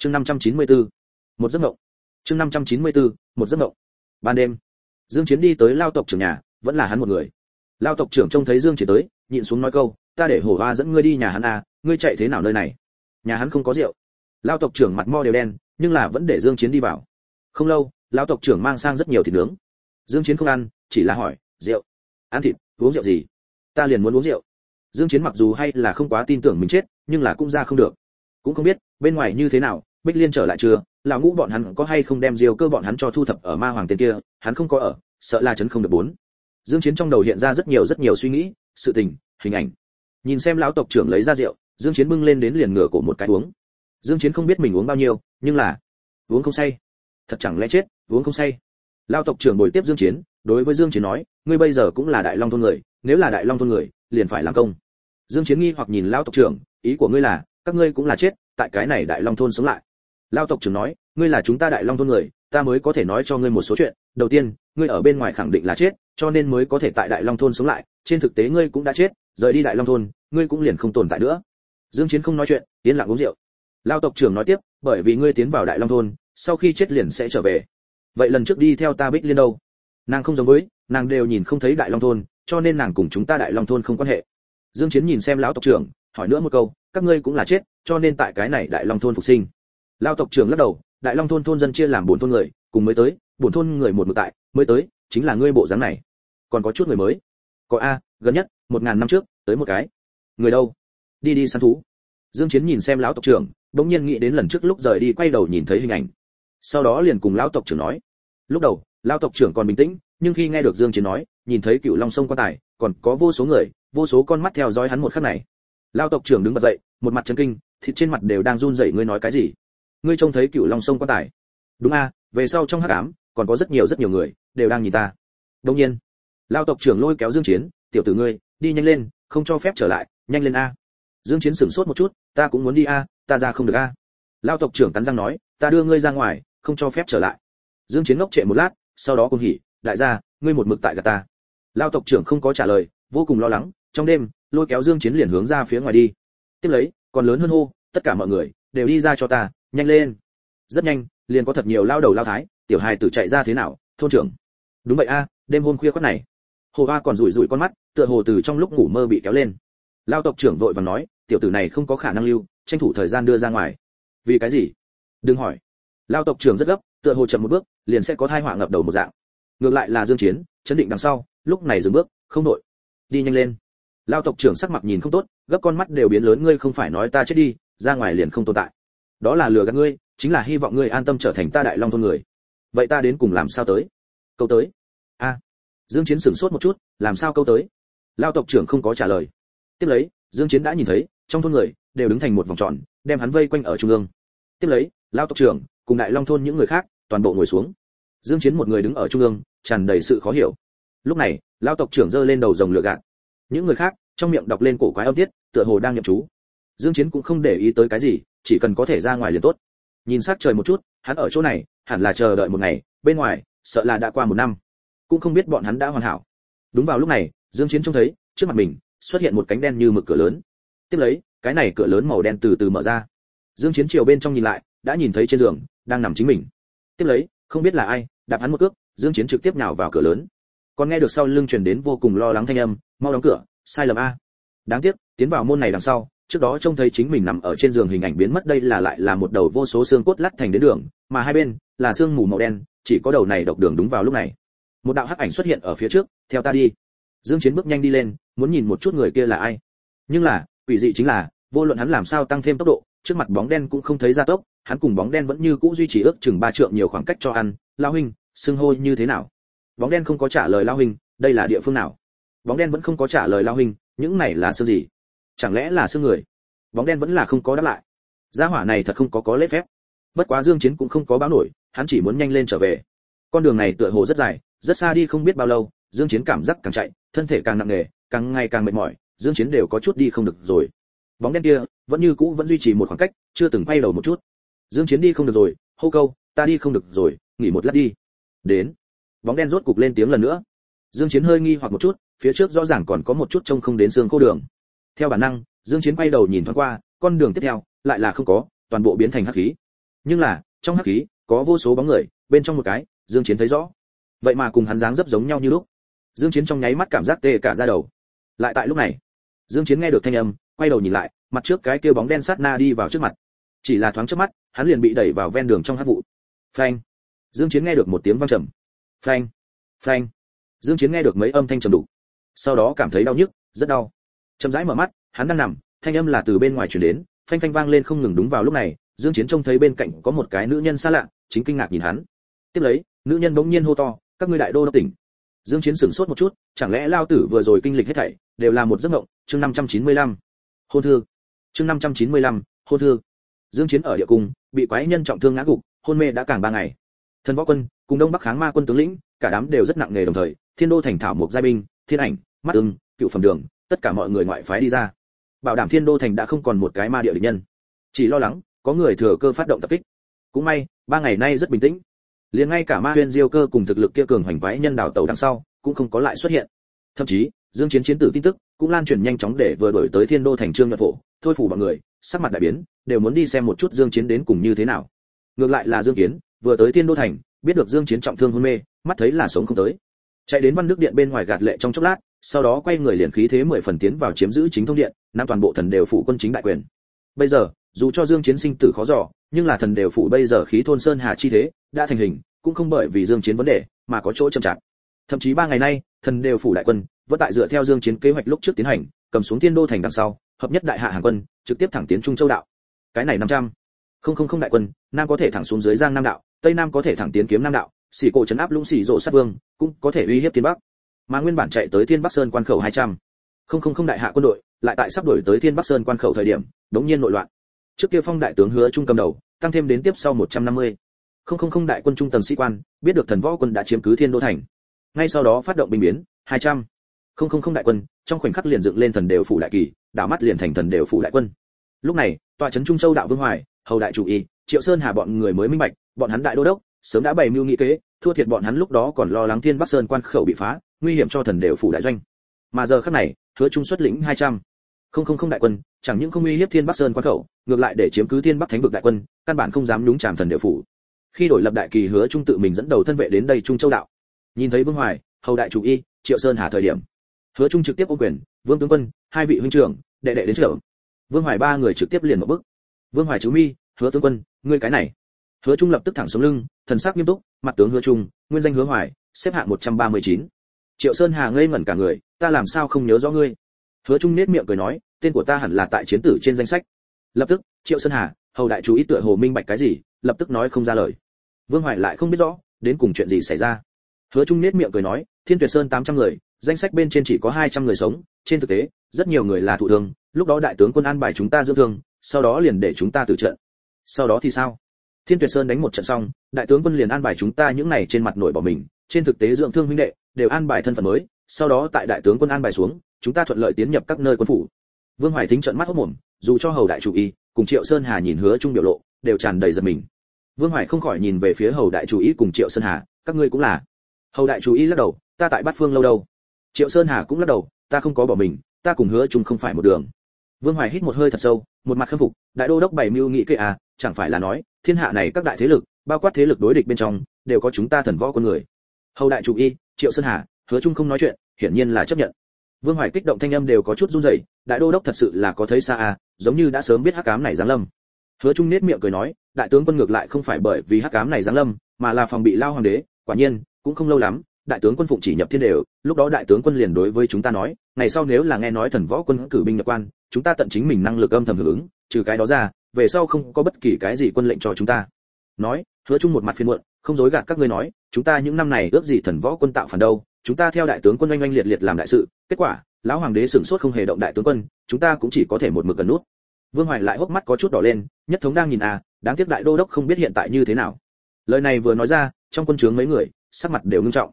chương 594. một giấc mộng. Chương 594. một giấc mộng. Ban đêm, dương chiến đi tới lao tộc trưởng nhà, vẫn là hắn một người. Lao tộc trưởng trông thấy dương chiến tới, nhịn xuống nói câu, ta để hổ hoa dẫn ngươi đi nhà hắn à ngươi chạy thế nào nơi này? Nhà hắn không có rượu. Lao tộc trưởng mặt mo đều đen, nhưng là vẫn để dương chiến đi vào. Không lâu, lao tộc trưởng mang sang rất nhiều thịt nướng. Dương chiến không ăn, chỉ là hỏi, rượu? Ăn thịt? Uống rượu gì? Ta liền muốn uống rượu. Dương chiến mặc dù hay là không quá tin tưởng mình chết, nhưng là cũng ra không được. Cũng không biết, bên ngoài như thế nào bích liên trở lại chưa? Lão ngũ bọn hắn có hay không đem diều cơ bọn hắn cho thu thập ở ma hoàng tên kia? Hắn không có ở, sợ là chấn không được bốn. Dương chiến trong đầu hiện ra rất nhiều rất nhiều suy nghĩ, sự tình, hình ảnh. Nhìn xem lão tộc trưởng lấy ra rượu, dương chiến bưng lên đến liền ngửa cổ một cái uống. Dương chiến không biết mình uống bao nhiêu, nhưng là, uống không say. Thật chẳng lẽ chết, uống không say. Lão tộc trưởng ngồi tiếp dương chiến, đối với dương chiến nói, ngươi bây giờ cũng là đại long thôn người, nếu là đại long thôn người, liền phải làm công. Dương chiến nghi hoặc nhìn lão tộc trưởng, ý của ngươi là, các ngươi cũng là chết, tại cái này đại long thôn sống lại lão tộc trưởng nói, ngươi là chúng ta đại long thôn người, ta mới có thể nói cho ngươi một số chuyện. Đầu tiên, ngươi ở bên ngoài khẳng định là chết, cho nên mới có thể tại đại long thôn sống lại. Trên thực tế ngươi cũng đã chết, rời đi đại long thôn, ngươi cũng liền không tồn tại nữa. Dương chiến không nói chuyện tiến lặng uống rượu. Lão tộc trưởng nói tiếp, bởi vì ngươi tiến vào đại long thôn, sau khi chết liền sẽ trở về. Vậy lần trước đi theo ta bích liên đâu? Nàng không giống với, nàng đều nhìn không thấy đại long thôn, cho nên nàng cùng chúng ta đại long thôn không quan hệ. Dương chiến nhìn xem lão tộc trưởng, hỏi nữa một câu, các ngươi cũng là chết, cho nên tại cái này đại long thôn phục sinh lão tộc trưởng lắc đầu, đại long thôn thôn dân chia làm bốn thôn người, cùng mới tới, bốn thôn người một một tại, mới tới, chính là ngươi bộ dáng này. Còn có chút người mới. Có a, gần nhất, một ngàn năm trước, tới một cái. Người đâu? Đi đi săn thú. Dương chiến nhìn xem lão tộc trưởng đống nhiên nghĩ đến lần trước lúc rời đi quay đầu nhìn thấy hình ảnh. Sau đó liền cùng lão tộc trưởng nói. Lúc đầu, lão tộc trưởng còn bình tĩnh, nhưng khi nghe được dương chiến nói, nhìn thấy cựu long sông quan tài, còn có vô số người, vô số con mắt theo dõi hắn một khắc này. Lão tộc trưởng đứng bật dậy, một mặt chấn kinh, thịt trên mặt đều đang run rẩy, ngươi nói cái gì? Ngươi trông thấy cựu long sông quan tài. Đúng a, về sau trong hắc ám, còn có rất nhiều rất nhiều người, đều đang nhìn ta. Đương nhiên lao tộc trưởng lôi kéo dương chiến, tiểu tử ngươi, đi nhanh lên, không cho phép trở lại, nhanh lên a. Dương chiến sửng sốt một chút, ta cũng muốn đi a, ta ra không được a. Lao tộc trưởng cắn răng nói, ta đưa ngươi ra ngoài, không cho phép trở lại. Dương chiến ngốc trệ một lát, sau đó cùng hỉ, đại gia, ngươi một mực tại gạt ta. Lao tộc trưởng không có trả lời, vô cùng lo lắng, trong đêm, lôi kéo dương chiến liền hướng ra phía ngoài đi. Tiếp lấy, còn lớn hơn hô, tất cả mọi người, đều đi ra cho ta nhanh lên. Rất nhanh, liền có thật nhiều lao đầu lao thái, tiểu hài tử chạy ra thế nào, thôn trưởng. Đúng vậy a, đêm hôm khuya khoắt này. Hồ hoa còn rủi rủi con mắt, tựa hồ từ trong lúc ngủ mơ bị kéo lên. Lao tộc trưởng vội vàng nói, tiểu tử này không có khả năng lưu, tranh thủ thời gian đưa ra ngoài. Vì cái gì? Đừng hỏi. Lao tộc trưởng rất gấp, tựa hồ chậm một bước, liền sẽ có thai họa ngập đầu một dạng. Ngược lại là dương chiến, chấn định đằng sau, lúc này dừng bước, không đội. Đi nhanh lên. Lao tộc trưởng sắc mặt nhìn không tốt, gấp con mắt đều biến lớn, ngươi không phải nói ta chết đi, ra ngoài liền không tồn tại đó là lừa gạt ngươi, chính là hy vọng ngươi an tâm trở thành ta đại long thôn người. Vậy ta đến cùng làm sao tới? Câu tới. A. Dương chiến sửng sốt một chút, làm sao câu tới? Lao tộc trưởng không có trả lời. Tiếp lấy, dương chiến đã nhìn thấy, trong thôn người đều đứng thành một vòng tròn, đem hắn vây quanh ở trung ương. Tiếp lấy, lao tộc trưởng cùng đại long thôn những người khác toàn bộ ngồi xuống. Dương chiến một người đứng ở trung ương, tràn đầy sự khó hiểu. Lúc này, lao tộc trưởng giơ lên đầu rồng lửa gạt. Những người khác, trong miệng đọc lên cổ quái âm tiết, tựa hồ đang nhậm chú dương chiến cũng không để ý tới cái gì, chỉ cần có thể ra ngoài liền tốt. Nhìn sát trời một chút, hắn ở chỗ này, hẳn là chờ đợi một ngày, bên ngoài, sợ là đã qua một năm. Cũng không biết bọn hắn đã hoàn hảo. Đúng vào lúc này, dương chiến trông thấy, trước mặt mình, xuất hiện một cánh đen như mực cửa lớn. Tiếp lấy, cái này cửa lớn màu đen từ từ mở ra. Dương chiến chiều bên trong nhìn lại, đã nhìn thấy trên giường, đang nằm chính mình. Tiếp lấy, không biết là ai, đạp hắn một cước, dương chiến trực tiếp nhào vào cửa lớn. Còn nghe được sau lưng truyền đến vô cùng lo lắng thanh âm, mau đóng cửa, sai lầm a. Đáng tiếc, tiến vào môn này đằng sau trước đó trông thấy chính mình nằm ở trên giường hình ảnh biến mất, đây là lại là một đầu vô số xương cốt lắt thành đến đường, mà hai bên là xương mù màu đen, chỉ có đầu này độc đường đúng vào lúc này. Một đạo hắc ảnh xuất hiện ở phía trước, theo ta đi. Dương chiến bước nhanh đi lên, muốn nhìn một chút người kia là ai. Nhưng là, quỷ dị chính là, vô luận hắn làm sao tăng thêm tốc độ, trước mặt bóng đen cũng không thấy ra tốc, hắn cùng bóng đen vẫn như cũ duy trì ước chừng ba trượng nhiều khoảng cách cho ăn. Lao huynh, xưng hô như thế nào? Bóng đen không có trả lời lao huynh, đây là địa phương nào? Bóng đen vẫn không có trả lời lao huynh, những này là xương gì? Chẳng lẽ là xương người? Bóng đen vẫn là không có đáp lại. Gia hỏa này thật không có có lễ phép. Bất quá dương chiến cũng không có báo nổi, hắn chỉ muốn nhanh lên trở về. Con đường này tựa hồ rất dài, rất xa đi không biết bao lâu, dương chiến cảm giác càng chạy, thân thể càng nặng nề, càng ngày càng mệt mỏi, dương chiến đều có chút đi không được rồi. Bóng đen kia vẫn như cũ vẫn duy trì một khoảng cách, chưa từng quay đầu một chút. Dương chiến đi không được rồi, hô câu, ta đi không được rồi, nghỉ một lát đi. Đến. Bóng đen rốt cục lên tiếng lần nữa. Dương chiến hơi nghi hoặc một chút, phía trước rõ ràng còn có một chút trông không đến xương khô đường. Theo bản năng dương chiến quay đầu nhìn thoáng qua, con đường tiếp theo lại là không có, toàn bộ biến thành hắc khí. Nhưng là, trong hắc khí có vô số bóng người, bên trong một cái, dương chiến thấy rõ. Vậy mà cùng hắn dáng dấp giống nhau như lúc. Dương chiến trong nháy mắt cảm giác tê cả da đầu. Lại tại lúc này, dương chiến nghe được thanh âm, quay đầu nhìn lại, mặt trước cái kia bóng đen sát na đi vào trước mặt. Chỉ là thoáng trước mắt, hắn liền bị đẩy vào ven đường trong hắc vụ. Phanh. Dương chiến nghe được một tiếng vang trầm. Phanh. Phanh. Dương chiến nghe được mấy âm thanh trầm đủ sau đó cảm thấy đau nhức, rất đau. Chậm rãi mở mắt hắn đang nằm thanh âm là từ bên ngoài truyền đến phanh phanh vang lên không ngừng đúng vào lúc này dương chiến trông thấy bên cạnh có một cái nữ nhân xa lạ chính kinh ngạc nhìn hắn. Tiếp lấy nữ nhân bỗng nhiên hô to các ngươi đại đô đốc tỉnh. Dương chiến sửng sốt một chút chẳng lẽ lao tử vừa rồi kinh lịch hết thảy đều là một giấc mộng? Chương 595. hôn thư. Chương 595, hôn thư. Dương chiến ở địa cung bị quái nhân trọng thương ngã gục hôn mê đã càng ba ngày. Thần võ quân cùng đông bắc kháng ma quân tướng lĩnh cả đám đều rất nặng nề đồng thời thiên đô thành thảo một giai binh thiên ảnh mắt ưng cựu phẩm đường tất cả mọi người ngoại phái đi ra bảo đảm thiên đô thành đã không còn một cái ma địa địch nhân. Chỉ lo lắng, có người thừa cơ phát động tập kích. Cũng may, ba ngày nay rất bình tĩnh. Liền ngay cả ma huyên diêu cơ cùng thực lực kia cường hoành quái nhân đào tàu đằng sau, cũng không có lại xuất hiện. Thậm chí, dương chiến chiến tử tin tức cũng lan truyền nhanh chóng để vừa đổi tới thiên đô thành trương nhuận phổ, thôi phủ mọi người, sắc mặt đại biến, đều muốn đi xem một chút dương chiến đến cùng như thế nào. Ngược lại là dương kiến, vừa tới thiên đô thành, biết được dương chiến trọng thương hôn mê, mắt thấy là sống không tới. Chạy đến văn đức điện bên ngoài gạt lệ trong chốc lát sau đó quay người liền khí thế mười phần tiến vào chiếm giữ chính thông điện nam toàn bộ thần đều phụ quân chính đại quyền. Bây giờ, dù cho dương chiến sinh tử khó dò, nhưng là thần đều phụ bây giờ khí thôn sơn hà chi thế, đã thành hình, cũng không bởi vì dương chiến vấn đề, mà có chỗ chậm chạp. Thậm chí ba ngày nay, thần đều phủ đại quân, vẫn tại dựa theo dương chiến kế hoạch lúc trước tiến hành, cầm xuống thiên đô thành đằng sau, hợp nhất đại hạ hàng quân, trực tiếp thẳng tiến trung châu đạo. Cái này 500. không không không đại quân, nam có thể thẳng xuống dưới giang nam đạo, tây nam có thể thẳng tiến kiếm nam đạo xỉ cổ chấn áp lũng xỉ rộ sát vương, cũng có thể uy hiếp tiến bắc mà nguyên bản chạy tới thiên bắc sơn quan khẩu 200. không không không đại hạ quân đội, lại tại sắp đổi tới thiên bắc sơn quan khẩu thời điểm, đống nhiên nội loạn trước kia phong đại tướng hứa trung cầm đầu, tăng thêm đến tiếp sau 150. không không không đại quân trung tầng sĩ quan, biết được thần võ quân đã chiếm cứ thiên đô thành ngay sau đó phát động binh biến 200. không không không đại quân, trong khoảnh khắc liền dựng lên thần đều phủ đại kỳ, đảo mắt liền thành thần đều phủ đại quân lúc này, tòa trấn trung châu đạo vương hoài, hầu đại chủ y, triệu sơn hà bọn người mới minh bạch, bọn hắn đại đô đốc, sớm đã bày mưu nghị kế, thua thiệt bọn hắn lúc đó còn lo lắng thiên bắc sơn quan khẩu bị phá nguy hiểm cho thần đều phủ đại doanh. Mà giờ khắc này, hứa trung xuất lĩnh 200. không không không đại quân, chẳng những không uy hiếp thiên bắc sơn quan khẩu, ngược lại để chiếm cứ thiên bắc thánh vực đại quân, căn bản không dám nhúng chàm thần đều phủ. Khi đổi lập đại kỳ, hứa trung tự mình dẫn đầu thân vệ đến đây trung châu đạo. Nhìn thấy vương hoài, hầu đại chủ y, triệu sơn hà thời điểm. Hứa trung trực tiếp ô quyền, vương tướng quân, hai vị huynh trưởng, đệ đệ đến trưởng. Vương hoài ba người trực tiếp liền một bước. Vương hoài chú mi, hứa tướng quân, ngươi cái này. Hứa trung lập tức thẳng xuống lưng, thần sắc nghiêm túc, mặt tướng hứa trung, nguyên danh hứa hoài, xếp hạng 139 triệu sơn hà ngây ngẩn cả người, ta làm sao không nhớ rõ ngươi? Hứa trung nét miệng cười nói, tên của ta hẳn là tại chiến tử trên danh sách. Lập tức, triệu sơn hà, hầu đại chú ý tựa hồ minh bạch cái gì, lập tức nói không ra lời. Vương hoài lại không biết rõ, đến cùng chuyện gì xảy ra. Hứa trung nét miệng cười nói, thiên tuyệt sơn 800 người, danh sách bên trên chỉ có 200 người sống, trên thực tế, rất nhiều người là thụ thương, lúc đó đại tướng quân an bài chúng ta dưỡng thương, sau đó liền để chúng ta tử trận. Sau đó thì sao? Thiên tuyệt sơn đánh một trận xong, đại tướng quân liền an bài chúng ta những này trên mặt nổi bỏ mình, trên thực tế dưỡng thương huynh đệ đều an bài thân phận mới, sau đó tại đại tướng quân an bài xuống, chúng ta thuận lợi tiến nhập các nơi quân phủ. Vương hoài thính trận mắt hốt mồm dù cho hầu đại chủ y, cùng triệu sơn hà nhìn hứa trung biểu lộ, đều tràn đầy giật mình. Vương hoài không khỏi nhìn về phía hầu đại chủ y cùng triệu sơn hà, các ngươi cũng là. Hầu đại chủ y lắc đầu, ta tại bát phương lâu đâu? Triệu sơn hà cũng lắc đầu, ta không có bỏ mình, ta cùng hứa chung không phải một đường. Vương hoài hít một hơi thật sâu, một mặt khâm phục, đại đô đốc bảy mưu nghĩ kệ à chẳng phải là nói, thiên hạ này các đại thế lực, bao quát thế lực đối địch bên trong, đều có chúng ta thần võ con người. Hầu đại chủ y triệu sơn hà, hứa chung không nói chuyện, hiển nhiên là chấp nhận. Vương hoài kích động thanh âm đều có chút run rẩy, đại đô đốc thật sự là có thấy xa à giống như đã sớm biết hắc cám này giáng lâm. Hứa trung nết miệng cười nói, đại tướng quân ngược lại không phải bởi vì hắc cám này giáng lâm, mà là phòng bị lao hoàng đế, quả nhiên, cũng không lâu lắm, đại tướng quân phụng chỉ nhập thiên đều, lúc đó đại tướng quân liền đối với chúng ta nói, ngày sau nếu là nghe nói thần võ quân cử binh nhập quan, chúng ta tận chính mình năng lực âm thầm hưởng ứng, trừ cái đó ra, về sau không có bất kỳ cái gì quân lệnh cho chúng ta. Nói, hứa chung một mặt phiền muộn, không dối gạt các ngươi nói chúng ta những năm này ước gì thần võ quân tạo phản đâu, chúng ta theo đại tướng quân oanh oanh liệt liệt làm đại sự, kết quả, lão hoàng đế sửng sốt không hề động đại tướng quân, chúng ta cũng chỉ có thể một mực cần nút. Vương hoài lại hốc mắt có chút đỏ lên, nhất thống đang nhìn à đáng tiếc đại đô đốc không biết hiện tại như thế nào. Lời này vừa nói ra, trong quân trướng mấy người, sắc mặt đều ngưng trọng.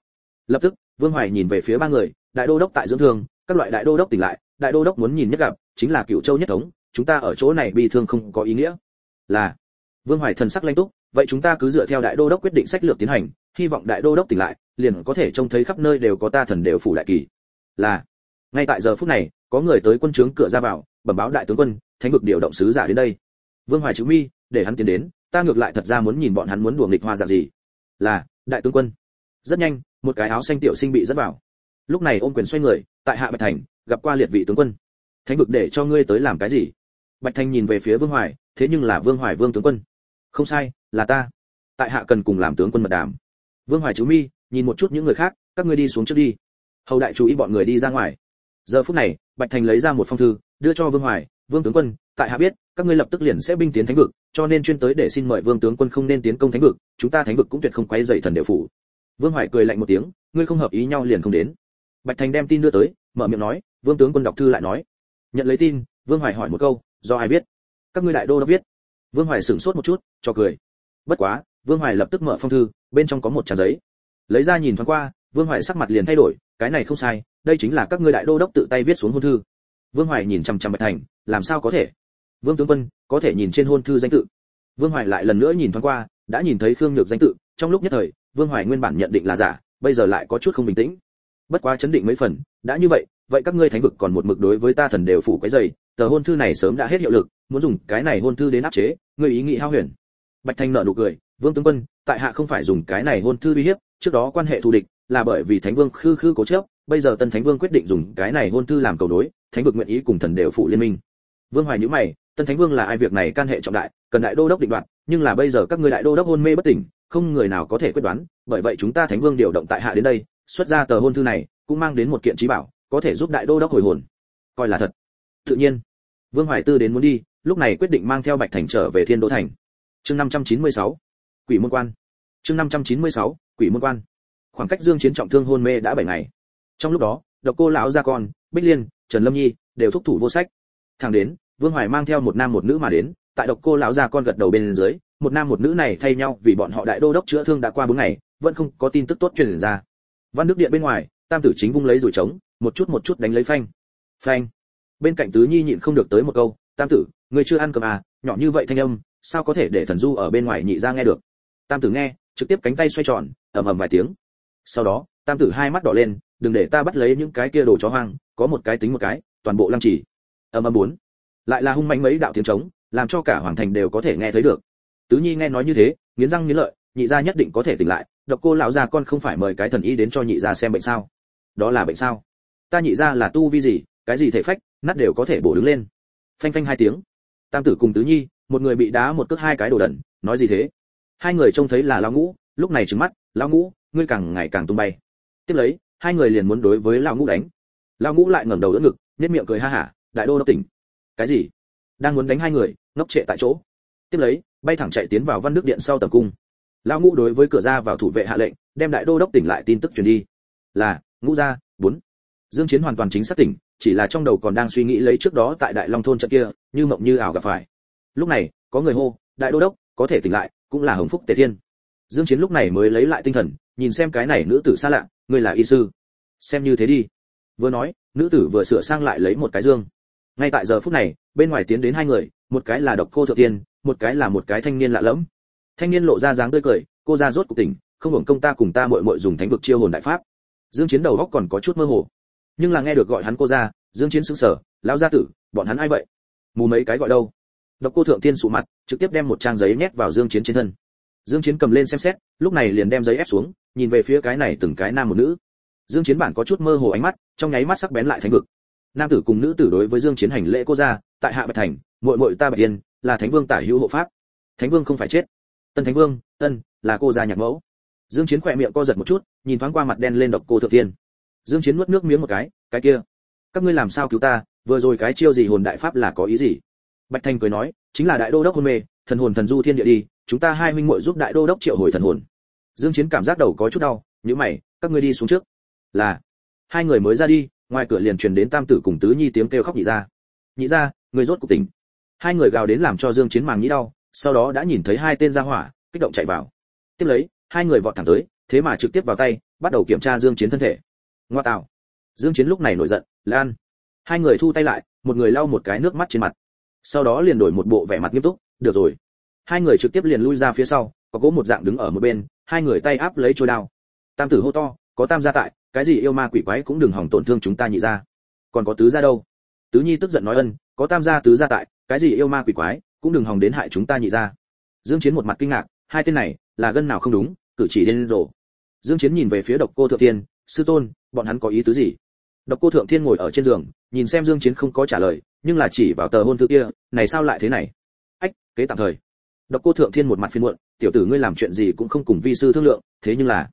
Lập tức, vương hoài nhìn về phía ba người, đại đô đốc tại dưỡng thương, các loại đại đô đốc tỉnh lại, đại đô đốc muốn nhìn nhất gặp, chính là cựu châu nhất thống, chúng ta ở chỗ này bị thương không có ý nghĩa. Là, vương hoài thần sắc lanh túc, vậy chúng ta cứ dựa theo đại đô đốc quyết định sách lược tiến hành hy vọng đại đô đốc tỉnh lại, liền có thể trông thấy khắp nơi đều có ta thần đều phủ đại kỳ. Là, ngay tại giờ phút này, có người tới quân trướng cửa ra vào, bẩm báo đại tướng quân, thánh vực điều động sứ giả đến đây. Vương hoài chữ mi, để hắn tiến đến, ta ngược lại thật ra muốn nhìn bọn hắn muốn đùa nghịch hoa dạng gì. Là, đại tướng quân. Rất nhanh, một cái áo xanh tiểu sinh bị dẫn vào. Lúc này ôm quyền xoay người, tại hạ bạch thành, gặp qua liệt vị tướng quân. Thánh vực để cho ngươi tới làm cái gì? Bạch thành nhìn về phía vương hoài, thế nhưng là vương hoài vương tướng quân. Không sai, là ta. Tại hạ cần cùng làm tướng quân mật đàm vương hoài chú mi, nhìn một chút những người khác, các ngươi đi xuống trước đi. Hầu đại chú ý bọn người đi ra ngoài. Giờ phút này, bạch thành lấy ra một phong thư, đưa cho vương hoài, vương tướng quân, tại hạ biết, các ngươi lập tức liền sẽ binh tiến thánh vực, cho nên chuyên tới để xin mời vương tướng quân không nên tiến công thánh vực, chúng ta thánh vực cũng tuyệt không quấy dậy thần địa phủ. Vương hoài cười lạnh một tiếng, ngươi không hợp ý nhau liền không đến. Bạch thành đem tin đưa tới, mở miệng nói, vương tướng quân đọc thư lại nói. Nhận lấy tin, vương hoài hỏi một câu, do ai viết? các ngươi đại đô đã viết. Vương hoài sửng sốt một chút, cho cười. Bất quá, vương hoài lập tức mở phong thư bên trong có một trang giấy. Lấy ra nhìn thoáng qua, vương hoài sắc mặt liền thay đổi, cái này không sai, đây chính là các ngươi đại đô đốc tự tay viết xuống hôn thư. Vương hoài nhìn chằm chằm bạch thành, làm sao có thể? Vương tướng quân, có thể nhìn trên hôn thư danh tự. Vương hoài lại lần nữa nhìn thoáng qua, đã nhìn thấy khương nhược danh tự, trong lúc nhất thời, vương hoài nguyên bản nhận định là giả, bây giờ lại có chút không bình tĩnh. Bất quá chấn định mấy phần, đã như vậy vậy các ngươi thánh vực còn một mực đối với ta thần đều phủ cái dày tờ hôn thư này sớm đã hết hiệu lực, muốn dùng cái này hôn thư đến áp chế, ngươi ý nghĩ hao huyền. Bạch thanh nợ nụ cười vương tướng quân tại hạ không phải dùng cái này hôn thư uy hiếp trước đó quan hệ thù địch là bởi vì thánh vương khư khư cố chấp bây giờ tân thánh vương quyết định dùng cái này hôn thư làm cầu đối, thánh vực nguyện ý cùng thần đều phụ liên minh. Vương hoài nhữ mày tân thánh vương là ai việc này can hệ trọng đại cần đại đô đốc định đoạt nhưng là bây giờ các ngươi đại đô đốc hôn mê bất tỉnh không người nào có thể quyết đoán bởi vậy chúng ta thánh vương điều động tại hạ đến đây xuất ra tờ hôn thư này cũng mang đến một kiện trí bảo có thể giúp đại đô đốc hồi hồn. Coi là thật. Tự nhiên. Vương hoài tư đến muốn đi lúc này quyết định mang theo bạch thành trở về thiên đô thành. Chương 596 quỷ môn quan. Chương 596 quỷ môn quan. Khoảng cách dương chiến trọng thương hôn mê đã 7 ngày. Trong lúc đó, độc cô lão gia con, bích liên, trần lâm nhi đều thúc thủ vô sách. Thẳng đến, vương hoài mang theo một nam một nữ mà đến, tại độc cô lão gia con gật đầu bên dưới, một nam một nữ này thay nhau vì bọn họ đại đô đốc chữa thương đã qua bốn ngày, vẫn không có tin tức tốt truyền ra. Văn đức điện bên ngoài, tam tử chính vung lấy rủi trống, một chút một chút đánh lấy phanh. Phanh. Bên cạnh tứ nhi nhịn không được tới một câu, tam tử người chưa ăn cơm à? Nhỏ như vậy thanh âm, sao có thể để thần du ở bên ngoài nhị ra nghe được? Tam tử nghe, trực tiếp cánh tay xoay tròn, ầm ầm vài tiếng. Sau đó, tam tử hai mắt đỏ lên, đừng để ta bắt lấy những cái kia đồ chó hoang, có một cái tính một cái, toàn bộ lăng trì. Ầm ầm bốn. Lại là hung mạnh mấy đạo tiếng trống, làm cho cả hoàng thành đều có thể nghe thấy được. Tứ nhi nghe nói như thế, nghiến răng nghiến lợi, nhị gia nhất định có thể tỉnh lại, độc cô lão gia con không phải mời cái thần y đến cho nhị gia xem bệnh sao? Đó là bệnh sao? Ta nhị gia là tu vi gì, cái gì thể phách, nát đều có thể bổ đứng lên. Phanh phanh hai tiếng. Tam tử cùng tứ nhi, một người bị đá một cước hai cái đồ đần, nói gì thế? Hai người trông thấy là lão ngũ, lúc này trừng mắt, lão ngũ, ngươi càng ngày càng tung bay. Tiếp lấy, hai người liền muốn đối với lão ngũ đánh. Lão ngũ lại ngẩng đầu đỡ ngực, nhếch miệng cười ha hả, đại đô đốc tỉnh. Cái gì? Đang muốn đánh hai người, ngốc trệ tại chỗ? Tiếp lấy, bay thẳng chạy tiến vào văn đức điện sau tầm cung. Lão ngũ đối với cửa ra vào thủ vệ hạ lệnh, đem đại đô đốc tỉnh lại tin tức truyền đi. Là, ngũ gia, bốn. Dương chiến hoàn toàn chính xác tỉnh, chỉ là trong đầu còn đang suy nghĩ lấy trước đó tại đại long thôn trận kia, như mộng như ảo gặp phải. Lúc này, có người hô, đại đô đốc, có thể tỉnh lại cũng là hồng phúc tề thiên. Dương chiến lúc này mới lấy lại tinh thần, nhìn xem cái này nữ tử xa lạ, người là y sư. Xem như thế đi. Vừa nói, nữ tử vừa sửa sang lại lấy một cái dương. Ngay tại giờ phút này, bên ngoài tiến đến hai người, một cái là độc cô thượng tiên, một cái là một cái thanh niên lạ lẫm. Thanh niên lộ ra dáng tươi cười, cô ra rốt cuộc tỉnh, không hưởng công ta cùng ta muội muội dùng thánh vực chiêu hồn đại pháp. Dương chiến đầu góc còn có chút mơ hồ, nhưng là nghe được gọi hắn cô ra dương chiến sững sờ, lão gia tử, bọn hắn ai vậy? Mù mấy cái gọi đâu? Độc cô thượng tiên sụ mặt, trực tiếp đem một trang giấy nhét vào dương chiến trên thân. Dương chiến cầm lên xem xét, lúc này liền đem giấy ép xuống, nhìn về phía cái này từng cái nam một nữ. Dương chiến bản có chút mơ hồ ánh mắt, trong nháy mắt sắc bén lại thánh vực. Nam tử cùng nữ tử đối với dương chiến hành lễ cô ra tại hạ bạch thành, muội muội ta bạch yên, là thánh vương tả hữu hộ pháp. Thánh vương không phải chết. Tân thánh vương, ân, là cô gia nhạc mẫu. Dương chiến khỏe miệng co giật một chút, nhìn thoáng qua mặt đen lên độc cô thượng tiên dương chiến nuốt nước miếng một cái cái kia, các ngươi làm sao cứu ta? Vừa rồi cái chiêu gì hồn đại pháp là có ý gì? Bạch thanh cười nói, chính là đại đô đốc hôn mê, thần hồn thần du thiên địa đi, chúng ta hai huynh muội giúp đại đô đốc triệu hồi thần hồn. Dương chiến cảm giác đầu có chút đau, nhíu mày, các ngươi đi xuống trước. Là. Hai người mới ra đi, ngoài cửa liền truyền đến tam tử cùng tứ nhi tiếng kêu khóc nhị ra. Nhị ra, người rốt cuộc tỉnh. Hai người gào đến làm cho dương chiến màng nhĩ đau, sau đó đã nhìn thấy hai tên gia hỏa, kích động chạy vào. Tiếp lấy, hai người vọt thẳng tới, thế mà trực tiếp vào tay, bắt đầu kiểm tra dương chiến thân thể. Ngoa tạo. Dương chiến lúc này nổi giận, lan. Hai người thu tay lại, một người lau một cái nước mắt trên mặt sau đó liền đổi một bộ vẻ mặt nghiêm túc được rồi. Hai người trực tiếp liền lui ra phía sau có cố một dạng đứng ở một bên hai người tay áp lấy trôi đao. Tam tử hô to có tam gia tại cái gì yêu ma quỷ quái cũng đừng hỏng tổn thương chúng ta nhị ra còn có tứ gia đâu? Tứ nhi tức giận nói ân có tam gia tứ gia tại cái gì yêu ma quỷ quái cũng đừng hòng đến hại chúng ta nhị ra dương chiến một mặt kinh ngạc hai tên này là gân nào không đúng cử chỉ điên rồ. Dương chiến nhìn về phía độc cô thượng tiên, sư tôn bọn hắn có ý tứ gì? Độc cô thượng thiên ngồi ở trên giường, nhìn xem dương chiến không có trả lời, nhưng là chỉ vào tờ hôn thư kia, này sao lại thế này? Ách, kế tạm thời. Độc cô thượng thiên một mặt phiền muộn, tiểu tử ngươi làm chuyện gì cũng không cùng vi sư thương lượng, thế nhưng là,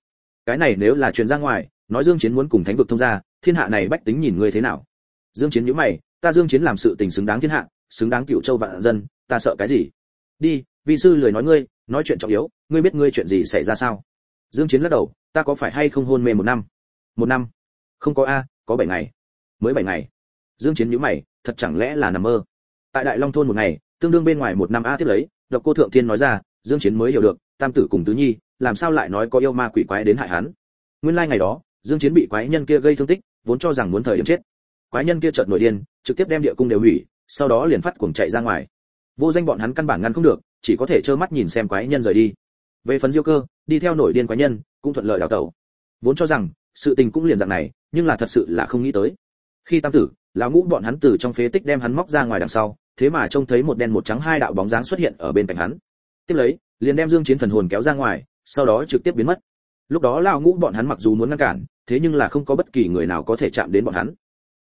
cái này nếu là truyền ra ngoài, nói dương chiến muốn cùng thánh vực thông gia, thiên hạ này bách tính nhìn ngươi thế nào? Dương chiến nhíu mày, ta dương chiến làm sự tình xứng đáng thiên hạ, xứng đáng cựu châu vạn dân, ta sợ cái gì? Đi, vi sư lười nói ngươi, nói chuyện trọng yếu, ngươi biết ngươi chuyện gì xảy ra sao? Dương chiến lắc đầu, ta có phải hay không hôn mê một năm? Một năm? Không có a có bảy ngày. Mới bảy ngày. Dương chiến nhíu mày, thật chẳng lẽ là nằm mơ? Tại đại long thôn một ngày, tương đương bên ngoài một năm a tiếp lấy, độc cô thượng thiên nói ra, dương chiến mới hiểu được, tam tử cùng tứ nhi, làm sao lại nói có yêu ma quỷ quái đến hại hắn? Nguyên lai like ngày đó, dương chiến bị quái nhân kia gây thương tích, vốn cho rằng muốn thời điểm chết. Quái nhân kia chợt nổi điên, trực tiếp đem địa cung đều hủy, sau đó liền phát cuồng chạy ra ngoài. Vô danh bọn hắn căn bản ngăn không được, chỉ có thể trơ mắt nhìn xem quái nhân rời đi. Về phần diêu cơ, đi theo nổi điên quái nhân, cũng thuận lợi đào tẩu. Vốn cho rằng, sự tình cũng liền dạng này nhưng là thật sự là không nghĩ tới. Khi tam tử, lão ngũ bọn hắn từ trong phế tích đem hắn móc ra ngoài đằng sau, thế mà trông thấy một đen một trắng hai đạo bóng dáng xuất hiện ở bên cạnh hắn. Tiếp lấy, liền đem dương chiến thần hồn kéo ra ngoài, sau đó trực tiếp biến mất. Lúc đó lão ngũ bọn hắn mặc dù muốn ngăn cản, thế nhưng là không có bất kỳ người nào có thể chạm đến bọn hắn.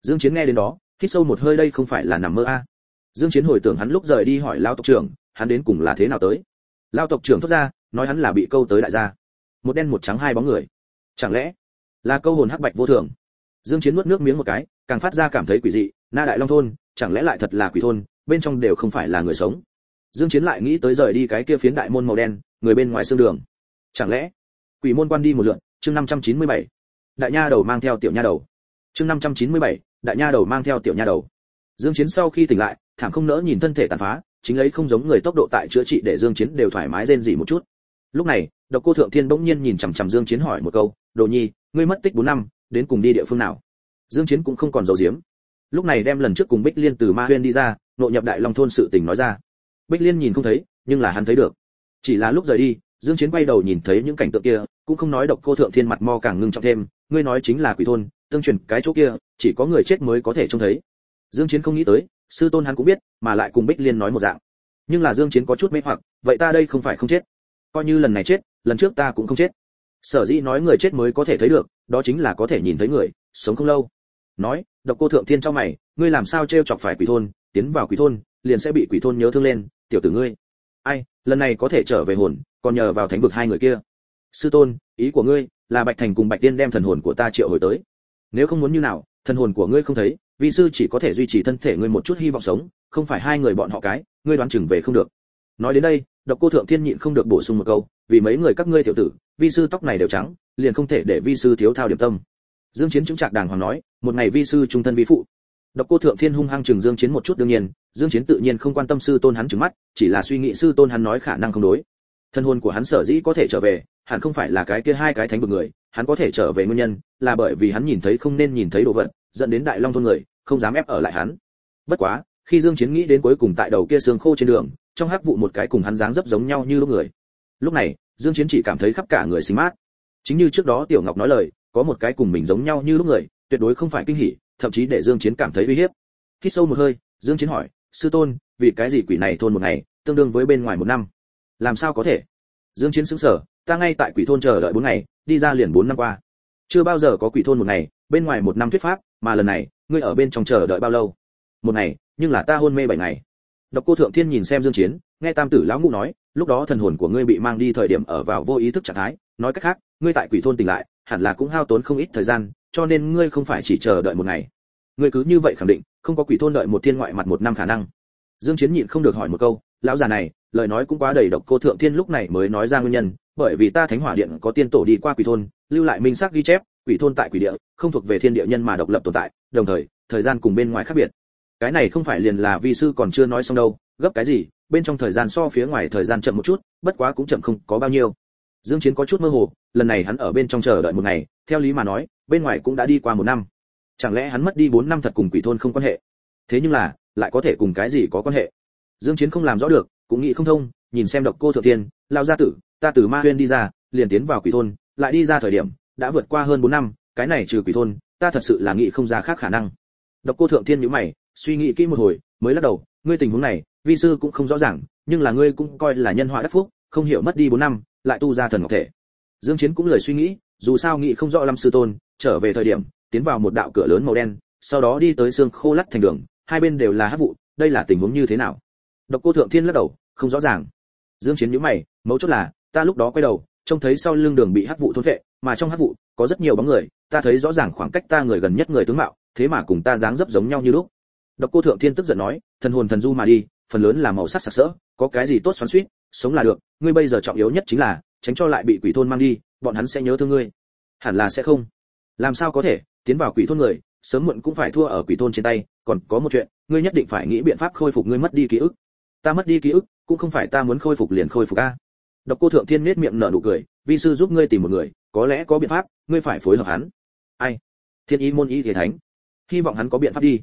Dương chiến nghe đến đó, hít sâu một hơi đây không phải là nằm mơ a. Dương chiến hồi tưởng hắn lúc rời đi hỏi lão tộc trưởng, hắn đến cùng là thế nào tới. Lão tộc trưởng thốt ra, nói hắn là bị câu tới đại gia. Một đen một trắng hai bóng người. Chẳng lẽ là câu hồn hắc bạch vô thường? Dương chiến nuốt nước miếng một cái càng phát ra cảm thấy quỷ dị na đại long thôn chẳng lẽ lại thật là quỷ thôn bên trong đều không phải là người sống. Dương chiến lại nghĩ tới rời đi cái kia phiến đại môn màu đen người bên ngoài xương đường. Chẳng lẽ quỷ môn quan đi một lượt chương 597. đại nha đầu mang theo tiểu nha đầu. Chương 597, đại nha đầu mang theo tiểu nha đầu. Dương chiến sau khi tỉnh lại thảm không nỡ nhìn thân thể tàn phá chính lấy không giống người tốc độ tại chữa trị để dương chiến đều thoải mái rên rỉ một chút. Lúc này độc cô thượng thiên bỗng nhiên nhìn chằm chằm dương chiến hỏi một câu đồ nhi ngươi mất tích 4 năm đến cùng đi địa phương nào. Dương chiến cũng không còn giấu giếm. Lúc này đem lần trước cùng bích liên từ ma huyên đi ra, nội nhập đại long thôn sự tình nói ra. Bích liên nhìn không thấy, nhưng là hắn thấy được. Chỉ là lúc rời đi, dương chiến quay đầu nhìn thấy những cảnh tượng kia, cũng không nói độc cô thượng thiên mặt mo càng ngưng trọng thêm, ngươi nói chính là quỷ thôn, tương truyền cái chỗ kia, chỉ có người chết mới có thể trông thấy. Dương chiến không nghĩ tới, sư tôn hắn cũng biết, mà lại cùng bích liên nói một dạng. Nhưng là dương chiến có chút mê hoặc, vậy ta đây không phải không chết. Coi như lần này chết, lần trước ta cũng không chết sở dĩ nói người chết mới có thể thấy được, đó chính là có thể nhìn thấy người, sống không lâu. Nói, độc cô thượng thiên trong mày, ngươi làm sao treo chọc phải quỷ thôn, tiến vào quỷ thôn, liền sẽ bị quỷ thôn nhớ thương lên, tiểu tử ngươi. Ai, lần này có thể trở về hồn, còn nhờ vào thánh vực hai người kia. Sư tôn, ý của ngươi, là bạch thành cùng bạch tiên đem thần hồn của ta triệu hồi tới. Nếu không muốn như nào, thần hồn của ngươi không thấy, vi sư chỉ có thể duy trì thân thể ngươi một chút hy vọng sống, không phải hai người bọn họ cái, ngươi đoán chừng về không được. Nói đến đây, độc cô thượng thiên nhịn không được bổ sung một câu, vì mấy người các ngươi tiểu tử vi sư tóc này đều trắng, liền không thể để vi sư thiếu thao điểm tâm. Dương chiến chứng trạc đàng hoàng nói, một ngày vi sư trung thân vi phụ. Độc cô thượng thiên hung hăng chừng dương chiến một chút đương nhiên, dương chiến tự nhiên không quan tâm sư tôn hắn trừng mắt, chỉ là suy nghĩ sư tôn hắn nói khả năng không đối. Thân hồn của hắn sở dĩ có thể trở về, hẳn không phải là cái kia hai cái thánh vực người, hắn có thể trở về nguyên nhân, là bởi vì hắn nhìn thấy không nên nhìn thấy đồ vật, dẫn đến đại long thôn người, không dám ép ở lại hắn. Bất quá, khi dương chiến nghĩ đến cuối cùng tại đầu kia xương khô trên đường, trong hắc vụ một cái cùng hắn dáng dấp giống nhau như lúc người. Lúc này dương chiến chỉ cảm thấy khắp cả người xinh mát. Chính như trước đó tiểu ngọc nói lời, có một cái cùng mình giống nhau như lúc người, tuyệt đối không phải kinh hỉ, thậm chí để dương chiến cảm thấy uy hiếp. Khi sâu một hơi, dương chiến hỏi, sư tôn, vì cái gì quỷ này thôn một ngày, tương đương với bên ngoài một năm? Làm sao có thể? Dương chiến sững sờ, ta ngay tại quỷ thôn chờ đợi bốn ngày, đi ra liền bốn năm qua. Chưa bao giờ có quỷ thôn một ngày, bên ngoài một năm thuyết pháp, mà lần này, ngươi ở bên trong chờ đợi bao lâu? Một ngày, nhưng là ta hôn mê bảy ngày. Độc cô thượng thiên nhìn xem dương chiến, nghe tam tử lão ngũ nói lúc đó thần hồn của ngươi bị mang đi thời điểm ở vào vô ý thức trạng thái, nói cách khác, ngươi tại quỷ thôn tỉnh lại, hẳn là cũng hao tốn không ít thời gian, cho nên ngươi không phải chỉ chờ đợi một ngày. Ngươi cứ như vậy khẳng định, không có quỷ thôn đợi một thiên ngoại mặt một năm khả năng. Dương chiến nhịn không được hỏi một câu, lão già này, lời nói cũng quá đầy độc, cô thượng thiên lúc này mới nói ra nguyên nhân, bởi vì ta thánh hỏa điện có tiên tổ đi qua quỷ thôn, lưu lại minh xác ghi chép, quỷ thôn tại quỷ địa, không thuộc về thiên địa nhân mà độc lập tồn tại, đồng thời thời gian cùng bên ngoài khác biệt. Cái này không phải liền là vi sư còn chưa nói xong đâu, gấp cái gì bên trong thời gian so phía ngoài thời gian chậm một chút, bất quá cũng chậm không có bao nhiêu. Dương chiến có chút mơ hồ, lần này hắn ở bên trong chờ đợi một ngày, theo lý mà nói, bên ngoài cũng đã đi qua một năm. Chẳng lẽ hắn mất đi 4 năm thật cùng quỷ thôn không quan hệ? Thế nhưng là, lại có thể cùng cái gì có quan hệ? Dương chiến không làm rõ được, cũng nghĩ không thông, nhìn xem độc cô thượng tiên lao gia tử, ta từ ma huyên đi ra, liền tiến vào quỷ thôn, lại đi ra thời điểm, đã vượt qua hơn 4 năm, cái này trừ quỷ thôn, ta thật sự là nghĩ không ra khác khả năng. Độc cô thượng thiên nhíu mày, suy nghĩ kỹ một hồi, mới lắc đầu, ngươi tình huống này vi sư cũng không rõ ràng, nhưng là ngươi cũng coi là nhân họa đắc phúc, không hiểu mất đi 4 năm, lại tu ra thần ngọc thể. Dương chiến cũng lời suy nghĩ, dù sao nghĩ không rõ lâm sư tôn, trở về thời điểm, tiến vào một đạo cửa lớn màu đen, sau đó đi tới xương khô lắt thành đường, hai bên đều là hắc vụ, đây là tình huống như thế nào? Độc cô thượng thiên lắc đầu, không rõ ràng. Dương chiến nhíu mày, mấu chốt là, ta lúc đó quay đầu, trông thấy sau lưng đường bị hắc vụ thôn phệ mà trong hắc vụ, có rất nhiều bóng người, ta thấy rõ ràng khoảng cách ta người gần nhất người tướng mạo, thế mà cùng ta dáng dấp giống nhau như lúc. Độc cô thượng thiên tức giận nói, thần hồn thần du mà đi phần lớn là màu sắc sặc sỡ, có cái gì tốt xoắn xuýt, sống là được, ngươi bây giờ trọng yếu nhất chính là, tránh cho lại bị quỷ thôn mang đi, bọn hắn sẽ nhớ thương ngươi. Hẳn là sẽ không. Làm sao có thể, tiến vào quỷ thôn người, sớm muộn cũng phải thua ở quỷ thôn trên tay, còn có một chuyện, ngươi nhất định phải nghĩ biện pháp khôi phục ngươi mất đi ký ức. Ta mất đi ký ức, cũng không phải ta muốn khôi phục liền khôi phục a. Độc cô thượng thiên nết miệng nở nụ cười, vi sư giúp ngươi tìm một người, có lẽ có biện pháp, ngươi phải phối hợp hắn. Ai? Thiên ý môn ý thể thánh. Hy vọng hắn có biện pháp đi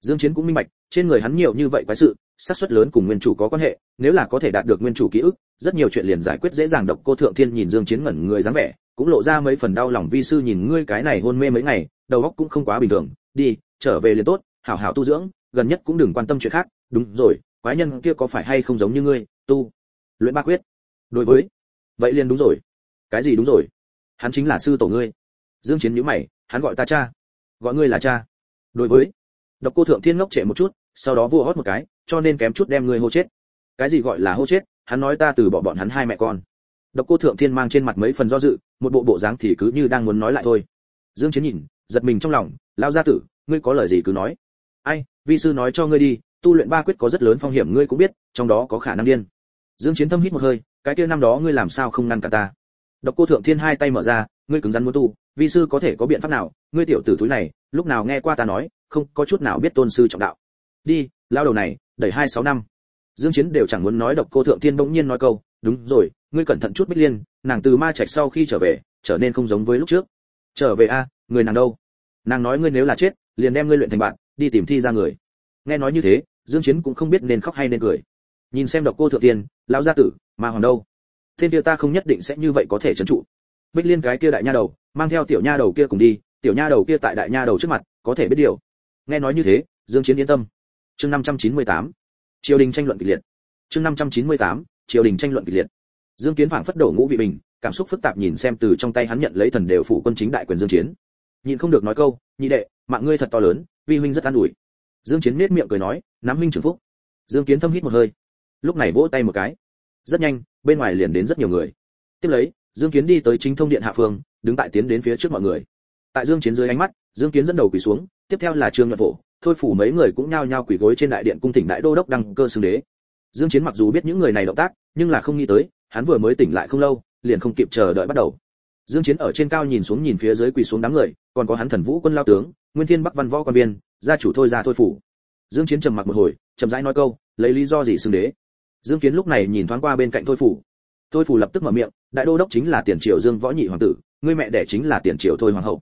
dương chiến cũng minh bạch, trên người hắn nhiều như vậy quái sự, xác suất lớn cùng nguyên chủ có quan hệ, nếu là có thể đạt được nguyên chủ ký ức, rất nhiều chuyện liền giải quyết dễ dàng độc cô thượng thiên nhìn dương chiến ngẩn người dáng vẻ, cũng lộ ra mấy phần đau lòng vi sư nhìn ngươi cái này hôn mê mấy ngày, đầu óc cũng không quá bình thường, đi, trở về liền tốt, hảo hảo tu dưỡng, gần nhất cũng đừng quan tâm chuyện khác, đúng rồi, quái nhân kia có phải hay không giống như ngươi, tu, luyện ba quyết. Đối với, vậy liền đúng rồi. Cái gì đúng rồi? Hắn chính là sư tổ ngươi. Dương chiến nhíu mày, hắn gọi ta cha, gọi ngươi là cha. Đối với độc cô thượng thiên ngốc trệ một chút, sau đó vua hót một cái, cho nên kém chút đem ngươi hô chết. Cái gì gọi là hô chết? Hắn nói ta từ bỏ bọn hắn hai mẹ con. Độc cô thượng thiên mang trên mặt mấy phần do dự, một bộ bộ dáng thì cứ như đang muốn nói lại thôi. Dương chiến nhìn, giật mình trong lòng lao gia tử, ngươi có lời gì cứ nói. Ai, vi sư nói cho ngươi đi, tu luyện ba quyết có rất lớn phong hiểm, ngươi cũng biết, trong đó có khả năng điên. Dương chiến thâm hít một hơi, cái kia năm đó ngươi làm sao không ngăn cả ta? Độc cô thượng thiên hai tay mở ra, ngươi cứng rắn muốn tu, vi sư có thể có biện pháp nào? Ngươi tiểu tử túi này, lúc nào nghe qua ta nói không có chút nào biết tôn sư trọng đạo. Đi, lao đầu này, đẩy hai sáu năm. Dương chiến đều chẳng muốn nói độc cô thượng thiên bỗng nhiên nói câu, đúng rồi, ngươi cẩn thận chút bích liên, nàng từ ma trạch sau khi trở về, trở nên không giống với lúc trước. Trở về a, người nàng đâu? Nàng nói ngươi nếu là chết, liền đem ngươi luyện thành bạn, đi tìm thi ra người. Nghe nói như thế, dương chiến cũng không biết nên khóc hay nên cười. Nhìn xem độc cô thượng tiên lão gia tử, ma hoàng đâu? Thiên kia ta không nhất định sẽ như vậy có thể trấn trụ. Bích liên cái kia đại nha đầu, mang theo tiểu nha đầu kia cùng đi, tiểu nha đầu kia tại đại nha đầu trước mặt, có thể biết điều nghe nói như thế, dương chiến yên tâm. Chương 598 triều đình tranh luận kịch liệt. Chương 598 triều đình tranh luận kịch liệt. Dương kiến phảng phất đổ ngũ vị bình, cảm xúc phức tạp nhìn xem từ trong tay hắn nhận lấy thần đều phủ quân chính đại quyền dương chiến. Nhìn không được nói câu, nhị đệ, mạng ngươi thật to lớn, vi huynh rất an ủi. Dương chiến nét miệng cười nói, nắm huynh trưởng phúc. Dương kiến thâm hít một hơi. Lúc này vỗ tay một cái. Rất nhanh, bên ngoài liền đến rất nhiều người. Tiếp lấy, dương kiến đi tới chính thông điện hạ phương, đứng tại tiến đến phía trước mọi người. Tại dương chiến dưới ánh mắt dương kiến dẫn đầu quỳ xuống, tiếp theo là trương nhuận phổ, thôi phủ mấy người cũng nhao nhao quỳ gối trên đại điện cung thỉnh đại đô đốc đăng cơ xưng đế. Dương chiến mặc dù biết những người này động tác, nhưng là không nghĩ tới, hắn vừa mới tỉnh lại không lâu, liền không kịp chờ đợi bắt đầu. Dương chiến ở trên cao nhìn xuống nhìn phía dưới quỳ xuống đám người, còn có hắn thần vũ quân lao tướng, nguyên thiên bắc văn võ quan viên, gia chủ thôi ra thôi phủ. Dương chiến trầm mặc một hồi, chậm rãi nói câu, lấy lý do gì xưng đế? Dương kiến lúc này nhìn thoáng qua bên cạnh thôi phủ. Thôi phủ lập tức mở miệng, đại đô đốc chính là tiền triều dương võ nhị hoàng tử ngươi mẹ đẻ chính là tiền triều thôi hoàng hậu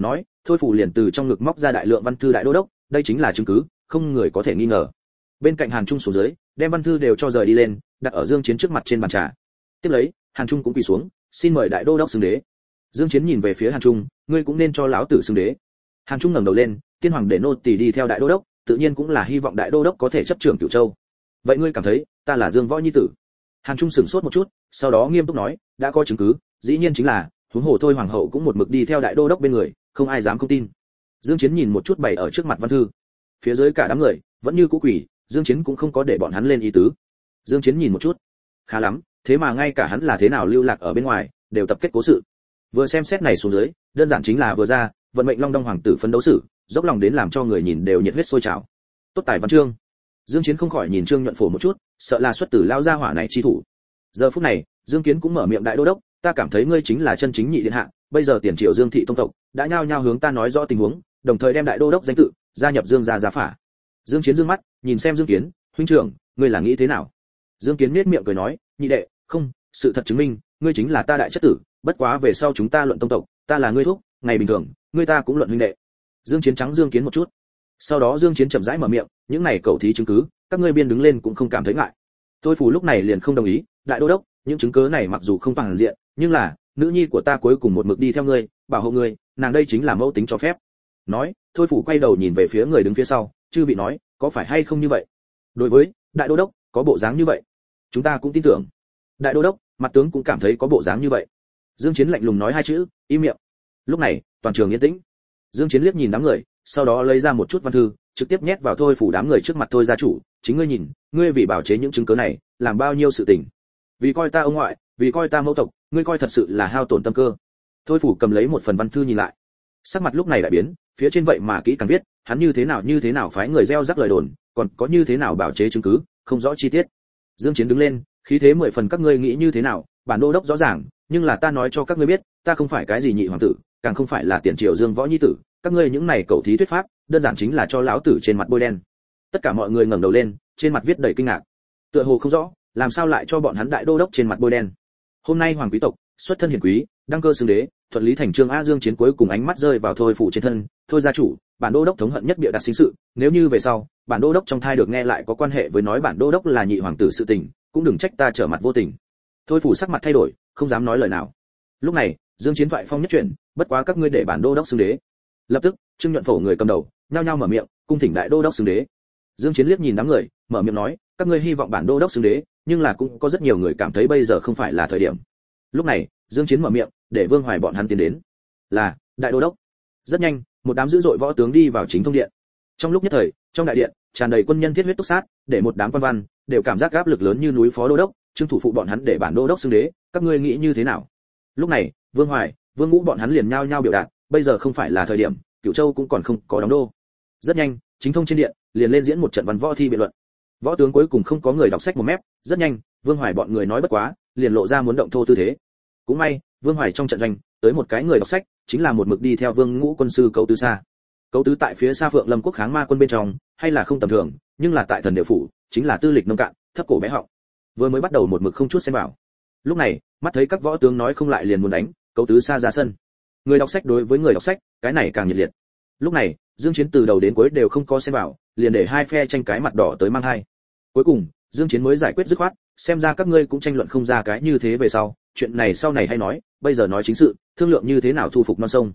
nói, thôi phủ liền từ trong ngực móc ra đại lượng văn thư đại đô đốc, đây chính là chứng cứ, không người có thể nghi ngờ. Bên cạnh hàn trung xuống dưới, đem văn thư đều cho rời đi lên, đặt ở dương chiến trước mặt trên bàn trà. Tiếp lấy, hàn trung cũng quỳ xuống, xin mời đại đô đốc xưng đế. Dương chiến nhìn về phía hàn trung, ngươi cũng nên cho lão tử xưng đế. Hàn trung ngẩng đầu lên, tiên hoàng để nô tỳ đi theo đại đô đốc, tự nhiên cũng là hy vọng đại đô đốc có thể chấp trưởng cửu châu. Vậy ngươi cảm thấy, ta là dương võ nhi tử? Hàn trung sửng sốt một chút, sau đó nghiêm túc nói, đã có chứng cứ, dĩ nhiên chính là huống hồ thôi hoàng hậu cũng một mực đi theo đại đô đốc bên người, không ai dám không tin. Dương chiến nhìn một chút bày ở trước mặt văn thư. Phía dưới cả đám người, vẫn như cũ quỷ, dương chiến cũng không có để bọn hắn lên ý tứ. Dương chiến nhìn một chút. Khá lắm, thế mà ngay cả hắn là thế nào lưu lạc ở bên ngoài, đều tập kết cố sự. Vừa xem xét này xuống dưới, đơn giản chính là vừa ra, vận mệnh long đong hoàng tử phấn đấu sử dốc lòng đến làm cho người nhìn đều nhiệt huyết sôi trào. Tốt tài văn chương. Dương chiến không khỏi nhìn trương nhuận phổ một chút, sợ là xuất tử lao ra hỏa này chi thủ. Giờ phút này, dương kiến cũng mở miệng đại đô đốc ta cảm thấy ngươi chính là chân chính nhị điện hạ, bây giờ tiền triệu dương thị tông tộc đã nhao nhao hướng ta nói rõ tình huống, đồng thời đem đại đô đốc danh tự gia nhập dương gia gia phả. Dương chiến dương mắt, nhìn xem dương kiến, huynh trưởng, ngươi là nghĩ thế nào? Dương kiến nét miệng cười nói, nhị đệ, không, sự thật chứng minh, ngươi chính là ta đại chất tử, bất quá về sau chúng ta luận tông tộc, ta là ngươi thúc, ngày bình thường, ngươi ta cũng luận huynh đệ. Dương chiến trắng dương kiến một chút. Sau đó dương chiến chậm rãi mở miệng, những này cầu thí chứng cứ, các ngươi biên đứng lên cũng không cảm thấy ngại. Tôi phủ lúc này liền không đồng ý, đại đô đốc những chứng cứ này mặc dù không toàn diện, nhưng là, nữ nhi của ta cuối cùng một mực đi theo ngươi, bảo hộ ngươi, nàng đây chính là mẫu tính cho phép. Nói, thôi phủ quay đầu nhìn về phía người đứng phía sau, chư vị nói, có phải hay không như vậy? Đối với, đại đô đốc, có bộ dáng như vậy. Chúng ta cũng tin tưởng. Đại đô đốc, mặt tướng cũng cảm thấy có bộ dáng như vậy. Dương chiến lạnh lùng nói hai chữ im miệng. Lúc này, toàn trường yên tĩnh. Dương chiến liếc nhìn đám người, sau đó lấy ra một chút văn thư, trực tiếp nhét vào thôi phủ đám người trước mặt thôi gia chủ, chính ngươi nhìn, ngươi vì bảo chế những chứng cứ này, làm bao nhiêu sự tình vì coi ta ông ngoại, vì coi ta mẫu tộc, ngươi coi thật sự là hao tổn tâm cơ. Thôi phủ cầm lấy một phần văn thư nhìn lại. Sắc mặt lúc này lại biến, phía trên vậy mà kỹ càng viết, hắn như thế nào như thế nào phái người gieo rắc lời đồn, còn có như thế nào bảo chế chứng cứ, không rõ chi tiết. Dương chiến đứng lên, khí thế mười phần các ngươi nghĩ như thế nào, bản đô đốc rõ ràng, nhưng là ta nói cho các ngươi biết, ta không phải cái gì nhị hoàng tử, càng không phải là tiền triều dương võ nhi tử, các ngươi những này cầu thí thuyết pháp, đơn giản chính là cho lão tử trên mặt bôi đen. Tất cả mọi người ngẩng đầu lên, trên mặt viết đầy kinh ngạc. Tựa hồ không rõ làm sao lại cho bọn hắn đại đô đốc trên mặt bôi đen? Hôm nay hoàng quý tộc, xuất thân hiền quý, đăng cơ xưng đế, thuận lý thành trương a dương chiến cuối cùng ánh mắt rơi vào thôi phủ trên thân, thôi gia chủ, bản đô đốc thống hận nhất bịa đặt sinh sự, nếu như về sau, bản đô đốc trong thai được nghe lại có quan hệ với nói bản đô đốc là nhị hoàng tử sự tình, cũng đừng trách ta trở mặt vô tình. Thôi phủ sắc mặt thay đổi, không dám nói lời nào. Lúc này, dương chiến thoại phong nhất chuyển, bất quá các ngươi để bản đô đốc xưng đế. Lập tức, trương nhuận phổ người cầm đầu, nhao nhao mở miệng, cung thỉnh đại đô đốc xưng đế. Dương chiến liếc nhìn đám người, mở miệng nói, các ngươi hy vọng bản đô đốc xưng đế nhưng là cũng có rất nhiều người cảm thấy bây giờ không phải là thời điểm. Lúc này, dương chiến mở miệng, để vương hoài bọn hắn tiến đến. Là, đại đô đốc. Rất nhanh, một đám dữ dội võ tướng đi vào chính thông điện. Trong lúc nhất thời, trong đại điện, tràn đầy quân nhân thiết huyết túc sát, để một đám quan văn, đều cảm giác áp lực lớn như núi phó đô đốc, trương thủ phụ bọn hắn để bản đô đốc xưng đế, các ngươi nghĩ như thế nào? Lúc này, vương hoài, vương ngũ bọn hắn liền nhao nhao biểu đạt, bây giờ không phải là thời điểm, cửu châu cũng còn không có đóng đô. Rất nhanh, chính thông trên điện, liền lên diễn một trận văn võ thi biện luận võ tướng cuối cùng không có người đọc sách một mép, rất nhanh, vương hoài bọn người nói bất quá, liền lộ ra muốn động thô tư thế. Cũng may, vương hoài trong trận doanh, tới một cái người đọc sách, chính là một mực đi theo vương ngũ quân sư cấu tứ xa cấu tứ tại phía xa phượng lâm quốc kháng ma quân bên trong, hay là không tầm thường, nhưng là tại thần địa phủ, chính là tư lịch nông cạn, thấp cổ bé họng. Vừa mới bắt đầu một mực không chút xem vào. Lúc này, mắt thấy các võ tướng nói không lại liền muốn đánh, cấu tứ xa ra sân. Người đọc sách đối với người đọc sách, cái này càng nhiệt liệt. Lúc này, dương chiến từ đầu đến cuối đều không có xem vào liền để hai phe tranh cái mặt đỏ tới mang hai cuối cùng, dương chiến mới giải quyết dứt khoát, xem ra các ngươi cũng tranh luận không ra cái như thế về sau, chuyện này sau này hay nói, bây giờ nói chính sự, thương lượng như thế nào thu phục non sông.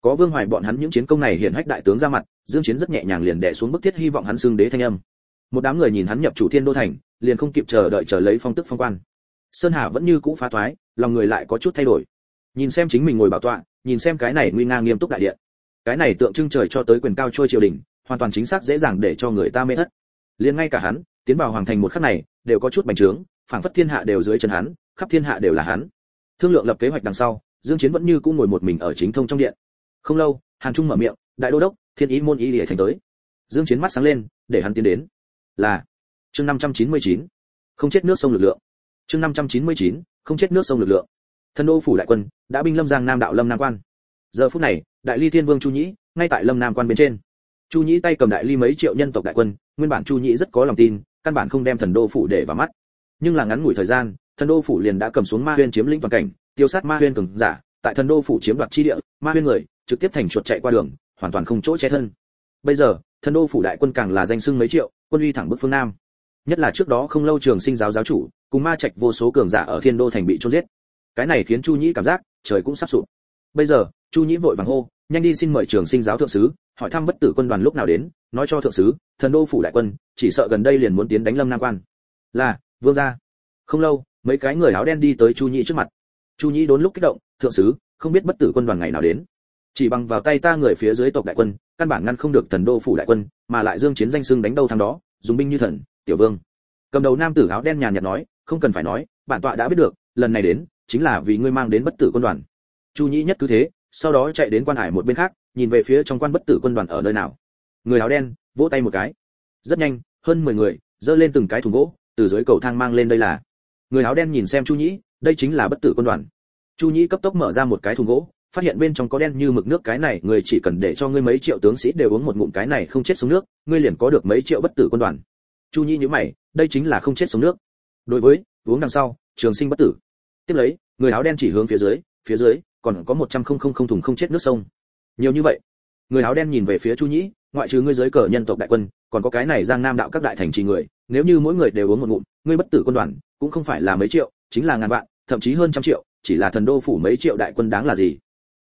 Có vương hoài bọn hắn những chiến công này hiện hách đại tướng ra mặt, dương chiến rất nhẹ nhàng liền đè xuống bức thiết hy vọng hắn xưng đế thanh âm. Một đám người nhìn hắn nhập chủ thiên đô thành, liền không kịp chờ đợi chờ lấy phong tức phong quan. Sơn hà vẫn như cũ phá thoái, lòng người lại có chút thay đổi. Nhìn xem chính mình ngồi bảo tọa, nhìn xem cái này nguy nga nghiêm túc đại điện. Cái này tượng trưng trời cho tới quyền cao trôi triều đình hoàn toàn chính xác dễ dàng để cho người ta mê thất. Liền ngay cả hắn, tiến vào hoàng thành một khắc này, đều có chút bành trướng, phảng phất thiên hạ đều dưới chân hắn, khắp thiên hạ đều là hắn. Thương lượng lập kế hoạch đằng sau, dương chiến vẫn như cũ ngồi một mình ở chính thông trong điện. Không lâu, hàn trung mở miệng, đại đô đốc, thiên ý môn ý lìa thành tới. Dương chiến mắt sáng lên, để hắn tiến đến. Là, chương 599 không chết nước sông lực lượng. Chương 599 không chết nước sông lực lượng. Thân đô phủ đại quân, đã binh lâm giang nam đạo lâm nam quan. Giờ phút này, đại ly thiên vương chu nhĩ, ngay tại lâm nam quan bên trên chu nhĩ tay cầm đại ly mấy triệu nhân tộc đại quân, nguyên bản chu nhĩ rất có lòng tin, căn bản không đem thần đô phủ để vào mắt. Nhưng là ngắn ngủi thời gian, thần đô phủ liền đã cầm xuống ma huyên chiếm lĩnh toàn cảnh, tiêu sát ma huyên cường giả, tại thần đô phủ chiếm đoạt chi địa, ma huyên người, trực tiếp thành chuột chạy qua đường, hoàn toàn không chỗ che thân. Bây giờ, thần đô phủ đại quân càng là danh sưng mấy triệu, quân uy thẳng bức phương nam. Nhất là trước đó không lâu trường sinh giáo giáo chủ, cùng ma trạch vô số cường giả ở thiên đô thành bị chôn giết. Cái này khiến chu nhĩ cảm giác, trời cũng sắp sụp. Bây giờ, chu nhĩ vội vàng hô nhanh đi xin mời trường sinh giáo thượng sứ, hỏi thăm bất tử quân đoàn lúc nào đến, nói cho thượng sứ, thần đô phủ đại quân, chỉ sợ gần đây liền muốn tiến đánh lâm nam quan. Là, vương gia. Không lâu, mấy cái người áo đen đi tới chu nhĩ trước mặt. Chu nhĩ đốn lúc kích động, thượng sứ, không biết bất tử quân đoàn ngày nào đến. Chỉ bằng vào tay ta người phía dưới tộc đại quân, căn bản ngăn không được thần đô phủ đại quân, mà lại dương chiến danh xưng đánh đâu thằng đó, dùng binh như thần, tiểu vương. Cầm đầu nam tử áo đen nhàn nhạt nói, không cần phải nói, bản tọa đã biết được, lần này đến, chính là vì ngươi mang đến bất tử quân đoàn. Chu nhĩ nhất cứ thế sau đó chạy đến quan hải một bên khác, nhìn về phía trong quan bất tử quân đoàn ở nơi nào. Người áo đen, vỗ tay một cái. Rất nhanh, hơn 10 người dơ lên từng cái thùng gỗ, từ dưới cầu thang mang lên đây là. Người áo đen nhìn xem chu nhĩ, đây chính là bất tử quân đoàn. Chu nhĩ cấp tốc mở ra một cái thùng gỗ, phát hiện bên trong có đen như mực nước cái này, người chỉ cần để cho ngươi mấy triệu tướng sĩ đều uống một ngụm cái này không chết xuống nước, ngươi liền có được mấy triệu bất tử quân đoàn. Chu nhĩ nhíu mày, đây chính là không chết xuống nước. Đối với, uống đằng sau, trường sinh bất tử. Tiếp lấy, người áo đen chỉ hướng phía dưới phía dưới còn có một trăm không không không thùng không chết nước sông. Nhiều như vậy. Người áo đen nhìn về phía chu nhĩ, ngoại trừ ngươi giới cờ nhân tộc đại quân, còn có cái này giang nam đạo các đại thành trì người, nếu như mỗi người đều uống một ngụm, ngươi bất tử quân đoàn, cũng không phải là mấy triệu, chính là ngàn vạn, thậm chí hơn trăm triệu, chỉ là thần đô phủ mấy triệu đại quân đáng là gì?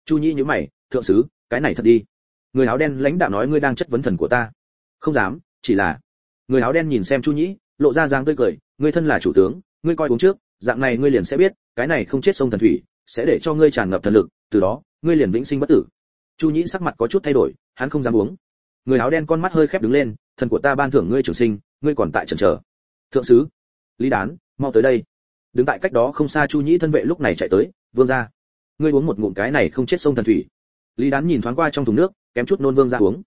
Chu nhĩ nhíu mày, thượng sứ, cái này thật đi. Người áo đen lãnh đạo nói ngươi đang chất vấn thần của ta. Không dám, chỉ là người áo đen nhìn xem chu nhĩ, lộ ra dáng tươi cười, ngươi thân là chủ tướng, ngươi coi uống trước, dạng này ngươi liền sẽ biết, cái này không chết sông thần thủy sẽ để cho ngươi tràn ngập thần lực, từ đó, ngươi liền vĩnh sinh bất tử. Chu nhĩ sắc mặt có chút thay đổi, hắn không dám uống. Người áo đen con mắt hơi khép đứng lên, thần của ta ban thưởng ngươi trường sinh, ngươi còn tại chần chờ. Thượng sứ, lý đán, mau tới đây. Đứng tại cách đó không xa chu nhĩ thân vệ lúc này chạy tới, vương ra ngươi uống một ngụm cái này không chết sông thần thủy. Lý đán nhìn thoáng qua trong thùng nước, kém chút nôn vương ra uống.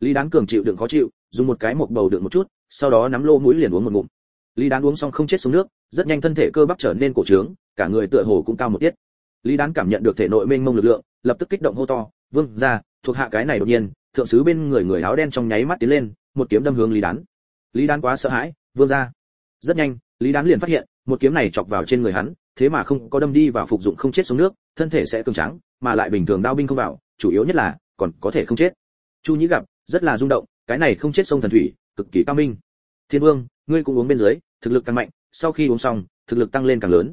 Lý đán cường chịu đựng khó chịu, dùng một cái một bầu đựng một chút, sau đó nắm lô mũi liền uống một ngụm. Lý đán uống xong không chết xuống nước, rất nhanh thân thể cơ bắp trở nên cổ trướng, cả người tựa hồ cũng cao một tiết lý đán cảm nhận được thể nội mênh mông lực lượng, lập tức kích động hô to, vương ra thuộc hạ cái này đột nhiên. Thượng sứ bên người người áo đen trong nháy mắt tiến lên, một kiếm đâm hướng lý đán. Lý đán quá sợ hãi, vương ra rất nhanh, lý đán liền phát hiện, một kiếm này chọc vào trên người hắn, thế mà không có đâm đi vào phục dụng không chết xuống nước, thân thể sẽ cường trắng mà lại bình thường đao binh không vào, chủ yếu nhất là, còn có thể không chết. Chu nhĩ gặp, rất là rung động, cái này không chết sông thần thủy, cực kỳ cao minh. Thiên vương, ngươi cũng uống bên dưới, thực lực càng mạnh, sau khi uống xong, thực lực tăng lên càng lớn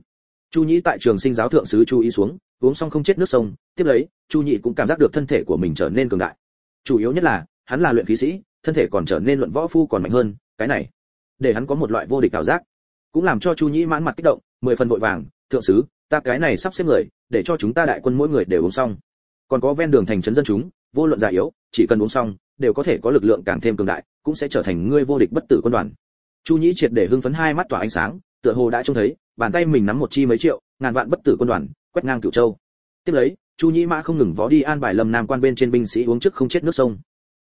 chu nhĩ tại trường sinh giáo thượng sứ chú ý xuống, uống xong không chết nước sông, tiếp lấy, chu nhĩ cũng cảm giác được thân thể của mình trở nên cường đại. Chủ yếu nhất là, hắn là luyện khí sĩ, thân thể còn trở nên luận võ phu còn mạnh hơn, cái này, để hắn có một loại vô địch cảm giác. Cũng làm cho chu nhĩ mãn mặt kích động, mười phần vội vàng, thượng sứ, ta cái này sắp xếp người, để cho chúng ta đại quân mỗi người đều uống xong. Còn có ven đường thành trấn dân chúng, vô luận già yếu, chỉ cần uống xong, đều có thể có lực lượng càng thêm cường đại, cũng sẽ trở thành ngươi vô địch bất tử quân đoàn. Chu nhĩ triệt để hưng phấn hai mắt tỏa ánh sáng tựa hồ đã trông thấy, bàn tay mình nắm một chi mấy triệu, ngàn vạn bất tử quân đoàn, quét ngang cửu châu. Tiếp lấy, chu nhĩ mã không ngừng vó đi an bài lâm nam quan bên trên binh sĩ uống trước không chết nước sông.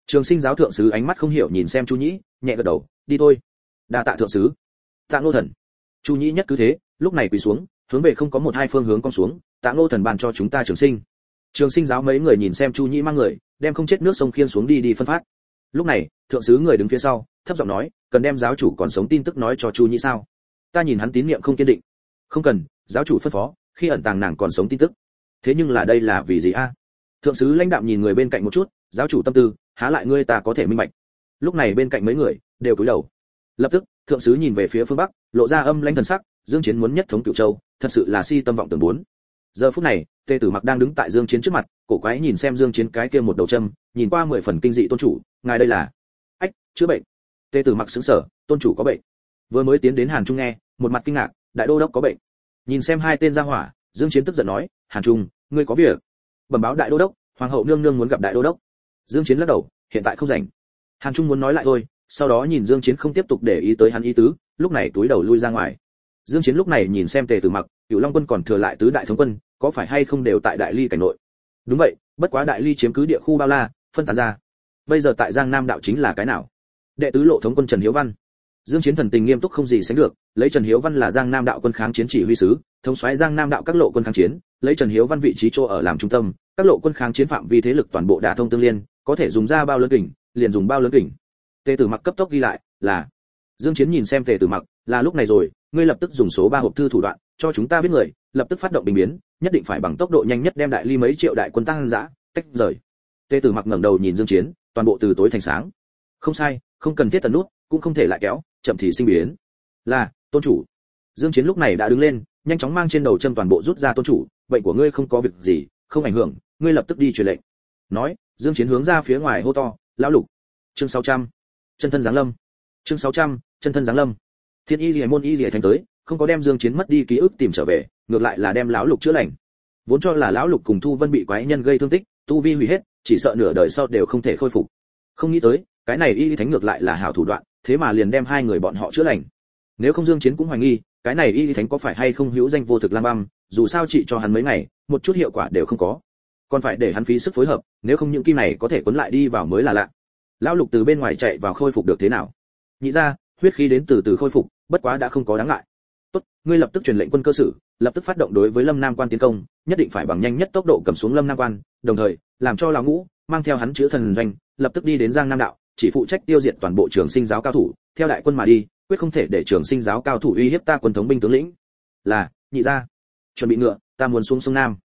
Trường sinh giáo thượng sứ ánh mắt không hiểu nhìn xem chu nhĩ, nhẹ gật đầu, đi thôi. Đa tạ thượng sứ. Tạ ngô thần. Chu nhĩ nhất cứ thế, lúc này quỳ xuống, hướng về không có một hai phương hướng con xuống, tạ ngô thần bàn cho chúng ta trường sinh. Trường sinh giáo mấy người nhìn xem chu nhĩ mang người, đem không chết nước sông khiên xuống đi đi phân phát. Lúc này, thượng sứ người đứng phía sau, thấp giọng nói, cần đem giáo chủ còn sống tin tức nói cho chu nhĩ sao? Ta nhìn hắn tín niệm không kiên định. Không cần, giáo chủ phân phó, khi ẩn tàng nàng còn sống tin tức. Thế nhưng là đây là vì gì a? Thượng sứ lãnh đạo nhìn người bên cạnh một chút, giáo chủ tâm tư, há lại ngươi ta có thể minh bạch. Lúc này bên cạnh mấy người, đều cúi đầu. Lập tức, thượng sứ nhìn về phía phương bắc, lộ ra âm lãnh thần sắc, dương chiến muốn nhất thống cửu châu, thật sự là si tâm vọng tưởng bốn. Giờ phút này tề tử mặc đang đứng tại dương chiến trước mặt, cổ quái nhìn xem dương chiến cái kia một đầu châm, nhìn qua mười phần kinh dị tôn chủ, ngài đây là. Ách, chữa bệnh. Tề tử mặc sững sờ, tôn chủ có bệnh vừa mới tiến đến hàn trung nghe, một mặt kinh ngạc, đại đô đốc có bệnh. Nhìn xem hai tên gia hỏa, dương chiến tức giận nói, hàn trung, ngươi có việc. Bẩm báo đại đô đốc, hoàng hậu nương nương muốn gặp đại đô đốc. Dương chiến lắc đầu, hiện tại không rảnh. Hàn trung muốn nói lại thôi, sau đó nhìn dương chiến không tiếp tục để ý tới hắn ý tứ, lúc này túi đầu lui ra ngoài. Dương chiến lúc này nhìn xem tề tử mặc, cửu long quân còn thừa lại tứ đại thống quân, có phải hay không đều tại đại ly cảnh nội? Đúng vậy, bất quá đại ly chiếm cứ địa khu bao la, phân tán ra. Bây giờ tại giang nam đạo chính là cái nào? Đệ tứ lộ thống quân trần hiếu văn dương chiến thần tình nghiêm túc không gì sánh được, lấy trần hiếu văn là giang nam đạo quân kháng chiến chỉ huy sứ, thống soái giang nam đạo các lộ quân kháng chiến, lấy trần hiếu văn vị trí chỗ ở làm trung tâm, các lộ quân kháng chiến phạm vi thế lực toàn bộ đả thông tương liên, có thể dùng ra bao lớn kình, liền dùng bao lớn kình. Tề tử mặc cấp tốc ghi lại, là, dương chiến nhìn xem tề tử mặc, là lúc này rồi, ngươi lập tức dùng số ba hộp thư thủ đoạn, cho chúng ta biết người, lập tức phát động bình biến, nhất định phải bằng tốc độ nhanh nhất đem đại ly mấy triệu đại quân tăng dã, tách rời. Tề tử mặc ngẩng đầu nhìn dương chiến, toàn bộ từ tối thành sáng. Không sai, không cần thiết tần nút cũng không thể lại kéo chậm thì sinh biến. Là tôn chủ. Dương chiến lúc này đã đứng lên nhanh chóng mang trên đầu chân toàn bộ rút ra tôn chủ bệnh của ngươi không có việc gì không ảnh hưởng ngươi lập tức đi truyền lệnh. Nói dương chiến hướng ra phía ngoài hô to lão lục. Chương 600. chân thân giáng lâm. Chương 600, chân thân giáng lâm. Thiên y liễu môn y liễu thành tới không có đem dương chiến mất đi ký ức tìm trở về ngược lại là đem lão lục chữa lành. Vốn cho là lão lục cùng thu vân bị quái nhân gây thương tích tu vi hủy hết chỉ sợ nửa đời sau đều không thể khôi phục. Không nghĩ tới cái này y thánh ngược lại là hảo thủ đoạn thế mà liền đem hai người bọn họ chữa lành. Nếu không dương chiến cũng hoài nghi, cái này y thánh có phải hay không hữu danh vô thực lam băm, dù sao trị cho hắn mấy ngày, một chút hiệu quả đều không có. Còn phải để hắn phí sức phối hợp, nếu không những kim này có thể cuốn lại đi vào mới là lạ. Lão lục từ bên ngoài chạy vào khôi phục được thế nào? Nhị ra huyết khí đến từ từ khôi phục, bất quá đã không có đáng ngại. Tốt, ngươi lập tức truyền lệnh quân cơ sử lập tức phát động đối với lâm nam quan tiến công, nhất định phải bằng nhanh nhất tốc độ cầm xuống lâm nam quan, đồng thời, làm cho lão ngũ, mang theo hắn chữa thần doanh, lập tức đi đến giang nam đạo chỉ phụ trách tiêu diệt toàn bộ trường sinh giáo cao thủ, theo đại quân mà đi, quyết không thể để trường sinh giáo cao thủ uy hiếp ta quân thống binh tướng lĩnh. Là, nhị gia. Chuẩn bị ngựa, ta muốn xuống sông nam.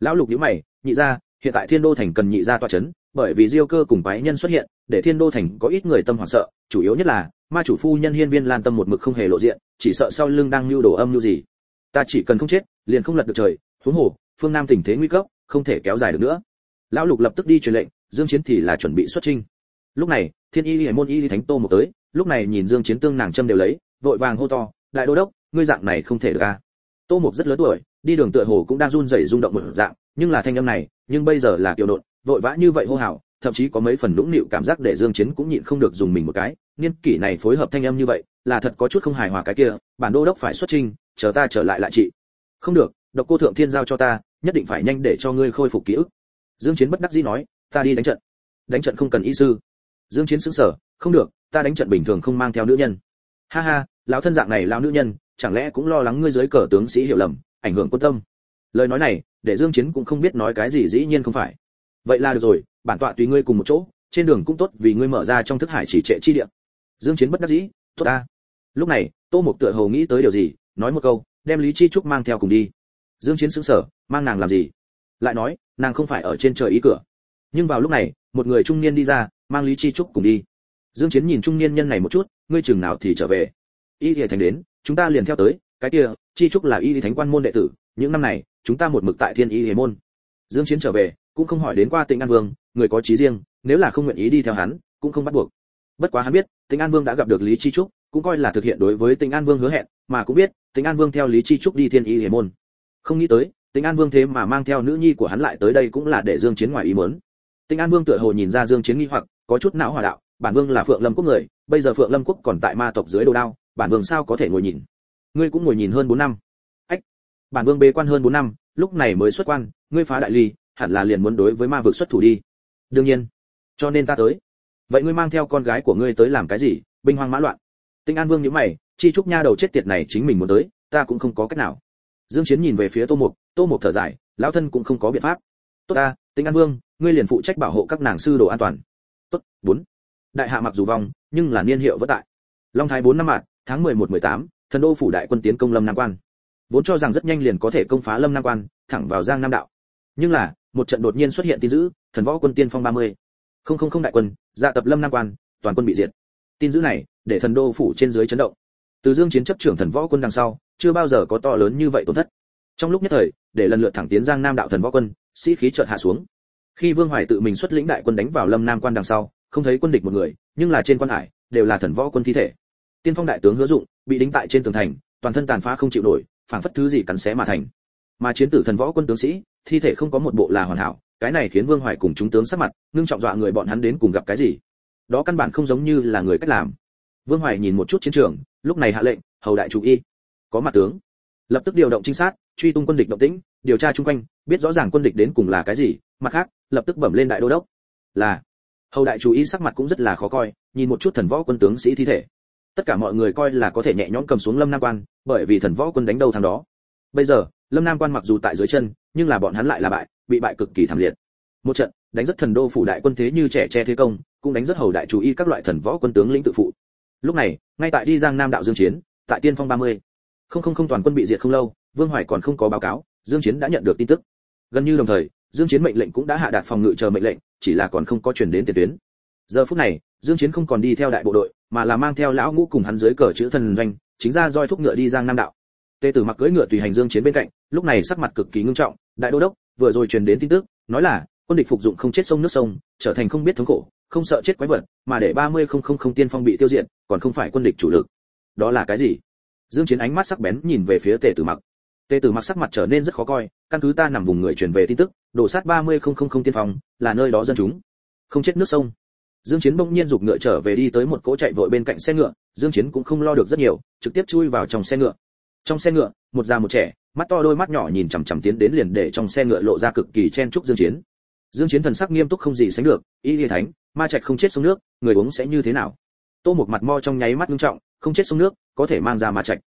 Lão lục nhíu mày, nhị gia, hiện tại thiên đô thành cần nhị gia tọa chấn, bởi vì diêu cơ cùng quái nhân xuất hiện, để thiên đô thành có ít người tâm hoảng sợ, chủ yếu nhất là, ma chủ phu nhân hiên viên lan tâm một mực không hề lộ diện, chỉ sợ sau lưng đang lưu đồ âm lưu gì. Ta chỉ cần không chết, liền không lật được trời, huống hồ, phương nam tình thế nguy cấp, không thể kéo dài được nữa. Lão lục lập tức đi truyền lệnh, dương chiến thì là chuẩn bị xuất chinh lúc này, thiên y hải môn y thánh tô một tới, lúc này nhìn dương chiến tương nàng châm đều lấy, vội vàng hô to, đại đô đốc, ngươi dạng này không thể được a tô mục rất lớn tuổi, đi đường tựa hồ cũng đang run rẩy rung động một dạng, nhưng là thanh âm này, nhưng bây giờ là kiều đột vội vã như vậy hô hào, thậm chí có mấy phần lũng nịu cảm giác để dương chiến cũng nhịn không được dùng mình một cái. Niên kỷ này phối hợp thanh âm như vậy, là thật có chút không hài hòa cái kia, bản đô đốc phải xuất trình chờ ta trở lại lại chị. Không được, độc cô thượng thiên giao cho ta, nhất định phải nhanh để cho ngươi khôi phục ký ức. Dương chiến bất đắc dĩ nói, ta đi đánh trận. Đánh trận không cần y sư dương chiến sững sờ, không được, ta đánh trận bình thường không mang theo nữ nhân. Ha ha, lão thân dạng này lão nữ nhân, chẳng lẽ cũng lo lắng ngươi dưới cờ tướng sĩ hiểu lầm, ảnh hưởng quân tâm? Lời nói này, để dương chiến cũng không biết nói cái gì dĩ nhiên không phải. Vậy là được rồi, bản tọa tùy ngươi cùng một chỗ, trên đường cũng tốt vì ngươi mở ra trong thức hải chỉ trệ chi địa. Dương chiến bất đắc dĩ, tốt ta. Lúc này, tô mục tựa hồ nghĩ tới điều gì, nói một câu, đem lý chi trúc mang theo cùng đi. Dương chiến sững sờ, mang nàng làm gì? Lại nói, nàng không phải ở trên trời ý cửa. Nhưng vào lúc này, một người trung niên đi ra mang lý chi trúc cùng đi. Dương chiến nhìn trung niên nhân này một chút, ngươi chừng nào thì trở về? Y lìa thánh đến, chúng ta liền theo tới, cái kia, chi trúc là y lý thánh quan môn đệ tử, những năm này, chúng ta một mực tại thiên y lìa môn. Dương chiến trở về, cũng không hỏi đến qua tịnh an vương, người có chí riêng, nếu là không nguyện ý đi theo hắn, cũng không bắt buộc. Bất quá hắn biết, tịnh an vương đã gặp được lý chi trúc cũng coi là thực hiện đối với tịnh an vương hứa hẹn, mà cũng biết, tịnh an vương theo lý chi trúc đi thiên y lìa môn. Không nghĩ tới, tịnh an vương thế mà mang theo nữ nhi của hắn lại tới đây cũng là để dương chiến ngoài ý muốn. Tịnh an vương tựa hồ nhìn ra dương chiến nghi hoặc có chút não hòa đạo, bản vương là phượng lâm quốc người, bây giờ phượng lâm quốc còn tại ma tộc dưới đồ đao, bản vương sao có thể ngồi nhìn? Ngươi cũng ngồi nhìn hơn bốn năm. Ách, bản vương bế quan hơn bốn năm, lúc này mới xuất quan, ngươi phá đại ly, hẳn là liền muốn đối với ma vực xuất thủ đi. Đương nhiên. Cho nên ta tới. Vậy ngươi mang theo con gái của ngươi tới làm cái gì? Binh hoang mã loạn. Tinh an vương nhíu mày, chi trúc nha đầu chết tiệt này chính mình muốn tới, ta cũng không có cách nào. Dương chiến nhìn về phía tô mục tô mục thở dài, lão thân cũng không có biện pháp. Tốt ta, tinh an vương, ngươi liền phụ trách bảo hộ các nàng sư đồ an toàn tốt bốn. Đại hạ mặc dù vong nhưng là niên hiệu vẫn tại. Long thái bốn năm mạt tháng 11 18, thần đô phủ đại quân tiến công lâm nam quan. Vốn cho rằng rất nhanh liền có thể công phá lâm nam quan thẳng vào giang nam đạo. Nhưng là một trận đột nhiên xuất hiện tin dữ thần võ quân tiên phong 30. không không không đại quân dạ tập lâm nam quan toàn quân bị diệt. Tin dữ này để thần đô phủ trên dưới chấn động. Từ dương chiến chấp trưởng thần võ quân đằng sau chưa bao giờ có to lớn như vậy tổn thất. Trong lúc nhất thời để lần lượt thẳng tiến giang nam đạo thần võ quân sĩ khí chợt hạ xuống khi vương hoài tự mình xuất lĩnh đại quân đánh vào lâm nam quan đằng sau, không thấy quân địch một người, nhưng là trên quan hải, đều là thần võ quân thi thể. Tiên phong đại tướng hứa dụng, bị đính tại trên tường thành, toàn thân tàn phá không chịu nổi, phảng phất thứ gì cắn xé mà thành. Mà chiến tử thần võ quân tướng sĩ, thi thể không có một bộ là hoàn hảo, cái này khiến vương hoài cùng chúng tướng sắc mặt, ngưng trọng dọa người bọn hắn đến cùng gặp cái gì? Đó căn bản không giống như là người cách làm. Vương hoài nhìn một chút chiến trường, lúc này hạ lệnh, hầu đại chủ y. Có mặt tướng. Lập tức điều động trinh sát truy tung quân địch động tĩnh, điều tra chung quanh, biết rõ ràng quân địch đến cùng là cái gì, mặt khác, lập tức bẩm lên đại đô đốc. Là, hầu đại chủ y sắc mặt cũng rất là khó coi, nhìn một chút thần võ quân tướng sĩ thi thể. Tất cả mọi người coi là có thể nhẹ nhõm cầm xuống lâm nam quan, bởi vì thần võ quân đánh đầu thằng đó. Bây giờ, lâm nam quan mặc dù tại dưới chân, nhưng là bọn hắn lại là bại, bị bại cực kỳ thảm liệt. Một trận đánh rất thần đô phủ đại quân thế như trẻ che thế công, cũng đánh rất hầu đại chủ y các loại thần võ quân tướng lĩnh tự phụ. Lúc này, ngay tại đi giang nam đạo dương chiến, tại tiên phong 30. không không không toàn quân bị diệt không lâu vương hoài còn không có báo cáo, dương chiến đã nhận được tin tức. Gần như đồng thời, dương chiến mệnh lệnh cũng đã hạ đạt phòng ngự chờ mệnh lệnh, chỉ là còn không có truyền đến tiền tuyến. Giờ phút này, dương chiến không còn đi theo đại bộ đội, mà là mang theo lão ngũ cùng hắn dưới cờ chữ thần doanh, chính ra roi thúc ngựa đi giang nam đạo. Tề tử mặc cưỡi ngựa tùy hành dương chiến bên cạnh, lúc này sắc mặt cực kỳ nghiêm trọng, đại đô đốc, vừa rồi truyền đến tin tức, nói là, quân địch phục dụng không chết sông nước sông, trở thành không biết thống khổ, không sợ chết quái vật, mà để 30 không không không tiên phong bị tiêu diệt, còn không phải quân địch chủ lực. Đó là cái gì? Dương chiến ánh mắt sắc bén nhìn về phía tề tử mặc tê tử mặc sắc mặt trở nên rất khó coi căn cứ ta nằm vùng người truyền về tin tức đổ sát 30 không không không tiên phòng là nơi đó dân chúng không chết nước sông Dương Chiến bỗng nhiên rục ngựa trở về đi tới một cỗ chạy vội bên cạnh xe ngựa, Dương Chiến cũng không lo được rất nhiều, trực tiếp chui vào trong xe ngựa. Trong xe ngựa, một già một trẻ, mắt to đôi mắt nhỏ nhìn chằm chằm tiến đến liền để trong xe ngựa lộ ra cực kỳ chen chúc Dương Chiến. Dương Chiến thần sắc nghiêm túc không gì sánh được, y liệt thánh, ma trạch không chết xuống nước, người uống sẽ như thế nào? Tô một mặt mo trong nháy mắt nghiêm trọng, không chết xuống nước, có thể mang ra ma trạch.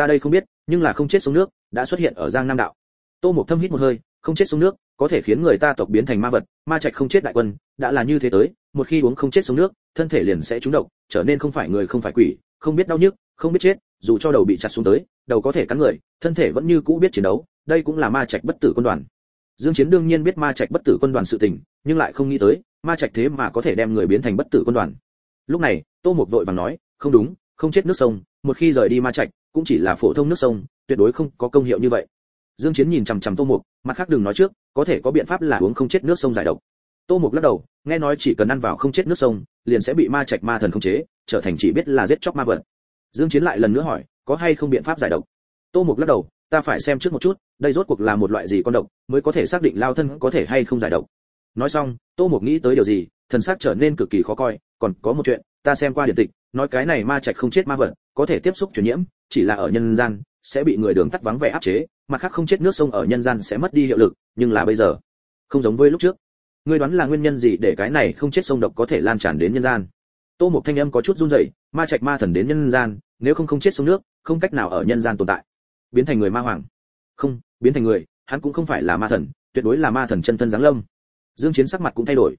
Ta đây không biết, nhưng là không chết xuống nước, đã xuất hiện ở Giang Nam đạo. Tô Mục thâm hít một hơi, không chết xuống nước, có thể khiến người ta tộc biến thành ma vật, ma trạch không chết đại quân, đã là như thế tới, một khi uống không chết xuống nước, thân thể liền sẽ trúng độc, trở nên không phải người không phải quỷ, không biết đau nhức, không biết chết, dù cho đầu bị chặt xuống tới, đầu có thể cắn người, thân thể vẫn như cũ biết chiến đấu, đây cũng là ma trạch bất tử quân đoàn. Dương Chiến đương nhiên biết ma trạch bất tử quân đoàn sự tình, nhưng lại không nghĩ tới, ma trạch thế mà có thể đem người biến thành bất tử quân đoàn. Lúc này, Tô Mục vội vàng nói, không đúng, không chết nước sông, một khi rời đi ma trạch, cũng chỉ là phổ thông nước sông, tuyệt đối không có công hiệu như vậy. Dương Chiến nhìn chằm chằm Tô Mục, mặt khác đừng nói trước, có thể có biện pháp là uống không chết nước sông giải độc. Tô Mục lắc đầu, nghe nói chỉ cần ăn vào không chết nước sông, liền sẽ bị ma trạch ma thần khống chế, trở thành chỉ biết là giết chóc ma vật. Dương Chiến lại lần nữa hỏi, có hay không biện pháp giải độc tô mục lắc đầu ta phải xem trước một chút đây rốt cuộc là một loại gì con độc mới có thể xác định lao thân có thể hay không giải độc nói xong tô mục nghĩ tới điều gì thần sắc trở nên cực kỳ khó coi còn có một chuyện ta xem qua điện tịch nói cái này ma trạch không chết ma vật có thể tiếp xúc truyền nhiễm chỉ là ở nhân gian, sẽ bị người đường tắt vắng vẻ áp chế, mà khác không chết nước sông ở nhân gian sẽ mất đi hiệu lực, nhưng là bây giờ, không giống với lúc trước. Ngươi đoán là nguyên nhân gì để cái này không chết sông độc có thể lan tràn đến nhân gian? Tô mục thanh âm có chút run rẩy, ma trạch ma thần đến nhân gian, nếu không không chết sông nước, không cách nào ở nhân gian tồn tại. Biến thành người ma hoàng. Không, biến thành người, hắn cũng không phải là ma thần, tuyệt đối là ma thần chân thân giáng lâm. Dương chiến sắc mặt cũng thay đổi.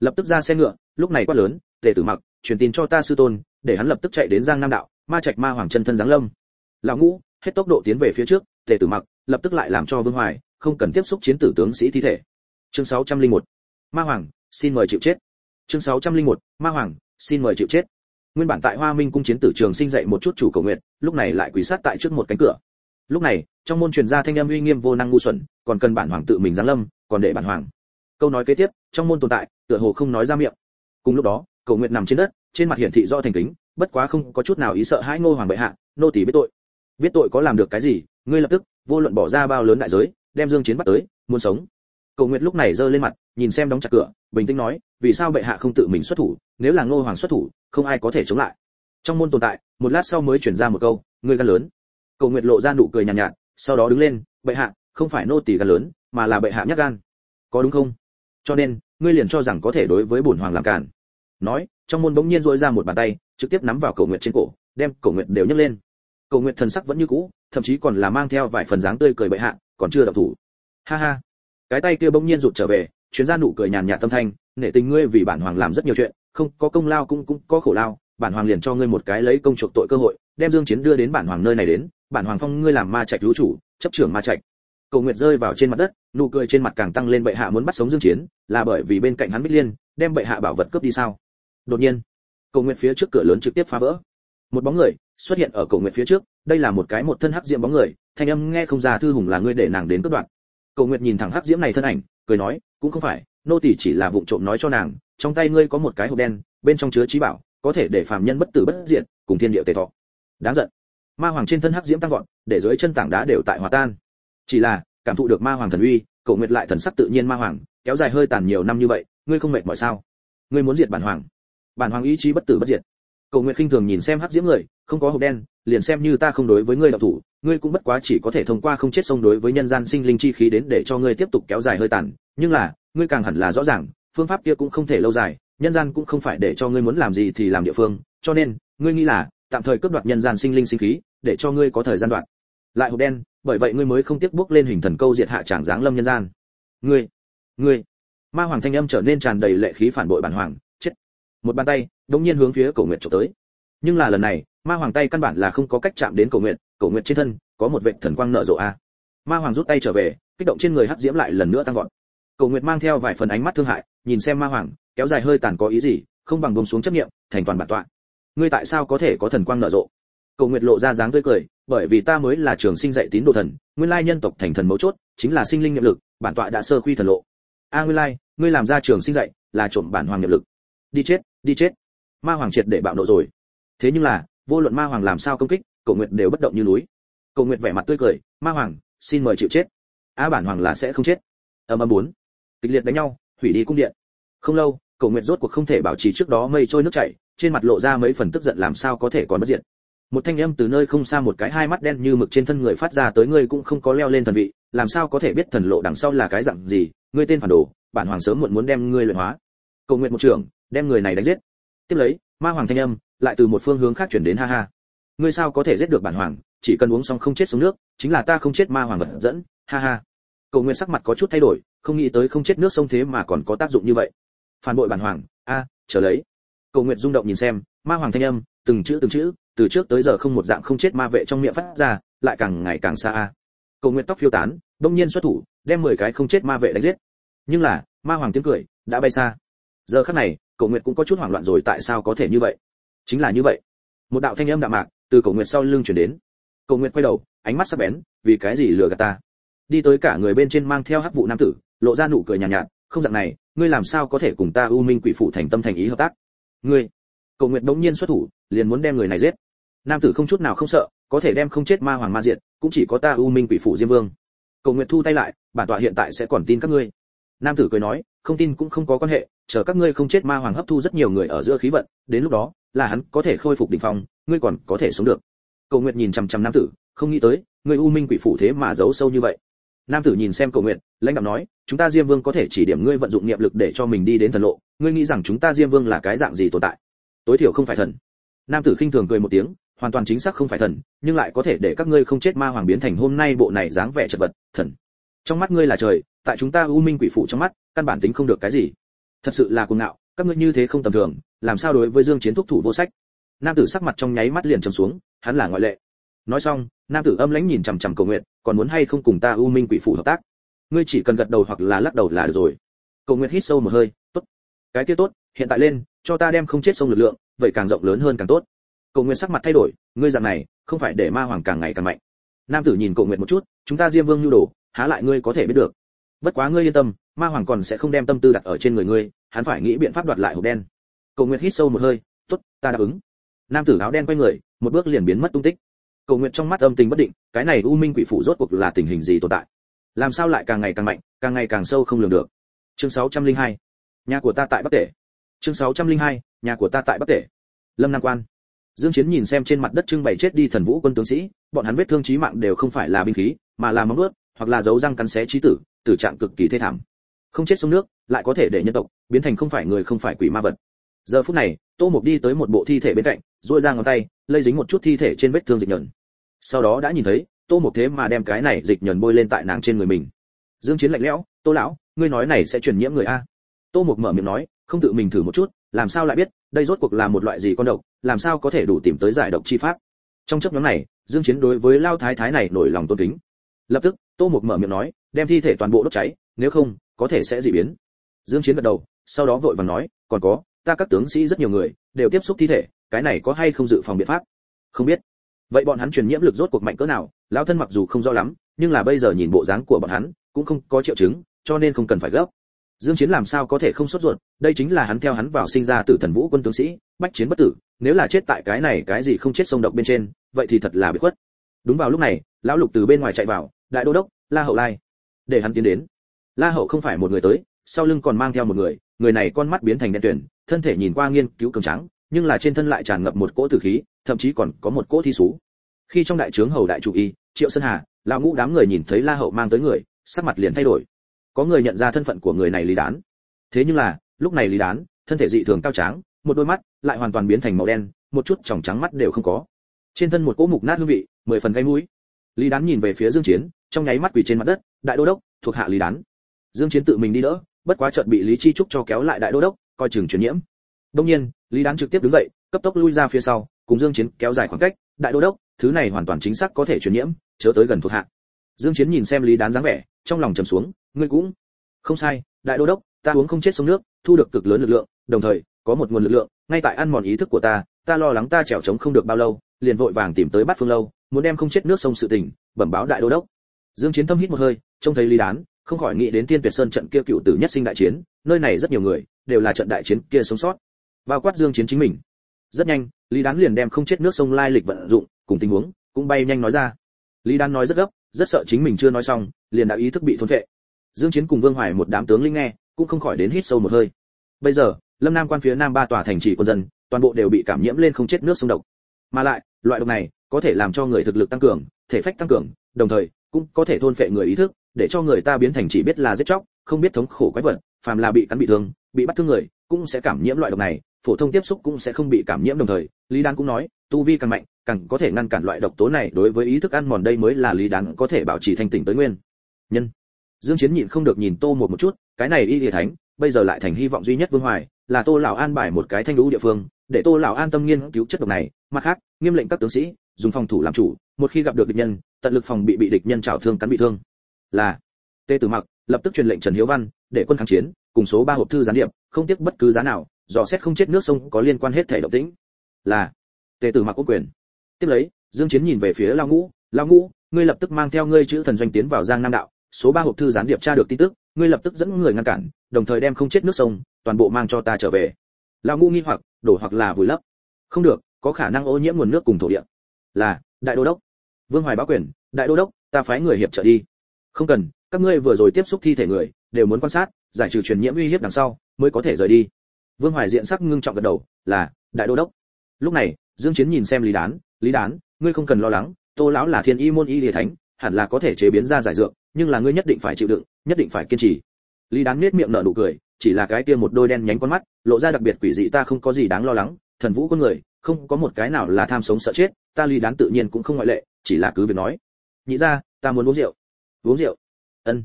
Lập tức ra xe ngựa, lúc này quát lớn, tề tử mặc, truyền tin cho ta sư tôn, để hắn lập tức chạy đến giang nam đạo ma trạch ma hoàng chân thân giáng lâm. Lão ngũ, hết tốc độ tiến về phía trước, tề tử mặc, lập tức lại làm cho vương hoài, không cần tiếp xúc chiến tử tướng sĩ thi thể. Chương 601 ma hoàng, xin mời chịu chết. Chương 601 ma hoàng, xin mời chịu chết. Nguyên bản tại hoa minh cung chiến tử trường sinh dậy một chút chủ cầu nguyện, lúc này lại quỳ sát tại trước một cánh cửa. Lúc này, trong môn truyền gia thanh âm uy nghiêm vô năng ngu xuẩn, còn cần bản hoàng tự mình giáng lâm, còn để bản hoàng. Câu nói kế tiếp, trong môn tồn tại, tựa hồ không nói ra miệng. Cùng lúc đó, cầu nguyện nằm trên đất, trên mặt hiển thị do thành kính bất quá không có chút nào ý sợ hãi ngô hoàng bệ hạ nô tỳ biết tội. Biết tội có làm được cái gì ngươi lập tức vô luận bỏ ra bao lớn đại giới đem dương chiến bắt tới muốn sống. Cầu nguyện lúc này giơ lên mặt nhìn xem đóng chặt cửa bình tĩnh nói vì sao bệ hạ không tự mình xuất thủ nếu là ngô hoàng xuất thủ không ai có thể chống lại. Trong môn tồn tại một lát sau mới chuyển ra một câu ngươi gan lớn. Cầu nguyện lộ ra nụ cười nhàn nhạt, nhạt sau đó đứng lên bệ hạ không phải nô tỳ gan lớn mà là bệ hạ nhát gan. Có đúng không? Cho nên ngươi liền cho rằng có thể đối với bổn hoàng làm cản nói trong môn bỗng nhiên duỗi ra một bàn tay trực tiếp nắm vào cầu nguyện trên cổ, đem cầu nguyện đều nhấc lên. Cầu nguyện thần sắc vẫn như cũ, thậm chí còn là mang theo vài phần dáng tươi cười bệ hạ, còn chưa động thủ. Ha ha. Cái tay kia bỗng nhiên rụt trở về chuyến ra nụ cười nhàn nhạt tâm thanh, nể tình ngươi vì bản hoàng làm rất nhiều chuyện, không có công lao cũng cũng có khổ lao, bản hoàng liền cho ngươi một cái lấy công chuộc tội cơ hội, đem dương chiến đưa đến bản hoàng nơi này đến, bản hoàng phong ngươi làm ma trạch lũ chủ, chấp trưởng ma trạch. Cầu nguyệt rơi vào trên mặt đất, nụ cười trên mặt càng tăng lên bệ hạ muốn bắt sống dương chiến, là bởi vì bên cạnh hắn bích liên, đem bệ hạ bảo vật cướp đi sao? Đột nhiên cầu nguyệt phía trước cửa lớn trực tiếp phá vỡ. Một bóng người xuất hiện ở cầu nguyệt phía trước, đây là một cái một thân hắc diễm bóng người, thanh âm nghe không ra thư hùng là ngươi để nàng đến cất đoạn. Cầu nguyệt nhìn thẳng hắc diễm này thân ảnh, cười nói, cũng không phải, nô tỳ chỉ là vụng trộm nói cho nàng, trong tay ngươi có một cái hộp đen, bên trong chứa trí bảo, có thể để phàm nhân bất tử bất diệt, cùng thiên địa tề thọ. Đáng giận. Ma hoàng trên thân hắc diễm tăng vọt, để dưới chân tảng đá đều tại hòa tan. Chỉ là, cảm thụ được ma hoàng thần uy cậu nguyệt lại thần sắc tự nhiên ma hoàng, kéo dài hơi tàn nhiều năm như vậy, ngươi không mệt mỏi sao? Ngươi muốn diệt bản hoàng bản hoàng ý chí bất tử bất diệt. Cầu nguyệt khinh thường nhìn xem hắc diễm người, không có hộp đen, liền xem như ta không đối với ngươi đạo thủ, ngươi cũng bất quá chỉ có thể thông qua không chết sông đối với nhân gian sinh linh chi khí đến để cho ngươi tiếp tục kéo dài hơi tàn, nhưng là, ngươi càng hẳn là rõ ràng, phương pháp kia cũng không thể lâu dài, nhân gian cũng không phải để cho ngươi muốn làm gì thì làm địa phương, cho nên, ngươi nghĩ là, tạm thời cướp đoạt nhân gian sinh linh sinh khí, để cho ngươi có thời gian đoạn. Lại hộp đen, bởi vậy ngươi mới không tiếc bước lên hình thần câu diệt hạ tràng giáng lâm nhân gian. Ngươi ngươi. Ma hoàng thanh âm trở nên tràn đầy lệ khí phản bội bản hoàng một bàn tay đống nhiên hướng phía cổ nguyệt chụp tới. Nhưng là lần này, ma hoàng tay căn bản là không có cách chạm đến cổ nguyệt cổ nguyệt trên thân, có một vệt thần quang nở rộ a. Ma hoàng rút tay trở về, kích động trên người hắc diễm lại lần nữa tăng vọt. Cổ nguyệt mang theo vài phần ánh mắt thương hại, nhìn xem ma hoàng, kéo dài hơi tàn có ý gì, không bằng buông xuống chấp niệm, thành toàn bản tọa. Ngươi tại sao có thể có thần quang nở rộ? Cổ nguyệt lộ ra dáng tươi cười, bởi vì ta mới là trường sinh dạy tín đồ thần, nguyên lai nhân tộc thành thần mấu chốt, chính là sinh linh niệm lực, bản tọa đã sơ quy thần lộ. A nguyên lai, ngươi làm ra trường sinh dạy, là trộm bản hoàng niệm lực. Đi chết đi chết. Ma hoàng triệt để bạo nộ rồi. Thế nhưng là, vô luận ma hoàng làm sao công kích cổ nguyệt đều bất động như núi. Cổ nguyệt vẻ mặt tươi cười, ma hoàng, xin mời chịu chết. A bản hoàng là sẽ không chết. Âm âm bốn. Kịch liệt đánh nhau, hủy đi cung điện. Không lâu cổ nguyệt rốt cuộc không thể bảo trì trước đó mây trôi nước chảy, trên mặt lộ ra mấy phần tức giận làm sao có thể còn bất diệt. Một thanh âm từ nơi không xa một cái hai mắt đen như mực trên thân người phát ra tới ngươi cũng không có leo lên thần vị, làm sao có thể biết thần lộ đằng sau là cái dạng gì, ngươi tên phản đồ, bản hoàng sớm muộn muốn đem ngươi luyện hóa. Cầu nguyện một trưởng đem người này đánh giết. Tiếp lấy, ma hoàng thanh âm lại từ một phương hướng khác chuyển đến ha ha. Ngươi sao có thể giết được bản hoàng, chỉ cần uống xong không chết xuống nước, chính là ta không chết ma hoàng vật dẫn, ha ha. Cầu nguyện sắc mặt có chút thay đổi, không nghĩ tới không chết nước sông thế mà còn có tác dụng như vậy. Phản bội bản hoàng, a, chờ lấy. Cầu nguyện rung động nhìn xem, ma hoàng thanh âm, từng chữ từng chữ, từ trước tới giờ không một dạng không chết ma vệ trong miệng phát ra, lại càng ngày càng xa a. Cầu nguyện tóc phiêu tán, đông nhiên xuất thủ, đem mười cái không chết ma vệ đánh giết. Nhưng là, ma hoàng tiếng cười, đã bay xa giờ khắc này cậu nguyệt cũng có chút hoảng loạn rồi tại sao có thể như vậy? Chính là như vậy. Một đạo thanh âm đạm mạc từ cậu nguyệt sau lưng chuyển đến. Cậu nguyệt quay đầu ánh mắt sắc bén vì cái gì lừa gạt ta? Đi tới cả người bên trên mang theo hắc vụ nam tử lộ ra nụ cười nhàn nhạt, nhạt không dạng này ngươi làm sao có thể cùng ta u minh quỷ phụ thành tâm thành ý hợp tác? Ngươi! Cậu nguyệt đống nhiên xuất thủ liền muốn đem người này giết. Nam tử không chút nào không sợ có thể đem không chết ma hoàng ma diệt cũng chỉ có ta u minh quỷ phủ diêm vương. Cậu nguyệt thu tay lại bản tọa hiện tại sẽ còn tin các ngươi. Nam tử cười nói không tin cũng không có quan hệ, chờ các ngươi không chết ma hoàng hấp thu rất nhiều người ở giữa khí vận, đến lúc đó, là hắn có thể khôi phục đỉnh phong, ngươi còn có thể sống được. Cầu nguyện nhìn chằm chằm nam tử, không nghĩ tới, người u minh quỷ phủ thế mà giấu sâu như vậy. Nam tử nhìn xem cầu nguyện lãnh đạo nói, chúng ta diêm vương có thể chỉ điểm ngươi vận dụng niệm lực để cho mình đi đến thần lộ, ngươi nghĩ rằng chúng ta diêm vương là cái dạng gì tồn tại? Tối thiểu không phải thần. Nam tử khinh thường cười một tiếng, hoàn toàn chính xác không phải thần, nhưng lại có thể để các ngươi không chết ma hoàng biến thành hôm nay bộ này dáng vẻ chật vật, thần. Trong mắt ngươi là trời, tại chúng ta u minh quỷ phụ trong mắt căn bản tính không được cái gì. Thật sự là cuồng ngạo, các ngươi như thế không tầm thường, làm sao đối với dương chiến thúc thủ vô sách? Nam tử sắc mặt trong nháy mắt liền trầm xuống, hắn là ngoại lệ. Nói xong, nam tử âm lãnh nhìn chằm chằm cầu nguyện còn muốn hay không cùng ta u minh quỷ Phủ hợp tác? Ngươi chỉ cần gật đầu hoặc là lắc đầu là được rồi. Cầu nguyện hít sâu một hơi, tốt, cái kia tốt, hiện tại lên, cho ta đem không chết sông lực lượng, vậy càng rộng lớn hơn càng tốt. Cầu nguyện sắc mặt thay đổi, ngươi dạng này, không phải để ma hoàng càng ngày càng mạnh. Nam tử nhìn cầu nguyện một chút, chúng ta diêm vương nhu đồ, há lại ngươi có thể biết được. Bất quá ngươi yên tâm ma hoàng còn sẽ không đem tâm tư đặt ở trên người ngươi, hắn phải nghĩ biện pháp đoạt lại hộp đen. Cầu Nguyệt hít sâu một hơi, tốt, ta đáp ứng. Nam tử áo đen quay người, một bước liền biến mất tung tích. Cầu Nguyệt trong mắt âm tình bất định, cái này u minh quỷ phủ rốt cuộc là tình hình gì tồn tại? Làm sao lại càng ngày càng mạnh, càng ngày càng sâu không lường được? Chương 602. nhà của ta tại bắc tể. Chương 602. nhà của ta tại bắc tể. Lâm nam quan. Dương chiến nhìn xem trên mặt đất trưng bày chết đi thần vũ quân tướng sĩ, bọn hắn vết thương chí mạng đều không phải là binh khí, mà là móng vuốt, hoặc là dấu răng cắn xé chí tử tử trạng cực kỳ thê thảm không chết sông nước, lại có thể để nhân tộc biến thành không phải người không phải quỷ ma vật. Giờ phút này, tô mục đi tới một bộ thi thể bên cạnh, duỗi ra ngón tay, lây dính một chút thi thể trên vết thương dịch nhẫn sau đó đã nhìn thấy, tô mục thế mà đem cái này dịch nhẫn bôi lên tại nàng trên người mình. Dương chiến lạnh lẽo, tô lão, ngươi nói này sẽ truyền nhiễm người a? Tô mục mở miệng nói, không tự mình thử một chút, làm sao lại biết, đây rốt cuộc là một loại gì con độc, làm sao có thể đủ tìm tới giải độc chi pháp? Trong chấp nhóm này, dương chiến đối với lao thái thái này nổi lòng tôn kính. Lập tức, tô mục mở miệng nói, đem thi thể toàn bộ đốt cháy, nếu không có thể sẽ dị biến. Dương chiến gật đầu, sau đó vội vàng nói, còn có, ta các tướng sĩ rất nhiều người, đều tiếp xúc thi thể, cái này có hay không dự phòng biện pháp? Không biết. Vậy bọn hắn truyền nhiễm lực rốt cuộc mạnh cỡ nào, lão thân mặc dù không rõ lắm, nhưng là bây giờ nhìn bộ dáng của bọn hắn, cũng không có triệu chứng, cho nên không cần phải gấp. Dương chiến làm sao có thể không sốt ruột, đây chính là hắn theo hắn vào sinh ra tử thần vũ quân tướng sĩ, bách chiến bất tử, nếu là chết tại cái này cái gì không chết sông độc bên trên, vậy thì thật là bị khuất. Đúng vào lúc này, lão lục từ bên ngoài chạy vào, đại đô đốc, la hậu lai. Để hắn tiến đến la hậu không phải một người tới, sau lưng còn mang theo một người người này con mắt biến thành đen tuyền, thân thể nhìn qua nghiên cứu cường trắng nhưng là trên thân lại tràn ngập một cỗ tử khí, thậm chí còn có một cỗ thi sú khi trong đại trướng hầu đại chủ y, triệu sơn hà, lão ngũ đám người nhìn thấy la hậu mang tới người, sắc mặt liền thay đổi. Có người nhận ra thân phận của người này lý đán. Thế nhưng là, lúc này lý đán, thân thể dị thường cao tráng, một đôi mắt lại hoàn toàn biến thành màu đen, một chút tròng trắng mắt đều không có. Trên thân một cỗ mục nát hương vị, mười phần gây mũi. Lý đán nhìn về phía dương chiến, trong nháy mắt quỳ trên mặt đất, đại đô đốc, thuộc hạ lý đán dương chiến tự mình đi đỡ, bất quá chợt bị lý chi trúc cho kéo lại đại đô đốc, coi chừng truyền nhiễm. Đông nhiên, lý đán trực tiếp đứng dậy, cấp tốc lui ra phía sau, cùng dương chiến kéo dài khoảng cách, đại đô đốc, thứ này hoàn toàn chính xác có thể truyền nhiễm, chớ tới gần thuộc hạ. Dương chiến nhìn xem lý đán dáng vẻ, trong lòng trầm xuống, ngươi cũng không sai, đại đô đốc, ta uống không chết sông nước, thu được cực lớn lực lượng, đồng thời, có một nguồn lực lượng, ngay tại ăn mòn ý thức của ta ta lo lắng ta trèo trống không được bao lâu, liền vội vàng tìm tới bát phương lâu, muốn đem không chết nước sông sự tình, bẩm báo đại đô đốc. Dương chiến thâm hít một hơi, trông thấy lý đán không khỏi nghĩ đến tiên tuyệt sơn trận kia cựu tử nhất sinh đại chiến, nơi này rất nhiều người đều là trận đại chiến kia sống sót. Bao quát dương chiến chính mình. Rất nhanh, lý đán liền đem không chết nước sông lai lịch vận dụng, cùng tình huống cũng bay nhanh nói ra. Lý đán nói rất gấp, rất sợ chính mình chưa nói xong, liền đã ý thức bị thôn phệ. Dương chiến cùng vương hoài một đám tướng linh nghe, cũng không khỏi đến hít sâu một hơi. Bây giờ, lâm nam quan phía nam ba tòa thành trì quân dân, toàn bộ đều bị cảm nhiễm lên không chết nước sông độc. Mà lại, loại độc này có thể làm cho người thực lực tăng cường, thể phách tăng cường, đồng thời cũng có thể thôn phệ người ý thức để cho người ta biến thành chỉ biết là giết chóc, không biết thống khổ quái vật, phàm là bị cắn bị thương, bị bắt thương người, cũng sẽ cảm nhiễm loại độc này, phổ thông tiếp xúc cũng sẽ không bị cảm nhiễm đồng thời. Lý đan cũng nói, tu vi càng mạnh, càng có thể ngăn cản loại độc tố này đối với ý thức ăn mòn đây mới là lý đan có thể bảo trì thanh tỉnh tới nguyên. Nhân. Dương chiến nhịn không được nhìn tô một một chút, cái này y địa thánh, bây giờ lại thành hy vọng duy nhất vương hoài, là tô lão an bài một cái thanh lũ địa phương, để tô lão an tâm nghiên cứu chất độc này. Mặt khác, nghiêm lệnh các tướng sĩ, dùng phòng thủ làm chủ, một khi gặp được địch nhân, tận lực phòng bị bị địch nhân trảo thương cắn bị thương là tê tử mặc, lập tức truyền lệnh trần hiếu văn để quân kháng chiến, cùng số ba hộp thư gián điệp, không tiếc bất cứ giá nào, dò xét không chết nước sông có liên quan hết thể động tĩnh. Là tề tử mặc có quyền. Tiếp lấy, dương chiến nhìn về phía lao ngũ lao ngũ, ngươi lập tức mang theo ngươi chữ thần doanh tiến vào giang nam đạo, số ba hộp thư gián điệp tra được tin tức, ngươi lập tức dẫn người ngăn cản, đồng thời đem không chết nước sông, toàn bộ mang cho ta trở về. Lao ngũ nghi hoặc, đổ hoặc là vùi lấp. Không được, có khả năng ô nhiễm nguồn nước cùng thổ địa. Là, đại đô đốc. Vương hoài báo quyền, đại đô đốc, ta phái người hiệp trợ đi không cần, các ngươi vừa rồi tiếp xúc thi thể người, đều muốn quan sát, giải trừ truyền nhiễm uy hiếp đằng sau, mới có thể rời đi. Vương hoài diện sắc ngưng trọng gật đầu, là, đại đô đốc. Lúc này, dương chiến nhìn xem lý đán lý đán, ngươi không cần lo lắng, tô lão là thiên y môn y lìa thánh, hẳn là có thể chế biến ra giải dược, nhưng là ngươi nhất định phải chịu đựng, nhất định phải kiên trì. Lý đán nét miệng nở nụ cười, chỉ là cái kia một đôi đen nhánh con mắt, lộ ra đặc biệt quỷ dị, ta không có gì đáng lo lắng, thần vũ con người, không có một cái nào là tham sống sợ chết, ta lý đán tự nhiên cũng không ngoại lệ, chỉ là cứ việc nói. Nhị ra ta muốn uống rượu uống rượu. Ân.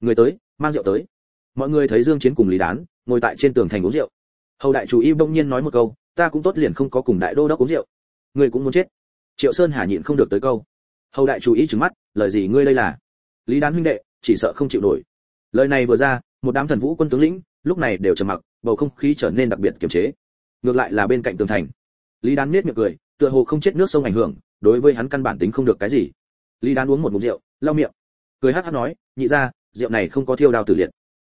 Người tới, mang rượu tới. Mọi người thấy dương chiến cùng lý đán ngồi tại trên tường thành uống rượu. Hầu đại chủ y bỗng nhiên nói một câu, ta cũng tốt liền không có cùng đại đô đốc uống rượu. Người cũng muốn chết. Triệu sơn hà nhịn không được tới câu. Hầu đại chủ y trừng mắt, lời gì ngươi đây là? Lý đán huynh đệ, chỉ sợ không chịu nổi. Lời này vừa ra, một đám thần vũ quân tướng lĩnh, lúc này đều trầm mặc, bầu không khí trở nên đặc biệt kiềm chế. Ngược lại là bên cạnh tường thành. Lý đán nết miệng cười, tựa hồ không chết nước sông ảnh hưởng, đối với hắn căn bản tính không được cái gì. Lý đán uống một ngụm rượu, lau miệng cười hắc hắc nói nhị ra rượu này không có thiêu đao tử liệt.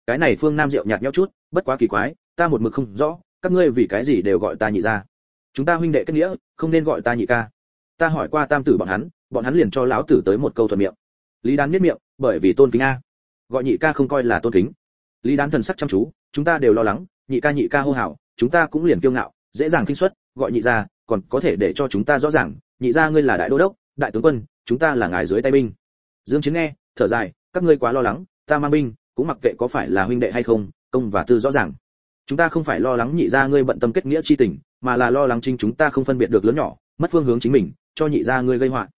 Cái này phương nam rượu nhạt nhẽo chút bất quá kỳ quái ta một mực không rõ các ngươi vì cái gì đều gọi ta nhị ra chúng ta huynh đệ kết nghĩa không nên gọi ta nhị ca. Ta hỏi qua tam tử bọn hắn bọn hắn liền cho lão tử tới một câu thuận miệng. Lý đán biết miệng bởi vì tôn kính a. Gọi nhị ca không coi là tôn kính. Lý đán thần sắc chăm chú chúng ta đều lo lắng nhị ca nhị ca hô hào chúng ta cũng liền kiêu ngạo dễ dàng kinh suất, gọi nhị ra còn có thể để cho chúng ta rõ ràng nhị ra ngươi là đại đô đốc đại tướng quân chúng ta là ngài dưới tay binh dương chiến nghe thở dài các ngươi quá lo lắng ta mang binh cũng mặc kệ có phải là huynh đệ hay không công và tư rõ ràng. Chúng ta không phải lo lắng nhị gia ngươi bận tâm kết nghĩa chi tình mà là lo lắng chính chúng ta không phân biệt được lớn nhỏ mất phương hướng chính mình cho nhị gia ngươi gây họa.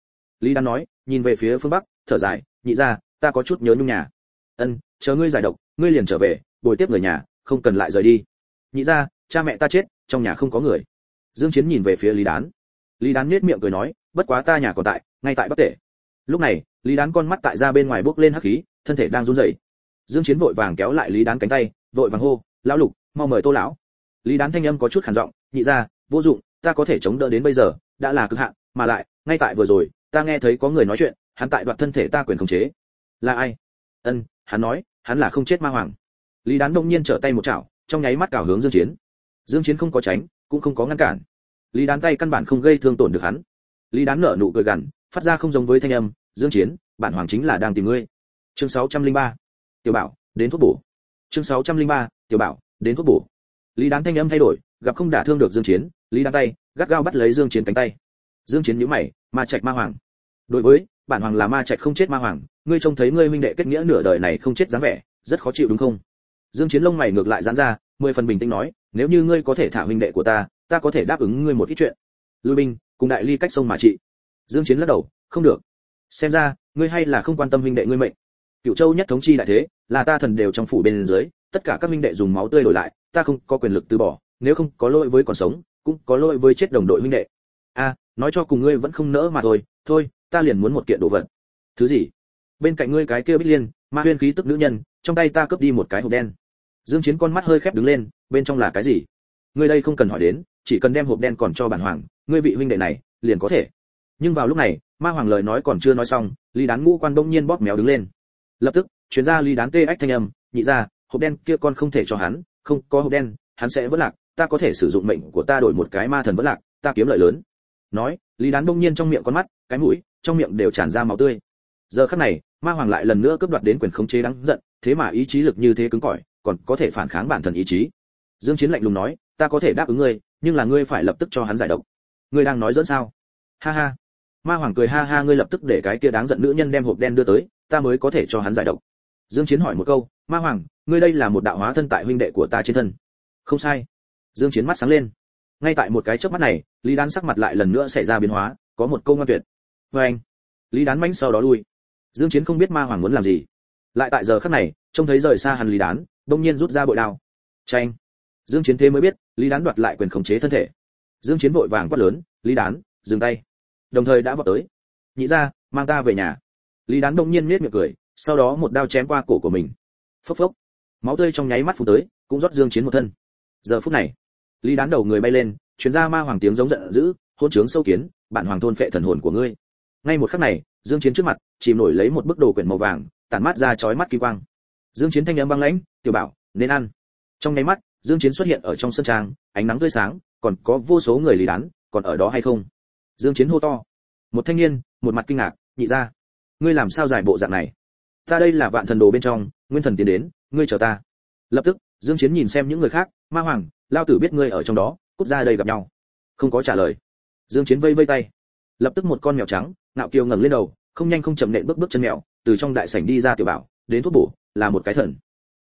Lý đan nói nhìn về phía phương bắc thở dài nhị gia, ta có chút nhớ nhung nhà. Ân chờ ngươi giải độc ngươi liền trở về bồi tiếp người nhà không cần lại rời đi. Nhị gia, cha mẹ ta chết trong nhà không có người. Dương chiến nhìn về phía lý đán. Lý đán nết miệng cười nói bất quá ta nhà còn tại ngay tại bắc tể lúc này, lý đán con mắt tại ra bên ngoài bước lên hắc khí, thân thể đang run rẩy. Dương chiến vội vàng kéo lại lý đán cánh tay, vội vàng hô, lão lục, mau mời tô lão. Lý đán thanh âm có chút khàn giọng, nhị ra, vô dụng, ta có thể chống đỡ đến bây giờ, đã là cực hạn, mà lại, ngay tại vừa rồi, ta nghe thấy có người nói chuyện, hắn tại đoạt thân thể ta quyền khống chế. Là ai? Ân, hắn nói, hắn là không chết ma hoàng. Lý đán đông nhiên trở tay một chảo, trong nháy mắt cào hướng dương chiến. Dương chiến không có tránh, cũng không có ngăn cản. Lý đán tay căn bản không gây thương tổn được hắn. Lý đán nở nụ cười gằn phát ra không giống với thanh âm, dương chiến, bản hoàng chính là đang tìm ngươi. Chương 603 tiểu bảo, đến thuốc bổ. Chương 603 tiểu bảo, đến thuốc bổ. Lý đán thanh âm thay đổi, gặp không đả thương được dương chiến, lý đán tay, gắt gao bắt lấy dương chiến cánh tay. Dương chiến nhíu mày, ma trạch ma hoàng. Đối với, bản hoàng là ma trạch không chết ma hoàng, ngươi trông thấy ngươi huynh đệ kết nghĩa nửa đời này không chết dáng vẻ, rất khó chịu đúng không? Dương chiến lông mày ngược lại giãn ra, mười phần bình tĩnh nói, nếu như ngươi có thể thả huynh đệ của ta ta có thể đáp ứng ngươi một ít chuyện. Lưu binh, cùng đại ly cách sông mà trị dương chiến lắc đầu, không được. Xem ra, ngươi hay là không quan tâm huynh đệ ngươi mệnh. Cựu châu nhất thống chi đại thế, là ta thần đều trong phủ bên dưới, tất cả các huynh đệ dùng máu tươi đổi lại, ta không có quyền lực từ bỏ, nếu không có lỗi với còn sống, cũng có lỗi với chết đồng đội huynh đệ. A, nói cho cùng ngươi vẫn không nỡ mà thôi thôi, ta liền muốn một kiện đồ vật. Thứ gì? Bên cạnh ngươi cái kia bích liên, ma huyên khí tức nữ nhân, trong tay ta cướp đi một cái hộp đen. Dương chiến con mắt hơi khép đứng lên, bên trong là cái gì? Ngươi đây không cần hỏi đến, chỉ cần đem hộp đen còn cho bản hoàng, ngươi vị huynh đệ này, liền có thể nhưng vào lúc này, ma hoàng lời nói còn chưa nói xong, lý đán ngũ quan đông nhiên bóp méo đứng lên. Lập tức chuyến ra lý đán tê ách thanh âm, nhị ra, hộp đen kia con không thể cho hắn, không có hộp đen, hắn sẽ vỡ lạc, ta có thể sử dụng mệnh của ta đổi một cái ma thần vỡ lạc, ta kiếm lợi lớn. Nói, lý đán đông nhiên trong miệng con mắt, cái mũi, trong miệng đều tràn ra máu tươi. Giờ khắc này, ma hoàng lại lần nữa cướp đoạt đến quyền khống chế đáng giận, thế mà ý chí lực như thế cứng cỏi, còn có thể phản kháng bản thân ý chí. Dương chiến lạnh lùng nói, ta có thể đáp ứng ngươi, nhưng là ngươi phải lập tức cho hắn giải độc. Ngươi đang nói dẫn sao? Ha ha ma hoàng cười ha ha, ngươi lập tức để cái kia đáng giận nữ nhân đem hộp đen đưa tới, ta mới có thể cho hắn giải độc. Dương chiến hỏi một câu, ma hoàng, ngươi đây là một đạo hóa thân tại huynh đệ của ta trên thân. Không sai. Dương chiến mắt sáng lên. Ngay tại một cái chớp mắt này, lý đán sắc mặt lại lần nữa xảy ra biến hóa, có một câu ngoan tuyệt. Với anh. Lý đán mãnh sau đó lui. Dương chiến không biết ma hoàng muốn làm gì. Lại tại giờ khắc này, trông thấy rời xa hàn lý đán đông nhiên rút ra bội đao. Tranh dương chiến thế mới biết, lý đán đoạt lại quyền khống chế thân thể. Dương chiến vội vàng quát lớn, lý đán, dừng tay đồng thời đã vọt tới. Nhị ra, mang ta về nhà. Lý đán đông nhiên nết miệng cười, sau đó một đao chém qua cổ của mình. Phốc phốc. Máu tươi trong nháy mắt phun tới, cũng rót dương chiến một thân. Giờ phút này, lý đán đầu người bay lên, truyền ra ma hoàng tiếng giống giận dữ, hôn trướng sâu kiến, bản hoàng thôn phệ thần hồn của ngươi. Ngay một khắc này, dương chiến trước mặt, chìm nổi lấy một bức đồ quyển màu vàng, tản mát ra chói mắt kỳ quang. Dương chiến thanh âm băng lãnh, tiểu bảo, nên ăn. Trong nháy mắt, dương chiến xuất hiện ở trong sân trang, ánh nắng tươi sáng, còn có vô số người lý đán, còn ở đó hay không? Dương chiến hô to. Một thanh niên, một mặt kinh ngạc, nhị ra. Ngươi làm sao giải bộ dạng này? Ta đây là vạn thần đồ bên trong, nguyên thần tiến đến, ngươi chờ ta. Lập tức, dương chiến nhìn xem những người khác, ma hoàng, lao tử biết ngươi ở trong đó, cút ra đây gặp nhau. Không có trả lời. Dương chiến vây vây tay. Lập tức một con mèo trắng, ngạo kiều ngẩng lên đầu, không nhanh không chậm nện bước bước chân mèo, từ trong đại sảnh đi ra tiểu bảo, đến thuốc bổ, là một cái thần.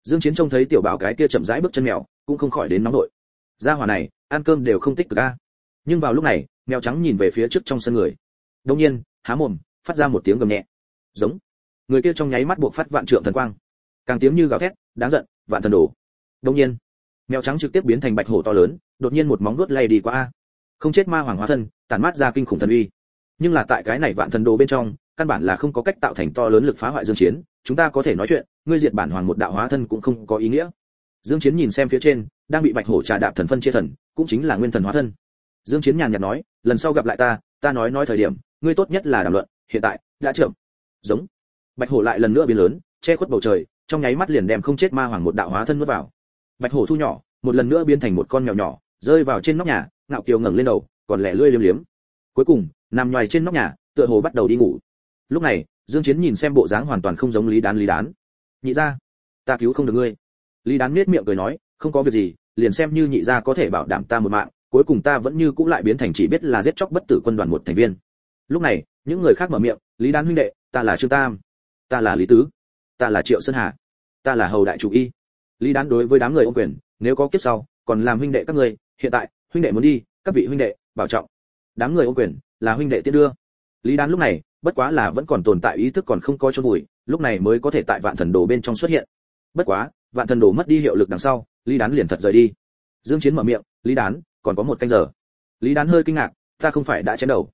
Dương chiến trông thấy tiểu bảo cái kia chậm rãi bước chân mèo, cũng không khỏi đến nóng nội. Gia hỏa này, ăn cơm đều không tích cực a. Nhưng vào lúc này mèo trắng nhìn về phía trước trong sân người. Đột nhiên, há mồm, phát ra một tiếng gầm nhẹ. Giống. Người kia trong nháy mắt buộc phát vạn trượng thần quang. Càng tiếng như gào thét, đáng giận, vạn thần đổ. Đột nhiên, mèo trắng trực tiếp biến thành bạch hổ to lớn, đột nhiên một móng vuốt lay đi qua. A không chết ma hoàng hóa thân, tản mát ra kinh khủng thần uy. Nhưng là tại cái này vạn thần đồ bên trong, căn bản là không có cách tạo thành to lớn lực phá hoại dương chiến, chúng ta có thể nói chuyện, ngươi diệt bản hoàng một đạo hóa thân cũng không có ý nghĩa. Dương chiến nhìn xem phía trên, đang bị bạch hổ trà đạp thần phân chia thần, cũng chính là nguyên thần hóa thân dương chiến nhàn nhạt nói, lần sau gặp lại ta ta nói nói thời điểm, ngươi tốt nhất là đàm luận, hiện tại, đã chậm giống. Bạch hổ lại lần nữa biến lớn, che khuất bầu trời, trong nháy mắt liền đem không chết ma hoàng một đạo hóa thân nuốt vào. Bạch hổ thu nhỏ, một lần nữa biến thành một con mèo nhỏ, rơi vào trên nóc nhà, ngạo kiều ngẩng lên đầu, còn lẻ lươi liếm liếm. Cuối cùng, nằm ngoài trên nóc nhà, tựa hồ bắt đầu đi ngủ. Lúc này, dương chiến nhìn xem bộ dáng hoàn toàn không giống lý đán lý đán. Nhị gia, ta cứu không được ngươi. Lý đán nết miệng cười nói, không có việc gì, liền xem như nhị gia có thể bảo đảm ta một mạng cuối cùng ta vẫn như cũng lại biến thành chỉ biết là giết chóc bất tử quân đoàn một thành viên. Lúc này, những người khác mở miệng, lý đán huynh đệ, ta là trương tam, ta là lý tứ, ta là triệu sơn hà, ta là hầu đại chủ y. Lý đán đối với đám người ôm quyền, nếu có kiếp sau, còn làm huynh đệ các ngươi, hiện tại, huynh đệ muốn đi, các vị huynh đệ, bảo trọng. Đám người ôm quyền, là huynh đệ tiễn đưa. Lý đán lúc này, bất quá là vẫn còn tồn tại ý thức còn không có chôn vùi, lúc này mới có thể tại vạn thần đồ bên trong xuất hiện. Bất quá, vạn thần đồ mất đi hiệu lực đằng sau, lý đán liền thật rời đi. Dương chiến mở miệng, lý đán còn có một canh giờ. Lý đán hơi kinh ngạc, ta không phải đã chém đầu.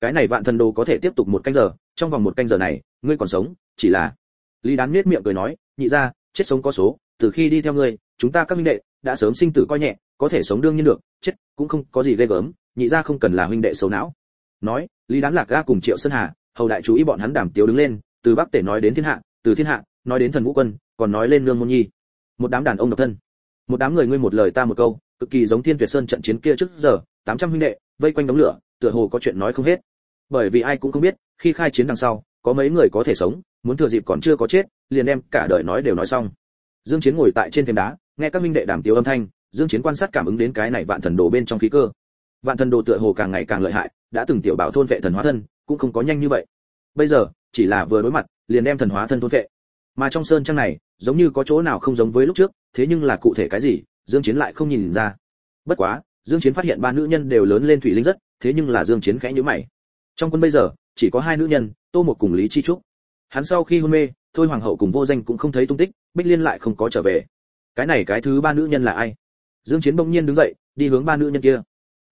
Cái này vạn thần đồ có thể tiếp tục một canh giờ, trong vòng một canh giờ này, ngươi còn sống, chỉ là. Lý đán nết miệng cười nói, nhị ra chết sống có số, từ khi đi theo ngươi, chúng ta các huynh đệ đã sớm sinh tử coi nhẹ, có thể sống đương nhiên được, chết cũng không có gì ghê gớm, nhị ra không cần là huynh đệ xấu não. Nói, lý đán lạc ga cùng triệu sơn hà, hầu đại chú ý bọn hắn đảm tiếu đứng lên, từ bắc tể nói đến thiên hạ, từ thiên hạ, nói đến thần vũ quân, còn nói lên lương môn nhi. Một đám đàn ông độc thân. Một đám người ngươi một lời ta một câu cực kỳ giống thiên tuyệt sơn trận chiến kia trước giờ, tám trăm huynh đệ, vây quanh đống lửa, tựa hồ có chuyện nói không hết. Bởi vì ai cũng không biết, khi khai chiến đằng sau, có mấy người có thể sống, muốn thừa dịp còn chưa có chết, liền đem cả đời nói đều nói xong. Dương chiến ngồi tại trên thềm đá, nghe các minh đệ đàm tiếu âm thanh, dương chiến quan sát cảm ứng đến cái này vạn thần đồ bên trong khí cơ. Vạn thần đồ tựa hồ càng ngày càng lợi hại, đã từng tiểu bảo thôn vệ thần hóa thân, cũng không có nhanh như vậy. Bây giờ, chỉ là vừa đối mặt, liền đem thần hóa thân thôn vệ. Mà trong sơn trang này, giống như có chỗ nào không giống với lúc trước, thế nhưng là cụ thể cái gì dương chiến lại không nhìn ra. Bất quá, dương chiến phát hiện ba nữ nhân đều lớn lên thủy linh rất, thế nhưng là dương chiến khẽ nhíu mày. Trong quân bây giờ, chỉ có hai nữ nhân, tô một cùng lý chi trúc. Hắn sau khi hôn mê, thôi hoàng hậu cùng vô danh cũng không thấy tung tích, bích liên lại không có trở về. Cái này cái thứ ba nữ nhân là ai? Dương chiến bỗng nhiên đứng dậy, đi hướng ba nữ nhân kia.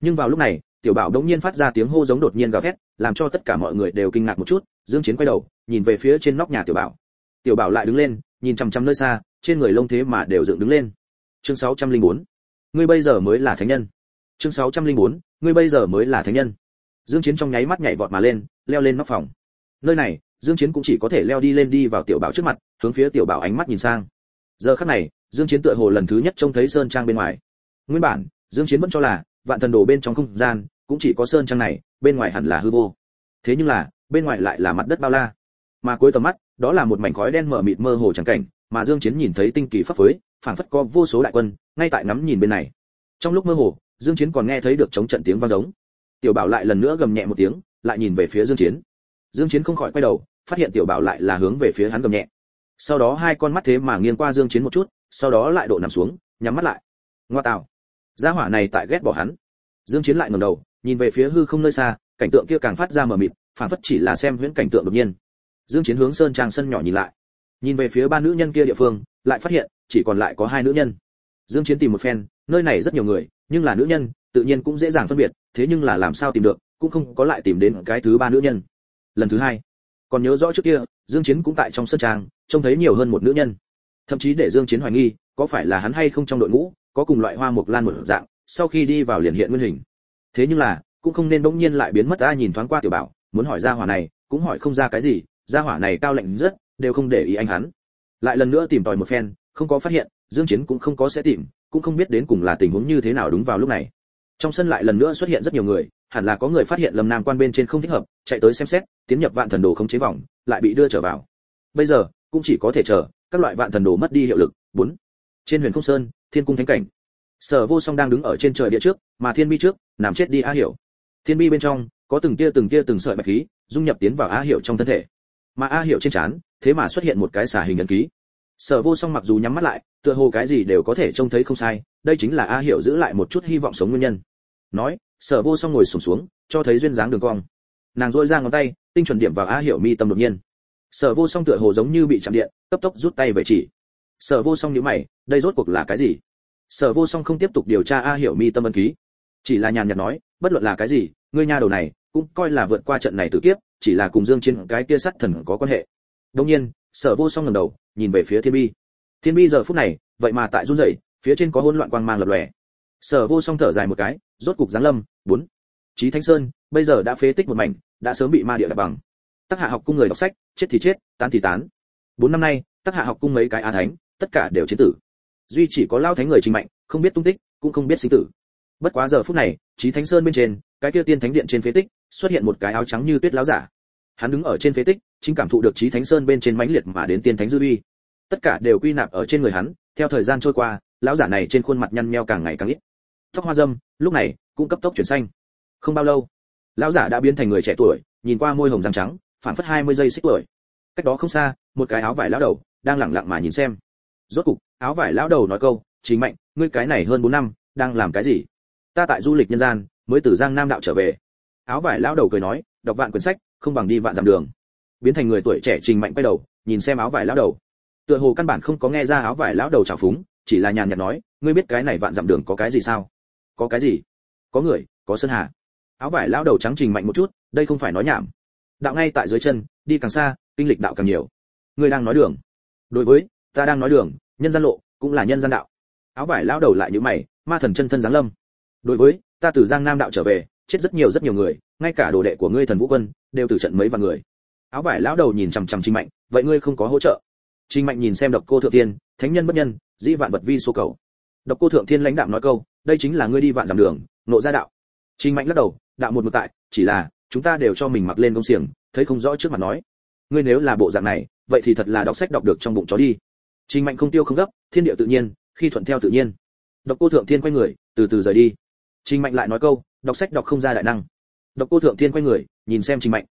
Nhưng vào lúc này, tiểu bảo đống nhiên phát ra tiếng hô giống đột nhiên gào thét, làm cho tất cả mọi người đều kinh ngạc một chút, dương chiến quay đầu, nhìn về phía trên nóc nhà tiểu bảo tiểu bảo lại đứng lên, nhìn chăm chăm nơi xa, trên người lông thế mà đều dựng đứng lên chương 604 ngươi bây giờ mới là thánh nhân. Chương 604 ngươi bây giờ mới là thánh nhân. Dương chiến trong nháy mắt nhảy vọt mà lên, leo lên nóc phòng. Nơi này, dương chiến cũng chỉ có thể leo đi lên đi vào tiểu bảo trước mặt, hướng phía tiểu bảo ánh mắt nhìn sang. Giờ khắc này, dương chiến tựa hồ lần thứ nhất trông thấy sơn trang bên ngoài. Nguyên bản, dương chiến vẫn cho là, vạn thần đồ bên trong không gian, cũng chỉ có sơn trang này, bên ngoài hẳn là hư vô. Thế nhưng là, bên ngoài lại là mặt đất bao la. Mà cuối tầm mắt, đó là một mảnh khói đen mờ mịt mơ hồ chẳng cảnh mà dương chiến nhìn thấy tinh kỳ pháp phối, phảng phất có vô số đại quân, ngay tại nắm nhìn bên này. Trong lúc mơ hồ, dương chiến còn nghe thấy được chống trận tiếng vang giống. Tiểu bảo lại lần nữa gầm nhẹ một tiếng, lại nhìn về phía dương chiến. Dương chiến không khỏi quay đầu, phát hiện tiểu bảo lại là hướng về phía hắn gầm nhẹ. Sau đó hai con mắt thế mà nghiêng qua dương chiến một chút, sau đó lại độ nằm xuống, nhắm mắt lại. Ngoa tào gia hỏa này tại ghét bỏ hắn. Dương chiến lại ngẩng đầu, nhìn về phía hư không nơi xa, cảnh tượng kia càng phát ra mờ mịt phản phất chỉ là xem huyễn cảnh tượng đột nhiên. Dương chiến hướng sơn trang sân nhỏ nhìn lại nhìn về phía ba nữ nhân kia địa phương, lại phát hiện, chỉ còn lại có hai nữ nhân. Dương chiến tìm một phen, nơi này rất nhiều người, nhưng là nữ nhân, tự nhiên cũng dễ dàng phân biệt, thế nhưng là làm sao tìm được, cũng không có lại tìm đến cái thứ ba nữ nhân. Lần thứ hai, còn nhớ rõ trước kia, dương chiến cũng tại trong sân trang, trông thấy nhiều hơn một nữ nhân. Thậm chí để dương chiến hoài nghi, có phải là hắn hay không trong đội ngũ, có cùng loại hoa mộc lan một dạng, sau khi đi vào liền hiện nguyên hình. Thế nhưng là, cũng không nên bỗng nhiên lại biến mất ta nhìn thoáng qua tiểu bảo, muốn hỏi ra hỏa này, cũng hỏi không ra cái gì, ra hỏa này cao lạnh rất đều không để ý anh hắn. Lại lần nữa tìm tòi một phen, không có phát hiện, dương chiến cũng không có sẽ tìm, cũng không biết đến cùng là tình huống như thế nào đúng vào lúc này. Trong sân lại lần nữa xuất hiện rất nhiều người, hẳn là có người phát hiện lâm nam quan bên trên không thích hợp, chạy tới xem xét, tiến nhập vạn thần đồ không chế vòng, lại bị đưa trở vào. Bây giờ, cũng chỉ có thể chờ, các loại vạn thần đồ mất đi hiệu lực. Bốn. Trên huyền không sơn, thiên cung thánh cảnh. Sở vô song đang đứng ở trên trời địa trước, mà thiên bi trước, nằm chết đi a hiểu. Thiên bi bên trong, có từng tia từng tia từng sợi bạch khí, dung nhập tiến vào a hiểu trong thân thể. Mà a hiểu trên trán thế mà xuất hiện một cái xả hình ấn ký. Sở vô song mặc dù nhắm mắt lại tựa hồ cái gì đều có thể trông thấy không sai đây chính là a hiểu giữ lại một chút hy vọng sống nguyên nhân. Nói sở vô song ngồi sụp xuống, xuống cho thấy duyên dáng đường cong. Nàng dội ra ngón tay tinh chuẩn điểm vào a hiểu mi tâm đột nhiên. Sở vô song tựa hồ giống như bị chạm điện cấp tốc rút tay về chỉ. Sở vô song nhíu mày đây rốt cuộc là cái gì? Sở vô song không tiếp tục điều tra a hiểu mi tâm ân ký. Chỉ là nhàn nhạt nói bất luận là cái gì ngươi nha đầu này cũng coi là vượt qua trận này tự kiếp chỉ là cùng dương chiến cái kia sắt thần có quan hệ đương nhiên, sở vô song ngẩng đầu, nhìn về phía thiên bi. Thiên bi giờ phút này, vậy mà tại run rẩy, phía trên có hỗn loạn quang mang lập lòe. Sở vô song thở dài một cái, rốt cục giáng lâm, bốn. Chí thánh sơn, bây giờ đã phế tích một mảnh, đã sớm bị ma địa đập bằng. Tắc hạ học cung người đọc sách, chết thì chết, tán thì tán. Bốn năm nay, tắc hạ học cung mấy cái á thánh, tất cả đều chiến tử. Duy chỉ có lao thánh người trình mạnh, không biết tung tích, cũng không biết sinh tử. Bất quá giờ phút này, chí thánh sơn bên trên, cái kia tiên thánh điện trên phế tích, xuất hiện một cái áo trắng như tuyết láo giả hắn đứng ở trên phế tích, chính cảm thụ được trí thánh sơn bên trên mãnh liệt mà đến tiên thánh dư uy. Tất cả đều quy nạp ở trên người hắn, theo thời gian trôi qua, lão giả này trên khuôn mặt nhăn nheo càng ngày càng ít. Tóc hoa dâm, lúc này, cũng cấp tốc chuyển xanh. Không bao lâu, lão giả đã biến thành người trẻ tuổi, nhìn qua môi hồng răng trắng phản phất 20 giây xích tuổi. Cách đó không xa, một cái áo vải lão đầu đang lẳng lặng mà nhìn xem. Rốt cục, áo vải lão đầu nói câu chính mạnh, ngươi cái này hơn bốn năm, đang làm cái gì? Ta tại du lịch nhân gian, mới từ giang nam đạo trở về. Áo vải lão đầu cười nói, đọc vạn quyển sách không bằng đi vạn dặm đường. Biến thành người tuổi trẻ trình mạnh quay đầu, nhìn xem áo vải lão đầu. Tựa hồ căn bản không có nghe ra áo vải lão đầu trào phúng, chỉ là nhàn nhạt nói, ngươi biết cái này vạn dặm đường có cái gì sao? Có cái gì? Có người, có sơn hà. Áo vải lão đầu trắng trình mạnh một chút, đây không phải nói nhảm. Đạo ngay tại dưới chân, đi càng xa, kinh lịch đạo càng nhiều. Ngươi đang nói đường. Đối với, ta đang nói đường, nhân gian lộ, cũng là nhân gian đạo. Áo vải lão đầu lại như mày, ma thần chân thân giáng lâm. Đối với, ta từ giang nam đạo trở về chết rất nhiều rất nhiều người, ngay cả đồ đệ của ngươi thần vũ quân, đều tử trận mấy vạn người. Áo vải lão đầu nhìn chằm chằm trinh mạnh, vậy ngươi không có hỗ trợ? Trinh mạnh nhìn xem độc cô thượng tiên thánh nhân bất nhân, dĩ vạn vật vi số cầu. Độc cô thượng thiên lãnh đạm nói câu, đây chính là ngươi đi vạn dặm đường, nộ ra đạo. Trinh mạnh lắc đầu, đạo một một tại, chỉ là, chúng ta đều cho mình mặc lên công xiềng, thấy không rõ trước mặt nói. Ngươi nếu là bộ dạng này, vậy thì thật là đọc sách đọc được trong bụng chó đi. Trinh mạnh không tiêu không gấp, thiên địa tự nhiên, khi thuận theo tự nhiên. Độc cô thượng thiên quay người, từ từ rời đi. Trinh mạnh lại nói câu đọc sách đọc không ra đại năng. Độc cô thượng thiên quay người, nhìn xem trình mạnh.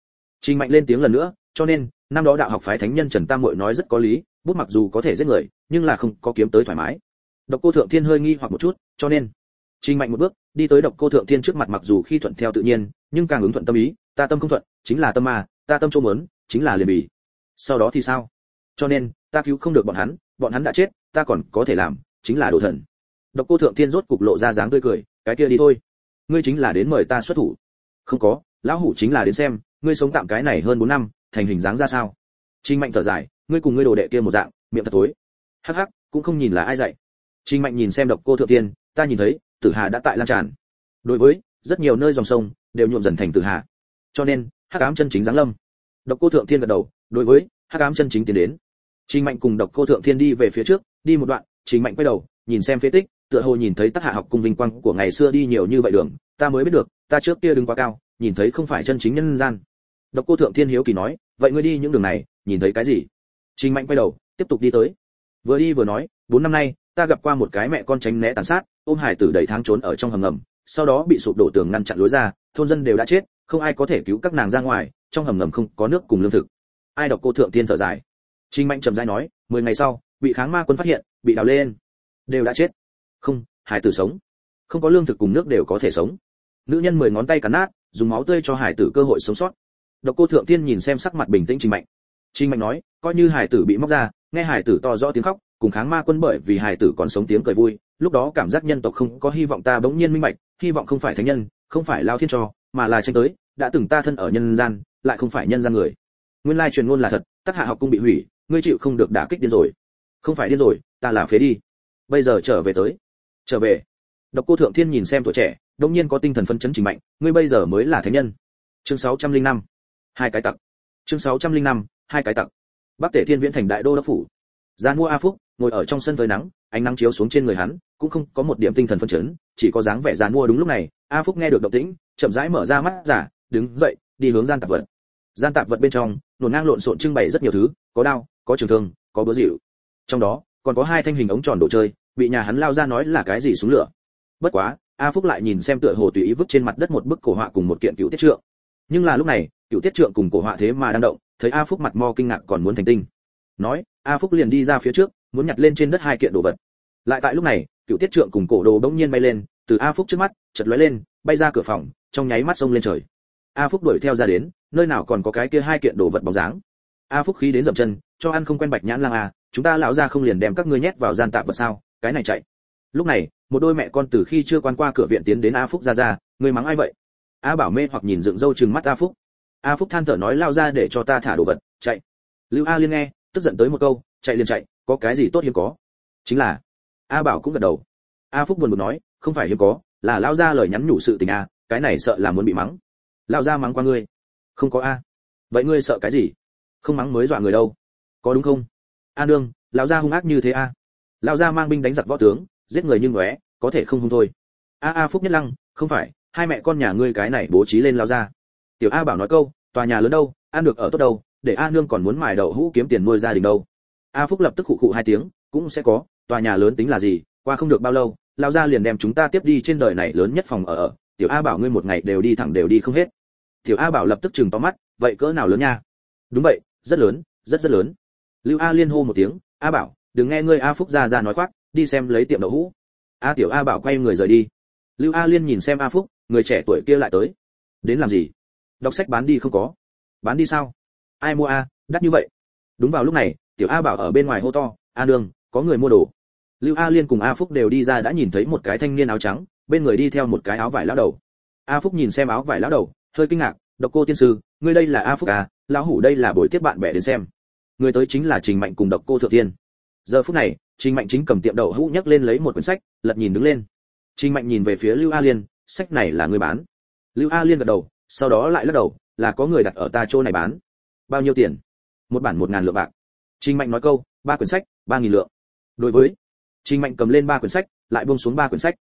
Trình mạnh lên tiếng lần nữa, cho nên, năm đó đạo học phái thánh nhân trần tam Mội nói rất có lý, bút mặc dù có thể giết người, nhưng là không có kiếm tới thoải mái. Độc cô thượng thiên hơi nghi hoặc một chút, cho nên, trình mạnh một bước, đi tới độc cô thượng thiên trước mặt mặc dù khi thuận theo tự nhiên, nhưng càng ứng thuận tâm ý, ta tâm không thuận, chính là tâm mà ta tâm chỗ muốn, chính là liền bì. Sau đó thì sao? Cho nên, ta cứu không được bọn hắn bọn hắn đã chết, ta còn có thể làm, chính là đồ thần. Độc cô thượng thiên rốt cục lộ ra dáng tươi cười, cái kia đi thôi ngươi chính là đến mời ta xuất thủ. Không có lão hủ chính là đến xem ngươi sống tạm cái này hơn bốn năm thành hình dáng ra sao? Trình mạnh thở dài ngươi cùng ngươi đồ đệ kia một dạng miệng thật tối. Hắc hắc cũng không nhìn là ai dạy. Trình mạnh nhìn xem độc cô thượng tiên, ta nhìn thấy tử hà đã tại lan tràn. Đối với rất nhiều nơi dòng sông đều nhuộm dần thành tử hà. Cho nên hắc ám chân chính giáng lâm. Độc cô thượng thiên gật đầu đối với hắc ám chân chính tiến đến. Trình mạnh cùng độc cô thượng thiên đi về phía trước đi một đoạn trình mạnh quay đầu nhìn xem phế tích tựa hồ nhìn thấy tác hạ học cung vinh quang của ngày xưa đi nhiều như vậy đường, ta mới biết được, ta trước kia đứng quá cao, nhìn thấy không phải chân chính nhân gian. Độc cô thượng thiên hiếu kỳ nói, vậy ngươi đi những đường này, nhìn thấy cái gì? Trình mạnh quay đầu, tiếp tục đi tới. Vừa đi vừa nói, bốn năm nay, ta gặp qua một cái mẹ con tránh né tàn sát, ôm hải tử đầy tháng trốn ở trong hầm ngầm, sau đó bị sụp đổ tường ngăn chặn lối ra, thôn dân đều đã chết, không ai có thể cứu các nàng ra ngoài, trong hầm ngầm không có nước cùng lương thực. Ai đọc cô thượng tiên thở dài. Trình mạnh trầm giai nói, mười ngày sau, bị kháng ma quân phát hiện, bị đào lên. Đều đã chết không, hải tử sống. Không có lương thực cùng nước đều có thể sống. Nữ nhân mười ngón tay cắn nát, dùng máu tươi cho hải tử cơ hội sống sót. Độc cô thượng tiên nhìn xem sắc mặt bình tĩnh trình mạnh. Trình mạnh nói, coi như hải tử bị móc ra, nghe hải tử to rõ tiếng khóc, cùng kháng ma quân bởi vì hải tử còn sống tiếng cười vui, lúc đó cảm giác nhân tộc không có hy vọng ta bỗng nhiên minh bạch, hy vọng không phải thánh nhân, không phải lao thiên cho, mà là tranh tới, đã từng ta thân ở nhân gian, lại không phải nhân gian người. Nguyên lai truyền ngôn là thật tác hạ học cung bị hủy, ngươi chịu không được đả kích điên rồi. Không phải điên rồi, ta là phế đi. Bây giờ trở về tới trở về. Độc cô thượng thiên nhìn xem tuổi trẻ đông nhiên có tinh thần phấn chấn trình mạnh, ngươi bây giờ mới là thánh nhân. Chương 605. hai cái tặc. Chương 605. hai cái tặc. Bắc tể thiên viễn thành đại đô đốc phủ. Gia mua a phúc, ngồi ở trong sân với nắng, ánh nắng chiếu xuống trên người hắn, cũng không có một điểm tinh thần phấn chấn, chỉ có dáng vẻ gian mua đúng lúc này. A phúc nghe được động tĩnh, chậm rãi mở ra mắt giả, đứng dậy, đi hướng gian tạp vật. Gian tạp vật bên trong nổ ngang lộn xộn trưng bày rất nhiều thứ, có đao, có trường thương, có búa dịu trong đó, còn có hai thanh hình ống tròn đồ chơi bị nhà hắn lao ra nói là cái gì súng lửa. Bất quá, a phúc lại nhìn xem tựa hồ tùy ý vứt trên mặt đất một bức cổ họa cùng một kiện cựu tiết trượng. Nhưng là lúc này, cựu tiết trượng cùng cổ họa thế mà đang động, thấy a phúc mặt mo kinh ngạc còn muốn thành tinh. Nói, a phúc liền đi ra phía trước, muốn nhặt lên trên đất hai kiện đồ vật. Lại tại lúc này, cựu tiết trượng cùng cổ đồ bỗng nhiên bay lên, từ a phúc trước mắt chật lóe lên, bay ra cửa phòng, trong nháy mắt xông lên trời. A phúc đuổi theo ra đến, nơi nào còn có cái kia hai kiện đồ vật bóng dáng. A phúc khí đến dậm chân, cho ăn không quen bạch nhãn lang a chúng ta lão ra không liền đem các ngươi nhét vào gian tạm vật sao? Cái này chạy. Lúc này, một đôi mẹ con từ khi chưa quan qua cửa viện tiến đến a phúc ra ra, người mắng ai vậy? A bảo mê hoặc nhìn dựng râu chừng mắt a phúc. A phúc than thở nói lao ra để cho ta thả đồ vật, chạy. Lưu a liên nghe, tức giận tới một câu, chạy liền chạy, có cái gì tốt hiếm có? Chính là, a bảo cũng gật đầu. A phúc buồn buồn nói, không phải hiếm có, là lao ra lời nhắn nhủ sự tình a cái này sợ là muốn bị mắng. Lao ra mắng qua ngươi. Không có a. Vậy ngươi sợ cái gì? Không mắng mới dọa người đâu. Có đúng không? A nương lao ra hung ác như thế a lao ra mang binh đánh giặc võ tướng, giết người như ngóe, có thể không hung thôi. A a phúc nhất lăng, không phải, hai mẹ con nhà ngươi cái này bố trí lên lao ra. Tiểu a bảo nói câu, tòa nhà lớn đâu, ăn được ở tốt đâu, để a nương còn muốn mài đậu hũ kiếm tiền nuôi gia đình đâu. A phúc lập tức khụ khụ hai tiếng, cũng sẽ có, tòa nhà lớn tính là gì, qua không được bao lâu, lao ra liền đem chúng ta tiếp đi trên đời này lớn nhất phòng ở ở. Tiểu a bảo ngươi một ngày đều đi thẳng đều đi không hết. Tiểu a bảo lập tức chừng to mắt, vậy cỡ nào lớn nha? Đúng vậy, rất lớn, rất rất lớn. Lưu a liên hô một tiếng, a bảo đừng nghe ngươi a phúc ra ra nói khoác, đi xem lấy tiệm đậu hũ. A tiểu a bảo quay người rời đi. Lưu a liên nhìn xem a phúc, người trẻ tuổi kia lại tới. Đến làm gì? Đọc sách bán đi không có. Bán đi sao? Ai mua a? Đắt như vậy. Đúng vào lúc này, tiểu a bảo ở bên ngoài hô to, a đường, có người mua đồ. Lưu a liên cùng a phúc đều đi ra đã nhìn thấy một cái thanh niên áo trắng, bên người đi theo một cái áo vải lão đầu. A phúc nhìn xem áo vải lão đầu, hơi kinh ngạc, độc cô tiên sư, ngươi đây là a phúc à? Lão hủ đây là buổi tiếp bạn bè đến xem. Người tới chính là trình mạnh cùng độc cô thượng tiên giờ phút này, trình mạnh chính cầm tiệm đậu hũ nhấc lên lấy một quyển sách, lật nhìn đứng lên. Trình mạnh nhìn về phía lưu a liên, sách này là người bán? Lưu a liên gật đầu, sau đó lại lắc đầu, là có người đặt ở ta chỗ này bán. Bao nhiêu tiền? Một bản một ngàn lượng bạc. Trình mạnh nói câu, ba quyển sách, ba nghìn lượng. Đối với trình mạnh cầm lên ba quyển sách, lại buông xuống ba quyển sách.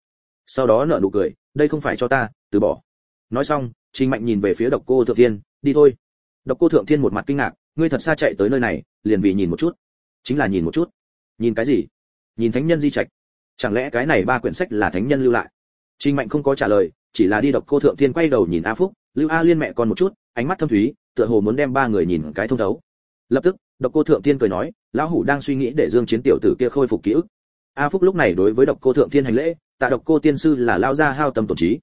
Sau đó nở nụ cười, đây không phải cho ta, từ bỏ. Nói xong, trình mạnh nhìn về phía độc cô thượng thiên, đi thôi. Độc cô thượng thiên một mặt kinh ngạc, ngươi thật xa chạy tới nơi này, liền vì nhìn một chút. Chính là nhìn một chút nhìn cái gì? Nhìn thánh nhân di trạch. Chẳng lẽ cái này ba quyển sách là thánh nhân lưu lại? Trình mạnh không có trả lời, chỉ là đi đọc cô thượng thiên quay đầu nhìn a phúc, lưu a liên mẹ con một chút, ánh mắt thâm thúy, tựa hồ muốn đem ba người nhìn cái thông thấu. Lập tức, độc cô thượng thiên cười nói, lão hủ đang suy nghĩ để dương chiến tiểu tử kia khôi phục ký ức. A phúc lúc này đối với độc cô thượng thiên hành lễ, tạ độc cô tiên sư là lao ra hao tâm tổn trí.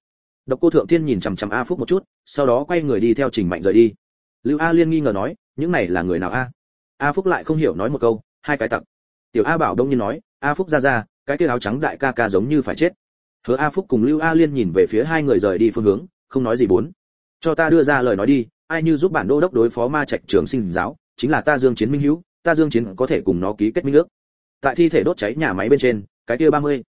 Độc cô thượng thiên nhìn chằm chằm a phúc một chút, sau đó quay người đi theo trình mạnh rời đi. Lưu a liên nghi ngờ nói, những này là người nào a? A phúc lại không hiểu nói một câu, hai cái tặc tiểu a bảo đông nhiên nói, a phúc ra ra, cái kia áo trắng đại ca ca giống như phải chết. Hứa a phúc cùng lưu a liên nhìn về phía hai người rời đi phương hướng, không nói gì bốn. Cho ta đưa ra lời nói đi, ai như giúp bản đô đốc đối phó ma trạch trường sinh giáo, chính là ta dương chiến minh hữu, ta dương chiến có thể cùng nó ký kết minh ước. Tại thi thể đốt cháy nhà máy bên trên, cái kia 30.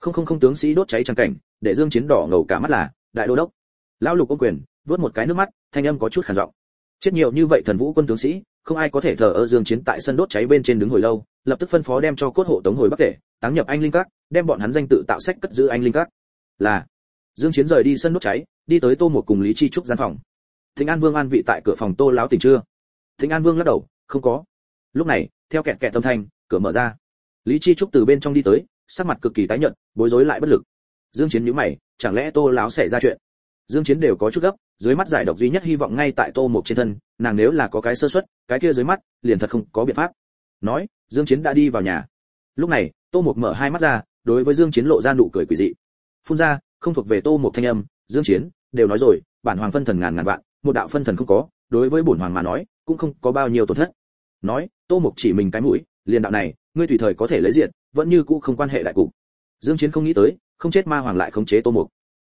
không không không tướng sĩ đốt cháy trang cảnh, để dương chiến đỏ ngầu cả mắt là, đại đô đốc. Lão lục ôm quyền, vớt một cái nước mắt, thanh âm có chút khàn giọng. Chết nhiều như vậy thần vũ quân tướng sĩ, không ai có thể thờ ơ dương chiến tại sân đốt cháy bên trên đứng hồi lâu lập tức phân phó đem cho cốt hộ tống hồi bắc tể, táng nhập anh linh các, đem bọn hắn danh tự tạo sách cất giữ anh linh các. Là, dương chiến rời đi sân đốt cháy, đi tới tô một cùng lý chi trúc gian phòng. Thịnh an vương an vị tại cửa phòng tô lão tỉnh chưa? Thịnh an vương lắc đầu, không có. Lúc này, theo kẹt kẹt tâm thanh, cửa mở ra. Lý chi trúc từ bên trong đi tới, sắc mặt cực kỳ tái nhợt, bối rối lại bất lực. Dương chiến nhíu mày, chẳng lẽ tô lão xảy ra chuyện? Dương chiến đều có chút gấp, dưới mắt giải độc duy nhất hy vọng ngay tại tô một trên thân, nàng nếu là có cái sơ suất, cái kia dưới mắt, liền thật không có biện pháp. Nói dương chiến đã đi vào nhà. Lúc này, tô Mục mở hai mắt ra, đối với dương chiến lộ ra nụ cười quỷ dị. Phun ra, không thuộc về tô Mục thanh âm, dương chiến, đều nói rồi, bản hoàng phân thần ngàn ngàn vạn, một đạo phân thần không có, đối với bổn hoàng mà nói, cũng không có bao nhiêu tổn thất. Nói, tô mục chỉ mình cái mũi, liền đạo này, ngươi tùy thời có thể lấy diện vẫn như cũ không quan hệ đại cục. Dương chiến không nghĩ tới, không chết ma hoàng lại khống chế tô mục.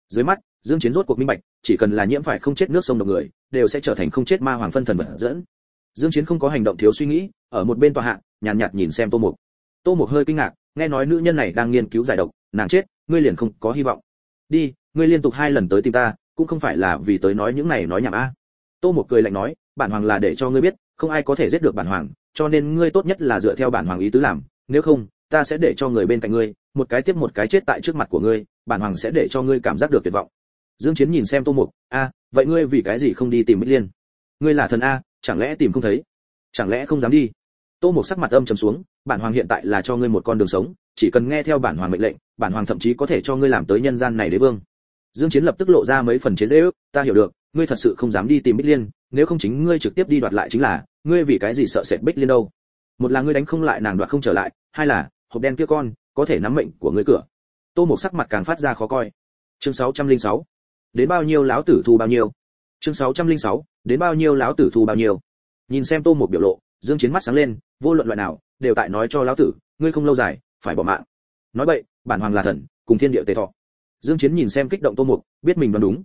Dưới mắt, dương chiến rốt cuộc minh bạch, chỉ cần là nhiễm phải không chết nước sông độc người, đều sẽ trở thành không chết ma hoàng phân thần vật dẫn. Dương chiến không có hành động thiếu suy nghĩ, ở một bên tòa hạ nhàn nhạt, nhạt nhìn xem tô mục. Tô mục hơi kinh ngạc nghe nói nữ nhân này đang nghiên cứu giải độc nàng chết ngươi liền không có hy vọng. Đi ngươi liên tục hai lần tới tìm ta cũng không phải là vì tới nói những này nói nhảm a. Tô mục cười lạnh nói bản hoàng là để cho ngươi biết không ai có thể giết được bản hoàng cho nên ngươi tốt nhất là dựa theo bản hoàng ý tứ làm nếu không ta sẽ để cho người bên cạnh ngươi một cái tiếp một cái chết tại trước mặt của ngươi bản hoàng sẽ để cho ngươi cảm giác được tuyệt vọng. Dương chiến nhìn xem tô mục a vậy ngươi vì cái gì không đi tìm bích liên? Ngươi là thần a chẳng lẽ tìm không thấy? Chẳng lẽ không dám đi? Tô mục sắc mặt âm trầm xuống, bản hoàng hiện tại là cho ngươi một con đường sống, chỉ cần nghe theo bản hoàng mệnh lệnh, bản hoàng thậm chí có thể cho ngươi làm tới nhân gian này đế vương. Dương chiến lập tức lộ ra mấy phần chế dễ ước ta hiểu được, ngươi thật sự không dám đi tìm bích liên, nếu không chính ngươi trực tiếp đi đoạt lại chính là, ngươi vì cái gì sợ sệt bích liên đâu? Một là ngươi đánh không lại, nàng đoạt không trở lại, hai là, hộp đen kia con, có thể nắm mệnh của ngươi cửa. Tô mục sắc mặt càng phát ra khó coi. Chương 606 đến bao nhiêu lão tử thu bao nhiêu? Chương 606 đến bao nhiêu lão tử thu bao nhiêu? Nhìn xem tô mục biểu lộ, dương chiến mắt sáng lên vô luận loại nào, đều tại nói cho lão tử, ngươi không lâu dài, phải bỏ mạng. Nói vậy, bản hoàng là thần, cùng thiên địa tề thọ. Dương chiến nhìn xem kích động tô mục, biết mình đoán đúng.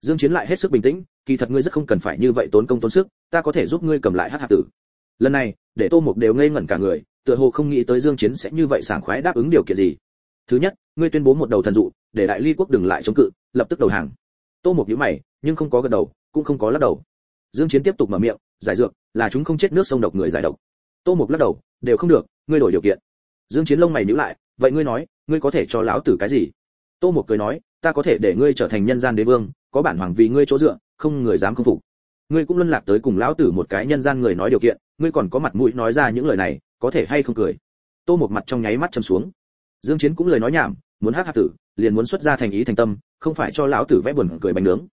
Dương chiến lại hết sức bình tĩnh, kỳ thật ngươi rất không cần phải như vậy tốn công tốn sức, ta có thể giúp ngươi cầm lại hắc hạ tử. Lần này, để tô mục đều ngây ngẩn cả người, tựa hồ không nghĩ tới dương chiến sẽ như vậy sảng khoái đáp ứng điều kiện gì. Thứ nhất, ngươi tuyên bố một đầu thần dụ, để đại ly quốc đừng lại chống cự, lập tức đầu hàng. Tô mục nhíu mày, nhưng không có gật đầu, cũng không có lắc đầu. Dương chiến tiếp tục mở miệng, giải dược, là chúng không chết nước sông độc người giải độc tô mục lắc đầu, đều không được, ngươi đổi điều kiện. Dương chiến lông mày nhíu lại, vậy ngươi nói, ngươi có thể cho lão tử cái gì? Tô mục cười nói, ta có thể để ngươi trở thành nhân gian đế vương, có bản hoàng vì ngươi chỗ dựa, không người dám không phục. Ngươi cũng luân lạc tới cùng lão tử một cái nhân gian người nói điều kiện, ngươi còn có mặt mũi nói ra những lời này, có thể hay không cười? Tô một mặt trong nháy mắt chầm xuống. Dương chiến cũng lời nói nhảm, muốn hát hạ tử, liền muốn xuất ra thành ý thành tâm, không phải cho lão tử vẽ buồn cười bánh nướng.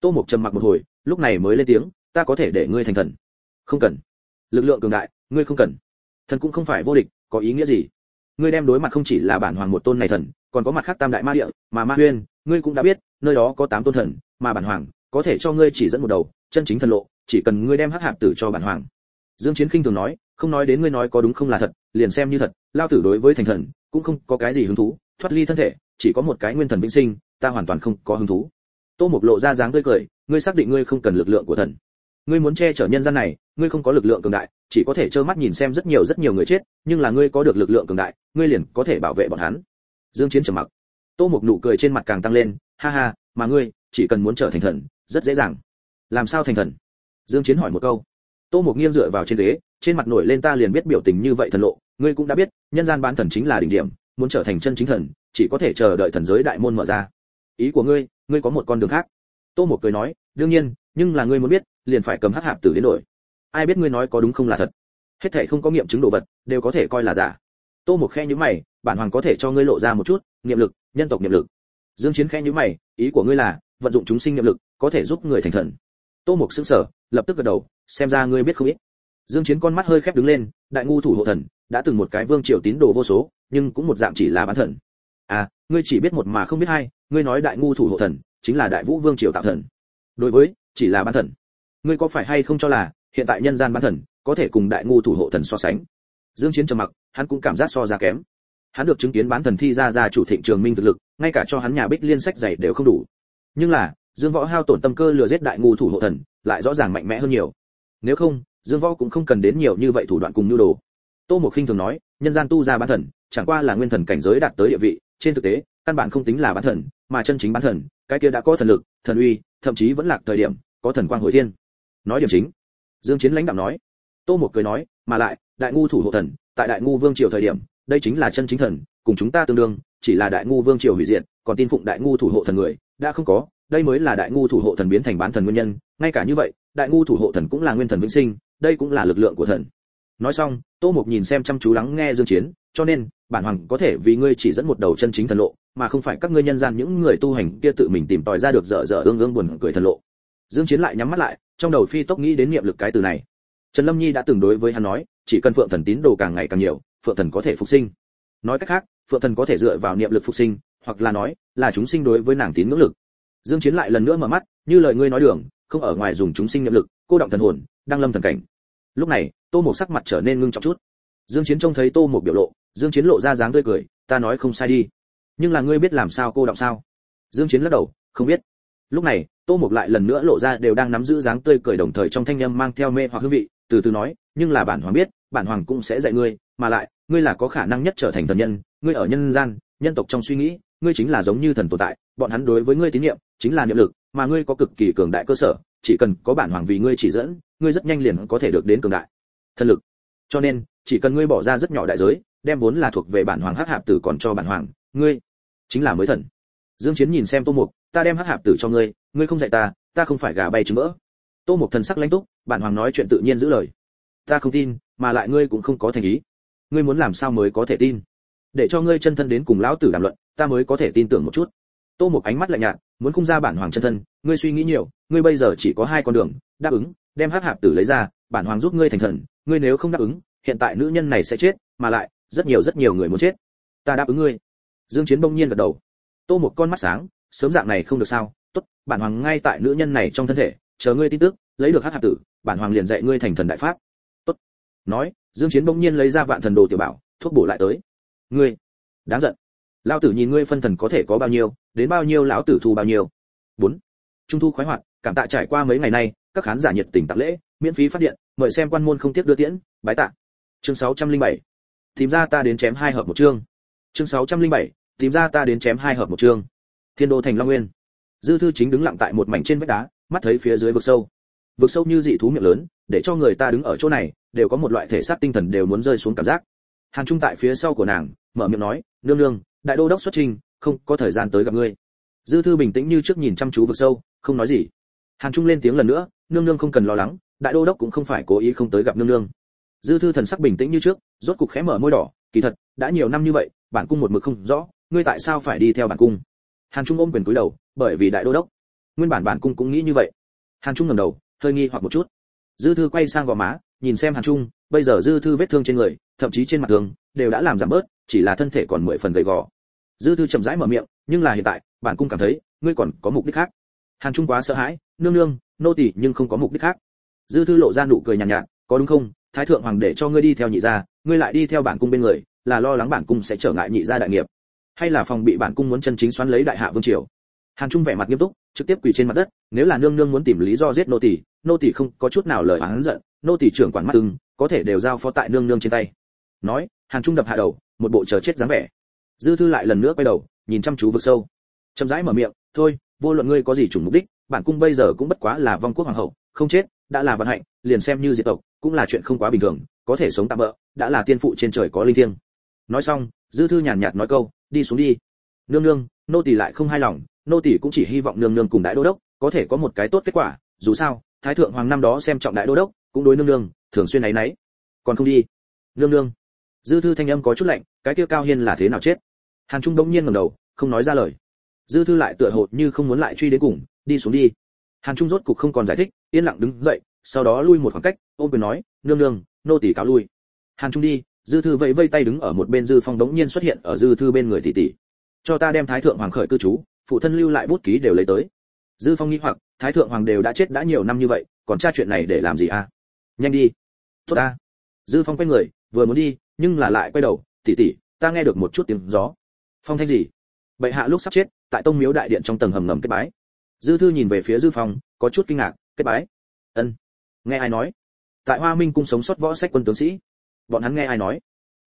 Tô mục trầm mặc một hồi, lúc này mới lên tiếng, ta có thể để ngươi thành thần. Không cần. Lực lượng cường đại ngươi không cần. Thần cũng không phải vô địch, có ý nghĩa gì? Ngươi đem đối mặt không chỉ là bản hoàng một tôn này thần, còn có mặt khác tam đại ma địa, mà ma huyên, ngươi cũng đã biết, nơi đó có tám tôn thần, mà bản hoàng, có thể cho ngươi chỉ dẫn một đầu, chân chính thần lộ, chỉ cần ngươi đem hắc hạp tử cho bản hoàng. Dương chiến khinh thường nói, không nói đến ngươi nói có đúng không là thật, liền xem như thật, lao tử đối với thành thần, cũng không có cái gì hứng thú, thoát ly thân thể, chỉ có một cái nguyên thần vĩnh sinh, ta hoàn toàn không có hứng thú. Tô mục lộ ra dáng tươi cười, ngươi xác định ngươi không cần lực lượng của thần. Ngươi muốn che chở nhân gian này ngươi không có lực lượng cường đại, chỉ có thể trơ mắt nhìn xem rất nhiều rất nhiều người chết, nhưng là ngươi có được lực lượng cường đại, ngươi liền có thể bảo vệ bọn hắn. Dương chiến trầm mặc. Tô mục nụ cười trên mặt càng tăng lên, ha ha, mà ngươi chỉ cần muốn trở thành thần, rất dễ dàng. Làm sao thành thần? Dương chiến hỏi một câu. Tô mục nghiêng dựa vào trên ghế, trên mặt nổi lên ta liền biết biểu tình như vậy thần lộ, ngươi cũng đã biết, nhân gian bán thần chính là đỉnh điểm, muốn trở thành chân chính thần, chỉ có thể chờ đợi thần giới đại môn mở ra. Ý của ngươi ngươi có một con đường khác. Tô mục cười nói, đương nhiên, nhưng là ngươi muốn biết, liền phải cầm hắc hạp tử đến đổi ai biết ngươi nói có đúng không là thật? Hết thảy không có nghiệm chứng đồ vật, đều có thể coi là giả. Tô mục khe nhíu mày, bản hoàng có thể cho ngươi lộ ra một chút niệm lực, nhân tộc niệm lực. Dương chiến khe nhíu mày, ý của ngươi là, vận dụng chúng sinh niệm lực, có thể giúp người thành thần. Tô mục sững sờ, lập tức gật đầu, xem ra ngươi biết không ít. Dương chiến con mắt hơi khép đứng lên, đại ngu thủ hộ thần, đã từng một cái vương triều tín đồ vô số, nhưng cũng một dạng chỉ là bán thần. À ngươi chỉ biết một mà không biết hai, ngươi nói đại ngu thủ hộ thần, chính là đại vũ vương triều tạo thần. Đối với, chỉ là bán thần. Ngươi có phải hay không cho là hiện tại nhân gian bán thần, có thể cùng đại ngu thủ hộ thần so sánh. Dương chiến trầm mặc, hắn cũng cảm giác so ra kém. Hắn được chứng kiến bán thần thi ra ra chủ thịnh trường minh thực lực, ngay cả cho hắn nhà bích liên sách dày đều không đủ. Nhưng là, dương võ hao tổn tâm cơ lừa giết đại ngu thủ hộ thần, lại rõ ràng mạnh mẽ hơn nhiều. Nếu không, dương võ cũng không cần đến nhiều như vậy thủ đoạn cùng nhu đồ. Tô một khinh thường nói, nhân gian tu ra bán thần, chẳng qua là nguyên thần cảnh giới đạt tới địa vị, trên thực tế, căn bản không tính là bán thần, mà chân chính bán thần, cái kia đã có thần lực, thần uy, thậm chí vẫn lạc thời điểm, có thần quang hồi thiên. Nói điểm chính dương chiến lãnh đạo nói. Tô một cười nói, mà lại, đại ngu thủ hộ thần, tại đại ngu vương triều thời điểm, đây chính là chân chính thần, cùng chúng ta tương đương, chỉ là đại ngu vương triều hủy diệt, còn tin phụng đại ngu thủ hộ thần người, đã không có, đây mới là đại ngu thủ hộ thần biến thành bán thần nguyên nhân, ngay cả như vậy, đại ngu thủ hộ thần cũng là nguyên thần vĩnh sinh, đây cũng là lực lượng của thần. Nói xong, tô mục nhìn xem chăm chú lắng nghe dương chiến, cho nên, bản hoàng có thể vì ngươi chỉ dẫn một đầu chân chính thần lộ, mà không phải các ngươi nhân gian những người tu hành kia tự mình tìm tòi ra được dở dở ương ương buồn cười thần lộ dương chiến lại nhắm mắt lại, trong đầu phi tốc nghĩ đến niệm lực cái từ này. Trần lâm nhi đã từng đối với hắn nói, chỉ cần phượng thần tín đồ càng ngày càng nhiều, phượng thần có thể phục sinh. Nói cách khác, phượng thần có thể dựa vào niệm lực phục sinh, hoặc là nói, là chúng sinh đối với nàng tín ngưỡng lực. Dương chiến lại lần nữa mở mắt, như lời ngươi nói đường, không ở ngoài dùng chúng sinh niệm lực, cô động thần hồn đang lâm thần cảnh. Lúc này, tô một sắc mặt trở nên ngưng trọng chút. Dương chiến trông thấy tô một biểu lộ, dương chiến lộ ra dáng tươi cười, ta nói không sai đi. Nhưng là ngươi biết làm sao cô động sao? Dương chiến lắc đầu, không biết lúc này, tô mục lại lần nữa lộ ra đều đang nắm giữ dáng tươi cười đồng thời trong thanh âm mang theo mê hoặc hương vị, từ từ nói, nhưng là bản hoàng biết, bản hoàng cũng sẽ dạy ngươi, mà lại, ngươi là có khả năng nhất trở thành thần nhân, ngươi ở nhân gian, nhân tộc trong suy nghĩ, ngươi chính là giống như thần tồn tại, bọn hắn đối với ngươi tín nhiệm, chính là niệm lực, mà ngươi có cực kỳ cường đại cơ sở, chỉ cần có bản hoàng vì ngươi chỉ dẫn, ngươi rất nhanh liền có thể được đến cường đại thần lực. Cho nên, chỉ cần ngươi bỏ ra rất nhỏ đại giới, đem vốn là thuộc về bản hoàng hắc hạp tử còn cho bản hoàng, ngươi chính là mới thần. Dương chiến nhìn xem tô mục ta đem hắc hạp tử cho ngươi ngươi không dạy ta ta không phải gà bay trứng mỡ. Tô một thần sắc lãnh túc, bản hoàng nói chuyện tự nhiên giữ lời. Ta không tin, mà lại ngươi cũng không có thành ý. Ngươi muốn làm sao mới có thể tin? Để cho ngươi chân thân đến cùng lão tử đàm luận, ta mới có thể tin tưởng một chút. Tô một ánh mắt lạnh nhạt, muốn không ra bản hoàng chân thân, ngươi suy nghĩ nhiều, ngươi bây giờ chỉ có hai con đường, đáp ứng, đem hắc hạp tử lấy ra, bản hoàng giúp ngươi thành thần, ngươi nếu không đáp ứng, hiện tại nữ nhân này sẽ chết, mà lại, rất nhiều rất nhiều người muốn chết. Ta đáp ứng ngươi. Dương chiến bỗng nhiên gật đầu. Tô một con mắt sáng sớm dạng này không được sao? Tốt, bản hoàng ngay tại nữ nhân này trong thân thể, chờ ngươi tin tức, lấy được hắc hạt tử, bản hoàng liền dạy ngươi thành thần đại pháp. Tốt. Nói, dương chiến bỗng nhiên lấy ra vạn thần đồ tiểu bảo, thuốc bổ lại tới. Ngươi, đáng giận. Lão tử nhìn ngươi phân thần có thể có bao nhiêu, đến bao nhiêu lão tử thu bao nhiêu. Bốn. Trung thu khoái hoạt, cảm tạ trải qua mấy ngày nay, các khán giả nhiệt tình tặng lễ, miễn phí phát điện, mời xem quan môn không tiếp đưa tiễn, bái tạ. Chương 607 tìm ra ta đến chém hai hợp một chương. Chương 607 tìm ra ta đến chém hai hợp một chương thiên đô thành long nguyên. Dư thư chính đứng lặng tại một mảnh trên vách đá, mắt thấy phía dưới vực sâu. Vực sâu như dị thú miệng lớn, để cho người ta đứng ở chỗ này, đều có một loại thể xác tinh thần đều muốn rơi xuống cảm giác. Hàn trung tại phía sau của nàng, mở miệng nói, nương nương, đại đô đốc xuất trình, không có thời gian tới gặp ngươi. Dư thư bình tĩnh như trước nhìn chăm chú vực sâu, không nói gì. Hàn trung lên tiếng lần nữa, nương nương không cần lo lắng, đại đô đốc cũng không phải cố ý không tới gặp nương nương. Dư thư thần sắc bình tĩnh như trước, rốt cục khẽ mở môi đỏ, kỳ thật, đã nhiều năm như vậy, bản cung một mực không rõ, ngươi tại sao phải đi theo bản cung? Hàn trung ôm quyền cúi đầu bởi vì đại đô đốc. Nguyên bản bản cung cũng nghĩ như vậy. Hàn trung ngẩng đầu hơi nghi hoặc một chút. Dư thư quay sang gò má nhìn xem hàn trung bây giờ dư thư vết thương trên người thậm chí trên mặt tường đều đã làm giảm bớt chỉ là thân thể còn mười phần gầy gò. Dư thư chậm rãi mở miệng nhưng là hiện tại bản cung cảm thấy ngươi còn có mục đích khác. Hàn trung quá sợ hãi nương nương nô tỳ nhưng không có mục đích khác. Dư thư lộ ra nụ cười nhàn nhạt, nhạt có đúng không? Thái thượng hoàng để cho ngươi đi theo nhị gia ngươi lại đi theo bản cung bên người là lo lắng bản cung sẽ trở ngại nhị gia đại nghiệp hay là phòng bị bản cung muốn chân chính xoắn lấy đại hạ vương triều? Hàn trung vẻ mặt nghiêm túc trực tiếp quỳ trên mặt đất nếu là nương nương muốn tìm lý do giết nô tỷ, nô tỷ không có chút nào lời oán giận nô tỷ trưởng quản mắt ưng có thể đều giao phó tại nương nương trên tay. Nói hàn trung đập hạ đầu một bộ chờ chết dáng vẻ. Dư thư lại lần nữa quay đầu nhìn chăm chú vực sâu. Chậm rãi mở miệng thôi vô luận ngươi có gì chủng mục đích bản cung bây giờ cũng bất quá là vong quốc hoàng hậu không chết đã là vận hạnh liền xem như diệt tộc cũng là chuyện không quá bình thường có thể sống tạm bỡ đã là tiên phụ trên trời có linh thiêng. Nói xong dư thư nhàn nhạt nói câu, đi xuống đi. Nương nương, nô tỳ lại không hài lòng, nô tỳ cũng chỉ hy vọng nương nương cùng đại đô đốc có thể có một cái tốt kết quả, dù sao, thái thượng hoàng năm đó xem trọng đại đô đốc, cũng đối nương nương thường xuyên náy nấy. còn không đi. Nương nương. Dư thư thanh âm có chút lạnh, cái kia cao hiên là thế nào chết? Hàn trung đống nhiên ngẩng đầu, không nói ra lời. Dư thư lại tựa hồ như không muốn lại truy đến cùng, đi xuống đi. Hàn trung rốt cục không còn giải thích, yên lặng đứng dậy, sau đó lui một khoảng cách, ôm quyền nói, nương nương, nô tỳ cáo lui. Hàn trung đi dư thư vẫy vây tay đứng ở một bên dư phong đống nhiên xuất hiện ở dư thư bên người tỷ tỷ. Cho ta đem thái thượng hoàng khởi cư trú, phụ thân lưu lại bút ký đều lấy tới. Dư phong nghĩ hoặc, thái thượng hoàng đều đã chết đã nhiều năm như vậy, còn tra chuyện này để làm gì à? Nhanh đi. Tốt ta. Dư phong quay người, vừa muốn đi, nhưng là lại quay đầu, tỷ tỷ, ta nghe được một chút tiếng gió. Phong thanh gì? Bệ hạ lúc sắp chết, tại tông miếu đại điện trong tầng hầm ngầm kết bái. Dư thư nhìn về phía dư phong, có chút kinh ngạc, kết bái? Ân. Nghe ai nói? Tại hoa minh cung sống sót võ sách quân tướng sĩ bọn hắn nghe ai nói?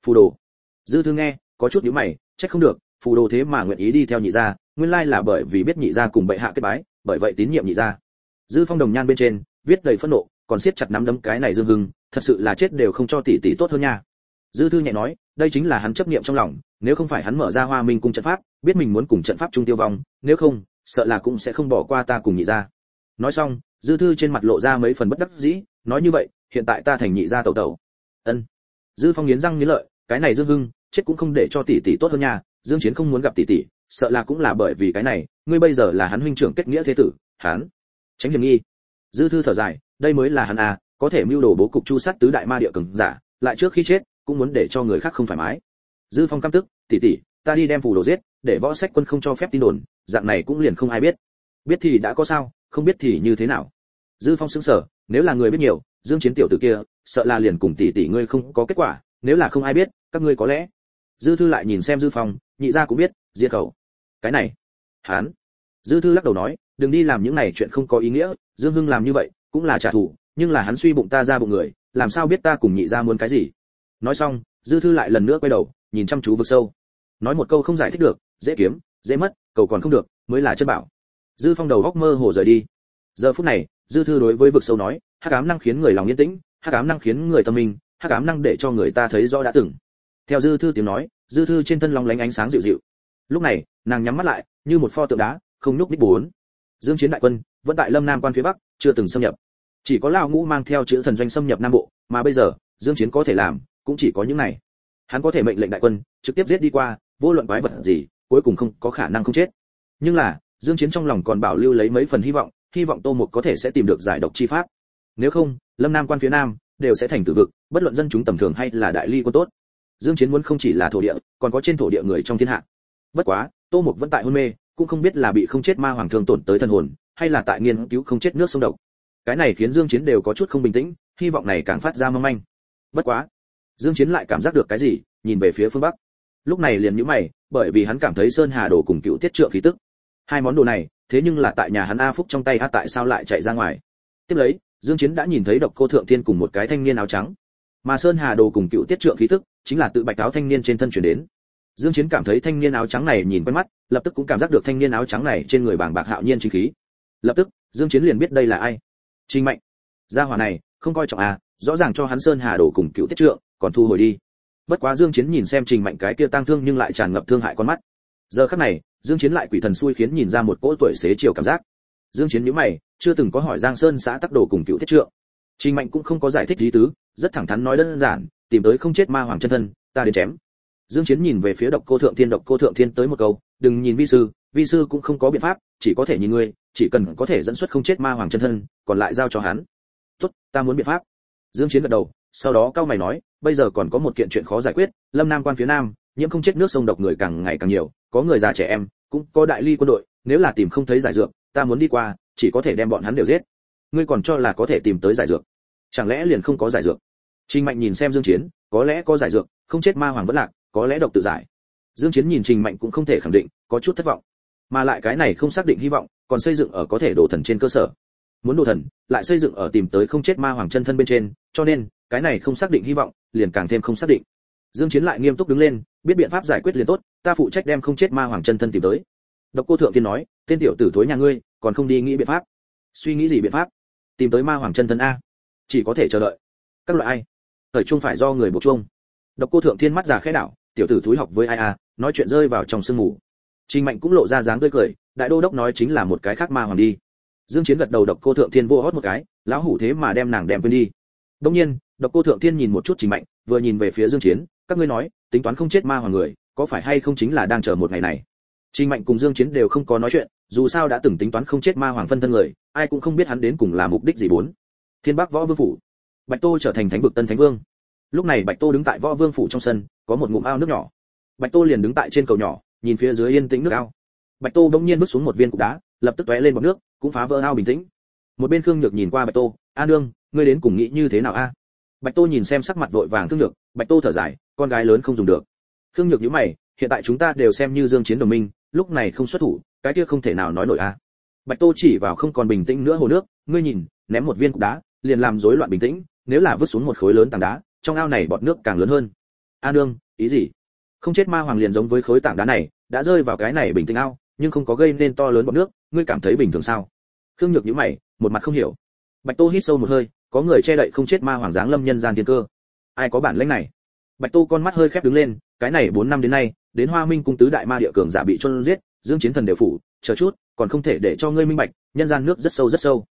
Phù đồ. Dư thư nghe, có chút nhíu mày, trách không được, phù đồ thế mà nguyện ý đi theo nhị gia, nguyên lai là bởi vì biết nhị gia cùng bệ hạ kết bái, bởi vậy tín nhiệm nhị gia. Dư phong đồng nhan bên trên, viết đầy phẫn nộ, còn siết chặt nắm đấm cái này dương hưng, thật sự là chết đều không cho tỷ tỷ tốt hơn nha. Dư thư nhẹ nói, đây chính là hắn chấp niệm trong lòng, nếu không phải hắn mở ra hoa minh cung trận pháp, biết mình muốn cùng trận pháp chung tiêu vong, nếu không, sợ là cũng sẽ không bỏ qua ta cùng nhị gia. Nói xong, dư thư trên mặt lộ ra mấy phần bất đắc dĩ, nói như vậy, hiện tại ta thành nhị gia tẩu tẩu. Ân dư phong nghiến răng nghiến lợi, cái này dương hưng, chết cũng không để cho tỷ tỷ tốt hơn nha, dương chiến không muốn gặp tỷ tỷ, sợ là cũng là bởi vì cái này, ngươi bây giờ là hắn huynh trưởng kết nghĩa thế tử, hắn. Tránh hiểm nghi. Dư thư thở dài, đây mới là hắn à có thể mưu đồ bố cục chu sát tứ đại ma địa cường giả, lại trước khi chết, cũng muốn để cho người khác không thoải mái. Dư phong căm tức, tỷ tỷ, ta đi đem phù đồ giết, để võ sách quân không cho phép tin đồn, dạng này cũng liền không ai biết. Biết thì đã có sao, không biết thì như thế nào? Dư phong sững sờ, nếu là người biết nhiều dương chiến tiểu tử kia, sợ là liền cùng tỷ tỷ ngươi không có kết quả, nếu là không ai biết, các ngươi có lẽ. Dư thư lại nhìn xem dư phong, nhị gia cũng biết, diệt khẩu. Cái này, hắn. Dư thư lắc đầu nói, đừng đi làm những này chuyện không có ý nghĩa, dương hưng làm như vậy, cũng là trả thù, nhưng là hắn suy bụng ta ra bụng người, làm sao biết ta cùng nhị gia muốn cái gì? Nói xong, dư thư lại lần nữa quay đầu, nhìn chăm chú vực sâu. Nói một câu không giải thích được, dễ kiếm, dễ mất, cầu còn không được, mới là chân bảo. Dư phong đầu góc mơ hồ rời đi. Giờ phút này, dư thư đối với vực sâu nói hắc ám năng khiến người lòng yên tĩnh, hắc ám năng khiến người tâm minh, hắc ám năng để cho người ta thấy rõ đã từng. Theo dư thư tiếng nói, dư thư trên thân long lánh ánh sáng dịu dịu. Lúc này, nàng nhắm mắt lại, như một pho tượng đá, không nhúc nhích bốn. Dương chiến đại quân, vẫn tại lâm nam quan phía bắc, chưa từng xâm nhập. Chỉ có lão ngũ mang theo chữ thần doanh xâm nhập nam bộ, mà bây giờ, dương chiến có thể làm, cũng chỉ có những này. Hắn có thể mệnh lệnh đại quân, trực tiếp giết đi qua, vô luận quái vật gì, cuối cùng không có khả năng không chết. Nhưng là, dương chiến trong lòng còn bảo lưu lấy mấy phần hy vọng hy vọng tô mục có thể sẽ tìm được giải độc chi pháp nếu không, lâm nam quan phía nam đều sẽ thành tử vực, bất luận dân chúng tầm thường hay là đại ly quân tốt. Dương chiến muốn không chỉ là thổ địa, còn có trên thổ địa người trong thiên hạ. Bất quá, tô mục vẫn tại hôn mê, cũng không biết là bị không chết ma hoàng thương tổn tới thân hồn, hay là tại nghiên cứu không chết nước sông độc. Cái này khiến dương chiến đều có chút không bình tĩnh, hy vọng này càng phát ra mong manh. Bất quá, dương chiến lại cảm giác được cái gì, nhìn về phía phương bắc. Lúc này liền nhíu mày, bởi vì hắn cảm thấy sơn hà đồ cùng cựu tiết trượng khí tức. Hai món đồ này, thế nhưng là tại nhà hắn a phúc trong tay a tại sao lại chạy ra ngoài? Tiếp lấy dương chiến đã nhìn thấy độc cô thượng thiên cùng một cái thanh niên áo trắng. Mà sơn hà đồ cùng cựu tiết trượng khí tức, chính là tự bạch áo thanh niên trên thân truyền đến. Dương chiến cảm thấy thanh niên áo trắng này nhìn quen mắt, lập tức cũng cảm giác được thanh niên áo trắng này trên người bảng bạc hạo nhiên chính khí. Lập tức, dương chiến liền biết đây là ai. Trình mạnh. Gia hỏa này, không coi trọng à rõ ràng cho hắn sơn hà đồ cùng cựu tiết trượng, còn thu hồi đi. Bất quá dương chiến nhìn xem trình mạnh cái kia tang thương nhưng lại tràn ngập thương hại con mắt. Giờ khắc này, dương chiến lại quỷ thần xui khiến nhìn ra một cỗ tuổi xế chiều cảm giác dương chiến nhíu mày, chưa từng có hỏi giang sơn xã tắc đồ cùng cựu thiết trượng. Trình mạnh cũng không có giải thích lý tứ, rất thẳng thắn nói đơn giản, tìm tới không chết ma hoàng chân thân, ta đến chém. Dương chiến nhìn về phía độc cô thượng thiên, độc cô thượng thiên tới một câu, đừng nhìn vi sư vi sư cũng không có biện pháp, chỉ có thể nhìn ngươi, chỉ cần có thể dẫn xuất không chết ma hoàng chân thân, còn lại giao cho hắn. Tốt, ta muốn biện pháp. Dương chiến gật đầu, sau đó cao mày nói, bây giờ còn có một kiện chuyện khó giải quyết, lâm nam quan phía nam, nhiễm không chết nước sông độc người càng ngày càng nhiều, có người già trẻ em, cũng có đại ly quân đội, nếu là tìm không thấy giải dược ta muốn đi qua, chỉ có thể đem bọn hắn đều giết. Ngươi còn cho là có thể tìm tới giải dược. Chẳng lẽ liền không có giải dược? Trình mạnh nhìn xem dương chiến, có lẽ có giải dược, không chết ma hoàng vẫn lạc, có lẽ độc tự giải. Dương chiến nhìn trình mạnh cũng không thể khẳng định, có chút thất vọng. Mà lại cái này không xác định hy vọng, còn xây dựng ở có thể đổ thần trên cơ sở. Muốn đổ thần, lại xây dựng ở tìm tới không chết ma hoàng chân thân bên trên, cho nên, cái này không xác định hy vọng, liền càng thêm không xác định. Dương chiến lại nghiêm túc đứng lên, biết biện pháp giải quyết liền tốt, ta phụ trách đem không chết ma hoàng chân thân tìm tới. Độc cô thượng tiên nói, tên tiểu tử thối nhà ngươi còn không đi nghĩ biện pháp. Suy nghĩ gì biện pháp? Tìm tới ma hoàng chân thân a. Chỉ có thể chờ đợi. Các loại ai? Thời trung phải do người buộc chuông. Độc cô thượng thiên mắt già khẽ đảo, tiểu tử thúi học với ai a, nói chuyện rơi vào trong sương mù. trình mạnh cũng lộ ra dáng tươi cười, đại đô đốc nói chính là một cái khác ma hoàng đi. Dương chiến gật đầu độc cô thượng thiên vô hót một cái, lão hủ thế mà đem nàng đem quên đi. Đương nhiên, độc cô thượng thiên nhìn một chút trình mạnh, vừa nhìn về phía dương chiến, các ngươi nói, tính toán không chết ma hoàng người, có phải hay không chính là đang chờ một ngày này? Trình mạnh cùng dương chiến đều không có nói chuyện, dù sao đã từng tính toán không chết ma hoàng phân thân người, ai cũng không biết hắn đến cùng là mục đích gì bốn. Thiên bắc võ vương phủ. Bạch tô trở thành thánh vực tân thánh vương. Lúc này bạch tô đứng tại võ vương phủ trong sân, có một ngụm ao nước nhỏ. Bạch tô liền đứng tại trên cầu nhỏ, nhìn phía dưới yên tĩnh nước ao. Bạch tô bỗng nhiên bước xuống một viên cục đá, lập tức tóe lên bọt nước, cũng phá vỡ ao bình tĩnh. Một bên khương nhược nhìn qua bạch tô, a nương, ngươi đến cùng nghĩ như thế nào a? Bạch tô nhìn xem sắc mặt vội vàng khương nhược, bạch tô thở dài, con gái lớn không dùng được. Khương nhược nhíu mày hiện tại chúng ta đều xem như dương chiến đồng minh, lúc này không xuất thủ, cái kia không thể nào nói nổi a bạch tô chỉ vào không còn bình tĩnh nữa hồ nước, ngươi nhìn, ném một viên cục đá, liền làm rối loạn bình tĩnh, nếu là vứt xuống một khối lớn tảng đá, trong ao này bọt nước càng lớn hơn. A nương, ý gì? Không chết ma hoàng liền giống với khối tảng đá này, đã rơi vào cái này bình tĩnh ao, nhưng không có gây nên to lớn bọt nước, ngươi cảm thấy bình thường sao? Khương nhược nhíu mày, một mặt không hiểu. Bạch tô hít sâu một hơi, có người che đậy không chết ma hoàng dáng lâm nhân gian thiên cơ. Ai có bản lĩnh này? Bạch tô con mắt hơi khép đứng lên, cái này bốn năm đến nay đến hoa minh cung tứ đại ma địa cường giả bị chôn giết, dương chiến thần đều phủ, chờ chút, còn không thể để cho ngươi minh bạch, nhân gian nước rất sâu rất sâu.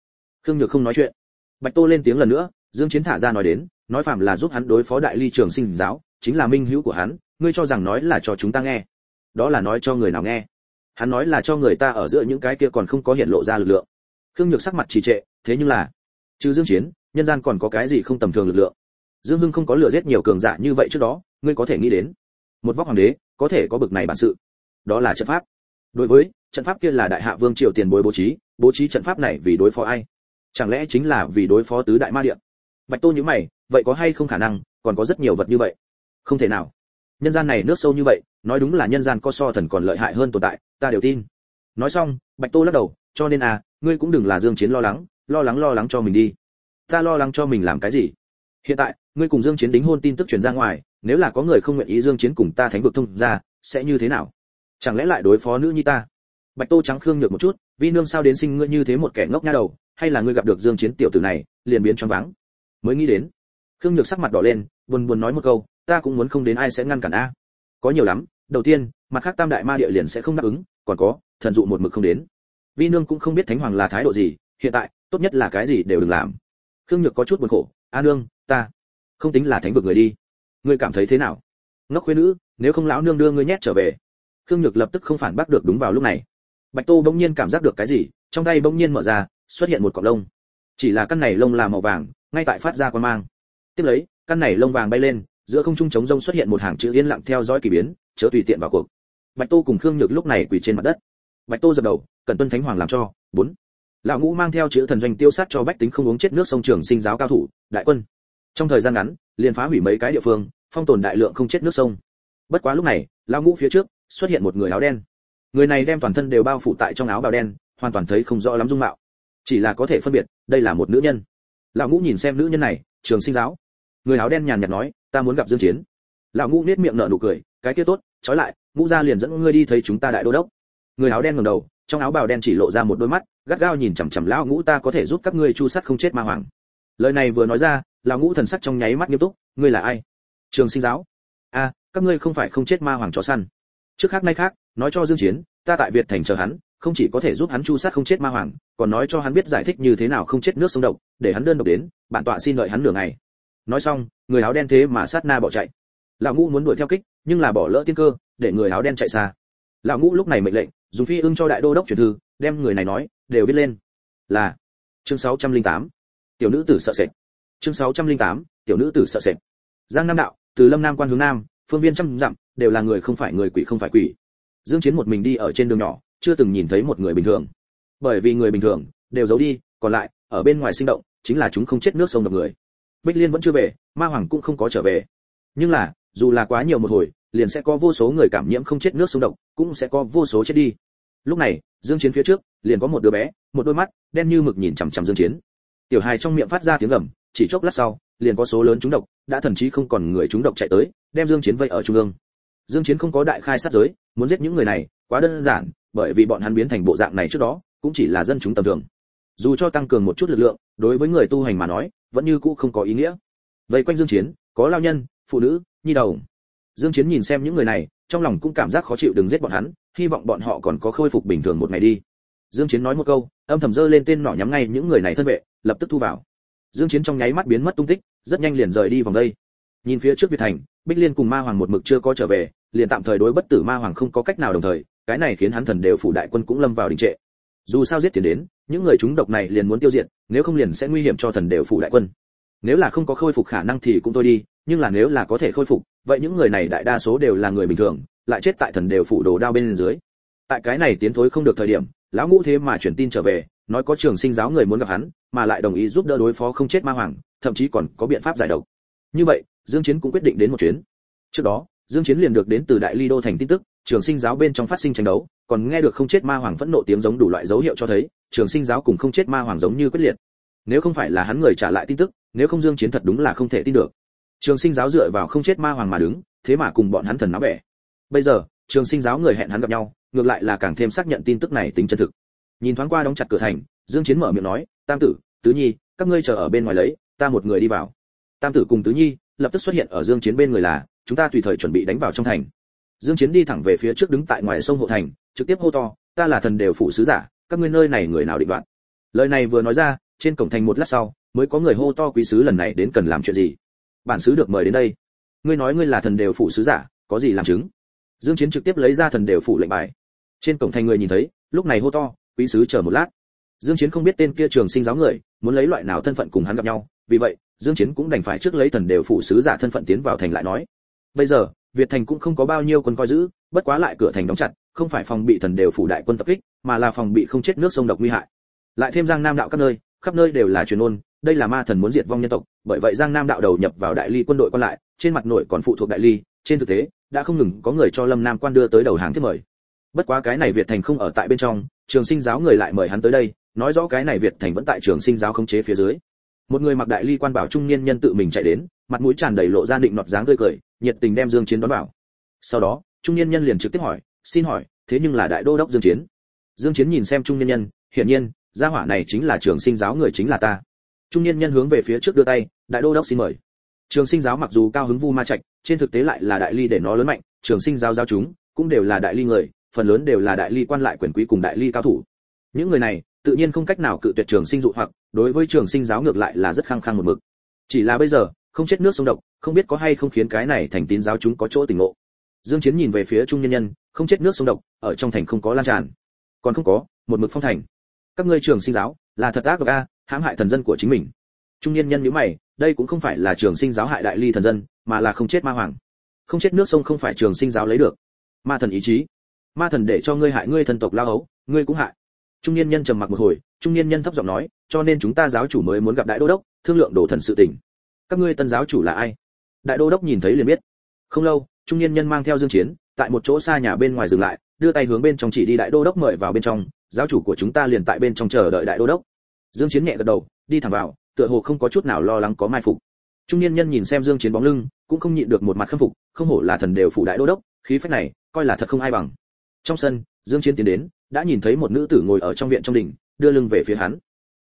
Khương nhược không nói chuyện. Bạch tô lên tiếng lần nữa, dương chiến thả ra nói đến, nói phạm là giúp hắn đối phó đại ly trường sinh giáo, chính là minh hữu của hắn, ngươi cho rằng nói là cho chúng ta nghe. Đó là nói cho người nào nghe. Hắn nói là cho người ta ở giữa những cái kia còn không có hiện lộ ra lực lượng. Khương nhược sắc mặt trì trệ, thế nhưng là, trừ dương chiến, nhân gian còn có cái gì không tầm thường lực lượng? Dương hưng không có lừa giết nhiều cường giả như vậy trước đó, ngươi có thể nghĩ đến. Một vóc hoàng đế có thể có bực này bản sự. Đó là trận pháp. Đối với, trận pháp kia là đại hạ vương triều tiền bối bố trí bố trí trận pháp này vì đối phó ai? Chẳng lẽ chính là vì đối phó tứ đại ma điện? Bạch tô nhíu mày, vậy có hay không khả năng, còn có rất nhiều vật như vậy? Không thể nào. Nhân gian này nước sâu như vậy, nói đúng là nhân gian có so thần còn lợi hại hơn tồn tại, ta đều tin. Nói xong, bạch tô lắc đầu, cho nên à ngươi cũng đừng là dương chiến lo lắng lo lắng lo lắng cho mình đi. Ta lo lắng cho mình làm cái gì? Hiện tại, ngươi cùng dương chiến đính hôn tin tức truyền ra ngoài nếu là có người không nguyện ý dương chiến cùng ta thánh vực thông ra sẽ như thế nào? Chẳng lẽ lại đối phó nữ như ta? Bạch tô trắng khương nhược một chút, vi nương sao đến sinh ngươi như thế một kẻ ngốc nha đầu, hay là ngươi gặp được dương chiến tiểu tử này, liền biến choáng váng? Mới nghĩ đến, khương nhược sắc mặt đỏ lên, buồn buồn nói một câu, ta cũng muốn không đến ai sẽ ngăn cản a. Có nhiều lắm, đầu tiên, mặt khác tam đại ma địa liền sẽ không đáp ứng, còn có, thần dụ một mực không đến. Vi nương cũng không biết thánh hoàng là thái độ gì, hiện tại, tốt nhất là cái gì đều đừng làm. Khương nhược có chút buồn khổ, a nương, ta không tính là thánh vực người đi ngươi cảm thấy thế nào? Ngốc khuyên nữ, nếu không lão nương đưa ngươi nhét trở về. Khương nhược lập tức không phản bác được đúng vào lúc này. Bạch tô bỗng nhiên cảm giác được cái gì, trong tay bỗng nhiên mở ra, xuất hiện một cọng lông. Chỉ là căn này lông là màu vàng, ngay tại phát ra quan mang. Tiếp lấy, căn này lông vàng bay lên, giữa không trung trống rông xuất hiện một hàng chữ yên lặng theo dõi kỳ biến, chớ tùy tiện vào cuộc. Bạch tô cùng khương nhược lúc này quỳ trên mặt đất. Bạch tô dập đầu cần tuân thánh hoàng làm cho. Bốn. Lão ngũ mang theo chữ thần doanh tiêu sát cho bách tính không uống chết nước sông trường sinh giáo cao thủ, đại quân. Trong thời gian ngắn liền phá hủy mấy cái địa phương, phong tồn đại lượng không chết nước sông. Bất quá lúc này, lão ngũ phía trước, xuất hiện một người áo đen. Người này đem toàn thân đều bao phủ tại trong áo bào đen, hoàn toàn thấy không rõ lắm dung mạo. Chỉ là có thể phân biệt, đây là một nữ nhân. Lão ngũ nhìn xem nữ nhân này, trường sinh giáo. Người áo đen nhàn nhạt nói, ta muốn gặp dương chiến. Lão ngũ nét miệng nở nụ cười, cái kia tốt, trói lại, ngũ gia liền dẫn ngươi đi thấy chúng ta đại đô đốc. Người áo đen ngẩng đầu, trong áo bào đen chỉ lộ ra một đôi mắt, gắt gao nhìn chằm chằm lão ngũ, ta có thể giúp các ngươi chu sát không chết ma hoàng. Lời này vừa nói ra lão ngũ thần sắc trong nháy mắt nghiêm túc, ngươi là ai? Trường sinh giáo. A, các ngươi không phải không chết ma hoàng chó săn. Trước khác nay khác, nói cho dương chiến, ta tại việt thành chờ hắn, không chỉ có thể giúp hắn chu sát không chết ma hoàng, còn nói cho hắn biết giải thích như thế nào không chết nước sông độc, để hắn đơn độc đến, bản tọa xin đợi hắn nửa ngày. Nói xong, người áo đen thế mà sát na bỏ chạy. Lão ngũ muốn đuổi theo kích, nhưng là bỏ lỡ tiên cơ, để người áo đen chạy xa. Lão ngũ lúc này mệnh lệnh, dùng phi ưng cho đại đô đốc truyền thư, đem người này nói, đều viết lên. Là, chương 608. tiểu nữ tử sợ sệt chương 608. tiểu nữ tử sợ sệt. Giang nam đạo, từ lâm nam quan hướng nam, phương viên trăm dặm, đều là người không phải người quỷ không phải quỷ. Dương chiến một mình đi ở trên đường nhỏ, chưa từng nhìn thấy một người bình thường. Bởi vì người bình thường, đều giấu đi, còn lại, ở bên ngoài sinh động, chính là chúng không chết nước sông độc người. Bích liên vẫn chưa về, ma hoàng cũng không có trở về. Nhưng là, dù là quá nhiều một hồi, liền sẽ có vô số người cảm nhiễm không chết nước sông độc, cũng sẽ có vô số chết đi. Lúc này, dương chiến phía trước, liền có một đứa bé, một đôi mắt, đen như mực nhìn chằm chằm dương chiến. Tiểu hài trong miệng phát ra tiếng gầm chỉ chốc lát sau, liền có số lớn chúng độc, đã thậm chí không còn người chúng độc chạy tới, đem dương chiến vây ở trung ương. Dương chiến không có đại khai sát giới, muốn giết những người này, quá đơn giản, bởi vì bọn hắn biến thành bộ dạng này trước đó, cũng chỉ là dân chúng tầm thường. Dù cho tăng cường một chút lực lượng, đối với người tu hành mà nói, vẫn như cũ không có ý nghĩa. Vây quanh dương chiến, có lao nhân, phụ nữ, nhi đồng dương chiến nhìn xem những người này, trong lòng cũng cảm giác khó chịu đừng giết bọn hắn, hy vọng bọn họ còn có khôi phục bình thường một ngày đi. Dương chiến nói một câu, âm thầm dơ lên tên nỏ nhắm ngay những người này thân vệ, lập tức thu vào dương chiến trong nháy mắt biến mất tung tích, rất nhanh liền rời đi vòng đây. Nhìn phía trước việt thành, bích liên cùng ma hoàng một mực chưa có trở về, liền tạm thời đối bất tử ma hoàng không có cách nào đồng thời, cái này khiến hắn thần đều phủ đại quân cũng lâm vào đình trệ. Dù sao giết tiền đến, những người chúng độc này liền muốn tiêu diệt, nếu không liền sẽ nguy hiểm cho thần đều phủ đại quân. Nếu là không có khôi phục khả năng thì cũng thôi đi, nhưng là nếu là có thể khôi phục, vậy những người này đại đa số đều là người bình thường, lại chết tại thần đều phủ đồ đao bên dưới. Tại cái này tiến thối không được thời điểm, lão ngũ thế mà chuyển tin trở về nói có trường sinh giáo người muốn gặp hắn, mà lại đồng ý giúp đỡ đối phó không chết ma hoàng, thậm chí còn có biện pháp giải độc. Như vậy, dương chiến cũng quyết định đến một chuyến. Trước đó, dương chiến liền được đến từ đại ly đô thành tin tức, trường sinh giáo bên trong phát sinh tranh đấu, còn nghe được không chết ma hoàng phẫn nộ tiếng giống đủ loại dấu hiệu cho thấy, trường sinh giáo cùng không chết ma hoàng giống như quyết liệt. Nếu không phải là hắn người trả lại tin tức, nếu không dương chiến thật đúng là không thể tin được. Trường sinh giáo dựa vào không chết ma hoàng mà đứng, thế mà cùng bọn hắn thần náo bẻ. Bây giờ, trường sinh giáo người hẹn hắn gặp nhau, ngược lại là càng thêm xác nhận tin tức này tính chân thực nhìn thoáng qua đóng chặt cửa thành, dương chiến mở miệng nói, tam tử, tứ nhi, các ngươi chờ ở bên ngoài lấy, ta một người đi vào. Tam tử cùng tứ nhi lập tức xuất hiện ở dương chiến bên người là, chúng ta tùy thời chuẩn bị đánh vào trong thành. Dương chiến đi thẳng về phía trước đứng tại ngoài sông hộ thành, trực tiếp hô to, ta là thần đều phụ sứ giả, các ngươi nơi này người nào định đoạn lời này vừa nói ra, trên cổng thành một lát sau, mới có người hô to quý sứ lần này đến cần làm chuyện gì. Bản sứ được mời đến đây. Ngươi nói ngươi là thần đều phụ sứ giả, có gì làm chứng? Dương chiến trực tiếp lấy ra thần đều phụ lệnh bài. Trên cổng thành người nhìn thấy, lúc này hô to quý sứ chờ một lát. Dương chiến không biết tên kia trường sinh giáo người, muốn lấy loại nào thân phận cùng hắn gặp nhau, vì vậy, dương chiến cũng đành phải trước lấy thần đều phụ sứ giả thân phận tiến vào thành lại nói. Bây giờ, việt thành cũng không có bao nhiêu quân coi giữ, bất quá lại cửa thành đóng chặt, không phải phòng bị thần đều phủ đại quân tập kích, mà là phòng bị không chết nước sông độc nguy hại. Lại thêm giang nam đạo các nơi, khắp nơi đều là truyền ôn, đây là ma thần muốn diệt vong nhân tộc, bởi vậy giang nam đạo đầu nhập vào đại ly quân đội còn lại, trên mặt nội còn phụ thuộc đại ly, trên thực tế, đã không ngừng có người cho lâm nam quan đưa tới đầu hàng thiết mời. Bất quá cái này việt thành không ở tại bên trong trường sinh giáo người lại mời hắn tới đây, nói rõ cái này việt thành vẫn tại trường sinh giáo khống chế phía dưới. Một người mặc đại ly quan bảo trung niên nhân tự mình chạy đến, mặt mũi tràn đầy lộ ra định nọt dáng tươi cười, nhiệt tình đem dương chiến đón vào. Sau đó, trung niên nhân liền trực tiếp hỏi, xin hỏi, thế nhưng là đại đô đốc dương chiến? Dương chiến nhìn xem trung niên nhân, hiển nhiên, gia hỏa này chính là trường sinh giáo người chính là ta. Trung niên nhân hướng về phía trước đưa tay, đại đô đốc xin mời. Trường sinh giáo mặc dù cao hứng vu ma trạch, trên thực tế lại là đại ly để nó lớn mạnh, trường sinh giáo giáo chúng cũng đều là đại ly người phần lớn đều là đại ly quan lại quyền quý cùng đại ly cao thủ. Những người này, tự nhiên không cách nào cự tuyệt trường sinh dụ hoặc, đối với trường sinh giáo ngược lại là rất khăng khăng một mực. Chỉ là bây giờ, không chết nước sông độc, không biết có hay không khiến cái này thành tín giáo chúng có chỗ tỉnh ngộ. Dương chiến nhìn về phía trung nhân nhân, không chết nước sông độc, ở trong thành không có lan tràn. Còn không có, một mực phong thành. Các ngươi trường sinh giáo, là thật ác độc a, hãm hại thần dân của chính mình. Trung nhân nhân nhíu mày, đây cũng không phải là trường sinh giáo hại đại ly thần dân, mà là không chết ma hoàng. Không chết nước sông không phải trường sinh giáo lấy được. Ma thần ý chí ma thần để cho ngươi hại ngươi thần tộc lao ấu, ngươi cũng hại. Trung niên nhân trầm mặc một hồi, trung niên nhân thấp giọng nói, cho nên chúng ta giáo chủ mới muốn gặp đại đô đốc, thương lượng đồ thần sự tình. Các ngươi tân giáo chủ là ai? Đại đô đốc nhìn thấy liền biết. Không lâu, trung niên nhân mang theo dương chiến, tại một chỗ xa nhà bên ngoài dừng lại, đưa tay hướng bên trong chỉ đi đại đô đốc mời vào bên trong, giáo chủ của chúng ta liền tại bên trong chờ đợi đại đô đốc. Dương chiến nhẹ gật đầu, đi thẳng vào, tựa hồ không có chút nào lo lắng có mai phục. Trung niên nhân nhìn xem dương chiến bóng lưng, cũng không nhịn được một mặt khâm phục, không hổ là thần đều phụ đại đô đốc, khí phách này, coi là thật không ai bằng trong sân, dương chiến tiến đến, đã nhìn thấy một nữ tử ngồi ở trong viện trong đỉnh, đưa lưng về phía hắn.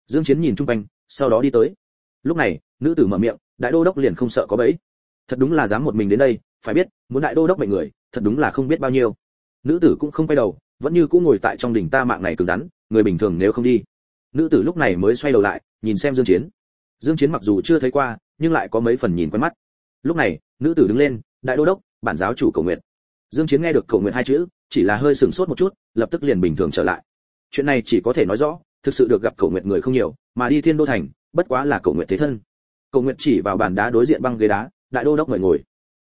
Dương chiến nhìn trung quanh, sau đó đi tới. Lúc này, nữ tử mở miệng, đại đô đốc liền không sợ có bẫy. Thật đúng là dám một mình đến đây, phải biết, muốn đại đô đốc mệnh người, thật đúng là không biết bao nhiêu. Nữ tử cũng không quay đầu, vẫn như cũ ngồi tại trong đỉnh ta mạng này cứng rắn, người bình thường nếu không đi. Nữ tử lúc này mới xoay đầu lại, nhìn xem dương chiến. Dương chiến mặc dù chưa thấy qua, nhưng lại có mấy phần nhìn quen mắt. Lúc này, nữ tử đứng lên, đại đô đốc, bản giáo chủ cầu nguyện. Dương chiến nghe được cầu nguyện hai chữ chỉ là hơi sừng sốt một chút, lập tức liền bình thường trở lại. Chuyện này chỉ có thể nói rõ, thực sự được gặp cầu nguyện người không nhiều, mà đi thiên đô thành, bất quá là cầu nguyện thế thân. Cầu nguyện chỉ vào bàn đá đối diện băng ghế đá, đại đô đốc ngồi ngồi.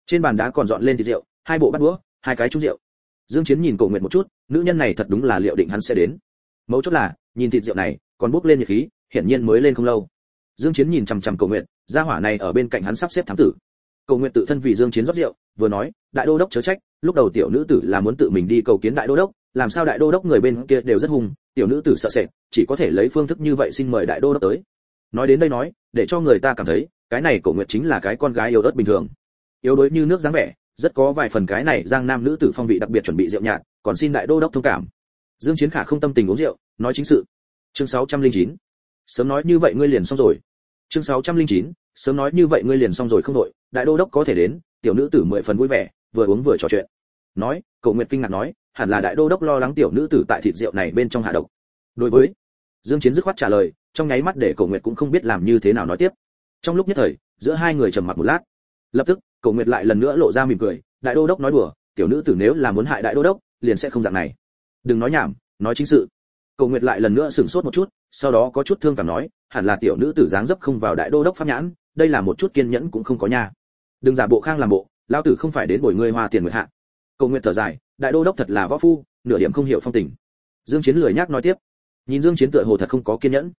Trên bàn đá còn dọn lên thịt rượu, hai bộ bát đũa, hai cái chung rượu. Dương chiến nhìn cầu nguyện một chút, nữ nhân này thật đúng là liệu định hắn sẽ đến. Mấu chốt là, nhìn thịt rượu này, còn bốc lên nhiệt khí, hiển nhiên mới lên không lâu. Dương chiến nhìn chằm chằm cầu nguyện gia hỏa này ở bên cạnh hắn sắp xếp thám tử cầu nguyện tự thân vì dương chiến rót rượu, vừa nói, đại đô đốc chớ trách, lúc đầu tiểu nữ tử là muốn tự mình đi cầu kiến đại đô đốc, làm sao đại đô đốc người bên kia đều rất hung, tiểu nữ tử sợ sệt, chỉ có thể lấy phương thức như vậy xin mời đại đô đốc tới. Nói đến đây nói, để cho người ta cảm thấy, cái này cổ nguyệt chính là cái con gái yếu ớt bình thường. Yếu đuối như nước dáng vẻ, rất có vài phần cái này giang nam nữ tử phong vị đặc biệt chuẩn bị rượu nhạt, còn xin đại đô đốc thông cảm. Dương chiến khả không tâm tình uống rượu, nói chính sự. Chương 609 sớm nói như vậy ngươi liền xong rồi. Chương 609 sớm nói như vậy ngươi liền xong rồi không đội, đại đô đốc có thể đến, tiểu nữ tử mười phần vui vẻ, vừa uống vừa trò chuyện. Nói, cậu nguyệt kinh ngạc nói, hẳn là đại đô đốc lo lắng tiểu nữ tử tại thịt rượu này bên trong hạ độc. Đối với, dương chiến dứt khoát trả lời, trong nháy mắt để cậu nguyệt cũng không biết làm như thế nào nói tiếp. Trong lúc nhất thời, giữa hai người trầm mặc một lát. Lập tức, cậu nguyệt lại lần nữa lộ ra mỉm cười, đại đô đốc nói đùa, tiểu nữ tử nếu là muốn hại đại đô đốc, liền sẽ không dạng này. Đừng nói nhảm, nói chính sự. Cậu nguyệt lại lần nữa sửng sốt một chút sau đó có chút thương cảm nói, hẳn là tiểu nữ tử dáng dấp không vào đại đô đốc pháp nhãn, đây là một chút kiên nhẫn cũng không có nha. Đừng giả bộ khang làm bộ lao tử không phải đến bồi ngươi hoa tiền người hạ. Cầu nguyện thở dài, đại đô đốc thật là võ phu, nửa điểm không hiểu phong tình. Dương chiến lười nhắc nói tiếp, nhìn dương chiến tựa hồ thật không có kiên nhẫn.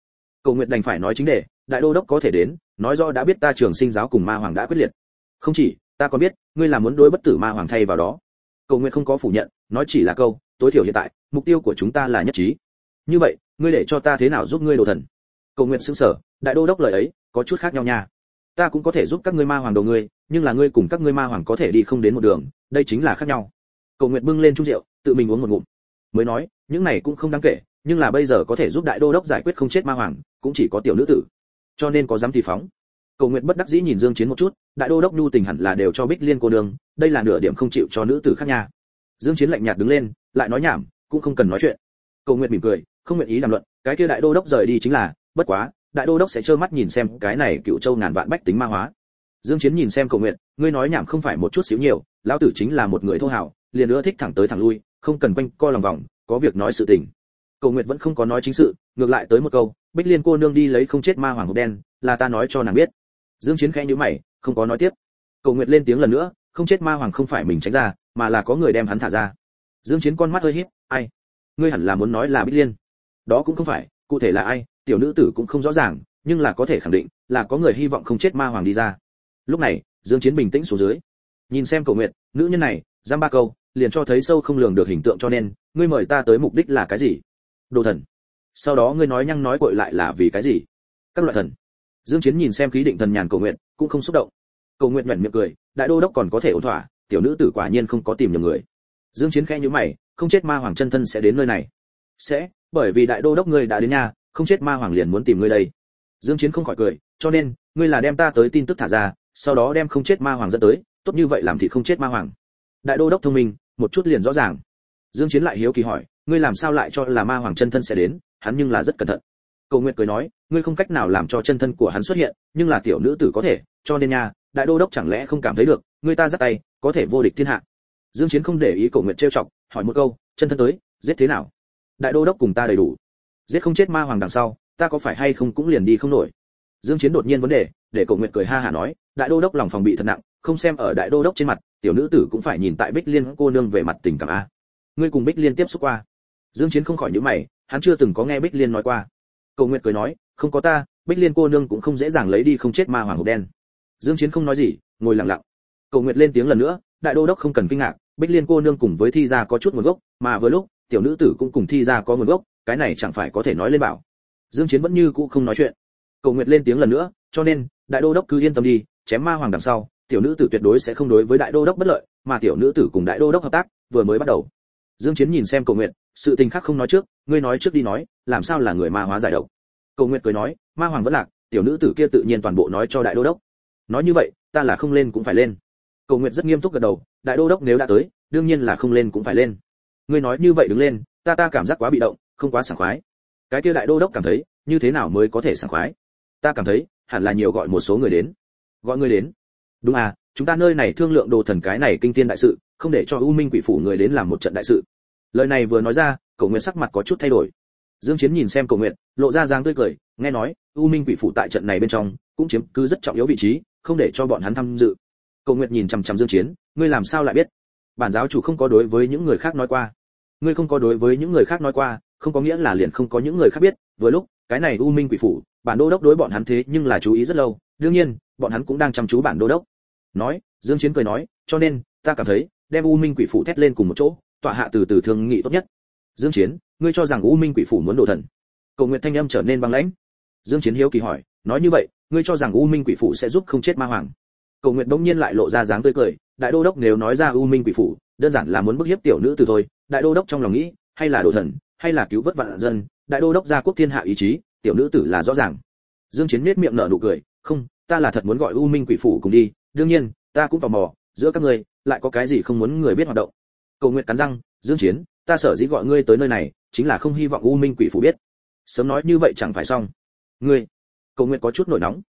Cầu nguyện đành phải nói chính đề, đại đô đốc có thể đến, nói rõ đã biết ta trường sinh giáo cùng ma hoàng đã quyết liệt. Không chỉ, ta còn biết, ngươi là muốn đối bất tử ma hoàng thay vào đó. Cầu nguyện không có phủ nhận, nói chỉ là câu, tối thiểu hiện tại, mục tiêu của chúng ta là nhất trí. Như vậy ngươi để cho ta thế nào giúp ngươi đồ thần? Cầu nguyện sững sở đại đô đốc lời ấy, có chút khác nhau nha. Ta cũng có thể giúp các ngươi ma hoàng đồ ngươi, nhưng là ngươi cùng các ngươi ma hoàng có thể đi không đến một đường, đây chính là khác nhau. Cầu nguyện bưng lên chung rượu, tự mình uống một ngụm. Mới nói, những này cũng không đáng kể, nhưng là bây giờ có thể giúp đại đô đốc giải quyết không chết ma hoàng, cũng chỉ có tiểu nữ tử. Cho nên có dám thì phóng. Cầu nguyện bất đắc dĩ nhìn dương chiến một chút, đại đô đốc nhu tình hẳn là đều cho bích liên cô đường đây là nửa điểm không chịu cho nữ tử khác nha. Dương chiến lạnh nhạt đứng lên, lại nói nhảm, cũng không cần nói chuyện. Cầu nguyện mỉm cười không nguyện ý đàm luận, cái kia đại đô đốc rời đi chính là, bất quá, đại đô đốc sẽ trơ mắt nhìn xem cái này cựu châu ngàn vạn bách tính ma hóa. Dương chiến nhìn xem cầu nguyện ngươi nói nhảm không phải một chút xíu nhiều, lão tử chính là một người thô hào liền nữa thích thẳng tới thẳng lui, không cần quanh co lòng vòng, có việc nói sự tình. Cầu nguyện vẫn không có nói chính sự, ngược lại tới một câu, bích liên cô nương đi lấy không chết ma hoàng hộp đen, là ta nói cho nàng biết. Dương chiến khẽ nhíu mày, không có nói tiếp. Cầu nguyện lên tiếng lần nữa, không chết ma hoàng không phải mình tránh ra, mà là có người đem hắn thả ra. Dương chiến con mắt hơi híp, ai? Ngươi hẳn là muốn nói là bích liên đó cũng không phải, cụ thể là ai, tiểu nữ tử cũng không rõ ràng, nhưng là có thể khẳng định là có người hy vọng không chết ma hoàng đi ra. Lúc này, dương chiến bình tĩnh xuống dưới. Nhìn xem cầu nguyện nữ nhân này, giam ba câu, liền cho thấy sâu không lường được hình tượng cho nên, ngươi mời ta tới mục đích là cái gì? Đồ thần. Sau đó ngươi nói nhăng nói cội lại là vì cái gì? Các loại thần. Dương chiến nhìn xem khí định thần nhàn cầu nguyện cũng không xúc động. Cầu nguyện nhuyễn miệng cười, đại đô đốc còn có thể ổn thỏa, tiểu nữ tử quả nhiên không có tìm nhầm người. Dương chiến khẽ nhíu mày, không chết ma hoàng chân thân sẽ đến nơi này. Sẽ bởi vì đại đô đốc ngươi đã đến nhà, không chết ma hoàng liền muốn tìm ngươi đây. Dương chiến không khỏi cười, cho nên, ngươi là đem ta tới tin tức thả ra, sau đó đem không chết ma hoàng dẫn tới, tốt như vậy làm thì không chết ma hoàng. Đại đô đốc thông minh, một chút liền rõ ràng. Dương chiến lại hiếu kỳ hỏi, ngươi làm sao lại cho là ma hoàng chân thân sẽ đến, hắn nhưng là rất cẩn thận. Cầu nguyệt cười nói, ngươi không cách nào làm cho chân thân của hắn xuất hiện, nhưng là tiểu nữ tử có thể, cho nên nha, đại đô đốc chẳng lẽ không cảm thấy được, ngươi ta giắt tay, có thể vô địch thiên hạ. Dương chiến không để ý cầu nguyệt trêu chọc, hỏi một câu, chân thân tới, giết thế nào? Đại đô đốc cùng ta đầy đủ. Giết không chết ma hoàng đằng sau, ta có phải hay không cũng liền đi không nổi. Dương chiến đột nhiên vấn đề, để Cổ nguyệt cười ha hà nói, đại đô đốc lòng phòng bị thật nặng, không xem ở đại đô đốc trên mặt, tiểu nữ tử cũng phải nhìn tại bích liên cô nương về mặt tình cảm a. Ngươi cùng bích liên tiếp xúc qua. Dương chiến không khỏi nhíu mày, hắn chưa từng có nghe bích liên nói qua. Cổ nguyệt cười nói, không có ta, bích liên cô nương cũng không dễ dàng lấy đi không chết ma hoàng hộp đen. Dương chiến không nói gì, ngồi lặng lặng. Cổ nguyệt lên tiếng lần nữa, đại đô đốc không cần kinh ngạc, bích liên cô nương cùng với thi gia có chút nguồn gốc, mà vừa lúc tiểu nữ tử cũng cùng thi ra có nguồn gốc, cái này chẳng phải có thể nói lên bảo. Dương chiến vẫn như cũ không nói chuyện. Cầu nguyệt lên tiếng lần nữa, cho nên, đại đô đốc cứ yên tâm đi, chém ma hoàng đằng sau, tiểu nữ tử tuyệt đối sẽ không đối với đại đô đốc bất lợi, mà tiểu nữ tử cùng đại đô đốc hợp tác, vừa mới bắt đầu. Dương chiến nhìn xem cầu nguyệt sự tình khác không nói trước, ngươi nói trước đi nói, làm sao là người ma hóa giải độc. Cầu nguyệt cười nói, ma hoàng vẫn lạc, tiểu nữ tử kia tự nhiên toàn bộ nói cho đại đô đốc. Nói như vậy, ta là không lên cũng phải lên. Cầu nguyệt rất nghiêm túc gật đầu, đại đô đốc nếu đã tới, đương nhiên là không lên cũng phải lên ngươi nói như vậy đứng lên, ta ta cảm giác quá bị động, không quá sảng khoái. Cái kia đại đô đốc cảm thấy, như thế nào mới có thể sảng khoái? Ta cảm thấy, hẳn là nhiều gọi một số người đến. Gọi người đến? Đúng à chúng ta nơi này thương lượng đồ thần cái này kinh thiên đại sự, không để cho u minh quỷ phủ người đến làm một trận đại sự. Lời này vừa nói ra, cổ nguyện sắc mặt có chút thay đổi. Dương chiến nhìn xem cổ nguyện lộ ra dáng tươi cười, nghe nói, u minh quỷ phủ tại trận này bên trong, cũng chiếm cứ rất trọng yếu vị trí, không để cho bọn hắn tham dự. Cổ nguyện nhìn chăm chăm dương chiến, ngươi làm sao lại biết? Bản giáo chủ không có đối với những người khác nói qua ngươi không có đối với những người khác nói qua, không có nghĩa là liền không có những người khác biết. Vừa lúc, cái này u minh quỷ phủ, bản đô đốc đối bọn hắn thế nhưng là chú ý rất lâu. Đương nhiên, bọn hắn cũng đang chăm chú bản đô đốc. Nói, dương chiến cười nói, cho nên, ta cảm thấy, đem u minh quỷ phủ thét lên cùng một chỗ, tọa hạ từ từ thương nghị tốt nhất. Dương chiến, ngươi cho rằng u minh quỷ phủ muốn đổ thần? Cầu nguyện thanh âm trở nên băng lãnh. Dương chiến hiếu kỳ hỏi, nói như vậy, ngươi cho rằng u minh quỷ phủ sẽ giúp không chết ma hoàng? Cầu nguyện đống nhiên lại lộ ra dáng tươi cười, đại đô đốc nếu nói ra u minh quỷ phủ đơn giản là muốn bức hiếp tiểu nữ từ thôi, đại đô đốc trong lòng nghĩ, hay là đổ thần, hay là cứu vớt vạn dân, đại đô đốc gia quốc thiên hạ ý chí, tiểu nữ tử là rõ ràng. Dương chiến nét miệng nở nụ cười, không, ta là thật muốn gọi u minh quỷ phủ cùng đi, đương nhiên, ta cũng tò mò, giữa các ngươi, lại có cái gì không muốn người biết hoạt động? Cầu nguyện cắn răng, dương chiến, ta sở dĩ gọi ngươi tới nơi này, chính là không hy vọng u minh quỷ phủ biết. Sớm nói như vậy chẳng phải xong. Ngươi, cầu nguyện có chút nổi nóng.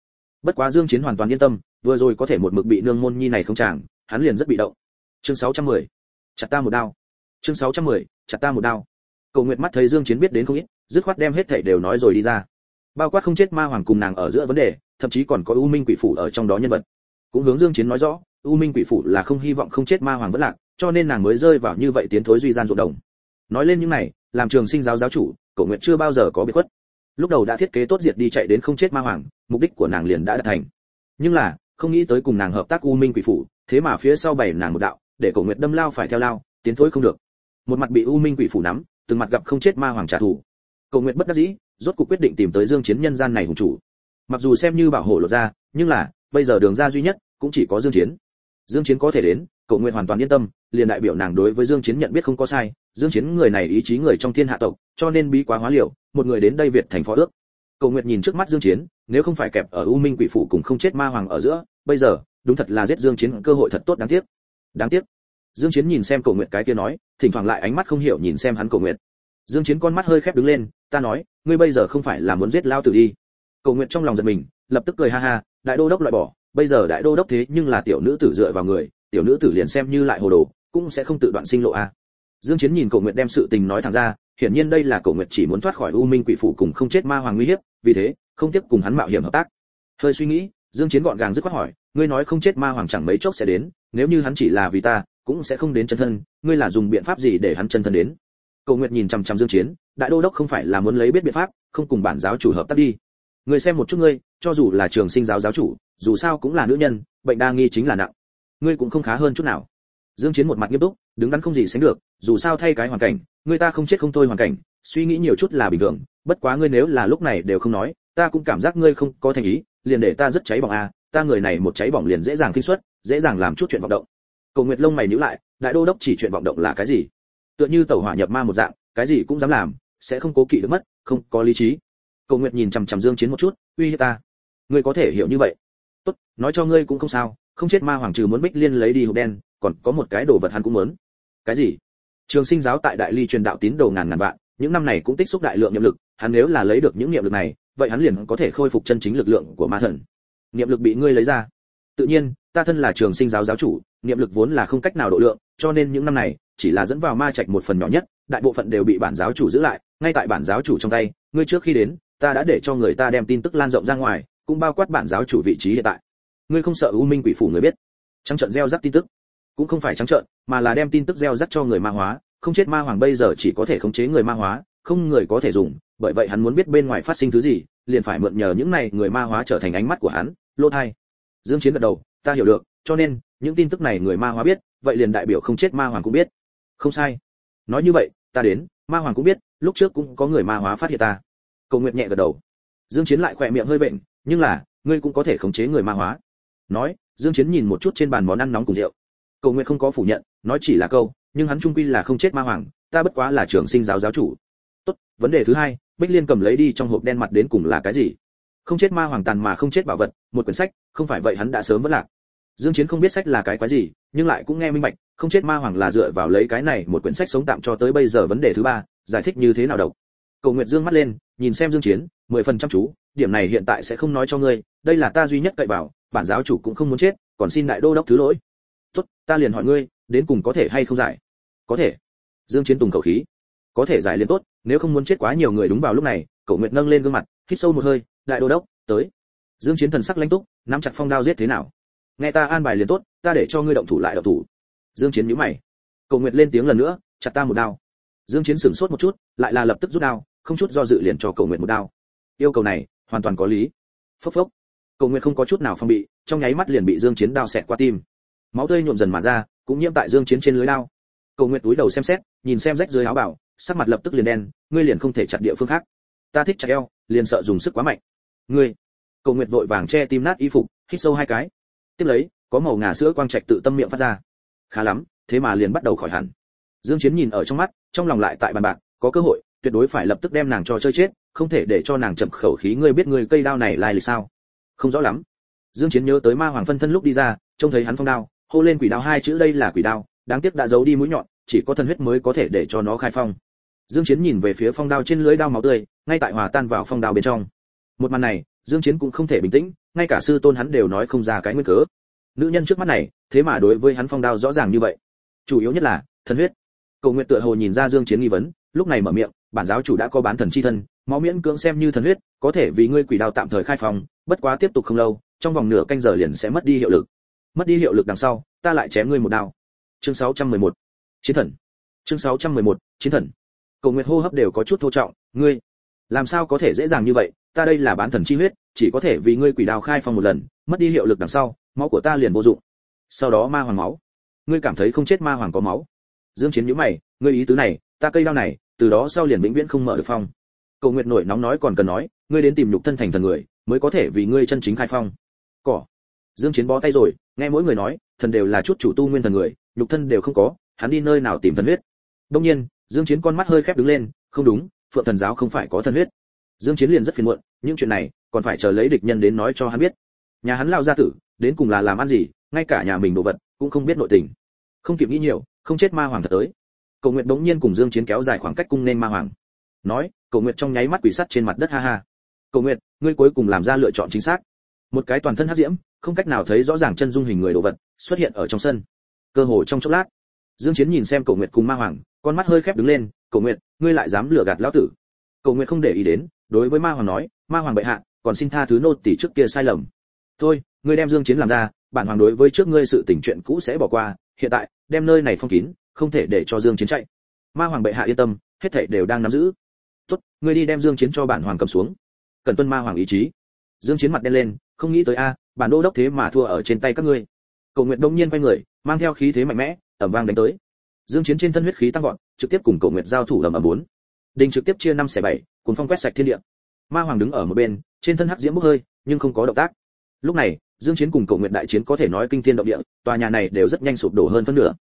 Bất quá dương chiến hoàn toàn yên tâm, vừa rồi có thể một mực bị nương môn nhi này không chàng, hắn liền rất bị động. Chương 610 chặt ta một đao. Chương 610. chặt ta một đao. Cầu Nguyệt mắt thấy dương chiến biết đến không ít, dứt khoát đem hết thảy đều nói rồi đi ra. Bao quát không chết ma hoàng cùng nàng ở giữa vấn đề, thậm chí còn có u minh quỷ phủ ở trong đó nhân vật. Cũng hướng dương chiến nói rõ, u minh quỷ phủ là không hy vọng không chết ma hoàng vẫn lạc, cho nên nàng mới rơi vào như vậy tiến thối duy gian ruộng đồng. Nói lên những này, làm trường sinh giáo giáo chủ cổ Nguyệt chưa bao giờ có biệt khuất. Lúc đầu đã thiết kế tốt diệt đi chạy đến không chết ma hoàng, mục đích của nàng liền đã đạt thành. Nhưng là, không nghĩ tới cùng nàng hợp tác u minh quỷ phủ, thế mà phía sau bày nàng một đạo để cổ nguyệt đâm lao phải theo lao, tiến thối không được. Một mặt bị u minh quỷ phủ nắm, từng mặt gặp không chết ma hoàng trả thù. Cổ nguyệt bất đắc dĩ, rốt cuộc quyết định tìm tới dương chiến nhân gian này hùng chủ. Mặc dù xem như bảo hộ lột ra, nhưng là, bây giờ đường ra duy nhất, cũng chỉ có dương chiến. Dương chiến có thể đến, cổ nguyệt hoàn toàn yên tâm, liền đại biểu nàng đối với dương chiến nhận biết không có sai. Dương chiến người này ý chí người trong thiên hạ tộc, cho nên bí quá hóa liều, một người đến đây việt thành phó ước. Cổ nguyệt nhìn trước mắt dương chiến, nếu không phải kẹp ở u minh quỷ phủ cùng không chết ma hoàng ở giữa, bây giờ, đúng thật là giết dương chiến cơ hội thật tốt đáng tiếc đáng tiếc. Dương chiến nhìn xem Cổ Nguyệt cái kia nói, thỉnh thoảng lại ánh mắt không hiểu nhìn xem hắn Cổ Nguyệt. Dương chiến con mắt hơi khép đứng lên, ta nói, ngươi bây giờ không phải là muốn giết lao tử đi. Cổ Nguyệt trong lòng giật mình, lập tức cười ha ha, đại đô đốc loại bỏ, bây giờ đại đô đốc thế nhưng là tiểu nữ tử dựa vào người, tiểu nữ tử liền xem như lại hồ đồ, cũng sẽ không tự đoạn sinh lộ a. Dương chiến nhìn cổ nguyệt đem sự tình nói thẳng ra, hiển nhiên đây là cổ nguyệt chỉ muốn thoát khỏi u minh quỷ phủ cùng không chết ma hoàng nguy hiểm vì thế, không tiếp cùng hắn mạo hiểm hợp tác. Hơi suy nghĩ, dương chiến gọn gàng dứt khoát hỏi, ngươi nói không chết ma hoàng chẳng mấy chốc sẽ đến nếu như hắn chỉ là vì ta, cũng sẽ không đến chân thân, ngươi là dùng biện pháp gì để hắn chân thân đến? Cầu nguyệt nhìn chăm chăm dương chiến, đại đô đốc không phải là muốn lấy biết biện pháp, không cùng bản giáo chủ hợp tác đi. Ngươi xem một chút ngươi, cho dù là trường sinh giáo giáo chủ, dù sao cũng là nữ nhân, bệnh đa nghi chính là nặng. Ngươi cũng không khá hơn chút nào. Dương chiến một mặt nghiêm túc, đứng đắn không gì sánh được, dù sao thay cái hoàn cảnh ngươi ta không chết không thôi hoàn cảnh, suy nghĩ nhiều chút là bình thường, bất quá ngươi nếu là lúc này đều không nói, ta cũng cảm giác ngươi không có thành ý, liền để ta rất cháy bỏng a ta người này một cháy bỏng liền dễ dàng kinh suất dễ dàng làm chút chuyện vọng động. Cầu nguyệt lông mày nhíu lại, đại đô đốc chỉ chuyện vọng động là cái gì? Tựa như tẩu hỏa nhập ma một dạng, cái gì cũng dám làm, sẽ không cố kỵ được mất, không có lý trí. Cầu nguyệt nhìn chằm chằm dương chiến một chút, uy hiếp ta. Ngươi có thể hiểu như vậy. Tốt, nói cho ngươi cũng không sao, không chết ma hoàng trừ muốn bích liên lấy đi hộp đen, còn có một cái đồ vật hắn cũng muốn. Cái gì? Trường sinh giáo tại đại ly truyền đạo tín đồ ngàn ngàn vạn, những năm này cũng tích xúc đại lượng niệm lực, hắn nếu là lấy được những niệm lực này, vậy hắn liền có thể khôi phục chân chính lực lượng của ma thần. Niệm lực bị ngươi lấy ra. Tự nhiên ta thân là trường sinh giáo giáo chủ, niệm lực vốn là không cách nào độ lượng, cho nên những năm này, chỉ là dẫn vào ma trạch một phần nhỏ nhất, đại bộ phận đều bị bản giáo chủ giữ lại, ngay tại bản giáo chủ trong tay, ngươi trước khi đến, ta đã để cho người ta đem tin tức lan rộng ra ngoài, cũng bao quát bản giáo chủ vị trí hiện tại. Ngươi không sợ u minh quỷ phủ người biết? Trắng trợn gieo rắc tin tức. Cũng không phải trắng trợn, mà là đem tin tức gieo rắc cho người ma hóa. Không chết ma hoàng bây giờ chỉ có thể khống chế người ma hóa, không người có thể dùng, bởi vậy hắn muốn biết bên ngoài phát sinh thứ gì, liền phải mượn nhờ những này người ma hóa trở thành ánh mắt của hắn. Lô thai. Dương chiến gật đầu ta hiểu được, cho nên, những tin tức này người ma hóa biết, vậy liền đại biểu không chết ma hoàng cũng biết. Không sai. Nói như vậy, ta đến, ma hoàng cũng biết, lúc trước cũng có người ma hóa phát hiện ta. Cầu nguyện nhẹ gật đầu. Dương chiến lại khỏe miệng hơi bệnh, nhưng là, ngươi cũng có thể khống chế người ma hóa. Nói, dương chiến nhìn một chút trên bàn món ăn nóng cùng rượu. Cầu nguyện không có phủ nhận, nói chỉ là câu, nhưng hắn trung quy là không chết ma hoàng, ta bất quá là trưởng sinh giáo giáo chủ. Tốt, vấn đề thứ hai, bích liên cầm lấy đi trong hộp đen mặt đến cùng là cái gì? Không chết ma hoàng tàn mà không chết bảo vật, một quyển sách, không phải vậy hắn đã sớm vẫn lạc. Dương chiến không biết sách là cái quái gì, nhưng lại cũng nghe minh bạch, không chết ma hoàng là dựa vào lấy cái này một quyển sách sống tạm cho tới bây giờ vấn đề thứ ba, giải thích như thế nào độc. Cầu nguyệt dương mắt lên, nhìn xem dương chiến, mười phần chăm chú, điểm này hiện tại sẽ không nói cho ngươi, đây là ta duy nhất cậy vào, bản giáo chủ cũng không muốn chết, còn xin đại đô đốc thứ lỗi. Tốt, ta liền hỏi ngươi, đến cùng có thể hay không giải? Có thể. Dương chiến tùng cầu khí. Có thể giải liền tốt, nếu không muốn chết quá nhiều người đúng vào lúc này, cầu nguyệt nâng lên gương mặt, hít sâu một hơi đại đô đốc, tới. Dương chiến thần sắc lãnh túc, nắm chặt phong đao giết thế nào? Nghe ta an bài liền tốt, ta để cho ngươi động thủ lại động thủ. Dương chiến nhíu mày. Cầu nguyệt lên tiếng lần nữa, chặt ta một đao. Dương chiến sửng sốt một chút, lại là lập tức rút đao, không chút do dự liền cho cầu nguyệt một đao. Yêu cầu này, hoàn toàn có lý. Phốc phốc. Cầu nguyệt không có chút nào phong bị, trong nháy mắt liền bị dương chiến đao xẹt qua tim. Máu tươi nhuộm dần mà ra, cũng nhiễm tại dương chiến trên lưới đao. Cầu nguyệt túi đầu xem xét, nhìn xem rách dưới áo bảo, sắc mặt lập tức liền đen, ngươi liền không thể chặt địa phương khác. Ta thích chặt eo, liền sợ dùng sức quá mạnh ngươi. Cầu nguyệt vội vàng che tim nát y phục, hít sâu hai cái. Tiếp lấy, có màu ngà sữa quang trạch tự tâm miệng phát ra. Khá lắm, thế mà liền bắt đầu khỏi hẳn. Dương chiến nhìn ở trong mắt, trong lòng lại tại bàn bạc, có cơ hội, tuyệt đối phải lập tức đem nàng cho chơi chết, không thể để cho nàng chậm khẩu khí. Ngươi biết người cây đao này lai lịch sao? Không rõ lắm. Dương chiến nhớ tới ma hoàng phân thân lúc đi ra, trông thấy hắn phong đao, hô lên quỷ đao hai chữ đây là quỷ đao, đáng tiếc đã giấu đi mũi nhọn, chỉ có thần huyết mới có thể để cho nó khai phong. Dương chiến nhìn về phía phong đao trên lưới đao máu tươi, ngay tại hòa tan vào phong đao bên trong một màn này, dương chiến cũng không thể bình tĩnh, ngay cả sư tôn hắn đều nói không ra cái nguyên cớ. Nữ nhân trước mắt này, thế mà đối với hắn phong đao rõ ràng như vậy. Chủ yếu nhất là, thần huyết. Cầu nguyện tựa hồ nhìn ra dương chiến nghi vấn, lúc này mở miệng, bản giáo chủ đã có bán thần chi thân, máu miễn cưỡng xem như thần huyết, có thể vì ngươi quỷ đao tạm thời khai phòng, bất quá tiếp tục không lâu, trong vòng nửa canh giờ liền sẽ mất đi hiệu lực. Mất đi hiệu lực đằng sau, ta lại chém ngươi một đao. Chương 611 chiến thần. Chương 611 chiến thần. Cầu nguyện hô hấp đều có chút thô trọng, ngươi, làm sao có thể dễ dàng như vậy? Ta đây là bán thần chi huyết, chỉ có thể vì ngươi quỷ đào khai phong một lần, mất đi hiệu lực đằng sau, máu của ta liền vô dụng. Sau đó ma hoàng máu. Ngươi cảm thấy không chết ma hoàng có máu. Dương chiến nhíu mày, ngươi ý tứ này, ta cây đao này, từ đó sau liền vĩnh viễn không mở được phong. Cầu nguyệt nổi nóng nói còn cần nói, ngươi đến tìm nhục thân thành thần người, mới có thể vì ngươi chân chính khai phong. Cỏ. Dương chiến bó tay rồi, nghe mỗi người nói, thần đều là chút chủ tu nguyên thần người, nhục thân đều không có, hắn đi nơi nào tìm thần huyết? Đương nhiên, dương chiến con mắt hơi khép đứng lên, không đúng, phượng thần giáo không phải có thần huyết dương chiến liền rất phiền muộn, những chuyện này, còn phải chờ lấy địch nhân đến nói cho hắn biết. Nhà hắn lao gia tử, đến cùng là làm ăn gì, ngay cả nhà mình đồ vật, cũng không biết nội tình. Không kịp nghĩ nhiều, không chết ma hoàng thật tới. Cầu nguyện đống nhiên cùng dương chiến kéo dài khoảng cách cung nên ma hoàng. Nói, cầu nguyện trong nháy mắt quỷ sắt trên mặt đất ha ha. Cầu nguyện ngươi cuối cùng làm ra lựa chọn chính xác. Một cái toàn thân hắc diễm, không cách nào thấy rõ ràng chân dung hình người đồ vật, xuất hiện ở trong sân. Cơ hồ trong chốc lát, dương chiến nhìn xem cầu nguyện cùng ma hoàng, con mắt hơi khép đứng lên, cầu nguyện ngươi lại dám lừa gạt lão tử? Cầu nguyện không để ý đến đối với ma hoàng nói, ma hoàng bệ hạ, còn xin tha thứ nô tỷ trước kia sai lầm. Thôi, ngươi đem dương chiến làm ra, bản hoàng đối với trước ngươi sự tình chuyện cũ sẽ bỏ qua, hiện tại, đem nơi này phong kín, không thể để cho dương chiến chạy. Ma hoàng bệ hạ yên tâm, hết thảy đều đang nắm giữ. Tốt, ngươi đi đem dương chiến cho bản hoàng cầm xuống. Cần tuân ma hoàng ý chí. Dương chiến mặt đen lên, không nghĩ tới a, bản đô đốc thế mà thua ở trên tay các ngươi. Cầu nguyện đông nhiên quay người, mang theo khí thế mạnh mẽ, ầm vang đánh tới. Dương chiến trên thân huyết khí tăng vọt, trực tiếp cùng cầu nguyện giao thủ ầm ầm bốn đình trực tiếp chia năm xẻ bảy cùng phong quét sạch thiên địa. Ma hoàng đứng ở một bên, trên thân hắc diễm bốc hơi, nhưng không có động tác. Lúc này, dương chiến cùng cầu nguyện đại chiến có thể nói kinh thiên động địa, tòa nhà này đều rất nhanh sụp đổ hơn phân nửa.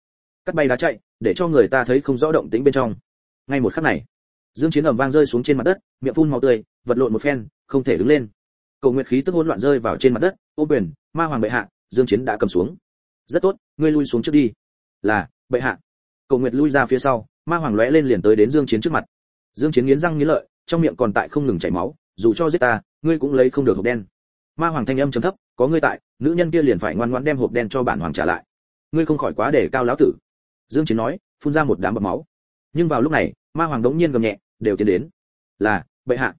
Cắt bay đá chạy, để cho người ta thấy không rõ động tĩnh bên trong. Ngay một khắc này, dương chiến ầm vang rơi xuống trên mặt đất, miệng phun máu tươi, vật lộn một phen, không thể đứng lên. Cầu nguyện khí tức hỗn loạn rơi vào trên mặt đất, ô quyền, ma hoàng bệ hạ, dương chiến đã cầm xuống. Rất tốt, ngươi lui xuống trước đi. Là, bệ hạ. Cầu nguyện lui ra phía sau, ma hoàng lóe lên liền tới đến dương chiến trước mặt dương chiến nghiến răng nghiến lợi, trong miệng còn tại không ngừng chảy máu, dù cho giết ta, ngươi cũng lấy không được hộp đen. Ma hoàng thanh âm trầm thấp, có ngươi tại, nữ nhân kia liền phải ngoan ngoãn đem hộp đen cho bản hoàng trả lại. Ngươi không khỏi quá để cao lão tử. Dương chiến nói, phun ra một đám bọt máu. Nhưng vào lúc này, ma hoàng đống nhiên gầm nhẹ, đều tiến đến. Là, bệ hạ.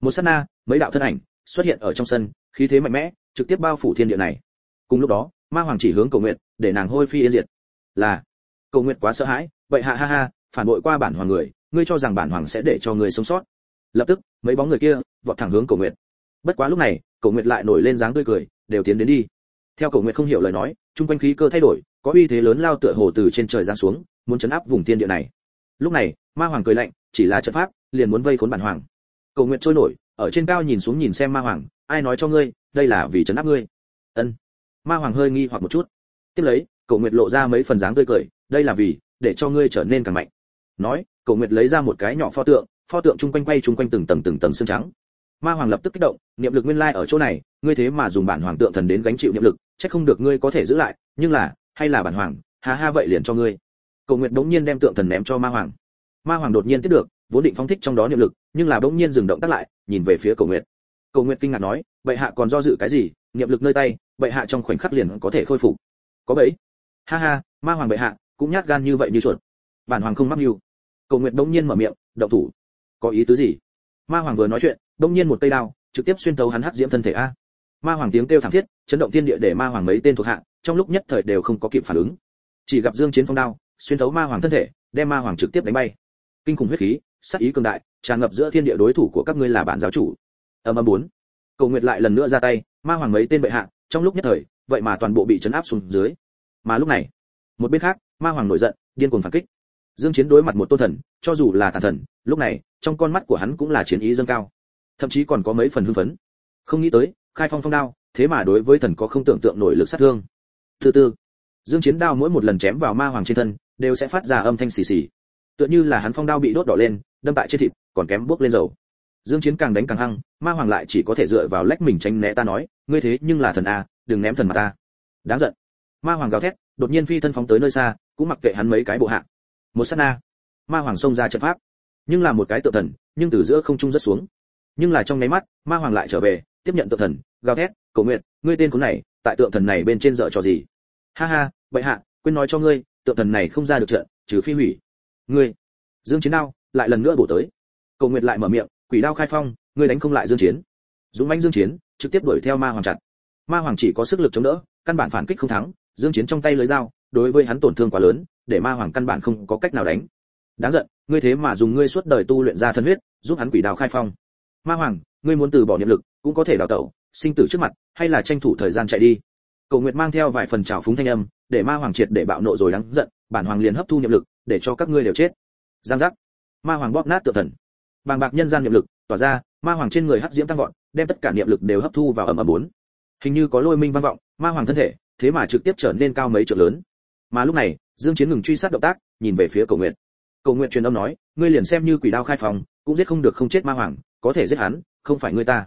Một sát na, mấy đạo thân ảnh xuất hiện ở trong sân, khí thế mạnh mẽ, trực tiếp bao phủ thiên địa này. Cùng lúc đó, ma hoàng chỉ hướng cầu nguyện, để nàng hôi phi yên diệt. Là, cầu nguyện quá sợ hãi vậy hạ ha ha, phản bội qua bản hoàng người ngươi cho rằng bản hoàng sẽ để cho ngươi sống sót. Lập tức, mấy bóng người kia vọt thẳng hướng cổ nguyện bất quá lúc này, cổ nguyện lại nổi lên dáng tươi cười, đều tiến đến đi. Theo cổ nguyện không hiểu lời nói, chung quanh khí cơ thay đổi, có uy thế lớn lao tựa hồ từ trên trời giáng xuống, muốn chấn áp vùng thiên địa này. Lúc này, ma hoàng cười lạnh, chỉ là trận pháp, liền muốn vây khốn bản hoàng. Cổ nguyện trôi nổi, ở trên cao nhìn xuống nhìn xem ma hoàng, ai nói cho ngươi, đây là vì chấn áp ngươi? Ân. Ma hoàng hơi nghi hoặc một chút. Tiếp lấy, cổ nguyệt lộ ra mấy phần dáng tươi cười, đây là vì, để cho ngươi trở nên càng mạnh. Nói cầu nguyệt lấy ra một cái nhỏ pho tượng pho tượng chung quanh quay chung quanh từng tầng từng tầng xương trắng. Ma hoàng lập tức kích động, niệm lực nguyên lai ở chỗ này, ngươi thế mà dùng bản hoàng tượng thần đến gánh chịu niệm lực, chắc không được ngươi có thể giữ lại, nhưng là, hay là bản hoàng, ha ha vậy liền cho ngươi. Cầu nguyệt đống nhiên đem tượng thần ném cho ma hoàng. Ma hoàng đột nhiên tiếp được, vốn định phóng thích trong đó niệm lực, nhưng là bỗng nhiên dừng động tác lại, nhìn về phía cầu nguyệt. Cầu nguyệt kinh ngạc nói, bệ hạ còn do dự cái gì? Niệm lực nơi tay, bệ hạ trong khoảnh khắc liền có thể khôi phục. Có bẫy. Ha ha, ma hoàng bệ hạ, cũng nhát gan như vậy như chuột. Bản hoàng không mắc mưu cầu nguyệt Đông nhiên mở miệng, động thủ. Có ý tứ gì? Ma hoàng vừa nói chuyện Đông nhiên một cây đao, trực tiếp xuyên thấu hắn hắc diễm thân thể a. Ma hoàng tiếng kêu thảm thiết, chấn động thiên địa để ma hoàng mấy tên thuộc hạ, trong lúc nhất thời đều không có kịp phản ứng. Chỉ gặp dương chiến phong đao, xuyên thấu ma hoàng thân thể, đem ma hoàng trực tiếp đánh bay. Kinh khủng huyết khí, sát ý cường đại, tràn ngập giữa thiên địa đối thủ của các ngươi là bản giáo chủ. Âm âm bốn. Cầu nguyệt lại lần nữa ra tay, ma hoàng mấy tên bệ hạ, trong lúc nhất thời, vậy mà toàn bộ bị chấn áp xuống dưới. Mà lúc này, một bên khác, ma hoàng nổi giận, điên cuồng phản kích dương chiến đối mặt một tôn thần, cho dù là tàn thần, lúc này, trong con mắt của hắn cũng là chiến ý dâng cao. Thậm chí còn có mấy phần hưng phấn. Không nghĩ tới, khai phong phong đao, thế mà đối với thần có không tưởng tượng nổi lực sát thương. Từ từ, dương chiến đao mỗi một lần chém vào ma hoàng trên thân, đều sẽ phát ra âm thanh xì xì. Tựa như là hắn phong đao bị đốt đỏ lên, đâm tại trên thịt, còn kém bước lên dầu. Dương chiến càng đánh càng hăng, ma hoàng lại chỉ có thể dựa vào lách mình tránh né ta nói, ngươi thế nhưng là thần a, đừng ném thần mà ta. Đáng giận. Ma hoàng gào thét, đột nhiên phi thân phóng tới nơi xa, cũng mặc kệ hắn mấy cái bộ hạ một sát na. Ma hoàng xông ra trận pháp. Nhưng là một cái tự thần, nhưng từ giữa không trung rất xuống. Nhưng là trong nháy mắt, ma hoàng lại trở về, tiếp nhận tự thần, gào thét cầu nguyện ngươi tên cuốn này, tại tượng thần này bên trên dở trò gì? Ha ha, bệ hạ, quên nói cho ngươi, tượng thần này không ra được trận, trừ phi hủy. Ngươi, dương chiến đao, lại lần nữa bổ tới. Cầu nguyện lại mở miệng, quỷ đao khai phong, ngươi đánh không lại dương chiến. Dũng mãnh dương chiến, trực tiếp đuổi theo ma hoàng chặt. Ma hoàng chỉ có sức lực chống đỡ, căn bản phản kích không thắng, dương chiến trong tay lưới dao đối với hắn tổn thương quá lớn, để ma hoàng căn bản không có cách nào đánh. Đáng giận, ngươi thế mà dùng ngươi suốt đời tu luyện ra thân huyết, giúp hắn quỷ đào khai phong. Ma hoàng, ngươi muốn từ bỏ niệm lực, cũng có thể đào tẩu, sinh tử trước mặt, hay là tranh thủ thời gian chạy đi? Cầu nguyệt mang theo vài phần trào phúng thanh âm, để ma hoàng triệt để bạo nộ rồi đáng giận, bản hoàng liền hấp thu niệm lực, để cho các ngươi đều chết. Giang giác. Ma hoàng bóp nát tự thần. Bàng bạc nhân gian niệm lực, tỏa ra, ma hoàng trên người hắc diễm tăng vọt, đem tất cả niệm lực đều hấp thu vào ầm ầm bốn. Hình như có lôi minh vang vọng, ma hoàng thân thể, thế mà trực tiếp trở nên cao mấy trượng lớn mà lúc này dương chiến ngừng truy sát động tác nhìn về phía cầu nguyện cầu nguyện truyền âm nói ngươi liền xem như quỷ đao khai phòng cũng giết không được không chết ma hoàng có thể giết hắn không phải ngươi ta.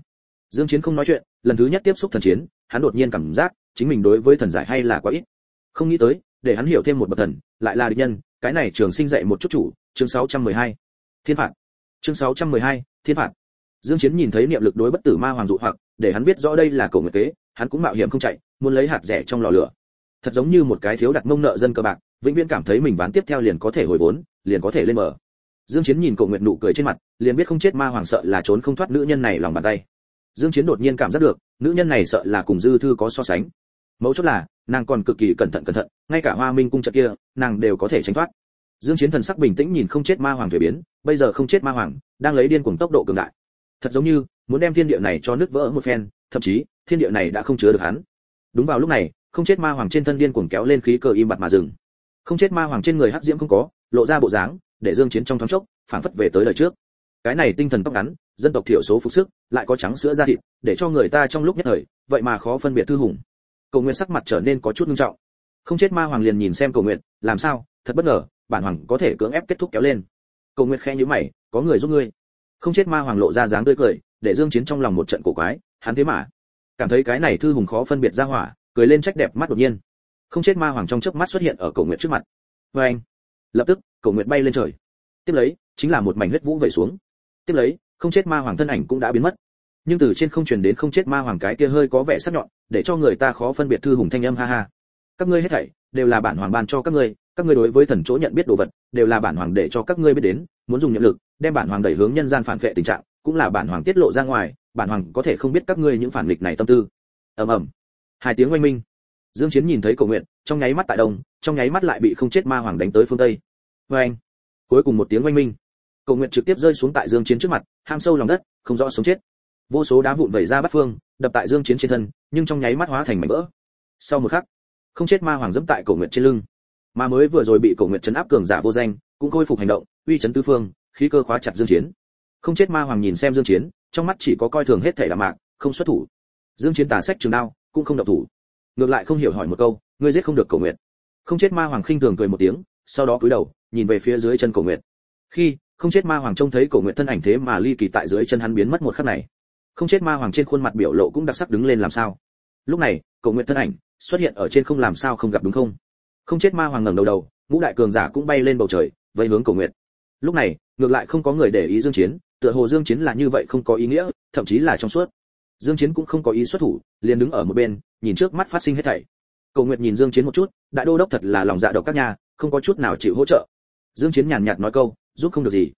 Dương chiến không nói chuyện lần thứ nhất tiếp xúc thần chiến hắn đột nhiên cảm giác chính mình đối với thần giải hay là quá ít. Không nghĩ tới để hắn hiểu thêm một bậc thần lại là địch nhân cái này trường sinh dạy một chút chủ chương 612. thiên phạt. Chương 612, thiên phạt. Dương chiến nhìn thấy niệm lực đối bất tử ma hoàng dụ hoặc để hắn biết rõ đây là cổ nguyệt kế hắn cũng mạo hiểm không chạy muốn lấy hạt rẻ trong lò lửa thật giống như một cái thiếu đặt mông nợ dân cơ bạc, vĩnh viễn cảm thấy mình ván tiếp theo liền có thể hồi vốn, liền có thể lên mở dương chiến nhìn cổ nguyệt nụ cười trên mặt, liền biết không chết ma hoàng sợ là trốn không thoát nữ nhân này lòng bàn tay. Dương chiến đột nhiên cảm giác được, nữ nhân này sợ là cùng dư thư có so sánh. Mấu chốt là, nàng còn cực kỳ cẩn thận cẩn thận, ngay cả hoa minh cung trận kia, nàng đều có thể tránh thoát. Dương chiến thần sắc bình tĩnh nhìn không chết ma hoàng thủy biến, bây giờ không chết ma hoàng, đang lấy điên cuồng tốc độ cường đại. Thật giống như, muốn đem thiên địa này cho nứt vỡ một phen, thậm chí, thiên địa này đã không chứa được hắn. Đúng vào lúc này không chết ma hoàng trên thân điên cuồng kéo lên khí cơ im bặt mà dừng. Không chết ma hoàng trên người hắc diễm không có, lộ ra bộ dáng, để dương chiến trong thoáng chốc phản phất về tới lời trước. Cái này tinh thần tóc ngắn, dân tộc thiểu số phục sức, lại có trắng sữa da thịt, để cho người ta trong lúc nhất thời, vậy mà khó phân biệt thư hùng. Cầu nguyện sắc mặt trở nên có chút nghiêm trọng. Không chết ma hoàng liền nhìn xem cầu nguyện, làm sao, thật bất ngờ, bản hoàng có thể cưỡng ép kết thúc kéo lên. Cầu nguyện khẽ nhíu mày, có người giúp ngươi. Không chết ma hoàng lộ ra dáng tươi cười, để dương chiến trong lòng một trận cổ quái, hắn thế mà cảm thấy cái này thư hùng khó phân biệt ra hỏa cười lên trách đẹp mắt đột nhiên. Không chết ma hoàng trong chớp mắt xuất hiện ở cầu nguyện trước mặt. Với anh, lập tức, cầu nguyện bay lên trời. Tiếp lấy, chính là một mảnh huyết vũ vẩy xuống. Tiếp lấy, không chết ma hoàng thân ảnh cũng đã biến mất. Nhưng từ trên không truyền đến không chết ma hoàng cái kia hơi có vẻ sắc nhọn, để cho người ta khó phân biệt thư hùng thanh âm ha ha. Các ngươi hết thảy đều là bản hoàng ban cho các ngươi các ngươi đối với thần chỗ nhận biết đồ vật đều là bản hoàng để cho các ngươi biết đến, muốn dùng nhiệm lực, đem bản hoàng đẩy hướng nhân gian phản vệ tình trạng, cũng là bản hoàng tiết lộ ra ngoài, bản hoàng có thể không biết các ngươi những phản nghịch này tâm tư. Ầm ầm hai tiếng oanh minh. Dương chiến nhìn thấy cầu nguyện trong nháy mắt tại đông, trong nháy mắt lại bị không chết ma hoàng đánh tới phương tây. Oanh. Cuối cùng một tiếng oanh minh. Cầu nguyện trực tiếp rơi xuống tại dương chiến trước mặt, ham sâu lòng đất, không rõ sống chết. Vô số đá vụn vẩy ra bắt phương, đập tại dương chiến trên thân, nhưng trong nháy mắt hóa thành mảnh vỡ. Sau một khắc, không chết ma hoàng dẫm tại cổ nguyệt trên lưng. Mà mới vừa rồi bị cổ nguyệt chấn áp cường giả vô danh, cũng khôi phục hành động, uy chấn tứ phương, khí cơ khóa chặt dương chiến. Không chết ma hoàng nhìn xem dương chiến, trong mắt chỉ có coi thường hết thể đạm mạc, không xuất thủ. Dương chiến tả sách trường đao cũng không động thủ. Ngược lại không hiểu hỏi một câu, ngươi giết không được cổ nguyệt. Không chết ma hoàng khinh thường cười một tiếng, sau đó cúi đầu, nhìn về phía dưới chân cổ nguyệt. Khi không chết ma hoàng trông thấy cổ nguyệt thân ảnh thế mà ly kỳ tại dưới chân hắn biến mất một khắc này. Không chết ma hoàng trên khuôn mặt biểu lộ cũng đặc sắc đứng lên làm sao. Lúc này, cổ nguyệt thân ảnh xuất hiện ở trên không làm sao không gặp đúng không? Không chết ma hoàng ngẩng đầu đầu, ngũ đại cường giả cũng bay lên bầu trời, vây hướng cổ nguyệt. Lúc này, ngược lại không có người để ý dương chiến, tựa hồ dương chiến là như vậy không có ý nghĩa, thậm chí là trong suốt dương chiến cũng không có ý xuất thủ, liền đứng ở một bên, nhìn trước mắt phát sinh hết thảy. Cổ nguyệt nhìn dương chiến một chút, đại đô đốc thật là lòng dạ độc các nhà không có chút nào chịu hỗ trợ. Dương chiến nhàn nhạt nói câu, giúp không được gì.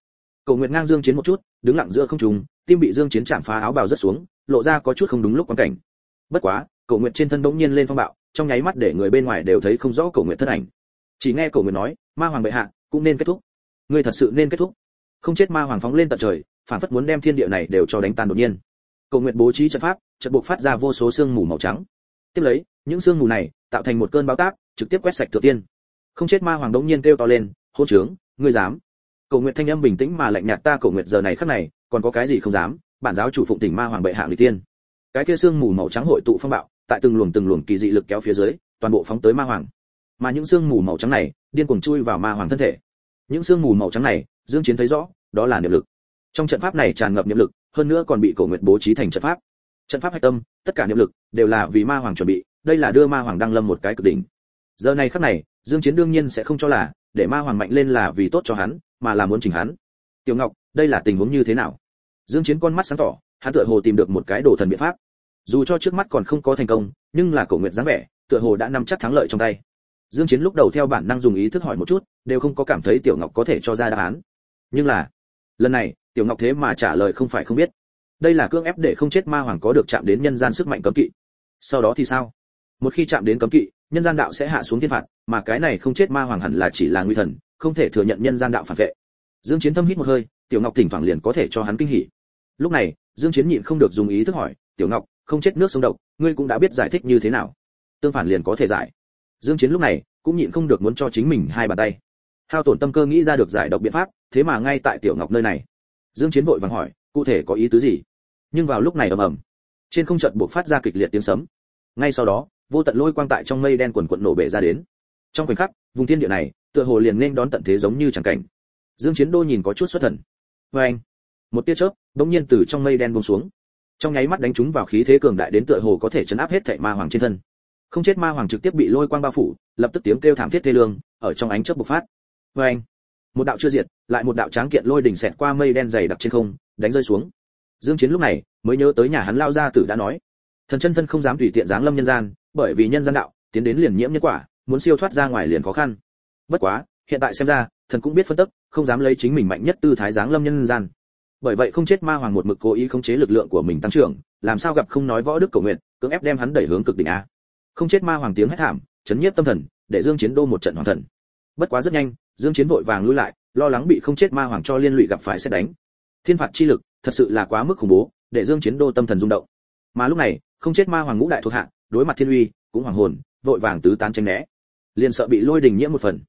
Cổ nguyệt ngang dương chiến một chút, đứng lặng giữa không trung, tim bị dương chiến chạm phá áo bào rất xuống, lộ ra có chút không đúng lúc quan cảnh. Bất quá cổ nguyệt trên thân đống nhiên lên phong bạo, trong nháy mắt để người bên ngoài đều thấy không rõ cổ nguyệt thân ảnh. Chỉ nghe cổ nguyệt nói, ma hoàng bệ hạ, cũng nên kết thúc. Ngươi thật sự nên kết thúc. Không chết ma hoàng phóng lên tận trời, phản phất muốn đem thiên địa này đều cho đánh tan đột nhiên cổ nguyệt bố trí trận pháp, trận buộc phát ra vô số sương mù màu trắng. Tiếp lấy, những sương mù này tạo thành một cơn bão táp, trực tiếp quét sạch thượng tiên. Không chết ma hoàng đống nhiên kêu to lên, hôn trướng, ngươi dám? Cổ nguyệt thanh âm bình tĩnh mà lạnh nhạt ta cổ nguyện giờ này khắc này, còn có cái gì không dám? Bản giáo chủ phụng tỉnh ma hoàng bệ hạ người tiên. Cái kia sương mù màu trắng hội tụ phong bạo, tại từng luồng từng luồng kỳ dị lực kéo phía dưới, toàn bộ phóng tới ma hoàng. Mà những sương mù màu trắng này, điên cuồng chui vào ma hoàng thân thể. Những sương mù màu trắng này, dương chiến thấy rõ, đó là niệm lực. Trong trận pháp này tràn ngập niệm lực hơn nữa còn bị cổ nguyệt bố trí thành trận pháp. Trận pháp hạch tâm, tất cả niệm lực đều là vì ma hoàng chuẩn bị, đây là đưa ma hoàng đăng lâm một cái cực đỉnh. Giờ này khắc này, dương chiến đương nhiên sẽ không cho là để ma hoàng mạnh lên là vì tốt cho hắn, mà là muốn chỉnh hắn. Tiểu ngọc, đây là tình huống như thế nào? Dương chiến con mắt sáng tỏ, hắn tựa hồ tìm được một cái đồ thần biện pháp. Dù cho trước mắt còn không có thành công, nhưng là cổ nguyện dáng vẻ, tựa hồ đã nắm chắc thắng lợi trong tay. Dương chiến lúc đầu theo bản năng dùng ý thức hỏi một chút, đều không có cảm thấy tiểu ngọc có thể cho ra đáp án. Nhưng là lần này, tiểu ngọc thế mà trả lời không phải không biết. Đây là cưỡng ép để không chết ma hoàng có được chạm đến nhân gian sức mạnh cấm kỵ. Sau đó thì sao? Một khi chạm đến cấm kỵ, nhân gian đạo sẽ hạ xuống thiên phạt, mà cái này không chết ma hoàng hẳn là chỉ là nguy thần, không thể thừa nhận nhân gian đạo phản vệ. Dương chiến thâm hít một hơi, tiểu ngọc thỉnh thoảng liền có thể cho hắn kinh hỉ. Lúc này, dương chiến nhịn không được dùng ý thức hỏi, tiểu ngọc, không chết nước sông độc, ngươi cũng đã biết giải thích như thế nào? Tương phản liền có thể giải. Dương chiến lúc này cũng nhịn không được muốn cho chính mình hai bàn tay hao tổn tâm cơ nghĩ ra được giải độc biện pháp, thế mà ngay tại tiểu ngọc nơi này. Dương chiến vội vàng hỏi, cụ thể có ý tứ gì? Nhưng vào lúc này ầm ầm, trên không trận buộc phát ra kịch liệt tiếng sấm. Ngay sau đó, vô tận lôi quang tại trong mây đen quần quận nổ bể ra đến. Trong khoảnh khắc, vùng thiên địa này, tựa hồ liền nên đón tận thế giống như chẳng cảnh. Dương chiến đô nhìn có chút xuất thần. Với anh, một tia chớp đống nhiên từ trong mây đen buông xuống. Trong nháy mắt đánh trúng vào khí thế cường đại đến tựa hồ có thể chấn áp hết thảy ma hoàng trên thân. Không chết ma hoàng trực tiếp bị lôi quang bao phủ, lập tức tiếng kêu thảm thiết thê lương, ở trong ánh chớp bộc phát với anh, một đạo chưa diệt, lại một đạo tráng kiện lôi đỉnh xẹt qua mây đen dày đặc trên không, đánh rơi xuống. Dương chiến lúc này mới nhớ tới nhà hắn lao gia tử đã nói, thần chân thân không dám tùy tiện giáng lâm nhân gian, bởi vì nhân gian đạo, tiến đến liền nhiễm nhân quả, muốn siêu thoát ra ngoài liền khó khăn. Bất quá, hiện tại xem ra, thần cũng biết phân tích không dám lấy chính mình mạnh nhất tư thái giáng lâm nhân gian. Bởi vậy không chết ma hoàng một mực cố ý khống chế lực lượng của mình tăng trưởng, làm sao gặp không nói võ đức cầu nguyện, cưỡng ép đem hắn đẩy hướng cực đỉnh a. Không chết ma hoàng tiếng hét thảm, chấn nhiếp tâm thần, để dương chiến đô một trận hoàng thần. Bất quá rất nhanh dương chiến vội vàng lui lại, lo lắng bị không chết ma hoàng cho liên lụy gặp phải sẽ đánh. Thiên phạt chi lực, thật sự là quá mức khủng bố, để dương chiến đô tâm thần rung động. Mà lúc này, không chết ma hoàng ngũ đại thuộc hạ, đối mặt thiên uy, cũng hoàng hồn, vội vàng tứ tán tránh né. Liền sợ bị lôi đình nhiễm một phần.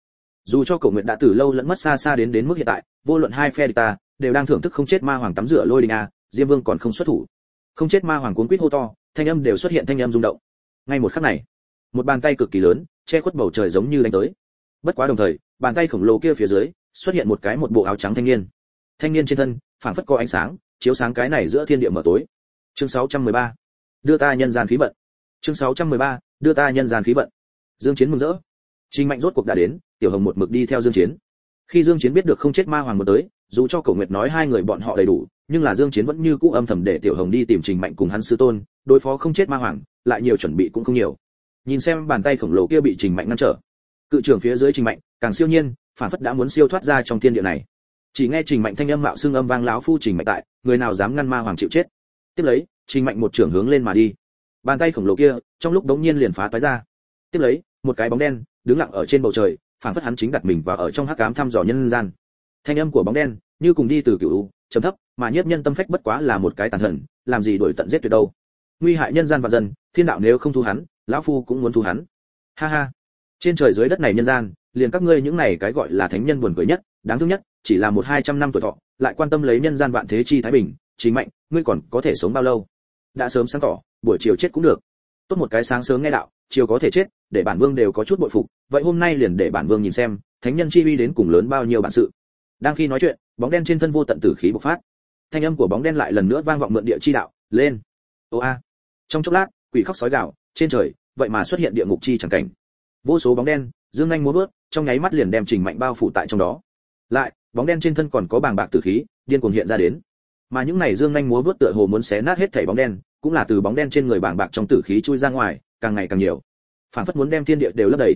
Dù cho cổ nguyện đã từ lâu lẫn mất xa xa đến đến mức hiện tại, vô luận hai phe địch ta, đều đang thưởng thức không chết ma hoàng tắm rửa lôi đình a, diêm vương còn không xuất thủ. Không chết ma hoàng cuốn quýt hô to, thanh âm đều xuất hiện thanh âm rung động. Ngay một khắc này, một bàn tay cực kỳ lớn, che khuất bầu trời giống như đánh tới. Bất quá đồng thời bàn tay khổng lồ kia phía dưới, xuất hiện một cái một bộ áo trắng thanh niên. Thanh niên trên thân, phảng phất có ánh sáng, chiếu sáng cái này giữa thiên địa mở tối. Chương 613. đưa ta nhân gian khí vận. Chương 613. đưa ta nhân gian khí vận. Dương chiến mừng rỡ. Trình mạnh rốt cuộc đã đến, tiểu hồng một mực đi theo dương chiến. Khi dương chiến biết được không chết ma hoàng một tới, dù cho cổ nguyệt nói hai người bọn họ đầy đủ, nhưng là dương chiến vẫn như cũ âm thầm để tiểu hồng đi tìm trình mạnh cùng hắn sư tôn, đối phó không chết ma hoàng, lại nhiều chuẩn bị cũng không nhiều. Nhìn xem bàn tay khổng lồ kia bị trình mạnh ngăn trở cự trưởng phía dưới trình mạnh, càng siêu nhiên, phản phất đã muốn siêu thoát ra trong thiên địa này. Chỉ nghe trình mạnh thanh âm mạo xương âm vang lão phu trình mạnh tại, người nào dám ngăn ma hoàng chịu chết. Tiếp lấy, trình mạnh một trưởng hướng lên mà đi. Bàn tay khổng lồ kia, trong lúc đống nhiên liền phá toái ra. Tiếp lấy, một cái bóng đen, đứng lặng ở trên bầu trời, phản phất hắn chính đặt mình vào ở trong hắc ám thăm dò nhân gian. Thanh âm của bóng đen, như cùng đi từ cựu trầm thấp, mà nhất nhân tâm phách bất quá là một cái tàn thần, làm gì đổi tận giết tuyệt đâu. Nguy hại nhân gian và dân, thiên đạo nếu không thu hắn, lão phu cũng muốn thu hắn. Ha ha trên trời dưới đất này nhân gian, liền các ngươi những này cái gọi là thánh nhân buồn cười nhất, đáng thương nhất, chỉ là một hai trăm năm tuổi thọ, lại quan tâm lấy nhân gian vạn thế chi thái bình chính mạnh, ngươi còn có thể sống bao lâu? Đã sớm sáng tỏ, buổi chiều chết cũng được. Tốt một cái sáng sớm nghe đạo, chiều có thể chết, để bản vương đều có chút bội phục, vậy hôm nay liền để bản vương nhìn xem, thánh nhân chi uy đến cùng lớn bao nhiêu bản sự. Đang khi nói chuyện, bóng đen trên thân vô tận tử khí bộc phát. Thanh âm của bóng đen lại lần nữa vang vọng mượn địa chi đạo, lên. Ô a. Trong chốc lát, quỷ khóc sói gào, trên trời, vậy mà xuất hiện địa ngục chi chẳng cảnh vô số bóng đen, dương nhanh múa vớt, trong nháy mắt liền đem trình mạnh bao phủ tại trong đó. Lại, bóng đen trên thân còn có bàng bạc tử khí, điên cuồng hiện ra đến. Mà những này dương nhanh múa vớt tựa hồ muốn xé nát hết thảy bóng đen, cũng là từ bóng đen trên người bàng bạc trong tử khí chui ra ngoài, càng ngày càng nhiều. Phản phất muốn đem thiên địa đều lấp đầy.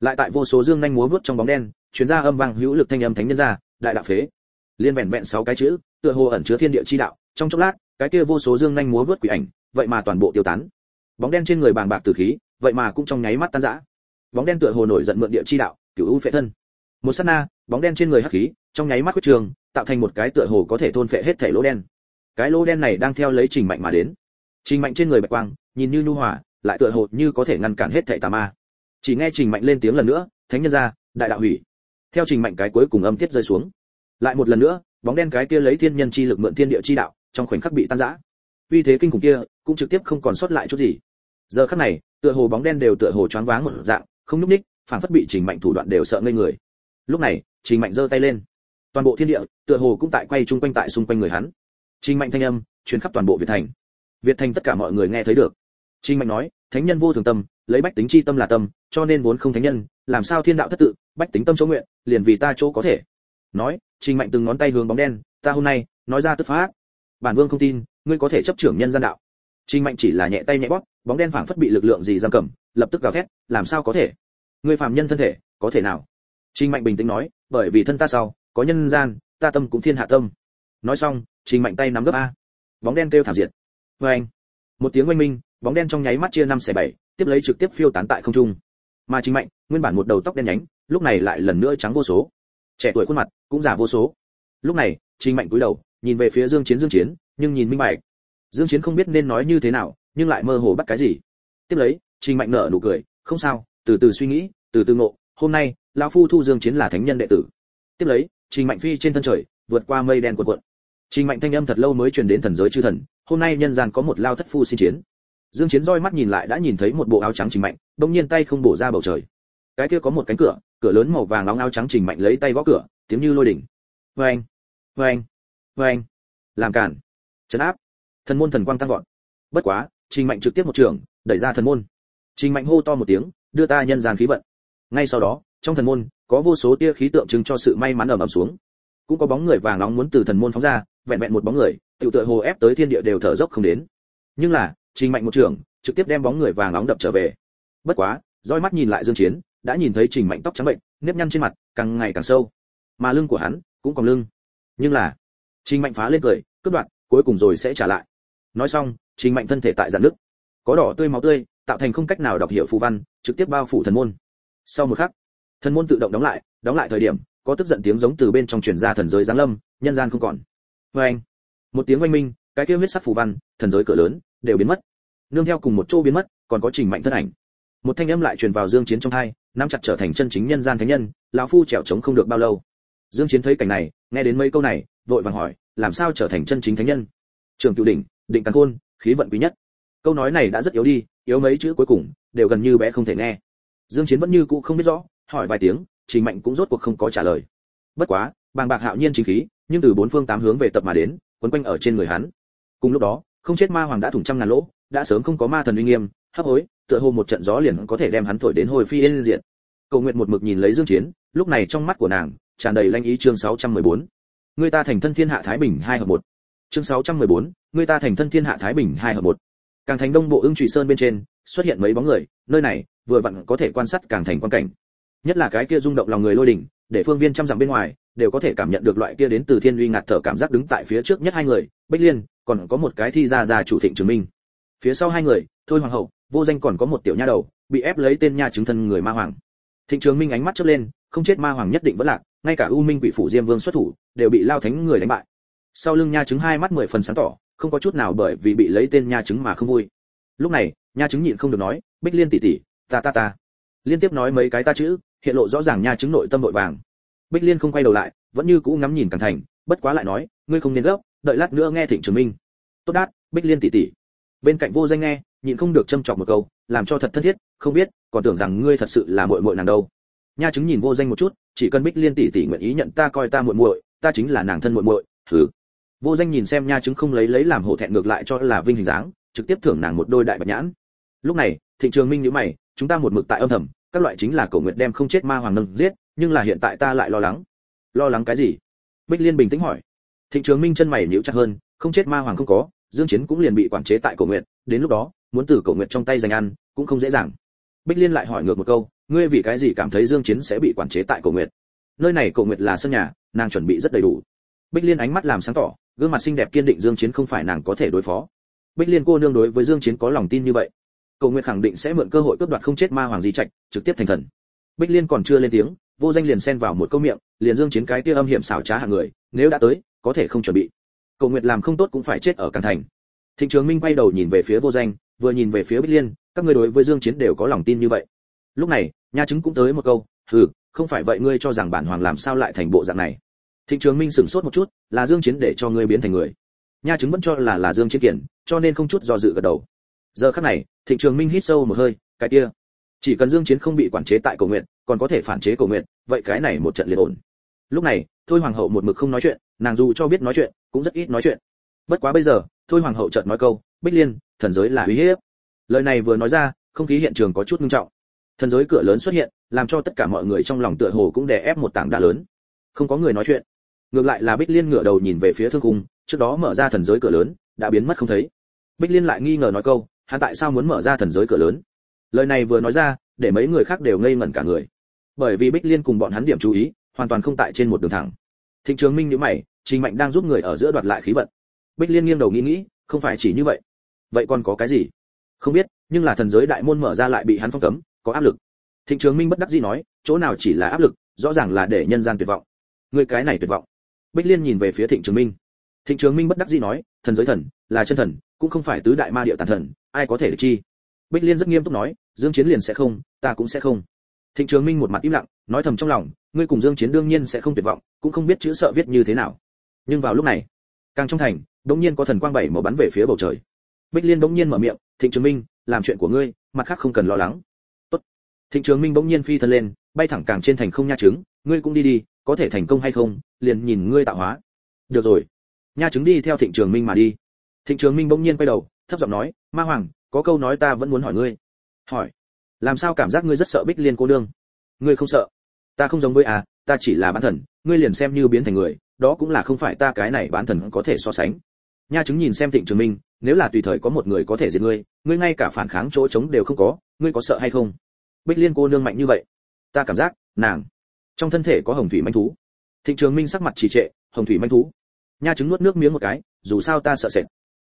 Lại tại vô số dương nhanh múa vớt trong bóng đen, truyền ra âm vang hữu lực thanh âm thánh nhân ra, đại đạo phế. Liên vẹn vẹn sáu cái chữ, tựa hồ ẩn chứa thiên địa chi đạo. Trong chốc lát, cái kia vô số dương nhanh múa vớt quỷ ảnh, vậy mà toàn bộ tiêu tán. Bóng đen trên người bàng bạc tử khí, vậy mà cũng trong nháy mắt tan rã bóng đen tựa hồ nổi giận mượn địa chi đạo, cửu u phệ thân. Một sát na, bóng đen trên người hắc khí, trong nháy mắt quyết trường, tạo thành một cái tựa hồ có thể thôn phệ hết thể lỗ đen. Cái lỗ đen này đang theo lấy trình mạnh mà đến. Trình mạnh trên người bạch quang, nhìn như nhu hòa, lại tựa hồ như có thể ngăn cản hết thể tà ma. Chỉ nghe trình mạnh lên tiếng lần nữa, thánh nhân ra đại đạo hủy. Theo trình mạnh cái cuối cùng âm tiết rơi xuống. Lại một lần nữa, bóng đen cái kia lấy thiên nhân chi lực mượn thiên địa chi đạo, trong khoảnh khắc bị tan rã. Uy thế kinh khủng kia, cũng trực tiếp không còn sót lại chút gì. Giờ khắc này, tựa hồ bóng đen đều tựa hồ choáng váng một dạng không nhúc ních phản phất bị trình mạnh thủ đoạn đều sợ ngây người. Lúc này, trình mạnh giơ tay lên. Toàn bộ thiên địa, tựa hồ cũng tại quay chung quanh tại xung quanh người hắn. Trình mạnh thanh âm truyền khắp toàn bộ việt thành. Việt thành tất cả mọi người nghe thấy được. Trình mạnh nói, thánh nhân vô thường tâm, lấy bách tính chi tâm là tâm, cho nên vốn không thánh nhân, làm sao thiên đạo thất tự, bách tính tâm chỗ nguyện, liền vì ta chỗ có thể. Nói, trình mạnh từng ngón tay hướng bóng đen, ta hôm nay, nói ra tức phá bản vương không tin, ngươi có thể chấp trưởng nhân gian đạo. Trình mạnh chỉ là nhẹ tay nhẹ bóp, bóng đen phảng phất bị lực lượng gì giam cầm, lập tức gào thét, làm sao có thể? Người phàm nhân thân thể, có thể nào? Trình mạnh bình tĩnh nói, bởi vì thân ta sau, có nhân gian, ta tâm cũng thiên hạ tâm. Nói xong, trình mạnh tay nắm gấp a. Bóng đen kêu thảm diệt. Vê anh một tiếng oanh minh, bóng đen trong nháy mắt chia năm xẻ bảy, tiếp lấy trực tiếp phiêu tán tại không trung. Mà trình mạnh, nguyên bản một đầu tóc đen nhánh, lúc này lại lần nữa trắng vô số. Trẻ tuổi khuôn mặt cũng già vô số. Lúc này, trình mạnh cúi đầu, nhìn về phía dương chiến dương chiến, nhưng nhìn minh bạch. Dương chiến không biết nên nói như thế nào, nhưng lại mơ hồ bắt cái gì. Tiếp lấy, trình mạnh nở nụ cười, không sao từ từ suy nghĩ, từ từ ngộ, hôm nay, lão phu thu dương chiến là thánh nhân đệ tử. Tiếp lấy, trình mạnh phi trên thân trời, vượt qua mây đen cuộn cuộn. Trình mạnh thanh âm thật lâu mới truyền đến thần giới chư thần, hôm nay nhân gian có một lao thất phu xin chiến. Dương chiến roi mắt nhìn lại đã nhìn thấy một bộ áo trắng trình mạnh bỗng nhiên tay không bổ ra bầu trời. Cái kia có một cánh cửa cửa lớn màu vàng nóng áo trắng trình mạnh lấy tay gõ cửa, tiếng như lôi đỉnh. Vang vang vang làm cản chấn áp. Thần môn thần quang tăng vọt. Bất quá, trình mạnh trực tiếp một trường, đẩy ra thần môn. Trình mạnh hô to một tiếng đưa ta nhân gian khí vận. Ngay sau đó, trong thần môn, có vô số tia khí tượng trưng cho sự may mắn ầm ầm xuống. Cũng có bóng người vàng nóng muốn từ thần môn phóng ra, vẹn vẹn một bóng người, tiểu tựa hồ ép tới thiên địa đều thở dốc không đến. Nhưng là, trình mạnh một trường trực tiếp đem bóng người vàng nóng đập trở về. Bất quá, roi mắt nhìn lại dương chiến, đã nhìn thấy trình mạnh tóc trắng bệnh, nếp nhăn trên mặt, càng ngày càng sâu. Mà lưng của hắn, cũng còn lưng. Nhưng là, trình mạnh phá lên cười, cướp đoạn cuối cùng rồi sẽ trả lại. Nói xong, trình mạnh thân thể tại giãn nước có đỏ tươi máu tươi tạo thành không cách nào đọc hiểu phù văn, trực tiếp bao phủ thần môn. Sau một khắc, thần môn tự động đóng lại đóng lại thời điểm, có tức giận tiếng giống từ bên trong truyền ra thần giới giáng lâm, nhân gian không còn. Vê anh, một tiếng oanh minh, cái kia huyết sắc phù văn, thần giới cửa lớn, đều biến mất. Nương theo cùng một chỗ biến mất, còn có trình mạnh thân ảnh. Một thanh âm lại truyền vào dương chiến trong hai nắm chặt trở thành chân chính nhân gian thánh nhân, lão phu trèo trống không được bao lâu. Dương chiến thấy cảnh này, nghe đến mấy câu này, vội vàng hỏi, làm sao trở thành chân chính thánh nhân? Trường cựu đỉnh, định càn khôn, khí vận quý nhất. Câu nói này đã rất yếu đi yếu mấy chữ cuối cùng đều gần như bé không thể nghe. Dương chiến vẫn như cũ không biết rõ hỏi vài tiếng trình mạnh cũng rốt cuộc không có trả lời. Bất quá bàng bạc hạo nhiên chính khí nhưng từ bốn phương tám hướng về tập mà đến quấn quanh ở trên người hắn. Cùng lúc đó không chết ma hoàng đã thủng trăm ngàn lỗ đã sớm không có ma thần uy nghiêm hấp hối tựa hồ một trận gió liền có thể đem hắn thổi đến hồi phi yên diện cầu nguyện một mực nhìn lấy dương chiến lúc này trong mắt của nàng tràn đầy lanh ý chương 614. người ta thành thân thiên hạ thái bình hai hợp một. Chương 614, người ta thành thân thiên hạ thái bình hai hợp một càng thành đông bộ ưng trụy sơn bên trên, xuất hiện mấy bóng người, nơi này, vừa vặn có thể quan sát càng thành quan cảnh. Nhất là cái kia rung động lòng người lôi đỉnh, để phương viên trăm dặm bên ngoài, đều có thể cảm nhận được loại kia đến từ thiên uy ngạt thở cảm giác đứng tại phía trước nhất hai người, bích liên, còn có một cái thi ra ra chủ thịnh trường minh. Phía sau hai người, thôi hoàng hậu, vô danh còn có một tiểu nha đầu, bị ép lấy tên nha chứng thân người ma hoàng. Thịnh trường minh ánh mắt chớp lên, không chết ma hoàng nhất định vẫn lạc, ngay cả u minh quỷ phủ diêm vương xuất thủ, đều bị lao thánh người đánh bại. Sau lưng nha chứng hai mắt mười phần sáng tỏ không có chút nào bởi vì bị lấy tên nha chứng mà không vui. Lúc này, nha chứng nhịn không được nói, bích liên tỷ tỷ, ta ta ta. Liên tiếp nói mấy cái ta chữ, hiện lộ rõ ràng nha chứng nội tâm nội vàng. Bích liên không quay đầu lại, vẫn như cũ ngắm nhìn cẩn thành, bất quá lại nói, ngươi không nên gấp, đợi lát nữa nghe thịnh trường minh. Tốt đát, bích liên tỷ tỷ. Bên cạnh vô danh nghe, nhịn không được châm chọc một câu, làm cho thật thân thiết, không biết, còn tưởng rằng ngươi thật sự là muội muội nàng đâu. Nha chứng nhìn vô danh một chút, chỉ cần bích liên tỷ tỷ nguyện ý nhận ta coi ta muội muội, ta chính là nàng thân muội muội, hừ vô danh nhìn xem nha chứng không lấy lấy làm hổ thẹn ngược lại cho là vinh hình dáng, trực tiếp thưởng nàng một đôi đại bạch nhãn. Lúc này, thịnh trường minh nhíu mày, chúng ta một mực tại âm thầm, các loại chính là cổ nguyệt đem không chết ma hoàng nâng giết, nhưng là hiện tại ta lại lo lắng. Lo lắng cái gì? Bích liên bình tĩnh hỏi. Thịnh trường minh chân mày nhíu chặt hơn, không chết ma hoàng không có, dương chiến cũng liền bị quản chế tại cổ nguyệt đến lúc đó, muốn từ cổ nguyệt trong tay giành ăn, cũng không dễ dàng. Bích liên lại hỏi ngược một câu, ngươi vì cái gì cảm thấy dương chiến sẽ bị quản chế tại cổ nguyệt nơi này cổ nguyệt là sân nhà, nàng chuẩn bị rất đầy đủ. Bích liên ánh mắt làm sáng tỏ gương mặt xinh đẹp kiên định dương chiến không phải nàng có thể đối phó. Bích liên cô nương đối với dương chiến có lòng tin như vậy. Cầu nguyện khẳng định sẽ mượn cơ hội cướp đoạt không chết ma hoàng di trạch, trực tiếp thành thần. Bích liên còn chưa lên tiếng, vô danh liền xen vào một câu miệng, liền dương chiến cái kia âm hiểm xảo trá hạng người, nếu đã tới, có thể không chuẩn bị. Cầu nguyện làm không tốt cũng phải chết ở càng thành. Thịnh trường minh quay đầu nhìn về phía vô danh, vừa nhìn về phía bích liên, các ngươi đối với dương chiến đều có lòng tin như vậy. Lúc này, nha chứng cũng tới một câu, hừ, không phải vậy ngươi cho rằng bản hoàng làm sao lại thành bộ dạng này? Thịnh trường minh sửng sốt một chút, là dương chiến để cho ngươi biến thành người. Nha chứng vẫn cho là là dương chiến kiển cho nên không chút do dự gật đầu. Giờ khắc này, thịnh trường minh hít sâu một hơi, cái kia, chỉ cần dương chiến không bị quản chế tại cầu nguyện còn có thể phản chế cầu nguyện vậy cái này một trận liền ổn. Lúc này, thôi hoàng hậu một mực không nói chuyện, nàng dù cho biết nói chuyện, cũng rất ít nói chuyện. Bất quá bây giờ, thôi hoàng hậu chợt nói câu, bích liên, thần giới là uy hiếp. Lời này vừa nói ra, không khí hiện trường có chút nghiêm trọng. Thần giới cửa lớn xuất hiện, làm cho tất cả mọi người trong lòng tựa hồ cũng đè ép một tảng đá lớn. Không có người nói chuyện ngược lại là bích liên ngửa đầu nhìn về phía thương cung trước đó mở ra thần giới cửa lớn, đã biến mất không thấy. Bích liên lại nghi ngờ nói câu, hắn tại sao muốn mở ra thần giới cửa lớn? Lời này vừa nói ra, để mấy người khác đều ngây ngẩn cả người. Bởi vì bích liên cùng bọn hắn điểm chú ý, hoàn toàn không tại trên một đường thẳng. Thịnh trường minh nhíu mày, trình mạnh đang giúp người ở giữa đoạt lại khí vận. Bích liên nghiêng đầu nghĩ nghĩ, không phải chỉ như vậy. Vậy còn có cái gì? Không biết, nhưng là thần giới đại môn mở ra lại bị hắn phong cấm, có áp lực. Thịnh trường minh bất đắc dĩ nói, chỗ nào chỉ là áp lực, rõ ràng là để nhân gian tuyệt vọng. Người cái này tuyệt vọng bích liên nhìn về phía thịnh trường minh. Thịnh trường minh bất đắc dĩ nói, thần giới thần, là chân thần, cũng không phải tứ đại ma điệu tàn thần, ai có thể được chi? Bích liên rất nghiêm túc nói, dương chiến liền sẽ không, ta cũng sẽ không. Thịnh trường minh một mặt im lặng, nói thầm trong lòng, ngươi cùng dương chiến đương nhiên sẽ không tuyệt vọng, cũng không biết chữ sợ viết như thế nào. Nhưng vào lúc này, càng trong thành đống nhiên có thần quang bảy màu bắn về phía bầu trời. Bích liên đống nhiên mở miệng, thịnh trường minh, làm chuyện của ngươi, mặt khác không cần lo lắng. Tốt. Thịnh trường minh bỗng nhiên phi thân lên, bay thẳng càng trên thành không nha trứng ngươi cũng đi đi, có thể thành công hay không, liền nhìn ngươi tạo hóa. Được rồi. Nha trứng đi theo thịnh trường minh mà đi. Thịnh trường minh bỗng nhiên quay đầu, thấp giọng nói, ma hoàng, có câu nói ta vẫn muốn hỏi ngươi. Hỏi? Làm sao cảm giác ngươi rất sợ bích liên cô đương ngươi không sợ? Ta không giống với à ta chỉ là bán thần, ngươi liền xem như biến thành người, đó cũng là không phải ta cái này bán thần có thể so sánh. Nha chứng nhìn xem thịnh trường minh, nếu là tùy thời có một người có thể giết ngươi ngươi ngay cả phản kháng chỗ chống đều không có, ngươi có sợ hay không? Bích liên cô nương mạnh như vậy, ta cảm giác nàng trong thân thể có hồng thủy manh thú. Thịnh trường minh sắc mặt trì trệ, hồng thủy manh thú. Nha trứng nuốt nước miếng một cái, dù sao ta sợ sệt.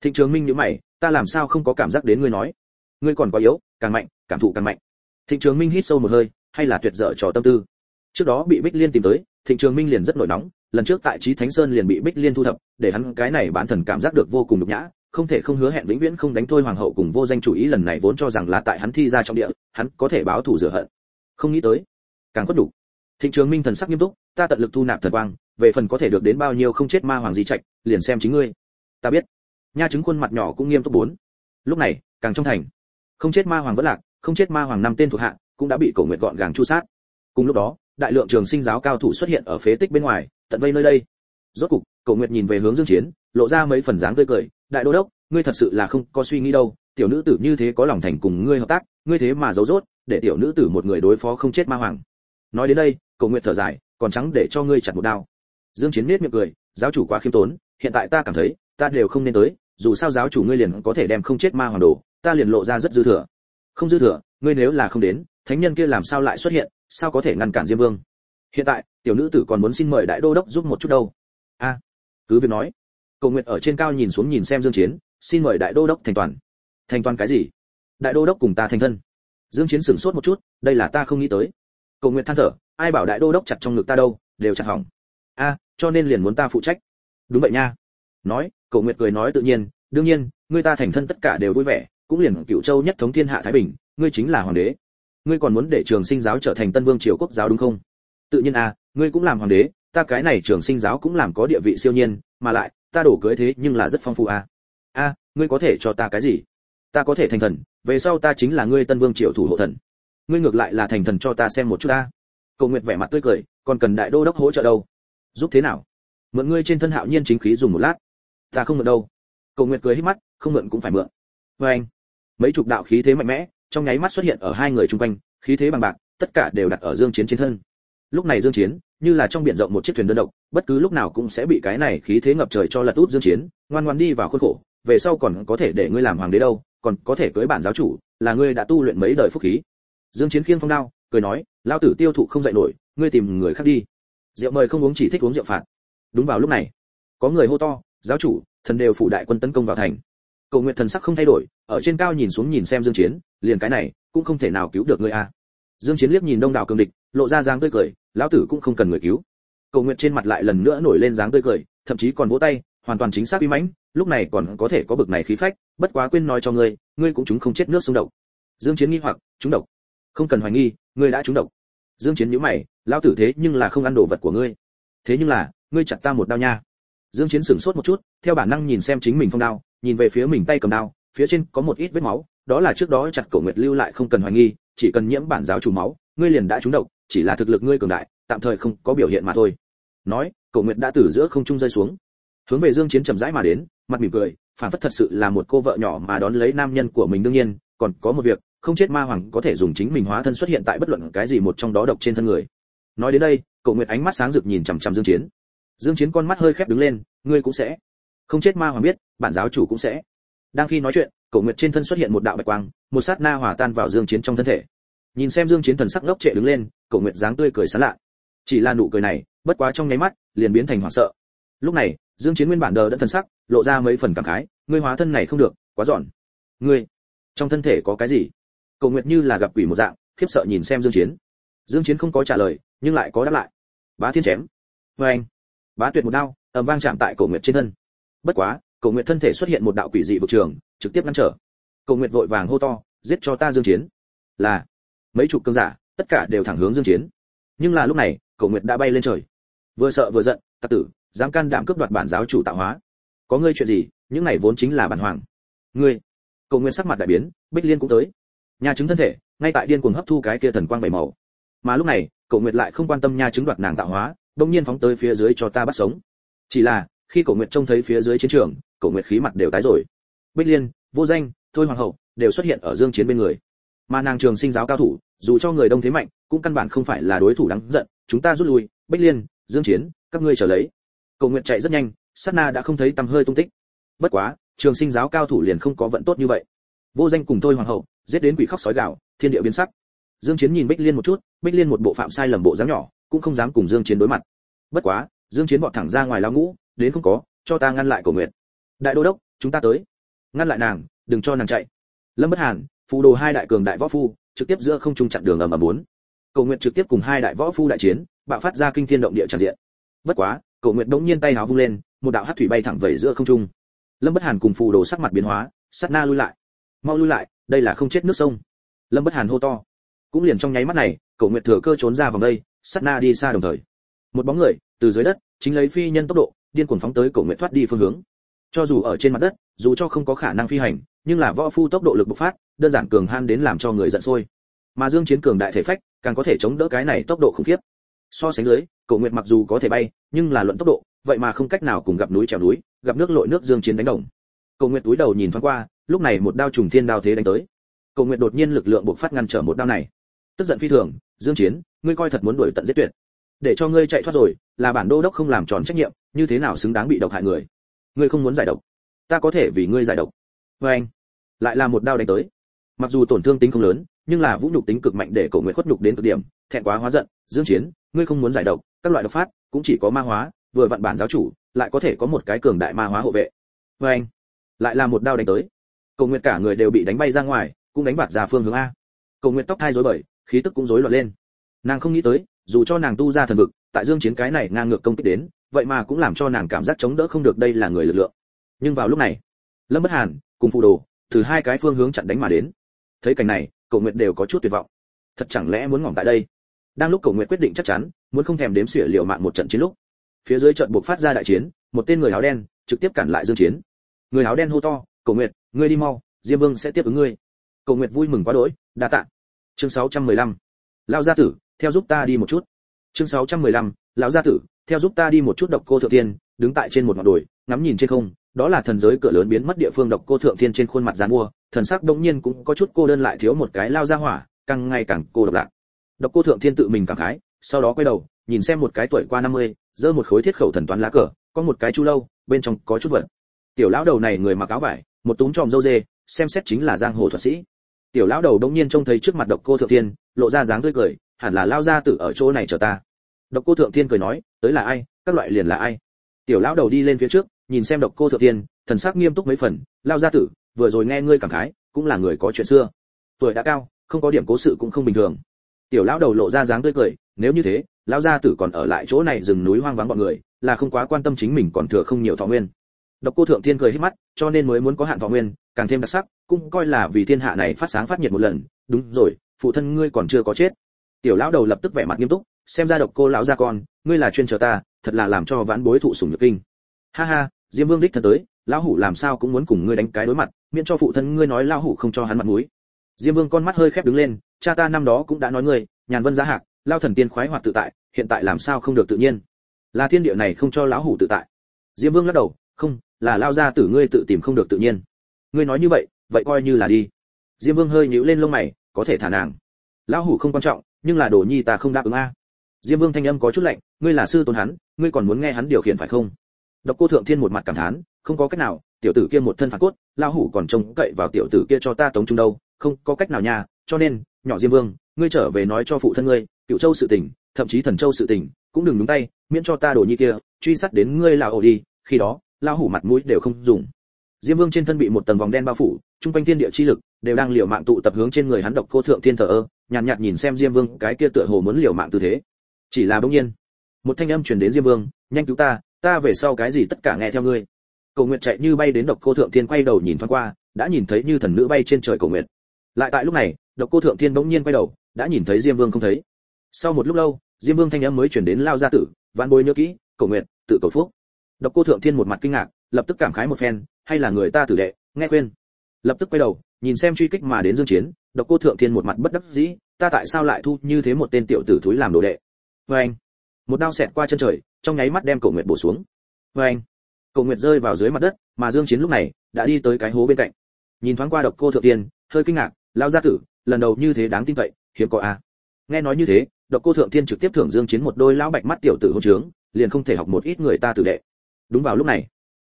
Thịnh trường minh nhíu mày, ta làm sao không có cảm giác đến ngươi nói? Ngươi còn quá yếu, càng mạnh, cảm thụ càng mạnh. Thịnh trường minh hít sâu một hơi, hay là tuyệt dở trò tâm tư. Trước đó bị bích liên tìm tới, thịnh trường minh liền rất nổi nóng, lần trước tại trí thánh sơn liền bị bích liên thu thập, để hắn cái này bán thần cảm giác được vô cùng nhục nhã, không thể không hứa hẹn vĩnh viễn không đánh thôi hoàng hậu cùng vô danh chủ ý lần này vốn cho rằng là tại hắn thi ra trong địa, hắn có thể báo thù rửa hận. Không nghĩ tới, càng khuất đủ thịnh trường minh thần sắc nghiêm túc, ta tận lực thu nạp thần quang, về phần có thể được đến bao nhiêu không chết ma hoàng di trạch, liền xem chính ngươi. Ta biết. Nha chứng khuôn mặt nhỏ cũng nghiêm túc bốn. Lúc này, càng trong thành, không chết ma hoàng vẫn lạc, không chết ma hoàng năm tên thuộc hạ cũng đã bị cổ nguyệt gọn gàng chu sát. Cùng lúc đó, đại lượng trường sinh giáo cao thủ xuất hiện ở phế tích bên ngoài, tận vây nơi đây. Rốt cục, cổ nguyệt nhìn về hướng dương chiến, lộ ra mấy phần dáng tươi cười, đại đô đốc, ngươi thật sự là không có suy nghĩ đâu, tiểu nữ tử như thế có lòng thành cùng ngươi hợp tác, ngươi thế mà giấu rốt, để tiểu nữ tử một người đối phó không chết ma hoàng. Nói đến đây cổ nguyệt thở dài, còn trắng để cho ngươi chặt một đao. Dương chiến nết miệng cười, giáo chủ quá khiêm tốn, hiện tại ta cảm thấy, ta đều không nên tới, dù sao giáo chủ ngươi liền có thể đem không chết ma hoàng đồ, ta liền lộ ra rất dư thừa. Không dư thừa, ngươi nếu là không đến, thánh nhân kia làm sao lại xuất hiện, sao có thể ngăn cản diêm vương? Hiện tại, tiểu nữ tử còn muốn xin mời đại đô đốc giúp một chút đâu. A, cứ việc nói. Cầu nguyện ở trên cao nhìn xuống nhìn xem dương chiến, xin mời đại đô đốc thành toàn. Thành toàn cái gì? Đại đô đốc cùng ta thành thân. Dương chiến sửng sốt một chút, đây là ta không nghĩ tới. Cầu nguyện than thở ai bảo đại đô đốc chặt trong ngực ta đâu, đều chặt hỏng. A, cho nên liền muốn ta phụ trách. Đúng vậy nha. Nói, cậu Nguyệt cười nói tự nhiên, đương nhiên ngươi ta thành thân tất cả đều vui vẻ, cũng liền cựu châu nhất thống thiên hạ thái bình, ngươi chính là hoàng đế. Ngươi còn muốn để trường sinh giáo trở thành tân vương triều quốc giáo đúng không? Tự nhiên a, ngươi cũng làm hoàng đế, ta cái này trường sinh giáo cũng làm có địa vị siêu nhiên, mà lại, ta đổ cưới thế nhưng là rất phong phú a. A, ngươi có thể cho ta cái gì? Ta có thể thành thần, về sau ta chính là ngươi tân vương triều thủ hộ thần. Ngươi ngược lại là thành thần cho ta xem một chút ta. Cổ nguyệt vẻ mặt tươi cười, còn cần đại đô đốc hỗ trợ đâu? Giúp thế nào? Mượn ngươi trên thân hạo nhiên chính khí dùng một lát. Ta không mượn đâu. Cổ nguyệt cười hít mắt, không mượn cũng phải mượn. Với anh, mấy chục đạo khí thế mạnh mẽ, trong nháy mắt xuất hiện ở hai người chung quanh, khí thế bằng bạc, tất cả đều đặt ở dương chiến trên thân. Lúc này dương chiến, như là trong biển rộng một chiếc thuyền đơn độc, bất cứ lúc nào cũng sẽ bị cái này khí thế ngập trời cho lật út dương chiến, ngoan ngoan đi vào khuôn khổ. Về sau còn có thể để ngươi làm hoàng đế đâu, còn có thể cưới bản giáo chủ, là ngươi đã tu luyện mấy đời phúc khí. Dương chiến khiêng phong đao cười nói lao tử tiêu thụ không dậy nổi, ngươi tìm người khác đi. Rượu mời không uống chỉ thích uống rượu phạt. Đúng vào lúc này, có người hô to, giáo chủ, thần đều phụ đại quân tấn công vào thành. Cầu nguyện thần sắc không thay đổi, ở trên cao nhìn xuống nhìn xem dương chiến, liền cái này, cũng không thể nào cứu được ngươi a. Dương chiến liếc nhìn đông đảo cường địch, lộ ra dáng tươi cười, lão tử cũng không cần người cứu. Cầu nguyện trên mặt lại lần nữa nổi lên dáng tươi cười, thậm chí còn vỗ tay, hoàn toàn chính xác uy mãnh, lúc này còn có thể có bực này khí phách, bất quá quên nói cho ngươi ngươi cũng chúng không chết nước xung độc dương chiến nghi hoặc, chúng độc không cần hoài nghi, ngươi đã trúng độc. Dương chiến nhíu mày, lão tử thế nhưng là không ăn đồ vật của ngươi. Thế nhưng là, ngươi chặt ta một đao nha. Dương chiến sửng sốt một chút, theo bản năng nhìn xem chính mình phong đao, nhìn về phía mình tay cầm đao, phía trên có một ít vết máu, đó là trước đó chặt cổ nguyệt lưu lại không cần hoài nghi, chỉ cần nhiễm bản giáo chủ máu, ngươi liền đã trúng độc, chỉ là thực lực ngươi cường đại, tạm thời không có biểu hiện mà thôi. Nói, cổ nguyệt đã từ giữa không trung rơi xuống. Hướng về dương chiến chậm rãi mà đến, mặt mỉm cười, phản phất thật sự là một cô vợ nhỏ mà đón lấy nam nhân của mình đương nhiên, còn có một việc không chết ma hoàng có thể dùng chính mình hóa thân xuất hiện tại bất luận cái gì một trong đó độc trên thân người. Nói đến đây cậu nguyệt ánh mắt sáng rực nhìn chằm chằm dương chiến. Dương chiến con mắt hơi khép đứng lên, ngươi cũng sẽ. Không chết ma hoàng biết, bản giáo chủ cũng sẽ. Đang khi nói chuyện cậu nguyệt trên thân xuất hiện một đạo bạch quang, một sát na hòa tan vào dương chiến trong thân thể. Nhìn xem dương chiến thần sắc ngốc trệ đứng lên cậu nguyệt dáng tươi cười sán lạ. Chỉ là nụ cười này, bất quá trong nháy mắt, liền biến thành hoảng sợ. Lúc này, dương chiến nguyên bản đờ đẫn thần sắc, lộ ra mấy phần cảm khái, ngươi hóa thân này không được, quá dọn ngươi, trong thân thể có cái gì? Cầu nguyệt như là gặp quỷ một dạng, khiếp sợ nhìn xem dương chiến. Dương chiến không có trả lời, nhưng lại có đáp lại. Bá thiên chém. Với anh. Bá tuyệt một đao, ầm vang chạm tại cầu nguyệt trên thân. Bất quá, cầu nguyệt thân thể xuất hiện một đạo quỷ dị vực trường, trực tiếp ngăn trở. Cầu nguyệt vội vàng hô to, giết cho ta dương chiến. Là, mấy chục cương giả, tất cả đều thẳng hướng dương chiến. Nhưng là lúc này, cầu nguyệt đã bay lên trời. Vừa sợ vừa giận, tặc tử, dám can đảm cướp đoạt bản giáo chủ tạo hóa. Có ngươi chuyện gì, những này vốn chính là bản hoàng. Ngươi. Cầu Nguyệt sắc mặt đại biến, bích liên cũng tới nha chứng thân thể, ngay tại điên cuồng hấp thu cái kia thần quang bảy màu. Mà lúc này cậu nguyệt lại không quan tâm nha chứng đoạt nàng tạo hóa đông nhiên phóng tới phía dưới cho ta bắt sống. Chỉ là, khi cậu nguyệt trông thấy phía dưới chiến trường cậu nguyệt khí mặt đều tái rồi. Bích liên, vô danh, thôi hoàng hậu đều xuất hiện ở dương chiến bên người. Mà nàng trường sinh giáo cao thủ, dù cho người đông thế mạnh, cũng căn bản không phải là đối thủ đáng giận. Chúng ta rút lui, bích liên, dương chiến, các ngươi trở lấy. Cậu nguyệt chạy rất nhanh, sát na đã không thấy tăm hơi tung tích. Bất quá, trường sinh giáo cao thủ liền không có vận tốt như vậy. Vô danh cùng thôi hoàng hậu giết đến quỷ khóc sói gạo thiên địa biến sắc. Dương chiến nhìn bích liên một chút, bích liên một bộ phạm sai lầm bộ dáng nhỏ, cũng không dám cùng dương chiến đối mặt. Bất quá, dương chiến vọt thẳng ra ngoài lao ngũ, đến không có, cho ta ngăn lại cổ Nguyệt. đại đô đốc, chúng ta tới. Ngăn lại nàng, đừng cho nàng chạy. Lâm bất hàn, phù đồ hai đại cường đại võ phu, trực tiếp giữa không trung chặn đường ầm ầm bốn. Cổ Nguyệt trực tiếp cùng hai đại võ phu đại chiến, bạo phát ra kinh thiên động địa tràn diện. Bất quá, Cổ Nguyệt đống nhiên tay háo vung lên, một đạo hắc thủy bay thẳng về giữa không trung. Lâm bất hàn cùng phù đồ sắc mặt biến hóa, sát na lui lại. Mau lui lại đây là không chết nước sông. Lâm bất hàn hô to. Cũng liền trong nháy mắt này, cậu nguyệt thừa cơ trốn ra vòng đây, sát na đi xa đồng thời. Một bóng người, từ dưới đất, chính lấy phi nhân tốc độ, điên cuồng phóng tới cậu nguyệt thoát đi phương hướng. Cho dù ở trên mặt đất, dù cho không có khả năng phi hành, nhưng là võ phu tốc độ lực bộc phát, đơn giản cường han đến làm cho người giận sôi. Mà dương chiến cường đại thể phách, càng có thể chống đỡ cái này tốc độ khủng khiếp. So sánh dưới, cậu nguyệt mặc dù có thể bay, nhưng là luận tốc độ, vậy mà không cách nào cùng gặp núi trèo núi, gặp nước lội nước dương chiến đánh đồng. Cậu nguyệt túi đầu nhìn thoáng qua lúc này một đao trùng thiên đao thế đánh tới. Cầu nguyện đột nhiên lực lượng buộc phát ngăn trở một đao này. Tức giận phi thường, dương chiến, ngươi coi thật muốn đuổi tận giết tuyệt. Để cho ngươi chạy thoát rồi, là bản đô đốc không làm tròn trách nhiệm, như thế nào xứng đáng bị độc hại người? Ngươi không muốn giải độc. Ta có thể vì ngươi giải độc. Với anh, lại là một đao đánh tới. Mặc dù tổn thương tính không lớn, nhưng là vũ nhục tính cực mạnh để cổ nguyện khuất nhục đến cực điểm, thẹn quá hóa giận, dương chiến, ngươi không muốn giải độc, các loại độc phát cũng chỉ có ma hóa, vừa vặn bản giáo chủ lại có thể có một cái cường đại ma hóa hộ vệ. Với anh, lại là một đao đánh tới cổ nguyện cả người đều bị đánh bay ra ngoài, cũng đánh bạt ra phương hướng a. Cổ nguyện tóc thai rối bời, khí tức cũng rối loạn lên. Nàng không nghĩ tới, dù cho nàng tu ra thần vực, tại dương chiến cái này ngang ngược công kích đến, vậy mà cũng làm cho nàng cảm giác chống đỡ không được đây là người lực lượng. Nhưng vào lúc này, lâm bất hàn, cùng phù đồ, từ hai cái phương hướng chặn đánh mà đến. Thấy cảnh này, Cầu nguyệt đều có chút tuyệt vọng. Thật chẳng lẽ muốn ngỏm tại đây? Đang lúc Cầu nguyệt quyết định chắc chắn, muốn không thèm đếm xỉa liều mạng một trận chiến lúc, phía dưới trận buộc phát ra đại chiến, một tên người áo đen trực tiếp cản lại dương chiến. Người áo đen hô to, Cầu nguyệt ngươi đi mau diêm vương sẽ tiếp ứng ngươi. Cầu nguyệt vui mừng quá đỗi đa tạ. Chương 615 lão gia tử theo giúp ta đi một chút. Chương 615 lão gia tử theo giúp ta đi một chút độc cô thượng tiên đứng tại trên một ngọn đồi ngắm nhìn trên không đó là thần giới cửa lớn biến mất địa phương độc cô thượng thiên trên khuôn mặt giàn mua thần sắc đống nhiên cũng có chút cô đơn lại thiếu một cái lao ra hỏa càng ngày càng cô độc lạc độc cô thượng thiên tự mình cảm khái sau đó quay đầu nhìn xem một cái tuổi qua 50, giơ một khối thiết khẩu thần toán lá cờ có một cái chu lâu bên trong có chút vật. Tiểu lão đầu này người mặc áo vải một túm tròm dâu dê, xem xét chính là giang hồ thuật sĩ. Tiểu lão đầu đông nhiên trông thấy trước mặt độc cô thượng thiên, lộ ra dáng tươi cười, hẳn là lao ra tử ở chỗ này chờ ta. Độc cô thượng thiên cười nói, tới là ai, các loại liền là ai. Tiểu lão đầu đi lên phía trước, nhìn xem độc cô thượng thiên, thần sắc nghiêm túc mấy phần, lao gia tử, vừa rồi nghe ngươi cảm khái, cũng là người có chuyện xưa. Tuổi đã cao, không có điểm cố sự cũng không bình thường. Tiểu lão đầu lộ ra dáng tươi cười, nếu như thế lão gia tử còn ở lại chỗ này rừng núi hoang vắng bọn người, là không quá quan tâm chính mình còn thừa không nhiều thọ nguyên độc cô thượng thiên cười hết mắt, cho nên mới muốn có hạn thọ nguyên, càng thêm đặc sắc, cũng coi là vì thiên hạ này phát sáng phát nhiệt một lần. Đúng rồi, phụ thân ngươi còn chưa có chết. Tiểu lão đầu lập tức vẻ mặt nghiêm túc, xem ra độc cô lão gia con, ngươi là chuyên chờ ta, thật là làm cho vãn bối thụ sủng nhược kinh. Ha ha, diêm vương đích thân tới, lão hủ làm sao cũng muốn cùng ngươi đánh cái đối mặt, miễn cho phụ thân ngươi nói lão hủ không cho hắn mặt mũi. Diêm vương con mắt hơi khép đứng lên, cha ta năm đó cũng đã nói ngươi, nhàn vân giá hạc, lao thần tiên khoái hoạt tự tại, hiện tại làm sao không được tự nhiên? Là thiên địa này không cho lão hủ tự tại. Diêm vương lắc đầu, không là lao ra tử ngươi tự tìm không được tự nhiên. Ngươi nói như vậy vậy coi như là đi. Diêm vương hơi nhíu lên lông mày, có thể thả nàng. Lão hủ không quan trọng, nhưng là đồ nhi ta không đáp ứng a. Diêm vương thanh âm có chút lạnh, ngươi là sư tôn hắn, ngươi còn muốn nghe hắn điều khiển phải không? Độc cô thượng thiên một mặt cảm thán, không có cách nào, tiểu tử kia một thân phản cốt, Lão hủ còn trông cậy vào tiểu tử kia cho ta tống trung đâu, không có cách nào nha, cho nên, nhỏ diêm vương, ngươi trở về nói cho phụ thân ngươi, cựu châu sự tình, thậm chí thần châu sự tình, cũng đừng nhúng tay, miễn cho ta đồ nhi kia, truy sát đến ngươi là ổ đi, khi đó lao hủ mặt mũi đều không dùng. Diêm vương trên thân bị một tầng vòng đen bao phủ trung quanh thiên địa chi lực đều đang liều mạng tụ tập hướng trên người hắn độc cô thượng thiên thờ ơ nhàn nhạt, nhạt nhìn xem diêm vương cái kia tựa hồ muốn liều mạng tư thế. Chỉ là bỗng nhiên một thanh âm truyền đến diêm vương nhanh cứu ta ta về sau cái gì tất cả nghe theo ngươi. Cầu nguyện chạy như bay đến độc cô thượng thiên quay đầu nhìn thoáng qua đã nhìn thấy như thần nữ bay trên trời cầu nguyện lại tại lúc này độc cô thượng thiên bỗng nhiên quay đầu đã nhìn thấy diêm vương không thấy. Sau một lúc lâu diêm vương thanh âm mới truyền đến lao gia tử vạn bối nhớ kỹ cầu nguyện tự cầu phúc độc cô thượng thiên một mặt kinh ngạc lập tức cảm khái một phen hay là người ta tử đệ nghe quên lập tức quay đầu nhìn xem truy kích mà đến dương chiến độc cô thượng thiên một mặt bất đắc dĩ ta tại sao lại thu như thế một tên tiểu tử thúi làm đồ đệ? Với một đao xẹt qua chân trời trong nháy mắt đem cổ nguyệt bổ xuống. Với cổ nguyệt rơi vào dưới mặt đất mà dương chiến lúc này đã đi tới cái hố bên cạnh. Nhìn thoáng qua độc cô thượng thiên, hơi kinh ngạc lao gia tử lần đầu như thế đáng tin cậy hiếm có a à. nghe nói như thế độc cô thượng thiên trực tiếp thưởng dương chiến một đôi lão bạch mắt tiểu tử hỗn trướng liền không thể học một ít người ta tử đệ đúng vào lúc này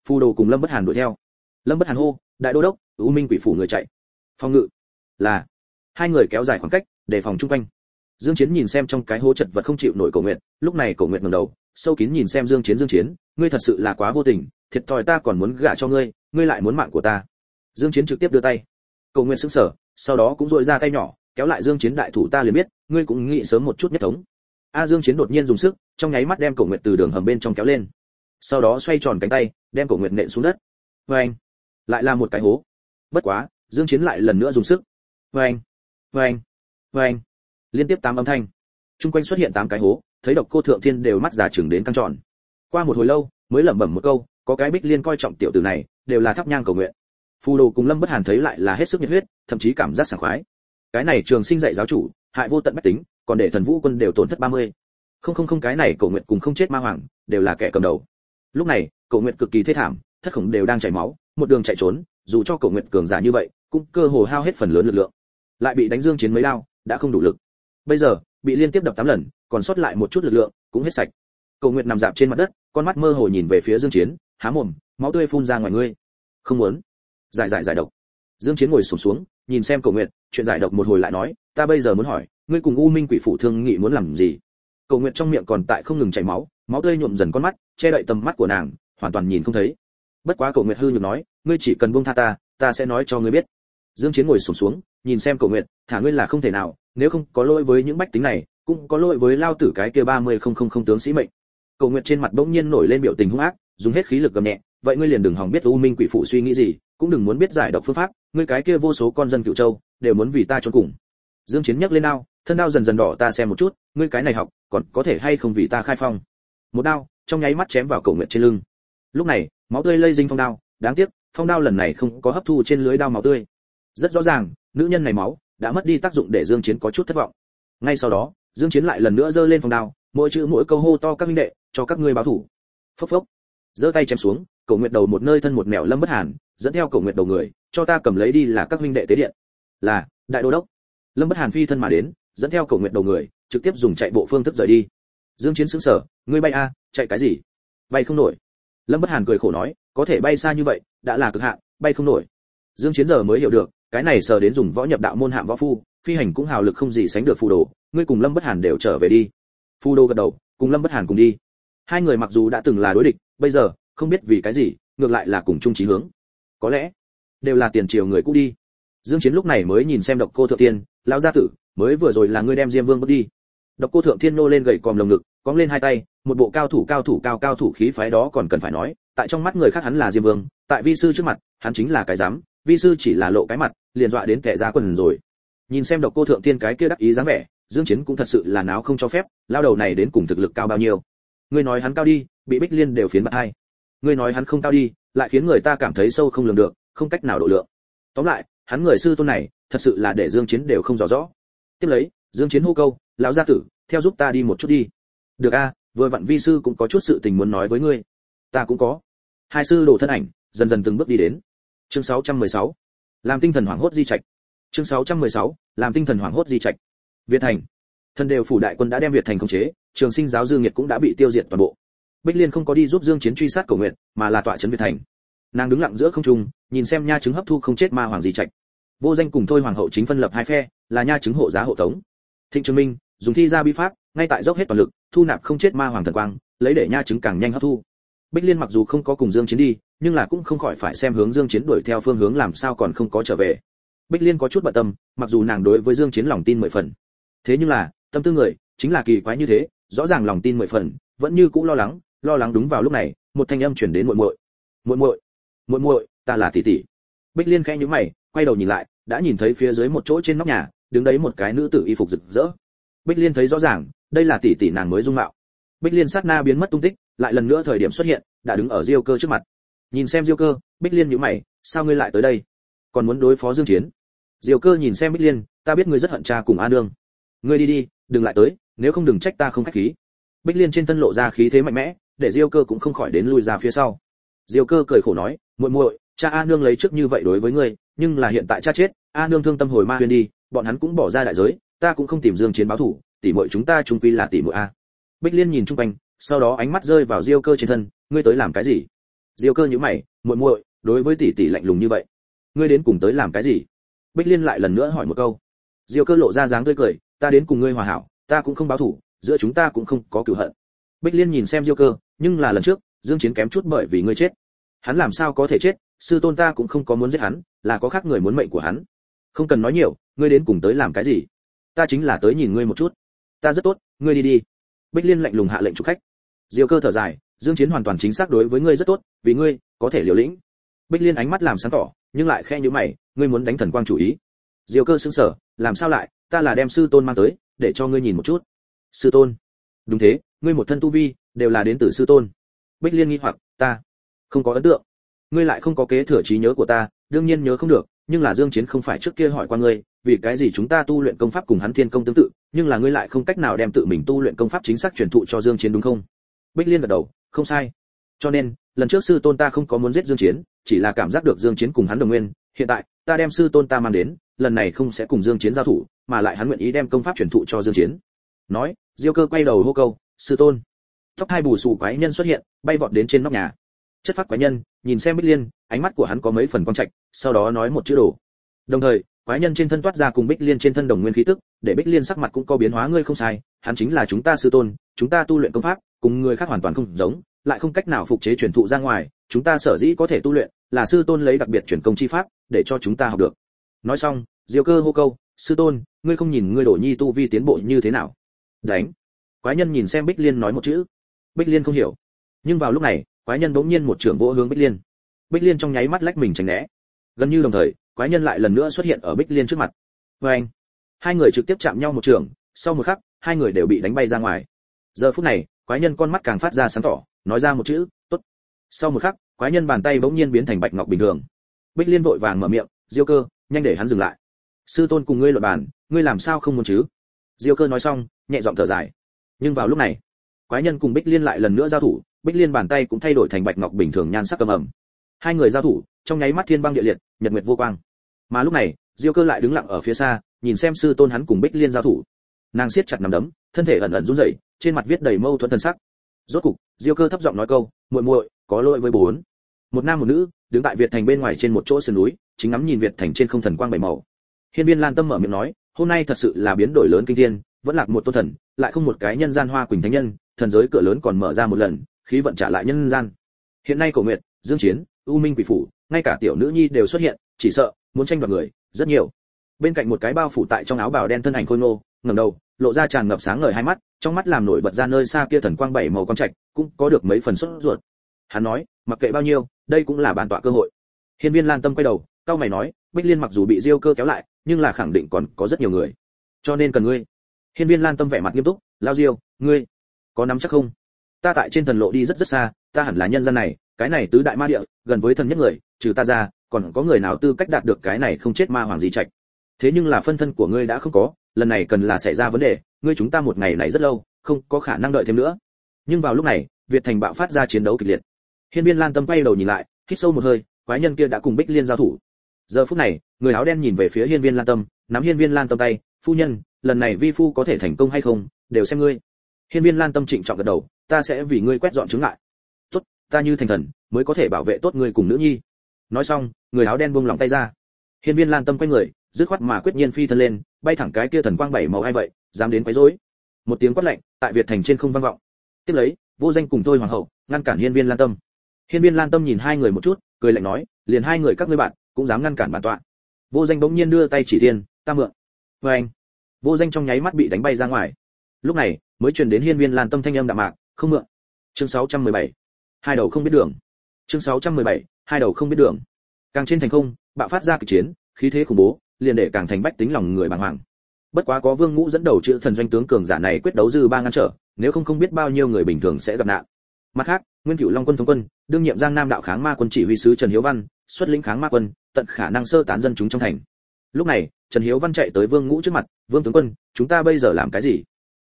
phù đồ cùng lâm bất hàn đuổi theo. Lâm bất hàn hô, đại đô đốc, u minh quỷ phủ người chạy. Phong ngự là hai người kéo dài khoảng cách để phòng chung quanh. Dương chiến nhìn xem trong cái hố chật vật không chịu nổi cổ nguyện lúc này cổ nguyện ngẩng đầu, sâu kín nhìn xem dương chiến dương chiến, ngươi thật sự là quá vô tình, thiệt thòi ta còn muốn gả cho ngươi ngươi lại muốn mạng của ta. Dương chiến trực tiếp đưa tay. Cổ nguyện sững sờ, sau đó cũng dội ra tay nhỏ, kéo lại dương chiến đại thủ ta liền biết, ngươi cũng nghĩ sớm một chút nhất thống. A dương chiến đột nhiên dùng sức, trong nháy mắt đem cổ nguyện từ đường hầm bên trong kéo lên sau đó xoay tròn cánh tay, đem cổ nguyện nện xuống đất. Vê anh, lại là một cái hố. Bất quá, dương chiến lại lần nữa dùng sức. Vê anh vê anh vê anh. Liên tiếp tám âm thanh. Chung quanh xuất hiện tám cái hố, thấy độc cô thượng thiên đều mắt giả chừng đến căng tròn. Qua một hồi lâu, mới lẩm bẩm một câu, có cái bích liên coi trọng tiểu tử này, đều là thắp nhang cầu nguyện. Phù đồ cùng lâm bất hàn thấy lại là hết sức nhiệt huyết, thậm chí cảm giác sảng khoái. Cái này trường sinh dạy giáo chủ, hại vô tận bách tính, còn để thần vũ quân đều tổn thất 30. không không không, cái này cầu nguyện cùng không chết ma hoàng, đều là kẻ cầm đầu lúc này cậu nguyện cực kỳ thê thảm thất khổng đều đang chảy máu một đường chạy trốn dù cho cậu nguyện cường giả như vậy cũng cơ hồ hao hết phần lớn lực lượng. Lại bị đánh dương chiến mấy đao đã không đủ lực. Bây giờ bị liên tiếp đập tám lần còn sót lại một chút lực lượng cũng hết sạch. Cậu nguyện nằm dạp trên mặt đất con mắt mơ hồ nhìn về phía dương chiến há mồm máu tươi phun ra ngoài ngươi. Không muốn. Giải giải giải độc. Dương chiến ngồi sụp xuống, xuống nhìn xem cậu nguyện chuyện giải độc một hồi lại nói ta bây giờ muốn hỏi ngươi cùng u minh quỷ phủ thương nghị muốn làm gì? Cậu nguyện trong miệng còn tại không ngừng chảy máu máu tươi nhuộm dần con mắt che đậy tầm mắt của nàng hoàn toàn nhìn không thấy. Bất quá cổ nguyệt hư nhược nói ngươi chỉ cần buông tha ta ta sẽ nói cho ngươi biết. Dương chiến ngồi sụp xuống, xuống nhìn xem cổ nguyệt thả ngươi là không thể nào nếu không có lỗi với những bách tính này cũng có lỗi với lao tử cái kia ba mươi không không không tướng sĩ mệnh. Cổ nguyệt trên mặt bỗng nhiên nổi lên biểu tình hung ác dùng hết khí lực gầm nhẹ vậy ngươi liền đừng hòng biết u minh quỷ phụ suy nghĩ gì cũng đừng muốn biết giải độc phương pháp ngươi cái kia vô số con dân cựu châu đều muốn vì ta trốn cùng. Dương chiến nhấc lên đao thân đao dần dần đỏ ta xem một chút ngươi cái này học còn có thể hay không vì ta khai phong? Một đao trong nháy mắt chém vào cổ nguyện trên lưng. Lúc này, máu tươi lây dính phong đao. Đáng tiếc, phong đao lần này không có hấp thu trên lưới đao máu tươi. Rất rõ ràng, nữ nhân này máu đã mất đi tác dụng để dương chiến có chút thất vọng. Ngay sau đó, dương chiến lại lần nữa giơ lên phong đao, mỗi chữ mỗi câu hô to các minh đệ, cho các ngươi báo thủ. Phốc phốc. Giơ tay chém xuống, cổ nguyệt đầu một nơi thân một mèo lâm bất hàn, dẫn theo cổ nguyệt đầu người, cho ta cầm lấy đi là các minh đệ tế điện. Là, đại đô đốc. Lâm bất hàn phi thân mà đến, dẫn theo cổ nguyệt đầu người, trực tiếp dùng chạy bộ phương thức rời đi. Dương chiến sững sờ ngươi bay a chạy cái gì? Bay không nổi. Lâm bất hàn cười khổ nói, có thể bay xa như vậy, đã là cực hạn, bay không nổi. Dương chiến giờ mới hiểu được, cái này sờ đến dùng võ nhập đạo môn hạng võ phu, phi hành cũng hào lực không gì sánh được phù đồ, ngươi cùng lâm bất hàn đều trở về đi. Phù đồ gật đầu, cùng lâm bất hàn cùng đi. Hai người mặc dù đã từng là đối địch, bây giờ, không biết vì cái gì, ngược lại là cùng chung chí hướng. Có lẽ, đều là tiền triều người cũ đi. Dương chiến lúc này mới nhìn xem độc cô thượng tiên lão gia tử, mới vừa rồi là ngươi đem diêm vương bước đi. Độc cô thượng thiên nô lên gậy còm lồng ngực cong lên hai tay, một bộ cao thủ cao thủ cao cao thủ khí phái đó còn cần phải nói, tại trong mắt người khác hắn là diêm vương, tại vi sư trước mặt, hắn chính là cái dám vi sư chỉ là lộ cái mặt, liền dọa đến kẻ ra quần rồi. Nhìn xem độc cô thượng tiên cái kia đắc ý dáng vẻ, dương chiến cũng thật sự là náo không cho phép, lao đầu này đến cùng thực lực cao bao nhiêu. Ngươi nói hắn cao đi, bị bích liên đều phiến bật hai. Ngươi nói hắn không cao đi, lại khiến người ta cảm thấy sâu không lường được, không cách nào độ lượng. Tóm lại, hắn người sư tôn này, thật sự là để dương chiến đều không rõ rõ. Tiếp lấy, dương chiến hô câu, lão gia tử, theo giúp ta đi một chút đi được a, vừa vặn vi sư cũng có chút sự tình muốn nói với ngươi. Ta cũng có. Hai sư đổ thân ảnh, dần dần từng bước đi đến. Chương 616 làm tinh thần hoảng hốt di trạch. Chương 616 làm tinh thần hoảng hốt di trạch. Việt thành. Thần đều phủ đại quân đã đem việt thành khống chế, trường sinh giáo dương nhiệt cũng đã bị tiêu diệt toàn bộ. Bích liên không có đi giúp dương chiến truy sát cổ nguyện mà là tọa trấn việt thành. Nàng đứng lặng giữa không trung, nhìn xem nha chứng hấp thu không chết ma hoàng di trạch. Vô danh cùng thôi hoàng hậu chính phân lập hai phe, là nha chứng hộ giá hộ tống. Thịnh trường minh, dùng thi ra bi pháp ngay tại dốc hết toàn lực, thu nạp không chết ma hoàng thần quang, lấy để nha chứng càng nhanh hấp thu. Bích liên mặc dù không có cùng dương chiến đi, nhưng là cũng không khỏi phải xem hướng dương chiến đuổi theo phương hướng làm sao còn không có trở về. Bích liên có chút bận tâm, mặc dù nàng đối với dương chiến lòng tin mười phần. Thế nhưng là, tâm tư người, chính là kỳ quái như thế, rõ ràng lòng tin mười phần, vẫn như cũ lo lắng lo lắng đúng vào lúc này, một thanh âm truyền đến muội muội. Muội muội muội muội, ta là tỷ tỷ. Bích liên khẽ nhíu mày, quay đầu nhìn lại, đã nhìn thấy phía dưới một chỗ trên nóc nhà, đứng đấy một cái nữ tử y phục rực rỡ bích liên thấy rõ ràng, đây là tỷ tỷ nàng mới dung mạo. Bích liên sát na biến mất tung tích, lại lần nữa thời điểm xuất hiện, đã đứng ở diêu cơ trước mặt. Nhìn xem diêu cơ, bích liên nhíu mày, sao ngươi lại tới đây? Còn muốn đối phó dương chiến? Diêu cơ nhìn xem bích liên, ta biết ngươi rất hận cha cùng a nương. Ngươi đi đi, đừng lại tới, nếu không đừng trách ta không khách khí. Bích liên trên thân lộ ra khí thế mạnh mẽ, để diêu cơ cũng không khỏi đến lui ra phía sau. Diêu cơ cười khổ nói, muội muội, cha a nương lấy trước như vậy đối với ngươi, nhưng là hiện tại cha chết, a nương thương tâm hồi ma huyền đi, bọn hắn cũng bỏ ra đại giới ta cũng không tìm dương chiến báo thủ tỷ muội chúng ta chung quy là tỷ muội a. Bích liên nhìn chung quanh, sau đó ánh mắt rơi vào diêu cơ trên thân, ngươi tới làm cái gì? Diêu cơ nhíu mày, muội muội, đối với tỷ tỷ lạnh lùng như vậy, ngươi đến cùng tới làm cái gì? Bích liên lại lần nữa hỏi một câu. Diêu cơ lộ ra dáng tươi cười, ta đến cùng ngươi hòa hảo, ta cũng không báo thủ, giữa chúng ta cũng không có cửu hận. Bích liên nhìn xem diêu cơ, nhưng là lần trước, dương chiến kém chút bởi vì ngươi chết. Hắn làm sao có thể chết, sư tôn ta cũng không có muốn giết hắn, là có khác người muốn mệnh của hắn. Không cần nói nhiều, ngươi đến cùng tới làm cái gì? Ta chính là tới nhìn ngươi một chút. Ta rất tốt, ngươi đi đi. Bích liên lạnh lùng hạ lệnh chủ khách. Diêu cơ thở dài, dương chiến hoàn toàn chính xác đối với ngươi rất tốt, vì ngươi có thể liều lĩnh. Bích liên ánh mắt làm sáng tỏ, nhưng lại khe như mày, ngươi muốn đánh thần quang chủ ý. Diêu cơ sững sờ, làm sao lại? Ta là đem sư tôn mang tới, để cho ngươi nhìn một chút. Sư tôn? Đúng thế, ngươi một thân tu vi, đều là đến từ sư tôn. Bích liên nghi hoặc, ta không có ấn tượng. Ngươi lại không có kế thừa trí nhớ của ta, đương nhiên nhớ không được, nhưng là dương chiến không phải trước kia hỏi qua ngươi vì cái gì chúng ta tu luyện công pháp cùng hắn thiên công tương tự, nhưng là ngươi lại không cách nào đem tự mình tu luyện công pháp chính xác truyền thụ cho dương chiến đúng không? Bích liên gật đầu, không sai. Cho nên, lần trước sư tôn ta không có muốn giết dương chiến, chỉ là cảm giác được dương chiến cùng hắn đồng nguyên, hiện tại, ta đem sư tôn ta mang đến, lần này không sẽ cùng dương chiến giao thủ, mà lại hắn nguyện ý đem công pháp truyền thụ cho dương chiến. Nói, diêu cơ quay đầu hô câu, sư tôn. Tóc hai bù xù quái nhân xuất hiện, bay vọt đến trên nóc nhà. Chất phát quái nhân, nhìn xem bích liên, ánh mắt của hắn có mấy phần quang trạch, sau đó nói một chữ đồ. Đồng thời quái nhân trên thân toát ra cùng bích liên trên thân đồng nguyên khí tức, để bích liên sắc mặt cũng có biến hóa, ngươi không sai, hắn chính là chúng ta sư tôn, chúng ta tu luyện công pháp, cùng người khác hoàn toàn không giống, lại không cách nào phục chế truyền thụ ra ngoài, chúng ta sở dĩ có thể tu luyện, là sư tôn lấy đặc biệt truyền công chi pháp, để cho chúng ta học được. Nói xong, Diêu cơ hô câu, sư tôn, ngươi không nhìn ngươi đổ nhi tu vi tiến bộ như thế nào? Đánh. Quái nhân nhìn xem bích liên nói một chữ. Bích liên không hiểu. Nhưng vào lúc này, quái nhân bỗng nhiên một trường vỗ hướng bích liên. Bích liên trong nháy mắt lách mình tránh né. Gần như đồng thời quái nhân lại lần nữa xuất hiện ở bích liên trước mặt. Vê anh, hai người trực tiếp chạm nhau một trường, sau một khắc, hai người đều bị đánh bay ra ngoài. Giờ phút này, quái nhân con mắt càng phát ra sáng tỏ, nói ra một chữ, tốt. Sau một khắc, quái nhân bàn tay bỗng nhiên biến thành bạch ngọc bình thường. Bích liên vội vàng mở miệng, diêu cơ, nhanh để hắn dừng lại. Sư tôn cùng ngươi luận bàn, ngươi làm sao không muốn chứ? Diêu cơ nói xong, nhẹ giọng thở dài. Nhưng vào lúc này, quái nhân cùng bích liên lại lần nữa giao thủ, bích liên bàn tay cũng thay đổi thành bạch ngọc bình thường nhan sắc cầm ẩm hai người giao thủ, trong nháy mắt thiên băng địa liệt, nhật nguyệt vô quang. Mà lúc này, diêu cơ lại đứng lặng ở phía xa, nhìn xem sư tôn hắn cùng bích liên giao thủ. Nàng siết chặt nằm đấm, thân thể ẩn ẩn run rẩy, trên mặt viết đầy mâu thuẫn thân sắc. Rốt cục, diêu cơ thấp giọng nói câu, muội muội, có lỗi với bốn một nam một nữ, đứng tại việt thành bên ngoài trên một chỗ sườn núi, chính ngắm nhìn việt thành trên không thần quang bảy màu. Hiên viên lan tâm mở miệng nói, hôm nay thật sự là biến đổi lớn kinh thiên, vẫn lạc một tôn thần, lại không một cái nhân gian hoa quỳnh thánh nhân, thần giới cửa lớn còn mở ra một lần, khí vận trả lại nhân gian. Hiện nay cổ nguyệt, dương chiến u minh quỷ phủ, ngay cả tiểu nữ nhi đều xuất hiện, chỉ sợ, muốn tranh đoạt người, rất nhiều. Bên cạnh một cái bao phủ tại trong áo bào đen thân ảnh khôi ngô, ngẩng đầu, lộ ra tràn ngập sáng ngời hai mắt, trong mắt làm nổi bật ra nơi xa kia thần quang bảy màu con trạch, cũng có được mấy phần xuất ruột. Hắn nói, mặc kệ bao nhiêu, đây cũng là bàn tọa cơ hội. Hiên viên lan tâm quay đầu cao mày nói, bích liên mặc dù bị diêu cơ kéo lại, nhưng là khẳng định còn có rất nhiều người. Cho nên cần ngươi. Hiên viên lan tâm vẻ mặt nghiêm túc, lao diêu, ngươi có nắm chắc không? Ta tại trên thần lộ đi rất rất xa ta hẳn là nhân dân này, cái này tứ đại ma địa, gần với thần nhất người, trừ ta ra, còn có người nào tư cách đạt được cái này không chết ma hoàng gì trạch? Thế nhưng là phân thân của ngươi đã không có, lần này cần là xảy ra vấn đề, ngươi chúng ta một ngày này rất lâu, không có khả năng đợi thêm nữa. Nhưng vào lúc này, việt thành bạo phát ra chiến đấu kịch liệt. Hiên viên lan tâm quay đầu nhìn lại, hít sâu một hơi, quái nhân kia đã cùng bích liên giao thủ. Giờ phút này, người áo đen nhìn về phía hiên viên lan tâm, nắm hiên viên lan tâm tay, phu nhân, lần này vi phu có thể thành công hay không, đều xem ngươi. Hiên viên lan tâm trịnh trọng gật đầu, ta sẽ vì ngươi quét dọn chứng ngại ta như thành thần, mới có thể bảo vệ tốt ngươi cùng nữ nhi. Nói xong, người áo đen buông lỏng tay ra. Hiên viên lan tâm quay người, dứt khoát mà quyết nhiên phi thân lên, bay thẳng cái kia thần quang bảy màu ai vậy, dám đến quấy rối. Một tiếng quát lạnh, tại việt thành trên không vang vọng. Tiếp lấy, vô danh cùng tôi hoàng hậu, ngăn cản hiên viên lan tâm. Hiên viên lan tâm nhìn hai người một chút, cười lạnh nói, liền hai người các ngươi bạn, cũng dám ngăn cản bản tọa. Vô danh bỗng nhiên đưa tay chỉ thiên, ta mượn. Vê anh, vô danh trong nháy mắt bị đánh bay ra ngoài. Lúc này, mới truyền đến hiên viên lan tâm thanh âm đạm mạc, không mượn. Chương 617 hai đầu không biết đường. Chương 617. hai đầu không biết đường. Càng trên thành không, bạo phát ra kịch chiến, khí thế khủng bố, liền để càng thành bách tính lòng người bàng hoàng. Bất quá có vương ngũ dẫn đầu chữ thần doanh tướng cường giả này quyết đấu dư ba ngăn trở, nếu không không biết bao nhiêu người bình thường sẽ gặp nạn. Mặt khác, nguyên cửu long quân thống quân, đương nhiệm giang nam đạo kháng ma quân chỉ huy sứ trần hiếu văn, xuất lĩnh kháng ma quân, tận khả năng sơ tán dân chúng trong thành. Lúc này, trần hiếu văn chạy tới vương ngũ trước mặt, vương tướng quân, chúng ta bây giờ làm cái gì?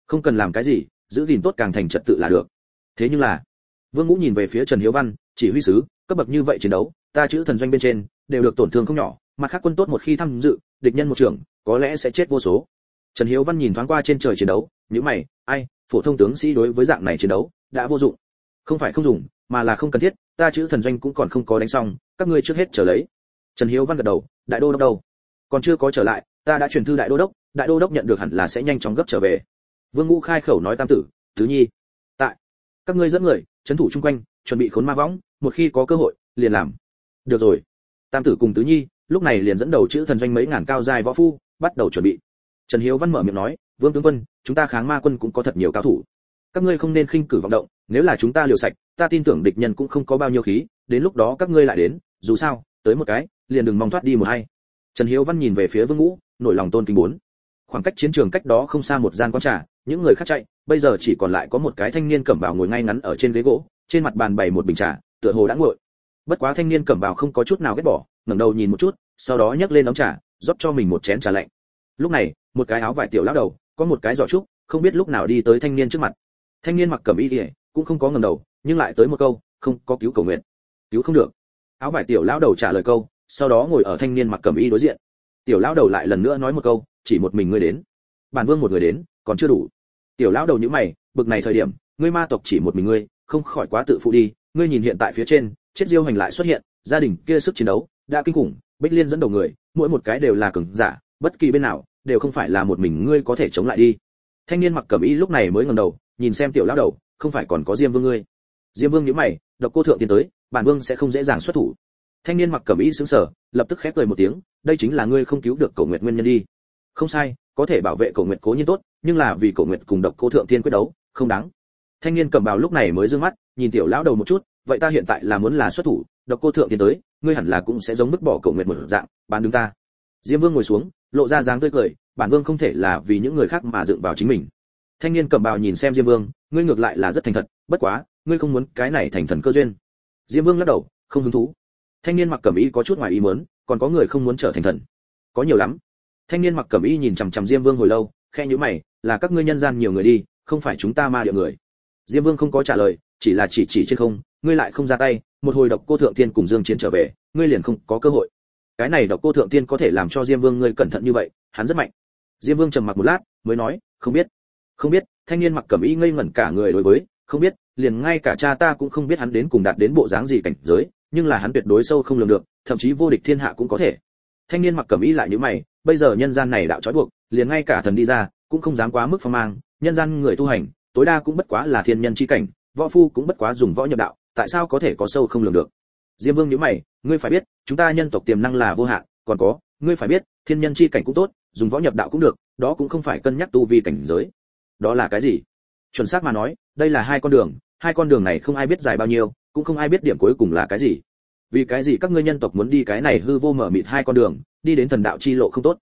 Không cần làm cái gì, giữ gìn tốt càng thành trật tự là được. Thế nhưng là vương ngũ nhìn về phía trần hiếu văn, chỉ huy sứ, cấp bậc như vậy chiến đấu, ta chữ thần doanh bên trên, đều được tổn thương không nhỏ, mặt khác quân tốt một khi tham dự, địch nhân một trưởng, có lẽ sẽ chết vô số. Trần hiếu văn nhìn thoáng qua trên trời chiến đấu những mày, ai, phổ thông tướng sĩ đối với dạng này chiến đấu, đã vô dụng. Không phải không dùng, mà là không cần thiết, ta chữ thần doanh cũng còn không có đánh xong, các ngươi trước hết trở lấy. Trần hiếu văn gật đầu, đại đô đốc đâu? Còn chưa có trở lại, ta đã chuyển thư đại đô đốc, đại đô đốc nhận được hẳn là sẽ nhanh chóng gấp trở về. Vương ngũ khai khẩu nói tam tử, tứ nhi, tại, các ngươi dẫn người trấn thủ chung quanh, chuẩn bị khốn ma võng, một khi có cơ hội, liền làm. Được rồi. Tam tử cùng tứ nhi, lúc này liền dẫn đầu chữ thần doanh mấy ngàn cao dài võ phu, bắt đầu chuẩn bị. Trần hiếu văn mở miệng nói, vương tướng quân, chúng ta kháng ma quân cũng có thật nhiều cao thủ. Các ngươi không nên khinh cử vọng động, nếu là chúng ta liều sạch, ta tin tưởng địch nhân cũng không có bao nhiêu khí, đến lúc đó các ngươi lại đến, dù sao, tới một cái, liền đừng mong thoát đi một hay trần hiếu văn nhìn về phía vương ngũ, nổi lòng tôn kính bốn. Khoảng cách chiến trường cách đó không xa một gian quán trà những người khác chạy, bây giờ chỉ còn lại có một cái thanh niên cẩm bào ngồi ngay ngắn ở trên ghế gỗ, trên mặt bàn bày một bình trà, tựa hồ đã nguội. Bất quá thanh niên cẩm bào không có chút nào ghét bỏ, ngẩng đầu nhìn một chút, sau đó nhấc lên ống trà, rót cho mình một chén trà lạnh. Lúc này, một cái áo vải tiểu lão đầu, có một cái giỏ trúc, không biết lúc nào đi tới thanh niên trước mặt. Thanh niên mặc cẩm y ỉa cũng không có ngẩng đầu, nhưng lại tới một câu, không có cứu cầu nguyện. Cứu không được. Áo vải tiểu lão đầu trả lời câu, sau đó ngồi ở thanh niên mặc cẩm y đối diện. Tiểu lão đầu lại lần nữa nói một câu, chỉ một mình ngươi đến. Bản vương một người đến, còn chưa đủ tiểu lão đầu như mày, bực này thời điểm, ngươi ma tộc chỉ một mình ngươi, không khỏi quá tự phụ đi, ngươi nhìn hiện tại phía trên, chết diêu hành lại xuất hiện, gia đình kia sức chiến đấu đã kinh khủng, bích liên dẫn đầu người, mỗi một cái đều là cường giả, bất kỳ bên nào đều không phải là một mình ngươi có thể chống lại đi. Thanh niên mặc cẩm y lúc này mới ngẩng đầu, nhìn xem tiểu lão đầu, không phải còn có diêm vương ngươi? Diêm vương nhíu mày, độc cô thượng tiến tới, bản vương sẽ không dễ dàng xuất thủ. Thanh niên mặc cẩm y sững sờ, lập tức khép cười một tiếng, đây chính là ngươi không cứu được cổ nguyệt nguyên nhân đi. Không sai, có thể bảo vệ cổ nguyệt cố nhiên tốt nhưng là vì cổ nguyện cùng độc cô thượng tiên quyết đấu, không đáng. Thanh niên cầm bào lúc này mới dương mắt, nhìn tiểu lão đầu một chút, vậy ta hiện tại là muốn là xuất thủ, độc cô thượng thiên tới, ngươi hẳn là cũng sẽ giống mức bỏ cổ nguyện một dạng, bán đứng ta. Diêm vương ngồi xuống, lộ ra dáng tươi cười, bản vương không thể là vì những người khác mà dựng vào chính mình. Thanh niên cầm bào nhìn xem diêm vương, ngươi ngược lại là rất thành thật, bất quá, ngươi không muốn cái này thành thần cơ duyên. Diêm vương lắc đầu, không hứng thú. Thanh niên mặc cẩm y có chút ngoài ý muốn, còn có người không muốn trở thành thần. Có nhiều lắm. Thanh niên mặc cẩm y nhìn chằm chằm diêm vương hồi lâu khe nhíu mày, là các ngươi nhân gian nhiều người đi, không phải chúng ta ma địa người. Diêm vương không có trả lời, chỉ là chỉ chỉ trên không, ngươi lại không ra tay, một hồi độc cô thượng tiên cùng dương chiến trở về, ngươi liền không có cơ hội. Cái này độc cô thượng tiên có thể làm cho diêm vương ngươi cẩn thận như vậy, hắn rất mạnh. Diêm vương trầm mặc một lát, mới nói, không biết không biết. Thanh niên mặc cẩm y ngây ngẩn cả người đối với, không biết, liền ngay cả cha ta cũng không biết hắn đến cùng đạt đến bộ dáng gì cảnh giới, nhưng là hắn tuyệt đối sâu không lường được, thậm chí vô địch thiên hạ cũng có thể. Thanh niên mặc cẩm y lại nhíu mày bây giờ nhân gian này đạo trói buộc, liền ngay cả thần đi ra, cũng không dám quá mức phong mang, nhân gian người tu hành, tối đa cũng bất quá là thiên nhân chi cảnh, võ phu cũng bất quá dùng võ nhập đạo, tại sao có thể có sâu không lường được? Diêm vương nhíu mày, ngươi phải biết, chúng ta nhân tộc tiềm năng là vô hạn, còn có, ngươi phải biết, thiên nhân chi cảnh cũng tốt, dùng võ nhập đạo cũng được, đó cũng không phải cân nhắc tu vi cảnh giới. Đó là cái gì? Chuẩn xác mà nói, đây là hai con đường, hai con đường này không ai biết dài bao nhiêu, cũng không ai biết điểm cuối cùng là cái gì vì cái gì các ngươi nhân tộc muốn đi cái này hư vô mở mịt hai con đường, đi đến thần đạo chi lộ không tốt?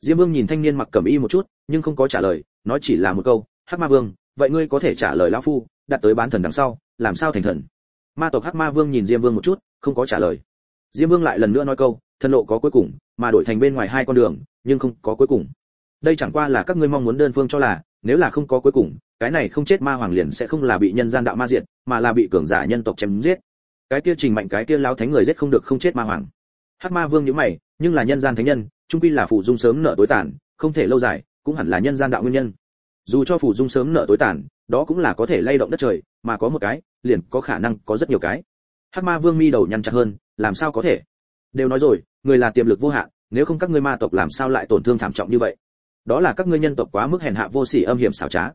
Diêm vương nhìn thanh niên mặc cẩm y một chút, nhưng không có trả lời, nói chỉ là một câu, hắc ma vương, vậy ngươi có thể trả lời lão phu, đặt tới bán thần đằng sau, làm sao thành thần? Ma tộc hắc ma vương nhìn diêm vương một chút, không có trả lời. Diêm vương lại lần nữa nói câu, thần lộ có cuối cùng, mà đổi thành bên ngoài hai con đường, nhưng không có cuối cùng. Đây chẳng qua là các ngươi mong muốn đơn phương cho là, nếu là không có cuối cùng, cái này không chết ma hoàng liền sẽ không là bị nhân gian đạo ma diệt, mà là bị cường giả nhân tộc chém giết cái kia trình mạnh, cái kia lao thánh người giết không được, không chết ma hoàng. Hắc ma vương nhíu mày, nhưng là nhân gian thánh nhân trung quy là phụ dung sớm nợ tối tàn, không thể lâu dài, cũng hẳn là nhân gian đạo nguyên nhân. Dù cho phụ dung sớm nợ tối tàn, đó cũng là có thể lay động đất trời, mà có một cái, liền có khả năng có rất nhiều cái. Hắc ma vương mi đầu nhăn chặt hơn, làm sao có thể? Đều nói rồi, người là tiềm lực vô hạn, nếu không các ngươi ma tộc làm sao lại tổn thương thảm trọng như vậy? Đó là các ngươi nhân tộc quá mức hèn hạ vô sỉ âm hiểm xảo trá.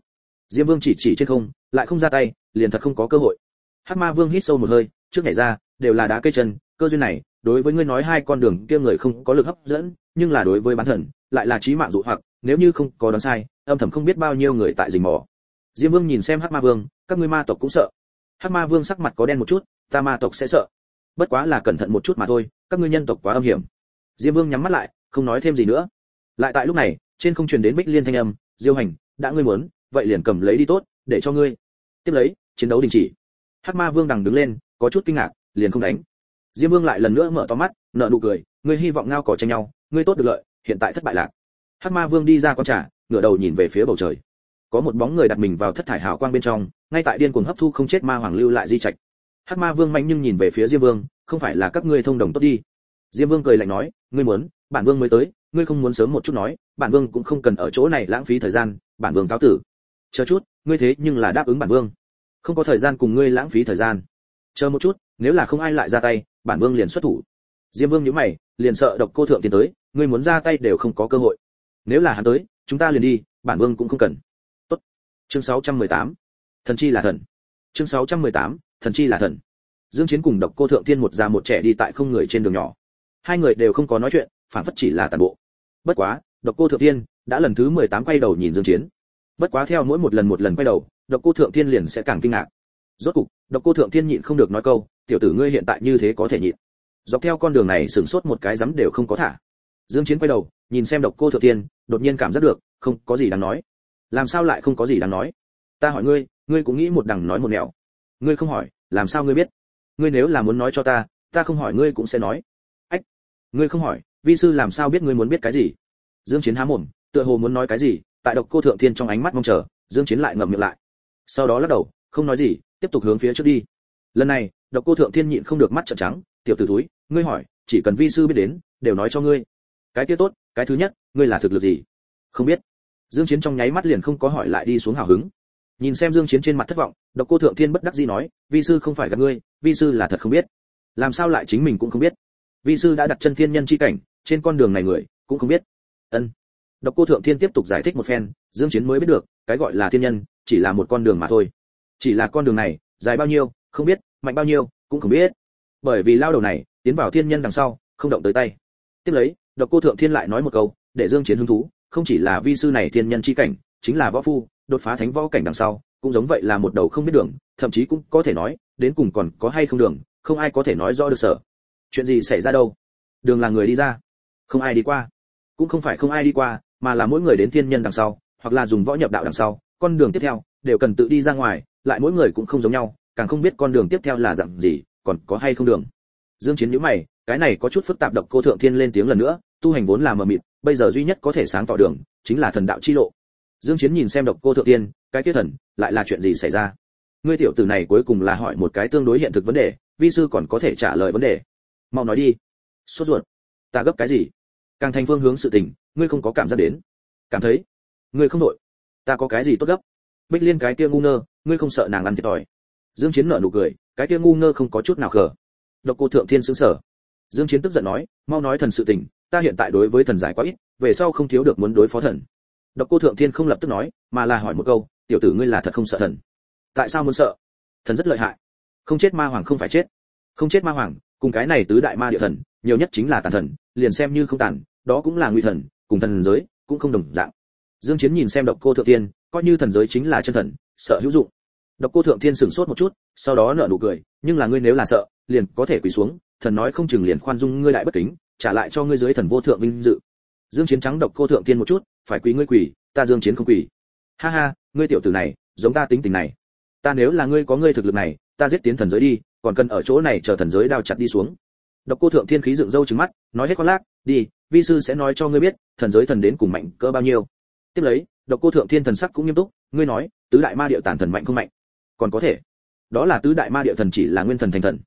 Diêm vương chỉ chỉ trên không, lại không ra tay, liền thật không có cơ hội. Hắc ma vương hít sâu một hơi trước nhảy ra, đều là đá cây chân, cơ duyên này, đối với ngươi nói hai con đường kia người không có lực hấp dẫn, nhưng là đối với bán thần, lại là chí mạng dụ hoặc, nếu như không có đoán sai, âm thầm không biết bao nhiêu người tại rình mò. Diêm vương nhìn xem hắc ma vương, các ngươi ma tộc cũng sợ. Hắc ma vương sắc mặt có đen một chút, ta ma tộc sẽ sợ. Bất quá là cẩn thận một chút mà thôi, các ngươi nhân tộc quá âm hiểm. Diêm vương nhắm mắt lại, không nói thêm gì nữa. Lại tại lúc này, trên không truyền đến bích liên thanh âm, diêu hành, đã ngươi muốn, vậy liền cầm lấy đi tốt, để cho ngươi. Tiếp lấy, chiến đấu đình chỉ. Hắc ma vương đằng đứng lên có chút kinh ngạc, liền không đánh. Diêm vương lại lần nữa mở to mắt, nở nụ cười, ngươi hy vọng ngao cỏ tranh nhau, ngươi tốt được lợi, hiện tại thất bại lạc. Hắc ma vương đi ra con trà, ngửa đầu nhìn về phía bầu trời. Có một bóng người đặt mình vào thất thải hào quang bên trong, ngay tại điên cuồng hấp thu không chết ma hoàng lưu lại di trạch. Hắc ma vương mạnh nhưng nhìn về phía diêm vương, không phải là các ngươi thông đồng tốt đi. Diêm vương cười lạnh nói, ngươi muốn, bản vương mới tới, ngươi không muốn sớm một chút nói, bản vương cũng không cần ở chỗ này lãng phí thời gian, bản vương cáo tử. Chờ chút, ngươi thế nhưng là đáp ứng bản vương. Không có thời gian cùng ngươi lãng phí thời gian chờ một chút, nếu là không ai lại ra tay, bản vương liền xuất thủ. Diêm vương nhíu mày, liền sợ độc cô thượng tiến tới, ngươi muốn ra tay đều không có cơ hội. Nếu là hắn tới, chúng ta liền đi, bản vương cũng không cần. Tốt. Chương 618. thần chi là thần. Chương 618. thần chi là thần. Dương chiến cùng độc cô thượng tiên một già một trẻ đi tại không người trên đường nhỏ. Hai người đều không có nói chuyện, phản phất chỉ là tàn bộ. Bất quá, độc cô thượng tiên đã lần thứ 18 quay đầu nhìn dương chiến. Bất quá theo mỗi một lần một lần quay đầu, độc cô thượng tiên liền sẽ càng kinh ngạc rốt cục, độc cô thượng tiên nhịn không được nói câu, tiểu tử ngươi hiện tại như thế có thể nhịn? Dọc theo con đường này sửng sốt một cái dám đều không có thả. Dương chiến quay đầu, nhìn xem độc cô thượng tiên đột nhiên cảm giác được, không có gì đáng nói. Làm sao lại không có gì đáng nói? Ta hỏi ngươi ngươi cũng nghĩ một đằng nói một nẻo. Ngươi không hỏi, làm sao ngươi biết? Ngươi nếu là muốn nói cho ta ta không hỏi ngươi cũng sẽ nói. Ách, ngươi không hỏi, vi sư làm sao biết ngươi muốn biết cái gì? Dương chiến há mồm, tựa hồ muốn nói cái gì, tại độc cô thượng thiên trong ánh mắt mong chờ, dương chiến lại ngậm miệng lại. Sau đó lắc đầu, không nói gì tiếp tục hướng phía trước đi. Lần này, độc cô thượng thiên nhịn không được mắt trợn trắng, tiểu tử túi ngươi hỏi, chỉ cần vi sư biết đến, đều nói cho ngươi. Cái kia tốt, cái thứ nhất, ngươi là thực lực gì? Không biết. Dương chiến trong nháy mắt liền không có hỏi lại đi xuống hào hứng. Nhìn xem dương chiến trên mặt thất vọng, độc cô thượng thiên bất đắc dĩ nói, vi sư không phải gặp ngươi, vi sư là thật không biết. Làm sao lại chính mình cũng không biết? Vi sư đã đặt chân thiên nhân chi cảnh, trên con đường này người cũng không biết. Ân. Độc cô thượng thiên tiếp tục giải thích một phen, dương chiến mới biết được, cái gọi là thiên nhân, chỉ là một con đường mà thôi chỉ là con đường này, dài bao nhiêu, không biết, mạnh bao nhiêu, cũng không biết. Bởi vì lao đầu này, tiến vào thiên nhân đằng sau, không động tới tay. Tiếp lấy, độc cô thượng thiên lại nói một câu, để dương chiến hứng thú, không chỉ là vi sư này thiên nhân chi cảnh, chính là võ phu, đột phá thánh võ cảnh đằng sau, cũng giống vậy là một đầu không biết đường, thậm chí cũng có thể nói, đến cùng còn có hay không đường, không ai có thể nói rõ được sở chuyện gì xảy ra đâu? Đường là người đi ra. Không ai đi qua. Cũng không phải không ai đi qua, mà là mỗi người đến thiên nhân đằng sau, hoặc là dùng võ nhập đạo đằng sau, con đường tiếp theo, đều cần tự đi ra ngoài lại mỗi người cũng không giống nhau càng không biết con đường tiếp theo là dạng gì còn có hay không đường. Dương chiến nhíu mày cái này có chút phức tạp độc cô thượng thiên lên tiếng lần nữa tu hành vốn là mờ mịt bây giờ duy nhất có thể sáng tỏ đường chính là thần đạo chi lộ. Dương chiến nhìn xem độc cô thượng Thiên, cái kia thần lại là chuyện gì xảy ra? Ngươi tiểu tử này cuối cùng là hỏi một cái tương đối hiện thực vấn đề vi sư còn có thể trả lời vấn đề. Mau nói đi. Sốt ruột. Ta gấp cái gì? Càng thành phương hướng sự tình ngươi không có cảm giác đến. Cảm thấy? Ngươi không đổi. ta có cái gì tốt gấp? Bích liên cái kia ngu ngơ, ngươi không sợ nàng ăn thiệt thòi. Dương chiến nở nụ cười, cái kia ngu ngơ không có chút nào khờ. Độc cô thượng thiên sững sở. Dương chiến tức giận nói, mau nói thần sự tình, ta hiện tại đối với thần giải quá ít, về sau không thiếu được muốn đối phó thần. Độc cô thượng thiên không lập tức nói, mà là hỏi một câu, tiểu tử ngươi là thật không sợ thần? Tại sao muốn sợ? Thần rất lợi hại. Không chết ma hoàng không phải chết. Không chết ma hoàng, cùng cái này tứ đại ma địa thần, nhiều nhất chính là tàn thần, liền xem như không tàn, đó cũng là nguy thần, cùng thần giới, cũng không đồng dạng dương chiến nhìn xem độc cô thượng thiên, coi như thần giới chính là chân thần, sợ hữu dụng. Độc cô thượng thiên sửng sốt một chút, sau đó nở nụ cười, nhưng là ngươi nếu là sợ, liền có thể quỳ xuống, thần nói không chừng liền khoan dung ngươi lại bất kính, trả lại cho ngươi dưới thần vô thượng vinh dự. Dương chiến trắng độc cô thượng thiên một chút, phải quỳ ngươi quỳ, ta dương chiến không quỳ. Ha ha, ngươi tiểu tử này, giống ta tính tình này. Ta nếu là ngươi có ngươi thực lực này, ta giết tiến thần giới đi, còn cần ở chỗ này chờ thần giới đao chặt đi xuống. Độc cô thượng thiên khí dựng râu trừng mắt, nói hết con lác, đi, vi sư sẽ nói cho ngươi biết, thần giới thần đến cùng mạnh cỡ bao nhiêu tiếp lấy, độc cô thượng thiên thần sắc cũng nghiêm túc, ngươi nói, tứ đại ma điệu tản thần mạnh không mạnh? Còn có thể. Đó là tứ đại ma điệu thần chỉ là nguyên thần thành thần.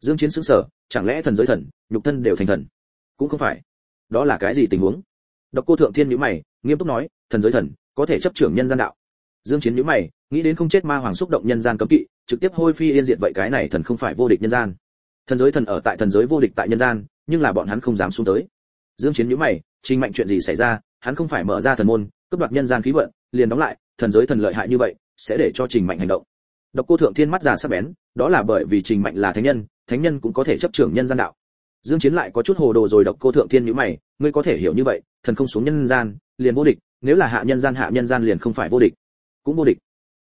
Dương chiến sững sờ, chẳng lẽ thần giới thần, nhục thân đều thành thần? Cũng không phải. Đó là cái gì tình huống? Độc cô thượng thiên nhíu mày, nghiêm túc nói, thần giới thần, có thể chấp trưởng nhân gian đạo. Dương chiến nhíu mày, nghĩ đến không chết ma hoàng xúc động nhân gian cấm kỵ, trực tiếp hôi phi yên diệt vậy cái này thần không phải vô địch nhân gian. Thần giới thần ở tại thần giới vô địch tại nhân gian, nhưng là bọn hắn không dám xuống tới. Dương chiến nhíu mày, trình mạnh chuyện gì xảy ra, hắn không phải mở ra thần môn cướp đoạt nhân gian khí vận, liền đóng lại, thần giới thần lợi hại như vậy, sẽ để cho trình mạnh hành động. Độc cô thượng thiên mắt già sắc bén, đó là bởi vì trình mạnh là thánh nhân thánh nhân cũng có thể chấp trưởng nhân gian đạo. Dương chiến lại có chút hồ đồ rồi độc cô thượng thiên nhíu mày, ngươi có thể hiểu như vậy, thần không xuống nhân gian, liền vô địch, nếu là hạ nhân gian hạ nhân gian liền không phải vô địch. Cũng vô địch.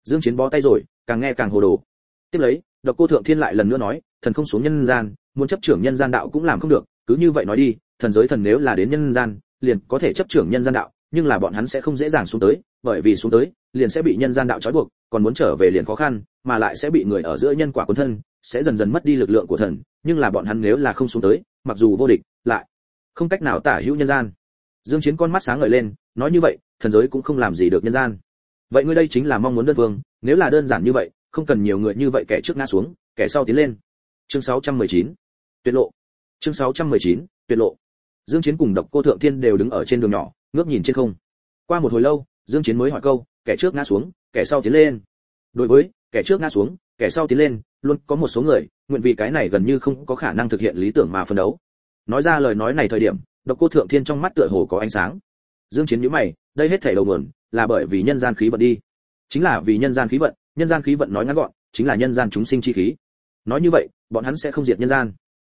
Dương chiến bó tay rồi, càng nghe càng hồ đồ. Tiếp lấy, độc cô thượng thiên lại lần nữa nói, thần không xuống nhân gian, muốn chấp trưởng nhân gian đạo cũng làm không được, cứ như vậy nói đi, thần giới thần nếu là đến nhân gian, liền có thể chấp trưởng nhân gian đạo nhưng là bọn hắn sẽ không dễ dàng xuống tới, bởi vì xuống tới, liền sẽ bị nhân gian đạo trói buộc, còn muốn trở về liền khó khăn, mà lại sẽ bị người ở giữa nhân quả cuốn thân, sẽ dần dần mất đi lực lượng của thần, nhưng là bọn hắn nếu là không xuống tới, mặc dù vô địch, lại không cách nào tả hữu nhân gian. Dương chiến con mắt sáng ngời lên, nói như vậy, thần giới cũng không làm gì được nhân gian. Vậy ngươi đây chính là mong muốn đơn vương nếu là đơn giản như vậy, không cần nhiều người như vậy kẻ trước ngã xuống, kẻ sau tiến lên. Chương 619 tuyệt lộ. Chương 619 tuyệt lộ. Dương chiến cùng độc cô thượng thiên đều đứng ở trên đường nhỏ ngước nhìn trên không. Qua một hồi lâu, dương chiến mới hỏi câu, kẻ trước ngã xuống, kẻ sau tiến lên? Đối với, kẻ trước ngã xuống, kẻ sau tiến lên, luôn có một số người, nguyện vì cái này gần như không có khả năng thực hiện lý tưởng mà phân đấu. Nói ra lời nói này thời điểm, độc cô thượng thiên trong mắt tựa hồ có ánh sáng. Dương chiến nhíu mày, đây hết thảy đầu nguồn, là bởi vì nhân gian khí vận đi. Chính là vì nhân gian khí vận, nhân gian khí vận nói ngắn gọn, chính là nhân gian chúng sinh chi khí. Nói như vậy, bọn hắn sẽ không diệt nhân gian.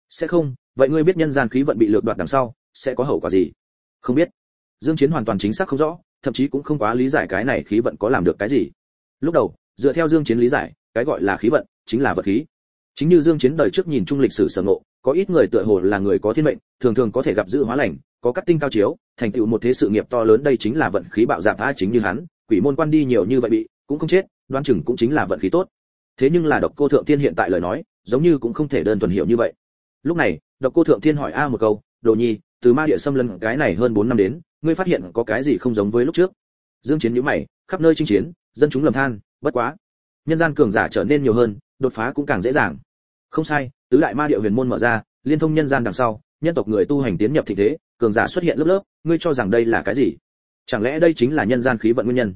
Sẽ không, vậy ngươi biết nhân gian khí vận bị lược đoạt đằng sau, sẽ có hậu quả gì? Không biết dương chiến hoàn toàn chính xác không rõ, thậm chí cũng không quá lý giải cái này khí vận có làm được cái gì. Lúc đầu, dựa theo dương chiến lý giải, cái gọi là khí vận chính là vật khí. Chính như dương chiến đời trước nhìn chung lịch sử sở ngộ, có ít người tựa hồ là người có thiên mệnh, thường thường có thể gặp dự hóa lành, có cắt tinh cao chiếu, thành tựu một thế sự nghiệp to lớn đây chính là vận khí bạo dạn tha chính như hắn, quỷ môn quan đi nhiều như vậy bị, cũng không chết, đoan chừng cũng chính là vận khí tốt. Thế nhưng là độc cô thượng thiên hiện tại lời nói, giống như cũng không thể đơn thuần hiểu như vậy. Lúc này, độc cô thượng thiên hỏi a một câu, đồ nhi, từ ma địa xâm lần cái này hơn 4 năm đến ngươi phát hiện có cái gì không giống với lúc trước? Dương chiến nhíu mày, khắp nơi chinh chiến, dân chúng lầm than, bất quá. Nhân gian cường giả trở nên nhiều hơn, đột phá cũng càng dễ dàng. Không sai, tứ đại ma địa huyền môn mở ra, liên thông nhân gian đằng sau, nhân tộc người tu hành tiến nhập thịnh thế, cường giả xuất hiện lớp lớp, ngươi cho rằng đây là cái gì? Chẳng lẽ đây chính là nhân gian khí vận nguyên nhân?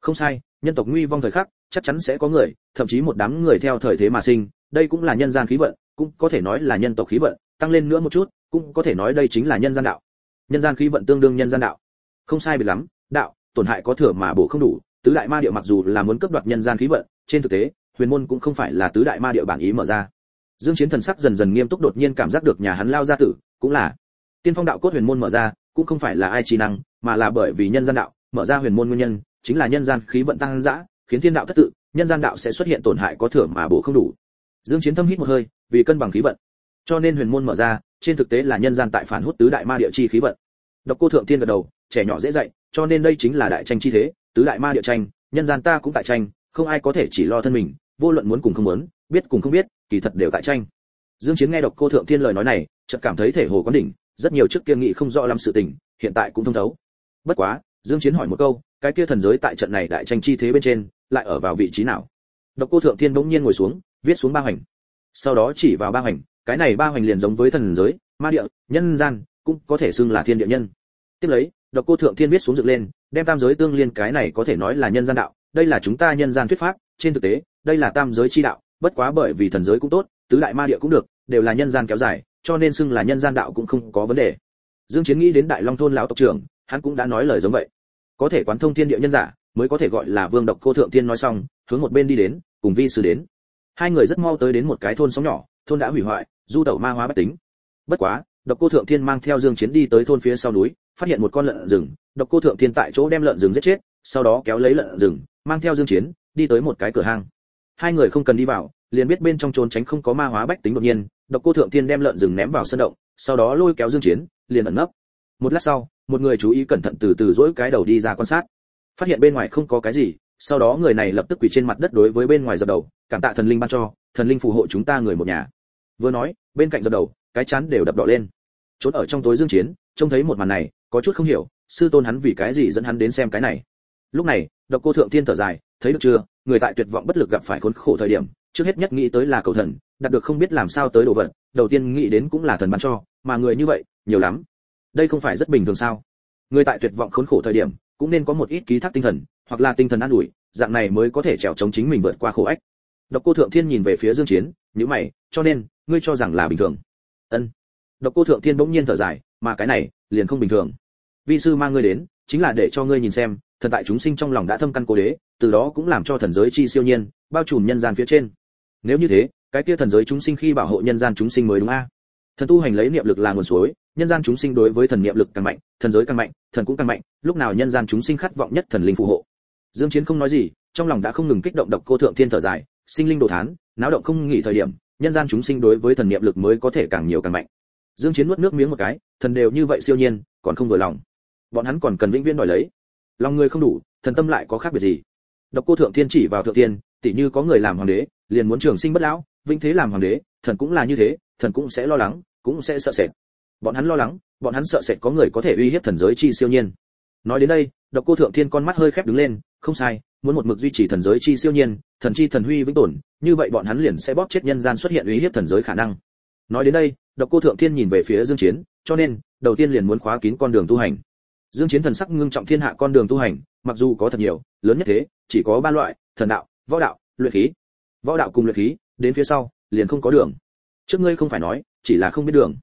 Không sai, nhân tộc nguy vong thời khắc, chắc chắn sẽ có người, thậm chí một đám người theo thời thế mà sinh, đây cũng là nhân gian khí vận, cũng có thể nói là nhân tộc khí vận, tăng lên nữa một chút, cũng có thể nói đây chính là nhân gian đạo nhân gian khí vận tương đương nhân gian đạo. Không sai biệt lắm, đạo, tổn hại có thừa mà bổ không đủ, tứ đại ma địa mặc dù là muốn cướp đoạt nhân gian khí vận, trên thực tế, huyền môn cũng không phải là tứ đại ma địa bản ý mở ra. Dương chiến thần sắc dần dần nghiêm túc đột nhiên cảm giác được nhà hắn lao ra tử, cũng là tiên phong đạo cốt huyền môn mở ra, cũng không phải là ai trí năng, mà là bởi vì nhân gian đạo, mở ra huyền môn nguyên nhân, chính là nhân gian khí vận tăng dã, khiến thiên đạo thất tự, nhân gian đạo sẽ xuất hiện tổn hại có thừa mà bổ không đủ. Dương chiến thâm hít một hơi, vì cân bằng khí vận. Cho nên huyền môn mở ra trên thực tế là nhân gian tại phản hút tứ đại ma địa chi khí vận. Độc cô thượng tiên gật đầu, trẻ nhỏ dễ dạy, cho nên đây chính là đại tranh chi thế, tứ đại ma địa tranh, nhân gian ta cũng tại tranh, không ai có thể chỉ lo thân mình, vô luận muốn cùng không muốn, biết cùng không biết, kỳ thật đều tại tranh. Dương chiến nghe độc cô thượng tiên lời nói này, chợt cảm thấy thể hồ quán đỉnh, rất nhiều trước kia nghĩ không rõ lắm sự tình, hiện tại cũng thông thấu. Bất quá, dương chiến hỏi một câu, cái kia thần giới tại trận này đại tranh chi thế bên trên, lại ở vào vị trí nào? Độc cô thượng tiên bỗng nhiên ngồi xuống, viết xuống ba hành sau đó chỉ vào ba hành cái này ba hoành liền giống với thần giới, ma địa, nhân gian, cũng có thể xưng là thiên địa nhân. Tiếp lấy, độc cô thượng thiên viết xuống dựng lên, đem tam giới tương liên cái này có thể nói là nhân gian đạo, đây là chúng ta nhân gian thuyết pháp, trên thực tế, đây là tam giới chi đạo, bất quá bởi vì thần giới cũng tốt, tứ đại ma địa cũng được, đều là nhân gian kéo dài, cho nên xưng là nhân gian đạo cũng không có vấn đề. Dương chiến nghĩ đến đại long thôn lão tộc trưởng, hắn cũng đã nói lời giống vậy. Có thể quán thông thiên địa nhân giả, mới có thể gọi là vương độc cô thượng thiên nói xong, hướng một bên đi đến, cùng vi sư đến. Hai người rất mau tới đến một cái thôn sóng nhỏ, thôn đã hủy hoại du tẩu ma hóa bất tính. Bất quá, độc cô thượng thiên mang theo dương chiến đi tới thôn phía sau núi, phát hiện một con lợn rừng. Độc cô thượng thiên tại chỗ đem lợn rừng giết chết, sau đó kéo lấy lợn rừng, mang theo dương chiến đi tới một cái cửa hang. Hai người không cần đi vào, liền biết bên trong trốn tránh không có ma hóa bách tính đột nhiên, độc cô thượng thiên đem lợn rừng ném vào sân động, sau đó lôi kéo dương chiến, liền ẩn nấp. Một lát sau, một người chú ý cẩn thận từ từ dỗi cái đầu đi ra quan sát. Phát hiện bên ngoài không có cái gì, sau đó người này lập tức quỳ trên mặt đất đối với bên ngoài dập đầu, cảm tạ thần linh ban cho, thần linh phù hộ chúng ta người một nhà vừa nói, bên cạnh giật đầu, cái chán đều đập đỏ lên. Trốn ở trong tối dương chiến, trông thấy một màn này, có chút không hiểu, sư tôn hắn vì cái gì dẫn hắn đến xem cái này. Lúc này, độc cô thượng thiên thở dài, thấy được chưa, người tại tuyệt vọng bất lực gặp phải khốn khổ thời điểm, trước hết nhất nghĩ tới là cầu thần, đạt được không biết làm sao tới đồ vật, đầu tiên nghĩ đến cũng là thần ban cho, mà người như vậy, nhiều lắm. Đây không phải rất bình thường sao? Người tại tuyệt vọng khốn khổ thời điểm, cũng nên có một ít ký thác tinh thần, hoặc là tinh thần an ủi, dạng này mới có thể trèo chống chính mình vượt qua khổ ách. Độc cô thượng thiên nhìn về phía dương chiến, nhíu mày, cho nên ngươi cho rằng là bình thường. Ân. Độc cô thượng thiên bỗng nhiên thở dài, mà cái này, liền không bình thường. Vi sư mang ngươi đến, chính là để cho ngươi nhìn xem, thần tại chúng sinh trong lòng đã thâm căn cố đế, từ đó cũng làm cho thần giới chi siêu nhiên, bao trùm nhân gian phía trên. Nếu như thế, cái kia thần giới chúng sinh khi bảo hộ nhân gian chúng sinh mới đúng a? Thần tu hành lấy niệm lực là nguồn suối, nhân gian chúng sinh đối với thần niệm lực càng mạnh, thần giới càng mạnh, thần cũng càng mạnh, lúc nào nhân gian chúng sinh khát vọng nhất thần linh phù hộ. Dương chiến không nói gì, trong lòng đã không ngừng kích động độc cô thượng thiên thở dài, sinh linh đồ thán, náo động không nghỉ thời điểm nhân gian chúng sinh đối với thần niệm lực mới có thể càng nhiều càng mạnh. Dương chiến nuốt nước miếng một cái, thần đều như vậy siêu nhiên, còn không vừa lòng. Bọn hắn còn cần vĩnh viễn đòi lấy. Lòng người không đủ, thần tâm lại có khác biệt gì? Độc cô thượng thiên chỉ vào thượng tiên tỷ như có người làm hoàng đế, liền muốn trường sinh bất lão vinh thế làm hoàng đế, thần cũng là như thế, thần cũng sẽ lo lắng, cũng sẽ sợ sệt. Bọn hắn lo lắng, bọn hắn sợ sệt có người có thể uy hiếp thần giới chi siêu nhiên. Nói đến đây, độc cô thượng thiên con mắt hơi khép đứng lên, không sai muốn một mực duy trì thần giới chi siêu nhiên, thần chi thần huy vĩnh tồn, như vậy bọn hắn liền sẽ bóp chết nhân gian xuất hiện uy hiếp thần giới khả năng. Nói đến đây, độc cô thượng thiên nhìn về phía dương chiến, cho nên, đầu tiên liền muốn khóa kín con đường tu hành. Dương chiến thần sắc ngưng trọng thiên hạ con đường tu hành, mặc dù có thật nhiều, lớn nhất thế, chỉ có ba loại, thần đạo, võ đạo, luyện khí. Võ đạo cùng luyện khí, đến phía sau, liền không có đường. Trước ngươi không phải nói, chỉ là không biết đường.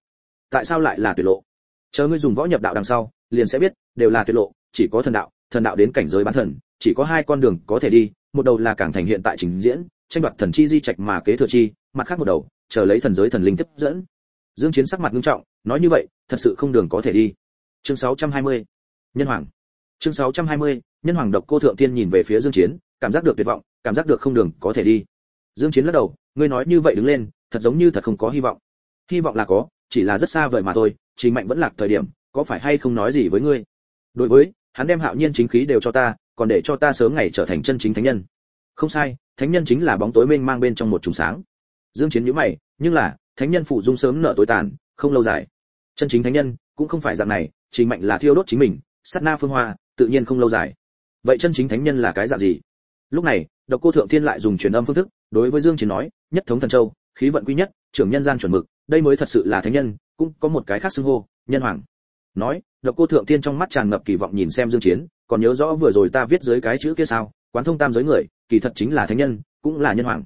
Tại sao lại là tuyệt lộ? Chờ ngươi dùng võ nhập đạo đằng sau, liền sẽ biết, đều là tuyệt lộ, chỉ có thần đạo thần đạo đến cảnh giới bán thần chỉ có hai con đường có thể đi, một đầu là cảng thành hiện tại trình diễn, tranh đoạt thần chi di trạch mà kế thừa chi, mặt khác một đầu, chờ lấy thần giới thần linh tiếp dẫn. Dương chiến sắc mặt nghiêm trọng, nói như vậy, thật sự không đường có thể đi. Chương 620 nhân hoàng. Chương 620 nhân hoàng độc cô thượng tiên nhìn về phía dương chiến, cảm giác được tuyệt vọng, cảm giác được không đường có thể đi. Dương chiến lắc đầu, ngươi nói như vậy đứng lên, thật giống như thật không có hy vọng. Hy vọng là có, chỉ là rất xa vời mà thôi chính mạnh vẫn lạc thời điểm, có phải hay không nói gì với ngươi? Đối với, hắn đem hạo nhiên chính khí đều cho ta còn để cho ta sớm ngày trở thành chân chính thánh nhân. Không sai, thánh nhân chính là bóng tối mênh mang bên trong một trùng sáng. Dương chiến nhíu mày, nhưng là, thánh nhân phụ dung sớm nợ tối tàn, không lâu dài. Chân chính thánh nhân, cũng không phải dạng này chính mạnh là thiêu đốt chính mình, sát na phương hoa, tự nhiên không lâu dài. Vậy chân chính thánh nhân là cái dạng gì? Lúc này, độc cô thượng thiên lại dùng truyền âm phương thức, đối với dương chiến nói, nhất thống thần châu, khí vận quy nhất, trưởng nhân gian chuẩn mực, đây mới thật sự là thánh nhân, cũng có một cái khác xưng hô, nhân hoàng. Nói, độc cô thượng thiên trong mắt tràn ngập kỳ vọng nhìn xem dương chiến còn nhớ rõ vừa rồi ta viết dưới cái chữ kia sao? Quán thông tam giới người, kỳ thật chính là thánh nhân, cũng là nhân hoàng.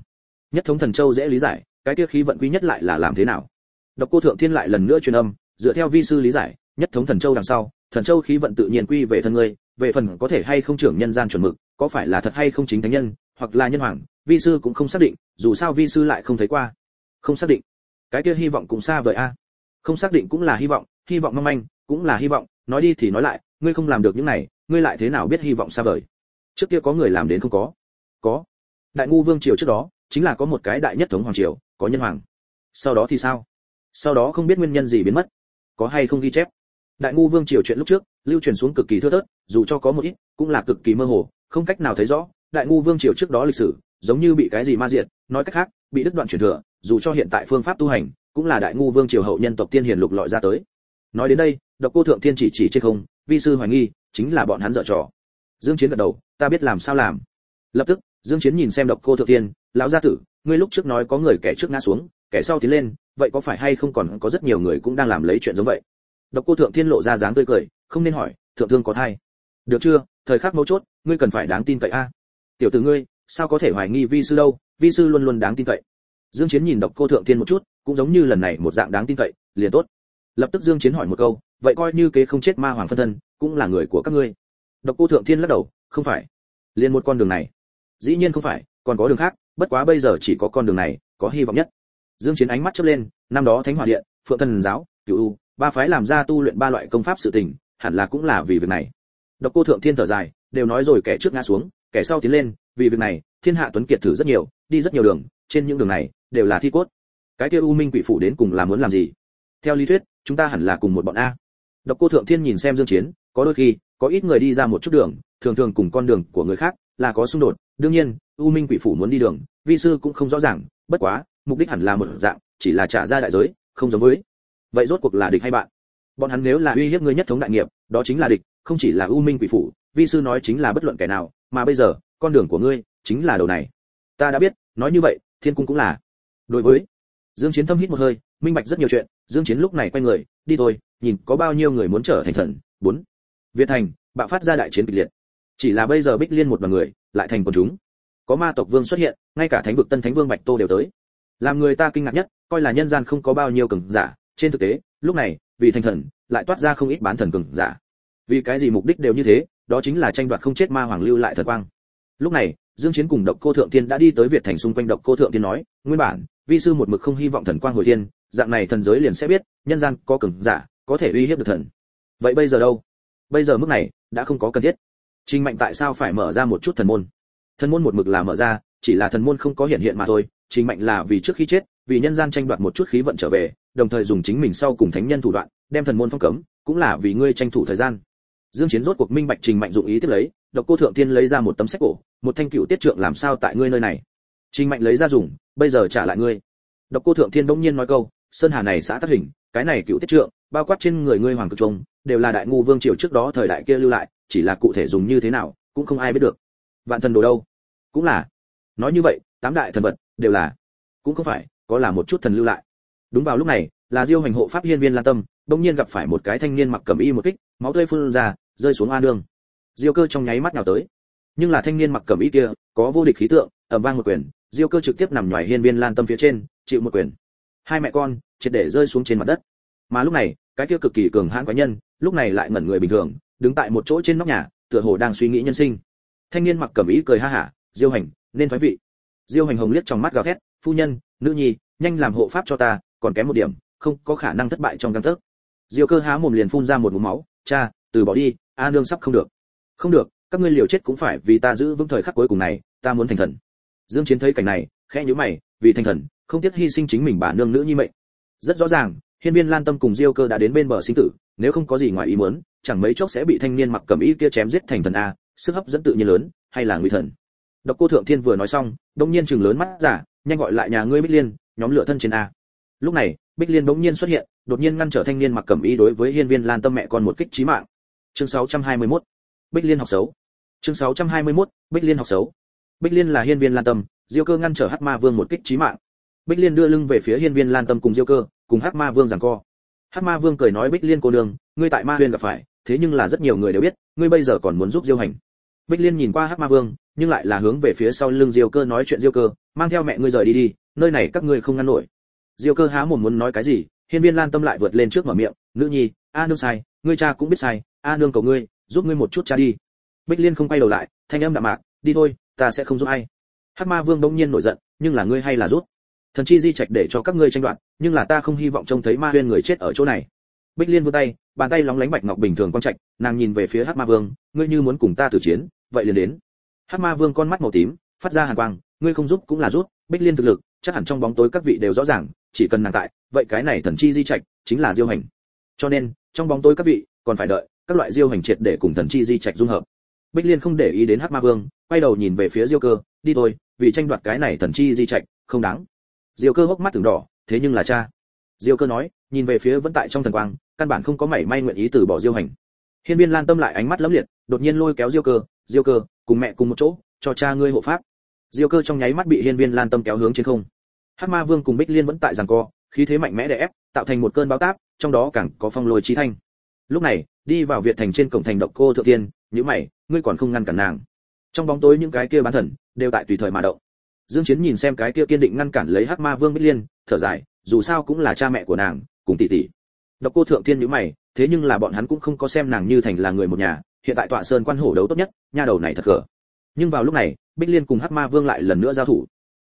Nhất thống thần châu dễ lý giải, cái kia khí vận quý nhất lại là làm thế nào? Độc cô thượng thiên lại lần nữa truyền âm, dựa theo vi sư lý giải, nhất thống thần châu đằng sau, thần châu khí vận tự nhiên quy về thân ngươi, về phần có thể hay không trưởng nhân gian chuẩn mực, có phải là thật hay không chính thánh nhân, hoặc là nhân hoàng, vi sư cũng không xác định, dù sao vi sư lại không thấy qua. Không xác định. Cái kia hy vọng cũng xa vời a. Không xác định cũng là hy vọng hy vọng mong manh, cũng là hy vọng, nói đi thì nói lại, ngươi không làm được những này ngươi lại thế nào biết hy vọng xa vời? Trước kia có người làm đến không có. Có. Đại ngu vương triều trước đó, chính là có một cái đại nhất thống hoàng triều, có nhân hoàng. Sau đó thì sao? Sau đó không biết nguyên nhân gì biến mất. Có hay không ghi chép? Đại ngu vương triều chuyện lúc trước, lưu truyền xuống cực kỳ thưa thớt, dù cho có một ít, cũng là cực kỳ mơ hồ, không cách nào thấy rõ. Đại ngu vương triều trước đó lịch sử, giống như bị cái gì ma diệt, nói cách khác, bị đứt đoạn truyền thừa, dù cho hiện tại phương pháp tu hành, cũng là đại ngu vương triều hậu nhân tộc tiên hiền lục lọi ra tới. Nói đến đây, độc cô thượng thiên chỉ chỉ trên không, vi sư hoài nghi chính là bọn hắn dở trò. Dương chiến gật đầu, ta biết làm sao làm. Lập tức, dương chiến nhìn xem độc cô thượng thiên lão gia tử, ngươi lúc trước nói có người kẻ trước ngã xuống, kẻ sau tiến lên, vậy có phải hay không còn có rất nhiều người cũng đang làm lấy chuyện giống vậy? Độc cô thượng thiên lộ ra dáng tươi cười, không nên hỏi, thượng thương có thai? Được chưa? Thời khắc mấu chốt, ngươi cần phải đáng tin cậy a. Tiểu tử ngươi, sao có thể hoài nghi vi sư đâu? Vi sư luôn luôn đáng tin cậy. Dương chiến nhìn độc cô thượng thiên một chút, cũng giống như lần này một dạng đáng tin cậy, liền tốt. Lập tức dương chiến hỏi một câu vậy coi như kế không chết ma hoàng phân thân, cũng là người của các ngươi. Độc cô thượng thiên lắc đầu, không phải. Liền một con đường này. Dĩ nhiên không phải, còn có đường khác, bất quá bây giờ chỉ có con đường này, có hy vọng nhất. Dương chiến ánh mắt chớp lên, năm đó thánh hỏa điện, phượng thần giáo, cửu u, ba phái làm ra tu luyện ba loại công pháp sự tình, hẳn là cũng là vì việc này. Độc cô thượng thiên thở dài, đều nói rồi kẻ trước ngã xuống, kẻ sau tiến lên, vì việc này, thiên hạ tuấn kiệt thử rất nhiều, đi rất nhiều đường, trên những đường này, đều là thi cốt. Cái kia u minh quỷ phủ đến cùng là muốn làm gì? Theo lý thuyết, chúng ta hẳn là cùng một bọn a độc cô thượng thiên nhìn xem dương chiến, có đôi khi, có ít người đi ra một chút đường, thường thường cùng con đường của người khác là có xung đột. Đương nhiên, u minh quỷ phủ muốn đi đường, vi sư cũng không rõ ràng, bất quá, mục đích hẳn là một dạng, chỉ là trả ra đại giới, không giống với. Vậy rốt cuộc là địch hay bạn? Bọn hắn nếu là uy hiếp ngươi nhất thống đại nghiệp, đó chính là địch, không chỉ là u minh quỷ phủ, vi sư nói chính là bất luận kẻ nào, mà bây giờ, con đường của ngươi chính là đầu này. Ta đã biết, nói như vậy, thiên cung cũng là. Đối với dương chiến thâm hít một hơi, minh bạch rất nhiều chuyện dương chiến lúc này quay người, đi thôi, nhìn có bao nhiêu người muốn trở thành thần. Bốn. Việt thành, bạo phát ra đại chiến kịch liệt. Chỉ là bây giờ bích liên một đoàn người, lại thành quần chúng. Có ma tộc vương xuất hiện, ngay cả thánh vực tân thánh vương bạch tô đều tới. Làm người ta kinh ngạc nhất, coi là nhân gian không có bao nhiêu cường giả. Trên thực tế, lúc này, vì thành thần, lại toát ra không ít bán thần cường giả. Vì cái gì mục đích đều như thế, đó chính là tranh đoạt không chết ma hoàng lưu lại thần quang. Lúc này, dương chiến cùng độc cô thượng tiên đã đi tới việt thành xung quanh độc cô thượng tiên nói, nguyên bản, vi sư một mực không hy vọng thần quang hồi thiên dạng này thần giới liền sẽ biết, nhân gian có cường giả, có thể uy hiếp được thần. Vậy bây giờ đâu? Bây giờ mức này, đã không có cần thiết. Trình mạnh tại sao phải mở ra một chút thần môn? Thần môn một mực là mở ra, chỉ là thần môn không có hiện hiện mà thôi. Trình mạnh là vì trước khi chết, vì nhân gian tranh đoạt một chút khí vận trở về, đồng thời dùng chính mình sau cùng thánh nhân thủ đoạn, đem thần môn phong cấm, cũng là vì ngươi tranh thủ thời gian. Dương chiến rốt cuộc minh bạch trình mạnh dụng ý tiếp lấy, độc cô thượng tiên lấy ra một tấm sách cổ, một thanh cựu tiết trượng làm sao tại ngươi nơi này? Trình mạnh lấy ra dùng, bây giờ trả lại ngươi. Độc cô thượng tiên đông nhiên nói câu sơn hà này xã tác hình, cái này cựu tiết trượng, bao quát trên người ngươi hoàng cực trung đều là đại ngu vương triều trước đó thời đại kia lưu lại, chỉ là cụ thể dùng như thế nào, cũng không ai biết được. Vạn thần đồ đâu? Cũng là. Nói như vậy, tám đại thần vật, đều là. Cũng không phải, có là một chút thần lưu lại. Đúng vào lúc này, là diêu hành hộ pháp hiên viên lan tâm đông nhiên gặp phải một cái thanh niên mặc cẩm y một kích, máu tươi phun ra, rơi xuống a nương diêu cơ trong nháy mắt nào tới. Nhưng là thanh niên mặc cẩm y kia, có vô địch khí tượng, ầm vang một quyền, diêu cơ trực tiếp nằm ngoài hiên viên lan tâm phía trên, chịu một quyền hai mẹ con, triệt để rơi xuống trên mặt đất. Mà lúc này, cái kia cực kỳ cường hãn quái nhân, lúc này lại ngẩn người bình thường, đứng tại một chỗ trên nóc nhà, tựa hồ đang suy nghĩ nhân sinh. Thanh niên mặc cẩm y cười ha hả, diêu hành, nên thoái vị. Diêu hành hồng liếc trong mắt gào thét, phu nhân, nữ nhi, nhanh làm hộ pháp cho ta, còn kém một điểm, không có khả năng thất bại trong căn thức diêu cơ há mồm liền phun ra một ngụm máu, cha, từ bỏ đi, a nương sắp không được. Không được, các ngươi liều chết cũng phải vì ta giữ vững thời khắc cuối cùng này, ta muốn thành thần. Dương chiến thấy cảnh này, khẽ nhíu mày, vì thành thần không tiếc hy sinh chính mình bà nương nữ nhi mệnh. Rất rõ ràng, hiên viên lan tâm cùng diêu cơ đã đến bên bờ sinh tử, nếu không có gì ngoài ý muốn, chẳng mấy chốc sẽ bị thanh niên mặc cẩm y kia chém giết thành thần a, sức hấp dẫn tự nhiên lớn, hay là nguy thần. Độc cô thượng thiên vừa nói xong đông nhiên chừng lớn mắt giả, nhanh gọi lại nhà ngươi bích liên, nhóm lửa thân trên a. Lúc này, bích liên bỗng nhiên xuất hiện, đột nhiên ngăn trở thanh niên mặc cẩm y đối với hiên viên lan tâm mẹ con một kích chí mạng. Chương 621 bích liên học xấu. Chương 621 bích liên học xấu. Bích liên là hiên viên lan tâm, diêu cơ ngăn trở hắc ma vương một kích chí mạng bích liên đưa lưng về phía hiên viên lan tâm cùng diêu cơ, cùng hắc ma vương giằng co. Hắc ma vương cười nói, bích liên cô đường ngươi tại ma huyền gặp phải, thế nhưng là rất nhiều người đều biết, ngươi bây giờ còn muốn giúp diêu hành. Bích liên nhìn qua hắc ma vương, nhưng lại là hướng về phía sau lưng diêu cơ nói chuyện, diêu cơ, mang theo mẹ ngươi rời đi đi, nơi này các ngươi không ngăn nổi. Diêu cơ há mồm muốn nói cái gì, hiên viên lan tâm lại vượt lên trước mở miệng, nữ nhi, a nương sai, ngươi cha cũng biết sai, a nương cầu ngươi, giúp ngươi một chút cha đi. Bích liên không quay đầu lại, thanh âm đạm mạc, đi thôi, ta sẽ không giúp ai. Hắc ma vương bỗng nhiên nổi giận, nhưng là ngươi hay là rút thần chi di trạch để cho các ngươi tranh đoạt, nhưng là ta không hy vọng trông thấy ma huyên người chết ở chỗ này. Bích liên vươn tay, bàn tay lóng lánh bạch ngọc bình thường quang trạch, nàng nhìn về phía hắc ma vương, ngươi như muốn cùng ta tử chiến, vậy liền đến. Hắc ma vương con mắt màu tím, phát ra hàn quang, ngươi không giúp cũng là rút bích liên thực lực, chắc hẳn trong bóng tối các vị đều rõ ràng, chỉ cần nàng tại, vậy cái này thần chi di trạch chính là diêu hành. Cho nên, trong bóng tối các vị, còn phải đợi, các loại diêu hành triệt để cùng thần chi di trạch dung hợp. Bích liên không để ý đến hắc ma vương, quay đầu nhìn về phía diêu cơ, đi thôi, vì tranh đoạt cái này thần chi di trạch, không đáng diêu cơ hốc mắt từng đỏ, thế nhưng là cha. Diêu cơ nói, nhìn về phía vẫn tại trong thần quang, căn bản không có mảy may nguyện ý từ bỏ diêu hành. Hiên viên lan tâm lại ánh mắt lấm liệt, đột nhiên lôi kéo diêu cơ diêu cơ, cùng mẹ cùng một chỗ, cho cha ngươi hộ pháp. Diêu cơ trong nháy mắt bị hiên viên lan tâm kéo hướng trên không. Hắc ma vương cùng bích liên vẫn tại giằng co, khí thế mạnh mẽ đè ép, tạo thành một cơn báo táp, trong đó càng có phong lôi chi thanh. Lúc này, đi vào việt thành trên cổng thành động cô thượng tiên nhữ mày, ngươi còn không ngăn cản nàng. Trong bóng tối những cái kia bán thần, đều tại tùy thời mà động dương chiến nhìn xem cái kia kiên định ngăn cản lấy hắc ma vương bích liên, thở dài, dù sao cũng là cha mẹ của nàng, cùng tỷ tỷ. Độc cô thượng tiên nhíu mày, thế nhưng là bọn hắn cũng không có xem nàng như thành là người một nhà, hiện tại tọa sơn quan hổ đấu tốt nhất, nha đầu này thật cờ nhưng vào lúc này, bích liên cùng hắc ma vương lại lần nữa giao thủ.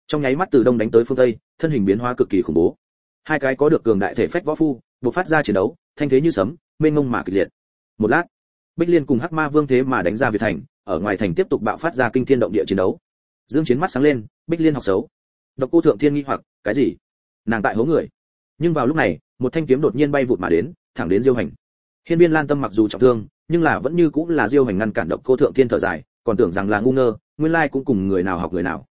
Trong nháy mắt từ đông đánh tới phương tây, thân hình biến hóa cực kỳ khủng bố. Hai cái có được cường đại thể phách võ phu, bộc phát ra chiến đấu, thanh thế như sấm, mênh mông mà kịch liệt. Một lát, bích liên cùng hắc ma vương thế mà đánh ra việt thành, ở ngoài thành tiếp tục bạo phát ra kinh thiên động địa chiến đấu dương chiến mắt sáng lên, bích liên học xấu. Độc cô thượng thiên nghi hoặc, cái gì? Nàng tại hố người. Nhưng vào lúc này, một thanh kiếm đột nhiên bay vụt mà đến, thẳng đến diêu hành. Hiên viên lan tâm mặc dù trọng thương, nhưng là vẫn như cũng là diêu hành ngăn cản độc cô thượng thiên thở dài, còn tưởng rằng là ngu ngơ, nguyên lai cũng cùng người nào học người nào.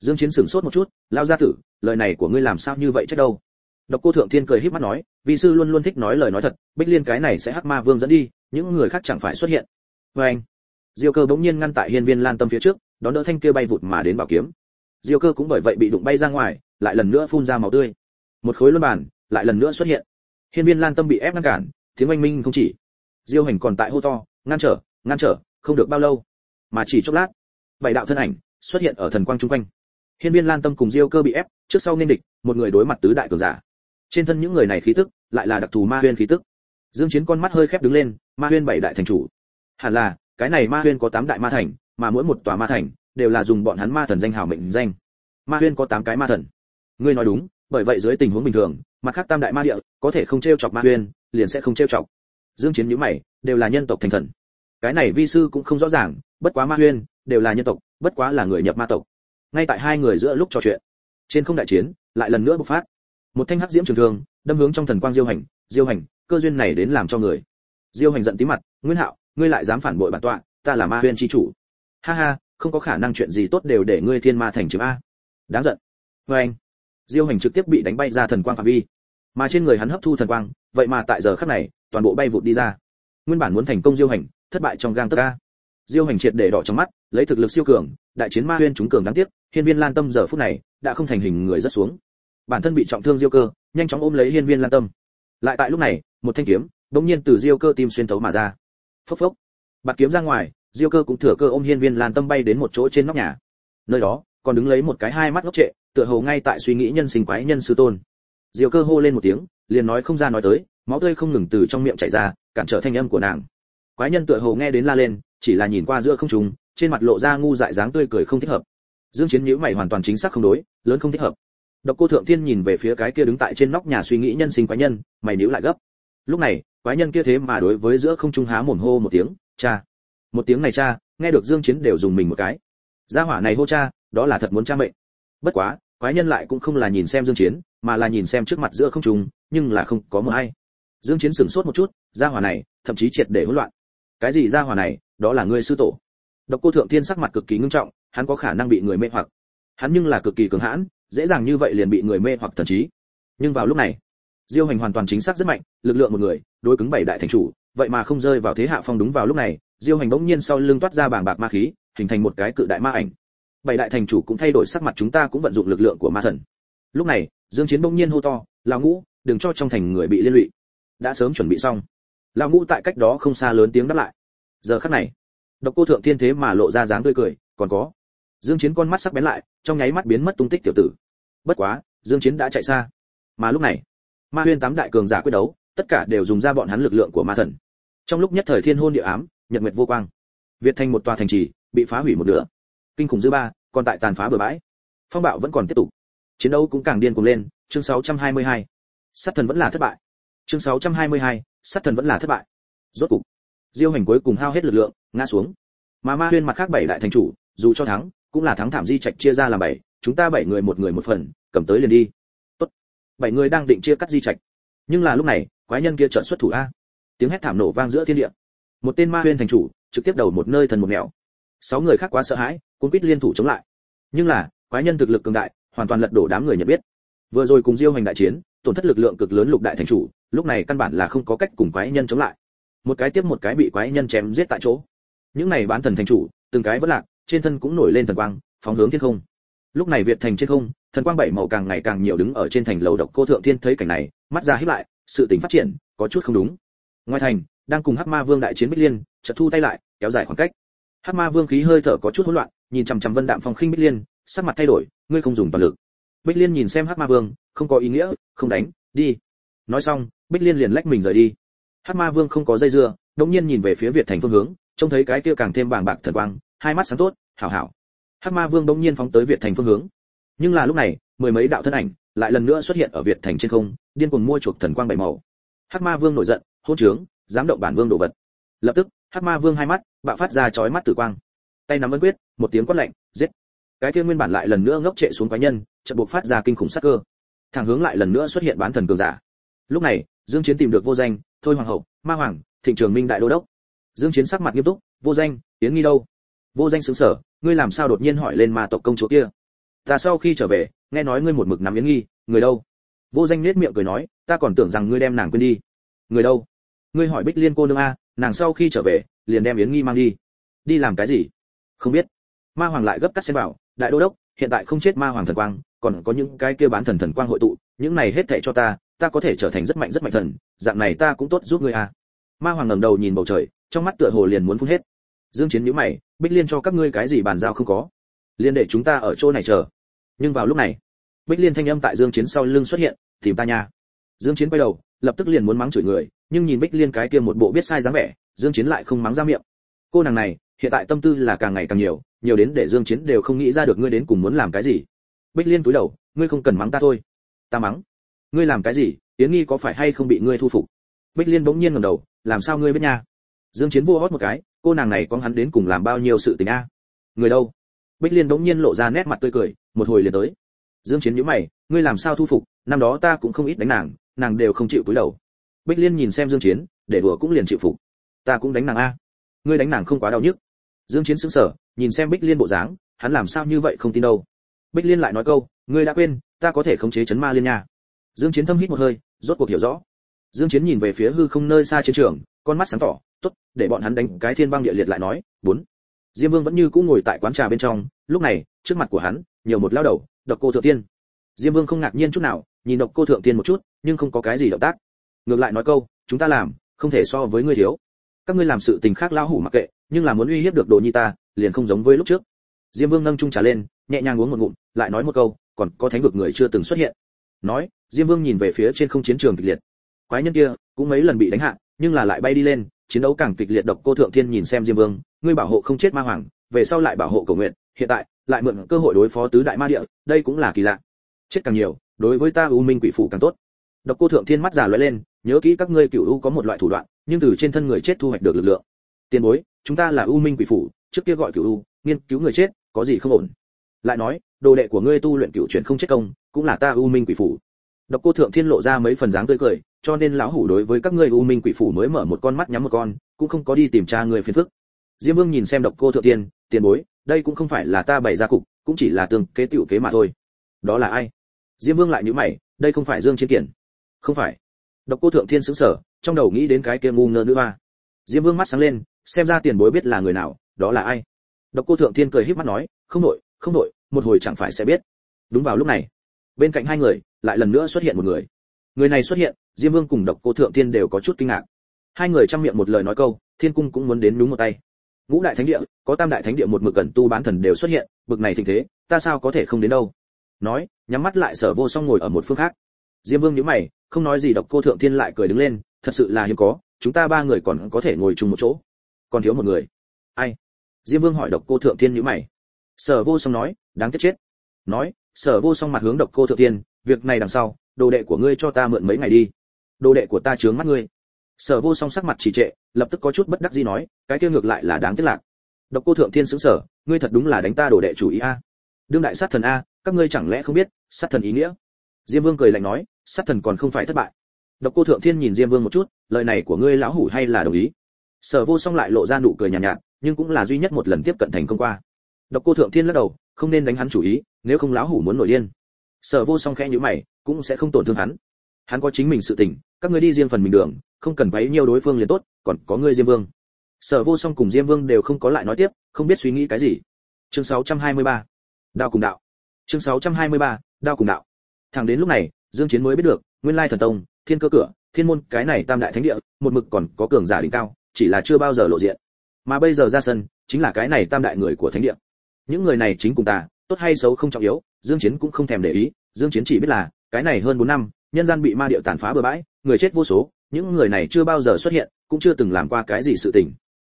Dương chiến sửng sốt một chút lao ra tử, lời này của ngươi làm sao như vậy chứ đâu? Độc cô thượng thiên cười híp mắt nói vị sư luôn luôn thích nói lời nói thật, bích liên cái này sẽ hắc ma vương dẫn đi, những người khác chẳng phải xuất hiện. Với anh, diêu cơ bỗng nhiên ngăn tại hiên viên lan tâm phía trước đón đỡ thanh kia bay vụt mà đến bảo kiếm. Diêu cơ cũng bởi vậy bị đụng bay ra ngoài, lại lần nữa phun ra máu tươi. Một khối luân bàn lại lần nữa xuất hiện. Hiên viên lan tâm bị ép ngăn cản, tiếng oanh minh không chỉ. Diêu hành còn tại hô to, ngăn trở ngăn trở, không được bao lâu. Mà chỉ chốc lát, bảy đạo thân ảnh xuất hiện ở thần quang trung quanh. Hiên viên lan tâm cùng diêu cơ bị ép, trước sau nên địch, một người đối mặt tứ đại cường giả. Trên thân những người này khí tức lại là đặc thù ma huyên khí tức. Dương chiến con mắt hơi khép đứng lên, ma huyên bảy đại thành chủ. Hẳn là, cái này ma huyên có tám đại ma thành mà mỗi một tòa ma thành đều là dùng bọn hắn ma thần danh hào mệnh danh. Ma huyên có tám cái ma thần. Ngươi nói đúng, bởi vậy dưới tình huống bình thường, mặt khác tam đại ma địa có thể không trêu chọc ma huyên, liền sẽ không trêu chọc. Dương chiến nhíu mày, đều là nhân tộc thành thần. Cái này vi sư cũng không rõ ràng, bất quá ma huyên đều là nhân tộc, bất quá là người nhập ma tộc. Ngay tại hai người giữa lúc trò chuyện, trên không đại chiến, lại lần nữa bộc phát. Một thanh hắc diễm trường thương, đâm hướng trong thần quang diêu hành diêu hành, cơ duyên này đến làm cho người. Diêu hành giận tí mặt, nguyên hạo, ngươi lại dám phản bội bản tọa, ta là ma huyên chi chủ ha ha, không có khả năng chuyện gì tốt đều để ngươi thiên ma thành chiếm a. Đáng giận. Vê anh, diêu hành trực tiếp bị đánh bay ra thần quang phạm vi. Mà trên người hắn hấp thu thần quang, vậy mà tại giờ khắc này, toàn bộ bay vụt đi ra. Nguyên bản muốn thành công diêu hành, thất bại trong gang tấc a. Diêu hành triệt để đỏ trong mắt, lấy thực lực siêu cường, đại chiến ma huyên chúng cường đáng tiếc, hiên viên lan tâm giờ phút này, đã không thành hình người rất xuống. Bản thân bị trọng thương diêu cơ, nhanh chóng ôm lấy hiên viên lan tâm. Lại tại lúc này, một thanh kiếm, bỗng nhiên từ diêu cơ tim xuyên thấu mà ra. Phốc phốc bạt kiếm ra ngoài, diêu cơ cũng thừa cơ ôm hiên viên lan tâm bay đến một chỗ trên nóc nhà. Nơi đó, còn đứng lấy một cái hai mắt ngốc trệ, tựa hồ ngay tại suy nghĩ nhân sinh quái nhân sư tôn. Diêu cơ hô lên một tiếng, liền nói không ra nói tới, máu tươi không ngừng từ trong miệng chảy ra, cản trở thanh âm của nàng. Quái nhân tựa hồ nghe đến la lên, chỉ là nhìn qua giữa không trùng trên mặt lộ ra ngu dại dáng tươi cười không thích hợp. Dương chiến nhíu mày hoàn toàn chính xác không đối, lớn không thích hợp. Độc cô thượng thiên nhìn về phía cái kia đứng tại trên nóc nhà suy nghĩ nhân sinh quái nhân, mày nhíu lại gấp. Lúc này, quái nhân kia thế mà đối với giữa không trung há mồm hô một tiếng cha. Một tiếng này cha, nghe được dương chiến đều dùng mình một cái. Gia hỏa này hô cha, đó là thật muốn cha mệnh. Bất quá, quái nhân lại cũng không là nhìn xem dương chiến, mà là nhìn xem trước mặt giữa không trung, nhưng là không có mưa ai. Dương chiến sửng sốt một chút, gia hỏa này, thậm chí triệt để hỗn loạn. Cái gì gia hỏa này, đó là ngươi sư tổ. Độc cô thượng thiên sắc mặt cực kỳ ngưng trọng, hắn có khả năng bị người mê hoặc. Hắn nhưng là cực kỳ cường hãn, dễ dàng như vậy liền bị người mê hoặc thần trí. Nhưng vào lúc này, diêu hành hoàn toàn chính xác rất mạnh, lực lượng một người, đối cứng bảy đại thành chủ vậy mà không rơi vào thế hạ phong đúng vào lúc này, diêu hành bỗng nhiên sau lưng toát ra bảng bạc ma khí, hình thành một cái cự đại ma ảnh. Bảy đại thành chủ cũng thay đổi sắc mặt chúng ta cũng vận dụng lực lượng của ma thần. Lúc này, dương chiến bỗng nhiên hô to, lão ngũ, đừng cho trong thành người bị liên lụy. Đã sớm chuẩn bị xong. Lão ngũ tại cách đó không xa lớn tiếng đáp lại. Giờ khắc này, độc cô thượng thiên thế mà lộ ra dáng tươi cười, còn có. Dương chiến con mắt sắc bén lại, trong nháy mắt biến mất tung tích tiểu tử. Bất quá, dương chiến đã chạy xa. Mà lúc này, ma huyên tám đại cường giả quyết đấu, tất cả đều dùng ra bọn hắn lực lượng của ma thần trong lúc nhất thời thiên hôn địa ám nhật nguyệt vô quang. Việt thành một tòa thành trì bị phá hủy một nửa. Kinh khủng dư ba còn tại tàn phá bừa bãi. Phong bạo vẫn còn tiếp tục. Chiến đấu cũng càng điên cuồng lên chương 622. sát thần vẫn là thất bại. Chương 622, sát thần vẫn là thất bại. Rốt cục diêu hành cuối cùng hao hết lực lượng ngã xuống. Mà ma huyên mặt khác bảy đại thành chủ dù cho thắng cũng là thắng thảm di trạch chia ra làm bảy chúng ta bảy người một người một phần cầm tới liền đi. Tốt. Bảy người đang định chia cắt di trạch. Nhưng là lúc này quái nhân kia chợt xuất thủ a tiếng hét thảm nổ vang giữa thiên địa. Một tên ma huyên thành chủ, trực tiếp đầu một nơi thần một mèo sáu người khác quá sợ hãi cũng biết liên thủ chống lại. Nhưng là, quái nhân thực lực cường đại, hoàn toàn lật đổ đám người nhận biết. Vừa rồi cùng diêu hành đại chiến, tổn thất lực lượng cực lớn lục đại thành chủ, lúc này căn bản là không có cách cùng quái nhân chống lại. Một cái tiếp một cái bị quái nhân chém giết tại chỗ. Những này bán thần thành chủ, từng cái vẫn lạc, trên thân cũng nổi lên thần quang, phóng hướng thiên không. Lúc này việt thành trên không, thần quang bảy màu càng ngày càng nhiều đứng ở trên thành lầu độc cô thượng thiên thấy cảnh này, mắt ra híp lại, sự tình phát triển, có chút không đúng ngoài thành, đang cùng hắc ma vương đại chiến bích liên, chợt thu tay lại, kéo dài khoảng cách. Hắc ma vương khí hơi thở có chút hỗn loạn, nhìn chằm chằm vân đạm phong khinh bích liên, sắc mặt thay đổi, ngươi không dùng toàn lực. Bích liên nhìn xem hắc ma vương, không có ý nghĩa, không đánh, đi. Nói xong, bích liên liền lách mình rời đi. Hắc ma vương không có dây dưa, đột nhiên nhìn về phía việt thành phương hướng, trông thấy cái kia càng thêm bàng bạc thần quang, hai mắt sáng tốt, hảo hảo. Hắc ma vương đột nhiên phóng tới việt thành phương hướng. Nhưng là lúc này, mười mấy đạo thân ảnh lại lần nữa xuất hiện ở việt thành trên không, điên cuồng mua chuộc thần quang bảy màu. Hắc ma vương nổi giận hôn trướng, dám động bản vương đồ vật. Lập tức, hắc ma vương hai mắt, bạo phát ra chói mắt tử quang. Tay nắm ấn quyết, một tiếng quát lạnh, giết. Cái kia nguyên bản lại lần nữa ngốc trệ xuống quái nhân, chợt buộc phát ra kinh khủng sát cơ. Thẳng hướng lại lần nữa xuất hiện bán thần cường giả. Lúc này, dương chiến tìm được vô danh, thôi hoàng hậu, ma hoàng, thịnh trường minh đại đô đốc. Dương chiến sắc mặt nghiêm túc, vô danh tiến nghi đâu? Vô danh sững sờ, ngươi làm sao đột nhiên hỏi lên ma tộc công chúa kia? Ta sau khi trở về, nghe nói ngươi một mực nắm yến nghi, người đâu? Vô danh nét miệng cười nói, ta còn tưởng rằng ngươi đem nàng quên đi. Người đâu? Ngươi hỏi bích liên cô nương a, nàng sau khi trở về, liền đem yến nghi mang đi. Đi làm cái gì? Không biết. Ma hoàng lại gấp cắt xem bảo, đại đô đốc, hiện tại không chết ma hoàng thần quang, còn có những cái kia bán thần thần quang hội tụ, những này hết thảy cho ta ta có thể trở thành rất mạnh rất mạnh thần, dạng này ta cũng tốt giúp ngươi a. Ma hoàng ngẩng đầu nhìn bầu trời, trong mắt tựa hồ liền muốn phun hết. Dương chiến nhíu mày, bích liên cho các ngươi cái gì bàn giao không có? Liên để chúng ta ở chỗ này chờ. Nhưng vào lúc này, bích liên thanh âm tại dương chiến sau lưng xuất hiện, tìm ta nha. Dương chiến quay đầu, lập tức liền muốn mắng chửi người nhưng nhìn bích liên cái kia một bộ biết sai dáng vẻ, dương chiến lại không mắng ra miệng. Cô nàng này, hiện tại tâm tư là càng ngày càng nhiều nhiều đến để dương chiến đều không nghĩ ra được ngươi đến cùng muốn làm cái gì. Bích liên cúi đầu, ngươi không cần mắng ta thôi. Ta mắng. Ngươi làm cái gì, yến nghi có phải hay không bị ngươi thu phục? Bích liên bỗng nhiên ngẩng đầu, làm sao ngươi biết nha? Dương chiến vua hót một cái, cô nàng này có hắn đến cùng làm bao nhiêu sự tình a? Người đâu? Bích liên bỗng nhiên lộ ra nét mặt tươi cười, một hồi liền tới. Dương chiến nhíu mày, ngươi làm sao thu phục, năm đó ta cũng không ít đánh nàng nàng đều không chịu cúi đầu bích liên nhìn xem dương chiến, để đùa cũng liền chịu phục. Ta cũng đánh nàng a. Ngươi đánh nàng không quá đau nhức. Dương chiến sững sờ, nhìn xem bích liên bộ dáng, hắn làm sao như vậy không tin đâu. Bích liên lại nói câu, ngươi đã quên, ta có thể khống chế chấn ma liên nha. Dương chiến thâm hít một hơi, rốt cuộc hiểu rõ. Dương chiến nhìn về phía hư không nơi xa chiến trường, con mắt sáng tỏ, tốt, để bọn hắn đánh cái thiên băng địa liệt lại nói, bốn. Diêm vương vẫn như cũ ngồi tại quán trà bên trong, lúc này, trước mặt của hắn, nhiều một lao đầu, độc cô thượng tiên. Diêm vương không ngạc nhiên chút nào, nhìn độc cô thượng tiên một chút, nhưng không có cái gì động tác ngược lại nói câu, chúng ta làm, không thể so với ngươi thiếu. Các ngươi làm sự tình khác lao hủ mặc kệ, nhưng là muốn uy hiếp được đồ nhi ta, liền không giống với lúc trước. Diêm vương nâng chung trà lên, nhẹ nhàng uống một ngụm, lại nói một câu, còn có thánh vực người chưa từng xuất hiện. Nói, diêm vương nhìn về phía trên không chiến trường kịch liệt. Quái nhân kia, cũng mấy lần bị đánh hạ, nhưng là lại bay đi lên, chiến đấu càng kịch liệt độc cô thượng thiên nhìn xem diêm vương, ngươi bảo hộ không chết ma hoàng, về sau lại bảo hộ cầu nguyện, hiện tại, lại mượn cơ hội đối phó tứ đại ma địa, đây cũng là kỳ lạ. Chết càng nhiều, đối với ta u minh quỷ phủ càng tốt độc cô thượng thiên mắt già lóe lên, nhớ kỹ các ngươi cựu u có một loại thủ đoạn, nhưng từ trên thân người chết thu hoạch được lực lượng. Tiền bối, chúng ta là u minh quỷ phủ, trước kia gọi cựu u, nghiên cứu người chết, có gì không ổn? Lại nói, đồ đệ của ngươi tu luyện cựu chuyển không chết công, cũng là ta u minh quỷ phủ. Độc cô thượng thiên lộ ra mấy phần dáng tươi cười, cho nên lão hủ đối với các ngươi u minh quỷ phủ mới mở một con mắt nhắm một con, cũng không có đi tìm tra người phiền phức. Diêm vương nhìn xem độc cô thượng tiên tiền bối, đây cũng không phải là ta bày ra cục, cũng chỉ là tương kế tiểu kế mà thôi. Đó là ai? Diêm vương lại nhíu mày, đây không phải dương chiến kiển không phải. Độc cô thượng thiên sững sờ, trong đầu nghĩ đến cái kia ngu ngơ nữ hoa. Diêm vương mắt sáng lên, xem ra tiền bối biết là người nào, đó là ai? Độc cô thượng thiên cười híp mắt nói, không nội không nội một hồi chẳng phải sẽ biết. Đúng vào lúc này, bên cạnh hai người, lại lần nữa xuất hiện một người. Người này xuất hiện, diêm vương cùng độc cô thượng thiên đều có chút kinh ngạc. Hai người trong miệng một lời nói câu, thiên cung cũng muốn đến đúng một tay. Ngũ đại thánh địa, có tam đại thánh địa một mực cẩn tu bán thần đều xuất hiện, bực này tình thế, ta sao có thể không đến đâu? Nói, nhắm mắt lại sở vô song ngồi ở một phương khác. Diêm vương nhíu mày không nói gì độc cô thượng thiên lại cười đứng lên, thật sự là hiếm có, chúng ta ba người còn có thể ngồi chung một chỗ. Còn thiếu một người. Ai? Diêm vương hỏi độc cô thượng thiên nhữ mày. Sở vô song nói, đáng tiếc chết. Nói, sở vô song mặt hướng độc cô thượng thiên, việc này đằng sau, đồ đệ của ngươi cho ta mượn mấy ngày đi. Đồ đệ của ta chướng mắt ngươi. Sở vô song sắc mặt trì trệ, lập tức có chút bất đắc dĩ nói, cái kia ngược lại là đáng tiếc lạc. Độc cô thượng thiên sững sở ngươi thật đúng là đánh ta đồ đệ chủ ý a. Đương đại sát thần a, các ngươi chẳng lẽ không biết, sát thần ý nghĩa? Diêm vương cười lạnh nói sát thần còn không phải thất bại. Độc cô thượng thiên nhìn diêm vương một chút lời này của ngươi lão hủ hay là đồng ý? Sở vô song lại lộ ra nụ cười nhàn nhạt, nhạt nhưng cũng là duy nhất một lần tiếp cận thành công qua. Độc cô thượng thiên lắc đầu không nên đánh hắn chủ ý nếu không lão hủ muốn nổi điên. Sở vô song khẽ nhíu mày cũng sẽ không tổn thương hắn. Hắn có chính mình sự tình các ngươi đi riêng phần mình đường không cần quấy nhiêu đối phương liền tốt còn có ngươi diêm vương. Sở vô song cùng diêm vương đều không có lại nói tiếp không biết suy nghĩ cái gì. Chương 623. đao cùng đạo. Chương 623. đao cùng đạo. Thẳng đến lúc này dương chiến mới biết được, nguyên lai thần tông, thiên cơ cửa, thiên môn, cái này tam đại thánh địa, một mực còn có cường giả đỉnh cao, chỉ là chưa bao giờ lộ diện. Mà bây giờ ra sân, chính là cái này tam đại người của thánh địa. Những người này chính cùng ta, tốt hay xấu không trọng yếu, dương chiến cũng không thèm để ý, dương chiến chỉ biết là, cái này hơn 4 năm, nhân gian bị ma điệu tàn phá bừa bãi, người chết vô số, những người này chưa bao giờ xuất hiện, cũng chưa từng làm qua cái gì sự tình.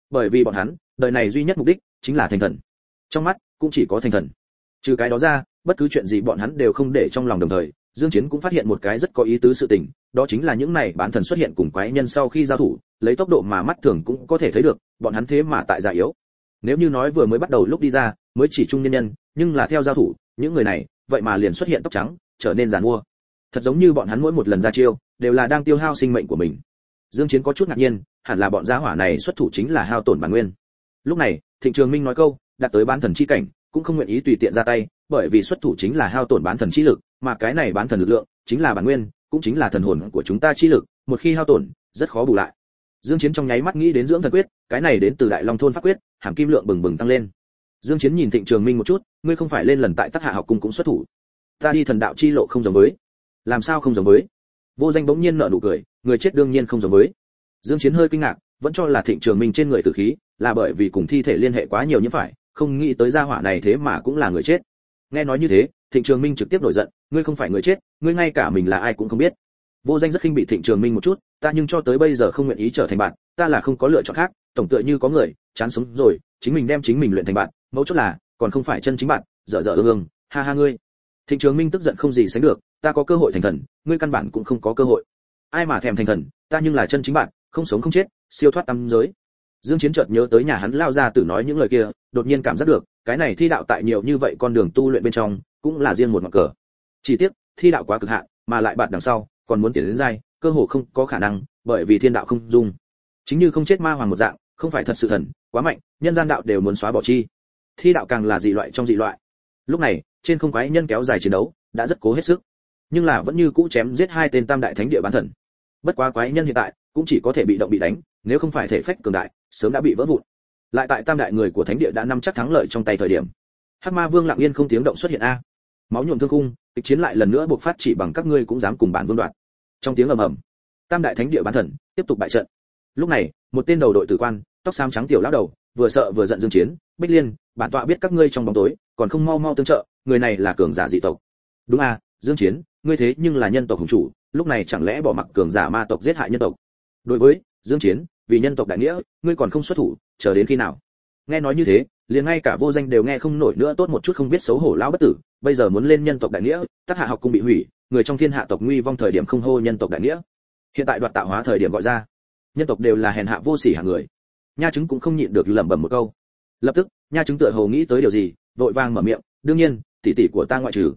Bởi vì bọn hắn, đời này duy nhất mục đích, chính là thành thần. Trong mắt, cũng chỉ có thành thần. Trừ cái đó ra, bất cứ chuyện gì bọn hắn đều không để trong lòng đồng thời dương chiến cũng phát hiện một cái rất có ý tứ sự tình, đó chính là những này bán thần xuất hiện cùng quái nhân sau khi giao thủ, lấy tốc độ mà mắt thường cũng có thể thấy được, bọn hắn thế mà tại già yếu. Nếu như nói vừa mới bắt đầu lúc đi ra, mới chỉ trung nhân nhân, nhưng là theo giao thủ, những người này, vậy mà liền xuất hiện tóc trắng, trở nên giàn mua thật giống như bọn hắn mỗi một lần ra chiêu, đều là đang tiêu hao sinh mệnh của mình. Dương chiến có chút ngạc nhiên, hẳn là bọn gia hỏa này xuất thủ chính là hao tổn bản nguyên. Lúc này, thịnh trường minh nói câu đạt tới bán thần chi cảnh, cũng không nguyện ý tùy tiện ra tay, bởi vì xuất thủ chính là hao tổn bán thần chi lực mà cái này bán thần lực lượng chính là bản nguyên, cũng chính là thần hồn của chúng ta chi lực, một khi hao tổn, rất khó bù lại. Dương chiến trong nháy mắt nghĩ đến dưỡng thần quyết, cái này đến từ đại long thôn pháp quyết, hàm kim lượng bừng bừng tăng lên. Dương chiến nhìn thịnh trường minh một chút, ngươi không phải lên lần tại tác hạ học cung cũng xuất thủ. Ta đi thần đạo chi lộ không giống với. Làm sao không giống với? Vô danh bỗng nhiên nở nụ cười, người chết đương nhiên không giống với. Dương chiến hơi kinh ngạc, vẫn cho là thịnh trường minh trên người tử khí, là bởi vì cùng thi thể liên hệ quá nhiều như phải, không nghĩ tới gia hỏa này thế mà cũng là người chết. Nghe nói như thế thịnh trường minh trực tiếp nổi giận, ngươi không phải người chết, ngươi ngay cả mình là ai cũng không biết. Vô danh rất khinh bị thịnh trường minh một chút, ta nhưng cho tới bây giờ không nguyện ý trở thành bạn, ta là không có lựa chọn khác, tổng tựa như có người, chán sống rồi, chính mình đem chính mình luyện thành bạn mẫu chốt là, còn không phải chân chính bạn, dở dở ương ương, ha ha ngươi. Thịnh trường minh tức giận không gì sánh được, ta có cơ hội thành thần, ngươi căn bản cũng không có cơ hội. Ai mà thèm thành thần, ta nhưng là chân chính bạn, không sống không chết, siêu thoát tâm giới. Dương chiến chợt nhớ tới nhà hắn lao ra tử nói những lời kia, đột nhiên cảm giác được cái này thi đạo tại nhiều như vậy con đường tu luyện bên trong, cũng là riêng một mặt cờ. Chỉ tiếc, thi đạo quá cực hạn, mà lại bạn đằng sau, còn muốn tiến đến dai cơ hồ không có khả năng, bởi vì thiên đạo không dung. Chính như không chết ma hoàng một dạng, không phải thật sự thần, quá mạnh, nhân gian đạo đều muốn xóa bỏ chi. Thi đạo càng là dị loại trong dị loại. Lúc này, trên không quái nhân kéo dài chiến đấu, đã rất cố hết sức. Nhưng là vẫn như cũ chém giết hai tên tam đại thánh địa bán thần. Bất quá quái nhân hiện tại, cũng chỉ có thể bị động bị đánh, nếu không phải thể phách cường đại, sớm đã bị vỡ vụn lại tại tam đại người của thánh địa đã nắm chắc thắng lợi trong tay thời điểm. Hắc ma vương lặng yên không tiếng động xuất hiện a. Máu nhuộm thương cung kịch chiến lại lần nữa buộc phát chỉ bằng các ngươi cũng dám cùng bản vương đoạn trong tiếng ầm ầm, tam đại thánh địa bán thần tiếp tục bại trận. Lúc này, một tên đầu đội tử quan, tóc xám trắng tiểu lão đầu, vừa sợ vừa giận dương chiến, bích liên, bản tọa biết các ngươi trong bóng tối, còn không mau mau tương trợ, người này là cường giả dị tộc. Đúng à dương chiến, ngươi thế nhưng là nhân tộc hùng chủ, lúc này chẳng lẽ bỏ mặc cường giả ma tộc giết hại nhân tộc? Đối với dương chiến vì nhân tộc đại nghĩa, ngươi còn không xuất thủ, chờ đến khi nào? Nghe nói như thế, liền ngay cả vô danh đều nghe không nổi nữa, tốt một chút không biết xấu hổ lão bất tử, bây giờ muốn lên nhân tộc đại nghĩa tác hạ học cung bị hủy, người trong thiên hạ tộc nguy vong thời điểm không hô nhân tộc đại nghĩa. Hiện tại đoạt tạo hóa thời điểm gọi ra, nhân tộc đều là hèn hạ vô sỉ hạng người. Nha chứng cũng không nhịn được lẩm bẩm một câu. Lập tức, nha chứng tựa hồ nghĩ tới điều gì, vội vàng mở miệng, đương nhiên, tỷ tỷ của ta ngoại trừ.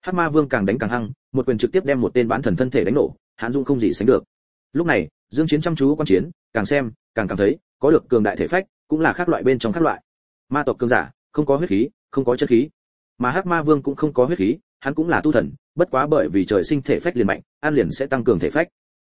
Hắc ma vương càng đánh càng hăng, một quyền trực tiếp đem một tên bán thần thân thể đánh nổ hãn dung không gì sánh được. Lúc này dương chiến chăm chú quan chiến, càng xem, càng cảm thấy, có được cường đại thể phách, cũng là khác loại bên trong khác loại. Ma tộc cường giả, không có huyết khí, không có chân khí. Mà hắc ma vương cũng không có huyết khí, hắn cũng là tu thần, bất quá bởi vì trời sinh thể phách liền mạnh an liền sẽ tăng cường thể phách.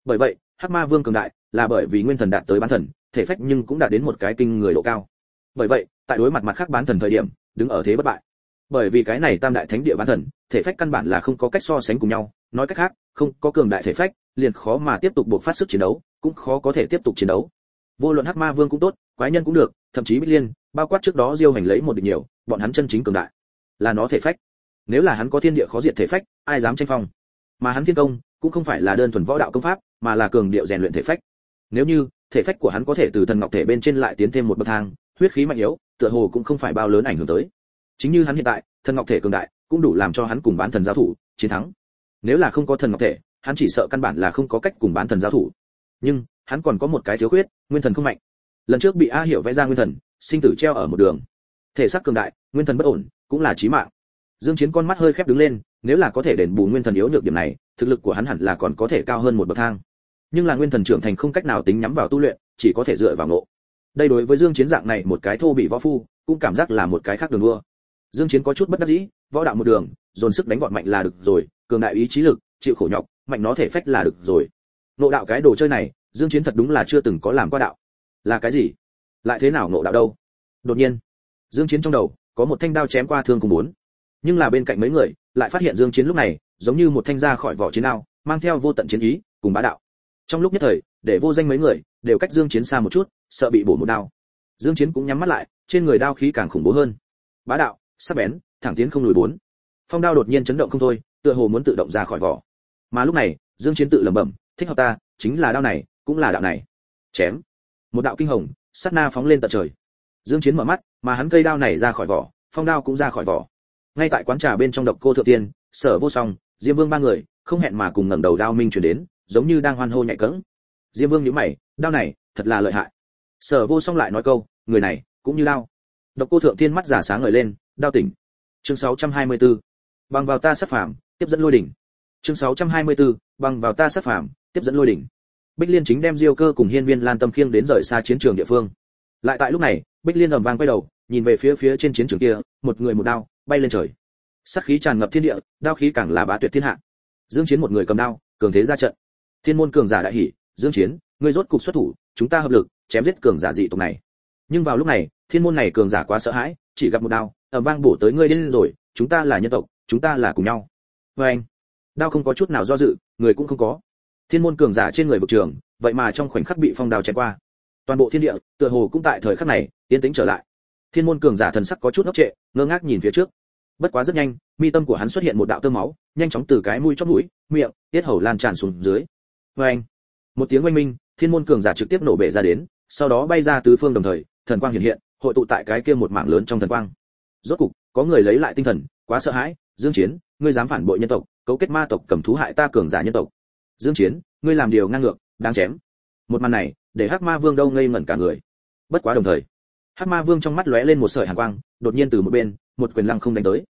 Bởi vậy, hắc ma vương cường đại là bởi vì nguyên thần đạt tới bán thần, thể phách nhưng cũng đạt đến một cái kinh người độ cao. Bởi vậy, tại đối mặt mặt khác bán thần thời điểm, đứng ở thế bất bại. Bởi vì cái này tam đại thánh địa bán thần, thể phách căn bản là không có cách so sánh cùng nhau, nói cách khác, không có cường đại thể phách liền khó mà tiếp tục buộc phát sức chiến đấu, cũng khó có thể tiếp tục chiến đấu. Vô luận hắc ma vương cũng tốt, quái nhân cũng được, thậm chí bích liên, bao quát trước đó diêu hành lấy một địch nhiều, bọn hắn chân chính cường đại. Là nó thể phách. Nếu là hắn có thiên địa khó diệt thể phách, ai dám tranh phong? Mà hắn thiên công, cũng không phải là đơn thuần võ đạo công pháp, mà là cường điệu rèn luyện thể phách. Nếu như, thể phách của hắn có thể từ thần ngọc thể bên trên lại tiến thêm một bậc thang, huyết khí mạnh yếu, tựa hồ cũng không phải bao lớn ảnh hưởng tới. Chính như hắn hiện tại, thần ngọc thể cường đại, cũng đủ làm cho hắn cùng bán thần giáo thủ, chiến thắng. Nếu là không có thần ngọc thể hắn chỉ sợ căn bản là không có cách cùng bán thần giao thủ. Nhưng, hắn còn có một cái thiếu khuyết, nguyên thần không mạnh. Lần trước bị a hiểu vẽ ra nguyên thần, sinh tử treo ở một đường. Thể xác cường đại, nguyên thần bất ổn, cũng là chí mạng. Dương chiến con mắt hơi khép đứng lên, nếu là có thể đền bù nguyên thần yếu nhược điểm này, thực lực của hắn hẳn là còn có thể cao hơn một bậc thang. Nhưng là nguyên thần trưởng thành không cách nào tính nhắm vào tu luyện, chỉ có thể dựa vào ngộ. Đây đối với dương chiến dạng này một cái thô bị võ phu, cũng cảm giác là một cái khác đường đua. Dương chiến có chút bất đắc dĩ, võ đạo một đường, dồn sức đánh vọt mạnh là được rồi, cường đại ý chí lực, chịu khổ nhọc mạnh nó thể phách là được rồi. Nộ đạo cái đồ chơi này, dương chiến thật đúng là chưa từng có làm qua đạo. Là cái gì? Lại thế nào nộ đạo đâu? Đột nhiên, dương chiến trong đầu, có một thanh đao chém qua thương cùng bốn. Nhưng là bên cạnh mấy người, lại phát hiện dương chiến lúc này, giống như một thanh ra khỏi vỏ chiến đao, mang theo vô tận chiến ý, cùng bá đạo. Trong lúc nhất thời, để vô danh mấy người, đều cách dương chiến xa một chút, sợ bị bổ một đao. Dương chiến cũng nhắm mắt lại, trên người đao khí càng khủng bố hơn. Bá đạo, sắc bén, thẳng tiến không lùi bốn. Phong đao đột nhiên chấn động không thôi, tựa hồ muốn tự động ra khỏi vỏ mà lúc này, dương chiến tự lẩm bẩm, thích hợp ta, chính là đao này, cũng là đạo này. Chém. Một đạo kinh hồng, sát na phóng lên tận trời. Dương chiến mở mắt, mà hắn cây đao này ra khỏi vỏ, phong đao cũng ra khỏi vỏ. Ngay tại quán trà bên trong độc cô thượng tiên, sở vô song, diêm vương ba người, không hẹn mà cùng ngẩng đầu đao minh truyền đến, giống như đang hoan hô nhạy cẫng diêm vương nhíu mày, đao này, thật là lợi hại. Sở vô song lại nói câu, người này, cũng như đao. Độc cô thượng tiên mắt giả sáng ngời lên, đao tỉnh. Chương 624. bằng vào ta sát phàm, tiếp dẫn lôi đỉnh chương 624. bằng vào ta sát phàm, tiếp dẫn lôi đỉnh. Bích liên chính đem diêu cơ cùng hiên viên lan tâm khiêng đến rời xa chiến trường địa phương. Lại tại lúc này, bích liên ầm vang quay đầu, nhìn về phía phía trên chiến trường kia, một người một đao, bay lên trời. Sát khí tràn ngập thiên địa, đao khí càng là bá tuyệt thiên hạ. Dương chiến một người cầm đao, cường thế ra trận. Thiên môn cường giả đại hỉ, dương chiến, ngươi rốt cục xuất thủ, chúng ta hợp lực, chém giết cường giả dị tộc này. Nhưng vào lúc này, thiên môn này cường giả quá sợ hãi, chỉ gặp một đao, ầm vang bổ tới ngươi đến rồi, chúng ta là nhân tộc, chúng ta là cùng nhau. Với anh đao không có chút nào do dự, người cũng không có. Thiên môn cường giả trên người vực trường, vậy mà trong khoảnh khắc bị phong đao chém qua. Toàn bộ thiên địa, tựa hồ cũng tại thời khắc này, yên tĩnh trở lại. Thiên môn cường giả thần sắc có chút ngốc trệ, ngơ ngác nhìn phía trước. Bất quá rất nhanh, mi tâm của hắn xuất hiện một đạo tơ máu, nhanh chóng từ cái mũi chót mũi, miệng, tiết hầu lan tràn xuống dưới. Với anh, một tiếng oanh minh, thiên môn cường giả trực tiếp nổ bể ra đến, sau đó bay ra tứ phương đồng thời, thần quang hiện hiện, hội tụ tại cái kia một mảng lớn trong thần quang. Rốt cục, có người lấy lại tinh thần, quá sợ hãi, dương chiến, ngươi dám phản bội nhân tộc cấu kết ma tộc cầm thú hại ta cường giả nhân tộc. Dương chiến, ngươi làm điều ngang ngược, đáng chém. Một màn này, để hắc ma vương đâu ngây ngẩn cả người. Bất quá đồng thời, hắc ma vương trong mắt lóe lên một sợi hàn quang, đột nhiên từ một bên, một quyền lăng không đánh tới.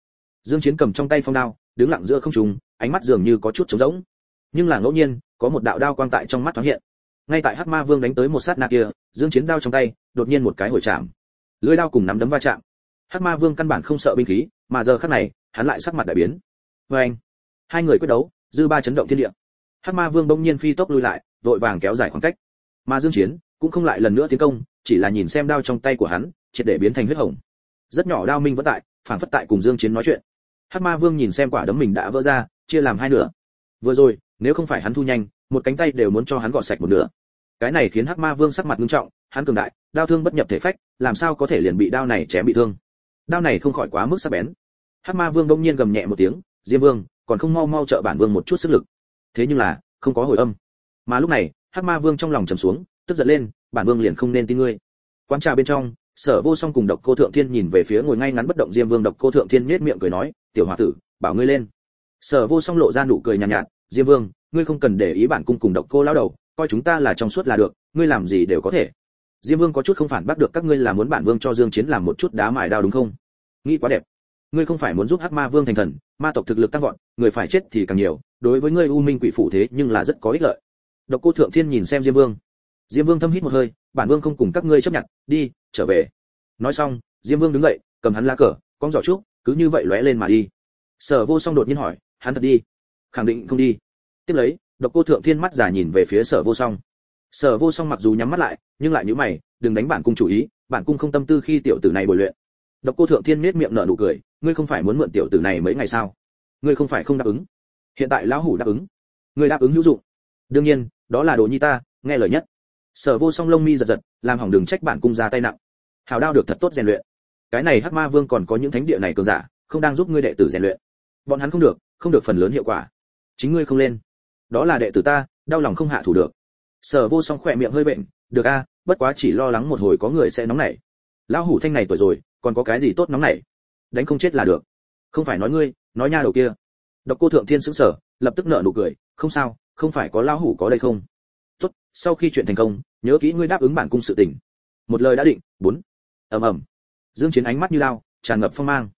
Dương chiến cầm trong tay phong đao, đứng lặng giữa không trung, ánh mắt dường như có chút trống rỗng. Nhưng là ngẫu nhiên, có một đạo đao quang tại trong mắt thoáng hiện. Ngay tại hắc ma vương đánh tới một sát na kia, dương chiến đao trong tay, đột nhiên một cái hồi chạm. Lưỡi đao cùng nắm đấm va chạm. Hắc ma vương căn bản không sợ binh khí, mà giờ khắc này, hắn lại sắc mặt đại biến. Với anh hai người quyết đấu, dư ba chấn động thiên địa. Hắc ma vương bỗng nhiên phi tốc lui lại, vội vàng kéo dài khoảng cách. Mà dương chiến cũng không lại lần nữa tiến công, chỉ là nhìn xem đao trong tay của hắn, triệt để biến thành huyết hồng. Rất nhỏ đao minh vẫn tại, phản phất tại cùng dương chiến nói chuyện. Hắc ma vương nhìn xem quả đấm mình đã vỡ ra, chia làm hai nửa. Vừa rồi, nếu không phải hắn thu nhanh, một cánh tay đều muốn cho hắn gọt sạch một nửa. Cái này khiến hắc ma vương sắc mặt nghiêm trọng, hắn cường đại, đao thương bất nhập thể phách, làm sao có thể liền bị đao này chém bị thương? Đao này không khỏi quá mức sắc bén. Hắc ma vương đông nhiên gầm nhẹ một tiếng, diêm vương còn không mau mau trợ bản vương một chút sức lực. Thế nhưng là không có hồi âm. Mà lúc này hắc ma vương trong lòng trầm xuống tức giận lên bản vương liền không nên tin ngươi. Quán trà bên trong sở vô song cùng độc cô thượng thiên nhìn về phía ngồi ngay ngắn bất động diêm vương độc cô thượng thiên nhếch miệng cười nói tiểu hòa tử bảo ngươi lên. Sở vô song lộ ra nụ cười nhàn nhạt, nhạt diêm vương ngươi không cần để ý bản cung cùng độc cô lão đầu coi chúng ta là trong suốt là được ngươi làm gì đều có thể. Diêm vương có chút không phản bác được các ngươi là muốn bản vương cho dương chiến làm một chút đá mài đao đúng không? Nghĩ quá đẹp. Ngươi không phải muốn giúp hắc ma vương thành thần ma tộc thực lực tăng vọt người phải chết thì càng nhiều, đối với ngươi u minh quỷ phủ thế nhưng là rất có ích lợi. Độc cô thượng thiên nhìn xem diêm vương. Diêm vương thâm hít một hơi, bản vương không cùng các ngươi chấp nhận, đi, trở về. Nói xong, diêm vương đứng dậy, cầm hắn lá cờ, con giỏ trúc, cứ như vậy lóe lên mà đi. Sở vô song đột nhiên hỏi, hắn thật đi? Khẳng định không đi. Tiếp lấy, độc cô thượng thiên mắt già nhìn về phía sở vô song. Sở vô song mặc dù nhắm mắt lại, nhưng lại nhíu mày, đừng đánh bản cung chủ ý, bản cung không tâm tư khi tiểu tử này bồi luyện. Độc cô thượng thiên nết miệng nở nụ cười, ngươi không phải muốn mượn tiểu tử này mấy ngày sao? Ngươi không phải không đáp ứng. Hiện tại lão hủ đáp ứng. Ngươi đáp ứng hữu dụng. Đương nhiên, đó là đồ nhi ta, nghe lời nhất. Sở vô song lông mi giật giật, làm hỏng đường trách bản cung ra tay nặng. Hào đao được thật tốt rèn luyện. Cái này hắc ma vương còn có những thánh địa này cường giả, không đang giúp ngươi đệ tử rèn luyện. Bọn hắn không được không được phần lớn hiệu quả. Chính ngươi không lên. Đó là đệ tử ta, đau lòng không hạ thủ được. Sở vô song khỏe miệng hơi bệnh được a, bất quá chỉ lo lắng một hồi có người sẽ nóng nảy. Lão hủ thanh này tuổi rồi, còn có cái gì tốt nóng nảy? Đánh không chết là được. Không phải nói ngươi nói nha đầu kia. Độc cô thượng thiên sững sờ lập tức nở nụ cười không sao không phải có lão hủ có đây không? Tốt sau khi chuyện thành công nhớ kỹ ngươi đáp ứng bản cung sự tình. Một lời đã định bốn. Ầm ầm. Dương chiến ánh mắt như lao tràn ngập phong mang.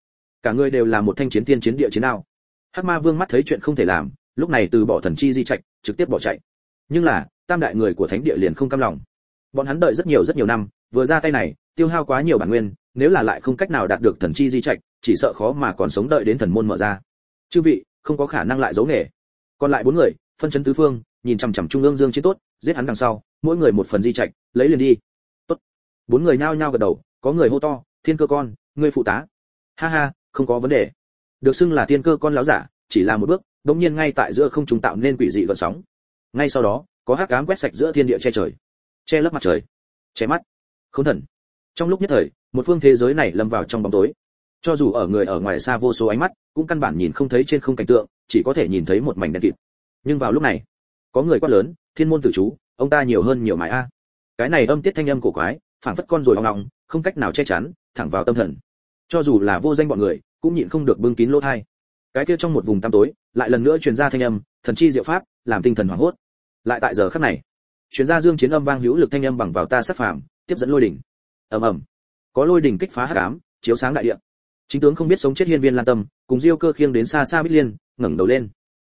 Cả người đều là một thanh chiến tiên chiến địa chiến nào hắc ma vương mắt thấy chuyện không thể làm lúc này từ bỏ thần chi di chạy, trực tiếp bỏ chạy. Nhưng là tam đại người của thánh địa liền không cam lòng. Bọn hắn đợi rất nhiều rất nhiều năm vừa ra tay này tiêu hao quá nhiều bản nguyên nếu là lại không cách nào đạt được thần chi di trạch chỉ sợ khó mà còn sống đợi đến thần môn mở ra. Chư vị, không có khả năng lại giấu nghề. Còn lại bốn người, phân chấn tứ phương, nhìn chằm chằm trung ương dương chiến tốt, giết hắn đằng sau, mỗi người một phần di trạch, lấy liền đi. Tốt. Bốn người nhao nhao gật đầu, có người hô to, thiên cơ con, ngươi phụ tá. Ha ha, không có vấn đề. Được xưng là thiên cơ con láo giả, chỉ là một bước đống nhiên ngay tại giữa không trung tạo nên quỷ dị gợn sóng. Ngay sau đó, có hắc ám quét sạch giữa thiên địa che trời, che lấp mặt trời, che mắt. Khốn thần. Trong lúc nhất thời, một phương thế giới này lâm vào trong bóng tối cho dù ở người ở ngoài xa vô số ánh mắt, cũng căn bản nhìn không thấy trên không cảnh tượng, chỉ có thể nhìn thấy một mảnh đen kịt. Nhưng vào lúc này, có người quát lớn, thiên môn tử chú, ông ta nhiều hơn nhiều mái a. Cái này âm tiết thanh âm cổ quái, phảng phất con rồi hoang ngọng không cách nào che chắn, thẳng vào tâm thần. Cho dù là vô danh bọn người, cũng nhịn không được bưng kín lỗ tai cái kia trong một vùng tăm tối, lại lần nữa truyền ra thanh âm, thần chi diệu pháp, làm tinh thần hoảng hốt. Lại tại giờ khắc này, truyền ra dương chiến âm vang hữu lực thanh âm bằng vào ta sát phàm, tiếp dẫn lôi đỉnh. Ầm ầm. Có lôi đỉnh kích phá hắc ám, chiếu sáng đại địa chính tướng không biết sống chết hiên viên lan tâm, cùng diêu cơ khiêng đến xa xa bích liên, ngẩng đầu lên.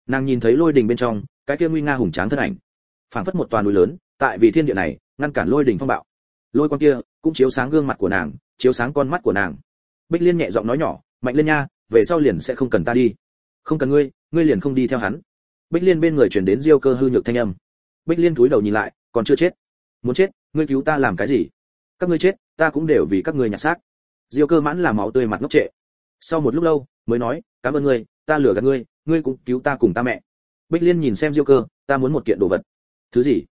Nàng nhìn thấy lôi đình bên trong, cái kia nguy nga hùng tráng thân ảnh, phảng phất một toàn núi lớn, tại vì thiên địa này, ngăn cản lôi đình phong bạo. Lôi quan kia cũng chiếu sáng gương mặt của nàng, chiếu sáng con mắt của nàng. Bích liên nhẹ giọng nói nhỏ, mạnh lên nha, về sau liền sẽ không cần ta đi. Không cần ngươi ngươi liền không đi theo hắn. Bích liên bên người chuyển đến diêu cơ hư nhược thanh âm. Bích liên cúi đầu nhìn lại, còn chưa chết. Muốn chết? Ngươi cứu ta làm cái gì? Các ngươi chết, ta cũng đều vì các ngươi nhặt xác diêu cơ mãn là máu tươi mặt ngốc trệ. Sau một lúc lâu mới nói cảm ơn ngươi ta lừa gạt ngươi ngươi cũng cứu ta cùng ta mẹ. Bích liên nhìn xem diêu cơ ta muốn một kiện đồ vật. Thứ gì?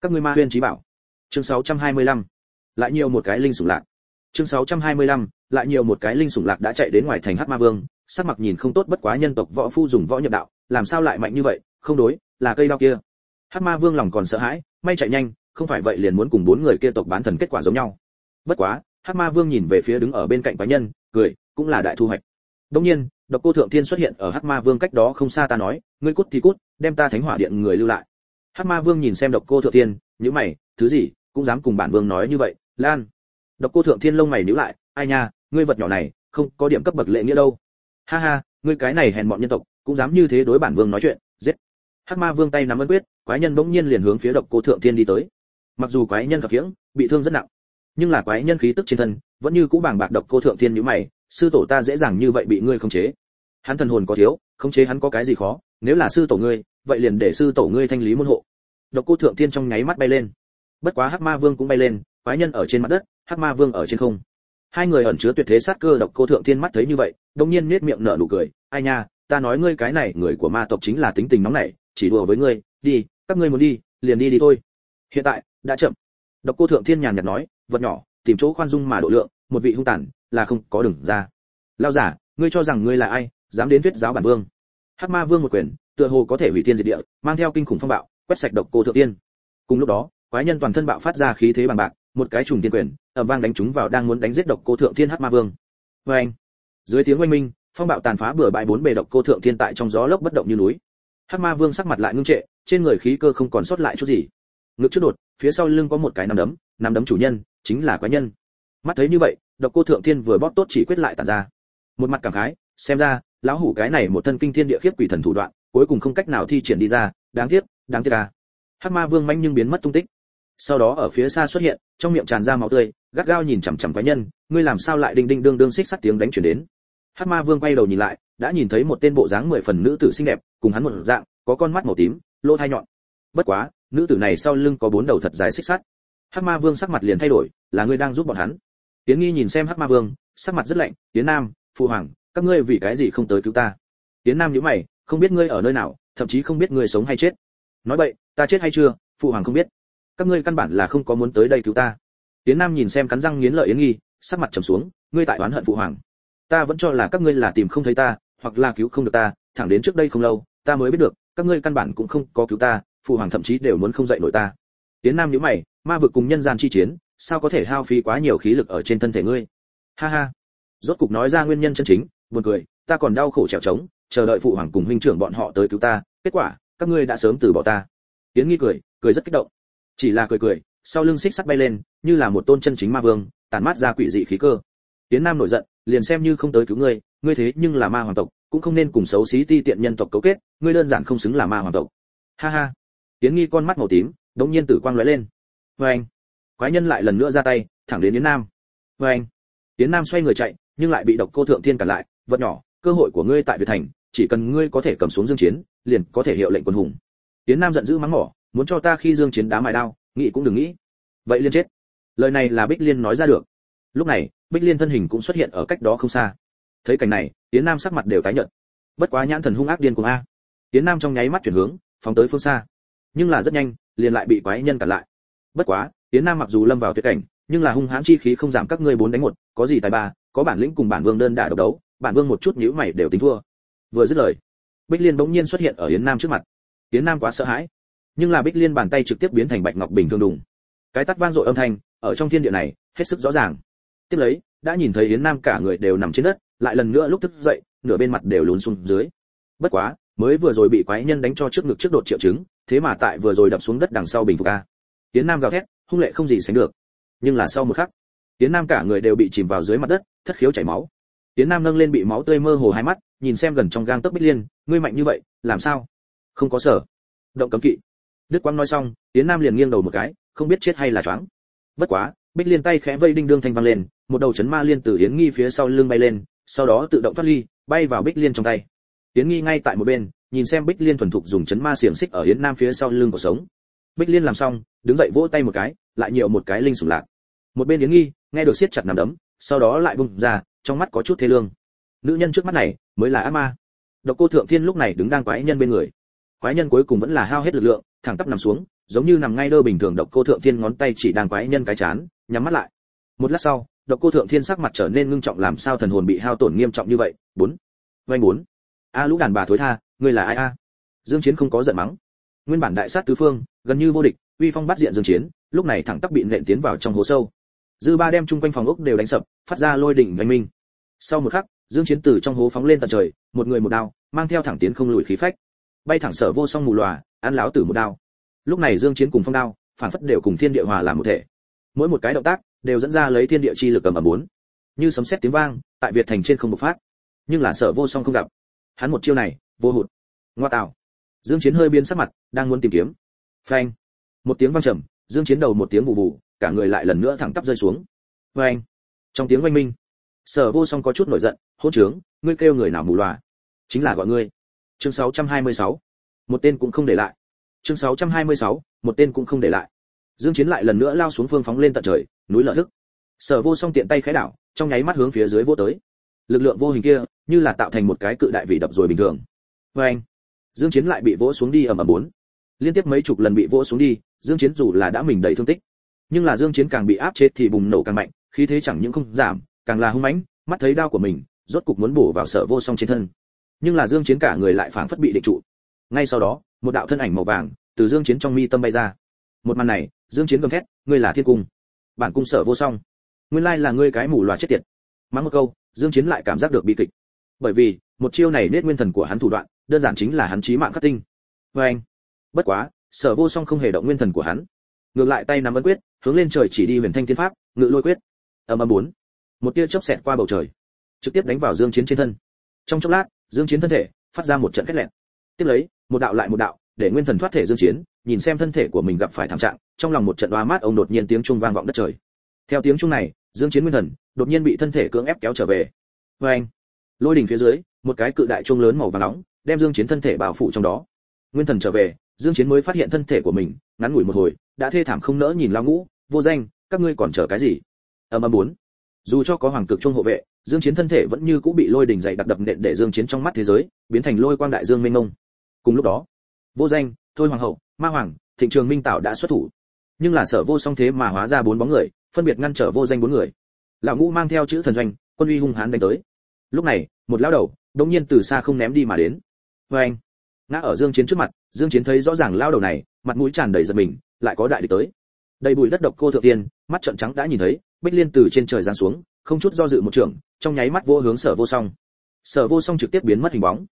Các ngươi ma huyên trí bảo. Chương 625. lại nhiều một cái linh sủng lạc. Chương 625, lại nhiều một cái linh sủng lạc đã chạy đến ngoài thành hắc ma vương sắc mặt nhìn không tốt bất quá nhân tộc võ phu dùng võ nhập đạo làm sao lại mạnh như vậy không đối là cây đao kia. Hắc ma vương lòng còn sợ hãi may chạy nhanh không phải vậy liền muốn cùng bốn người kia tộc bán thần kết quả giống nhau. Bất quá hắc ma vương nhìn về phía đứng ở bên cạnh quái nhân, cười, cũng là đại thu hoạch. Đương nhiên, độc cô thượng thiên xuất hiện ở hắc ma vương cách đó không xa ta nói, ngươi cút thì cút, đem ta thánh hỏa điện người lưu lại. Hắc ma vương nhìn xem độc cô thượng thiên, nhíu mày, thứ gì, cũng dám cùng bản vương nói như vậy, lan. Độc cô thượng thiên lông mày nhíu lại, ai nha, ngươi vật nhỏ này, không có điểm cấp bậc lệ nghĩa đâu. Ha ha, ngươi cái này hèn mọn nhân tộc, cũng dám như thế đối bản vương nói chuyện, giết. Hắc ma vương tay nắm ấn quyết, quái nhân bỗng nhiên liền hướng phía độc cô thượng thiên đi tới. Mặc dù quái nhân gặp khiễng bị thương rất nặng nhưng là quái nhân khí tức trên thân, vẫn như cũ bàng bạc độc cô thượng thiên như mày, sư tổ ta dễ dàng như vậy bị ngươi khống chế. Hắn thần hồn có thiếu, khống chế hắn có cái gì khó, nếu là sư tổ ngươi, vậy liền để sư tổ ngươi thanh lý môn hộ. Độc cô thượng thiên trong nháy mắt bay lên. Bất quá hắc ma vương cũng bay lên, quái nhân ở trên mặt đất, hắc ma vương ở trên không. Hai người ẩn chứa tuyệt thế sát cơ độc cô thượng thiên mắt thấy như vậy đông nhiên nết miệng nở nụ cười, ai nha, ta nói ngươi cái này, người của ma tộc chính là tính tình nóng nảy, chỉ đùa với ngươi, đi, các ngươi muốn đi, liền đi đi thôi. Hiện tại, đã chậm độc cô thượng thiên nhàn nhạt nói, vật nhỏ, tìm chỗ khoan dung mà độ lượng, một vị hung tàn, là không có đường ra. Lao giả, ngươi cho rằng ngươi là ai, dám đến thuyết giáo bản vương? Hắc ma vương một quyền, tựa hồ có thể hủy thiên diệt địa, mang theo kinh khủng phong bạo, quét sạch độc cô thượng thiên. cùng lúc đó, quái nhân toàn thân bạo phát ra khí thế bằng bạc, một cái trùng thiên quyền, ầm vang đánh chúng vào đang muốn đánh giết độc cô thượng thiên hắc ma vương. Oeng! dưới tiếng oanh minh, phong bạo tàn phá bừa bãi bốn bề độc cô thượng thiên tại trong gió lốc bất động như núi. Hắc ma vương sắc mặt lại ngưng trệ, trên người khí cơ không còn sót lại chút gì. Ngực trước đột phía sau lưng có một cái nắm đấm nắm đấm chủ nhân, chính là quái nhân. Mắt thấy như vậy, độc cô thượng thiên vừa bóp tốt chỉ quyết lại tàn ra. Một mặt cảm khái, xem ra, lão hủ cái này một thân kinh thiên địa khiếp quỷ thần thủ đoạn, cuối cùng không cách nào thi triển đi ra, đáng tiếc đáng tiếc à. Hắc ma vương manh nhưng biến mất tung tích. Sau đó ở phía xa xuất hiện, trong miệng tràn ra máu tươi, gắt gao nhìn chằm chằm quái nhân, ngươi làm sao lại đinh đinh đương đương xích sắt tiếng đánh chuyển đến. Hắc ma vương quay đầu nhìn lại, đã nhìn thấy một tên bộ dáng mười phần nữ tử xinh đẹp, cùng hắn một dạng, có con mắt màu tím, lỗ thai nhọn. Bất quá nữ tử này sau lưng có bốn đầu thật dài xích sắt. Hắc ma vương sắc mặt liền thay đổi, là ngươi đang giúp bọn hắn. Tiến nghi nhìn xem hắc ma vương, sắc mặt rất lạnh tiến nam, phụ hoàng, các ngươi vì cái gì không tới cứu ta? Tiến nam nhíu mày, không biết ngươi ở nơi nào, thậm chí không biết ngươi sống hay chết. Nói vậy ta chết hay chưa, phụ hoàng không biết. Các ngươi căn bản là không có muốn tới đây cứu ta. Tiến nam nhìn xem cắn răng nghiến lợi yến nghi, sắc mặt trầm xuống, ngươi tại oán hận phụ hoàng. Ta vẫn cho là các ngươi là tìm không thấy ta, hoặc là cứu không được ta, thẳng đến trước đây không lâu, ta mới biết được, các ngươi căn bản cũng không có cứu ta phụ hoàng thậm chí đều muốn không dậy nổi ta. Tiến nam nhíu mày, ma vực cùng nhân gian chi chiến, sao có thể hao phí quá nhiều khí lực ở trên thân thể ngươi? Ha ha. Rốt cục nói ra nguyên nhân chân chính, buồn cười, ta còn đau khổ trèo trống, chờ đợi phụ hoàng cùng huynh trưởng bọn họ tới cứu ta, kết quả, các ngươi đã sớm từ bỏ ta. Tiến nghi cười cười rất kích động. Chỉ là cười cười, sau lưng xích sắt bay lên, như là một tôn chân chính ma vương tàn mát ra quỷ dị khí cơ. Tiến nam nổi giận, liền xem như không tới cứu ngươi ngươi thế nhưng là ma hoàng tộc, cũng không nên cùng xấu xí ti tiện nhân tộc cấu kết, ngươi đơn giản không xứng là ma hoàng tộc. Ha ha tiến nghi con mắt màu tím đống nhiên tử quang lóe lên. Vê quái nhân lại lần nữa ra tay, thẳng đến yến nam. Vê yến nam xoay người chạy, nhưng lại bị độc cô thượng thiên cản lại. Vật nhỏ, cơ hội của ngươi tại việt thành, chỉ cần ngươi có thể cầm xuống dương chiến, liền có thể hiệu lệnh quân hùng. Yến nam giận dữ mắng mỏ, muốn cho ta khi dương chiến đá mài đao, nghĩ cũng đừng nghĩ. Vậy liên chết. Lời này là bích liên nói ra được. Lúc này, bích liên thân hình cũng xuất hiện ở cách đó không xa. Thấy cảnh này, yến nam sắc mặt đều tái nhợt. Bất quá nhãn thần hung ác điên cuồng a. Yến nam trong nháy mắt chuyển hướng, phóng tới phương xa nhưng là rất nhanh, liền lại bị quái nhân cản lại. Bất quá, yến nam mặc dù lâm vào tuyệt cảnh, nhưng là hung hãn chi khí không giảm các ngươi bốn đánh một, có gì tài ba, có bản lĩnh cùng bản vương đơn đả độc đấu, bản vương một chút nhíu mày đều tính thua. Vừa dứt lời, bích liên bỗng nhiên xuất hiện ở yến nam trước mặt. Yến nam quá sợ hãi, nhưng là bích liên bàn tay trực tiếp biến thành bạch ngọc bình thường đùng. Cái tắt vang dội âm thanh, ở trong thiên địa này, hết sức rõ ràng. Tiếp lấy, đã nhìn thấy yến nam cả người đều nằm trên đất, lại lần nữa lúc thức dậy, nửa bên mặt đều lún xuống dưới. Bất quá, mới vừa rồi bị quái nhân đánh cho trước ngực trước đột triệu chứng thế mà tại vừa rồi đập xuống đất đằng sau bình phục a. Tiến nam gào thét, hung lệ không gì sánh được. Nhưng là sau một khắc, tiến nam cả người đều bị chìm vào dưới mặt đất, thất khiếu chảy máu. Tiến nam nâng lên bị máu tươi mơ hồ hai mắt, nhìn xem gần trong gang tấc bích liên, ngươi mạnh như vậy, làm sao? Không có sở. Động cấm kỵ. Đức quang nói xong, tiến nam liền nghiêng đầu một cái, không biết chết hay là choáng. Bất quá, bích liên tay khẽ vây đinh đương thanh vang lên, một đầu chấn ma liên từ yến nghi phía sau lưng bay lên, sau đó tự động thoát ly, bay vào bích liên trong tay. Yến nghi ngay tại một bên nhìn xem bích liên thuần thục dùng chấn ma xiềng xích ở yến nam phía sau lưng của sống. Bích liên làm xong, đứng dậy vỗ tay một cái, lại nhiều một cái linh sủng lạc. Một bên yến nghi, nghe được siết chặt nằm đấm, sau đó lại bung ra, trong mắt có chút thê lương. Nữ nhân trước mắt này, mới là ác ma. Độc cô thượng thiên lúc này đứng đang quái nhân bên người. Quái nhân cuối cùng vẫn là hao hết lực lượng, thẳng tắp nằm xuống, giống như nằm ngay đơ bình thường độc cô thượng thiên ngón tay chỉ đang quái nhân cái chán, nhắm mắt lại. Một lát sau, độc cô thượng thiên sắc mặt trở nên ngưng trọng làm sao thần hồn bị hao tổn nghiêm trọng như vậy? Bốn. Vanh bốn. A lũ đàn bà thối tha ngươi là ai a? Dương chiến không có giận mắng. Nguyên bản đại sát tứ phương, gần như vô địch, uy phong bắt diện dương chiến, lúc này thẳng tắp bị nện tiến vào trong hố sâu. Dư ba đem chung quanh phòng ốc đều đánh sập, phát ra lôi đỉnh oanh minh. Sau một khắc, dương chiến từ trong hố phóng lên tận trời, một người một đao, mang theo thẳng tiến không lùi khí phách. Bay thẳng sở vô song mù lòa ăn láo tử một đao. Lúc này dương chiến cùng phong đao, phản phất đều cùng thiên địa hòa làm một thể. Mỗi một cái động tác, đều dẫn ra lấy thiên địa chi lực cầm ẩm bốn. Như sấm sét tiếng vang, tại việt thành trên không bộc phát. Nhưng là sở vô song không gặp. Hắn một chiêu này vô hụt. Ngoa tạo. Dương chiến hơi biến sắc mặt đang muốn tìm kiếm. Phanh. Một tiếng vang trầm dương chiến đầu một tiếng vụ vụ cả người lại lần nữa thẳng tắp rơi xuống. Phanh. Trong tiếng oanh minh sở vô song có chút nổi giận hỗn trướng ngươi kêu người nào mù loà? Chính là gọi ngươi. Chương 626. một tên cũng không để lại. Chương 626, một tên cũng không để lại. Dương chiến lại lần nữa lao xuống phương phóng lên tận trời núi lở thức. Sở vô song tiện tay khẽ đảo trong nháy mắt hướng phía dưới vô tới. Lực lượng vô hình kia như là tạo thành một cái cự đại vị đập rồi bình thường với anh. Dương chiến lại bị vỗ xuống đi ầm ầm bốn. Liên tiếp mấy chục lần bị vỗ xuống đi, dương chiến dù là đã mình đầy thương tích, nhưng là dương chiến càng bị áp chế thì bùng nổ càng mạnh, khí thế chẳng những không giảm, càng là hung mãnh, mắt thấy đao của mình, rốt cục muốn bổ vào sở vô song trên thân. Nhưng là dương chiến cả người lại phảng phất bị định trụ. Ngay sau đó, một đạo thân ảnh màu vàng từ dương chiến trong mi tâm bay ra. Một màn này, dương chiến gầm thét, ngươi là thiên cung, bản cung sở vô song. Nguyên lai là ngươi cái mù loà chết tiệt. Mắng một câu, dương chiến lại cảm giác được bi kịch. Bởi vì, một chiêu này nết nguyên thần của hắn thủ đoạn đơn giản chính là hắn chí mạng khắc tinh. Với anh, bất quá, sở vô song không hề động nguyên thần của hắn. Ngược lại tay nắm ấn quyết, hướng lên trời chỉ đi huyền thanh thiên pháp, ngự lôi quyết. Ầm ầm bốn. Một tia chớp xẹt qua bầu trời, trực tiếp đánh vào dương chiến trên thân. Trong chốc lát, dương chiến thân thể phát ra một trận kết lẹn tiếp lấy, một đạo lại một đạo, để nguyên thần thoát thể dương chiến, nhìn xem thân thể của mình gặp phải thảm trạng, trong lòng một trận oa mát, ông đột nhiên tiếng trung vang vọng đất trời. Theo tiếng trung này, dương chiến nguyên thần đột nhiên bị thân thể cưỡng ép kéo trở về. Với anh, lôi đỉnh phía dưới, một cái cự đại trung lớn màu vàng nóng đem dương chiến thân thể bao phủ trong đó. Nguyên thần trở về, dương chiến mới phát hiện thân thể của mình, ngắn ngủi một hồi, đã thê thảm không nỡ nhìn lao ngũ, vô danh, các ngươi còn chờ cái gì? Ầm ầm bốn. Dù cho có hoàng cực trung hộ vệ, dương chiến thân thể vẫn như cũ bị lôi đỉnh dày đặc đập nện để dương chiến trong mắt thế giới, biến thành lôi quang đại dương mênh mông. Cùng lúc đó, vô danh, thôi hoàng hậu, ma hoàng, thịnh trường minh tạo đã xuất thủ. Nhưng là sở vô song thế mà hóa ra bốn bóng người, phân biệt ngăn trở vô danh bốn người. Lão ngũ mang theo chữ thần doanh, quân uy hung hãn đánh tới. Lúc này, một lão đầu đột nhiên từ xa không ném đi mà đến. Và anh, ngã ở Dương Chiến trước mặt, Dương Chiến thấy rõ ràng lao đầu này, mặt mũi tràn đầy giận mình, lại có đại địch tới. Đầy bụi đất độc cô thượng tiên, mắt trợn trắng đã nhìn thấy, Bích Liên từ trên trời giáng xuống, không chút do dự một trường, trong nháy mắt vô hướng Sở Vô Song. Sở Vô Song trực tiếp biến mất hình bóng.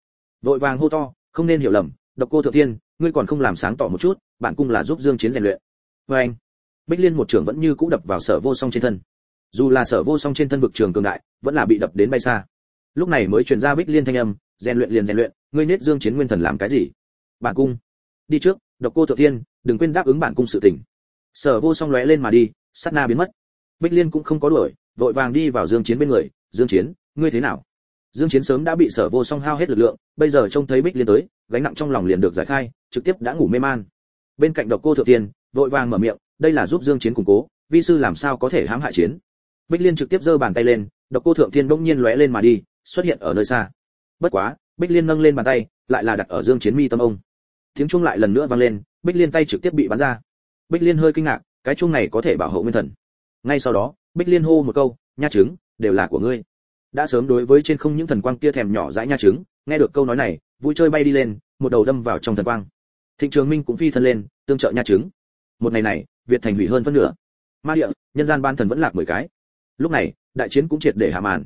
Vội vàng hô to, không nên hiểu lầm, độc cô thượng tiên, ngươi còn không làm sáng tỏ một chút, bạn cung là giúp Dương Chiến rèn luyện. Và anh, Bích Liên một trường vẫn như cũ đập vào Sở Vô Song trên thân. Dù là Sở Vô Song trên thân vực trường cường đại, vẫn là bị đập đến bay xa. Lúc này mới truyền ra Bích Liên thanh âm, rèn luyện liền rèn luyện, ngươi nết Dương Chiến nguyên thần làm cái gì? Bản cung, đi trước, độc cô thượng tiên, đừng quên đáp ứng bản cung sự tình. Sở Vô Song lóe lên mà đi, sát na biến mất. Bích Liên cũng không có đuổi, vội vàng đi vào Dương Chiến bên người, "Dương Chiến, ngươi thế nào?" Dương Chiến sớm đã bị Sở Vô Song hao hết lực lượng, bây giờ trông thấy Bích Liên tới, gánh nặng trong lòng liền được giải khai, trực tiếp đã ngủ mê man. Bên cạnh Độc Cô Thượng Tiên, vội vàng mở miệng, đây là giúp Dương Chiến củng cố, vi sư làm sao có thể hãm hại chiến. Bích Liên trực tiếp giơ bàn tay lên, Độc Cô Thượng Tiên bỗng nhiên lóe lên mà đi, xuất hiện ở nơi xa. Bất quá, Bích Liên nâng lên bàn tay, lại là đặt ở Dương Chiến mi tâm ông. Tiếng chuông lại lần nữa vang lên, Bích Liên tay trực tiếp bị bắn ra. Bích Liên hơi kinh ngạc, cái chuông này có thể bảo hộ nguyên thần. Ngay sau đó, Bích Liên hô một câu, nha trứng, đều là của ngươi. Đã sớm đối với trên không những thần quang kia thèm nhỏ dãi nha trứng, nghe được câu nói này, vui chơi bay đi lên, một đầu đâm vào trong thần quang. Thịnh Trường Minh cũng phi thân lên, tương trợ nha trứng. Một ngày này, Việt thành hủy hơn phân nửa. Ma địa, nhân gian ban thần vẫn lạc mười cái. Lúc này, đại chiến cũng triệt để hạ màn.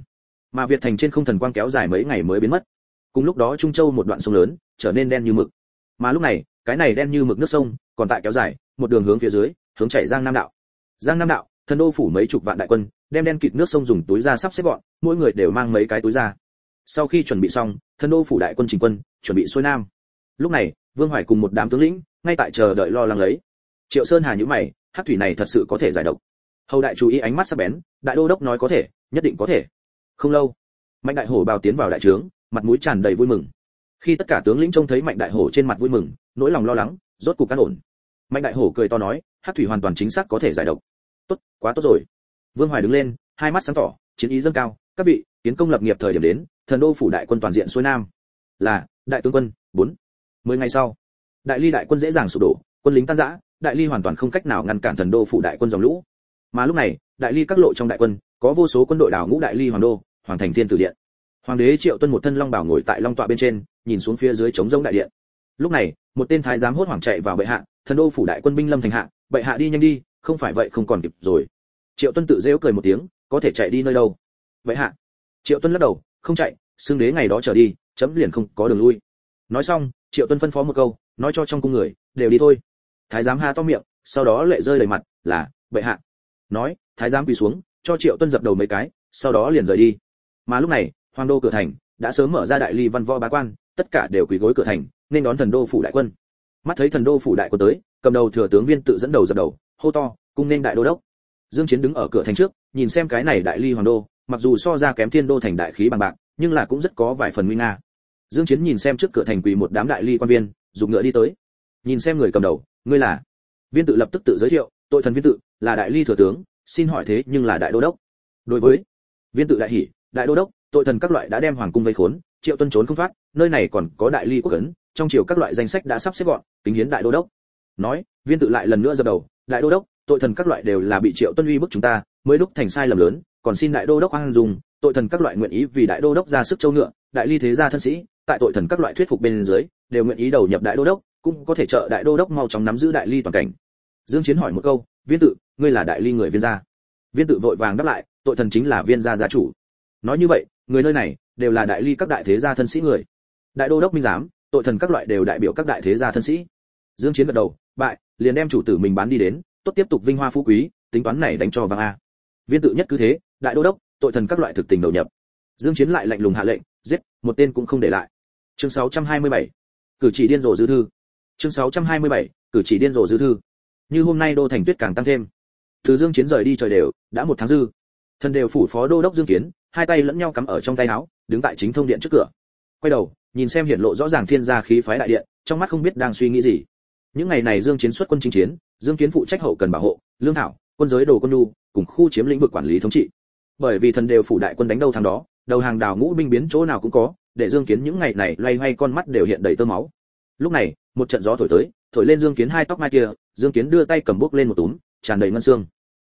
Mà Việt thành trên không thần quang kéo dài mấy ngày mới biến mất. Cùng lúc đó Trung Châu một đoạn sông lớn, trở nên đen như mực. Mà lúc này, cái này đen như mực nước sông, còn tại kéo dài, một đường hướng phía dưới, hướng chảy Giang Nam đạo. Giang Nam đạo, thần đô phủ mấy chục vạn đại quân, đem đen kịt nước sông dùng túi ra sắp xếp gọn, mỗi người đều mang mấy cái túi ra. Sau khi chuẩn bị xong, thần đô phủ đại quân chỉnh quân, chuẩn bị xuôi nam. Lúc này, Vương Hoài cùng một đám tướng lĩnh, ngay tại chờ đợi lo lắng lấy. Triệu Sơn Hà nhữ mày, hắc thủy này thật sự có thể giải độc. Hầu đại chú ý ánh mắt sắc bén, đại đô đốc nói có thể, nhất định có thể. Không lâu, Mạnh đại hổ bào tiến vào đại trướng, mặt mũi tràn đầy vui mừng. Khi tất cả tướng lĩnh trông thấy Mạnh đại hổ trên mặt vui mừng, nỗi lòng lo lắng, rốt cục căn ổn. Mạnh đại hổ cười to nói, hát thủy hoàn toàn chính xác có thể giải độc. Tốt, quá tốt rồi. Vương Hoài đứng lên, hai mắt sáng tỏ, chiến ý dâng cao, các vị, tiến công lập nghiệp thời điểm đến, thần đô phủ đại quân toàn diện xuôi nam. Là, đại tướng quân, bốn. Mười ngày sau, đại ly đại quân dễ dàng sụp đổ, quân lính tan rã, đại ly hoàn toàn không cách nào ngăn cản thần đô phủ đại quân dòng lũ. Mà lúc này, đại ly các lộ trong đại quân, có vô số quân đội đảo ngũ đại ly hoàng đô, hoàng thành thiên tử điện. Hoàng đế Triệu Tuân một thân long bào ngồi tại long tọa bên trên, nhìn xuống phía dưới trống rỗng đại điện. Lúc này, một tên thái giám hốt hoảng chạy vào bệ hạ, thần đô phủ đại quân binh lâm thành hạ, bệ hạ đi nhanh đi, không phải vậy không còn kịp rồi. Triệu Tuân tự rêu cười một tiếng, có thể chạy đi nơi đâu? Bệ hạ. Triệu Tuân lắc đầu, không chạy, xương đế ngày đó trở đi, chấm liền không có đường lui. Nói xong, Triệu Tuân phân phó một câu, nói cho trong cung người, đều đi thôi. Thái giám ha to miệng, sau đó lệ rơi đầy mặt, là, bệ hạ. Nói, thái giám quỳ xuống, cho Triệu Tuân dập đầu mấy cái, sau đó liền rời đi. Mà lúc này, hoàng đô cửa thành đã sớm mở ra đại ly văn võ bá quan, tất cả đều quỳ gối cửa thành, nên đón thần đô phủ đại quân. Mắt thấy thần đô phủ đại quân tới, cầm đầu thừa tướng viên tự dẫn đầu dập đầu, hô to, cung nên đại đô đốc. Dương Chiến đứng ở cửa thành trước, nhìn xem cái này đại ly hoàng đô, mặc dù so ra kém thiên đô thành đại khí bằng bạc, nhưng là cũng rất có vài phần nguy nga. Dương Chiến nhìn xem trước cửa thành quỳ một đám đại ly quan viên, dùng ngựa đi tới. Nhìn xem người cầm đầu, ngươi là? Viên tự lập tức tự giới thiệu, tội thần viên tự, là đại ly thừa tướng, xin hỏi thế nhưng là đại đô đốc. Đối với viên tự đại hỉ, đại đô đốc, tội thần các loại đã đem hoàng cung vây khốn, triệu tuân trốn không thoát, nơi này còn có đại ly quốc ấn, trong triều các loại danh sách đã sắp xếp gọn, kính hiến đại đô đốc. Nói, viên tự lại lần nữa dập đầu, đại đô đốc, tội thần các loại đều là bị triệu tuân uy bức chúng ta, mới đúc thành sai lầm lớn, còn xin đại đô đốc hoang dùng, tội thần các loại nguyện ý vì đại đô đốc ra sức châu ngựa, đại ly thế gia thân sĩ, tại tội thần các loại thuyết phục bên dưới, đều nguyện ý đầu nhập đại đô đốc, cũng có thể trợ đại đô đốc mau chóng nắm giữ đại ly toàn cảnh. Dương Chiến hỏi một câu, viên tự, ngươi là đại ly người viên gia? Viên tự vội vàng đáp lại, tội thần chính là viên gia gia chủ. Nói như vậy, người nơi này đều là đại ly các đại thế gia thân sĩ người. Đại đô đốc minh giám, tội thần các loại đều đại biểu các đại thế gia thân sĩ. Dương Chiến gật đầu, bại, liền đem chủ tử mình bán đi đến, tốt tiếp tục vinh hoa phú quý, tính toán này đánh cho vàng a. Viên tự nhất cứ thế, đại đô đốc, tội thần các loại thực tình đầu nhập. Dương Chiến lại lạnh lùng hạ lệnh, giết, một tên cũng không để lại. Chương 627. Cử chỉ điên rồ dư thư. Chương 627. Cử chỉ điên rồ dư thư. Như hôm nay đô thành tuyết càng tăng thêm. Từ Dương Chiến rời đi trời đều, đã một tháng dư. Thần đều phủ phó đô đốc Dương Kiến, hai tay lẫn nhau cắm ở trong tay áo, đứng tại chính thông điện trước cửa. Quay đầu, nhìn xem hiển lộ rõ ràng thiên gia khí phái đại điện, trong mắt không biết đang suy nghĩ gì. Những ngày này Dương Chiến xuất quân chính chiến, Dương Kiến phụ trách hậu cần bảo hộ, lương thảo, quân giới đồ quân nhu, cùng khu chiếm lĩnh vực quản lý thống trị. Bởi vì thần đều phủ đại quân đánh đâu thằng đó, đầu hàng đào ngũ binh biến chỗ nào cũng có, để Dương Kiến những ngày này loay hoay con mắt đều hiện đầy tơ máu. Lúc này, một trận gió thổi tới, thổi lên Dương Kiến hai tóc mai kia, Dương Kiến đưa tay cầm bốc lên một túm, tràn đầy ngân xương.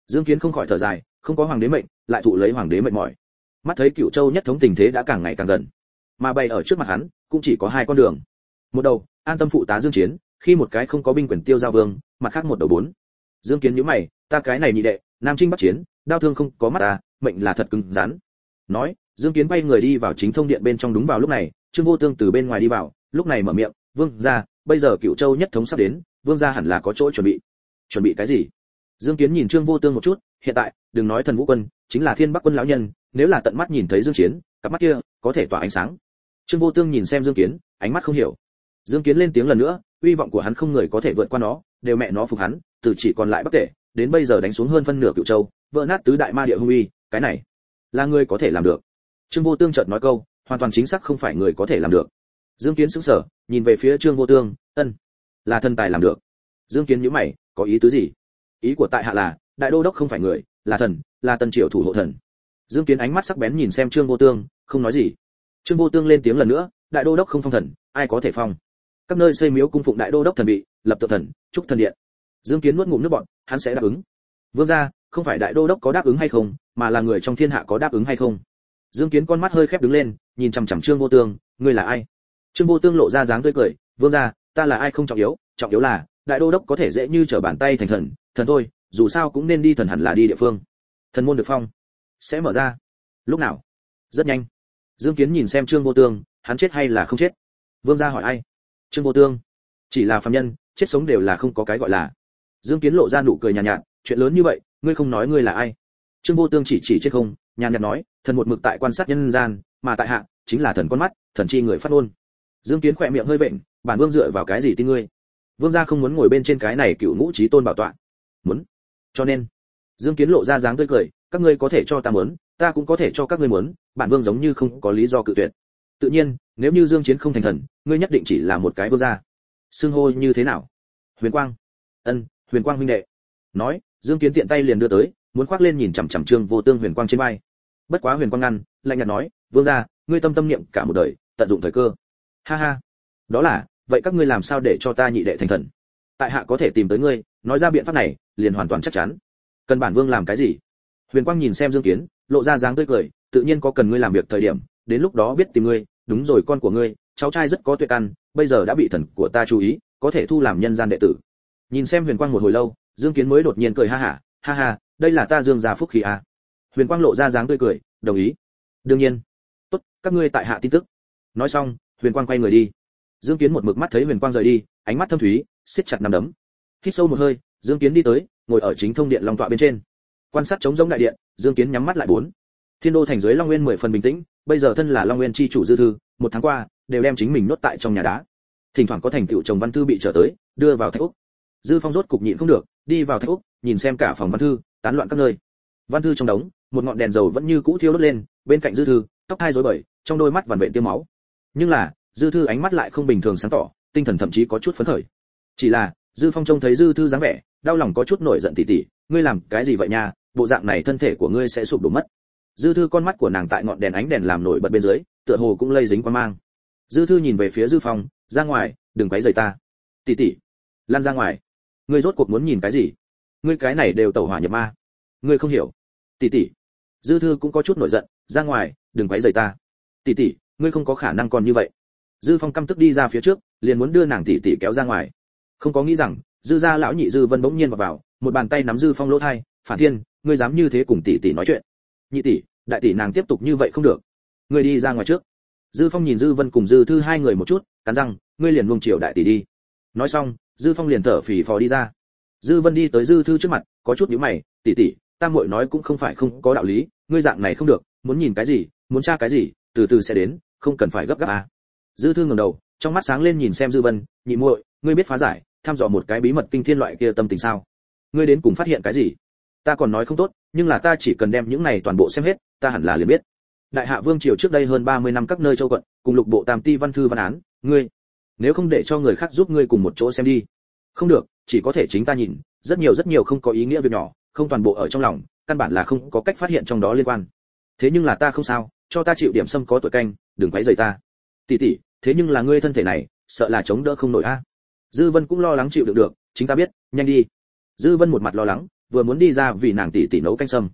Dương Kiến không khỏi thở dài, không có hoàng đế mệnh, lại thụ lấy hoàng đế mệnh mỏi. Mắt thấy Cựu Châu nhất thống tình thế đã càng ngày càng gần. mà bày ở trước mặt hắn cũng chỉ có hai con đường một đầu an tâm phụ tá dương chiến khi một cái không có binh quyền tiêu giao vương mặt khác một đầu bốn dương kiến nhíu mày ta cái này nhị đệ nam trinh bắc chiến đao thương không có mắt ta mệnh là thật cứng rắn nói dương kiến bay người đi vào chính thông điện bên trong đúng vào lúc này trương vô tương từ bên ngoài đi vào lúc này mở miệng vương gia bây giờ cựu châu nhất thống sắp đến, vương gia hẳn là có chỗ chuẩn bị. Chuẩn bị cái gì? Dương kiến nhìn trương vô tương một chút, hiện tại, đừng nói thần vũ quân, chính là thiên bắc quân lão nhân, nếu là tận mắt nhìn thấy dương chiến cặp mắt kia, có thể tỏa ánh sáng. Trương vô tương nhìn xem dương kiến, ánh mắt không hiểu. Dương kiến lên tiếng lần nữa uy vọng của hắn không người có thể vượt qua nó, đều mẹ nó phục hắn, từ chỉ còn lại bất tệ đến bây giờ đánh xuống hơn phân nửa cựu châu, vỡ nát tứ đại ma địa hung uy, cái này, là người có thể làm được. Trương vô tương chợt nói câu, hoàn toàn chính xác không phải người có thể làm được. Dương kiến sững sờ nhìn về phía trương vô tương, ân, là thần tài làm được. Dương kiến nhíu mày, có ý tứ gì? Ý của tại hạ là, đại đô đốc không phải người, là thần, là tần triều thủ hộ thần. Dương kiến ánh mắt sắc bén nhìn xem trương vô tương, không nói gì. Trương vô tương lên tiếng lần nữa, đại đô đốc không phong thần, ai có thể phong? Các nơi xây miếu cung phụng đại đô đốc thần bị, lập tự thần trúc thần điện. Dương kiến nuốt ngụm nước bọn hắn sẽ đáp ứng. Vương gia, không phải đại đô đốc có đáp ứng hay không, mà là người trong thiên hạ có đáp ứng hay không? Dương kiến con mắt hơi khép đứng lên, nhìn chằm chằm trương vô tương, ngươi là ai? Trương vô tương lộ ra dáng tươi cười vương gia ta là ai không trọng yếu trọng yếu là đại đô đốc có thể dễ như trở bàn tay thành thần thần thôi dù sao cũng nên đi thần hẳn là đi địa phương. Thần môn được phong sẽ mở ra. Lúc nào? Rất nhanh. Dương kiến nhìn xem trương vô tương hắn chết hay là không chết? Vương gia hỏi ai? Trương vô tương. Chỉ là phàm nhân chết sống đều là không có cái gọi là. Dương kiến lộ ra nụ cười nhàn nhạt, nhạt chuyện lớn như vậy ngươi không nói ngươi là ai? Trương vô tương chỉ chỉ chết không nhàn nhạt nói thần một mực tại quan sát nhân gian mà tại hạ chính là thần con mắt thần chi người phát ngôn dương kiến khỏe miệng hơi vện, bản vương dựa vào cái gì tin ngươi? Vương gia không muốn ngồi bên trên cái này cựu ngũ trí tôn bảo tọa. Muốn. Cho nên, dương kiến lộ ra dáng tươi cười, các ngươi có thể cho ta muốn, ta cũng có thể cho các ngươi muốn, bản vương giống như không có lý do cự tuyệt. Tự nhiên, nếu như dương chiến không thành thần, ngươi nhất định chỉ là một cái vương gia. Xưng hô như thế nào? Huyền quang. Ân, huyền quang huynh đệ. Nói, dương kiến tiện tay liền đưa tới, muốn khoác lên nhìn chằm chằm trương vô tương huyền quang trên vai. Bất quá huyền quang ngăn, lạnh nhạt nói, vương gia, ngươi tâm tâm niệm cả một đời, tận dụng thời cơ ha ha. Đó là, vậy các ngươi làm sao để cho ta nhị đệ thành thần? Tại hạ có thể tìm tới ngươi, nói ra biện pháp này, liền hoàn toàn chắc chắn. Cần bản vương làm cái gì? Huyền quang nhìn xem dương kiến, lộ ra dáng tươi cười, tự nhiên có cần ngươi làm việc thời điểm, đến lúc đó biết tìm ngươi, đúng rồi con của ngươi, cháu trai rất có tuyệt căn bây giờ đã bị thần của ta chú ý, có thể thu làm nhân gian đệ tử. Nhìn xem huyền quang một hồi lâu, dương kiến mới đột nhiên cười ha ha ha ha, đây là ta dương gia phúc khí à. huyền quang lộ ra dáng tươi cười, đồng ý. Đương nhiên. Tốt, các ngươi tại hạ tin tức. Nói xong huyền quang quay người đi. Dương kiến một mực mắt thấy huyền quang rời đi, ánh mắt thâm thúy, siết chặt nắm đấm. Hít sâu một hơi, dương kiến đi tới, ngồi ở chính thông điện long tọa bên trên. Quan sát chống giống đại điện, dương kiến nhắm mắt lại bốn. Thiên đô thành dưới long nguyên mười phần bình tĩnh, bây giờ thân là long nguyên chi chủ dư thư, một tháng qua, đều đem chính mình nốt tại trong nhà đá. Thỉnh thoảng có thành tựu chồng văn thư bị trở tới, đưa vào thạch úc. Dư phong rốt cục nhịn không được, đi vào thạch úc, nhìn xem cả phòng văn thư, tán loạn các nơi. Văn thư trong đống, một ngọn đèn dầu vẫn như cũ thiêu đốt lên, bên cạnh dư thư, tóc hai rối bời, trong đôi mắt vằn vện tiêu máu nhưng là, dư thư ánh mắt lại không bình thường sáng tỏ, tinh thần thậm chí có chút phấn khởi. Chỉ là, dư phong trông thấy dư thư dáng vẻ, đau lòng có chút nổi giận tỉ tỉ, ngươi làm cái gì vậy nha? Bộ dạng này thân thể của ngươi sẽ sụp đổ mất. Dư thư con mắt của nàng tại ngọn đèn ánh đèn làm nổi bật bên dưới, tựa hồ cũng lây dính qua mang. Dư thư nhìn về phía dư phong, ra ngoài, đừng quấy rầy ta. Tỉ tỉ. Lan ra ngoài. Ngươi rốt cuộc muốn nhìn cái gì? Ngươi cái này đều tẩu hỏa nhập ma. Ngươi không hiểu. Tỉ tỉ. Dư thư cũng có chút nổi giận, ra ngoài, đừng quấy rầy ta. Tỉ tỉ ngươi không có khả năng còn như vậy. Dư phong căm tức đi ra phía trước, liền muốn đưa nàng tỷ tỷ kéo ra ngoài. Không có nghĩ rằng, dư gia lão nhị dư vân bỗng nhiên vào vào, một bàn tay nắm dư phong lỗ thai, phản thiên, ngươi dám như thế cùng tỷ tỷ nói chuyện? Nhị tỷ, đại tỷ nàng tiếp tục như vậy không được. Ngươi đi ra ngoài trước. Dư phong nhìn dư vân cùng dư thư hai người một chút, cắn răng, ngươi liền luông chiều đại tỷ đi. Nói xong, dư phong liền thở phì phò đi ra. Dư vân đi tới dư thư trước mặt, có chút nhíu mày, tỷ tỷ, ta muội nói cũng không phải không có đạo lý, ngươi dạng này không được, muốn nhìn cái gì, muốn tra cái gì từ từ sẽ đến, không cần phải gấp gáp à. Dư thư ngẩng đầu, trong mắt sáng lên nhìn xem dư vân, nhị muội, ngươi biết phá giải, thăm dò một cái bí mật kinh thiên loại kia tâm tình sao? Ngươi đến cùng phát hiện cái gì? Ta còn nói không tốt, nhưng là ta chỉ cần đem những này toàn bộ xem hết, ta hẳn là liền biết. Đại hạ vương triều trước đây hơn 30 năm các nơi châu quận, cùng lục bộ tam ti văn thư văn án, ngươi, nếu không để cho người khác giúp ngươi cùng một chỗ xem đi. Không được, chỉ có thể chính ta nhìn, rất nhiều rất nhiều không có ý nghĩa việc nhỏ, không toàn bộ ở trong lòng, căn bản là không có cách phát hiện trong đó liên quan. Thế nhưng là ta không sao cho ta chịu điểm xâm có tuổi canh, đừng quấy rầy ta. Tỷ tỷ, thế nhưng là ngươi thân thể này, sợ là chống đỡ không nổi a. Dư vân cũng lo lắng chịu được được, chính ta biết, nhanh đi. Dư vân một mặt lo lắng, vừa muốn đi ra vì nàng tỷ tỷ nấu canh sâm.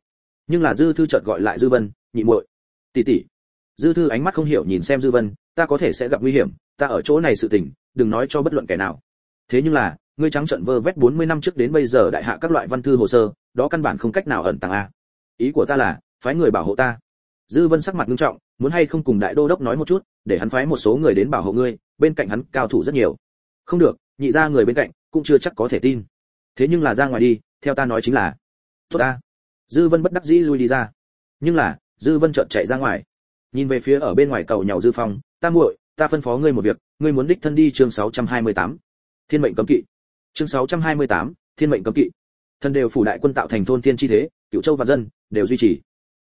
Nhưng là dư thư chợt gọi lại dư vân, nhị muội. Tỷ tỷ. Dư thư ánh mắt không hiểu nhìn xem dư vân, ta có thể sẽ gặp nguy hiểm, ta ở chỗ này sự tình, đừng nói cho bất luận kẻ nào. Thế nhưng là, ngươi trắng trợn vơ vét 40 năm trước đến bây giờ đại hạ các loại văn thư hồ sơ, đó căn bản không cách nào ẩn tàng a. Ý của ta là, phái người bảo hộ ta dư vân sắc mặt nghiêm trọng muốn hay không cùng đại đô đốc nói một chút để hắn phái một số người đến bảo hộ ngươi bên cạnh hắn cao thủ rất nhiều. Không được nhị ra người bên cạnh cũng chưa chắc có thể tin. Thế nhưng là ra ngoài đi theo ta nói chính là tốt ta. Dư vân bất đắc dĩ lui đi ra. Nhưng là dư vân chợt chạy ra ngoài. Nhìn về phía ở bên ngoài cầu nhàu dư phong ta muội ta phân phó ngươi một việc ngươi muốn đích thân đi chương 628. thiên mệnh cấm kỵ. Chương 628, thiên mệnh cấm kỵ. Thần đều phủ đại quân tạo thành thôn thiên chi thế cựu châu và dân đều duy trì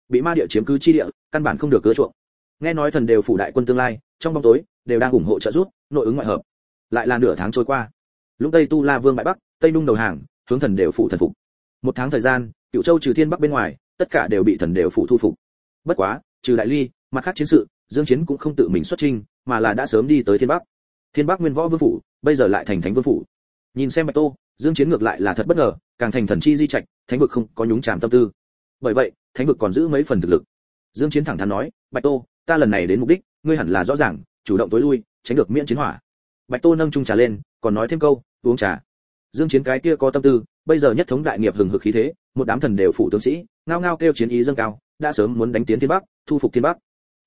bị ma địa chiếm cứ chi địa, căn bản không được cưa chuộng. Nghe nói thần đều phủ đại quân tương lai, trong bóng tối, đều đang ủng hộ trợ giúp, nội ứng ngoại hợp. Lại là nửa tháng trôi qua. Lũng tây tu la vương bại bắc, tây nung đầu hàng, hướng thần đều phủ thần phục. Một tháng thời gian cựu châu trừ thiên bắc bên ngoài, tất cả đều bị thần đều phủ thu phục. Bất quá, trừ đại ly, mặt khác chiến sự, dương chiến cũng không tự mình xuất chinh, mà là đã sớm đi tới thiên bắc. Thiên bắc nguyên võ vương phủ, bây giờ lại thành thánh vương phủ. Nhìn xem bạch tô, dương chiến ngược lại là thật bất ngờ, càng thành thần chi di trạch, thánh vực không có nhúng chàm tâm tư. Bởi vậy thánh vực còn giữ mấy phần thực lực. Dương chiến thẳng thắn nói, bạch tô, ta lần này đến mục đích, ngươi hẳn là rõ ràng, chủ động tối lui, tránh được miễn chiến hỏa. Bạch tô nâng chung trà lên, còn nói thêm câu, uống trà. Dương chiến cái kia có tâm tư, bây giờ nhất thống đại nghiệp hừng hực khí thế, một đám thần đều phụ tướng sĩ, ngao ngao kêu chiến ý dâng cao, đã sớm muốn đánh tiến thiên bắc, thu phục thiên bắc.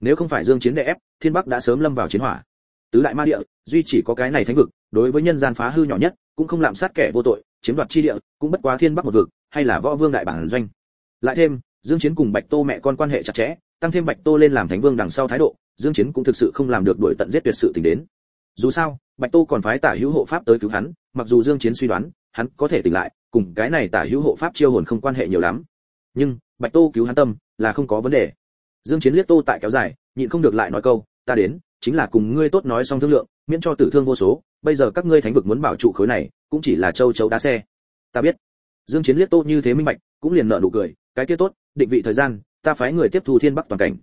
Nếu không phải dương chiến đè ép, thiên bắc đã sớm lâm vào chiến hỏa. Tứ đại ma địa, duy chỉ có cái này thánh vực, đối với nhân gian phá hư nhỏ nhất, cũng không làm sát kẻ vô tội, chiếm đoạt chi địa, cũng bất quá thiên bắc một vực, hay là võ vương đại bản doanh. Lại thêm dương chiến cùng bạch tô mẹ con quan hệ chặt chẽ, tăng thêm bạch tô lên làm thánh vương đằng sau thái độ, dương chiến cũng thực sự không làm được đuổi tận giết tuyệt sự tình đến. Dù sao, bạch tô còn phái tả hữu hộ pháp tới cứu hắn, mặc dù dương chiến suy đoán, hắn có thể tỉnh lại, cùng cái này tả hữu hộ pháp chiêu hồn không quan hệ nhiều lắm. Nhưng, bạch tô cứu hắn tâm, là không có vấn đề. Dương chiến liếc tô tại kéo dài, nhịn không được lại nói câu, ta đến, chính là cùng ngươi tốt nói xong thương lượng, miễn cho tử thương vô số, bây giờ các ngươi thánh vực muốn bảo trụ khối này, cũng chỉ là châu chấu đá xe. Ta biết. Dương chiến liếc tô như thế minh bạch, cũng liền nở nụ cười cái kia tốt, định vị thời gian, ta phái người tiếp thu thiên bắc toàn cảnh.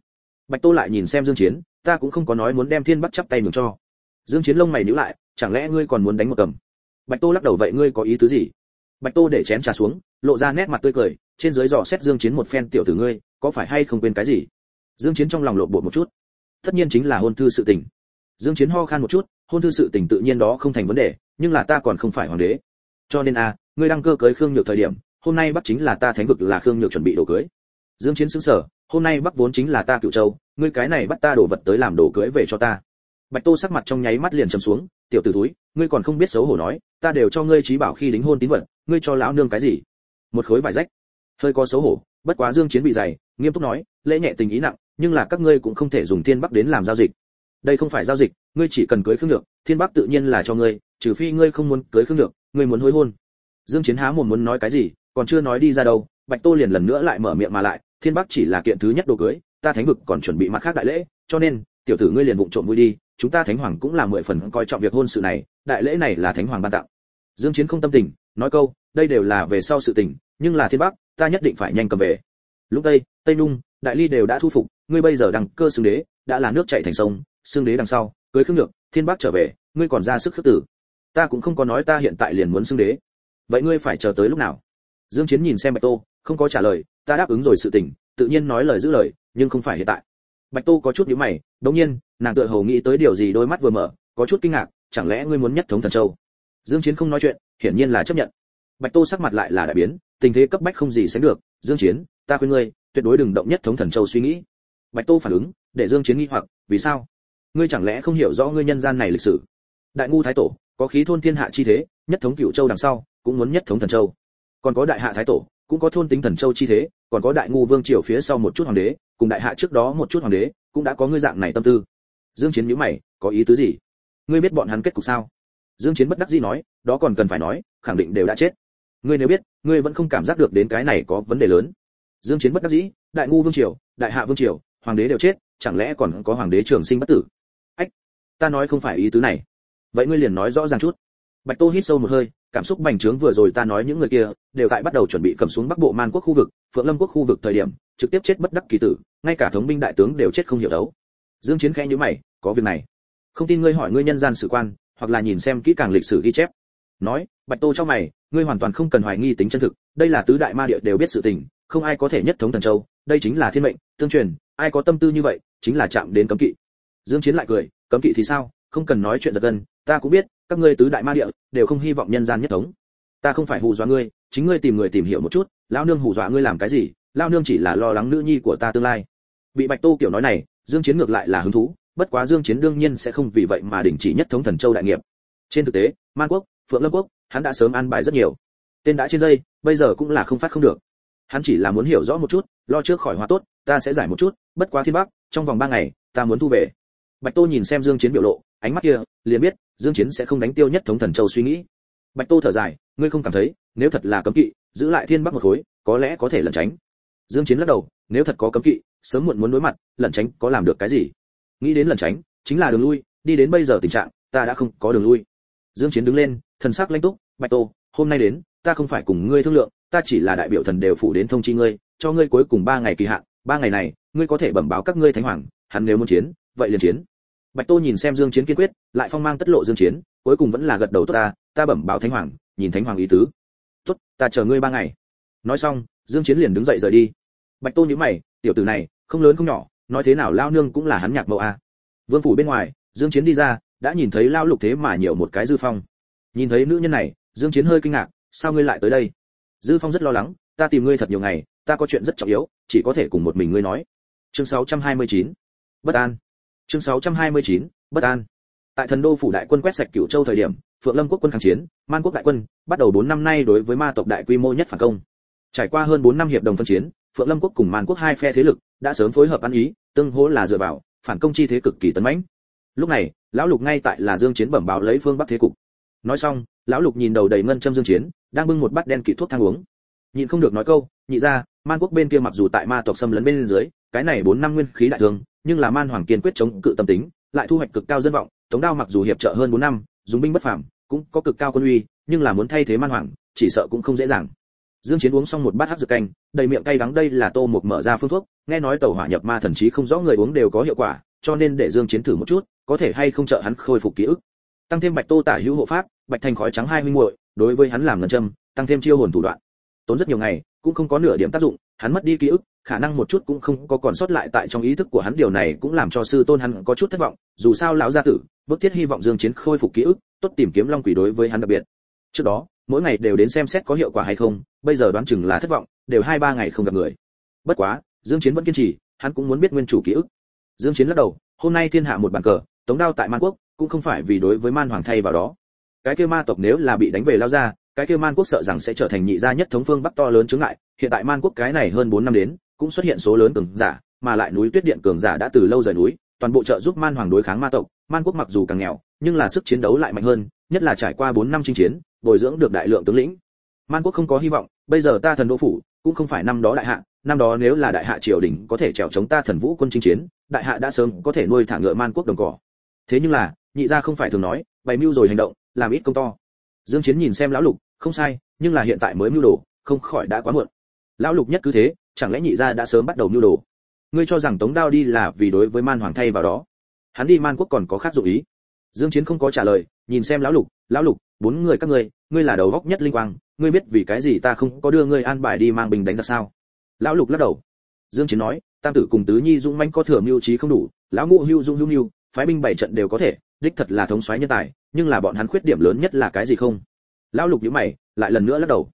Bạch tô lại nhìn xem dương chiến, ta cũng không có nói muốn đem thiên bắc chắp tay nhường cho. Dương chiến lông mày nhíu lại, chẳng lẽ ngươi còn muốn đánh một cầm? Bạch tô lắc đầu vậy ngươi có ý tứ gì? Bạch tô để chén trà xuống, lộ ra nét mặt tươi cười, trên dưới dò xét dương chiến một phen tiểu tử ngươi, có phải hay không quên cái gì? Dương chiến trong lòng lộ bộ một chút. Tất nhiên chính là hôn thư sự tình. Dương chiến ho khan một chút, hôn thư sự tình tự nhiên đó không thành vấn đề, nhưng là ta còn không phải hoàng đế. Cho nên a ngươi đăng cơ cưới khương nhược thời điểm hôm nay bắc chính là ta thánh vực là khương nhược chuẩn bị đồ cưới. Dương chiến sững sờ, hôm nay bắc vốn chính là ta cựu châu, ngươi cái này bắt ta đổ vật tới làm đồ cưới về cho ta. Bạch tô sắc mặt trong nháy mắt liền trầm xuống, tiểu tử túi ngươi còn không biết xấu hổ nói, ta đều cho ngươi trí bảo khi đính hôn tín vật, ngươi cho lão nương cái gì? Một khối vải rách. Hơi có xấu hổ, bất quá dương chiến bị dày, nghiêm túc nói, lễ nhẹ tình ý nặng, nhưng là các ngươi cũng không thể dùng thiên bắc đến làm giao dịch. Đây không phải giao dịch, ngươi chỉ cần cưới khương được thiên bắc tự nhiên là cho ngươi, trừ phi ngươi không muốn cưới khương được ngươi muốn hối hôn. Dương chiến há mồm muốn nói cái gì còn chưa nói đi ra đâu, bạch tô liền lần nữa lại mở miệng mà lại, thiên bắc chỉ là kiện thứ nhất đồ cưới, ta thánh vực còn chuẩn bị mặt khác đại lễ, cho nên, tiểu tử ngươi liền vụng trộm vui đi, chúng ta thánh hoàng cũng là mười phần coi trọng việc hôn sự này, đại lễ này là thánh hoàng ban tặng. Dương chiến không tâm tình, nói câu, đây đều là về sau sự tình, nhưng là thiên bắc, ta nhất định phải nhanh cầm về. Lúc tây tây nung, đại ly đều đã thu phục, ngươi bây giờ đăng cơ xưng đế, đã là nước chảy thành sông xưng đế đằng sau, cưới khương được, thiên bắc trở về, ngươi còn ra sức khước tử. Ta cũng không có nói ta hiện tại liền muốn xưng đế. Vậy ngươi phải chờ tới lúc nào? Dương chiến nhìn xem bạch tô, không có trả lời, ta đáp ứng rồi sự tình, tự nhiên nói lời giữ lời, nhưng không phải hiện tại. Bạch tô có chút nhíu mày, đống nhiên, nàng tựa hồ nghĩ tới điều gì đôi mắt vừa mở, có chút kinh ngạc, chẳng lẽ ngươi muốn nhất thống thần châu? Dương chiến không nói chuyện, hiển nhiên là chấp nhận. Bạch tô sắc mặt lại là đại biến, tình thế cấp bách không gì sánh được. Dương chiến, ta khuyên ngươi, tuyệt đối đừng động nhất thống thần châu suy nghĩ. Bạch tô phản ứng, để dương chiến nghi hoặc, vì sao? Ngươi chẳng lẽ không hiểu rõ ngươi nhân gian này lịch sử? Đại ngu thái tổ, có khí thôn thiên hạ chi thế, nhất thống cửu châu đằng sau, cũng muốn nhất thống thần châu còn có đại hạ thái tổ, cũng có thôn tính thần châu chi thế, còn có đại ngu vương triều phía sau một chút hoàng đế, cùng đại hạ trước đó một chút hoàng đế, cũng đã có ngươi dạng này tâm tư. Dương chiến nhíu mày, có ý tứ gì? Ngươi biết bọn hắn kết cục sao? Dương chiến bất đắc dĩ nói, đó còn cần phải nói, khẳng định đều đã chết. Ngươi nếu biết, ngươi vẫn không cảm giác được đến cái này có vấn đề lớn. Dương chiến bất đắc dĩ, đại ngu vương triều, đại hạ vương triều, hoàng đế đều chết, chẳng lẽ còn có hoàng đế trường sinh bất tử? Ách, ta nói không phải ý tứ này. Vậy ngươi liền nói rõ ràng chút bạch tô hít sâu một hơi, cảm xúc bành trướng vừa rồi ta nói những người kia, đều tại bắt đầu chuẩn bị cầm xuống bắc bộ man quốc khu vực, phượng lâm quốc khu vực thời điểm, trực tiếp chết bất đắc kỳ tử, ngay cả thống binh đại tướng đều chết không hiểu đấu. Dương chiến khẽ như mày, có việc này. Không tin ngươi hỏi ngươi nhân gian sử quan, hoặc là nhìn xem kỹ càng lịch sử ghi chép. Nói, bạch tô cho mày, ngươi hoàn toàn không cần hoài nghi tính chân thực, đây là tứ đại ma địa đều biết sự tình, không ai có thể nhất thống thần châu, đây chính là thiên mệnh, tương truyền, ai có tâm tư như vậy, chính là chạm đến cấm kỵ. Dương chiến lại cười, cấm kỵ thì sao? Không cần nói chuyện giật gân ta cũng biết, các ngươi tứ đại ma địa đều không hy vọng nhân gian nhất thống. Ta không phải hù dọa ngươi, chính ngươi tìm người tìm hiểu một chút, lão nương hù dọa ngươi làm cái gì, lão nương chỉ là lo lắng nữ nhi của ta tương lai. Bị bạch tô kiểu nói này, dương chiến ngược lại là hứng thú, bất quá dương chiến đương nhiên sẽ không vì vậy mà đình chỉ nhất thống thần châu đại nghiệp. Trên thực tế, man quốc, phượng lâm quốc, hắn đã sớm an bài rất nhiều. Tên đã trên dây, bây giờ cũng là không phát không được. Hắn chỉ là muốn hiểu rõ một chút, lo trước khỏi hóa tốt, ta sẽ giải một chút, bất quá thiên bắc, trong vòng ba ngày, ta muốn thu về. Bạch tô nhìn xem dương chiến biểu lộ ánh mắt kia, liền biết dương chiến sẽ không đánh tiêu nhất thống thần châu suy nghĩ. Bạch tô thở dài, ngươi không cảm thấy, nếu thật là cấm kỵ, giữ lại thiên bắc một khối, có lẽ có thể lẩn tránh. Dương chiến lắc đầu, nếu thật có cấm kỵ, sớm muộn muốn đối mặt, lẩn tránh có làm được cái gì? Nghĩ đến lẩn tránh, chính là đường lui, đi đến bây giờ tình trạng, ta đã không có đường lui. Dương chiến đứng lên, thần sắc lãnh túc, bạch tô, hôm nay đến, ta không phải cùng ngươi thương lượng, ta chỉ là đại biểu thần đều phủ đến thông chi ngươi, cho ngươi cuối cùng ba ngày kỳ hạn, ba ngày này, ngươi có thể bẩm báo các ngươi thánh hoàng, hắn nếu muốn chiến, vậy liền chiến bạch tô nhìn xem dương chiến kiên quyết, lại phong mang tất lộ dương chiến, cuối cùng vẫn là gật đầu, tốt ta ta bẩm báo thánh hoàng, nhìn thánh hoàng ý tứ. Tốt, ta chờ ngươi ba ngày. Nói xong, dương chiến liền đứng dậy rời đi. Bạch tô nhíu mày, tiểu tử này, không lớn không nhỏ, nói thế nào lao nương cũng là hắn nhạc mẫu a. Vương phủ bên ngoài, dương chiến đi ra, đã nhìn thấy lao lục thế mà nhiều một cái dư phong. Nhìn thấy nữ nhân này, dương chiến hơi kinh ngạc, sao ngươi lại tới đây? Dư phong rất lo lắng, ta tìm ngươi thật nhiều ngày, ta có chuyện rất trọng yếu, chỉ có thể cùng một mình ngươi nói. Chương 629 bất an chương 629 bất an. Tại thần đô phủ đại quân quét sạch cửu châu thời điểm, phượng lâm quốc quân kháng chiến, man quốc đại quân, bắt đầu 4 năm nay đối với ma tộc đại quy mô nhất phản công. Trải qua hơn 4 năm hiệp đồng phân chiến, phượng lâm quốc cùng man quốc hai phe thế lực đã sớm phối hợp ăn ý, tương hỗ là dựa vào, phản công chi thế cực kỳ tấn mãnh. Lúc này, lão lục ngay tại là dương chiến bẩm báo lấy phương bắc thế cục. Nói xong, lão lục nhìn đầu đầy ngân châm dương chiến, đang bưng một bát đen kỵ thuốc thang uống. Nhịn không được nói câu, nhị ra man quốc bên kia mặc dù tại ma tộc xâm lấn bên dưới, cái này bốn năm nguyên khí đại thương nhưng là man hoàng kiên quyết chống cự tâm tính, lại thu hoạch cực cao dân vọng, tống đao mặc dù hiệp trợ hơn 4 năm, dùng binh bất phàm, cũng có cực cao quân uy, nhưng là muốn thay thế man hoàng, chỉ sợ cũng không dễ dàng. Dương chiến uống xong một bát hắc dược canh, đầy miệng cay đắng đây là tô một mở ra phương thuốc, nghe nói tẩu hỏa nhập ma thần trí không rõ người uống đều có hiệu quả, cho nên để dương chiến thử một chút, có thể hay không trợ hắn khôi phục ký ức. Tăng thêm bạch tô tả hữu hộ pháp, bạch thành khói trắng hai huynh muội, đối với hắn làm ngân châm, tăng thêm chiêu hồn thủ đoạn. Tốn rất nhiều ngày, cũng không có nửa điểm tác dụng, hắn mất đi ký ức khả năng một chút cũng không có còn sót lại tại trong ý thức của hắn điều này cũng làm cho sư tôn hắn có chút thất vọng, dù sao lão gia tử bước thiết hy vọng dương chiến khôi phục ký ức, tốt tìm kiếm long quỷ đối với hắn đặc biệt. Trước đó, mỗi ngày đều đến xem xét có hiệu quả hay không, bây giờ đoán chừng là thất vọng, đều hai ba ngày không gặp người. Bất quá, dương chiến vẫn kiên trì, hắn cũng muốn biết nguyên chủ ký ức. Dương chiến lắc đầu, hôm nay thiên hạ một bàn cờ, tống đao tại man quốc, cũng không phải vì đối với man hoàng thay vào đó. Cái kia ma tộc nếu là bị đánh về lao ra cái kia man quốc sợ rằng sẽ trở thành nhị gia nhất thống phương bắc to lớn chứng ngại, hiện tại man quốc cái này hơn 4 năm đến cũng xuất hiện số lớn cường giả, mà lại núi tuyết điện cường giả đã từ lâu rời núi, toàn bộ trợ giúp man hoàng đối kháng ma tộc. Man quốc mặc dù càng nghèo, nhưng là sức chiến đấu lại mạnh hơn, nhất là trải qua 4 năm chinh chiến, bồi dưỡng được đại lượng tướng lĩnh. Man quốc không có hy vọng, bây giờ ta thần đô phủ, cũng không phải năm đó đại hạ, năm đó nếu là đại hạ triều đình có thể chèo chống ta thần vũ quân chinh chiến, đại hạ đã sớm có thể nuôi thả ngựa man quốc đồng cỏ. Thế nhưng là, nhị gia không phải thường nói, bày mưu rồi hành động, làm ít công to. Dương chiến nhìn xem lão lục, không sai, nhưng là hiện tại mới mưu đồ, không khỏi đã quá muộn lão lục nhất cứ thế, chẳng lẽ nhị gia đã sớm bắt đầu nhu đồ? Ngươi cho rằng tống đao đi là vì đối với man hoàng thay vào đó. Hắn đi man quốc còn có khác dụng ý. Dương chiến không có trả lời, nhìn xem lão lục lão lục, bốn người các ngươi ngươi là đầu góc nhất linh quang, ngươi biết vì cái gì ta không có đưa ngươi an bài đi mang bình đánh giặc sao? Lão lục lắc đầu. Dương chiến nói, tam tử cùng tứ nhi dũng mãnh có thừa mưu trí không đủ, lão ngũ hưu dũng hưu mưu phái binh bảy trận đều có thể, đích thật là thống soái nhân tài, nhưng là bọn hắn khuyết điểm lớn nhất là cái gì không? Lão lục nhíu mày, lại lần nữa lắc đầu.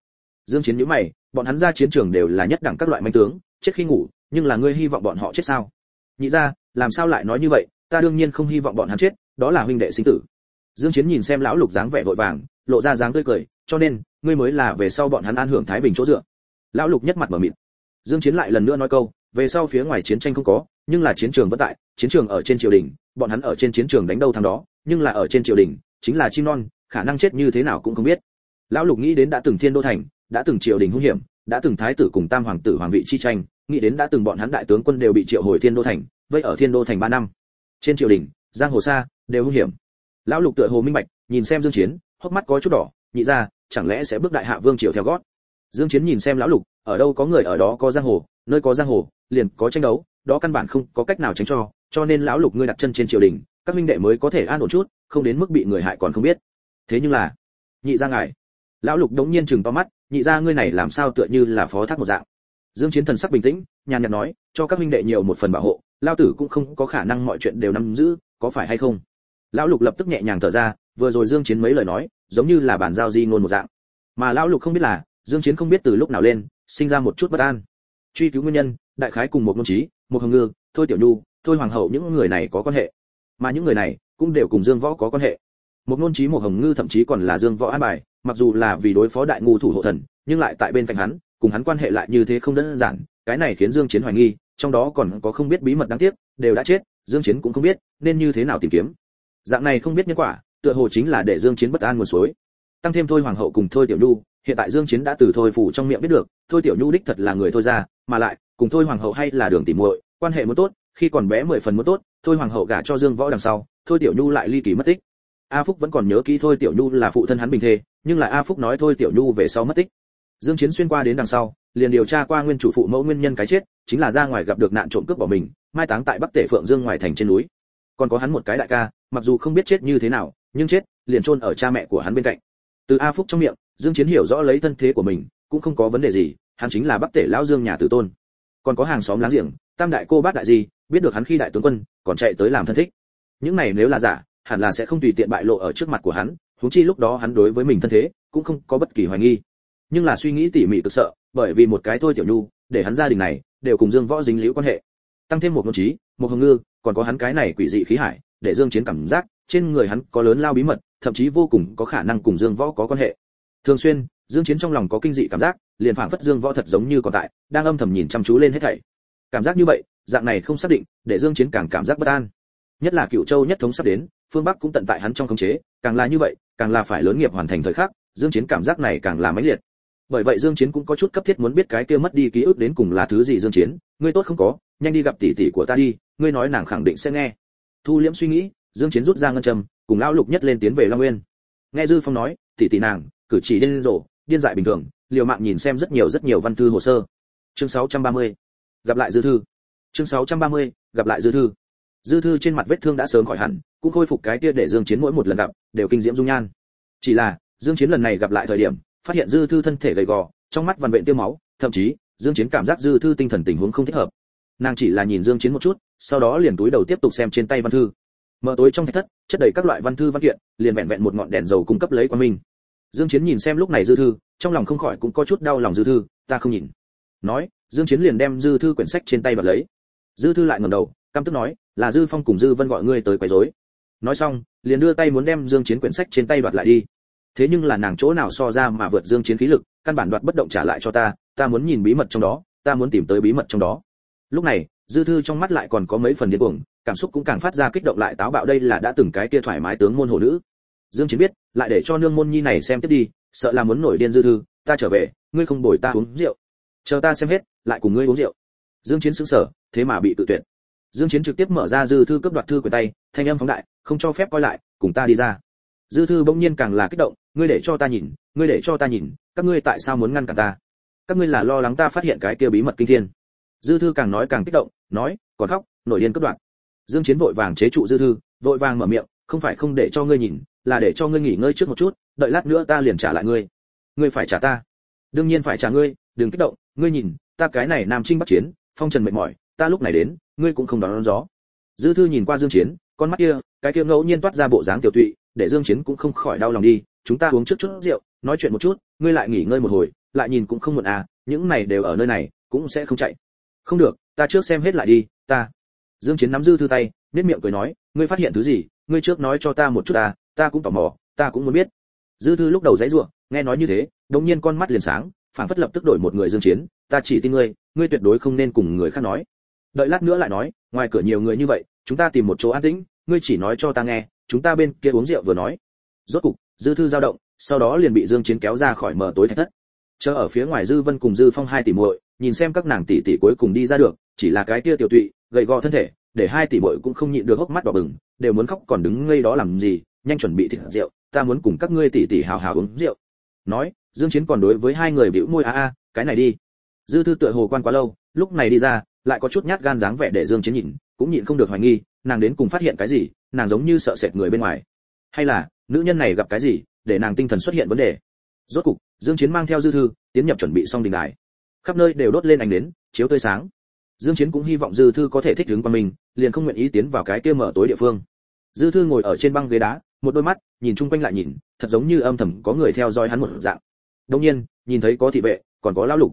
Dương chiến nhíu mày bọn hắn ra chiến trường đều là nhất đẳng các loại manh tướng chết khi ngủ nhưng là ngươi hy vọng bọn họ chết sao? Nhị ra làm sao lại nói như vậy? Ta đương nhiên không hy vọng bọn hắn chết đó là huynh đệ sinh tử. Dương chiến nhìn xem lão lục dáng vẻ vội vàng lộ ra dáng tươi cười cho nên ngươi mới là về sau bọn hắn an hưởng thái bình chỗ dựa. Lão lục nhất mặt mở miệng, dương chiến lại lần nữa nói câu về sau phía ngoài chiến tranh không có nhưng là chiến trường vẫn tại chiến trường ở trên triều đình bọn hắn ở trên chiến trường đánh đâu thằng đó nhưng là ở trên triều đình chính là chim non khả năng chết như thế nào cũng không biết. Lão lục nghĩ đến đã từng thiên đô thành đã từng triều đình hung hiểm, đã từng thái tử cùng tam hoàng tử hoàng vị chi tranh, nghĩ đến đã từng bọn hắn đại tướng quân đều bị triệu hồi thiên đô thành, vây ở thiên đô thành ba năm. Trên triều đình, giang hồ xa, đều hung hiểm. Lão lục tựa hồ minh bạch, nhìn xem dương chiến, hốc mắt có chút đỏ, nhị ra, chẳng lẽ sẽ bước đại hạ vương triều theo gót? Dương chiến nhìn xem lão lục, ở đâu có người ở đó có giang hồ, nơi có giang hồ, liền có tranh đấu, đó căn bản không có cách nào tránh cho cho nên lão lục ngươi đặt chân trên triều đình, các minh đệ mới có thể an ổn chút, không đến mức bị người hại còn không biết. Thế nhưng là, nhị gia ngài. Lão lục đống nhiên chừng to mắt nhị gia ngươi này làm sao tựa như là phó thác một dạng. Dương chiến thần sắc bình tĩnh, nhàn nhạt nói, cho các huynh đệ nhiều một phần bảo hộ, lao tử cũng không có khả năng mọi chuyện đều nắm giữ, có phải hay không? Lão lục lập tức nhẹ nhàng thở ra, vừa rồi dương chiến mấy lời nói, giống như là bản giao di ngôn một dạng. Mà lão lục không biết là, dương chiến không biết từ lúc nào lên, sinh ra một chút bất an. Truy cứu nguyên nhân, đại khái cùng một ngôn trí một hồng ngư, thôi tiểu nhu, thôi hoàng hậu những người này có quan hệ. Mà những người này cũng đều cùng dương võ có quan hệ. Một ngôn trí một hồng ngư thậm chí còn là dương võ an bài mặc dù là vì đối phó đại ngu thủ hộ thần, nhưng lại tại bên cạnh hắn, cùng hắn quan hệ lại như thế không đơn giản, cái này khiến dương chiến hoài nghi, trong đó còn có không biết bí mật đáng tiếc, đều đã chết, dương chiến cũng không biết, nên như thế nào tìm kiếm. Dạng này không biết nhân quả, tựa hồ chính là để dương chiến bất an nguồn suối tăng thêm thôi hoàng hậu cùng thôi tiểu nhu, hiện tại dương chiến đã từ thôi phủ trong miệng biết được, thôi tiểu nhu đích thật là người thôi ra mà lại, cùng thôi hoàng hậu hay là đường tỉ muội, quan hệ muốn tốt, khi còn bé mười phần muốn tốt, thôi hoàng hậu gả cho dương võ đằng sau, thôi tiểu nhu lại ly kỳ mất tích a phúc vẫn còn nhớ kỹ thôi tiểu nhu là phụ thân hắn bình thê, nhưng là a phúc nói thôi tiểu nhu về sau mất tích. Dương chiến xuyên qua đến đằng sau, liền điều tra qua nguyên chủ phụ mẫu nguyên nhân cái chết, chính là ra ngoài gặp được nạn trộm cướp bỏ mình, mai táng tại bắc tể phượng dương ngoài thành trên núi. Còn có hắn một cái đại ca, mặc dù không biết chết như thế nào, nhưng chết, liền chôn ở cha mẹ của hắn bên cạnh. Từ a phúc trong miệng, dương chiến hiểu rõ lấy thân thế của mình, cũng không có vấn đề gì, hắn chính là bắc tể lão dương nhà tử tôn. Còn có hàng xóm láng giềng, tam đại cô bác đại gì biết được hắn khi đại tướng quân, còn chạy tới làm thân thích. Những này nếu là giả hẳn là sẽ không tùy tiện bại lộ ở trước mặt của hắn, huống chi lúc đó hắn đối với mình thân thế cũng không có bất kỳ hoài nghi. Nhưng là suy nghĩ tỉ mỉ cực sợ, bởi vì một cái thôi tiểu nhu, để hắn gia đình này đều cùng dương võ dính liễu quan hệ. Tăng thêm một ngôn trí một hồng ngư, còn có hắn cái này quỷ dị khí hải, để dương chiến cảm giác trên người hắn có lớn lao bí mật, thậm chí vô cùng có khả năng cùng dương võ có quan hệ. Thường xuyên, dương chiến trong lòng có kinh dị cảm giác, liền phảng phất dương võ thật giống như còn tại, đang âm thầm nhìn chăm chú lên hết thảy. Cảm giác như vậy, dạng này không xác định, để dương chiến càng cảm giác bất an. Nhất là cựu châu nhất thống sắp đến phương bắc cũng tận tại hắn trong khống chế, càng là như vậy, càng là phải lớn nghiệp hoàn thành thời khắc, dương chiến cảm giác này càng là mãnh liệt. Bởi vậy dương chiến cũng có chút cấp thiết muốn biết cái kia mất đi ký ức đến cùng là thứ gì dương chiến, ngươi tốt không có, nhanh đi gặp tỷ tỷ của ta đi, ngươi nói nàng khẳng định sẽ nghe. Thu liễm suy nghĩ, dương chiến rút ra ngân trầm cùng lão lục nhất lên tiến về long nguyên. Nghe dư phong nói, tỷ tỷ nàng, cử chỉ điên rồ, điên dại bình thường, liều mạng nhìn xem rất nhiều rất nhiều văn thư hồ sơ. Chương 630 gặp lại dư thư. Chương 630 gặp lại dư thư dư thư trên mặt vết thương đã sớm khỏi hẳn, cũng khôi phục cái kia để dương chiến mỗi một lần gặp, đều kinh diễm dung nhan. Chỉ là, dương chiến lần này gặp lại thời điểm, phát hiện dư thư thân thể gầy gò, trong mắt vằn vện tiêu máu, thậm chí, dương chiến cảm giác dư thư tinh thần tình huống không thích hợp. Nàng chỉ là nhìn dương chiến một chút, sau đó liền túi đầu tiếp tục xem trên tay văn thư. Mở tối trong thạch thất, chất đầy các loại văn thư văn kiện, liền vẹn vẹn một ngọn đèn dầu cung cấp lấy qua mình. Dương chiến nhìn xem lúc này dư thư, trong lòng không khỏi cũng có chút đau lòng dư thư, ta không nhìn. Nói, dương chiến liền đem dư thư quyển sách trên tay bật lấy. Dư thư lại ngẩng đầu, căm tức nói là dư phong cùng dư vân gọi ngươi tới quấy rối. Nói xong, liền đưa tay muốn đem dương chiến quyển sách trên tay đoạt lại đi. Thế nhưng là nàng chỗ nào so ra mà vượt dương chiến khí lực, căn bản đoạt bất động trả lại cho ta ta muốn nhìn bí mật trong đó, ta muốn tìm tới bí mật trong đó. Lúc này, dư thư trong mắt lại còn có mấy phần điên cuồng, cảm xúc cũng càng phát ra kích động lại táo bạo đây là đã từng cái kia thoải mái tướng môn hồ nữ. Dương chiến biết, lại để cho nương môn nhi này xem tiếp đi, sợ là muốn nổi điên dư thư, ta trở về, ngươi không bồi ta uống rượu. Chờ ta xem hết, lại cùng ngươi uống rượu. Dương chiến sững sờ, thế mà bị tự tuyệt dương chiến trực tiếp mở ra dư thư cấp đoạt thư của tay, thanh âm phóng đại, không cho phép coi lại, cùng ta đi ra. Dư thư bỗng nhiên càng là kích động, ngươi để cho ta nhìn, ngươi để cho ta nhìn, các ngươi tại sao muốn ngăn cản ta? Các ngươi là lo lắng ta phát hiện cái kia bí mật kinh thiên. Dư thư càng nói càng kích động, nói, còn khóc, nổi điên cướp đoạn dương chiến vội vàng chế trụ dư thư, vội vàng mở miệng, không phải không để cho ngươi nhìn, là để cho ngươi nghỉ ngơi trước một chút, đợi lát nữa ta liền trả lại ngươi. Ngươi phải trả ta. Đương nhiên phải trả ngươi, đừng kích động, ngươi nhìn, ta cái này nam trinh bắc chiến, phong trần mệt mỏi, ta lúc này đến ngươi cũng không đón, đón gió. Dư thư nhìn qua dương chiến con mắt kia cái kia ngẫu nhiên toát ra bộ dáng tiểu tụy để dương chiến cũng không khỏi đau lòng đi. Chúng ta uống trước chút rượu nói chuyện một chút ngươi lại nghỉ ngơi một hồi lại nhìn cũng không muộn à những này đều ở nơi này cũng sẽ không chạy. Không được ta trước xem hết lại đi ta. Dương chiến nắm dư thư tay nét miệng cười nói ngươi phát hiện thứ gì ngươi trước nói cho ta một chút ta ta cũng tò mò ta cũng muốn biết. Dư thư lúc đầu dãy rủa nghe nói như thế đống nhiên con mắt liền sáng phảng phất lập tức đổi một người dương chiến ta chỉ tin ngươi ngươi tuyệt đối không nên cùng người khác nói đợi lát nữa lại nói, ngoài cửa nhiều người như vậy, chúng ta tìm một chỗ an tĩnh, ngươi chỉ nói cho ta nghe, chúng ta bên kia uống rượu vừa nói. Rốt cục, dư thư dao động, sau đó liền bị dương chiến kéo ra khỏi mở tối thạch thất. Chờ ở phía ngoài dư vân cùng dư phong hai tỷ muội, nhìn xem các nàng tỷ tỷ cuối cùng đi ra được, chỉ là cái kia tiểu tụy, gầy gò thân thể, để hai tỷ muội cũng không nhịn được hốc mắt đỏ bừng, đều muốn khóc còn đứng ngây đó làm gì, nhanh chuẩn bị thịt rượu, ta muốn cùng các ngươi tỷ tỷ hào hào uống rượu. Nói, dương chiến còn đối với hai người bĩu môi a a, cái này đi. Dư thư tựa hồ quan quá lâu, lúc này đi ra lại có chút nhát gan dáng vẻ để dương chiến nhìn, cũng nhịn không được hoài nghi, nàng đến cùng phát hiện cái gì, nàng giống như sợ sệt người bên ngoài. Hay là, nữ nhân này gặp cái gì, để nàng tinh thần xuất hiện vấn đề? Rốt cục, dương chiến mang theo dư thư, tiến nhập chuẩn bị xong đình đài. Khắp nơi đều đốt lên ánh đến, chiếu tươi sáng. Dương chiến cũng hy vọng dư thư có thể thích ứng qua mình, liền không nguyện ý tiến vào cái kia mở tối địa phương. Dư thư ngồi ở trên băng ghế đá, một đôi mắt, nhìn chung quanh lại nhìn, thật giống như âm thầm có người theo dõi hắn một dạng. Đương nhiên, nhìn thấy có thị vệ, còn có lão lục.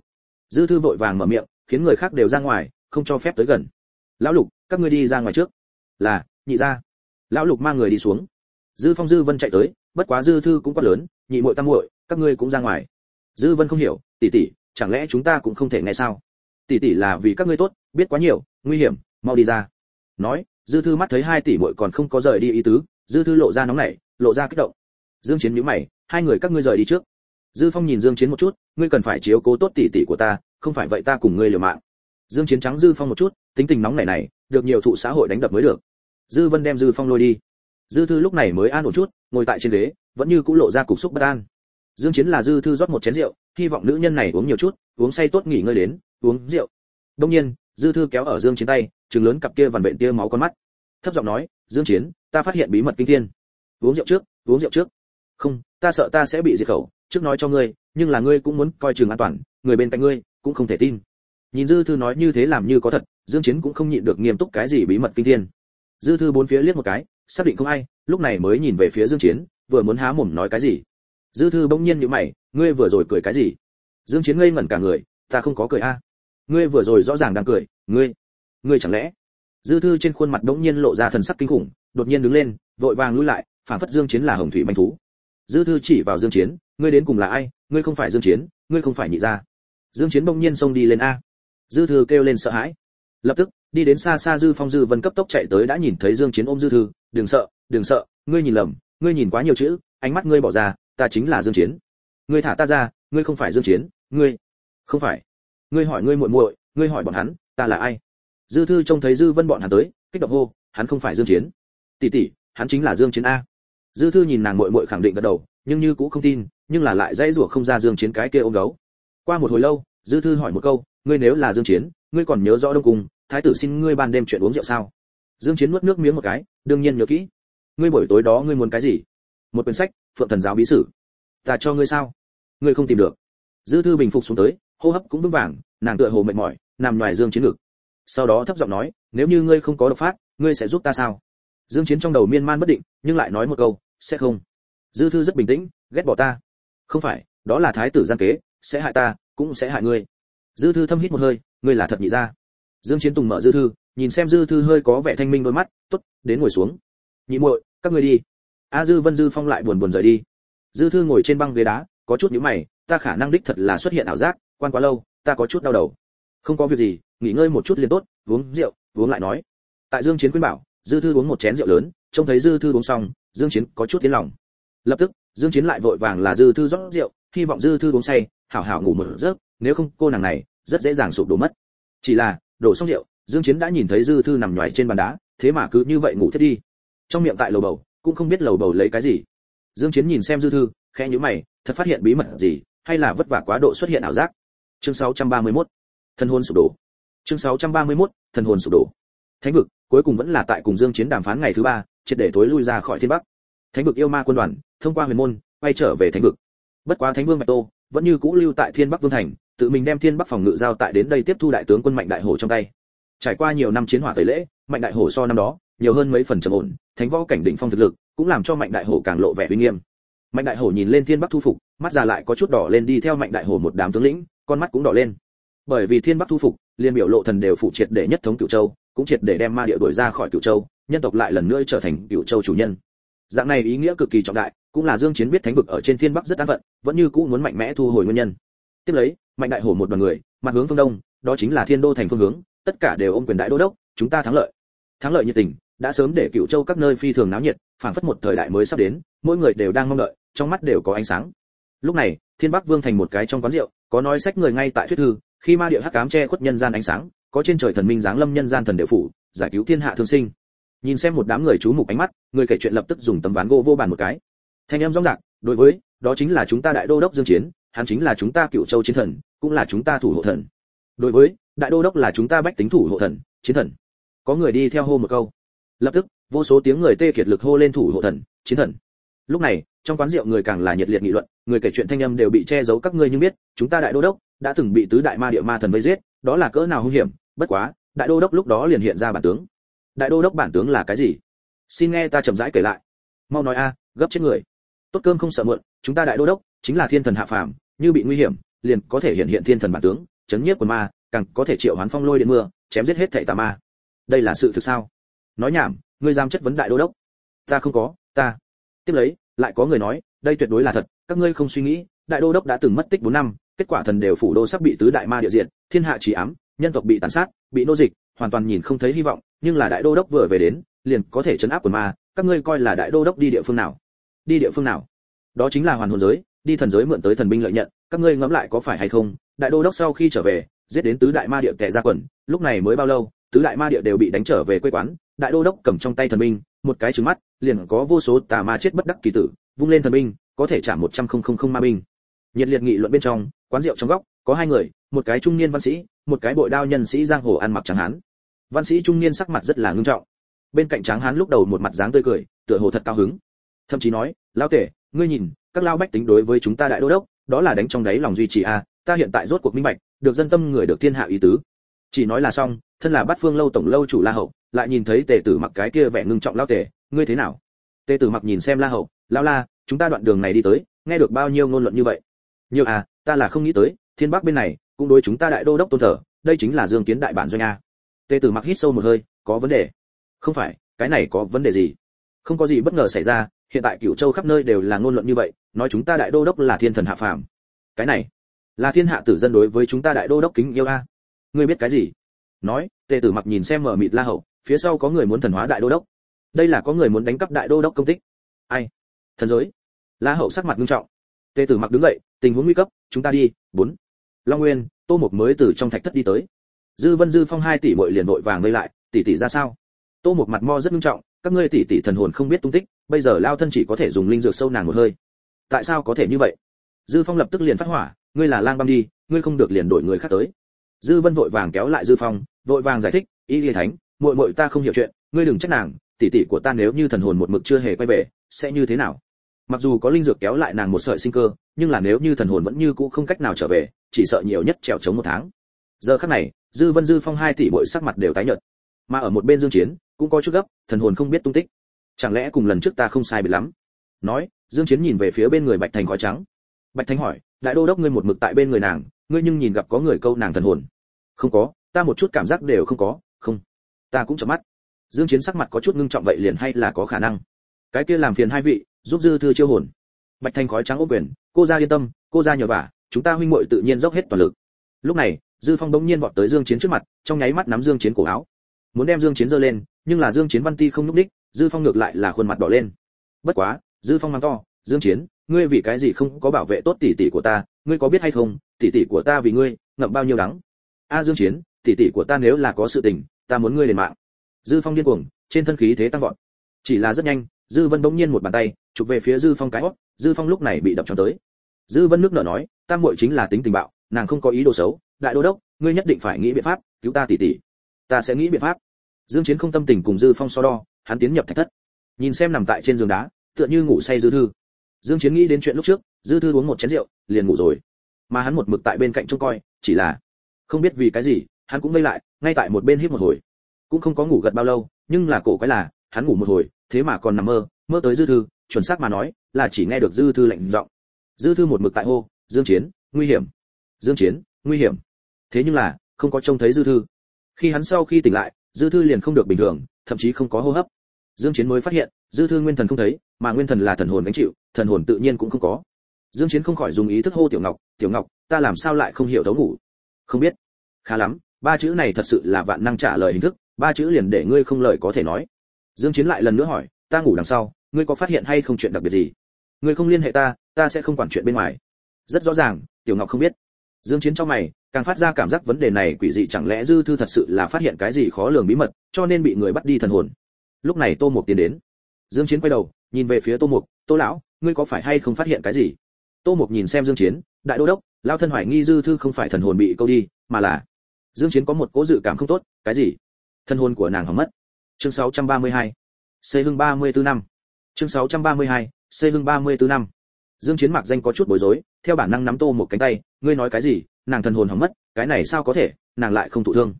Dư thư vội vàng mở miệng, khiến người khác đều ra ngoài không cho phép tới gần. Lão lục, các ngươi đi ra ngoài trước. Là, nhị ra. Lão lục mang người đi xuống. Dư phong, dư vân chạy tới, bất quá dư thư cũng quá lớn, nhị muội tam muội, các ngươi cũng ra ngoài. Dư vân không hiểu, tỷ tỷ, chẳng lẽ chúng ta cũng không thể nghe sao? Tỷ tỷ là vì các ngươi tốt, biết quá nhiều, nguy hiểm, mau đi ra. Nói, dư thư mắt thấy hai tỷ muội còn không có rời đi ý tứ, dư thư lộ ra nóng nảy, lộ ra kích động. Dương chiến nhíu mày, hai người các ngươi rời đi trước. Dư phong nhìn dương chiến một chút, ngươi cần phải chiếu cố tốt tỷ tỷ của ta, không phải vậy ta cùng ngươi liều mạng dương chiến trắng dư phong một chút, tính tình nóng nảy này, được nhiều thụ xã hội đánh đập mới được. Dư vân đem dư phong lôi đi. Dư thư lúc này mới an ổn chút, ngồi tại trên ghế, vẫn như cũ lộ ra cục xúc bất an. Dương chiến là dư thư rót một chén rượu, hy vọng nữ nhân này uống nhiều chút, uống say tốt nghỉ ngơi đến, uống rượu. Đông nhiên, dư thư kéo ở dương chiến tay, trừng lớn cặp kia vằn bệnh tia máu con mắt. Thấp giọng nói, dương chiến, ta phát hiện bí mật kinh thiên. Uống rượu trước, uống rượu trước. Không, ta sợ ta sẽ bị diệt khẩu, trước nói cho ngươi, nhưng là ngươi cũng muốn coi chừng an toàn, người bên cạnh ngươi cũng không thể tin nhìn dư thư nói như thế làm như có thật, dương chiến cũng không nhịn được nghiêm túc cái gì bí mật kinh thiên. Dư thư bốn phía liếc một cái, xác định không ai, lúc này mới nhìn về phía dương chiến, vừa muốn há mồm nói cái gì. Dư thư bỗng nhiên nhíu mày, ngươi vừa rồi cười cái gì? Dương chiến ngây ngẩn cả người, ta không có cười a. Ngươi vừa rồi rõ ràng đang cười, ngươi ngươi chẳng lẽ? Dư thư trên khuôn mặt bỗng nhiên lộ ra thần sắc kinh khủng, đột nhiên đứng lên, vội vàng lùi lại, phản phất dương chiến là hồng thủy manh thú. Dư thư chỉ vào dương chiến, ngươi đến cùng là ai? Ngươi không phải dương chiến, ngươi không phải nhị gia. Dương chiến bỗng nhiên xông đi lên a dư thư kêu lên sợ hãi. Lập tức, đi đến xa xa dư phong dư vân cấp tốc chạy tới đã nhìn thấy dương chiến ôm dư thư, đừng sợ đừng sợ, ngươi nhìn lầm, ngươi nhìn quá nhiều chữ, ánh mắt ngươi bỏ ra, ta chính là dương chiến. Ngươi thả ta ra, ngươi không phải dương chiến, ngươi không phải. Ngươi hỏi ngươi muội muội, ngươi hỏi bọn hắn, ta là ai? Dư thư trông thấy dư vân bọn hắn tới, kích động hô, hắn không phải dương chiến. Tỷ tỷ, hắn chính là dương chiến a. Dư thư nhìn nàng muội muội khẳng định gật đầu, nhưng như cũng không tin, nhưng là lại dãy rủa không ra dương chiến cái kia ôm gấu. Qua một hồi lâu, dư thư hỏi một câu ngươi nếu là dương chiến, ngươi còn nhớ rõ đông cung, thái tử xin ngươi ban đêm chuyện uống rượu sao? Dương chiến nuốt nước miếng một cái, đương nhiên nhớ kỹ. Ngươi buổi tối đó ngươi muốn cái gì? Một quyển sách, phượng thần giáo bí sử. Ta cho ngươi sao? Ngươi không tìm được. Dư thư bình phục xuống tới, hô hấp cũng vững vàng, nàng tựa hồ mệt mỏi, nằm ngoài dương chiến ngực. Sau đó thấp giọng nói, nếu như ngươi không có độc phát ngươi sẽ giúp ta sao? Dương chiến trong đầu miên man bất định, nhưng lại nói một câu, sẽ không. Dư thư rất bình tĩnh, ghét bỏ ta. Không phải, đó là thái tử gian kế, sẽ hại ta, cũng sẽ hại ngươi dư thư thâm hít một hơi, ngươi là thật nhị ra dương chiến tùng mở dư thư, nhìn xem dư thư hơi có vẻ thanh minh đôi mắt, tốt, đến ngồi xuống. Nhị muội, các ngươi đi. A dư vân dư phong lại buồn buồn rời đi. Dư thư ngồi trên băng ghế đá, có chút nhíu mày, ta khả năng đích thật là xuất hiện ảo giác, quan quá lâu, ta có chút đau đầu. Không có việc gì, nghỉ ngơi một chút liền tốt, uống rượu, uống lại nói. Tại dương chiến khuyên bảo, dư thư uống một chén rượu lớn, trông thấy dư thư uống xong, dương chiến có chút tiến lòng. Lập tức, dương chiến lại vội vàng là dư thư rót rượu, hy vọng dư thư uống say, hảo hảo ngủ một giấc, nếu không cô nàng này rất dễ dàng sụp đổ mất. Chỉ là, đổ xong rượu, dương chiến đã nhìn thấy dư thư nằm nhòi trên bàn đá, thế mà cứ như vậy ngủ thiết đi. Trong miệng tại lầu bầu, cũng không biết lầu bầu lấy cái gì. Dương chiến nhìn xem dư thư, khẽ nhíu mày, thật phát hiện bí mật gì, hay là vất vả quá độ xuất hiện ảo giác. Chương 631 thân hồn sụp đổ. Chương 631 thân hồn sụp đổ. Thánh vực, cuối cùng vẫn là tại cùng dương chiến đàm phán ngày thứ ba, triệt để tối lui ra khỏi thiên bắc. Thánh vực yêu ma quân đoàn, thông qua huyền môn, quay trở về thánh vực. Bất quá thánh vương bạch tô vẫn như cũ lưu tại thiên bắc vương thành tự mình đem thiên bắc phòng ngự giao tại đến đây tiếp thu đại tướng quân mạnh đại hổ trong tay. Trải qua nhiều năm chiến hỏa tẩy lễ, mạnh đại hổ so năm đó, nhiều hơn mấy phần trầm ổn, thánh võ cảnh đỉnh phong thực lực, cũng làm cho mạnh đại hổ càng lộ vẻ uy nghiêm. Mạnh đại hổ nhìn lên thiên bắc thu phục, mắt già lại có chút đỏ lên đi theo mạnh đại hổ một đám tướng lĩnh, con mắt cũng đỏ lên. Bởi vì thiên bắc thu phục liên biểu lộ thần đều phụ triệt để nhất thống cửu châu, cũng triệt để đem ma địa đuổi ra khỏi cửu châu, nhân tộc lại lần nữa trở thành cửu châu chủ nhân. Dạng này ý nghĩa cực kỳ trọng đại, cũng là dương chiến biết thánh vực ở trên thiên bắc rất an phận, vẫn như cũ muốn mạnh mẽ thu hồi nguyên nhân. Tiếp lấy mạnh đại hổ một đoàn người, mặt hướng phương đông, đó chính là thiên đô thành phương hướng, tất cả đều ôm quyền đại đô đốc, chúng ta thắng lợi. Thắng lợi nhiệt tình, đã sớm để cựu châu các nơi phi thường náo nhiệt, phảng phất một thời đại mới sắp đến, mỗi người đều đang mong đợi, trong mắt đều có ánh sáng. Lúc này, thiên bắc vương thành một cái trong quán rượu, có nói sách người ngay tại thuyết thư, khi ma địa hắc cám che khuất nhân gian ánh sáng, có trên trời thần minh giáng lâm nhân gian thần đều phủ, giải cứu thiên hạ thương sinh. Nhìn xem một đám người chú mục ánh mắt, người kể chuyện lập tức dùng tấm ván gỗ vô bàn một cái. Thanh em rõ ràng, đối với, đó chính là chúng ta đại đô đốc dương chiến, hắn chính là chúng ta cựu châu chiến thần cũng là chúng ta thủ hộ thần. Đối với, đại đô đốc là chúng ta bách tính thủ hộ thần, chiến thần. Có người đi theo hô một câu. Lập tức, vô số tiếng người tê kiệt lực hô lên thủ hộ thần, chiến thần. Lúc này, trong quán rượu người càng là nhiệt liệt nghị luận, người kể chuyện thanh âm đều bị che giấu các ngươi nhưng biết, chúng ta đại đô đốc đã từng bị tứ đại ma địa ma thần vây giết, đó là cỡ nào hung hiểm, bất quá, đại đô đốc lúc đó liền hiện ra bản tướng. Đại đô đốc bản tướng là cái gì? Xin nghe ta chậm rãi kể lại. Mau nói a, gấp chết người. Tốt cơm không sợ muộn, chúng ta đại đô đốc chính là thiên thần hạ phàm, như bị nguy hiểm liền có thể hiện hiện thiên thần bản tướng chấn nhiếp quần ma càng có thể triệu hoán phong lôi điện mưa chém giết hết thảy tà ma. Đây là sự thực sao? Nói nhảm ngươi dám chất vấn đại đô đốc. Ta không có ta. Tiếp lấy lại có người nói đây tuyệt đối là thật các ngươi không suy nghĩ đại đô đốc đã từng mất tích 4 năm kết quả thần đều phủ đô sắp bị tứ đại ma địa diện, thiên hạ chỉ ám nhân tộc bị tàn sát bị nô dịch hoàn toàn nhìn không thấy hy vọng nhưng là đại đô đốc vừa về đến liền có thể chấn áp quần ma các ngươi coi là đại đô đốc đi địa phương nào? Đi địa phương nào? Đó chính là hoàn hồn giới đi thần giới mượn tới thần binh lợi nhận, các ngươi ngẫm lại có phải hay không, đại đô đốc sau khi trở về, giết đến tứ đại ma địa tệ ra quần, lúc này mới bao lâu, tứ đại ma địa đều bị đánh trở về quê quán, đại đô đốc cầm trong tay thần binh, một cái trừng mắt, liền có vô số tà ma chết bất đắc kỳ tử, vung lên thần binh, có thể trả một trăm không không không ma binh. Nhiệt liệt nghị luận bên trong, quán rượu trong góc, có hai người, một cái trung niên văn sĩ, một cái bội đao nhân sĩ giang hồ ăn mặc trắng hán. Văn sĩ trung niên sắc mặt rất là ngưng trọng. Bên cạnh tráng hán lúc đầu một mặt dáng tươi cười, tựa hồ thật cao hứng. Thậm chí nói, lão tể, ngươi nhìn các lao bách tính đối với chúng ta đại đô đốc, đó là đánh trong đáy lòng duy trì a, ta hiện tại rốt cuộc minh bạch, được dân tâm người được thiên hạ ý tứ. Chỉ nói là xong, thân là bát phương lâu tổng lâu chủ la hậu, lại nhìn thấy tề tử mặc cái kia vẻ ngưng trọng lao tề, ngươi thế nào? Tề tử mặc nhìn xem la hậu lao la, chúng ta đoạn đường này đi tới, nghe được bao nhiêu ngôn luận như vậy? Nhiều à ta là không nghĩ tới, thiên bắc bên này, cũng đối chúng ta đại đô đốc tôn thờ, đây chính là dương kiến đại bản doanh a. Tề tử mặc hít sâu một hơi, có vấn đề. Không phải, cái này có vấn đề gì? Không có gì bất ngờ xảy ra hiện tại cửu châu khắp nơi đều là ngôn luận như vậy, nói chúng ta đại đô đốc là thiên thần hạ phàm. Cái này, là thiên hạ tử dân đối với chúng ta đại đô đốc kính yêu a. Ngươi biết cái gì? Nói, tề tử mặc nhìn xem mở mịt la hậu phía sau có người muốn thần hóa đại đô đốc. Đây là có người muốn đánh cắp đại đô đốc công tích. Ai? Thần giới. La hậu sắc mặt nghiêm trọng. Tề tử mặc đứng dậy, tình huống nguy cấp, chúng ta đi, bốn. Long nguyên, tô mục mới từ trong thạch thất đi tới. Dư vân dư phong hai tỷ muội liền vội vàng ngây lại, tỷ tỷ ra sao? Tô mục mặt mo rất nghiêm trọng các ngươi tỷ tỷ thần hồn không biết tung tích, bây giờ lao thân chỉ có thể dùng linh dược sâu nàng một hơi. Tại sao có thể như vậy? Dư phong lập tức liền phát hỏa, ngươi là lang băm đi, ngươi không được liền đổi người khác tới. Dư vân vội vàng kéo lại dư phong, vội vàng giải thích, y lìa thánh, muội muội ta không hiểu chuyện, ngươi đừng trách nàng, tỷ tỷ của ta nếu như thần hồn một mực chưa hề quay về, sẽ như thế nào? Mặc dù có linh dược kéo lại nàng một sợi sinh cơ, nhưng là nếu như thần hồn vẫn như cũ không cách nào trở về, chỉ sợ nhiều nhất trèo chống một tháng. Giờ khắc này, dư vân dư phong hai tỷ muội sắc mặt đều tái nhợt. Mà ở một bên dương chiến cũng có chút gấp, thần hồn không biết tung tích. Chẳng lẽ cùng lần trước ta không sai biệt lắm? Nói, dương chiến nhìn về phía bên người bạch thành khói trắng. Bạch thành hỏi, đại đô đốc ngươi một mực tại bên người nàng, ngươi nhưng nhìn gặp có người câu nàng thần hồn? Không có, ta một chút cảm giác đều không có. Không, ta cũng chớm mắt. Dương chiến sắc mặt có chút ngưng trọng vậy liền hay là có khả năng. Cái kia làm phiền hai vị, giúp dư thư chiêu hồn. Bạch thành khói trắng ôm quyền, cô gia yên tâm, cô gia nhờ vả, chúng ta huynh muội tự nhiên dốc hết toàn lực. Lúc này, dư phong bỗng nhiên vọt tới dương chiến trước mặt, trong nháy mắt nắm dương chiến cổ áo muốn đem dương chiến giơ lên, nhưng là dương chiến văn ti không núp đích dư phong ngược lại là khuôn mặt đỏ lên. Bất quá, dư phong mang to, dương chiến, ngươi vì cái gì không có bảo vệ tốt tỷ tỷ của ta, ngươi có biết hay không, tỷ tỷ của ta vì ngươi, ngậm bao nhiêu đắng? A dương chiến, tỷ tỷ của ta nếu là có sự tình, ta muốn ngươi lên mạng. Dư phong điên cuồng, trên thân khí thế tăng vọt. Chỉ là rất nhanh, dư vân bỗng nhiên một bàn tay, chụp về phía dư phong cái hót dư phong lúc này bị đập cho tới. Dư vân nước nở nói tam muội chính là tính tình bạo, nàng không có ý đồ xấu, đại đô đốc, ngươi nhất định phải nghĩ biện pháp, cứu ta tỷ tỷ ta sẽ nghĩ biện pháp. Dương chiến không tâm tình cùng dư phong so đo, hắn tiến nhập thạch thất. Nhìn xem nằm tại trên giường đá, tựa như ngủ say dư thư. Dương chiến nghĩ đến chuyện lúc trước, dư thư uống một chén rượu, liền ngủ rồi. Mà hắn một mực tại bên cạnh trông coi, chỉ là không biết vì cái gì, hắn cũng lây lại, ngay tại một bên hít một hồi. Cũng không có ngủ gật bao lâu, nhưng là cổ quái là, hắn ngủ một hồi, thế mà còn nằm mơ mơ tới dư thư, chuẩn xác mà nói, là chỉ nghe được dư thư lạnh giọng. Dư thư một mực tại hô, dương chiến, nguy hiểm. Dương chiến, nguy hiểm. Thế nhưng là, không có trông thấy dư thư khi hắn sau khi tỉnh lại, dư thư liền không được bình thường, thậm chí không có hô hấp. Dương chiến mới phát hiện, dư thư nguyên thần không thấy, mà nguyên thần là thần hồn gánh chịu, thần hồn tự nhiên cũng không có. Dương chiến không khỏi dùng ý thức hô tiểu ngọc tiểu ngọc, ta làm sao lại không hiểu thấu ngủ? Không biết. Khá lắm, ba chữ này thật sự là vạn năng trả lời hình thức, ba chữ liền để ngươi không lời có thể nói. Dương chiến lại lần nữa hỏi, ta ngủ đằng sau, ngươi có phát hiện hay không chuyện đặc biệt gì? Ngươi không liên hệ ta ta sẽ không quản chuyện bên ngoài. Rất rõ ràng, tiểu ngọc không biết dương chiến trong mày, càng phát ra cảm giác vấn đề này quỷ dị chẳng lẽ dư thư thật sự là phát hiện cái gì khó lường bí mật, cho nên bị người bắt đi thần hồn. Lúc này tô mục tiến đến. Dương chiến quay đầu, nhìn về phía tô mục, tô lão, ngươi có phải hay không phát hiện cái gì? Tô mục nhìn xem dương chiến, đại đô đốc lao thân hoài nghi dư thư không phải thần hồn bị câu đi, mà là dương chiến có một cố dự cảm không tốt, cái gì? Thần hồn của nàng hỏng mất. Chương 632 xây hưng 34 năm. Chương 632 xây hưng 34 năm. Dương chiến mặc danh có chút bối rối theo bản năng nắm tô một cánh tay, ngươi nói cái gì? Nàng thần hồn hỏng mất, cái này sao có thể? Nàng lại không thụ thương.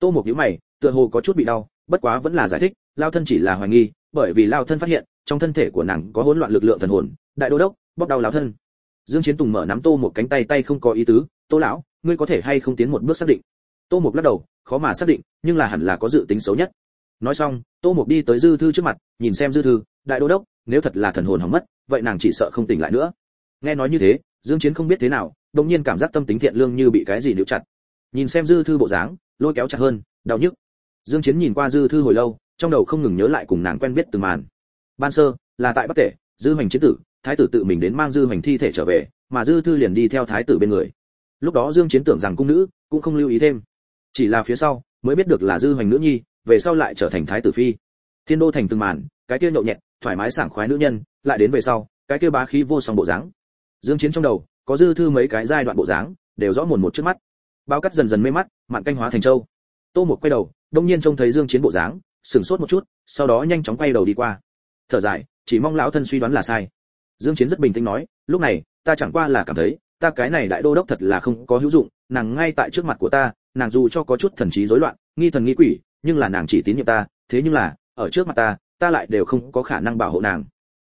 Tô một nhíu mày, tựa hồ có chút bị đau, bất quá vẫn là giải thích, lao thân chỉ là hoài nghi, bởi vì lao thân phát hiện, trong thân thể của nàng có hỗn loạn lực lượng thần hồn, đại đô đốc bóc đau lao thân. Dương chiến tùng mở nắm tô một cánh tay tay không có ý tứ, tô lão, ngươi có thể hay không tiến một bước xác định? Tô một lắc đầu, khó mà xác định, nhưng là hẳn là có dự tính xấu nhất. Nói xong, tô một đi tới dư thư trước mặt, nhìn xem dư thư, đại đô đốc, nếu thật là thần hồn hỏng mất, vậy nàng chỉ sợ không tỉnh lại nữa. Nghe nói như thế dương chiến không biết thế nào, đột nhiên cảm giác tâm tính thiện lương như bị cái gì níu chặt. Nhìn xem dư thư bộ dáng, lôi kéo chặt hơn, đau nhức. Dương chiến nhìn qua dư thư hồi lâu, trong đầu không ngừng nhớ lại cùng nàng quen biết từng màn. Ban sơ, là tại bắc tể, dư hoành chiến tử, thái tử tự mình đến mang dư hoành thi thể trở về, mà dư thư liền đi theo thái tử bên người. Lúc đó dương chiến tưởng rằng cung nữ cũng không lưu ý thêm. Chỉ là phía sau, mới biết được là dư hoành nữ nhi, về sau lại trở thành thái tử phi. Thiên đô thành từng màn, cái kia nhậu nhẹt, thoải mái sảng khoái nữ nhân, lại đến về sau, cái kia bá khí vô song bộ dáng dương chiến trong đầu, có dư thư mấy cái giai đoạn bộ dáng, đều rõ mồn một trước mắt. Bao cắt dần dần mê mắt, mạn canh hóa thành châu tô một quay đầu, đông nhiên trông thấy dương chiến bộ dáng, sửng sốt một chút, sau đó nhanh chóng quay đầu đi qua. Thở dài, chỉ mong lão thân suy đoán là sai. Dương chiến rất bình tĩnh nói, lúc này, ta chẳng qua là cảm thấy, ta cái này đại đô đốc thật là không có hữu dụng, nàng ngay tại trước mặt của ta, nàng dù cho có chút thần trí rối loạn, nghi thần nghi quỷ, nhưng là nàng chỉ tín nhiệm ta, thế nhưng là, ở trước mặt ta ta lại đều không có khả năng bảo hộ nàng.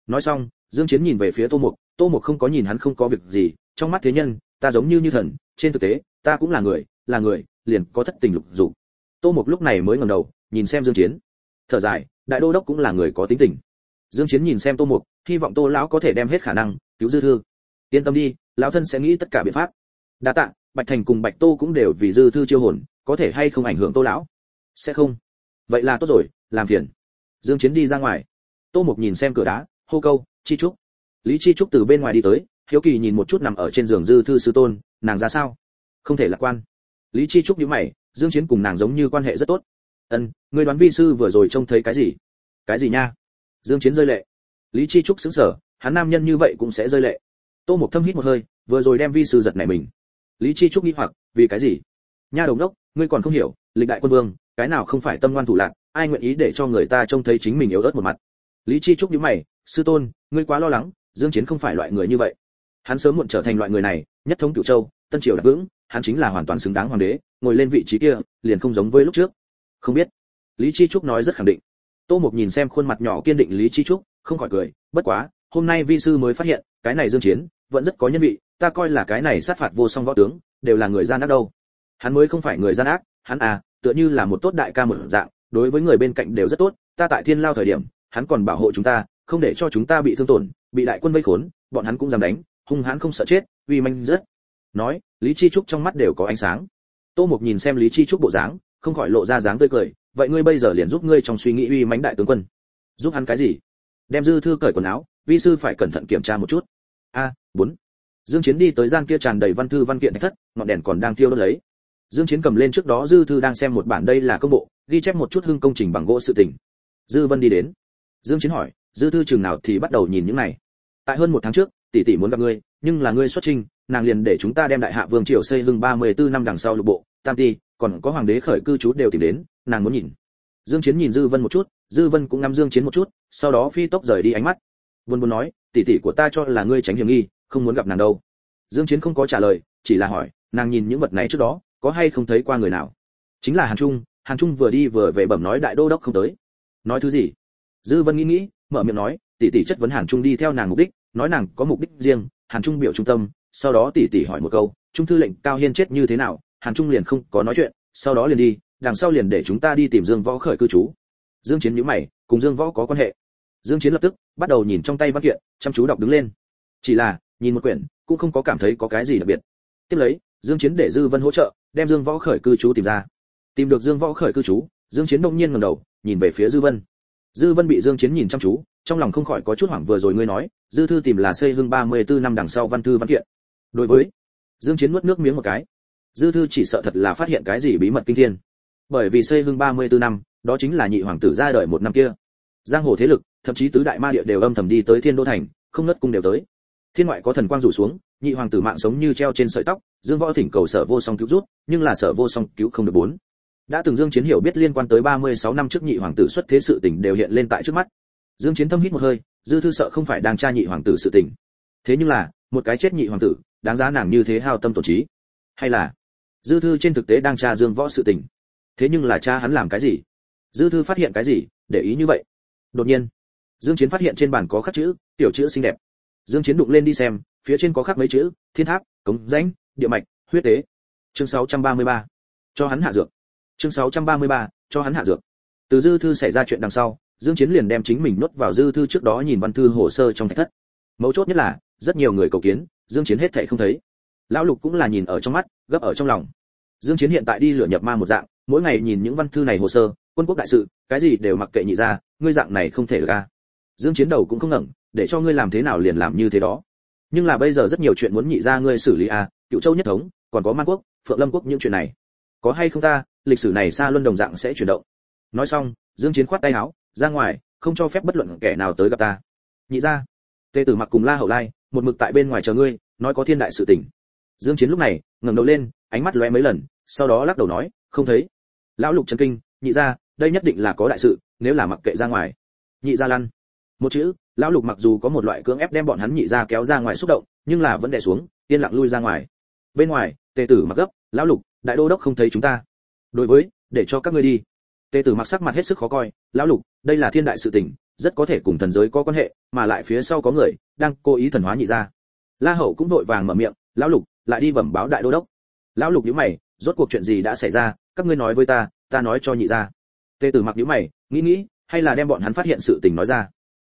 Nói xong dương chiến nhìn về phía tô mục tô mục không có nhìn hắn không có việc gì, trong mắt thế nhân, ta giống như như thần, trên thực tế, ta cũng là người là người, liền có thất tình lục dục. Tô mục lúc này mới ngẩng đầu, nhìn xem dương chiến. Thở dài, đại đô đốc cũng là người có tính tình. Dương chiến nhìn xem tô mục, hy vọng tô lão có thể đem hết khả năng, cứu dư thư. Yên tâm đi, lão thân sẽ nghĩ tất cả biện pháp. Đa tạ, bạch thành cùng bạch tô cũng đều vì dư thư chiêu hồn, có thể hay không ảnh hưởng tô lão? Sẽ không. Vậy là tốt rồi, làm phiền. Dương chiến đi ra ngoài. Tô mục nhìn xem cửa đá hô câu, chi trúc. Lý chi trúc từ bên ngoài đi tới, hiếu kỳ nhìn một chút nằm ở trên giường dư thư sư tôn, nàng ra sao? Không thể lạc quan. Lý chi trúc nhíu mày, dương chiến cùng nàng giống như quan hệ rất tốt. Ân, ngươi đoán vi sư vừa rồi trông thấy cái gì? Cái gì nha? Dương chiến rơi lệ. Lý chi trúc sững sờ, hắn nam nhân như vậy cũng sẽ rơi lệ. Tô mục thâm hít một hơi, vừa rồi đem vi sư giật nảy mình. Lý chi trúc nghi hoặc, vì cái gì? Nha đồng đốc ngươi còn không hiểu, lịch đại quân vương, cái nào không phải tâm ngoan thủ lạc, ai nguyện ý để cho người ta trông thấy chính mình yếu ớt một mặt? Lý chi trúc nhíu mày, sư tôn, ngươi quá lo lắng, dương chiến không phải loại người như vậy. Hắn sớm muộn trở thành loại người này, nhất thống cửu châu, tân triều đặt vững, hắn chính là hoàn toàn xứng đáng hoàng đế, ngồi lên vị trí kia, liền không giống với lúc trước. Không biết. Lý chi trúc nói rất khẳng định. Tô mục nhìn xem khuôn mặt nhỏ kiên định lý chi trúc, không khỏi cười, bất quá, hôm nay vi sư mới phát hiện, cái này dương chiến, vẫn rất có nhân vị, ta coi là cái này sát phạt vô song võ tướng, đều là người gian ác đâu. Hắn mới không phải người gian ác, hắn à tựa như là một tốt đại ca một dạng, đối với người bên cạnh đều rất tốt, ta tại thiên lao thời điểm hắn còn bảo hộ chúng ta, không để cho chúng ta bị thương tổn, bị đại quân vây khốn, bọn hắn cũng dám đánh, hung hãn không sợ chết, uy manh rất nói, lý chi trúc trong mắt đều có ánh sáng. Tô mục nhìn xem lý chi trúc bộ dáng, không khỏi lộ ra dáng tươi cười, vậy ngươi bây giờ liền giúp ngươi trong suy nghĩ uy mãnh đại tướng quân. Giúp hắn cái gì? Đem dư thư cởi quần áo, vi sư phải cẩn thận kiểm tra một chút. A, bốn. Dương chiến đi tới gian kia tràn đầy văn thư văn kiện thạch thất, ngọn đèn còn đang thiêu đốt lấy. Dương chiến cầm lên trước đó dư thư đang xem một bản đây là công bộ, ghi chép một chút hưng công trình bằng gỗ sự tình. Dư vân đi đến dương chiến hỏi, dư thư trường nào thì bắt đầu nhìn những này? Tại hơn một tháng trước, tỷ tỷ muốn gặp ngươi, nhưng là ngươi xuất trình nàng liền để chúng ta đem đại hạ vương triều xây hưng 34 năm đằng sau lục bộ, tam ti, còn có hoàng đế khởi cư trú đều tìm đến, nàng muốn nhìn. Dương chiến nhìn dư vân một chút, dư vân cũng ngắm dương chiến một chút, sau đó phi tốc rời đi ánh mắt. Buồn buồn nói, tỷ tỷ của ta cho là ngươi tránh hiểm nghi, không muốn gặp nàng đâu. Dương chiến không có trả lời, chỉ là hỏi, nàng nhìn những vật này trước đó, có hay không thấy qua người nào? Chính là hàn trung hàn trung vừa đi vừa về bẩm nói đại đô đốc không tới. Nói thứ gì? Dư vân nghĩ nghĩ, mở miệng nói, tỷ tỷ chất vấn hàn trung đi theo nàng mục đích, nói nàng có mục đích riêng. Hàn trung biểu trung tâm, sau đó tỷ tỷ hỏi một câu, trung thư lệnh cao hiên chết như thế nào? Hàn trung liền không có nói chuyện, sau đó liền đi, đằng sau liền để chúng ta đi tìm dương võ khởi cư trú. Dương chiến nhíu mày, cùng dương võ có quan hệ. Dương chiến lập tức bắt đầu nhìn trong tay văn kiện, chăm chú đọc đứng lên. Chỉ là, nhìn một quyển, cũng không có cảm thấy có cái gì đặc biệt. Tiếp lấy, dương chiến để dư vân hỗ trợ, đem dương võ khởi cư trú tìm ra. Tìm được dương võ khởi cư trú, dương chiến đông nhiên ngẩng đầu, nhìn về phía dư vân dư vân bị dương chiến nhìn chăm chú, trong lòng không khỏi có chút hoảng vừa rồi ngươi nói, dư thư tìm là xây hưng 34 năm đằng sau văn thư văn kiện. Đối với, dương chiến nuốt nước miếng một cái. Dư thư chỉ sợ thật là phát hiện cái gì bí mật kinh thiên. Bởi vì xây hưng 34 năm, đó chính là nhị hoàng tử ra đời một năm kia. Giang hồ thế lực, thậm chí tứ đại ma địa đều âm thầm đi tới thiên đô thành, không ngất cung đều tới. Thiên ngoại có thần quang rủ xuống, nhị hoàng tử mạng sống như treo trên sợi tóc, dương võ thỉnh cầu sở vô song cứu rút nhưng là sở vô song cứu không được bốn đã từng dương chiến hiểu biết liên quan tới 36 năm trước nhị hoàng tử xuất thế sự tình đều hiện lên tại trước mắt. Dương chiến thâm hít một hơi, dư thư sợ không phải đang tra nhị hoàng tử sự tình. Thế nhưng là, một cái chết nhị hoàng tử, đáng giá nàng như thế hao tâm tổn trí. Hay là, dư thư trên thực tế đang tra dương võ sự tình. Thế nhưng là cha hắn làm cái gì? Dư thư phát hiện cái gì? Để ý như vậy. Đột nhiên, dương chiến phát hiện trên bàn có khắc chữ, tiểu chữ xinh đẹp. Dương chiến đụng lên đi xem, phía trên có khắc mấy chữ, thiên tháp, cống rãnh, địa mạch, huyết tế. Chương 633. cho hắn hạ dược chương 633, cho hắn hạ dược. Từ dư thư xảy ra chuyện đằng sau dương chiến liền đem chính mình nuốt vào dư thư trước đó nhìn văn thư hồ sơ trong thạch thất. Mấu chốt nhất là rất nhiều người cầu kiến dương chiến hết thảy không thấy. Lão lục cũng là nhìn ở trong mắt gấp ở trong lòng. Dương chiến hiện tại đi lửa nhập ma một dạng mỗi ngày nhìn những văn thư này hồ sơ quân quốc đại sự cái gì đều mặc kệ nhị ra ngươi dạng này không thể được a dương chiến đầu cũng không ngẩng để cho ngươi làm thế nào liền làm như thế đó. Nhưng là bây giờ rất nhiều chuyện muốn nhị ra ngươi xử lý à, a cựu châu nhất thống còn có man quốc phượng lâm quốc những chuyện này có hay không ta, lịch sử này xa luân đồng dạng sẽ chuyển động. Nói xong, dương chiến khoát tay áo, ra ngoài, không cho phép bất luận kẻ nào tới gặp ta. Nhị ra tề tử mặc cùng la hậu lai, một mực tại bên ngoài chờ ngươi, nói có thiên đại sự tình. Dương chiến lúc này, ngẩng đầu lên, ánh mắt lóe mấy lần, sau đó lắc đầu nói, không thấy. Lão lục chân kinh, nhị ra đây nhất định là có đại sự, nếu là mặc kệ ra ngoài. Nhị ra lăn. Một chữ, lão lục mặc dù có một loại cưỡng ép đem bọn hắn nhị ra kéo ra ngoài xúc động, nhưng là vẫn đè xuống, yên lặng lui ra ngoài. Bên ngoài tề tử mặc gấp, lão lục đại đô đốc không thấy chúng ta. Đối với, để cho các ngươi đi. Tề tử mặc sắc mặt hết sức khó coi, lão lục, đây là thiên đại sự tình, rất có thể cùng thần giới có quan hệ, mà lại phía sau có người đang cố ý thần hóa nhị ra la hậu cũng vội vàng mở miệng, lão lục, lại đi bẩm báo đại đô đốc. Lão lục nhíu mày, rốt cuộc chuyện gì đã xảy ra? Các ngươi nói với ta ta nói cho nhị ra tề tử mặc nhíu mày, nghĩ nghĩ, hay là đem bọn hắn phát hiện sự tình nói ra.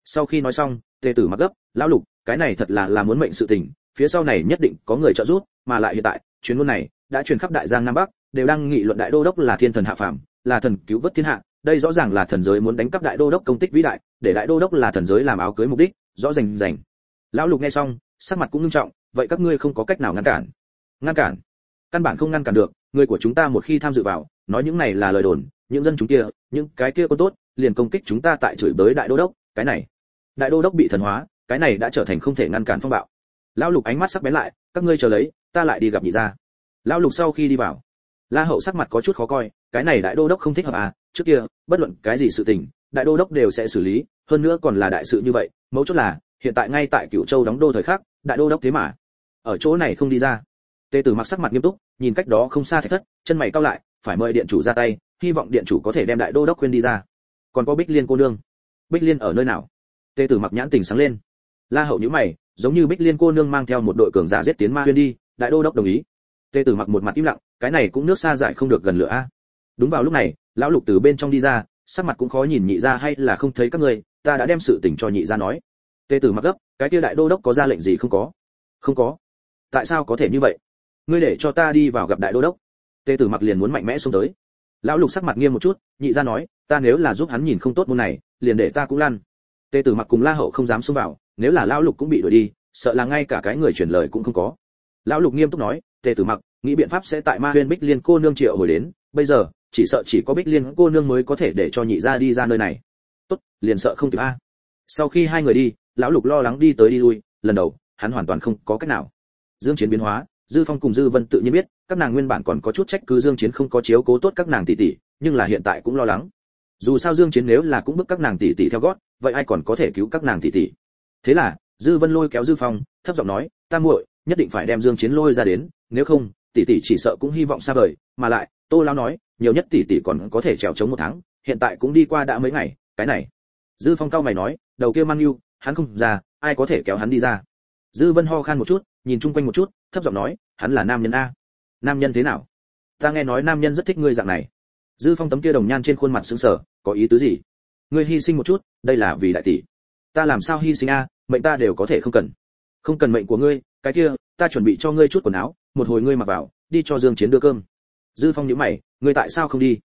Sau khi nói xong tề tử mặc gấp, lão lục, cái này thật là là muốn mệnh sự tình, phía sau này nhất định có người trợ giúp, mà lại hiện tại chuyến ngôn này đã truyền khắp đại giang nam bắc, đều đang nghị luận đại đô đốc là thiên thần hạ phàm, là thần cứu vớt thiên hạ, đây rõ ràng là thần giới muốn đánh cắp đại đô đốc công tích vĩ đại, để đại đô đốc là thần giới làm áo cưới mục đích, rõ rành rành. Lão lục nghe xong, sắc mặt cũng nghiêm trọng, vậy các ngươi không có cách nào ngăn cản. Ngăn cản? Căn bản không ngăn cản được, người của chúng ta một khi tham dự vào, nói những này là lời đồn, những dân chúng kia, những cái kia có tốt, liền công kích chúng ta tại chửi bới đại đô đốc, cái này. Đại đô đốc bị thần hóa, cái này đã trở thành không thể ngăn cản phong bạo. Lão lục ánh mắt sắc bén lại, các ngươi chờ lấy ta lại đi gặp nhị gia. Lão lục sau khi đi vào, la hậu sắc mặt có chút khó coi, cái này đại đô đốc không thích hợp à trước kia, bất luận cái gì sự tình, đại đô đốc đều sẽ xử lý, hơn nữa còn là đại sự như vậy, mấu chốt là, hiện tại ngay tại cửu châu đóng đô thời khắc, đại đô đốc thế mà, ở chỗ này không đi ra. Tề tử mặc sắc mặt nghiêm túc, nhìn cách đó không xa thạch thất, chân mày cau lại, phải mời điện chủ ra tay, hy vọng điện chủ có thể đem đại đô đốc khuyên đi ra. Còn có bích liên cô nương. Bích liên ở nơi nào? Tề tử mặc nhãn tình sáng lên. La hậu nhíu mày, giống như bích liên cô nương mang theo một đội cường giả giết tiến ma huyên đi đại đô đốc đồng ý. Tề tử mặc một mặt im lặng, cái này cũng nước xa giải không được gần lửa a. Đúng vào lúc này, lão lục từ bên trong đi ra, sắc mặt cũng khó nhìn nhị ra hay là không thấy các ngươi, ta đã đem sự tình cho nhị ra nói. Tề tử mặc gấp, cái kia đại đô đốc có ra lệnh gì không có? Không có. Tại sao có thể như vậy? Ngươi để cho ta đi vào gặp đại đô đốc. Tề tử mặc liền muốn mạnh mẽ xông tới. Lão lục sắc mặt nghiêm một chút, nhị ra nói, ta nếu là giúp hắn nhìn không tốt môn này, liền để ta cũng lăn. Tề tử mặc cùng la hậu không dám xông vào, nếu là lão lục cũng bị đuổi đi, sợ là ngay cả cái người truyền lời cũng không có lão lục nghiêm túc nói, tề tử mặc, nghĩ biện pháp sẽ tại ma huyên bích liên cô nương triệu hồi đến. Bây giờ, chỉ sợ chỉ có bích liên cô nương mới có thể để cho nhị gia đi ra nơi này. Tốt, liền sợ không kịp a. Sau khi hai người đi, lão lục lo lắng đi tới đi lui. Lần đầu, hắn hoàn toàn không có cách nào. Dương chiến biến hóa, dư phong cùng dư vân tự nhiên biết, các nàng nguyên bản còn có chút trách cứ dương chiến không có chiếu cố tốt các nàng tỷ tỷ, nhưng là hiện tại cũng lo lắng. Dù sao dương chiến nếu là cũng bức các nàng tỷ tỷ theo gót, vậy ai còn có thể cứu các nàng tỷ tỷ? Thế là, dư vân lôi kéo dư phong, thấp giọng nói, ta muội nhất định phải đem dương chiến lôi ra đến, nếu không, tỷ tỷ chỉ sợ cũng hy vọng xa vời, mà lại, tô lão nói, nhiều nhất tỷ tỷ còn có thể trèo chống một tháng, hiện tại cũng đi qua đã mấy ngày, cái này. Dư phong cao mày nói, đầu kia mang yêu, hắn không ra, ai có thể kéo hắn đi ra? Dư vân ho khan một chút, nhìn chung quanh một chút, thấp giọng nói, hắn là nam nhân a. Nam nhân thế nào? Ta nghe nói nam nhân rất thích ngươi dạng này. Dư phong tấm kia đồng nhan trên khuôn mặt sững sờ, có ý tứ gì? Ngươi hy sinh một chút, đây là vì đại tỷ. Ta làm sao hy sinh a, mệnh ta đều có thể không cần. Không cần mệnh của ngươi cái kia, ta chuẩn bị cho ngươi chút quần áo, một hồi ngươi mặc vào, đi cho dương chiến đưa cơm. Dư phong nhíu mày, ngươi tại sao không đi?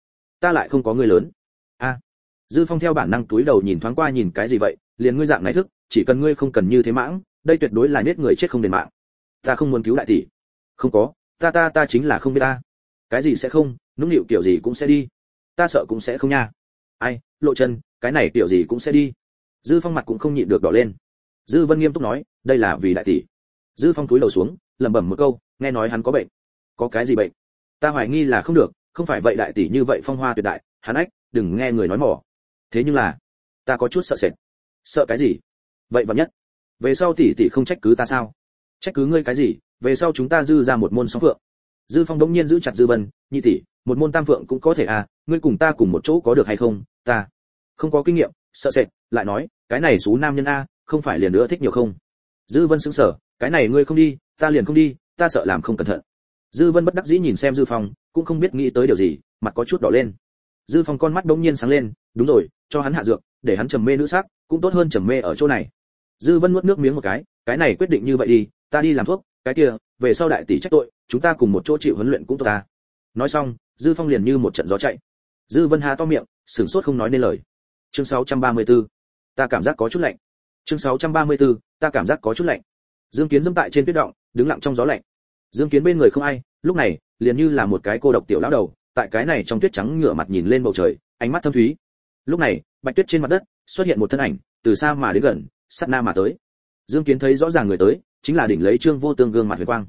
Ta lại không có người lớn. A. Dư phong theo bản năng túi đầu nhìn thoáng qua nhìn cái gì vậy, liền ngươi dạng này thức, chỉ cần ngươi không cần như thế mãng, đây tuyệt đối là nết người chết không đền mạng. Ta không muốn cứu đại tỷ. Không có, ta ta ta chính là không biết ta. Cái gì sẽ không, nũng nịu kiểu gì cũng sẽ đi. Ta sợ cũng sẽ không nha. Ai, lộ chân cái này kiểu gì cũng sẽ đi. Dư phong mặt cũng không nhịn được đỏ lên. Dư vân nghiêm túc nói, đây là vì đại tỷ dư phong túi đầu xuống, lẩm bẩm một câu, nghe nói hắn có bệnh. Có cái gì bệnh? Ta hoài nghi là không được, không phải vậy đại tỷ như vậy phong hoa tuyệt đại, hắn ách, đừng nghe người nói mỏ thế nhưng là, ta có chút sợ sệt. Sợ cái gì? Vậy và nhất. Về sau tỷ tỷ không trách cứ ta sao? Trách cứ ngươi cái gì? Về sau chúng ta dư ra một môn sóng phượng. Dư phong đống nhiên giữ chặt dư vân, nhị tỷ, một môn tam phượng cũng có thể à ngươi cùng ta cùng một chỗ có được hay không? Ta không có kinh nghiệm, sợ sệt, lại nói, cái này xú nam nhân a, không phải liền nữa thích nhiều không? Dư vân sững sờ cái này ngươi không đi, ta liền không đi, ta sợ làm không cẩn thận. Dư vân bất đắc dĩ nhìn xem dư phong, cũng không biết nghĩ tới điều gì, mặt có chút đỏ lên. Dư phong con mắt đống nhiên sáng lên, đúng rồi, cho hắn hạ dược, để hắn trầm mê nữ sắc, cũng tốt hơn trầm mê ở chỗ này. Dư vân nuốt nước miếng một cái cái này quyết định như vậy đi, ta đi làm thuốc, cái kia, về sau đại tỷ trách tội, chúng ta cùng một chỗ chịu huấn luyện cũng tốt ta. Nói xong, dư phong liền như một trận gió chạy. Dư vân há to miệng, sửng sốt không nói nên lời. Chương 634. ta cảm giác có chút lạnh. Chương 634. ta cảm giác có chút lạnh dương kiến dẫm tại trên tuyết động, đứng lặng trong gió lạnh. Dương kiến bên người không ai, lúc này, liền như là một cái cô độc tiểu lão đầu, tại cái này trong tuyết trắng ngửa mặt nhìn lên bầu trời, ánh mắt thâm thúy. Lúc này, bạch tuyết trên mặt đất, xuất hiện một thân ảnh, từ xa mà đến gần, sát na mà tới. Dương kiến thấy rõ ràng người tới, chính là đỉnh lấy trương vô tương gương mặt huyền quang.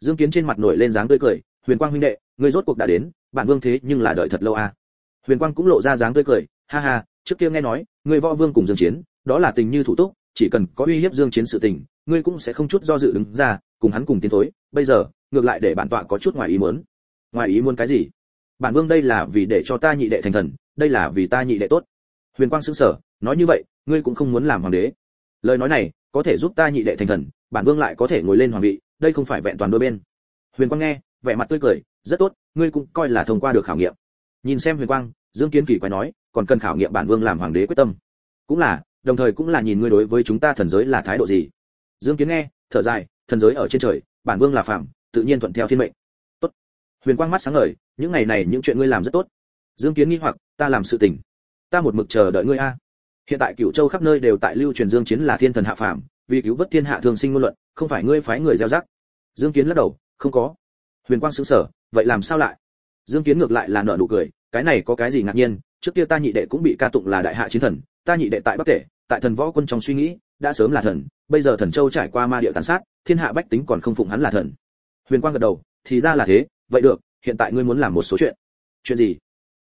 Dương kiến trên mặt nổi lên dáng tươi cười, huyền quang huynh đệ, ngươi rốt cuộc đã đến bản vương thế nhưng là đợi thật lâu à? Huyền quang cũng lộ ra dáng tươi cười, ha ha, trước kia nghe nói người võ vương cùng dương chiến, đó là tình như thủ túc, chỉ cần có uy hiếp dương chiến sự tình ngươi cũng sẽ không chút do dự đứng ra, cùng hắn cùng tiến thối. Bây giờ, ngược lại để bản tọa có chút ngoài ý muốn. Ngoài ý muốn cái gì? Bản vương đây là vì để cho ta nhị đệ thành thần, đây là vì ta nhị đệ tốt. Huyền quang sững sờ nói như vậy, ngươi cũng không muốn làm hoàng đế. Lời nói này, có thể giúp ta nhị đệ thành thần, bản vương lại có thể ngồi lên hoàng vị, đây không phải vẹn toàn đôi bên. Huyền quang nghe, vẻ mặt tươi cười, rất tốt, ngươi cũng coi là thông qua được khảo nghiệm. Nhìn xem huyền quang, dương kiến kỳ quay nói, còn cần khảo nghiệm bản vương làm hoàng đế quyết tâm. Cũng là, đồng thời cũng là nhìn ngươi đối với chúng ta thần giới là thái độ gì dương kiến nghe, thở dài, thần giới ở trên trời, bản vương là phạm tự nhiên thuận theo thiên mệnh. Tốt. Huyền quang mắt sáng ngời, những ngày này những chuyện ngươi làm rất tốt. Dương kiến nghi hoặc, ta làm sự tình. Ta một mực chờ đợi ngươi a. Hiện tại cửu châu khắp nơi đều tại lưu truyền dương chiến là thiên thần hạ phàm, vì cứu vớt thiên hạ thường sinh ngôn luận, không phải ngươi phái người gieo rắc. Dương kiến lắc đầu, không có. Huyền quang sững sờ, vậy làm sao lại? Dương kiến ngược lại là nở nụ cười, cái này có cái gì ngạc nhiên, trước kia ta nhị đệ cũng bị ca tụng là đại hạ chiến thần, ta nhị đệ tại bắc tể, tại thần võ quân trong suy nghĩ đã sớm là thần, bây giờ thần châu trải qua ma địa tàn sát, thiên hạ bách tính còn không phụng hắn là thần. Huyền quang gật đầu, thì ra là thế, vậy được, hiện tại ngươi muốn làm một số chuyện. Chuyện gì?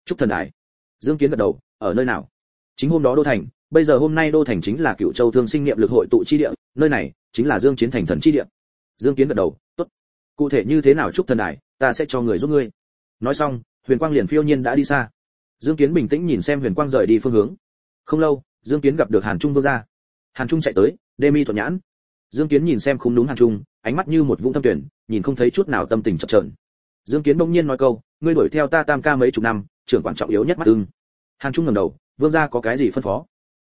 Chúc thần đài. Dương kiến gật đầu, ở nơi nào? Chính hôm đó đô thành, bây giờ hôm nay đô thành chính là cựu châu thương sinh niệm lực hội tụ chi địa, nơi này chính là dương chiến thành thần chi địa. Dương kiến gật đầu, tốt. Cụ thể như thế nào chúc thần đài, ta sẽ cho người giúp ngươi. Nói xong, huyền quang liền phiêu nhiên đã đi xa. Dương kiến bình tĩnh nhìn xem huyền quang rời đi phương hướng. Không lâu, dương kiến gặp được hàn trung vương gia hàn trung chạy tới, đê mi thuận nhãn. Dương kiến nhìn xem không đúng hàn trung, ánh mắt như một vũng thâm tuyển nhìn không thấy chút nào tâm tình chập chờn. Dương kiến đông nhiên nói câu, ngươi đuổi theo ta tam ca mấy chục năm, trưởng quan trọng yếu nhất mắt ưng. Hàn trung ngẩng đầu, vương gia có cái gì phân phó?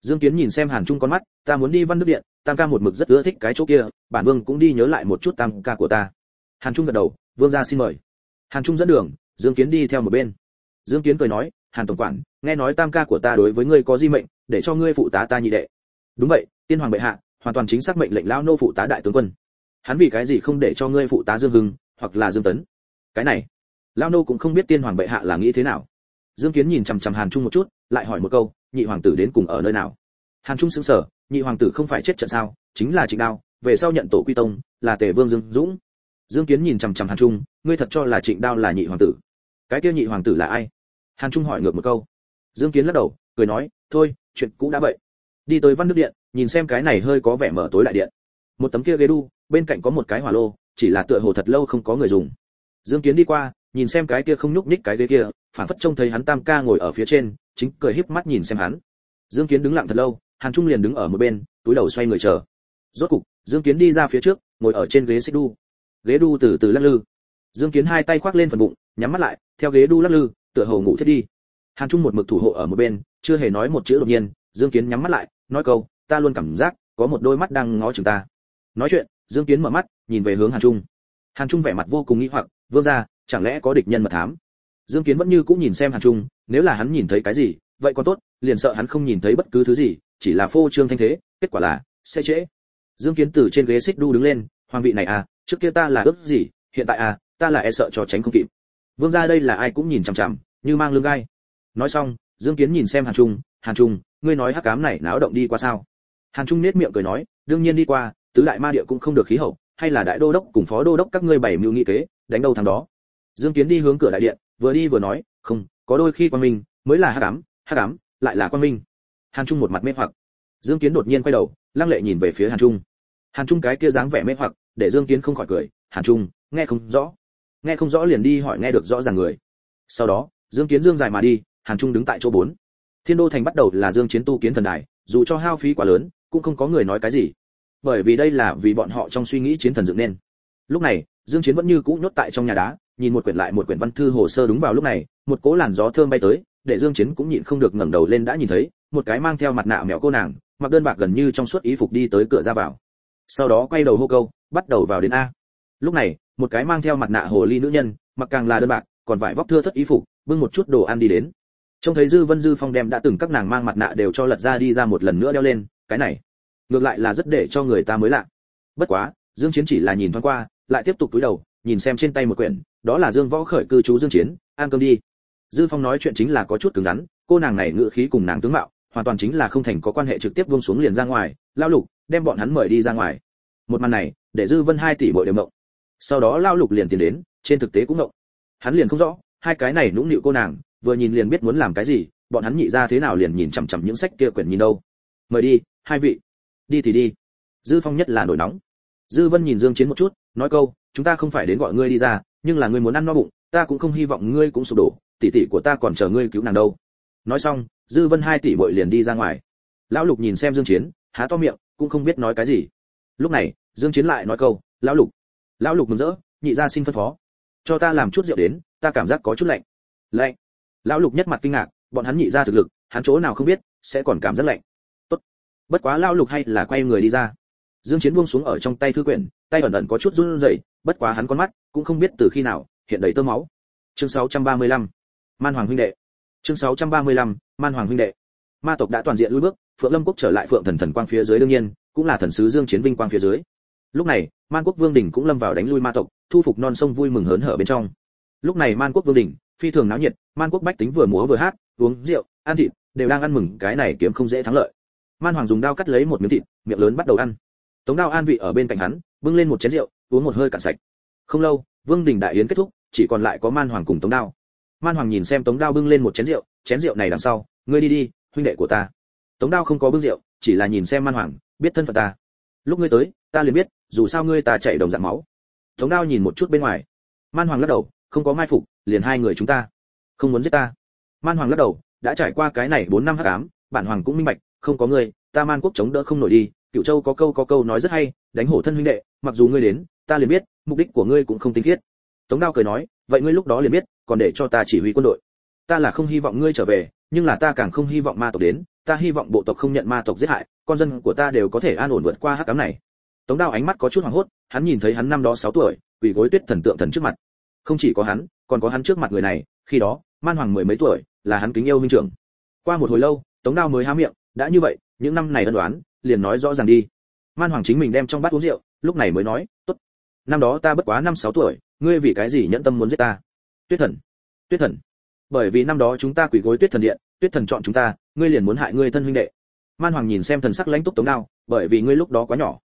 Dương kiến nhìn xem hàn trung con mắt, ta muốn đi văn đức điện, tam ca một mực rất ưa thích cái chỗ kia, bản vương cũng đi nhớ lại một chút tam ca của ta. Hàn trung gật đầu, vương gia xin mời. Hàn trung dẫn đường, dương kiến đi theo một bên. Dương kiến cười nói, hàn tổng quản, nghe nói tam ca của ta đối với ngươi có di mệnh, để cho ngươi phụ tá ta nhị đệ đúng vậy, tiên hoàng bệ hạ, hoàn toàn chính xác mệnh lệnh lão nô phụ tá đại tướng quân. Hắn vì cái gì không để cho ngươi phụ tá dương hưng, hoặc là dương tấn? Cái này, lão nô cũng không biết tiên hoàng bệ hạ là nghĩ thế nào. Dương kiến nhìn chằm chằm hàn trung một chút, lại hỏi một câu, nhị hoàng tử đến cùng ở nơi nào? Hàn trung sững sờ, nhị hoàng tử không phải chết trận sao, chính là trịnh đao, về sau nhận tổ quy tông, là tề vương dương dũng. Dương kiến nhìn chằm chằm hàn trung, ngươi thật cho là trịnh đao là nhị hoàng tử? Cái kia nhị hoàng tử là ai? Hàn trung hỏi ngược một câu. Dương kiến lắc đầu, cười nói, thôi, chuyện cũ đã vậy đi tới văn nước điện, nhìn xem cái này hơi có vẻ mở tối đại điện. Một tấm kia ghế đu, bên cạnh có một cái hỏa lô, chỉ là tựa hồ thật lâu không có người dùng. Dương kiến đi qua, nhìn xem cái kia không nhúc nhích cái ghế kia, phản phất trông thấy hắn tam ca ngồi ở phía trên, chính cười híp mắt nhìn xem hắn. Dương kiến đứng lặng thật lâu, hàn trung liền đứng ở một bên, túi đầu xoay người chờ. Rốt cục, dương kiến đi ra phía trước, ngồi ở trên ghế xích đu. Ghế đu từ từ lắc lư. Dương kiến hai tay khoác lên phần bụng, nhắm mắt lại, theo ghế đu lắc lư, tựa hồ ngủ thiết đi. Hàn trung một mực thủ hộ ở một bên, chưa hề nói một chữ đột nhiên, dương kiến nhắm mắt lại nói câu, ta luôn cảm giác có một đôi mắt đang ngó chừng ta. Nói chuyện, dương kiến mở mắt, nhìn về hướng hàn trung. Hàn trung vẻ mặt vô cùng nghi hoặc, vương gia, chẳng lẽ có địch nhân mật thám? Dương kiến vẫn như cũng nhìn xem hàn trung, nếu là hắn nhìn thấy cái gì, vậy còn tốt, liền sợ hắn không nhìn thấy bất cứ thứ gì, chỉ là phô trương thanh thế, kết quả là, sẽ trễ. Dương kiến từ trên ghế xích đu đứng lên, hoàng vị này à trước kia ta là ước gì, hiện tại à ta là e sợ cho tránh không kịp. Vương gia đây là ai cũng nhìn chằm chằm, như mang lương gai. Nói xong, dương kiến nhìn xem hàn trung hàn trung, ngươi nói hắc cám này náo động đi qua sao? Hàn trung nết miệng cười nói, đương nhiên đi qua, tứ đại ma địa cũng không được khí hậu, hay là đại đô đốc cùng phó đô đốc các ngươi bảy mưu nghị kế, đánh đâu thằng đó. Dương kiến đi hướng cửa đại điện, vừa đi vừa nói, không, có đôi khi quan minh, mới là hắc ám hắc ám, lại là quan minh. Hàn trung một mặt mê hoặc. Dương kiến đột nhiên quay đầu, lăng lệ nhìn về phía hàn trung. Hàn trung cái kia dáng vẻ mê hoặc, để dương kiến không khỏi cười, hàn trung, nghe không rõ. Nghe không rõ liền đi hỏi nghe được rõ ràng người. Sau đó, dương kiến dương dài mà đi, hàn trung đứng tại chỗ bốn thiên đô thành bắt đầu là dương chiến tu kiến thần đài, dù cho hao phí quá lớn, cũng không có người nói cái gì. Bởi vì đây là vì bọn họ trong suy nghĩ chiến thần dựng nên. Lúc này, dương chiến vẫn như cũ nhốt tại trong nhà đá, nhìn một quyển lại một quyển văn thư hồ sơ đúng vào lúc này, một cỗ làn gió thơm bay tới, để dương chiến cũng nhịn không được ngẩng đầu lên đã nhìn thấy, một cái mang theo mặt nạ mèo cô nàng, mặc đơn bạc gần như trong suốt ý phục đi tới cửa ra vào. Sau đó quay đầu hô câu, bắt đầu vào đến a. Lúc này, một cái mang theo mặt nạ hồ ly nữ nhân, mặc càng là đơn bạc, còn vải vóc thưa thất ý phục, bưng một chút đồ ăn đi đến trông thấy dư vân dư phong đem đã từng các nàng mang mặt nạ đều cho lật ra đi ra một lần nữa đeo lên, cái này, ngược lại là rất để cho người ta mới lạ. Bất quá, dương chiến chỉ là nhìn thoáng qua, lại tiếp tục cúi đầu, nhìn xem trên tay một quyển, đó là dương võ khởi cư trú dương chiến, ăn cơm đi. Dư phong nói chuyện chính là có chút cứng rắn cô nàng này ngựa khí cùng nàng tướng mạo, hoàn toàn chính là không thành có quan hệ trực tiếp buông xuống liền ra ngoài, lao lục, đem bọn hắn mời đi ra ngoài. Một màn này, để dư vân hai tỷ bội đều mộng sau đó lao lục liền tiền đến, trên thực tế cũng mộng hắn liền không rõ, hai cái này nũng nịu cô nàng vừa nhìn liền biết muốn làm cái gì, bọn hắn nhị ra thế nào liền nhìn chằm chằm những sách kia quyển nhìn đâu. Mời đi, hai vị. Đi thì đi. Dư phong nhất là nổi nóng. Dư vân nhìn dương chiến một chút, nói câu, chúng ta không phải đến gọi ngươi đi ra, nhưng là ngươi muốn ăn no bụng, ta cũng không hy vọng ngươi cũng sụp đổ, tỷ tỷ của ta còn chờ ngươi cứu nàng đâu. Nói xong, dư vân hai tỷ bội liền đi ra ngoài. Lão lục nhìn xem dương chiến, há to miệng, cũng không biết nói cái gì. Lúc này, dương chiến lại nói câu, lão lục. Lão lục mừng rỡ, nhị gia xin phân phó. Cho ta làm chút rượu đến, ta cảm giác có chút lạnh. Lạnh? Lão lục nhất mặt kinh ngạc, bọn hắn nhị ra thực lực, hắn chỗ nào không biết, sẽ còn cảm giác lạnh. Tốt. Bất quá lão lục hay là quay người đi ra. Dương chiến buông xuống ở trong tay thư quyển, tay ẩn ẩn có chút run rẩy, bất quá hắn con mắt cũng không biết từ khi nào, hiện đầy tơ máu. Chương 635 man hoàng huynh đệ. Chương 635 man hoàng huynh đệ. Ma tộc đã toàn diện lùi bước, phượng lâm quốc trở lại phượng thần thần quang phía dưới đương nhiên, cũng là thần sứ dương chiến vinh quang phía dưới. Lúc này, man quốc vương đỉnh cũng lâm vào đánh lui ma tộc, thu phục non sông vui mừng hớn hở bên trong. Lúc này man quốc vương đỉnh phi thường náo nhiệt, man quốc bách tính vừa múa vừa hát, uống rượu, ăn thịt, đều đang ăn mừng cái này kiếm không dễ thắng lợi. Man hoàng dùng dao cắt lấy một miếng thịt, miệng lớn bắt đầu ăn. Tống đao an vị ở bên cạnh hắn, bưng lên một chén rượu, uống một hơi cạn sạch. Không lâu, vương đình đại yến kết thúc, chỉ còn lại có man hoàng cùng tống đao. Man hoàng nhìn xem tống đao bưng lên một chén rượu chén rượu này đằng sau, ngươi đi đi, huynh đệ của ta. Tống đao không có bưng rượu, chỉ là nhìn xem man hoàng, biết thân phận ta. Lúc ngươi tới, ta liền biết, dù sao ngươi ta chảy đồng dạng máu. Tống đao nhìn một chút bên ngoài. Man hoàng lắc đầu, không có mai phục liền hai người chúng ta. Không muốn giết ta. Man hoàng lắc đầu, đã trải qua cái này bốn năm hắc ám, bản hoàng cũng minh bạch, không có ngươi, ta man quốc chống đỡ không nổi đi. Cựu châu có câu có câu nói rất hay, đánh hổ thân huynh đệ, mặc dù ngươi đến, ta liền biết, mục đích của ngươi cũng không tinh khiết. Tống đao cười nói, vậy ngươi lúc đó liền biết, còn để cho ta chỉ huy quân đội. Ta là không hy vọng ngươi trở về, nhưng là ta càng không hy vọng ma tộc đến. Ta hy vọng bộ tộc không nhận ma tộc giết hại, con dân của ta đều có thể an ổn vượt qua hắc ám này. Tống đao ánh mắt có chút hoảng hốt, hắn nhìn thấy hắn năm đó sáu tuổi, quỳ gối tuyết thần tượng thần trước mặt. Không chỉ có hắn còn có hắn trước mặt người này, khi đó, man hoàng mười mấy tuổi, là hắn kính yêu huynh trưởng. Qua một hồi lâu, tống đao mới há miệng, đã như vậy, những năm này ân đoán liền nói rõ ràng đi. Man hoàng chính mình đem trong bát uống rượu, lúc này mới nói, tốt, năm đó ta bất quá năm sáu tuổi, ngươi vì cái gì nhẫn tâm muốn giết ta? Tuyết thần tuyết thần, bởi vì năm đó chúng ta quỳ gối tuyết thần điện, tuyết thần chọn chúng ta, ngươi liền muốn hại ngươi thân huynh đệ. Man hoàng nhìn xem thần sắc lãnh túc tống đao, bởi vì ngươi lúc đó quá nhỏ.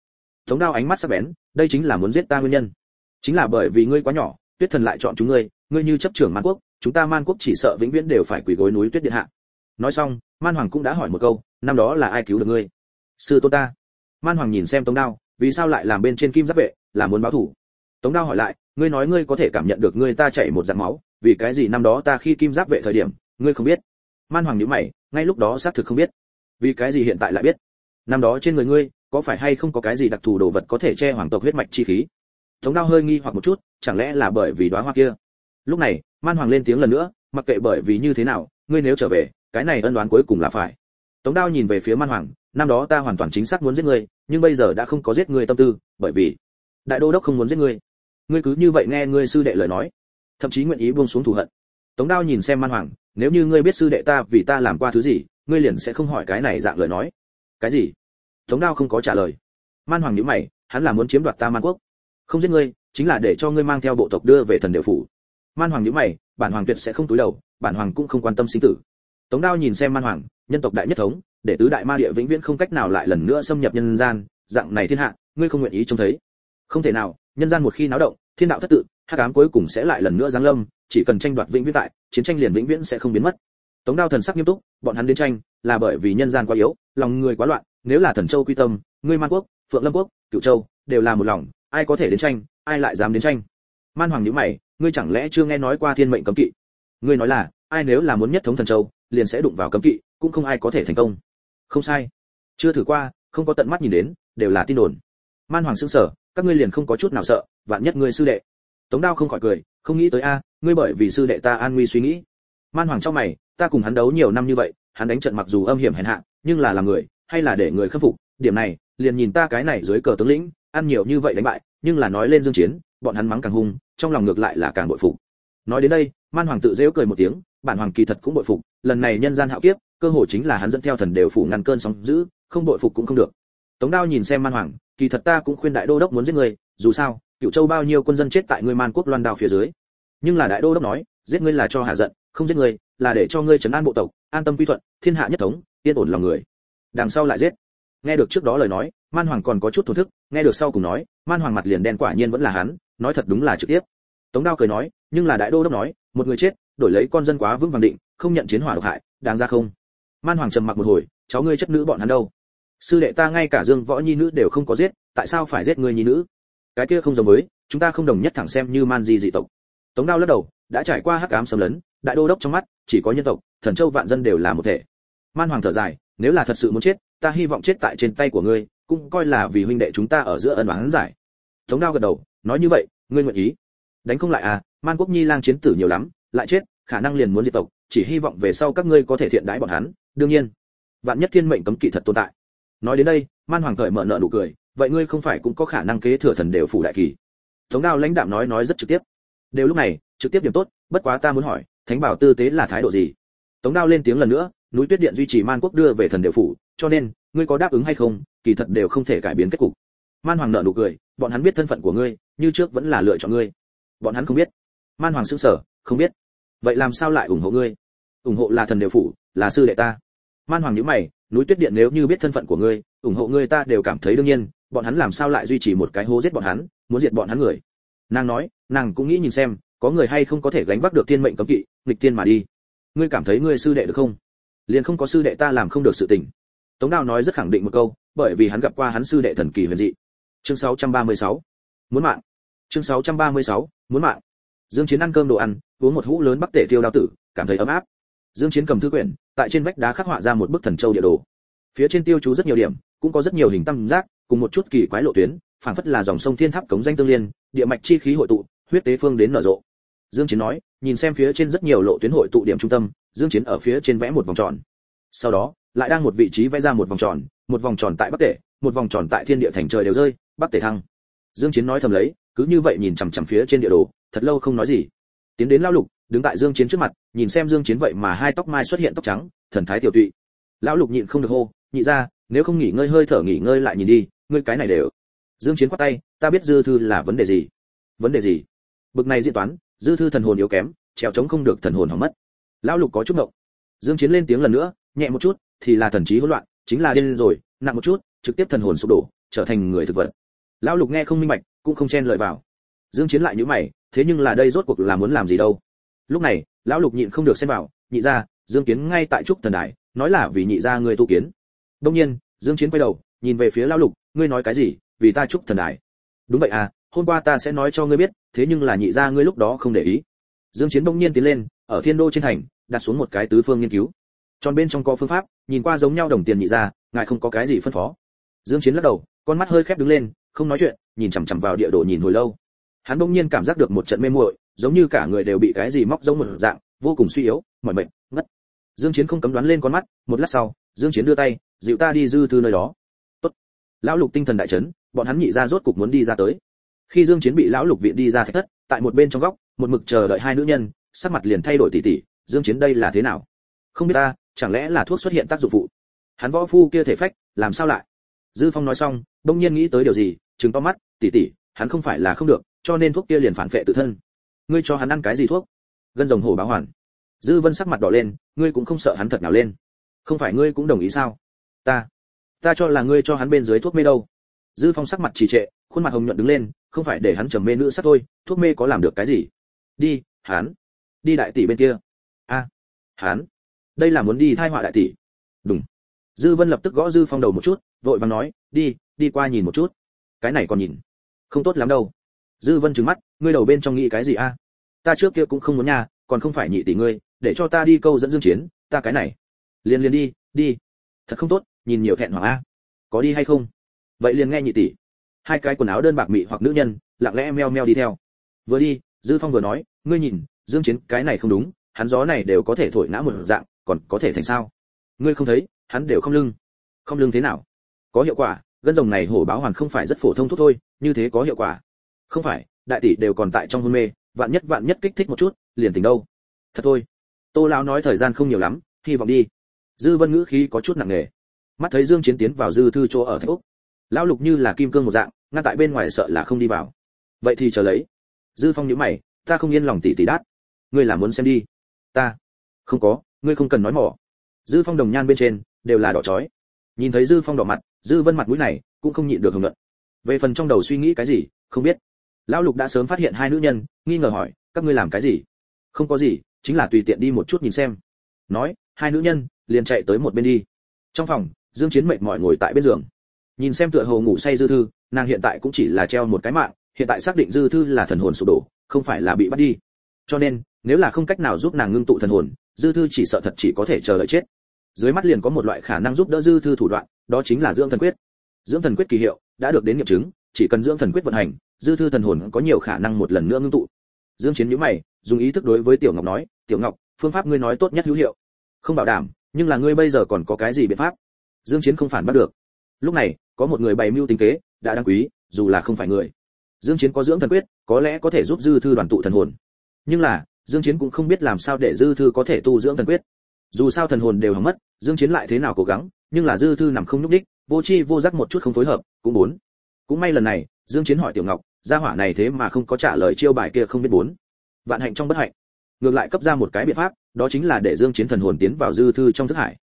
Tống đao ánh mắt sắc bén, đây chính là muốn giết ta nguyên nhân. Chính là bởi vì ngươi quá nhỏ tuyết thần lại chọn chúng ngươi ngươi như chấp trưởng man quốc, chúng ta man quốc chỉ sợ vĩnh viễn đều phải quỳ gối núi tuyết điện hạ. Nói xong, man hoàng cũng đã hỏi một câu, năm đó là ai cứu được ngươi? Sư tôn ta. Man hoàng nhìn xem tống đao, vì sao lại làm bên trên kim giáp vệ, là muốn báo thủ? Tống đao hỏi lại, ngươi nói ngươi có thể cảm nhận được ngươi ta chảy một dạng máu, vì cái gì năm đó ta khi kim giáp vệ thời điểm, ngươi không biết? Man hoàng nhíu mày, ngay lúc đó xác thực không biết. Vì cái gì hiện tại lại biết? Năm đó trên người ngươi, có phải hay không có cái gì đặc thù đồ vật có thể che hoàng tộc huyết mạch chi khí? Tống đao hơi nghi hoặc một chút, chẳng lẽ là bởi vì đóa hoa kia? Lúc này, man hoàng lên tiếng lần nữa, mặc kệ bởi vì như thế nào, ngươi nếu trở về, cái này ân đoán cuối cùng là phải. Tống đao nhìn về phía man hoàng, năm đó ta hoàn toàn chính xác muốn giết ngươi, nhưng bây giờ đã không có giết ngươi tâm tư, bởi vì đại đô đốc không muốn giết ngươi. Ngươi cứ như vậy nghe ngươi sư đệ lời nói. Thậm chí nguyện ý buông xuống thù hận. Tống đao nhìn xem man hoàng, nếu như ngươi biết sư đệ ta vì ta làm qua thứ gì, ngươi liền sẽ không hỏi cái này dạng lời nói. Cái gì? Tống đao không có trả lời. Man hoàng nhíu mày, hắn là muốn chiếm đoạt ta man quốc không giết ngươi, chính là để cho ngươi mang theo bộ tộc đưa về thần địa phủ. Man hoàng nhíu mày, bản hoàng tuyệt sẽ không túi đầu, bản hoàng cũng không quan tâm sinh tử. Tống đao nhìn xem man hoàng, nhân tộc đại nhất thống, để tứ đại ma địa vĩnh viễn không cách nào lại lần nữa xâm nhập nhân gian, dạng này thiên hạ, ngươi không nguyện ý trông thấy. Không thể nào, nhân gian một khi náo động, thiên đạo thất tự, hắc ám cuối cùng sẽ lại lần nữa giáng lâm, chỉ cần tranh đoạt vĩnh viễn tại, chiến tranh liền vĩnh viễn sẽ không biến mất. Tống đao thần sắc nghiêm túc, bọn hắn đến tranh, là bởi vì nhân gian quá yếu, lòng người quá loạn, nếu là thần châu quy tâm, ngươi man quốc, phượng lâm quốc cựu châu, đều là một lòng ai có thể đến tranh, ai lại dám đến tranh? Man hoàng nhíu mày, ngươi chẳng lẽ chưa nghe nói qua thiên mệnh cấm kỵ? Ngươi nói là, ai nếu là muốn nhất thống thần châu, liền sẽ đụng vào cấm kỵ, cũng không ai có thể thành công. Không sai. Chưa thử qua, không có tận mắt nhìn đến, đều là tin đồn. Man hoàng sững sở các ngươi liền không có chút nào sợ, vạn nhất ngươi sư đệ. Tống đao không khỏi cười, không nghĩ tới a, ngươi bởi vì sư đệ ta an nguy suy nghĩ. Man hoàng trong mày, ta cùng hắn đấu nhiều năm như vậy, hắn đánh trận mặc dù âm hiểm hèn hạ, nhưng là làm người, hay là để người khâm phục, điểm này, liền nhìn ta cái này dưới cờ tướng lĩnh ăn nhiều như vậy đánh bại, nhưng là nói lên dương chiến, bọn hắn mắng càng hung, trong lòng ngược lại là càng bội phục. Nói đến đây, man hoàng tự dễu cười một tiếng, bản hoàng kỳ thật cũng bội phục, lần này nhân gian hạo kiếp, cơ hội chính là hắn dẫn theo thần đều phủ ngăn cơn sóng dữ, không bội phục cũng không được. Tống đao nhìn xem man hoàng, kỳ thật ta cũng khuyên đại đô đốc muốn giết người dù sao cựu châu bao nhiêu quân dân chết tại ngươi man quốc loan đao phía dưới. Nhưng là đại đô đốc nói, giết ngươi là cho hạ giận, không giết ngươi, là để cho ngươi trấn an bộ tộc, an tâm quy thuận, thiên hạ nhất thống, yên ổn lòng người. Đằng sau lại giết nghe được trước đó lời nói, man hoàng còn có chút thổn thức, nghe được sau cùng nói, man hoàng mặt liền đen quả nhiên vẫn là hắn, nói thật đúng là trực tiếp. Tống đao cười nói, nhưng là đại đô đốc nói, một người chết, đổi lấy con dân quá vững vàng định, không nhận chiến hỏa độc hại, đáng ra không? Man hoàng trầm mặc một hồi, cháu ngươi chất nữ bọn hắn đâu? Sư đệ ta ngay cả dương võ nhi nữ đều không có giết, tại sao phải giết ngươi nhi nữ? Cái kia không giống với, chúng ta không đồng nhất thẳng xem như man di dị tộc. Tống đao lắc đầu, đã trải qua hắc ám xâm lấn, đại đô đốc trong mắt, chỉ có nhân tộc, thần châu vạn dân đều là một thể. Man hoàng thở dài, nếu là thật sự muốn chết ta hy vọng chết tại trên tay của ngươi, cũng coi là vì huynh đệ chúng ta ở giữa ân oán giải. Tống đao gật đầu, nói như vậy, ngươi nguyện ý. Đánh không lại à man quốc nhi lang chiến tử nhiều lắm, lại chết, khả năng liền muốn diệt tộc, chỉ hy vọng về sau các ngươi có thể thiện đãi bọn hắn, đương nhiên. Vạn nhất thiên mệnh cấm kỵ thật tồn tại. Nói đến đây, man hoàng cởi mở nợ nụ cười, vậy ngươi không phải cũng có khả năng kế thừa thần đều phủ đại kỳ. Tống đao lãnh đạm nói nói rất trực tiếp. Đều lúc này, trực tiếp điểm tốt, bất quá ta muốn hỏi, thánh bảo tư tế là thái độ gì? Tống đao lên tiếng lần nữa, núi tuyết điện duy trì man quốc đưa về thần đều phủ cho nên, ngươi có đáp ứng hay không, kỳ thật đều không thể cải biến kết cục. Man hoàng nợ nụ cười, bọn hắn biết thân phận của ngươi, như trước vẫn là lựa chọn ngươi. Bọn hắn không biết. Man hoàng sững sờ, không biết. Vậy làm sao lại ủng hộ ngươi? Ủng hộ là thần đều phủ, là sư đệ ta. Man hoàng nhíu mày, núi tuyết điện nếu như biết thân phận của ngươi, ủng hộ ngươi ta đều cảm thấy đương nhiên, bọn hắn làm sao lại duy trì một cái hố giết bọn hắn, muốn diệt bọn hắn người? Nàng nói, nàng cũng nghĩ nhìn xem, có người hay không có thể gánh vác được thiên mệnh cấm kỵ, nghịch tiên mà đi. Ngươi cảm thấy ngươi sư đệ được không? Liền không có sư đệ ta làm không được sự tình tống đào nói rất khẳng định một câu, bởi vì hắn gặp qua hắn sư đệ thần kỳ huyền dị. Chương 636. muốn mạng. Chương 636. muốn mạng. Dương chiến ăn cơm đồ ăn, uống một hũ lớn bắc tể tiêu đao tử, cảm thấy ấm áp. Dương chiến cầm thư quyển, tại trên vách đá khắc họa ra một bức thần châu địa đồ. Phía trên tiêu chú rất nhiều điểm, cũng có rất nhiều hình tam giác, cùng một chút kỳ quái lộ tuyến, phảng phất là dòng sông thiên tháp cống danh tương liên, địa mạch chi khí hội tụ, huyết tế phương đến nở rộ. Dương chiến nói, nhìn xem phía trên rất nhiều lộ tuyến hội tụ điểm trung tâm, dương chiến ở phía trên vẽ một vòng tròn. Sau đó lại đang một vị trí vẽ ra một vòng tròn, một vòng tròn tại bắc tể, một vòng tròn tại thiên địa thành trời đều rơi, bắc tể thăng. Dương chiến nói thầm lấy, cứ như vậy nhìn chằm chằm phía trên địa đồ, thật lâu không nói gì. Tiến đến lão lục, đứng tại dương chiến trước mặt, nhìn xem dương chiến vậy mà hai tóc mai xuất hiện tóc trắng, thần thái tiểu tụy. Lão lục nhịn không được hô, nhị ra nếu không nghỉ ngơi hơi thở nghỉ ngơi lại nhìn đi, ngươi cái này đều. Dương chiến quát tay, ta biết dư thư là vấn đề gì. Vấn đề gì? Bực này diễn toán, dư thư thần hồn yếu kém, trèo chống không được thần hồn hỏng mất. Lão lục có chút ngộng. Dương chiến lên tiếng lần nữa, nhẹ một chút thì là thần trí hỗn loạn chính là điên rồi nặng một chút trực tiếp thần hồn sụp đổ trở thành người thực vật. Lão lục nghe không minh bạch cũng không chen lời vào. Dương chiến lại nhíu mày thế nhưng là đây rốt cuộc là muốn làm gì đâu? Lúc này lão lục nhịn không được xen vào nhị gia, dương kiến ngay tại trúc thần đại nói là vì nhị gia người tu kiến. Đông nhiên dương chiến quay đầu nhìn về phía lão lục ngươi nói cái gì vì ta trúc thần đại đúng vậy à hôm qua ta sẽ nói cho ngươi biết thế nhưng là nhị gia ngươi lúc đó không để ý. Dương chiến đông nhiên tiến lên ở thiên đô trên thành đặt xuống một cái tứ phương nghiên cứu tròn bên trong có phương pháp, nhìn qua giống nhau đồng tiền nhị ra, ngài không có cái gì phân phó. Dương chiến lắc đầu, con mắt hơi khép đứng lên, không nói chuyện, nhìn chằm chằm vào địa đồ nhìn hồi lâu. Hắn bỗng nhiên cảm giác được một trận mê muội, giống như cả người đều bị cái gì móc giống một dạng, vô cùng suy yếu, mỏi mệt, ngất. Dương chiến không cấm đoán lên con mắt, một lát sau, dương chiến đưa tay, dịu ta đi dư thư nơi đó. Tốt. Lão lục tinh thần đại chấn, bọn hắn nhị ra rốt cục muốn đi ra tới. Khi dương chiến bị lão lục viện đi ra thạch thất, tại một bên trong góc, một mực chờ đợi hai nữ nhân, sắc mặt liền thay đổi tỉ tỉ, dương chiến đây là thế nào? Không biết ta chẳng lẽ là thuốc xuất hiện tác dụng phụ? Hắn võ phu kia thể phách, làm sao lại? Dư phong nói xong đông nhiên nghĩ tới điều gì, trừng to mắt tỉ tỉ hắn không phải là không được, cho nên thuốc kia liền phản phệ tự thân. Ngươi cho hắn ăn cái gì thuốc? Gân rồng hổ báo hoàn. Dư vân sắc mặt đỏ lên, ngươi cũng không sợ hắn thật nào lên. Không phải ngươi cũng đồng ý sao? Ta ta cho là ngươi cho hắn bên dưới thuốc mê đâu. Dư phong sắc mặt trì trệ, khuôn mặt hồng nhuận đứng lên, không phải để hắn trầm mê nữa sắc thôi, thuốc mê có làm được cái gì? Đi, hắn, đi đại tỷ bên kia. A, hắn đây là muốn đi thai họa đại tỷ. Đúng. Dư vân lập tức gõ dư phong đầu một chút, vội vàng nói, đi đi qua nhìn một chút. Cái này còn nhìn. Không tốt lắm đâu. Dư vân trừng mắt, ngươi đầu bên trong nghĩ cái gì a? Ta trước kia cũng không muốn nha, còn không phải nhị tỷ ngươi, để cho ta đi câu dẫn dương chiến, ta cái này. Liền liền đi đi. Thật không tốt, nhìn nhiều thẹn hoàng a. Có đi hay không? Vậy liền nghe nhị tỷ. Hai cái quần áo đơn bạc mị hoặc nữ nhân, lặng lẽ meo meo đi theo. Vừa đi, dư phong vừa nói, ngươi nhìn, dương chiến, cái này không đúng, hắn gió này đều có thể thổi ngã một dạng còn có thể thành sao? Ngươi không thấy, hắn đều không lưng. Không lưng thế nào? Có hiệu quả, gân rồng này hổ báo hoàn không phải rất phổ thông thuốc thôi, như thế có hiệu quả. Không phải, đại tỷ đều còn tại trong hôn mê, vạn nhất vạn nhất kích thích một chút, liền tỉnh đâu. Thật thôi. Tô lão nói thời gian không nhiều lắm, hy vọng đi. Dư vân ngữ khí có chút nặng nề. Mắt thấy dương chiến tiến vào dư thư chỗ ở thạch úc, lão lục như là kim cương một dạng, ngăn tại bên ngoài sợ là không đi vào. Vậy thì chờ lấy. Dư phong nhíu mày, ta không yên lòng tỷ tỷ đát. Ngươi là muốn xem đi. Ta. Không có ngươi không cần nói mỏ. Dư phong đồng nhan bên trên đều là đỏ chói. Nhìn thấy dư phong đỏ mặt, dư vân mặt mũi này cũng không nhịn được hưởng luận. Về phần trong đầu suy nghĩ cái gì, không biết. Lão lục đã sớm phát hiện hai nữ nhân, nghi ngờ hỏi, các ngươi làm cái gì? Không có gì, chính là tùy tiện đi một chút nhìn xem. Nói, hai nữ nhân liền chạy tới một bên đi. Trong phòng, dương chiến mệt mỏi ngồi tại bên giường. Nhìn xem tựa hồ ngủ say dư thư, nàng hiện tại cũng chỉ là treo một cái mạng, hiện tại xác định dư thư là thần hồn sụp đổ, không phải là bị bắt đi. Cho nên, nếu là không cách nào giúp nàng ngưng tụ thần hồn dư thư chỉ sợ thật chỉ có thể chờ đợi chết. Dưới mắt liền có một loại khả năng giúp đỡ dư thư thủ đoạn, đó chính là dưỡng thần quyết. Dưỡng thần quyết kỳ hiệu đã được đến nghiệm chứng, chỉ cần dưỡng thần quyết vận hành, dư thư thần hồn có nhiều khả năng một lần nữa ngưng tụ. Dương chiến nhíu mày, dùng ý thức đối với tiểu ngọc nói, tiểu ngọc, phương pháp ngươi nói tốt nhất hữu hiệu. Không bảo đảm, nhưng là ngươi bây giờ còn có cái gì biện pháp? Dương chiến không phản bắt được. Lúc này, có một người bày mưu tính kế, đã đáng quý, dù là không phải người. Dương chiến có dưỡng thần quyết, có lẽ có thể giúp dư thư đoàn tụ thần hồn. Nhưng là dương chiến cũng không biết làm sao để dư thư có thể tu dưỡng thần quyết. Dù sao thần hồn đều hỏng mất, dương chiến lại thế nào cố gắng, nhưng là dư thư nằm không nhúc đích vô chi vô giác một chút không phối hợp, cũng bốn. Cũng may lần này, dương chiến hỏi tiểu ngọc, gia hỏa này thế mà không có trả lời chiêu bài kia không biết bốn. Vạn hạnh trong bất hạnh. Ngược lại cấp ra một cái biện pháp, đó chính là để dương chiến thần hồn tiến vào dư thư trong thức hải.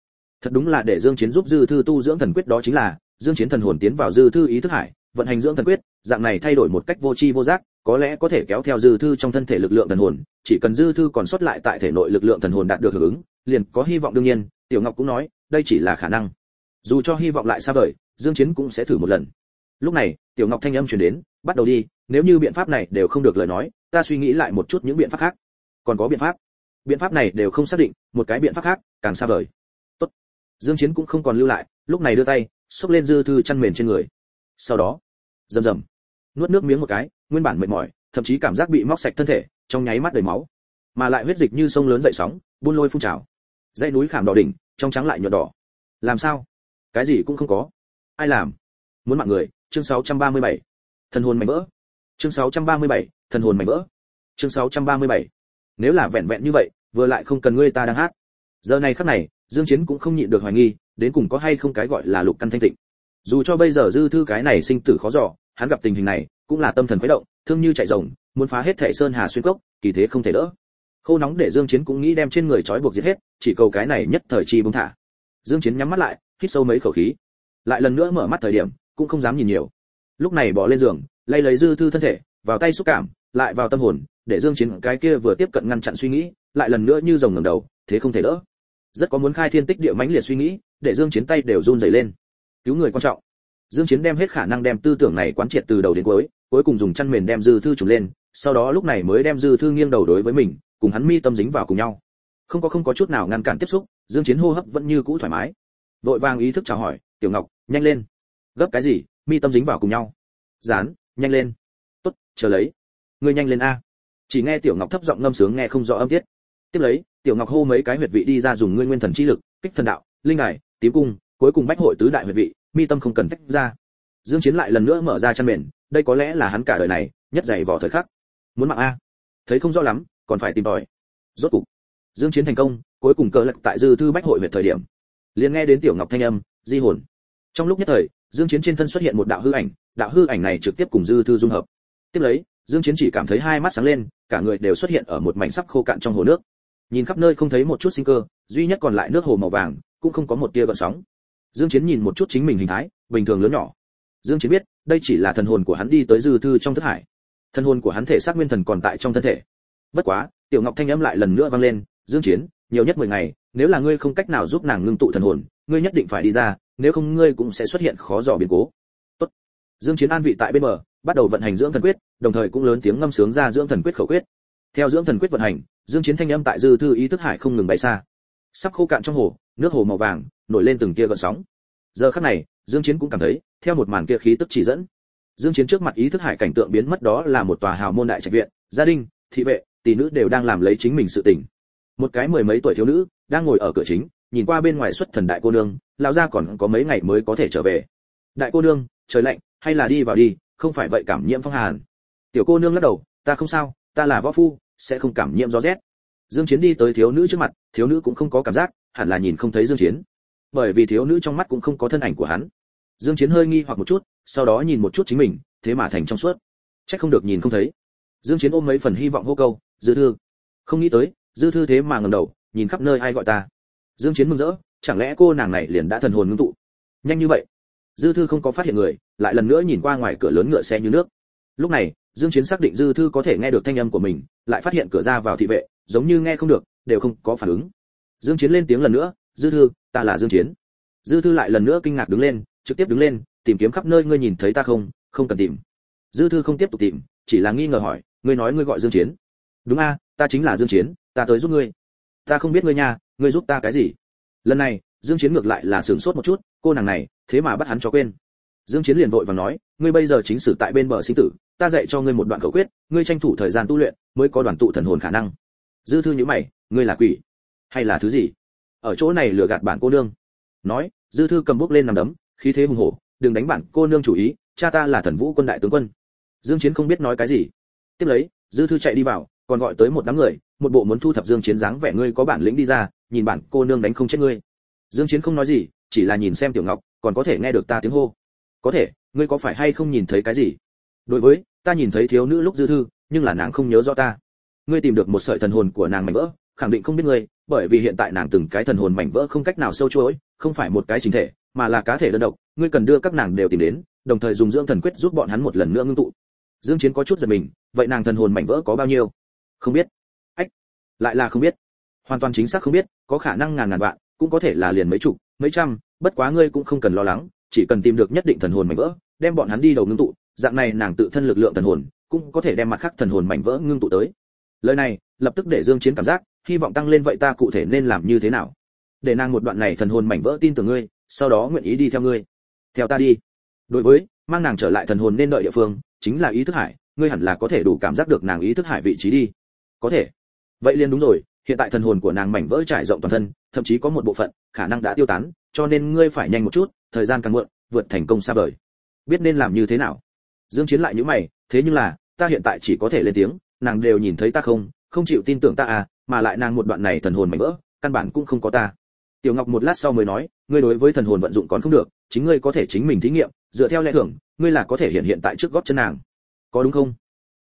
Thật đúng là để dương chiến giúp dư thư tu dưỡng thần quyết đó chính là, dương chiến thần hồn tiến vào dư thư ý thức hải, vận hành dưỡng thần quyết, dạng này thay đổi một cách vô chi vô giác có lẽ có thể kéo theo dư thư trong thân thể lực lượng thần hồn, chỉ cần dư thư còn sót lại tại thể nội lực lượng thần hồn đạt được hưởng ứng, liền có hy vọng đương nhiên, tiểu ngọc cũng nói, đây chỉ là khả năng. Dù cho hy vọng lại xa vời, dương chiến cũng sẽ thử một lần. Lúc này, tiểu ngọc thanh âm truyền đến, bắt đầu đi, nếu như biện pháp này đều không được lời nói, ta suy nghĩ lại một chút những biện pháp khác. Còn có biện pháp. Biện pháp này đều không xác định, một cái biện pháp khác, càng xa vời. Tốt. Dương chiến cũng không còn lưu lại, lúc này đưa tay xúc lên dư thư chăn mền trên người. Sau đó, rầm rầm nuốt nước miếng một cái nguyên bản mệt mỏi thậm chí cảm giác bị móc sạch thân thể trong nháy mắt đầy máu. Mà lại huyết dịch như sông lớn dậy sóng buôn lôi phun trào. Dãy núi khảm đỏ đỉnh trong trắng lại nhuộn đỏ. Làm sao? Cái gì cũng không có. Ai làm? Muốn mạng người chương 637. thần hồn mảnh vỡ. Chương 637, thần hồn mảnh vỡ. Chương 637. nếu là vẹn vẹn như vậy vừa lại không cần ngươi ta đang hát. Giờ này khắc này dương chiến cũng không nhịn được hoài nghi đến cùng có hay không cái gọi là lục căn thanh tịnh. Dù cho bây giờ dư thư cái này sinh tử khó dò hắn gặp tình hình này, cũng là tâm thần khuấy động, thương như chạy rồng, muốn phá hết thể sơn hà xuyên cốc, kỳ thế không thể đỡ. Khô nóng để dương chiến cũng nghĩ đem trên người trói buộc giết hết, chỉ cầu cái này nhất thời chi buông thả. Dương chiến nhắm mắt lại, hít sâu mấy khẩu khí. Lại lần nữa mở mắt thời điểm, cũng không dám nhìn nhiều. Lúc này bỏ lên giường, lay lấy dư thư thân thể, vào tay xúc cảm, lại vào tâm hồn, để dương chiến cái kia vừa tiếp cận ngăn chặn suy nghĩ, lại lần nữa như rồng ngẩng đầu, thế không thể đỡ. Rất có muốn khai thiên tích địa mãnh liệt suy nghĩ, để dương chiến tay đều run rẩy lên. Cứu người quan trọng dương chiến đem hết khả năng đem tư tưởng này quán triệt từ đầu đến cuối cuối cùng dùng chăn mền đem dư thư trùng lên, sau đó lúc này mới đem dư thư nghiêng đầu đối với mình, cùng hắn mi tâm dính vào cùng nhau. Không có không có chút nào ngăn cản tiếp xúc, dương chiến hô hấp vẫn như cũ thoải mái. Vội vàng ý thức chào hỏi, tiểu ngọc, nhanh lên. Gấp cái gì? Mi tâm dính vào cùng nhau. Dán, nhanh lên. Tốt, chờ lấy. Ngươi nhanh lên a. Chỉ nghe tiểu ngọc thấp giọng ngâm sướng nghe không rõ âm tiết. Tiếp lấy, tiểu ngọc hô mấy cái huyệt vị đi ra dùng ngươi nguyên thần chi lực, kích thần đạo, linh hải tím cung, cuối cùng bách hội tứ đại huyệt vị mi tâm không cần tách ra. Dương chiến lại lần nữa mở ra chân mền, đây có lẽ là hắn cả đời này nhất dày vò thời khắc. Muốn mạng a. Thấy không rõ lắm, còn phải tìm tòi. Rốt cục, dương chiến thành công, cuối cùng cờ lật tại dư thư bách hội huyệt thời điểm. Liền nghe đến tiểu ngọc thanh âm, di hồn. Trong lúc nhất thời, dương chiến trên thân xuất hiện một đạo hư ảnh, đạo hư ảnh này trực tiếp cùng dư thư dung hợp. Tiếp lấy, dương chiến chỉ cảm thấy hai mắt sáng lên, cả người đều xuất hiện ở một mảnh sắp khô cạn trong hồ nước. Nhìn khắp nơi không thấy một chút sinh cơ, duy nhất còn lại nước hồ màu vàng, cũng không có một tia gợn sóng dương chiến nhìn một chút chính mình hình thái, bình thường lớn nhỏ. Dương chiến biết, đây chỉ là thần hồn của hắn đi tới dư thư trong thức hải. Thần hồn của hắn thể xác nguyên thần còn tại trong thân thể. Bất quá, tiểu ngọc thanh âm lại lần nữa vang lên, dương chiến, nhiều nhất 10 ngày, nếu là ngươi không cách nào giúp nàng ngưng tụ thần hồn, ngươi nhất định phải đi ra, nếu không ngươi cũng sẽ xuất hiện khó dò biến cố. Tốt. Dương chiến an vị tại bên bờ, bắt đầu vận hành dưỡng thần quyết, đồng thời cũng lớn tiếng ngâm sướng ra dưỡng thần quyết khẩu quyết. Theo dưỡng thần quyết vận hành, dương chiến thanh âm tại dư thư ý thức hải không ngừng bay xa. Sắp khô cạn trong hồ, nước hồ màu vàng nổi lên từng tia gợn sóng. Giờ khắc này, dương chiến cũng cảm thấy, theo một màn kia khí tức chỉ dẫn, dương chiến trước mặt ý thức hải cảnh tượng biến mất đó là một tòa hào môn đại trạch viện, gia đình, thị vệ, tỷ nữ đều đang làm lấy chính mình sự tình. Một cái mười mấy tuổi thiếu nữ, đang ngồi ở cửa chính, nhìn qua bên ngoài xuất thần đại cô nương, lão gia còn có mấy ngày mới có thể trở về. Đại cô nương, trời lạnh, hay là đi vào đi, không phải vậy cảm nhiễm phong hàn. Tiểu cô nương lắc đầu, ta không sao, ta là võ phu, sẽ không cảm nhiễm gió rét. Dương chiến đi tới thiếu nữ trước mặt, thiếu nữ cũng không có cảm giác, hẳn là nhìn không thấy dương chiến bởi vì thiếu nữ trong mắt cũng không có thân ảnh của hắn. Dương chiến hơi nghi hoặc một chút, sau đó nhìn một chút chính mình, thế mà thành trong suốt. Chắc không được nhìn không thấy. Dương chiến ôm mấy phần hy vọng hô câu, dư thư. Không nghĩ tới, dư thư thế mà ngẩng đầu, nhìn khắp nơi ai gọi ta. Dương chiến mừng rỡ, chẳng lẽ cô nàng này liền đã thần hồn ngưng tụ? Nhanh như vậy. Dư thư không có phát hiện người, lại lần nữa nhìn qua ngoài cửa lớn ngựa xe như nước. Lúc này, dương chiến xác định dư thư có thể nghe được thanh âm của mình, lại phát hiện cửa ra vào thị vệ, giống như nghe không được, đều không có phản ứng. Dương chiến lên tiếng lần nữa dư thư, ta là dương chiến dư thư lại lần nữa kinh ngạc đứng lên, trực tiếp đứng lên, tìm kiếm khắp nơi ngươi nhìn thấy ta không không cần tìm. Dư thư không tiếp tục tìm, chỉ là nghi ngờ hỏi, ngươi nói ngươi gọi dương chiến đúng a, ta chính là dương chiến ta tới giúp ngươi. Ta không biết ngươi nha, ngươi giúp ta cái gì? Lần này, dương chiến ngược lại là sửng sốt một chút, cô nàng này, thế mà bắt hắn cho quên. Dương chiến liền vội vàng nói, ngươi bây giờ chính sử tại bên bờ sinh tử, ta dạy cho ngươi một đoạn khẩu quyết, ngươi tranh thủ thời gian tu luyện, mới có đoàn tụ thần hồn khả năng. Dư thư nhíu mày, ngươi là quỷ, hay là thứ gì? Ở chỗ này lừa gạt bản cô nương. Nói, dư thư cầm bút lên nằm đấm, khí thế hùng hổ, đừng đánh bản cô nương chủ ý, cha ta là thần vũ quân đại tướng quân. Dương chiến không biết nói cái gì. Tiếp lấy, dư thư chạy đi vào, còn gọi tới một đám người, một bộ muốn thu thập dương chiến dáng vẻ ngươi có bản lĩnh đi ra, nhìn bản cô nương đánh không chết ngươi. Dương chiến không nói gì, chỉ là nhìn xem tiểu ngọc, còn có thể nghe được ta tiếng hô. Có thể, ngươi có phải hay không nhìn thấy cái gì? Đối với, ta nhìn thấy thiếu nữ lúc dư thư, nhưng là nàng không nhớ rõ ta. Ngươi tìm được một sợi thần hồn của nàng mảnh vỡ khẳng định không biết ngươi, bởi vì hiện tại nàng từng cái thần hồn mảnh vỡ không cách nào sâu chuỗi, không phải một cái chính thể, mà là cá thể đơn độc, ngươi cần đưa các nàng đều tìm đến, đồng thời dùng dưỡng thần quyết giúp bọn hắn một lần nữa ngưng tụ. Dương chiến có chút giật mình, vậy nàng thần hồn mảnh vỡ có bao nhiêu? Không biết. Ách, lại là không biết. Hoàn toàn chính xác không biết, có khả năng ngàn ngàn vạn, cũng có thể là liền mấy chục, mấy trăm, bất quá ngươi cũng không cần lo lắng, chỉ cần tìm được nhất định thần hồn mảnh vỡ, đem bọn hắn đi đầu ngưng tụ, dạng này nàng tự thân lực lượng thần hồn, cũng có thể đem mặt khác thần hồn mảnh vỡ ngưng tụ tới. Lời này, lập tức để dương chiến cảm giác hy vọng tăng lên vậy ta cụ thể nên làm như thế nào? Để nàng một đoạn này thần hồn mảnh vỡ tin tưởng ngươi, sau đó nguyện ý đi theo ngươi. Theo ta đi. Đối với, mang nàng trở lại thần hồn nên đợi địa phương, chính là ý thức hải, ngươi hẳn là có thể đủ cảm giác được nàng ý thức hải vị trí đi. Có thể. Vậy liền đúng rồi, hiện tại thần hồn của nàng mảnh vỡ trải rộng toàn thân, thậm chí có một bộ phận, khả năng đã tiêu tán, cho nên ngươi phải nhanh một chút, thời gian càng muộn, vượt thành công xa vời. Biết nên làm như thế nào? Dương chiến lại nhíu mày, thế nhưng là, ta hiện tại chỉ có thể lên tiếng, nàng đều nhìn thấy ta không không chịu tin tưởng ta à mà lại nàng một đoạn này thần hồn mảnh vỡ, căn bản cũng không có ta. Tiểu ngọc một lát sau mới nói, ngươi đối với thần hồn vận dụng còn không được, chính ngươi có thể chính mình thí nghiệm, dựa theo lẽ thường, ngươi là có thể hiện hiện tại trước góp chân nàng. Có đúng không?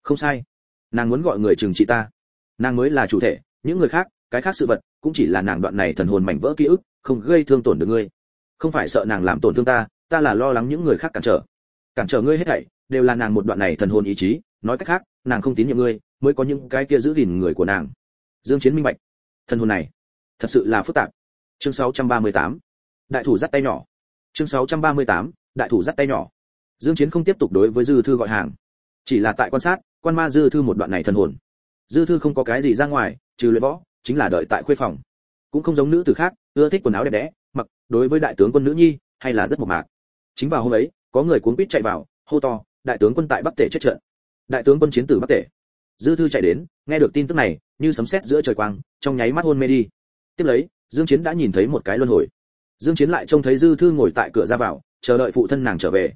Không sai. Nàng muốn gọi người trừng trị ta. Nàng mới là chủ thể, những người khác, cái khác sự vật, cũng chỉ là nàng đoạn này thần hồn mảnh vỡ ký ức, không gây thương tổn được ngươi. Không phải sợ nàng làm tổn thương ta ta là lo lắng những người khác cản trở. Cản trở ngươi hết thảy, đều là nàng một đoạn này thần hồn ý chí, nói cách khác, nàng không tín nhiệm ngươi, mới có những cái kia giữ gìn người của nàng dương chiến minh bạch. Thần hồn này, thật sự là phức tạp. Chương 638 đại thủ dắt tay nhỏ. Chương 638 đại thủ dắt tay nhỏ. Dương chiến không tiếp tục đối với dư thư gọi hàng. Chỉ là tại quan sát, quan ma dư thư một đoạn này thần hồn. Dư thư không có cái gì ra ngoài, trừ luyện võ, chính là đợi tại khuê phòng. Cũng không giống nữ tử khác, ưa thích quần áo đẹp đẽ, mặc, đối với đại tướng quân nữ nhi, hay là rất mộc mạc. Chính vào hôm ấy, có người cuốn quýt chạy vào, hô to, đại tướng quân tại bắc tể chết trận. Đại tướng quân chiến tử bắc tể. Dư thư chạy đến, nghe được tin tức này như sấm sét giữa trời quang, trong nháy mắt hôn mê đi. Tiếp lấy, dương chiến đã nhìn thấy một cái luân hồi. Dương chiến lại trông thấy dư thư ngồi tại cửa ra vào, chờ đợi phụ thân nàng trở về.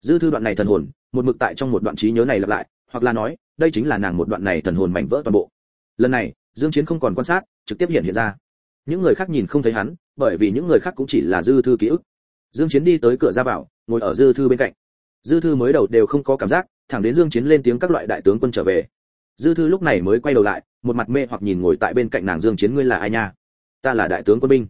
Dư thư đoạn này thần hồn, một mực tại trong một đoạn trí nhớ này lặp lại, hoặc là nói, đây chính là nàng một đoạn này thần hồn mảnh vỡ toàn bộ. Lần này, dương chiến không còn quan sát, trực tiếp hiện hiện ra. Những người khác nhìn không thấy hắn, bởi vì những người khác cũng chỉ là dư thư ký ức. Dương chiến đi tới cửa ra vào, ngồi ở dư thư bên cạnh. Dư thư mới đầu đều không có cảm giác, thẳng đến dương chiến lên tiếng các loại đại tướng quân trở về. Dư thư lúc này mới quay đầu lại một mặt mê hoặc nhìn ngồi tại bên cạnh nàng dương chiến, ngươi là ai nha? Ta là đại tướng quân binh.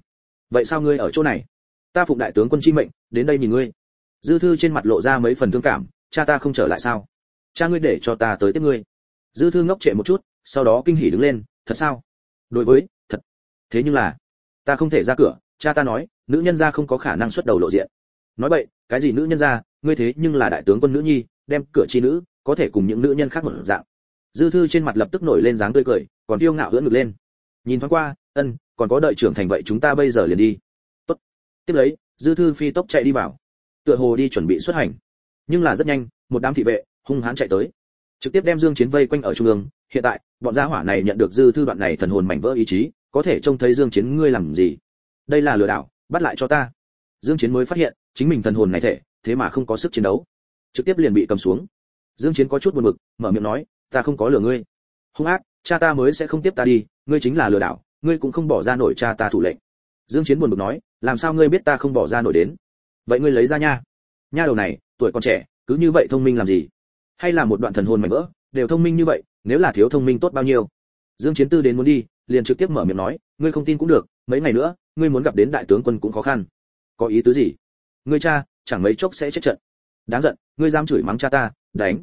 Vậy sao ngươi ở chỗ này? Ta phụng đại tướng quân chi mệnh, đến đây nhìn ngươi. Dư thư trên mặt lộ ra mấy phần thương cảm, cha ta không trở lại sao? Cha ngươi để cho ta tới tiếp ngươi. Dư thư ngốc trệ một chút, sau đó kinh hỉ đứng lên, thật sao? Đối với, thật. Thế nhưng là, ta không thể ra cửa, cha ta nói, nữ nhân gia không có khả năng xuất đầu lộ diện. Nói vậy, cái gì nữ nhân gia, ngươi thế nhưng là đại tướng quân nữ nhi, đem cửa chi nữ, có thể cùng những nữ nhân khác một dạng dư thư trên mặt lập tức nổi lên dáng tươi cười, còn tiêu ngạo hưỡn ngực lên. Nhìn thoáng qua, ân, còn có đợi trưởng thành vậy chúng ta bây giờ liền đi. Tốt. Tiếp lấy, dư thư phi tốc chạy đi vào. Tựa hồ đi chuẩn bị xuất hành. Nhưng là rất nhanh, một đám thị vệ, hung hãn chạy tới. Trực tiếp đem dương chiến vây quanh ở trung ương. Hiện tại, bọn gia hỏa này nhận được dư thư đoạn này thần hồn mảnh vỡ ý chí, có thể trông thấy dương chiến ngươi làm gì? Đây là lừa đảo, bắt lại cho ta. Dương chiến mới phát hiện, chính mình thần hồn này thể, thế mà không có sức chiến đấu. Trực tiếp liền bị cầm xuống. Dương chiến có chút buồn bực, mở miệng nói ta không có lừa ngươi. Hung ác, cha ta mới sẽ không tiếp ta đi, ngươi chính là lừa đảo, ngươi cũng không bỏ ra nổi cha ta thủ lệnh. Dương chiến buồn bực nói, làm sao ngươi biết ta không bỏ ra nổi đến? Vậy ngươi lấy ra nha. Nha đầu này, tuổi còn trẻ, cứ như vậy thông minh làm gì? Hay là một đoạn thần hồn mảnh vỡ, đều thông minh như vậy, nếu là thiếu thông minh tốt bao nhiêu? Dương chiến tư đến muốn đi, liền trực tiếp mở miệng nói, ngươi không tin cũng được, mấy ngày nữa, ngươi muốn gặp đến đại tướng quân cũng khó khăn. Có ý tứ gì? Ngươi cha, chẳng mấy chốc sẽ chết trận. Đáng giận, ngươi dám chửi mắng cha ta, đánh.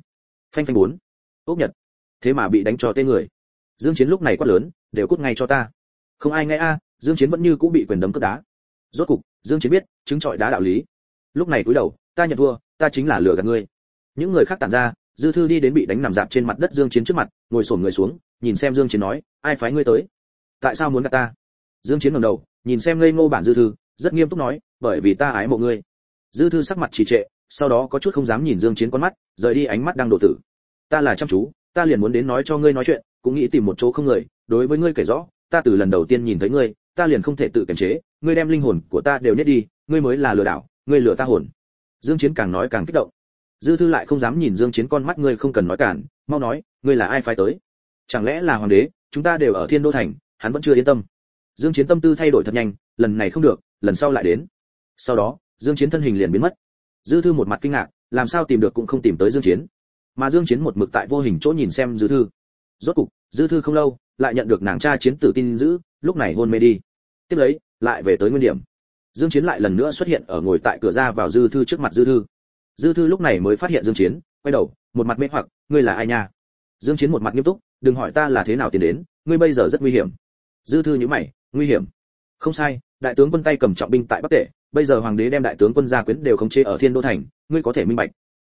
Phanh phanh bốn ốc nhật. Thế mà bị đánh cho tên người. Dương chiến lúc này quát lớn, đều cút ngay cho ta. Không ai nghe a, dương chiến vẫn như cũ bị quyền đấm cướp đá. Rốt cục, dương chiến biết, chứng trọi đá đạo lý. Lúc này cúi đầu, ta nhận thua, ta chính là lừa gạt ngươi. Những người khác tản ra, dư thư đi đến bị đánh nằm dạp trên mặt đất dương chiến trước mặt, ngồi xổm người xuống, nhìn xem dương chiến nói, ai phái ngươi tới? Tại sao muốn gạt ta? Dương chiến ngẩng đầu, nhìn xem ngây ngô bản dư thư, rất nghiêm túc nói, bởi vì ta ái mộ ngươi. Dư thư sắc mặt trì trệ, sau đó có chút không dám nhìn dương chiến con mắt, rời đi ánh mắt đang đổ tử ta là chăm chú, ta liền muốn đến nói cho ngươi nói chuyện, cũng nghĩ tìm một chỗ không người, đối với ngươi kể rõ, ta từ lần đầu tiên nhìn thấy ngươi, ta liền không thể tự kiềm chế, ngươi đem linh hồn của ta đều nhét đi, ngươi mới là lừa đảo, ngươi lừa ta hồn. Dương chiến càng nói càng kích động. Dư thư lại không dám nhìn dương chiến con mắt ngươi không cần nói cản, mau nói, ngươi là ai phái tới? Chẳng lẽ là hoàng đế, chúng ta đều ở thiên đô thành, hắn vẫn chưa yên tâm. Dương chiến tâm tư thay đổi thật nhanh, lần này không được, lần sau lại đến. Sau đó, dương chiến thân hình liền biến mất. Dư thư một mặt kinh ngạc, làm sao tìm được cũng không tìm tới dương chiến mà dương chiến một mực tại vô hình chỗ nhìn xem dư thư. Rốt cục, dư thư không lâu, lại nhận được nàng cha chiến tử tin giữ, lúc này hôn mê đi. Tiếp lấy, lại về tới nguyên điểm. Dương chiến lại lần nữa xuất hiện ở ngồi tại cửa ra vào dư thư trước mặt dư thư. Dư thư lúc này mới phát hiện dương chiến, quay đầu, một mặt mê hoặc, ngươi là ai nha? Dương chiến một mặt nghiêm túc, đừng hỏi ta là thế nào tiến đến, ngươi bây giờ rất nguy hiểm. Dư thư nhíu mày, nguy hiểm? Không sai, đại tướng quân tay cầm trọng binh tại bắc tể, bây giờ hoàng đế đem đại tướng quân gia quyến đều khống chế ở thiên đô thành, ngươi có thể minh bạch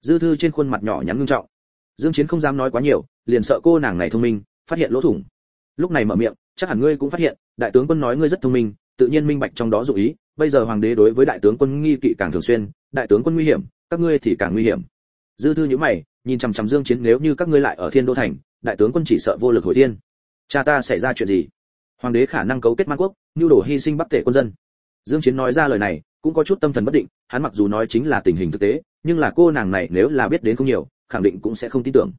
dư thư trên khuôn mặt nhỏ nhắn ngưng trọng. Dương chiến không dám nói quá nhiều, liền sợ cô nàng này thông minh, phát hiện lỗ thủng. Lúc này mở miệng, chắc hẳn ngươi cũng phát hiện, đại tướng quân nói ngươi rất thông minh, tự nhiên minh bạch trong đó dụ ý, bây giờ hoàng đế đối với đại tướng quân nghi kỵ càng thường xuyên, đại tướng quân nguy hiểm, các ngươi thì càng nguy hiểm. Dư thư nhíu mày, nhìn chằm chằm dương chiến, nếu như các ngươi lại ở thiên đô thành, đại tướng quân chỉ sợ vô lực hồi thiên. Cha ta xảy ra chuyện gì? Hoàng đế khả năng cấu kết man quốc, nhu đồ hy sinh bắc tể quân dân. Dương chiến nói ra lời này cũng có chút tâm thần bất định, hắn mặc dù nói chính là tình hình thực tế, nhưng là cô nàng này nếu là biết đến không nhiều, khẳng định cũng sẽ không tin tưởng.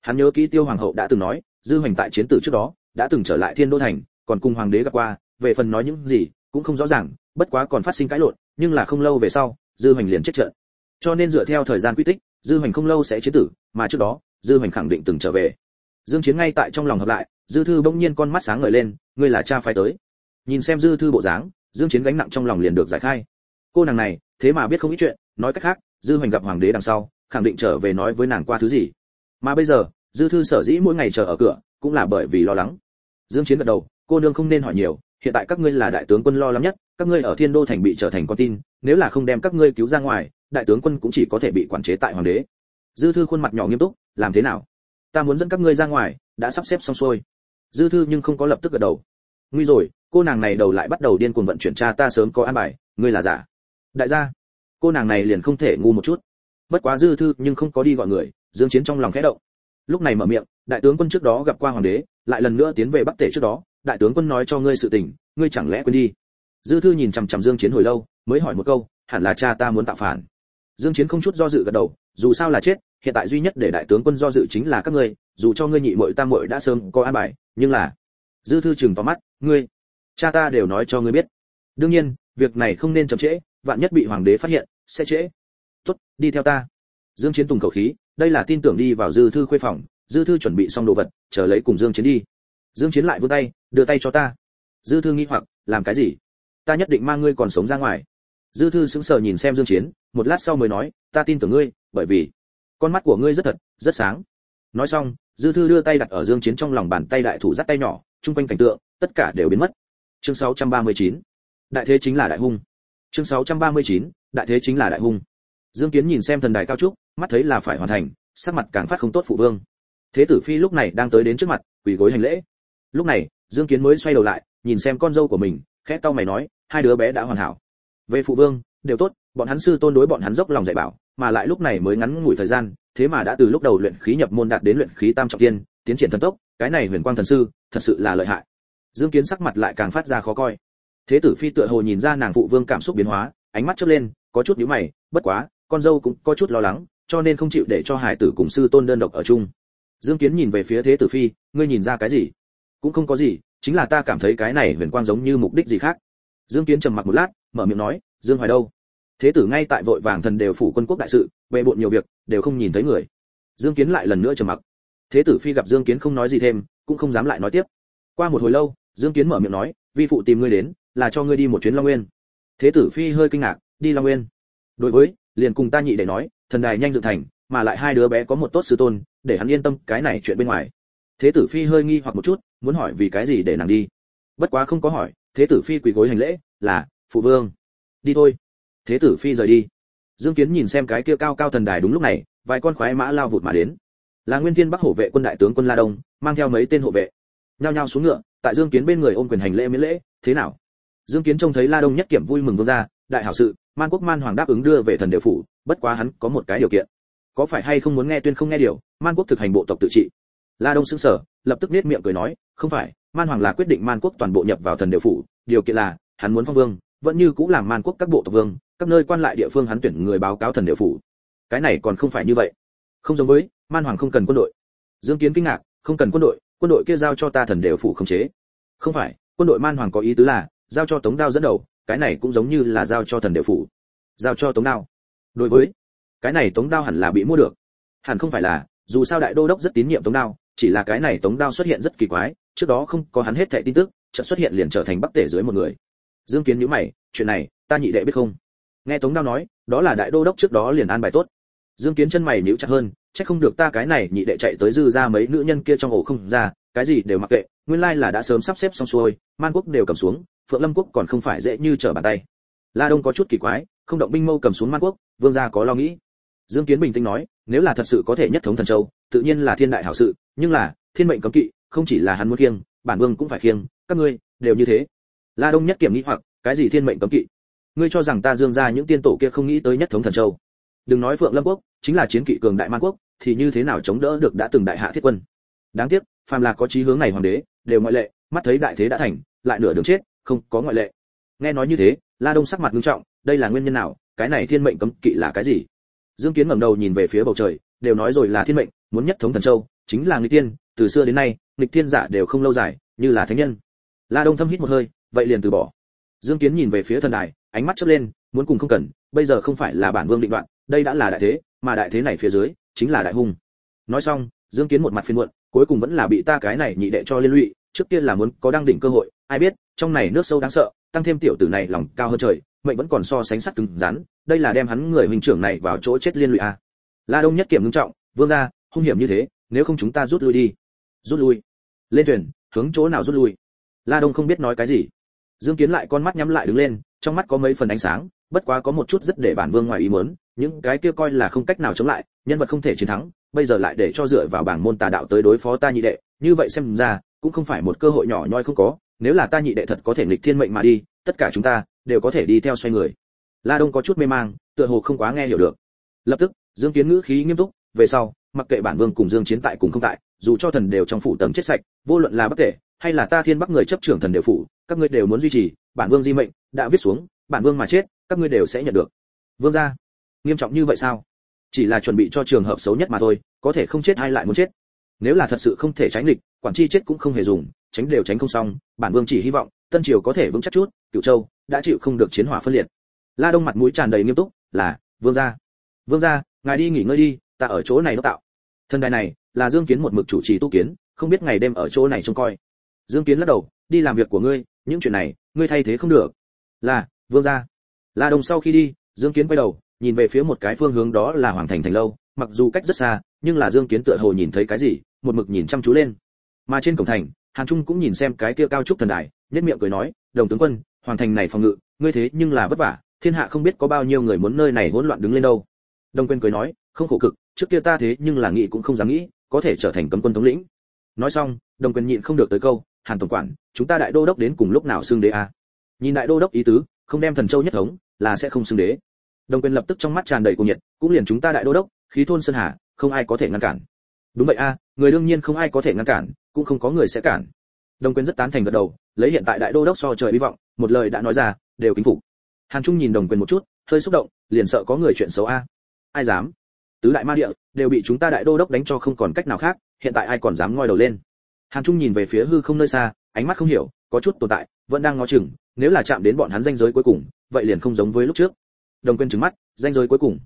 Hắn nhớ kỹ tiêu hoàng hậu đã từng nói, dư hoành tại chiến tử trước đó, đã từng trở lại thiên đô thành, còn cùng hoàng đế gặp qua, về phần nói những gì, cũng không rõ ràng, bất quá còn phát sinh cãi lộn, nhưng là không lâu về sau, dư hoành liền chết trận. Cho nên dựa theo thời gian quy tích, dư hoành không lâu sẽ chiến tử, mà trước đó, dư hoành khẳng định từng trở về. Dương chiến ngay tại trong lòng hợp lại, dư thư bỗng nhiên con mắt sáng ngời lên, ngươi là cha phải tới. Nhìn xem dư thư bộ dáng, dương chiến gánh nặng trong lòng liền được giải khai cô nàng này, thế mà biết không ít chuyện, nói cách khác, dư hoành gặp hoàng đế đằng sau, khẳng định trở về nói với nàng qua thứ gì. Mà bây giờ, dư thư sở dĩ mỗi ngày chờ ở cửa, cũng là bởi vì lo lắng. Dương chiến gật đầu, cô nương không nên hỏi nhiều, hiện tại các ngươi là đại tướng quân lo lắng nhất, các ngươi ở thiên đô thành bị trở thành con tin, nếu là không đem các ngươi cứu ra ngoài, đại tướng quân cũng chỉ có thể bị quản chế tại hoàng đế. Dư thư khuôn mặt nhỏ nghiêm túc, làm thế nào? Ta muốn dẫn các ngươi ra ngoài, đã sắp xếp xong xuôi. Dư thư nhưng không có lập tức gật đầu. Nguy rồi, cô nàng này đầu lại bắt đầu điên cuồng vận chuyển cha ta sớm có an bài, ngươi là giả đại gia, cô nàng này liền không thể ngu một chút. Bất quá dư thư nhưng không có đi gọi người, dương chiến trong lòng khẽ động. Lúc này mở miệng, đại tướng quân trước đó gặp qua hoàng đế, lại lần nữa tiến về bắc tể trước đó. Đại tướng quân nói cho ngươi sự tình, ngươi chẳng lẽ quên đi? Dư thư nhìn chằm chằm dương chiến hồi lâu, mới hỏi một câu, hẳn là cha ta muốn tạo phản. Dương chiến không chút do dự gật đầu, dù sao là chết, hiện tại duy nhất để đại tướng quân do dự chính là các ngươi, dù cho ngươi nhị muội tam muội đã sớm có an bài, nhưng là, dư thư chừng vào mắt, ngươi, cha ta đều nói cho ngươi biết. Đương nhiên, việc này không nên chậm trễ vạn nhất bị hoàng đế phát hiện, sẽ trễ. Tốt, đi theo ta. Dương chiến tùng cầu khí, đây là tin tưởng đi vào dư thư khuê phòng, dư thư chuẩn bị xong đồ vật, chờ lấy cùng dương chiến đi. Dương chiến lại vươn tay, đưa tay cho ta. Dư thư nghi hoặc, làm cái gì? Ta nhất định mang ngươi còn sống ra ngoài. Dư thư sững sờ nhìn xem dương chiến, một lát sau mới nói, ta tin tưởng ngươi, bởi vì con mắt của ngươi rất thật, rất sáng. Nói xong, dư thư đưa tay đặt ở dương chiến trong lòng bàn tay đại thủ dắt tay nhỏ trung quanh cảnh tượng, tất cả đều biến mất. Chương 639 đại thế chính là đại hung chương 639 đại thế chính là đại hung. Dương kiến nhìn xem thần đài cao trúc, mắt thấy là phải hoàn thành, sắc mặt càng phát không tốt phụ vương. Thế tử phi lúc này đang tới đến trước mặt, quỳ gối hành lễ. Lúc này, dương kiến mới xoay đầu lại, nhìn xem con dâu của mình, khẽ cau mày nói, hai đứa bé đã hoàn hảo. Về phụ vương, đều tốt, bọn hắn sư tôn đối bọn hắn dốc lòng dạy bảo, mà lại lúc này mới ngắn ngủi thời gian, thế mà đã từ lúc đầu luyện khí nhập môn đạt đến luyện khí tam trọng tiên, tiến triển thần tốc, cái này huyền quang thần sư, thật sự là lợi hại. Dương kiến sắc mặt lại càng phát ra khó coi thế tử phi tựa hồ nhìn ra nàng phụ vương cảm xúc biến hóa, ánh mắt chớp lên, có chút nhíu mày, bất quá, con dâu cũng có chút lo lắng, cho nên không chịu để cho hải tử cùng sư tôn đơn độc ở chung. Dương kiến nhìn về phía thế tử phi, ngươi nhìn ra cái gì? Cũng không có gì, chính là ta cảm thấy cái này huyền quang giống như mục đích gì khác. Dương kiến trầm mặc một lát, mở miệng nói, dương hoài đâu? Thế tử ngay tại vội vàng thần đều phủ quân quốc đại sự bệ bộn nhiều việc, đều không nhìn thấy người. Dương kiến lại lần nữa trầm mặc. Thế tử phi gặp dương kiến không nói gì thêm, cũng không dám lại nói tiếp. Qua một hồi lâu, dương kiến mở miệng nói, vi phụ tìm ngươi đến là cho ngươi đi một chuyến long nguyên. Thế tử phi hơi kinh ngạc, đi long nguyên. Đối với, liền cùng ta nhị để nói, thần đài nhanh dựng thành, mà lại hai đứa bé có một tốt sư tôn, để hắn yên tâm cái này chuyện bên ngoài. Thế tử phi hơi nghi hoặc một chút, muốn hỏi vì cái gì để nàng đi. Bất quá không có hỏi, thế tử phi quỳ gối hành lễ, là, phụ vương, đi thôi. Thế tử phi rời đi. Dương kiến nhìn xem cái kia cao cao thần đài đúng lúc này, vài con khoái mã lao vụt mà đến. Là nguyên thiên bắc hổ vệ quân đại tướng quân la đông, mang theo mấy tên hộ vệ. Nhao nhao xuống ngựa, tại dương kiến bên người ôm quyền hành lễ miễn lễ, thế nào? Dương kiến trông thấy la đông nhất kiểm vui mừng vương gia, đại hảo sự, man quốc man hoàng đáp ứng đưa về thần đều phủ, bất quá hắn có một cái điều kiện. Có phải hay không muốn nghe tuyên không nghe điều, man quốc thực hành bộ tộc tự trị? La đông sững sờ, lập tức nết miệng cười nói, không phải, man hoàng là quyết định man quốc toàn bộ nhập vào thần đều phủ, điều kiện là, hắn muốn phong vương, vẫn như cũng làm man quốc các bộ tộc vương, các nơi quan lại địa phương hắn tuyển người báo cáo thần đều phủ. Cái này còn không phải như vậy. Không giống với, man hoàng không cần quân đội. Dương kiến kinh ngạc, không cần quân đội quân đội kia giao cho ta thần đều phủ khống chế. Không phải, quân đội man hoàng có ý tứ là giao cho tống đao dẫn đầu, cái này cũng giống như là giao cho thần đều phủ. Giao cho tống đao. Đối với, cái này tống đao hẳn là bị mua được. Hẳn không phải là, dù sao đại đô đốc rất tín nhiệm tống đao, chỉ là cái này tống đao xuất hiện rất kỳ quái, trước đó không có hắn hết thẻ tin tức, chợt xuất hiện liền trở thành bắc tể dưới một người. Dương kiến nhíu mày, chuyện này, ta nhị đệ biết không? Nghe tống đao nói, đó là đại đô đốc trước đó liền an bài tốt. Dương kiến chân mày nhíu chặt hơn, chắc không được ta cái này nhị đệ chạy tới dư ra mấy nữ nhân kia trong ổ không ra, cái gì đều mặc kệ nguyên lai là đã sớm sắp xếp xong xuôi, man quốc đều cầm xuống, phượng lâm quốc còn không phải dễ như trở bàn tay. La đông có chút kỳ quái, không động binh mâu cầm xuống man quốc, vương gia có lo nghĩ. Dương kiến bình tĩnh nói, nếu là thật sự có thể nhất thống thần châu, tự nhiên là thiên đại hảo sự, nhưng là, thiên mệnh cấm kỵ, không chỉ là hắn muốn kiêng bản vương cũng phải kiêng các ngươi, đều như thế. La đông nhất kiểm nghĩ hoặc, cái gì thiên mệnh cấm kỵ? Ngươi cho rằng ta dương gia những tiên tổ kia không nghĩ tới nhất thống thần châu? Đừng nói phượng lâm quốc, chính là chiến kỵ cường đại man quốc, thì như thế nào chống đỡ được đã từng đại hạ thiết quân? Đáng tiếc, phàm là có chí hướng này hoàng đế đều ngoại lệ, mắt thấy đại thế đã thành, lại nửa đường chết, không có ngoại lệ. Nghe nói như thế, la đông sắc mặt nghiêm trọng, đây là nguyên nhân nào? Cái này thiên mệnh cấm kỵ là cái gì? Dương kiến ngẩng đầu nhìn về phía bầu trời, đều nói rồi là thiên mệnh, muốn nhất thống thần châu, chính là nghịch tiên từ xưa đến nay, nghịch tiên giả đều không lâu dài, như là thánh nhân. La đông thâm hít một hơi, vậy liền từ bỏ. Dương kiến nhìn về phía thần đài, ánh mắt chớp lên, muốn cùng không cần, bây giờ không phải là bản vương định đoạn, đây đã là đại thế, mà đại thế này phía dưới, chính là đại hung. Nói xong, dương kiến một mặt phiền muộn cuối cùng vẫn là bị ta cái này nhị đệ cho liên lụy, trước tiên là muốn có đăng đỉnh cơ hội, ai biết, trong này nước sâu đáng sợ, tăng thêm tiểu tử này lòng cao hơn trời, mệnh vẫn còn so sánh sắt cứng rắn, đây là đem hắn người huynh trưởng này vào chỗ chết liên lụy à. la đông nhất kiểm ngưng trọng, vương gia, hung hiểm như thế, nếu không chúng ta rút lui đi. Rút lui? Lên thuyền, hướng chỗ nào rút lui? La đông không biết nói cái gì. Dương kiến lại con mắt nhắm lại đứng lên, trong mắt có mấy phần ánh sáng, bất quá có một chút rất để bản vương ngoài ý muốn, những cái kia coi là không cách nào chống lại, nhân vật không thể chiến thắng bây giờ lại để cho dựa vào bảng môn tà đạo tới đối phó ta nhị đệ, như vậy xem ra, cũng không phải một cơ hội nhỏ nhoi không có, nếu là ta nhị đệ thật có thể nghịch thiên mệnh mà đi, tất cả chúng ta đều có thể đi theo xoay người. La đông có chút mê mang, tựa hồ không quá nghe hiểu được. Lập tức, dương kiến ngữ khí nghiêm túc, về sau, mặc kệ bản vương cùng dương chiến tại cùng không tại, dù cho thần đều trong phủ tầng chết sạch, vô luận là bất thể hay là ta thiên bắc người chấp trưởng thần đều phủ, các ngươi đều muốn duy trì, bản vương di mệnh đã viết xuống, bản vương mà chết, các ngươi đều sẽ nhận được. Vương gia, nghiêm trọng như vậy sao? Chỉ là chuẩn bị cho trường hợp xấu nhất mà thôi, có thể không chết hay lại muốn chết. Nếu là thật sự không thể tránh địch, quản chi chết cũng không hề dùng, tránh đều tránh không xong, bản vương chỉ hy vọng, tân triều có thể vững chắc chút cựu châu đã chịu không được chiến hỏa phân liệt. La đông mặt mũi tràn đầy nghiêm túc, là, vương gia vương gia, ngài đi nghỉ ngơi đi, ta ở chỗ này nó tạo. Thân đài này, là dương kiến một mực chủ trì tu kiến, không biết ngày đêm ở chỗ này trông coi. Dương kiến lắc đầu, đi làm việc của ngươi, những chuyện này, ngươi thay thế không được. Là, vương gia. La đông sau khi đi, dương kiến quay đầu nhìn về phía một cái phương hướng đó là hoàng thành thành lâu, mặc dù cách rất xa, nhưng là dương kiến tựa hồ nhìn thấy cái gì, một mực nhìn chăm chú lên. Mà trên cổng thành, hàn trung cũng nhìn xem cái kia cao trúc thần đài nhất miệng cười nói, đồng tướng quân, hoàng thành này phòng ngự, ngươi thế nhưng là vất vả, thiên hạ không biết có bao nhiêu người muốn nơi này hỗn loạn đứng lên đâu. Đồng quân cười nói, không khổ cực, trước kia ta thế nhưng là nghĩ cũng không dám nghĩ, có thể trở thành cấm quân thống lĩnh. Nói xong đồng quyền nhịn không được tới câu, hàn tổng quản, chúng ta đại đô đốc đến cùng lúc nào xưng đế a nhìn đại đô đốc ý tứ, không đem thần châu nhất thống, là sẽ không xưng đế đồng quyền lập tức trong mắt tràn đầy cuồng nhiệt, cũng liền chúng ta đại đô đốc, khí thôn sơn hà, không ai có thể ngăn cản. Đúng vậy a, người đương nhiên không ai có thể ngăn cản, cũng không có người sẽ cản. Đồng quyền rất tán thành gật đầu, lấy hiện tại đại đô đốc so trời hy vọng, một lời đã nói ra, đều kính phục. Hàn trung nhìn đồng quyền một chút, hơi xúc động, liền sợ có người chuyện xấu a. Ai dám? Tứ đại ma địa, đều bị chúng ta đại đô đốc đánh cho không còn cách nào khác, hiện tại ai còn dám ngoi đầu lên? Hàn trung nhìn về phía hư không nơi xa, ánh mắt không hiểu, có chút tồn tại, vẫn đang ngó chừng, nếu là chạm đến bọn hắn danh giới cuối cùng, vậy liền không giống với lúc trước đồng quên trừng mắt, danh giới cuối cùng.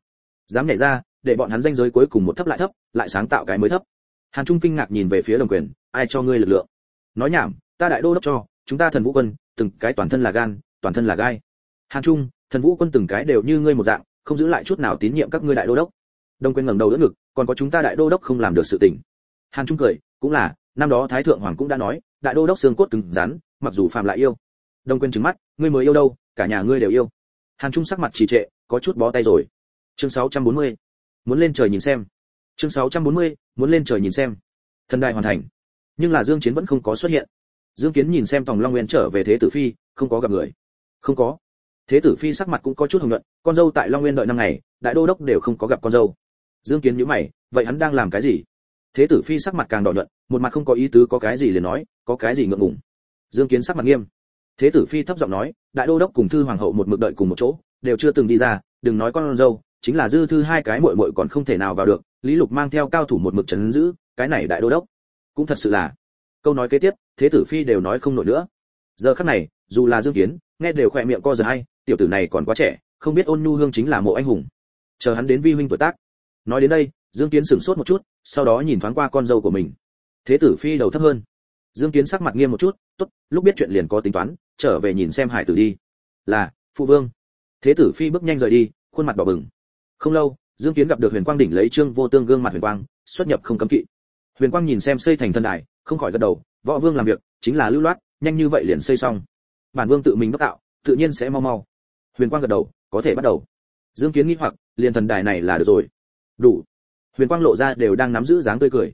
Dám nhảy ra, để bọn hắn danh giới cuối cùng một thấp lại thấp, lại sáng tạo cái mới thấp. Hàn trung kinh ngạc nhìn về phía đồng quyền, ai cho ngươi lực lượng? Nói nhảm, ta đại đô đốc cho, chúng ta thần vũ quân, từng cái toàn thân là gan, toàn thân là gai. Hàn trung, thần vũ quân từng cái đều như ngươi một dạng, không giữ lại chút nào tín nhiệm các ngươi đại đô đốc. Đồng quyền ngẩng đầu đỡ ngực, còn có chúng ta đại đô đốc không làm được sự tình. Hàn trung cười, cũng là, năm đó thái thượng hoàng cũng đã nói, đại đô đốc xương cốt cứng rắn, mặc dù phạm lại yêu. Đồng quyền trừng mắt, ngươi mới yêu đâu, cả nhà ngươi đều yêu hàn trung sắc mặt trì trệ có chút bó tay rồi. Chương 640. muốn lên trời nhìn xem. Chương 640, muốn lên trời nhìn xem. Thần đại hoàn thành. Nhưng là dương chiến vẫn không có xuất hiện. Dương kiến nhìn xem tòng long nguyên trở về thế tử phi không có gặp người. Không có. Thế tử phi sắc mặt cũng có chút hồng nhuận con dâu tại long nguyên đợi năm ngày đại đô đốc đều không có gặp con dâu. Dương kiến nhíu mày vậy hắn đang làm cái gì? Thế tử phi sắc mặt càng đỏ nhuận một mặt không có ý tứ có cái gì liền nói có cái gì ngượng ngùng. Dương kiến sắc mặt nghiêm thế tử phi thấp giọng nói, đại đô đốc cùng thư hoàng hậu một mực đợi cùng một chỗ, đều chưa từng đi ra, đừng nói con dâu, chính là dư thư hai cái muội muội còn không thể nào vào được, lý lục mang theo cao thủ một mực chấn giữ, cái này đại đô đốc, cũng thật sự là. Câu nói kế tiếp, thế tử phi đều nói không nổi nữa. Giờ khắc này, dù là dương kiến, nghe đều khỏe miệng co giật hay, tiểu tử này còn quá trẻ, không biết ôn nhu hương chính là mộ anh hùng. Chờ hắn đến vi huynh tuổi tác. Nói đến đây, dương kiến sửng sốt một chút, sau đó nhìn thoáng qua con dâu của mình. Thế tử phi đầu thấp hơn. Dương kiến sắc mặt nghiêm một chút, tốt, lúc biết chuyện liền có tính toán trở về nhìn xem hải tử đi. Là, phụ vương. Thế tử phi bước nhanh rời đi, khuôn mặt đỏ bừng. Không lâu, dương kiến gặp được huyền quang đỉnh lấy trương vô tương gương mặt huyền quang, xuất nhập không cấm kỵ. Huyền quang nhìn xem xây thành thân đài, không khỏi gật đầu, võ vương làm việc, chính là lưu loát, nhanh như vậy liền xây xong. Bản vương tự mình đốc tạo, tự nhiên sẽ mau mau. Huyền quang gật đầu, có thể bắt đầu. Dương kiến nghĩ hoặc, liền thần đài này là được rồi. Đủ. Huyền quang lộ ra đều đang nắm giữ dáng tươi cười.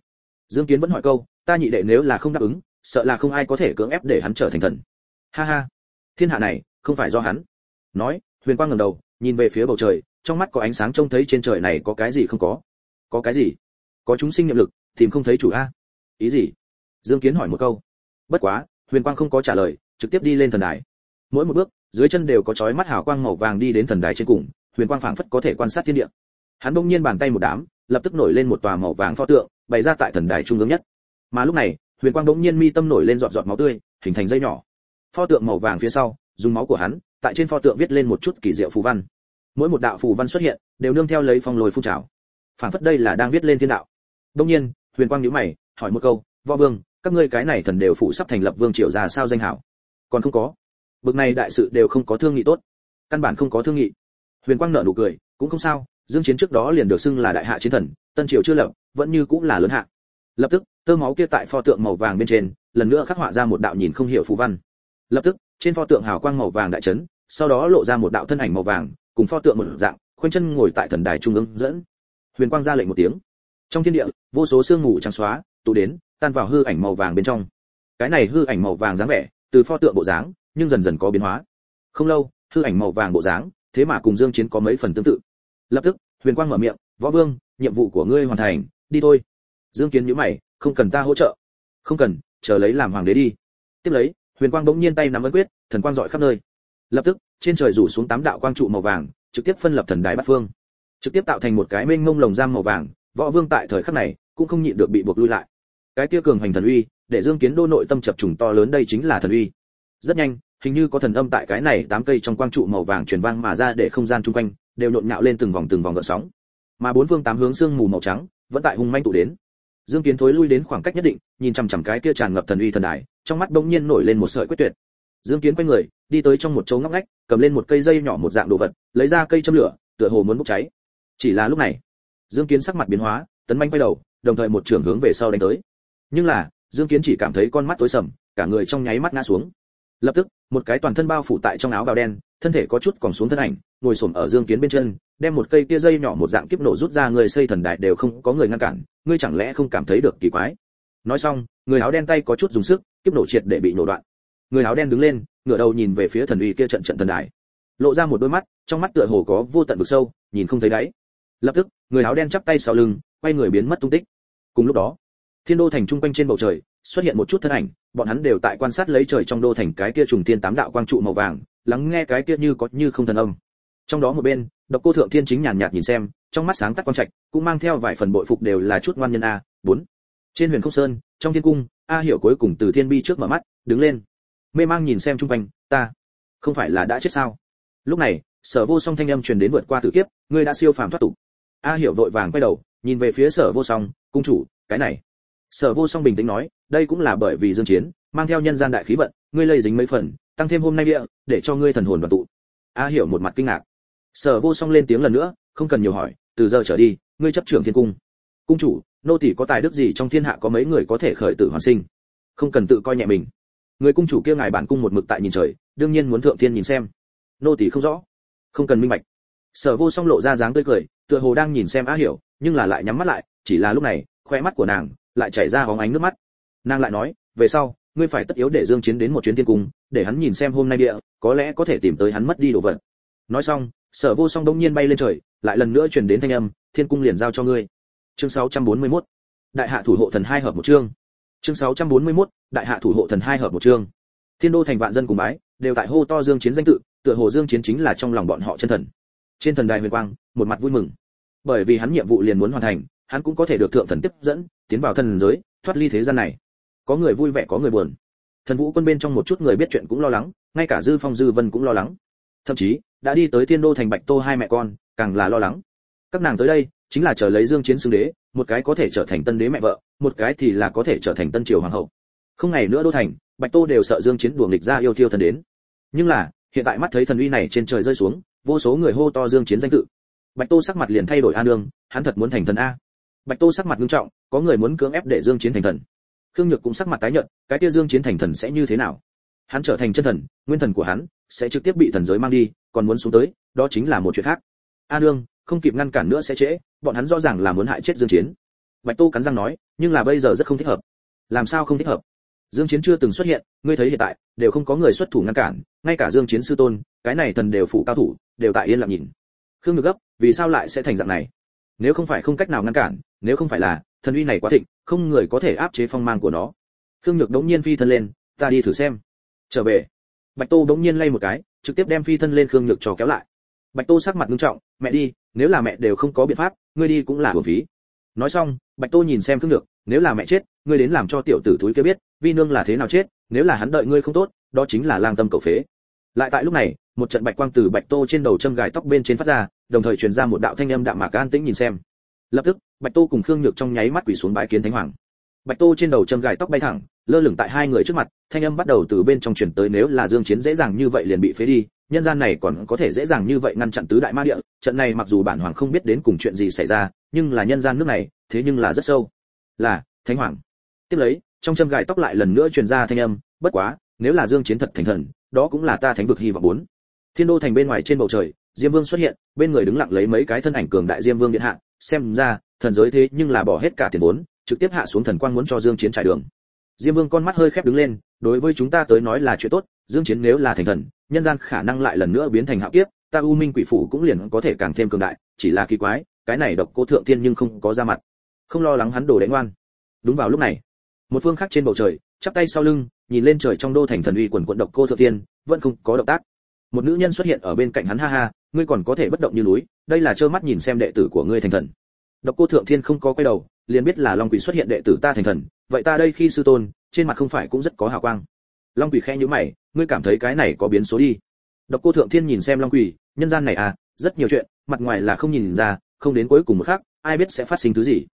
Dương kiến vẫn hỏi câu, ta nhị đệ nếu là không đáp ứng, sợ là không ai có thể cưỡng ép để hắn trở thành thần ha ha. Thiên hạ này, không phải do hắn. Nói, huyền quang ngẩng đầu, nhìn về phía bầu trời, trong mắt có ánh sáng trông thấy trên trời này có cái gì không có. Có cái gì? Có chúng sinh niệm lực, tìm không thấy chủ a. Ý gì? Dương kiến hỏi một câu. Bất quá, huyền quang không có trả lời, trực tiếp đi lên thần đài. Mỗi một bước, dưới chân đều có chói mắt hào quang màu vàng đi đến thần đài trên cùng, huyền quang phảng phất có thể quan sát thiên địa. Hắn bỗng nhiên bàn tay một đám, lập tức nổi lên một tòa màu vàng pho tượng, bày ra tại thần đài trung ương nhất. Mà lúc này, huyền quang bỗng nhiên mi tâm nổi lên giọt giọt máu tươi, hình thành dây nhỏ pho tượng màu vàng phía sau, dùng máu của hắn, tại trên pho tượng viết lên một chút kỳ diệu phù văn. Mỗi một đạo phù văn xuất hiện, đều nương theo lấy phong lồi phun trào. Phảng phất đây là đang viết lên thiên đạo. Đông nhiên, huyền quang nhíu mày, hỏi một câu, võ vương, các ngươi cái này thần đều phụ sắp thành lập vương triều ra sao danh hảo? Còn không có. Bực này đại sự đều không có thương nghị tốt. Căn bản không có thương nghị. Huyền quang nở nụ cười, cũng không sao, dương chiến trước đó liền được xưng là đại hạ chiến thần, tân triều chưa lập, vẫn như cũng là lớn hạ. Lập tức, tơ máu kia tại pho tượng màu vàng bên trên, lần nữa khắc họa ra một đạo nhìn không hiểu phù văn lập tức, trên pho tượng hào quang màu vàng đại chấn, sau đó lộ ra một đạo thân ảnh màu vàng, cùng pho tượng một dạng, khoanh chân ngồi tại thần đài trung ương dẫn. Huyền quang ra lệnh một tiếng. Trong thiên địa, vô số sương mù trắng xóa, tụ đến, tan vào hư ảnh màu vàng bên trong. Cái này hư ảnh màu vàng dáng vẻ, từ pho tượng bộ dáng, nhưng dần dần có biến hóa. Không lâu, hư ảnh màu vàng bộ dáng, thế mà cùng dương chiến có mấy phần tương tự. Lập tức, huyền quang mở miệng, võ vương, nhiệm vụ của ngươi hoàn thành, đi thôi. Dương kiến nhíu mày, không cần ta hỗ trợ. Không cần, chờ lấy làm hoàng đế đi. Tiếp lấy huyền quang bỗng nhiên tay nắm ấn quyết, thần quang dọi khắp nơi. Lập tức, trên trời rủ xuống tám đạo quang trụ màu vàng, trực tiếp phân lập thần đài bát phương. Trực tiếp tạo thành một cái mênh mông lồng giam màu vàng, võ vương tại thời khắc này cũng không nhịn được bị buộc lui lại. Cái tia cường hành thần uy, để dương kiến đô nội tâm chập trùng to lớn đây chính là thần uy. Rất nhanh, hình như có thần âm tại cái này tám cây trong quang trụ màu vàng truyền vang mà ra để không gian chung quanh đều nhộn nhạo lên từng vòng từng vòng gợn sóng. Mà bốn phương tám hướng sương mù màu trắng vẫn tại hung manh tụ đến dương kiến thối lui đến khoảng cách nhất định, nhìn chằm chằm cái kia tràn ngập thần uy thần đài, trong mắt bỗng nhiên nổi lên một sợi quyết tuyệt. Dương kiến quay người, đi tới trong một chỗ ngóc ngách, cầm lên một cây dây nhỏ một dạng đồ vật, lấy ra cây châm lửa, tựa hồ muốn bốc cháy. Chỉ là lúc này, dương kiến sắc mặt biến hóa, tấn manh quay đầu, đồng thời một trường hướng về sau đánh tới. Nhưng là, dương kiến chỉ cảm thấy con mắt tối sầm, cả người trong nháy mắt ngã xuống lập tức, một cái toàn thân bao phủ tại trong áo bào đen, thân thể có chút còn xuống thân ảnh, ngồi xổm ở dương kiến bên chân, đem một cây kia dây nhỏ một dạng kiếp nổ rút ra, người xây thần đại đều không có người ngăn cản, ngươi chẳng lẽ không cảm thấy được kỳ quái? Nói xong, người áo đen tay có chút dùng sức, kiếp nổ triệt để bị nổ đoạn. Người áo đen đứng lên, ngửa đầu nhìn về phía thần uy kia trận trận thần đài. Lộ ra một đôi mắt, trong mắt tựa hồ có vô tận vực sâu, nhìn không thấy đáy. Lập tức, người áo đen chắp tay sau lưng, quay người biến mất tung tích. Cùng lúc đó, thiên đô thành trung quanh trên bầu trời xuất hiện một chút thân ảnh, bọn hắn đều tại quan sát lấy trời trong đô thành cái kia trùng tiên tám đạo quang trụ màu vàng, lắng nghe cái kia như có như không thần âm. Trong đó một bên, độc cô thượng thiên chính nhàn nhạt nhìn xem, trong mắt sáng tắt quang trạch, cũng mang theo vài phần bội phục đều là chút ngoan nhân a, bốn. Trên huyền không sơn, trong thiên cung, a hiểu cuối cùng từ thiên bi trước mở mắt, đứng lên. Mê mang nhìn xem trung quanh, ta, không phải là đã chết sao? Lúc này, sở vô song thanh âm truyền đến vượt qua tử kiếp, ngươi đã siêu phàm thoát tục. A hiểu vội vàng quay đầu, nhìn về phía sở vô song, cung chủ, cái này sở vô song bình tĩnh nói, đây cũng là bởi vì dương chiến, mang theo nhân gian đại khí vận, ngươi lây dính mấy phần, tăng thêm hôm nay địa, để cho ngươi thần hồn đoàn tụ. A hiểu một mặt kinh ngạc. Sở vô song lên tiếng lần nữa, không cần nhiều hỏi, từ giờ trở đi, ngươi chấp trưởng thiên cung. Cung chủ, nô tỳ có tài đức gì trong thiên hạ có mấy người có thể khởi tử hoàn sinh? Không cần tự coi nhẹ mình. Người cung chủ kia ngài bản cung một mực tại nhìn trời, đương nhiên muốn thượng thiên nhìn xem. Nô tỳ không rõ. Không cần minh bạch. Sở vô song lộ ra dáng tươi cười, tựa hồ đang nhìn xem a hiểu, nhưng là lại nhắm mắt lại, chỉ là lúc này khoe mắt của nàng lại chảy ra hóng ánh nước mắt. Nàng lại nói, về sau, ngươi phải tất yếu để dương chiến đến một chuyến thiên cung, để hắn nhìn xem hôm nay địa, có lẽ có thể tìm tới hắn mất đi đồ vật. Nói xong, sở vô song đông nhiên bay lên trời, lại lần nữa truyền đến thanh âm, thiên cung liền giao cho ngươi. Chương 641 đại hạ thủ hộ thần hai hợp một chương. Chương 641 đại hạ thủ hộ thần hai hợp một chương. Thiên đô thành vạn dân cùng bái, đều tại hô to dương chiến danh tự, tựa hồ dương chiến chính là trong lòng bọn họ chân thần. Trên thần đài huyền quang, một mặt vui mừng. Bởi vì hắn nhiệm vụ liền muốn hoàn thành hắn cũng có thể được thượng thần tiếp dẫn, tiến vào thần giới, thoát ly thế gian này. Có người vui vẻ, có người buồn. Thần vũ quân bên trong một chút người biết chuyện cũng lo lắng, ngay cả dư phong dư vân cũng lo lắng. Thậm chí, đã đi tới thiên đô thành bạch tô hai mẹ con, càng là lo lắng. Các nàng tới đây, chính là chờ lấy dương chiến xưng đế, một cái có thể trở thành tân đế mẹ vợ, một cái thì là có thể trở thành tân triều hoàng hậu. Không ngày nữa đô thành, bạch tô đều sợ dương chiến đuổi nghịch ra yêu thiêu thần đến. Nhưng là, hiện tại mắt thấy thần uy này trên trời rơi xuống, vô số người hô to dương chiến danh tự. Bạch tô sắc mặt liền thay đổi a nương, hắn thật muốn thành thần a bạch tô sắc mặt nghiêm trọng có người muốn cưỡng ép để dương chiến thành thần. Khương nhược cũng sắc mặt tái nhợt cái kia dương chiến thành thần sẽ như thế nào? Hắn trở thành chân thần nguyên thần của hắn sẽ trực tiếp bị thần giới mang đi còn muốn xuống tới đó chính là một chuyện khác. A Dương, không kịp ngăn cản nữa sẽ trễ bọn hắn rõ ràng là muốn hại chết dương chiến. Bạch tô cắn răng nói nhưng là bây giờ rất không thích hợp. Làm sao không thích hợp? Dương chiến chưa từng xuất hiện ngươi thấy hiện tại đều không có người xuất thủ ngăn cản ngay cả dương chiến sư tôn cái này thần đều phụ cao thủ đều tại yên lặng nhìn. Khương ngược gấp vì sao lại sẽ thành dạng này? Nếu không phải không cách nào ngăn cản, nếu không phải là, thần uy này quá thịnh, không người có thể áp chế phong mang của nó. Khương nhược đống nhiên phi thân lên, ta đi thử xem. Trở về. Bạch tô đống nhiên lay một cái, trực tiếp đem phi thân lên khương nhược trò kéo lại. Bạch tô sắc mặt nghiêm trọng, mẹ đi, nếu là mẹ đều không có biện pháp, ngươi đi cũng là hưởng phí. Nói xong, bạch tô nhìn xem khương nhược, nếu là mẹ chết, ngươi đến làm cho tiểu tử túi kia biết, vi nương là thế nào chết, nếu là hắn đợi ngươi không tốt, đó chính là lang tâm cầu phế. Lại tại lúc này, một trận bạch quang từ bạch tô trên đầu châm gài tóc bên trên phát ra đồng thời truyền ra một đạo thanh âm đạm mạc an tĩnh nhìn xem. Lập tức, bạch tô cùng khương nhược trong nháy mắt quỳ xuống bái kiến thánh hoàng. Bạch tô trên đầu châm gài tóc bay thẳng, lơ lửng tại hai người trước mặt, thanh âm bắt đầu từ bên trong truyền tới nếu là dương chiến dễ dàng như vậy liền bị phế đi, nhân gian này còn có thể dễ dàng như vậy ngăn chặn tứ đại ma địa, trận này mặc dù bản hoàng không biết đến cùng chuyện gì xảy ra, nhưng là nhân gian nước này, thế nhưng là rất sâu. Là, thánh hoàng. Tiếp lấy, trong châm gài tóc lại lần nữa truyền ra thanh âm, bất quá, nếu là dương chiến thật thành thần, đó cũng là ta thánh vực hy vọng bốn. Thiên đô thành bên ngoài trên bầu trời diêm vương xuất hiện, bên người đứng lặng lấy mấy cái thân ảnh cường đại diêm vương điện hạ, xem ra, thần giới thế nhưng là bỏ hết cả tiền vốn, trực tiếp hạ xuống thần quang muốn cho dương chiến trải đường. Diêm vương con mắt hơi khép đứng lên, đối với chúng ta tới nói là chuyện tốt, dương chiến nếu là thành thần, nhân gian khả năng lại lần nữa biến thành hạo kiếp, ta u minh quỷ phủ cũng liền có thể càng thêm cường đại, chỉ là kỳ quái, cái này độc cô thượng tiên nhưng không có ra mặt. Không lo lắng hắn đổ đánh ngoan. Đúng vào lúc này, một phương khác trên bầu trời, chắp tay sau lưng, nhìn lên trời trong đô thành thần uy quần quận độc cô thượng tiên, vẫn không có động tác một nữ nhân xuất hiện ở bên cạnh hắn, ha ha, ngươi còn có thể bất động như núi, đây là trơ mắt nhìn xem đệ tử của ngươi thành thần. Độc cô thượng thiên không có quay đầu, liền biết là long quỷ xuất hiện đệ tử ta thành thần, vậy ta đây khi sư tôn, trên mặt không phải cũng rất có hào quang. Long quỷ khẽ nhíu mày, ngươi cảm thấy cái này có biến số đi. Độc cô thượng thiên nhìn xem long quỷ, nhân gian này à rất nhiều chuyện, mặt ngoài là không nhìn ra, không đến cuối cùng một khắc, ai biết sẽ phát sinh thứ gì.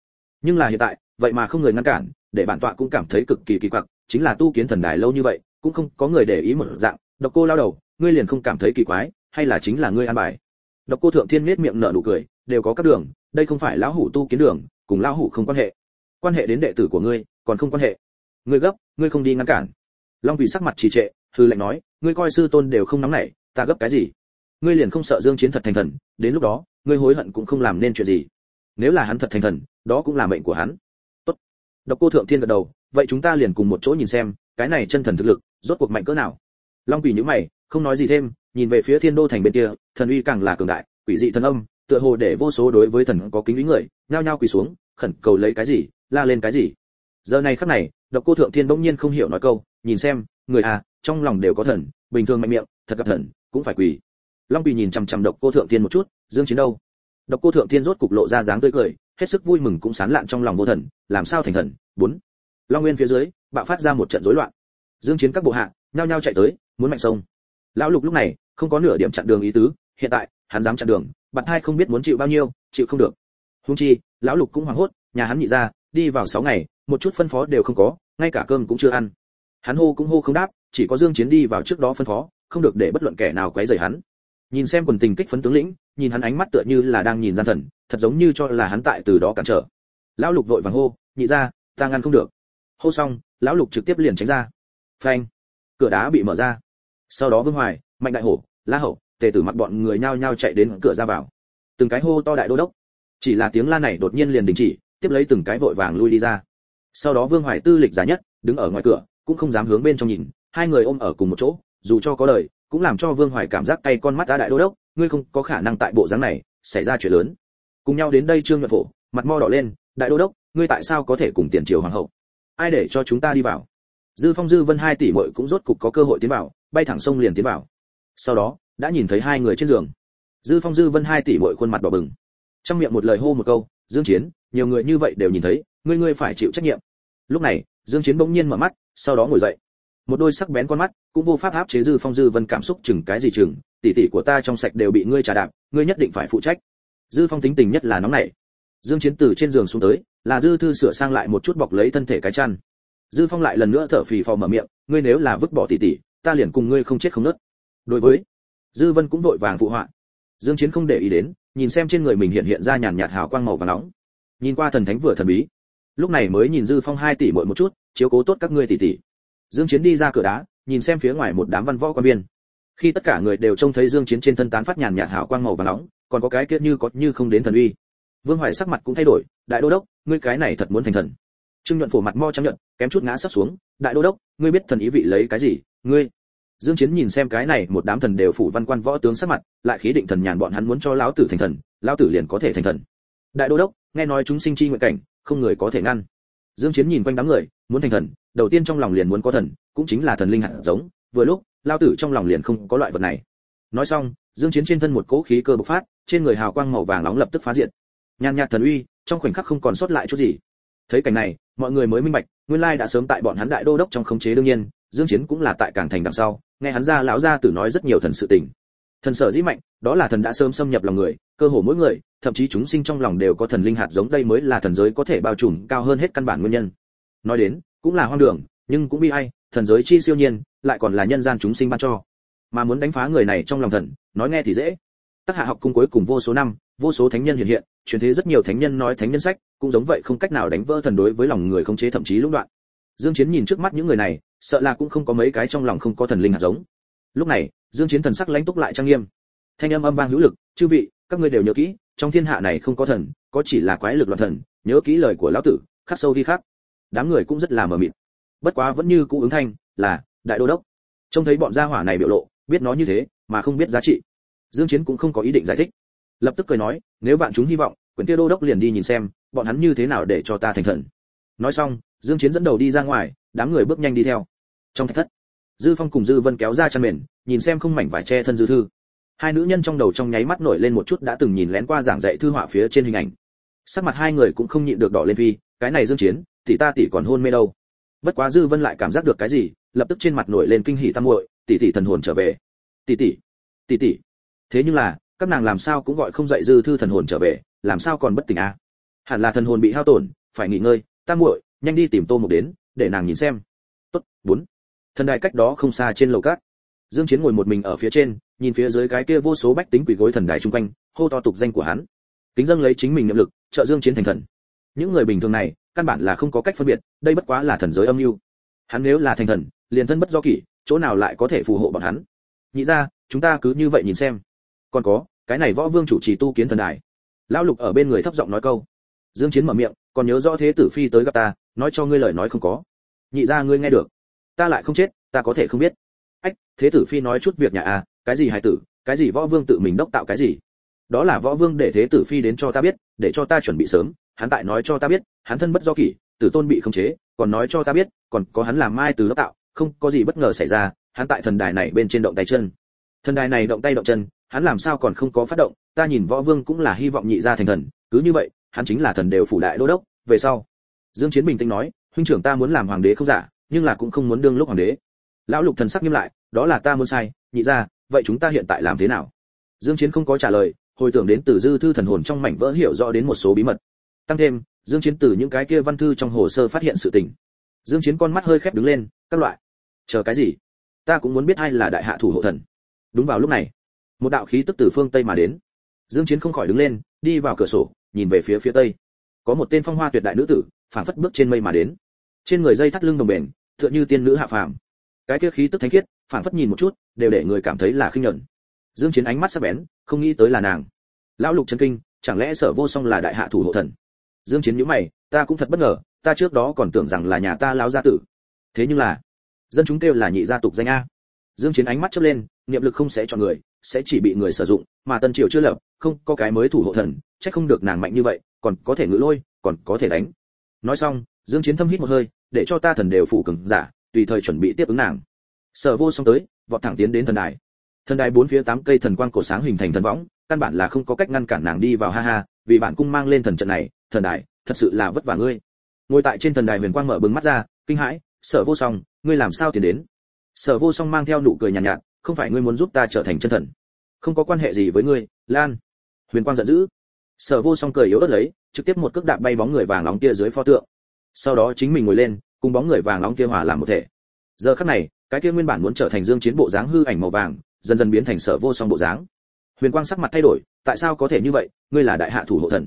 Nhưng là hiện tại, vậy mà không người ngăn cản, để bản tọa cũng cảm thấy cực kỳ kỳ quặc, chính là tu kiến thần đài lâu như vậy, cũng không có người để ý một dạng. Độc cô lao đầu ngươi liền không cảm thấy kỳ quái, hay là chính là ngươi an bài? Độc cô thượng thiên miết miệng nở nụ cười, đều có các đường, đây không phải lão hủ tu kiến đường, cùng lão hủ không quan hệ. Quan hệ đến đệ tử của ngươi, còn không quan hệ. Ngươi gấp, ngươi không đi ngăn cản. Long quỷ sắc mặt trì trệ hư lệnh nói, ngươi coi sư tôn đều không nóng nảy, ta gấp cái gì? Ngươi liền không sợ dương chiến thật thành thần, đến lúc đó, ngươi hối hận cũng không làm nên chuyện gì. Nếu là hắn thật thành thần, đó cũng là mệnh của hắn. Tốt. Độc cô thượng thiên gật đầu, vậy chúng ta liền cùng một chỗ nhìn xem, cái này chân thần thực lực, rốt cuộc mạnh cỡ nào? Long quỷ nhíu mày không nói gì thêm, nhìn về phía thiên đô thành bên kia, thần uy càng là cường đại, quỷ dị thần âm, tựa hồ để vô số đối với thần có kính ý người, nhao nhao quỳ xuống, khẩn cầu lấy cái gì, la lên cái gì. Giờ này khắc này, độc cô thượng thiên bỗng nhiên không hiểu nói câu, nhìn xem, người à trong lòng đều có thần, bình thường mạnh miệng, thật gặp thần, cũng phải quỳ. Long quỳ nhìn chằm chằm độc cô thượng thiên một chút, dương chiến đâu? Độc cô thượng thiên rốt cục lộ ra dáng tươi cười, hết sức vui mừng cũng sán lạn trong lòng vô thần, làm sao thành thần? Bốn. Long nguyên phía dưới, bạo phát ra một trận rối loạn. Dương chiến các bộ hạ, nhao nhao chạy tới, muốn mạnh sông lão lục lúc này không có nửa điểm chặn đường ý tứ, hiện tại, hắn dám chặn đường, bạn hai không biết muốn chịu bao nhiêu, chịu không được. Huống chi, lão lục cũng hoảng hốt, nhà hắn nhị ra đi vào sáu ngày, một chút phân phó đều không có, ngay cả cơm cũng chưa ăn. Hắn hô cũng hô không đáp, chỉ có dương chiến đi vào trước đó phân phó, không được để bất luận kẻ nào quấy rầy hắn. Nhìn xem quần tình kích phấn tướng lĩnh, nhìn hắn ánh mắt tựa như là đang nhìn gian thần, thật giống như cho là hắn tại từ đó cản trở. Lão lục vội vàng hô, nhị ra ta ngăn không được. Hô xong, lão lục trực tiếp liền tránh ra. Phanh, cửa đá bị mở ra sau đó vương hoài, mạnh đại hổ, la hậu, tề tử mặc bọn người nhao nhao chạy đến cửa ra vào. Từng cái hô to đại đô đốc. Chỉ là tiếng la này đột nhiên liền đình chỉ, tiếp lấy từng cái vội vàng lui đi ra. Sau đó vương hoài tư lịch giá nhất, đứng ở ngoài cửa, cũng không dám hướng bên trong nhìn, hai người ôm ở cùng một chỗ, dù cho có lời, cũng làm cho vương hoài cảm giác cay con mắt đã đại đô đốc, ngươi không có khả năng tại bộ dáng này, xảy ra chuyện lớn. Cùng nhau đến đây trương nhuận phổ, mặt mo đỏ lên, đại đô đốc, ngươi tại sao có thể cùng tiền triều hoàng hậu? Ai để cho chúng ta đi vào? Dư phong dư vân hai tỷ muội cũng rốt cục có cơ hội tiến vào bay thẳng sông liền tiến vào. Sau đó, đã nhìn thấy hai người trên giường. Dư phong, dư vân hai tỷ muội khuôn mặt đỏ bừng. Trong miệng một lời hô một câu, dương chiến, nhiều người như vậy đều nhìn thấy, ngươi ngươi phải chịu trách nhiệm. Lúc này, dương chiến bỗng nhiên mở mắt, sau đó ngồi dậy. Một đôi sắc bén con mắt cũng vô pháp áp chế dư phong, dư vân cảm xúc chừng cái gì chừng, tỷ tỷ của ta trong sạch đều bị ngươi trả đạp, ngươi nhất định phải phụ trách. Dư phong tính tình nhất là nóng nảy. Dương chiến từ trên giường xuống tới, là dư thư sửa sang lại một chút bọc lấy thân thể cái chăn. Dư phong lại lần nữa thở phì phò mở miệng, ngươi nếu là vứt bỏ tỷ tỷ ta liền cùng ngươi không chết không nứt đối với, dư vân cũng vội vàng phụ họa. Dương chiến không để ý đến, nhìn xem trên người mình hiện hiện ra nhàn nhạt hào quang màu vàng nóng. Nhìn qua thần thánh vừa thần bí. Lúc này mới nhìn dư phong hai tỷ muội một chút, chiếu cố tốt các ngươi tỷ tỷ. Dương chiến đi ra cửa đá, nhìn xem phía ngoài một đám văn võ quan viên. Khi tất cả người đều trông thấy dương chiến trên thân tán phát nhàn nhạt hào quang màu vàng nóng, còn có cái kia như có như không đến thần uy. Vương hoài sắc mặt cũng thay đổi, đại đô đốc, ngươi cái này thật muốn thành thần. Trương nhuận phủ mặt mo trắng nhận kém chút ngã sắp xuống, đại đô đốc, ngươi biết thần ý vị lấy cái gì? Ngươi dương chiến nhìn xem cái này, một đám thần đều phủ văn quan võ tướng sắc mặt, lại khí định thần nhàn, bọn hắn muốn cho lão tử thành thần, lão tử liền có thể thành thần. Đại đô đốc, nghe nói chúng sinh chi nguyện cảnh, không người có thể ngăn. Dương chiến nhìn quanh đám người, muốn thành thần, đầu tiên trong lòng liền muốn có thần, cũng chính là thần linh hạt giống, vừa lúc, lão tử trong lòng liền không có loại vật này. Nói xong, dương chiến trên thân một cỗ khí cơ bộc phát, trên người hào quang màu vàng nóng lập tức phá diện nhàn nhạt thần uy, trong khoảnh khắc không còn sót lại chút gì. Thấy cảnh này, mọi người mới minh bạch, nguyên lai đã sớm tại bọn hắn đại đô đốc trong khống chế đương nhiên, dương chiến cũng là tại cảng thành đằng sau nghe hắn ra lão gia tử nói rất nhiều thần sự tình. Thần sở dĩ mạnh, đó là thần đã sớm xâm nhập lòng người, cơ hồ mỗi người, thậm chí chúng sinh trong lòng đều có thần linh hạt giống, đây mới là thần giới có thể bao trùm cao hơn hết căn bản nguyên nhân. Nói đến, cũng là hoang đường, nhưng cũng bi ai, thần giới chi siêu nhiên, lại còn là nhân gian chúng sinh ban cho. Mà muốn đánh phá người này trong lòng thần, nói nghe thì dễ. Tác hạ học cung cuối cùng vô số năm, vô số thánh nhân hiện hiện, truyền thế rất nhiều thánh nhân nói thánh nhân sách, cũng giống vậy không cách nào đánh vỡ thần đối với lòng người không chế thậm chí lũng đoạn. Dương chiến nhìn trước mắt những người này sợ là cũng không có mấy cái trong lòng không có thần linh hạt giống. Lúc này, dương chiến thần sắc lãnh túc lại trang nghiêm. Thanh âm âm vang hữu lực, chư vị, các ngươi đều nhớ kỹ, trong thiên hạ này không có thần, có chỉ là quái lực loạn thần, nhớ kỹ lời của lão tử, khắc sâu đi khắc. Đám người cũng rất là mờ mịt. Bất quá vẫn như cũ ứng thanh, là, đại đô đốc. Trông thấy bọn gia hỏa này biểu lộ, biết nó như thế, mà không biết giá trị. Dương chiến cũng không có ý định giải thích. Lập tức cười nói, nếu bạn chúng hy vọng quyền tiêu đô đốc liền đi nhìn xem, bọn hắn như thế nào để cho ta thành thần. Nói xong, dương chiến dẫn đầu đi ra ngoài đám người bước nhanh đi theo. Trong thạch thất, dư phong cùng dư vân kéo ra chăn mền, nhìn xem không mảnh vải che thân dư thư. Hai nữ nhân trong đầu trong nháy mắt nổi lên một chút đã từng nhìn lén qua giảng dạy thư họa phía trên hình ảnh. Sắc mặt hai người cũng không nhịn được đỏ lên vì, cái này dương chiến, tỷ ta tỷ còn hôn mê đâu. Bất quá dư vân lại cảm giác được cái gì, lập tức trên mặt nổi lên kinh hỉ tam muội, tỷ tỷ thần hồn trở về. Tỷ tỷ tỷ tỷ. Thế nhưng là, các nàng làm sao cũng gọi không dậy dư thư thần hồn trở về, làm sao còn bất tỉnh à? Hẳn là thần hồn bị hao tổn, phải nghỉ ngơi tam muội, nhanh đi tìm tô mục đến để nàng nhìn xem. Tốt, bốn. Thần đài cách đó không xa trên lầu cát. Dương chiến ngồi một mình ở phía trên, nhìn phía dưới cái kia vô số bách tính quỷ gối thần đài trung quanh, hô to tục danh của hắn. Kính dâng lấy chính mình niệm lực, trợ dương chiến thành thần. Những người bình thường này, căn bản là không có cách phân biệt, đây bất quá là thần giới âm mưu. Hắn nếu là thành thần, liền thân bất do kỷ, chỗ nào lại có thể phù hộ bọn hắn? Nhị ra chúng ta cứ như vậy nhìn xem. Còn có, cái này võ vương chủ trì tu kiến thần đài. Lão lục ở bên người thấp giọng nói câu. Dương chiến mở miệng, còn nhớ rõ thế tử phi tới gặp ta, nói cho ngươi lời nói không có nhị ra ngươi nghe được. Ta lại không chết, ta có thể không biết. Ách, thế tử phi nói chút việc nhà à cái gì hài tử, cái gì võ vương tự mình đốc tạo cái gì? Đó là võ vương để thế tử phi đến cho ta biết, để cho ta chuẩn bị sớm, hắn tại nói cho ta biết, hắn thân bất do kỷ, tử tôn bị khống chế, còn nói cho ta biết, còn có hắn làm mai từ đốc tạo, không có gì bất ngờ xảy ra, hắn tại thần đài này bên trên động tay chân. Thần đài này động tay động chân, hắn làm sao còn không có phát động, ta nhìn võ vương cũng là hy vọng nhị ra thành thần, cứ như vậy, hắn chính là thần đều phủ đại đô đốc, về sau. Dương chiến bình tĩnh nói huynh trưởng ta muốn làm hoàng đế không giả, nhưng là cũng không muốn đương lúc hoàng đế. Lão lục thần sắc nghiêm lại, đó là ta muốn sai, nhị ra, vậy chúng ta hiện tại làm thế nào? Dương chiến không có trả lời, hồi tưởng đến từ dư thư thần hồn trong mảnh vỡ hiểu rõ đến một số bí mật. Tăng thêm, dương chiến từ những cái kia văn thư trong hồ sơ phát hiện sự tình. Dương chiến con mắt hơi khép đứng lên, các loại. Chờ cái gì? Ta cũng muốn biết ai là đại hạ thủ hộ thần. Đúng vào lúc này, một đạo khí tức từ phương tây mà đến. Dương chiến không khỏi đứng lên, đi vào cửa sổ, nhìn về phía phía tây. Có một tên phong hoa tuyệt đại nữ tử, phảng phất bước trên mây mà đến trên người dây thắt lưng đồng bền, tựa như tiên nữ hạ phàm. Cái kia khí tức thánh khiết phản phất nhìn một chút, đều để người cảm thấy là khinh nhẫn. Dương chiến ánh mắt sắc bén, không nghĩ tới là nàng. Lão lục chân kinh, chẳng lẽ sở vô song là đại hạ thủ hộ thần? Dương chiến nhíu mày, ta cũng thật bất ngờ, ta trước đó còn tưởng rằng là nhà ta lão gia tử. Thế nhưng là, dân chúng kêu là nhị gia tục danh a. Dương chiến ánh mắt chớp lên, niệm lực không sẽ chọn người, sẽ chỉ bị người sử dụng, mà tân triều chưa lập, không có cái mới thủ hộ thần, chắc không được nàng mạnh như vậy, còn có thể ngự lôi, còn có thể đánh nói xong dương chiến thâm hít một hơi để cho ta thần đều phụ cường giả tùy thời chuẩn bị tiếp ứng nàng. Sở vô song tới vọt thẳng tiến đến thần đài. Thần đài bốn phía tám cây thần quang cổ sáng hình thành thần võng căn bản là không có cách ngăn cản nàng đi vào ha ha vì bản cung mang lên thần trận này thần đài thật sự là vất vả ngươi. Ngồi tại trên thần đài huyền quang mở bừng mắt ra kinh hãi sở vô song ngươi làm sao tiến đến? Sở vô song mang theo nụ cười nhàn nhạt, nhạt không phải ngươi muốn giúp ta trở thành chân thần? Không có quan hệ gì với ngươi lan. Huyền quang giận dữ. Sở vô song cười yếu ớt lấy trực tiếp một cước đạp bay bóng người vàng nóng kia dưới pho tượng. Sau đó chính mình ngồi lên, cùng bóng người vàng nóng kia hòa làm một thể. Giờ khắc này, cái kia nguyên bản muốn trở thành dương chiến bộ dáng hư ảnh màu vàng, dần dần biến thành sở vô song bộ dáng. Huyền quang sắc mặt thay đổi, tại sao có thể như vậy, ngươi là đại hạ thủ hộ thần.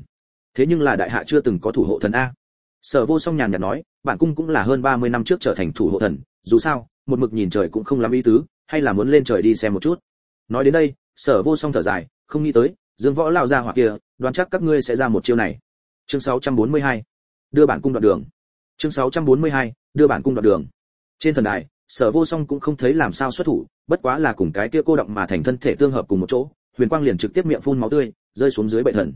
Thế nhưng là đại hạ chưa từng có thủ hộ thần a. Sở vô song nhàn nhạt nói, bản cung cũng là hơn 30 năm trước trở thành thủ hộ thần, dù sao, một mực nhìn trời cũng không lắm ý tứ, hay là muốn lên trời đi xem một chút. Nói đến đây, sở vô song thở dài, không nghĩ tới, dương võ lao ra hoặc kia, đoán chắc các ngươi sẽ ra một chiêu này chương 642 đưa bản cung đoạn đường. Chương 642 đưa bản cung đoạn đường. Trên thần đài, sở vô song cũng không thấy làm sao xuất thủ, bất quá là cùng cái kia cô động mà thành thân thể tương hợp cùng một chỗ, huyền quang liền trực tiếp miệng phun máu tươi, rơi xuống dưới bệ thần.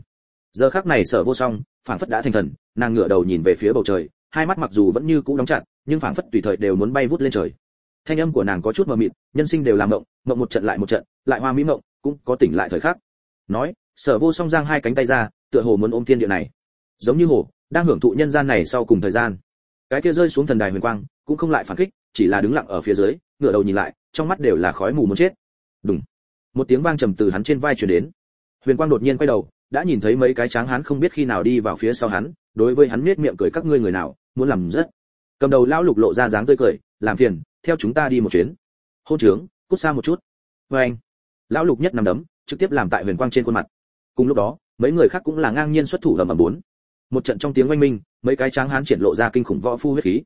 Giờ khắc này sở vô song, phảng phất đã thành thần, nàng ngửa đầu nhìn về phía bầu trời, hai mắt mặc dù vẫn như cũ đóng chặt, nhưng phảng phất tùy thời đều muốn bay vút lên trời. Thanh âm của nàng có chút mờ mịt, nhân sinh đều làm mộng mộng một trận lại một trận, lại hoa mỹ mộng, cũng có tỉnh lại thời khắc. Nói, sở vô song giang hai cánh tay ra, tựa hồ muốn ôm thiên địa này giống như hồ, đang hưởng thụ nhân gian này sau cùng thời gian. Cái kia rơi xuống thần đài huyền quang, cũng không lại phản kích, chỉ là đứng lặng ở phía dưới, ngửa đầu nhìn lại, trong mắt đều là khói mù muốn chết. Đùng. Một tiếng vang trầm từ hắn trên vai truyền đến. Huyền quang đột nhiên quay đầu, đã nhìn thấy mấy cái tráng hắn không biết khi nào đi vào phía sau hắn, đối với hắn nết miệng cười, các ngươi người nào, muốn làm rất? Cầm đầu lão lục lộ ra dáng tươi cười, làm phiền, theo chúng ta đi một chuyến. Hôn trướng, cút xa một chút. Với anh. Lão lục nhất nằm đấm, trực tiếp làm tại huyền quang trên khuôn mặt. Cùng lúc đó, mấy người khác cũng là ngang nhiên xuất thủ ầm ầm bốn một trận trong tiếng oanh minh, mấy cái tráng hán triển lộ ra kinh khủng võ phu huyết khí.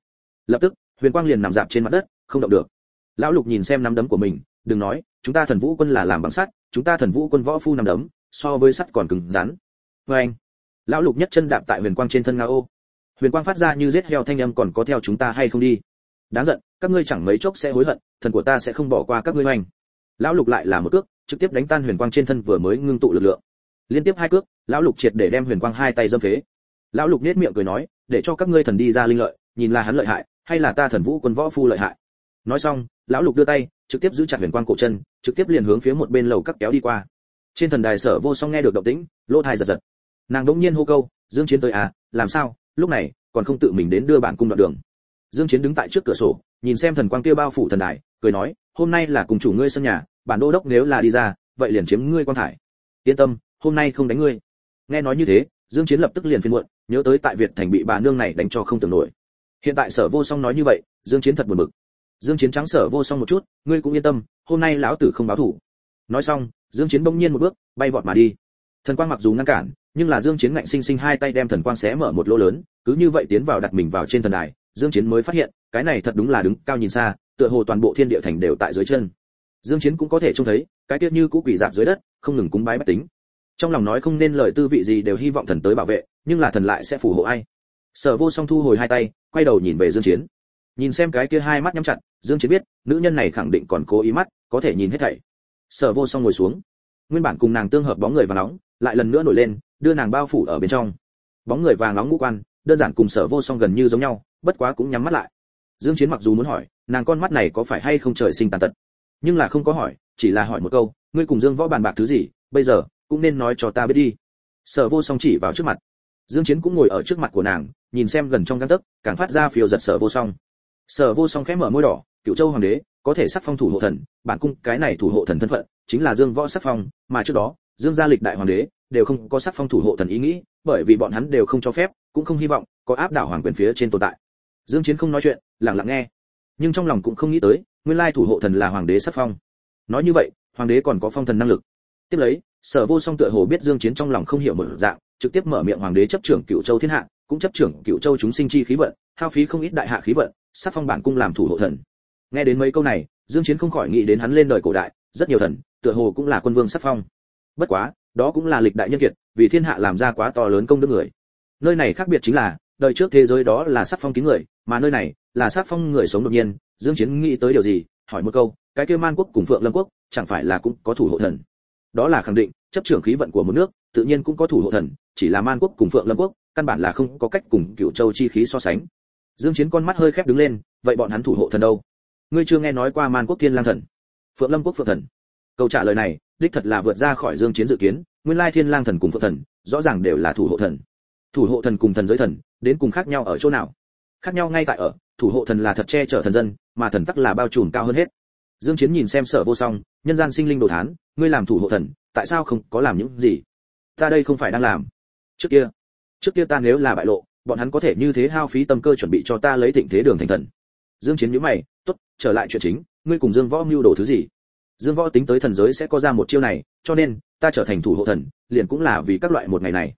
Lập tức, huyền quang liền nằm dạp trên mặt đất, không động được. Lão lục nhìn xem nắm đấm của mình, đừng nói, chúng ta thần vũ quân là làm bằng sắt, chúng ta thần vũ quân võ phu nằm đấm, so với sắt còn cứng rắn. Với anh, lão lục nhất chân đạp tại huyền quang trên thân nga ô. Huyền quang phát ra như giết heo thanh âm còn có theo chúng ta hay không đi? Đáng giận, các ngươi chẳng mấy chốc sẽ hối hận, thần của ta sẽ không bỏ qua các ngươi hoành. Lão lục lại là một cước, trực tiếp đánh tan huyền quang trên thân vừa mới ngưng tụ lực lượng. Liên tiếp hai cước, lão lục triệt để đem huyền quang hai tay dâm phế lão lục nết miệng cười nói, để cho các ngươi thần đi ra linh lợi, nhìn là hắn lợi hại, hay là ta thần vũ quân võ phu lợi hại. Nói xong, lão lục đưa tay, trực tiếp giữ chặt huyền quang cổ chân, trực tiếp liền hướng phía một bên lầu các kéo đi qua. Trên thần đài sở vô song nghe được động tĩnh, lỗ thai giật giật. Nàng đỗng nhiên hô câu, dương chiến tới à làm sao? Lúc này, còn không tự mình đến đưa bản cung đoạn đường. Dương chiến đứng tại trước cửa sổ, nhìn xem thần quang kia bao phủ thần đài, cười nói, hôm nay là cùng chủ ngươi sân nhà, bản đô đốc nếu là đi ra, vậy liền chiếm ngươi quan thải. Yên tâm, hôm nay không đánh ngươi. Nghe nói như thế dương chiến lập tức liền phiền muộn, nhớ tới tại việt thành bị bà nương này đánh cho không tưởng nổi. Hiện tại sở vô song nói như vậy, dương chiến thật buồn bực. Dương chiến trắng sở vô song một chút, ngươi cũng yên tâm, hôm nay lão tử không báo thủ. Nói xong, dương chiến bỗng nhiên một bước, bay vọt mà đi. Thần quang mặc dù ngăn cản, nhưng là dương chiến ngạnh sinh sinh hai tay đem thần quang xé mở một lỗ lớn, cứ như vậy tiến vào đặt mình vào trên thần đài, dương chiến mới phát hiện, cái này thật đúng là đứng cao nhìn xa, tựa hồ toàn bộ thiên địa thành đều tại dưới chân. Dương chiến cũng có thể trông thấy, cái tiết như cũ quỷ dạp dưới đất, không ngừng cúng bái bách tính trong lòng nói không nên lời tư vị gì đều hy vọng thần tới bảo vệ, nhưng là thần lại sẽ phù hộ ai? Sở vô song thu hồi hai tay, quay đầu nhìn về dương chiến. Nhìn xem cái kia hai mắt nhắm chặt, dương chiến biết, nữ nhân này khẳng định còn cố ý mắt, có thể nhìn hết thảy. Sở vô song ngồi xuống. Nguyên bản cùng nàng tương hợp bóng người vàng nóng, lại lần nữa nổi lên, đưa nàng bao phủ ở bên trong. Bóng người vàng nóng ngũ quan, đơn giản cùng sở vô song gần như giống nhau, bất quá cũng nhắm mắt lại. Dương chiến mặc dù muốn hỏi, nàng con mắt này có phải hay không trời sinh tàn tật? Nhưng là không có hỏi, chỉ là hỏi một câu, ngươi cùng dương võ bàn bạc thứ gì? Bây giờ cũng nên nói cho ta biết đi. Sở vô song chỉ vào trước mặt. Dương chiến cũng ngồi ở trước mặt của nàng, nhìn xem gần trong gan tấc, càng phát ra phiêu giật sở vô song. Sở vô song khẽ mở môi đỏ, cựu châu hoàng đế, có thể sắc phong thủ hộ thần, bản cung cái này thủ hộ thần thân phận, chính là dương võ sắc phong, mà trước đó, dương gia lịch đại hoàng đế, đều không có sắc phong thủ hộ thần ý nghĩ, bởi vì bọn hắn đều không cho phép, cũng không hy vọng có áp đảo hoàng quyền phía trên tồn tại. Dương chiến không nói chuyện, lặng lặng nghe. Nhưng trong lòng cũng không nghĩ tới, nguyên lai thủ hộ thần là hoàng đế sắc phong. Nói như vậy, hoàng đế còn có phong thần năng lực. Tiếp lấy sở vô song tựa hồ biết dương chiến trong lòng không hiểu một dạng, trực tiếp mở miệng hoàng đế chấp trưởng cựu châu thiên hạ, cũng chấp trưởng cựu châu chúng sinh chi khí vận, hao phí không ít đại hạ khí vận sát phong bản cung làm thủ hộ thần. Nghe đến mấy câu này, dương chiến không khỏi nghĩ đến hắn lên đời cổ đại, rất nhiều thần, tựa hồ cũng là quân vương sát phong. Bất quá, đó cũng là lịch đại nhân kiệt, vì thiên hạ làm ra quá to lớn công đức người. Nơi này khác biệt chính là, đời trước thế giới đó là sát phong kính người, mà nơi này là sát phong người sống đột nhiên. Dương chiến nghĩ tới điều gì, hỏi một câu, cái kia man quốc cùng phượng lâm quốc, chẳng phải là cũng có thủ hộ thần? Đó là khẳng định, chấp trưởng khí vận của một nước, tự nhiên cũng có thủ hộ thần, chỉ là man quốc cùng phượng lâm quốc, căn bản là không có cách cùng cựu châu chi khí so sánh. Dương chiến con mắt hơi khép đứng lên, vậy bọn hắn thủ hộ thần đâu? Ngươi chưa nghe nói qua man quốc thiên lang thần? Phượng lâm quốc phượng thần. Câu trả lời này, đích thật là vượt ra khỏi dương chiến dự kiến, nguyên lai thiên lang thần cùng phượng thần, rõ ràng đều là thủ hộ thần. Thủ hộ thần cùng thần giới thần, đến cùng khác nhau ở chỗ nào? Khác nhau ngay tại ở, thủ hộ thần là thật che chở thần dân, mà thần tắc là bao trùm cao hơn hết dương chiến nhìn xem sở vô song, nhân gian sinh linh đồ thán, ngươi làm thủ hộ thần, tại sao không có làm những gì? Ta đây không phải đang làm. Trước kia trước kia ta nếu là bại lộ, bọn hắn có thể như thế hao phí tâm cơ chuẩn bị cho ta lấy thịnh thế đường thành thần. Dương chiến nhíu mày, tốt, trở lại chuyện chính, ngươi cùng dương võ mưu đồ thứ gì? Dương võ tính tới thần giới sẽ có ra một chiêu này, cho nên, ta trở thành thủ hộ thần, liền cũng là vì các loại một ngày này.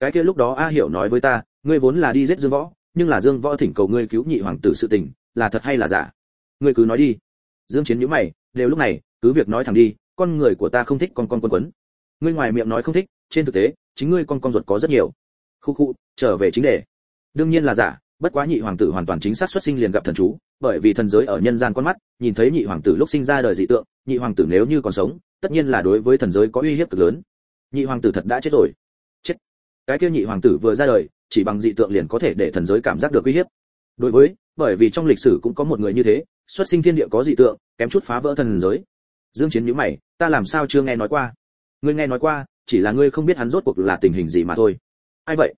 Cái kia lúc đó a hiểu nói với ta, ngươi vốn là đi giết dương võ, nhưng là dương võ thỉnh cầu ngươi cứu nhị hoàng tử sự tình, là thật hay là giả? Ngươi cứ nói đi dương chiến nhíu mày, đều lúc này, cứ việc nói thẳng đi, con người của ta không thích con con quấn quấn. Ngươi ngoài miệng nói không thích, trên thực tế, chính ngươi con con ruột có rất nhiều. Khu khu, trở về chính đề. Đương nhiên là giả, bất quá nhị hoàng tử hoàn toàn chính xác xuất sinh liền gặp thần chú, bởi vì thần giới ở nhân gian con mắt, nhìn thấy nhị hoàng tử lúc sinh ra đời dị tượng, nhị hoàng tử nếu như còn sống, tất nhiên là đối với thần giới có uy hiếp cực lớn. Nhị hoàng tử thật đã chết rồi. Chết. Cái kia nhị hoàng tử vừa ra đời, chỉ bằng dị tượng liền có thể để thần giới cảm giác được uy hiếp. Đối với bởi vì trong lịch sử cũng có một người như thế, xuất sinh thiên địa có dị tượng, kém chút phá vỡ thần giới. Dương chiến nhíu mày, ta làm sao chưa nghe nói qua? Ngươi nghe nói qua, chỉ là ngươi không biết hắn rốt cuộc là tình hình gì mà thôi. Ai vậy?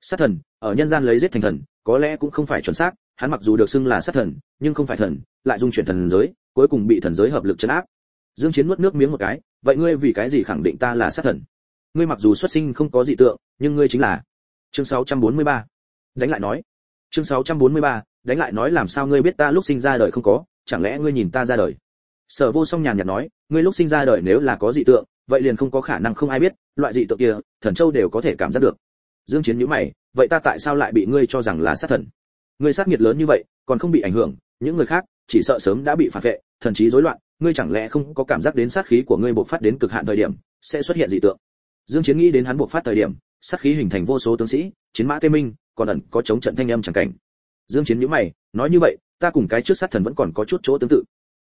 Sát thần, ở nhân gian lấy giết thành thần, có lẽ cũng không phải chuẩn xác, hắn mặc dù được xưng là sát thần, nhưng không phải thần, lại dung chuyển thần giới, cuối cùng bị thần giới hợp lực trấn áp. Dương chiến nuốt nước miếng một cái, vậy ngươi vì cái gì khẳng định ta là sát thần? Ngươi mặc dù xuất sinh không có dị tượng, nhưng ngươi chính là chương 643 đánh lại nói. Chương 643 đánh lại nói làm sao ngươi biết ta lúc sinh ra đời không có, chẳng lẽ ngươi nhìn ta ra đời? Sở vô song nhàn nhạt nói, ngươi lúc sinh ra đời nếu là có dị tượng, vậy liền không có khả năng không ai biết, loại dị tượng kia, thần châu đều có thể cảm giác được. Dương chiến nhíu mày, vậy ta tại sao lại bị ngươi cho rằng là sát thần? Ngươi sát nghiệt lớn như vậy, còn không bị ảnh hưởng, những người khác, chỉ sợ sớm đã bị phản vệ, thần trí rối loạn, ngươi chẳng lẽ không có cảm giác đến sát khí của ngươi bộc phát đến cực hạn thời điểm, sẽ xuất hiện dị tượng? Dương chiến nghĩ đến hắn bộc phát thời điểm, sát khí hình thành vô số tướng sĩ, chiến mã tê minh, còn ẩn có chống trận thanh âm chẳng cảnh dương chiến nhíu mày, nói như vậy, ta cùng cái trước sát thần vẫn còn có chút chỗ tương tự.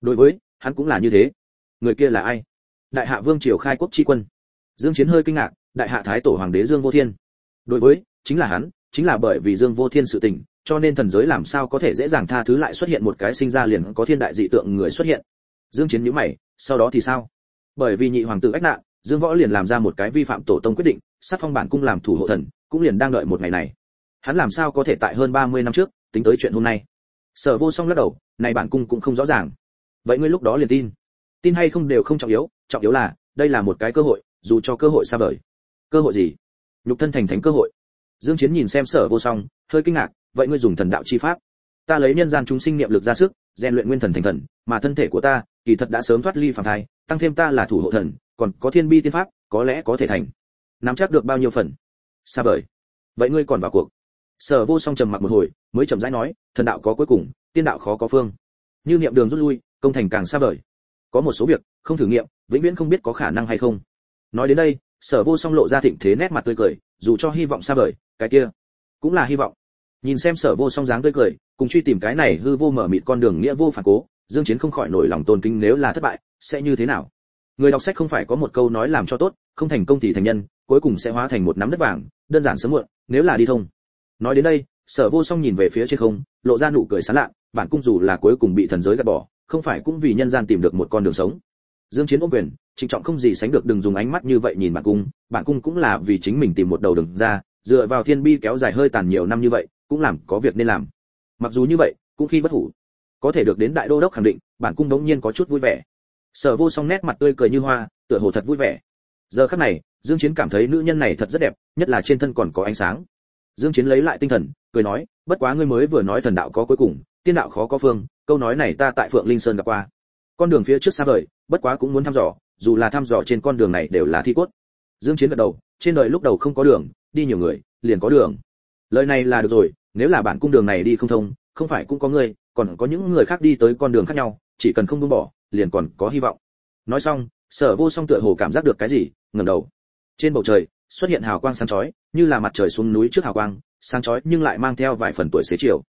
Đối với, hắn cũng là như thế. Người kia là ai? Đại hạ vương triều khai quốc chi quân. Dương chiến hơi kinh ngạc, đại hạ thái tổ hoàng đế dương vô thiên. Đối với, chính là hắn, chính là bởi vì dương vô thiên sự tình, cho nên thần giới làm sao có thể dễ dàng tha thứ lại xuất hiện một cái sinh ra liền có thiên đại dị tượng người xuất hiện. Dương chiến nhíu mày, sau đó thì sao? Bởi vì nhị hoàng tử ách nạn, dương võ liền làm ra một cái vi phạm tổ tông quyết định, sát phong bản cung làm thủ hộ thần, cũng liền đang đợi một ngày này. Hắn làm sao có thể tại hơn 30 năm trước tính tới chuyện hôm nay. Sở vô song lắc đầu, này bản cung cũng không rõ ràng. Vậy ngươi lúc đó liền tin. Tin hay không đều không trọng yếu trọng yếu là, đây là một cái cơ hội, dù cho cơ hội xa vời. Cơ hội gì? Nhục thân thành thánh cơ hội. Dương chiến nhìn xem sở vô song, hơi kinh ngạc, vậy ngươi dùng thần đạo chi pháp. Ta lấy nhân gian chúng sinh niệm lực ra sức, rèn luyện nguyên thần thành thần, mà thân thể của ta, kỳ thật đã sớm thoát ly phàm thai, tăng thêm ta là thủ hộ thần, còn có thiên bi tiên pháp, có lẽ có thể thành. Nắm chắc được bao nhiêu phần? Xa vời. Vậy ngươi còn vào cuộc sở vô song trầm mặc một hồi, mới chậm rãi nói, thần đạo có cuối cùng, tiên đạo khó có phương. Như niệm đường rút lui, công thành càng xa vời. Có một số việc, không thử nghiệm, vĩnh viễn không biết có khả năng hay không. Nói đến đây, sở vô song lộ ra thịnh thế nét mặt tươi cười, dù cho hy vọng xa vời, cái kia cũng là hy vọng. Nhìn xem sở vô song dáng tươi cười, cùng truy tìm cái này hư vô mở mịt con đường nghĩa vô phản cố, dương chiến không khỏi nổi lòng tôn kính nếu là thất bại, sẽ như thế nào? Người đọc sách không phải có một câu nói làm cho tốt, không thành công thì thành nhân, cuối cùng sẽ hóa thành một nắm đất vàng, đơn giản sớm muộn, nếu là đi thông nói đến đây, sở vô song nhìn về phía trên không, lộ ra nụ cười sán lạ, bản cung dù là cuối cùng bị thần giới gạt bỏ, không phải cũng vì nhân gian tìm được một con đường sống. Dương chiến ôm quyền, trịnh trọng không gì sánh được đừng dùng ánh mắt như vậy nhìn bản cung bản cung cũng là vì chính mình tìm một đầu đường ra, dựa vào thiên bi kéo dài hơi tàn nhiều năm như vậy, cũng làm có việc nên làm. Mặc dù như vậy, cũng khi bất hủ. Có thể được đến đại đô đốc khẳng định, bản cung đống nhiên có chút vui vẻ. Sở vô song nét mặt tươi cười như hoa, tựa hồ thật vui vẻ. Giờ khắc này, dương chiến cảm thấy nữ nhân này thật rất đẹp, nhất là trên thân còn có ánh sáng dương chiến lấy lại tinh thần, cười nói, bất quá ngươi mới vừa nói thần đạo có cuối cùng, tiên đạo khó có phương, câu nói này ta tại phượng linh sơn gặp qua. Con đường phía trước xa vời, bất quá cũng muốn thăm dò, dù là thăm dò trên con đường này đều là thi cốt. Dương chiến gật đầu, trên đời lúc đầu không có đường, đi nhiều người, liền có đường. Lời này là được rồi, nếu là bản cung đường này đi không thông, không phải cũng có ngươi, còn có những người khác đi tới con đường khác nhau, chỉ cần không buông bỏ, liền còn có hy vọng. Nói xong, sở vô song tựa hồ cảm giác được cái gì, ngẩng đầu. Trên bầu trời xuất hiện hào quang sáng chói, như là mặt trời xuống núi trước hào quang, sáng chói nhưng lại mang theo vài phần tuổi xế chiều.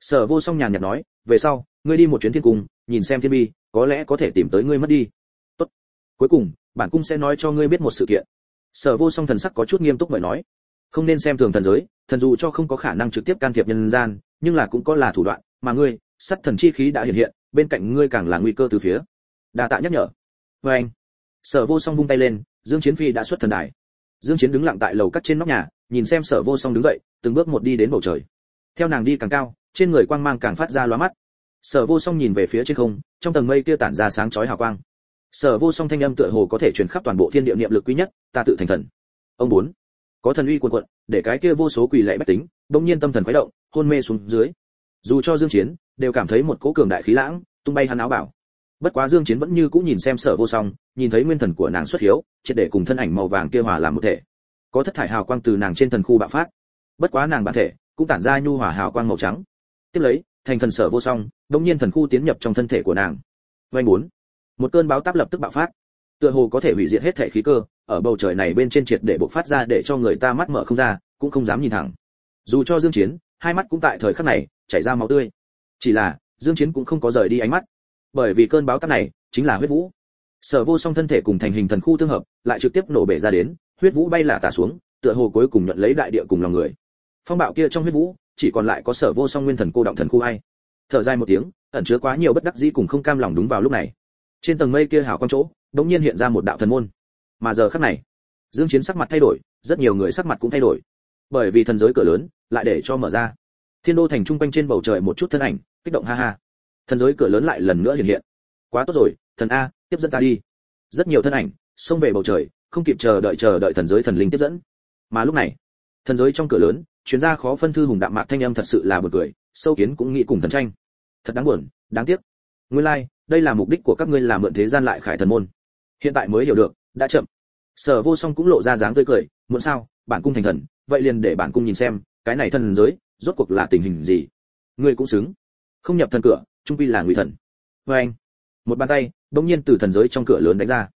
Sở vô song nhàn nhạt nói, về sau, ngươi đi một chuyến thiên cung, nhìn xem thiên bi, có lẽ có thể tìm tới ngươi mất đi. Tốt. Cuối cùng bản cung sẽ nói cho ngươi biết một sự kiện. Sở vô song thần sắc có chút nghiêm túc bởi nói, không nên xem thường thần giới, thần dù cho không có khả năng trực tiếp can thiệp nhân gian, nhưng là cũng có là thủ đoạn, mà ngươi sắt thần chi khí đã hiện hiện, bên cạnh ngươi càng là nguy cơ từ phía. Đa tạ nhắc nhở. Với anh sở vô song vung tay lên, dương chiến phi đã xuất thần đài dương chiến đứng lặng tại lầu cắt trên nóc nhà, nhìn xem sở vô song đứng dậy, từng bước một đi đến bầu trời. Theo nàng đi càng cao, trên người quang mang càng phát ra lóa mắt. Sở vô song nhìn về phía trên không, trong tầng mây kia tản ra sáng chói hào quang. Sở vô song thanh âm tựa hồ có thể truyền khắp toàn bộ thiên địa niệm lực quý nhất, ta tự thành thần. Ông muốn? có thần uy cuồn cuộn, để cái kia vô số quỷ lệ bách tính, bỗng nhiên tâm thần khuấy động, hôn mê xuống dưới. Dù cho dương chiến, đều cảm thấy một cỗ cường đại khí lãng, tung bay hắn áo bảo bất quá dương chiến vẫn như cũ nhìn xem sở vô song, nhìn thấy nguyên thần của nàng xuất hiếu, triệt để cùng thân ảnh màu vàng kia hòa làm một thể. Có thất thải hào quang từ nàng trên thần khu bạo phát. Bất quá nàng bản thể cũng tản ra nhu hòa hào quang màu trắng. Tiếp lấy, thành thần sở vô song đống nhiên thần khu tiến nhập trong thân thể của nàng. Vay muốn một cơn báo táp lập tức bạo phát. Tựa hồ có thể hủy diệt hết thể khí cơ, ở bầu trời này bên trên triệt để bộc phát ra để cho người ta mắt mở không ra, cũng không dám nhìn thẳng. Dù cho dương chiến, hai mắt cũng tại thời khắc này chảy ra máu tươi. Chỉ là, dương chiến cũng không có rời đi ánh mắt bởi vì cơn báo táp này chính là huyết vũ. Sở vô song thân thể cùng thành hình thần khu tương hợp, lại trực tiếp nổ bể ra đến, huyết vũ bay lả tả xuống, tựa hồ cuối cùng nhận lấy đại địa cùng lòng người. Phong bạo kia trong huyết vũ, chỉ còn lại có sở vô song nguyên thần cô động thần khu hay thở dài một tiếng, ẩn chứa quá nhiều bất đắc dĩ cùng không cam lòng đúng vào lúc này. Trên tầng mây kia hào quang chỗ, đống nhiên hiện ra một đạo thần môn. Mà giờ khắc này, dương chiến sắc mặt thay đổi, rất nhiều người sắc mặt cũng thay đổi. Bởi vì thần giới cửa lớn, lại để cho mở ra. Thiên đô thành trung quanh trên bầu trời một chút thân ảnh, kích động ha ha thần giới cửa lớn lại lần nữa hiện hiện. Quá tốt rồi thần a tiếp dẫn ta đi. Rất nhiều thân ảnh xông về bầu trời không kịp chờ đợi chờ đợi thần giới thần linh tiếp dẫn. Mà lúc này thần giới trong cửa lớn chuyên gia khó phân thư hùng đạm mạc thanh âm thật sự là buồn cười sâu kiến cũng nghĩ cùng thần tranh. Thật đáng buồn đáng tiếc. Nguyên lai like, đây là mục đích của các ngươi làm mượn thế gian lại khải thần môn. Hiện tại mới hiểu được đã chậm. Sở vô song cũng lộ ra dáng tươi cười muốn sao bản cung thành thần vậy liền để bản cung nhìn xem cái này thần giới rốt cuộc là tình hình gì? Ngươi cũng xứng. Không nhập thần cửa trung quy là ngụy thần. Vê anh. Một bàn tay, bỗng nhiên từ thần giới trong cửa lớn đánh ra.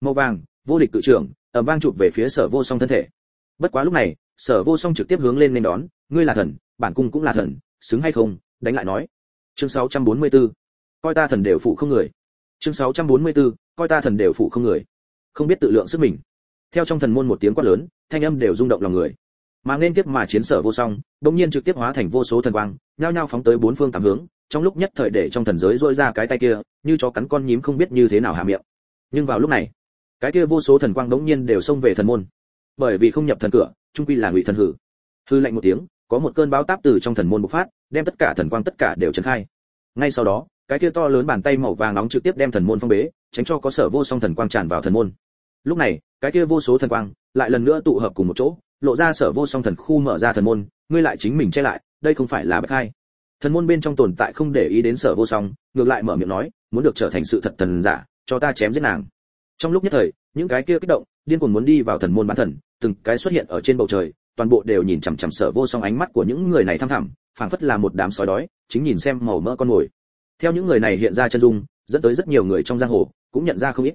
Màu vàng, vô địch cự trưởng, ầm vang chụp về phía sở vô song thân thể. Bất quá lúc này, sở vô song trực tiếp hướng lên nên đón, ngươi là thần, bản cung cũng là thần, xứng hay không? Đánh lại nói. Chương 644. coi ta thần đều phụ không người. Chương 644. coi ta thần đều phụ không người. Không biết tự lượng sức mình. Theo trong thần môn một tiếng quát lớn, thanh âm đều rung động lòng người. Mà nên tiếp mà chiến sở vô song, bỗng nhiên trực tiếp hóa thành vô số thần quang, nhao nhao phóng tới bốn phương tám hướng trong lúc nhất thời để trong thần giới rỗi ra cái tay kia, như chó cắn con nhím không biết như thế nào hạ miệng. Nhưng vào lúc này, cái kia vô số thần quang đống nhiên đều xông về thần môn. Bởi vì không nhập thần cửa, trung quy là ngụy thần hử. Hư lạnh một tiếng, có một cơn bão táp từ trong thần môn bộc phát, đem tất cả thần quang tất cả đều trấn khai. Ngay sau đó, cái kia to lớn bàn tay màu vàng nóng trực tiếp đem thần môn phong bế, tránh cho có sở vô song thần quang tràn vào thần môn. Lúc này, cái kia vô số thần quang lại lần nữa tụ hợp cùng một chỗ, lộ ra sở vô song thần khu mở ra thần môn, ngươi lại chính mình che lại, đây không phải là bất hai thần môn bên trong tồn tại không để ý đến sở vô song, ngược lại mở miệng nói, muốn được trở thành sự thật thần giả, cho ta chém giết nàng. Trong lúc nhất thời, những cái kia kích động, điên cuồng muốn đi vào thần môn bán thần, từng cái xuất hiện ở trên bầu trời, toàn bộ đều nhìn chằm chằm sở vô song ánh mắt của những người này thăm thẳm, phảng phất là một đám sói đói, chính nhìn xem màu mỡ con mồi. Theo những người này hiện ra chân dung, dẫn tới rất nhiều người trong giang hồ, cũng nhận ra không ít.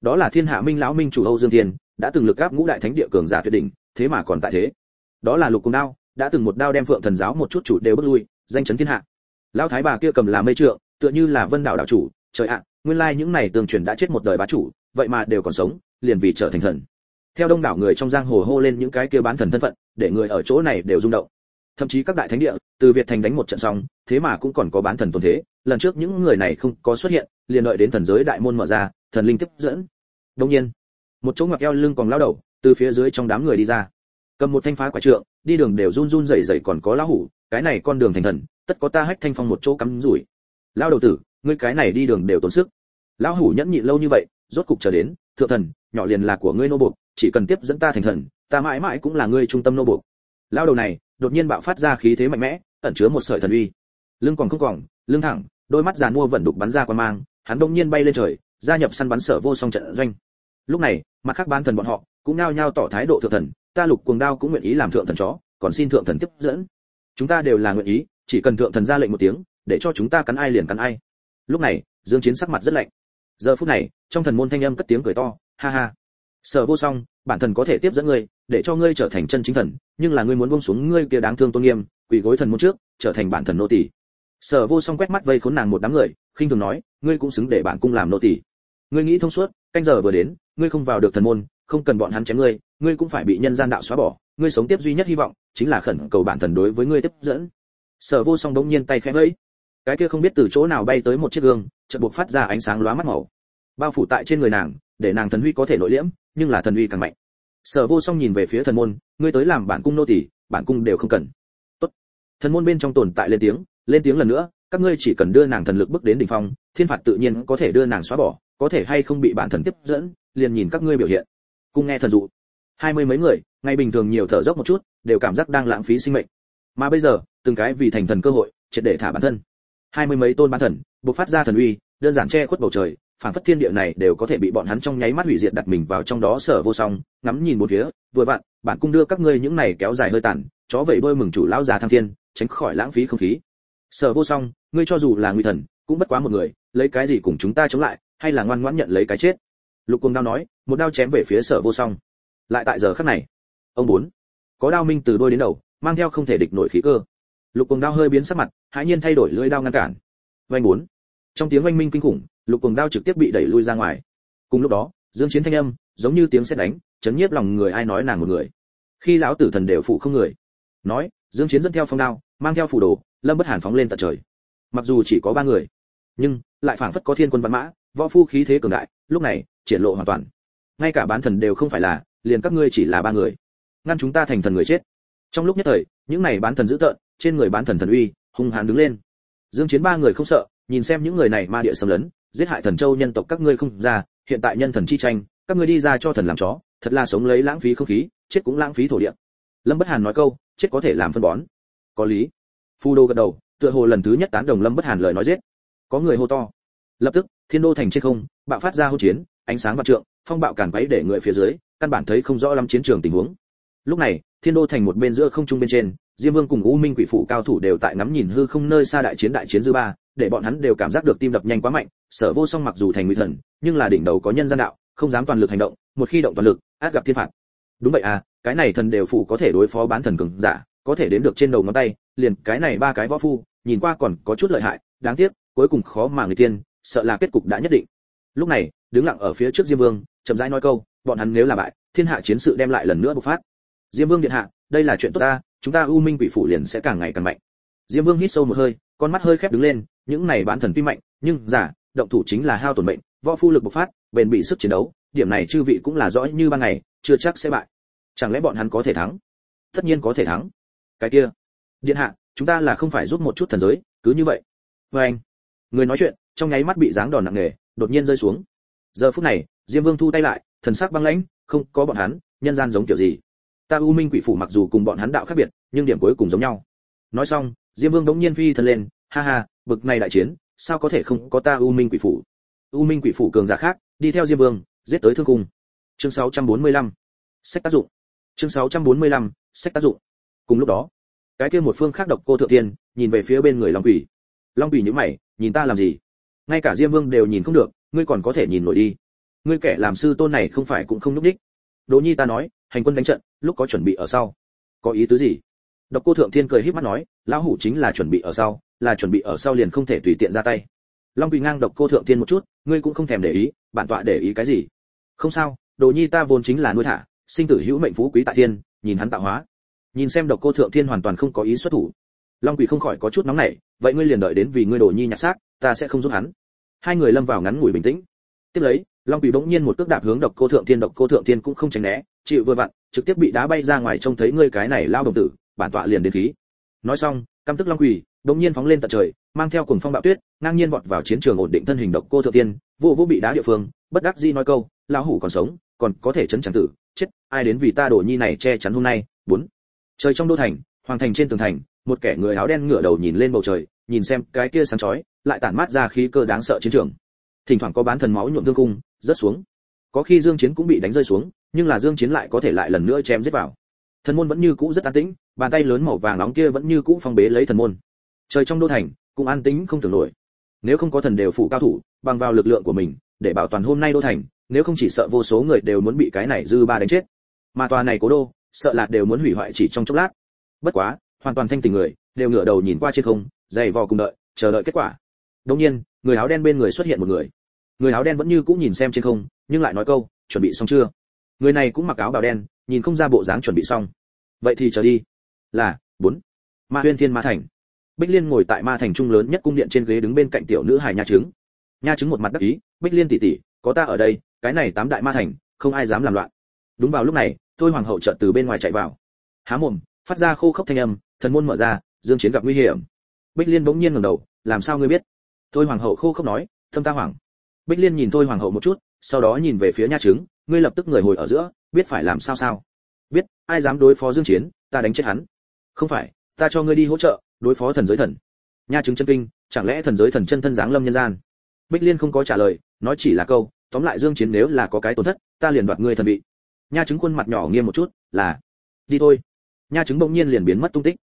Đó là thiên hạ minh lão minh chủ âu dương thiên, đã từng lực áp ngũ đại thánh địa cường giả tuyệt đỉnh, thế mà còn tại thế. Đó là lục cung đao, đã từng một đao đem phượng thần giáo một chút chủ đều bước lui danh chấn thiên hạ. Lão thái bà kia cầm là mây trượng, tựa như là vân đảo đạo chủ, trời ạ, nguyên lai những này tường truyền đã chết một đời bá chủ, vậy mà đều còn sống, liền vì trở thành thần. Theo đông đảo người trong giang hồ hô lên những cái kia bán thần thân phận, để người ở chỗ này đều rung động. Thậm chí các đại thánh địa, từ việt thành đánh một trận xong, thế mà cũng còn có bán thần tồn thế, lần trước những người này không có xuất hiện, liền đợi đến thần giới đại môn mở ra, thần linh tiếp dẫn. Đông nhiên, một chỗ ngoặc eo lưng còn lao đầu, từ phía dưới trong đám người đi ra. Cầm một thanh phá quả trượng, đi đường đều run run rẩy rẩy còn có lão hủ cái này con đường thành thần, tất có ta hách thanh phong một chỗ cắm rủi. Lao đầu tử, ngươi cái này đi đường đều tốn sức. Lão hủ nhẫn nhịn lâu như vậy, rốt cục chờ đến, thượng thần, nhỏ liền là của ngươi nô buộc, chỉ cần tiếp dẫn ta thành thần, ta mãi mãi cũng là ngươi trung tâm nô buộc. Lao đầu này, đột nhiên bạo phát ra khí thế mạnh mẽ, ẩn chứa một sợi thần uy. Lưng còn không còn, lưng thẳng, đôi mắt giàn mua vẫn đục bắn ra quan mang, hắn đông nhiên bay lên trời, gia nhập săn bắn sở vô song trận doanh. Lúc này, mặt khác ban thần bọn họ, cũng nao nhao tỏ thái độ thượng thần, ta lục cuồng đao cũng nguyện ý làm thượng thần chó, còn xin thượng thần tiếp dẫn chúng ta đều là nguyện ý, chỉ cần thượng thần ra lệnh một tiếng, để cho chúng ta cắn ai liền cắn ai. Lúc này, dương chiến sắc mặt rất lạnh. Giờ phút này, trong thần môn thanh âm cất tiếng cười to, ha ha. Sở vô song, bản thần có thể tiếp dẫn ngươi, để cho ngươi trở thành chân chính thần, nhưng là ngươi muốn buông xuống ngươi kia đáng thương tôn nghiêm, quỳ gối thần môn trước, trở thành bản thần nô tỳ. Sở vô song quét mắt vây khốn nàng một đám người, khinh thường nói, ngươi cũng xứng để bản cung làm nô tỳ. Ngươi nghĩ thông suốt, canh giờ vừa đến, ngươi không vào được thần môn, không cần bọn hắn chém ngươi ngươi cũng phải bị nhân gian đạo xóa bỏ, ngươi sống tiếp duy nhất hy vọng chính là khẩn cầu bản thần đối với ngươi tiếp dẫn. Sở vô song bỗng nhiên tay khẽ vẫy. Cái kia không biết từ chỗ nào bay tới một chiếc gương, chợt buộc phát ra ánh sáng lóa mắt màu. Bao phủ tại trên người nàng, để nàng thần huy có thể nội liễm, nhưng là thần huy càng mạnh. Sở vô song nhìn về phía thần môn, ngươi tới làm bản cung nô tỳ, bản cung đều không cần. Tốt. Thần môn bên trong tồn tại lên tiếng lên tiếng lần nữa, các ngươi chỉ cần đưa nàng thần lực bước đến đỉnh phong, thiên phạt tự nhiên có thể đưa nàng xóa bỏ, có thể hay không bị bản thần tiếp dẫn, liền nhìn các ngươi biểu hiện. Cung nghe thần dụ hai mươi mấy người ngày bình thường nhiều thở dốc một chút, đều cảm giác đang lãng phí sinh mệnh. Mà bây giờ, từng cái vì thành thần cơ hội, triệt để thả bản thân. Hai mươi mấy tôn bán thần bộc phát ra thần uy, đơn giản che khuất bầu trời phản phất thiên địa này đều có thể bị bọn hắn trong nháy mắt hủy diệt đặt mình vào trong đó sở vô song, ngắm nhìn một phía, vừa vặn, bản cung đưa các ngươi những này kéo dài hơi tàn, chó vậy đôi mừng chủ lão già tham thiên, tránh khỏi lãng phí không khí. Sở vô song, ngươi cho dù là nguy thần, cũng bất quá một người, lấy cái gì cùng chúng ta chống lại, hay là ngoan ngoãn nhận lấy cái chết? Lục cung đao nói, một đao chém về phía sở vô song lại tại giờ khắc này. Ông bốn, có đao minh từ đôi đến đầu, mang theo không thể địch nổi khí cơ. Lục cung đao hơi biến sắc mặt, hãi nhiên thay đổi lưỡi đao ngăn cản. Vanh bốn, trong tiếng oanh minh kinh khủng, lục cung đao trực tiếp bị đẩy lui ra ngoài. Cùng lúc đó, dương chiến thanh âm, giống như tiếng sét đánh, chấn nhiếp lòng người ai nói nàng một người. Khi lão tử thần đều phụ không người, nói, dương chiến dẫn theo phong đao, mang theo phù đồ, lâm bất hàn phóng lên tận trời. Mặc dù chỉ có ba người, nhưng lại phảng phất có thiên quân văn mã, võ phu khí thế cường đại, lúc này, triển lộ hoàn toàn. Ngay cả bán thần đều không phải là liền các ngươi chỉ là ba người. Ngăn chúng ta thành thần người chết. Trong lúc nhất thời, những này bán thần dữ tợn, trên người bán thần thần uy, hung hãn đứng lên. Dương chiến ba người không sợ, nhìn xem những người này ma địa xâm lấn, giết hại thần châu nhân tộc các ngươi không ra, hiện tại nhân thần chi tranh, các ngươi đi ra cho thần làm chó, thật là sống lấy lãng phí không khí, chết cũng lãng phí thổ địa. Lâm bất hàn nói câu, chết có thể làm phân bón. Có lý. Phu đô gật đầu, tựa hồ lần thứ nhất tán đồng lâm bất hàn lời nói giết. Có người hô to. Lập tức, thiên đô thành trên không, bạo phát ra hỗn chiến, ánh sáng vạn trượng, phong bạo càn quấy để người phía dưới căn bản thấy không rõ lắm chiến trường tình huống. Lúc này, thiên đô thành một bên giữa không trung bên trên, diêm vương cùng u minh quỷ phụ cao thủ đều tại ngắm nhìn hư không nơi xa đại chiến đại chiến dư ba, để bọn hắn đều cảm giác được tim đập nhanh quá mạnh, sở vô song mặc dù thành nguy thần, nhưng là đỉnh đầu có nhân gian đạo, không dám toàn lực hành động, một khi động toàn lực, át gặp thiên phạt. Đúng vậy à cái này thần đều phụ có thể đối phó bán thần cường giả, có thể đến được trên đầu ngón tay, liền cái này ba cái võ phu, nhìn qua còn có chút lợi hại, đáng tiếc, cuối cùng khó mà người tiên, sợ là kết cục đã nhất định. Lúc này, đứng lặng ở phía trước diêm vương, chậm rãi nói câu bọn hắn nếu là bại, thiên hạ chiến sự đem lại lần nữa bộc phát. Diêm vương điện hạ, đây là chuyện tốt ta, chúng ta u minh quỷ phủ liền sẽ càng ngày càng mạnh. Diêm vương hít sâu một hơi, con mắt hơi khép đứng lên, những này bán thần tuy mạnh, nhưng giả, động thủ chính là hao tổn mệnh, võ phu lực bộc phát, bền bị sức chiến đấu, điểm này chư vị cũng là rõ như ban ngày, chưa chắc sẽ bại. Chẳng lẽ bọn hắn có thể thắng? Tất nhiên có thể thắng. Cái kia, điện hạ, chúng ta là không phải giúp một chút thần giới, cứ như vậy. Vê anh, người nói chuyện, trong nháy mắt bị giáng đòn nặng nề, đột nhiên rơi xuống. Giờ phút này, diêm vương thu tay lại thần sắc băng lãnh không có bọn hắn nhân gian giống kiểu gì. Ta u minh quỷ phủ mặc dù cùng bọn hắn đạo khác biệt nhưng điểm cuối cùng giống nhau. Nói xong diêm vương đống nhiên phi thân lên ha ha bực này đại chiến sao có thể không có ta u minh quỷ phủ? U minh quỷ phủ cường giả khác đi theo diêm vương giết tới thương cung. Chương 645. sách tác dụng. Chương 645, sách tác dụng. Cùng lúc đó cái kia một phương khác độc cô thượng tiên nhìn về phía bên người long quỷ. Long quỷ nhíu mày nhìn ta làm gì? Ngay cả diêm vương đều nhìn không được ngươi còn có thể nhìn nổi đi ngươi kẻ làm sư tôn này không phải cũng không núp đích. Đỗ nhi ta nói, hành quân đánh trận, lúc có chuẩn bị ở sau. Có ý tứ gì? Độc cô thượng thiên cười híp mắt nói, lão hủ chính là chuẩn bị ở sau, là chuẩn bị ở sau liền không thể tùy tiện ra tay. Long quỳ ngang độc cô thượng thiên một chút, ngươi cũng không thèm để ý, bản tọa để ý cái gì? Không sao đồ nhi ta vốn chính là nuôi thả, sinh tử hữu mệnh phú quý tại thiên, nhìn hắn tạo hóa. Nhìn xem độc cô thượng thiên hoàn toàn không có ý xuất thủ. Long quỳ không khỏi có chút nóng nảy, vậy ngươi liền đợi đến vì ngươi đồ nhi nhặt xác, ta sẽ không giúp hắn. Hai người lâm vào ngắn ngủi bình tĩnh. Tiếp lấy long quỷ bỗng nhiên một cước đạp hướng độc cô thượng thiên độc cô thượng thiên cũng không tránh né chịu vừa vặn trực tiếp bị đá bay ra ngoài trông thấy ngươi cái này lao đồng tử bản tọa liền đến khí. Nói xong căm tức long quỷ, bỗng nhiên phóng lên tận trời mang theo cuồng phong bạo tuyết ngang nhiên vọt vào chiến trường ổn định thân hình độc cô thượng thiên vô vô bị đá địa phương bất đắc dĩ nói câu lão hủ còn sống còn có thể chấn chẳng tử chết ai đến vì ta đổ nhi này che chắn hôm nay? Bốn. Trời trong đô thành hoàng thành trên tường thành một kẻ người áo đen ngửa đầu nhìn lên bầu trời nhìn xem cái kia sáng chói lại tản mát ra khí cơ đáng sợ chiến trường thỉnh thoảng có bán thần máu nhuộm thương cung rớt xuống. Có khi dương chiến cũng bị đánh rơi xuống, nhưng là dương chiến lại có thể lại lần nữa chém giết vào. Thần môn vẫn như cũ rất an tĩnh, bàn tay lớn màu vàng nóng kia vẫn như cũ phong bế lấy thần môn. Trời trong đô thành, cũng an tĩnh không tưởng nổi. Nếu không có thần đều phụ cao thủ, bằng vào lực lượng của mình, để bảo toàn hôm nay đô thành, nếu không chỉ sợ vô số người đều muốn bị cái này dư ba đánh chết. Mà tòa này cố đô, sợ là đều muốn hủy hoại chỉ trong chốc lát. Bất quá, hoàn toàn thanh tình người, đều ngửa đầu nhìn qua trên không, dày vò cùng đợi, chờ đợi kết quả. Đương nhiên người áo đen bên người xuất hiện một người. Người áo đen vẫn như cũ nhìn xem trên không, nhưng lại nói câu, chuẩn bị xong chưa? Người này cũng mặc áo bào đen, nhìn không ra bộ dáng chuẩn bị xong. Vậy thì chờ đi. Là, bốn. Ma huyên thiên ma thành. Bích liên ngồi tại ma thành trung lớn nhất cung điện trên ghế đứng bên cạnh tiểu nữ hài nha trứng. Nha trứng một mặt đắc ý, bích liên tỷ tỷ, có ta ở đây, cái này tám đại ma thành, không ai dám làm loạn. Đúng vào lúc này, thôi hoàng hậu chợt từ bên ngoài chạy vào. Há mồm, phát ra khô khốc thanh âm, thần môn mở ra, dương chiến gặp nguy hiểm. Bích liên bỗng nhiên ngẩng đầu, làm sao ngươi biết? Thôi hoàng hậu khô không nói, thâm ta hoàng. Bích liên nhìn thôi hoàng hậu một chút, sau đó nhìn về phía nha trứng, ngươi lập tức người hồi ở giữa, biết phải làm sao sao? Biết, ai dám đối phó dương chiến, ta đánh chết hắn. Không phải, ta cho ngươi đi hỗ trợ, đối phó thần giới thần. Nha trứng chân kinh, chẳng lẽ thần giới thần chân thân giáng lâm nhân gian? Bích liên không có trả lời, nói chỉ là câu, tóm lại dương chiến nếu là có cái tổn thất, ta liền đoạt ngươi thần vị. Nha trứng khuôn mặt nhỏ nghiêm một chút, là, đi thôi. Nha trứng bỗng nhiên liền biến mất tung tích.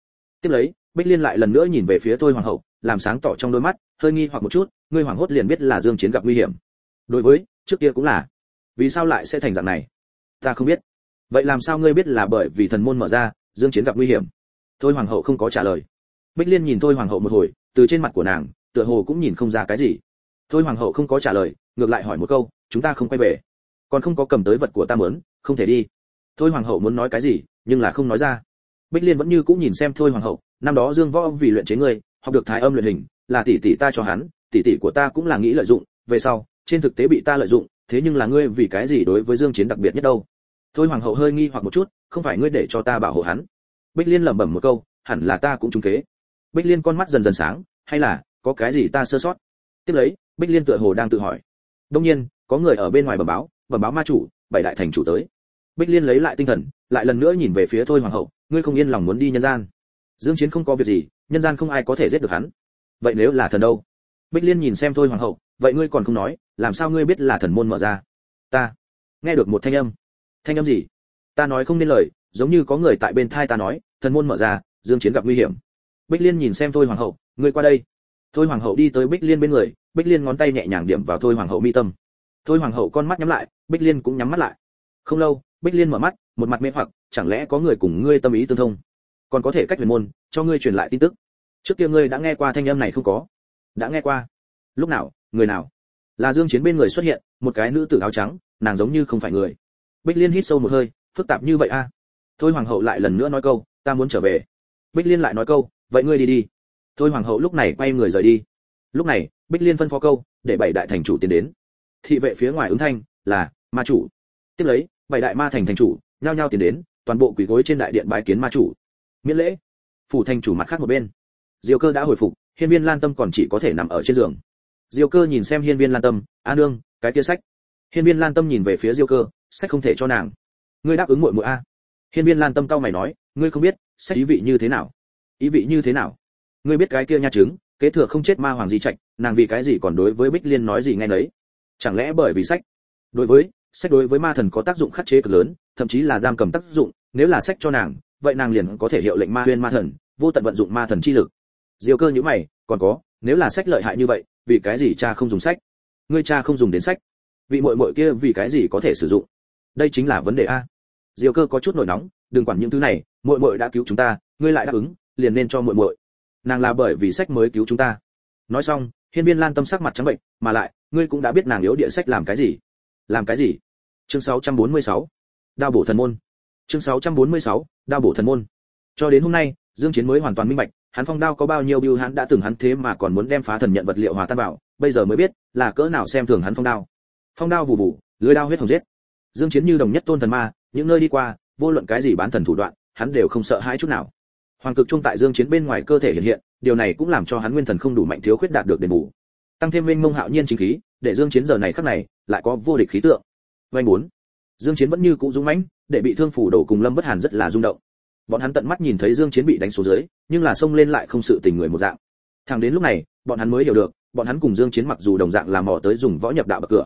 Tiếp lấy, bích liên lại lần nữa nhìn về phía thôi hoàng hậu, làm sáng tỏ trong đôi mắt hơi nghi hoặc một chút, ngươi hoàng hốt liền biết là dương chiến gặp nguy hiểm. Đối với, trước kia cũng là. Vì sao lại sẽ thành dạng này? Ta không biết. Vậy làm sao ngươi biết là bởi vì thần môn mở ra, dương chiến gặp nguy hiểm? Thôi hoàng hậu không có trả lời. Bích liên nhìn thôi hoàng hậu một hồi, từ trên mặt của nàng, tựa hồ cũng nhìn không ra cái gì. Thôi hoàng hậu không có trả lời, ngược lại hỏi một câu, chúng ta không quay về. Còn không có cầm tới vật của ta muốn, không thể đi. Thôi hoàng hậu muốn nói cái gì, nhưng là không nói ra. Bích liên vẫn như cũng nhìn xem thôi hoàng hậu, năm đó dương võ vì luyện chế ngươi, học được thái âm luyện hình là tỷ tỷ ta cho hắn, tỷ tỷ của ta cũng là nghĩ lợi dụng, về sau, trên thực tế bị ta lợi dụng, thế nhưng là ngươi vì cái gì đối với dương chiến đặc biệt nhất đâu? Thôi hoàng hậu hơi nghi hoặc một chút, không phải ngươi để cho ta bảo hộ hắn. Bích liên lẩm bẩm một câu, hẳn là ta cũng trúng kế. Bích liên con mắt dần dần sáng, hay là, có cái gì ta sơ sót? Tiếp lấy, bích liên tựa hồ đang tự hỏi. Đông nhiên, có người ở bên ngoài bẩm báo bẩm báo ma chủ, bảy đại thành chủ tới. Bích liên lấy lại tinh thần, lại lần nữa nhìn về phía thôi hoàng hậu, ngươi không yên lòng muốn đi nhân gian. Dương chiến không có việc gì, nhân gian không ai có thể giết được hắn vậy nếu là thần đâu? Bích liên nhìn xem thôi, hoàng hậu, vậy ngươi còn không nói, làm sao ngươi biết là thần môn mở ra? Ta nghe được một thanh âm. Thanh âm gì? Ta nói không nên lời, giống như có người tại bên thai ta nói, thần môn mở ra, dương chiến gặp nguy hiểm. Bích liên nhìn xem thôi, hoàng hậu, ngươi qua đây. Thôi, hoàng hậu đi tới bích liên bên người, bích liên ngón tay nhẹ nhàng điểm vào thôi, hoàng hậu mi tâm. Thôi, hoàng hậu con mắt nhắm lại, bích liên cũng nhắm mắt lại. Không lâu, bích liên mở mắt, một mặt mê hoặc, chẳng lẽ có người cùng ngươi tâm ý tương thông? Còn có thể cách huyền môn, cho ngươi truyền lại tin tức trước kia ngươi đã nghe qua thanh âm này không có. Đã nghe qua. Lúc nào, người nào? Là dương chiến bên người xuất hiện, một cái nữ tử áo trắng, nàng giống như không phải người. Bích liên hít sâu một hơi, phức tạp như vậy a à? thôi hoàng hậu lại lần nữa nói câu, ta muốn trở về. Bích liên lại nói câu, vậy ngươi đi đi. Thôi hoàng hậu lúc này quay người rời đi. Lúc này, bích liên phân phó câu, để bảy đại thành chủ tiến đến. Thị vệ phía ngoài ứng thanh, là, ma chủ. Tiếp lấy, bảy đại ma thành thành chủ, nhao nhao tiến đến, toàn bộ quỷ gối trên đại điện bái kiến ma chủ. Miễn lễ. Phủ thành chủ mặt khác một bên diêu cơ đã hồi phục, hiên viên lan tâm còn chỉ có thể nằm ở trên giường. Diêu cơ nhìn xem hiên viên lan tâm, a nương, cái kia sách. Hiên viên lan tâm nhìn về phía diêu cơ, sách không thể cho nàng. Ngươi đáp ứng muội muội a. Hiên viên lan tâm cao mày nói, ngươi không biết, sách ý vị như thế nào? Ý vị như thế nào? Ngươi biết cái kia nha chứng kế thừa không chết ma hoàng di trạch, nàng vì cái gì còn đối với bích liên nói gì nghe nấy? Chẳng lẽ bởi vì sách? Đối với, sách đối với ma thần có tác dụng khắc chế cực lớn, thậm chí là giam cầm tác dụng, nếu là sách cho nàng, vậy nàng liền có thể hiệu lệnh ma huyên ma thần, vô tận vận dụng ma thần chi lực diêu cơ nhíu mày, còn có, nếu là sách lợi hại như vậy, vì cái gì cha không dùng sách? Ngươi cha không dùng đến sách. Vị muội muội kia vì cái gì có thể sử dụng? Đây chính là vấn đề a. Diêu cơ có chút nổi nóng, đừng quản những thứ này, muội muội đã cứu chúng ta, ngươi lại đáp ứng, liền nên cho muội muội. Nàng là bởi vì sách mới cứu chúng ta. Nói xong, hiên viên lan tâm sắc mặt trắng bệnh, mà lại, ngươi cũng đã biết nàng yếu địa sách làm cái gì. Làm cái gì? Chương 646. đao bổ thần môn. Chương 646. đao bổ thần môn. Cho đến hôm nay, dương chiến mới hoàn toàn minh bạch hắn phong đao có bao nhiêu biêu hắn đã từng hắn thế mà còn muốn đem phá thần nhận vật liệu hòa tan vào, bây giờ mới biết là cỡ nào xem thường hắn phong đao. Phong đao vụ vụ lưới đao huyết hồng giết. Dương chiến như đồng nhất tôn thần ma, những nơi đi qua, vô luận cái gì bán thần thủ đoạn, hắn đều không sợ hãi chút nào. Hoàng cực trung tại dương chiến bên ngoài cơ thể hiện hiện, điều này cũng làm cho hắn nguyên thần không đủ mạnh thiếu khuyết đạt được đền bù. Tăng thêm minh mông hạo nhiên chính khí, để dương chiến giờ này khắc này lại có vô địch khí tượng. Vay muốn dương chiến vẫn như cũ dũng mãnh, để bị thương phủ đổ cùng lâm bất hàn rất là rung động bọn hắn tận mắt nhìn thấy dương chiến bị đánh xuống dưới, nhưng là xông lên lại không sự tình người một dạng. Thằng đến lúc này, bọn hắn mới hiểu được, bọn hắn cùng dương chiến mặc dù đồng dạng là mò tới dùng võ nhập đạo bậc cửa,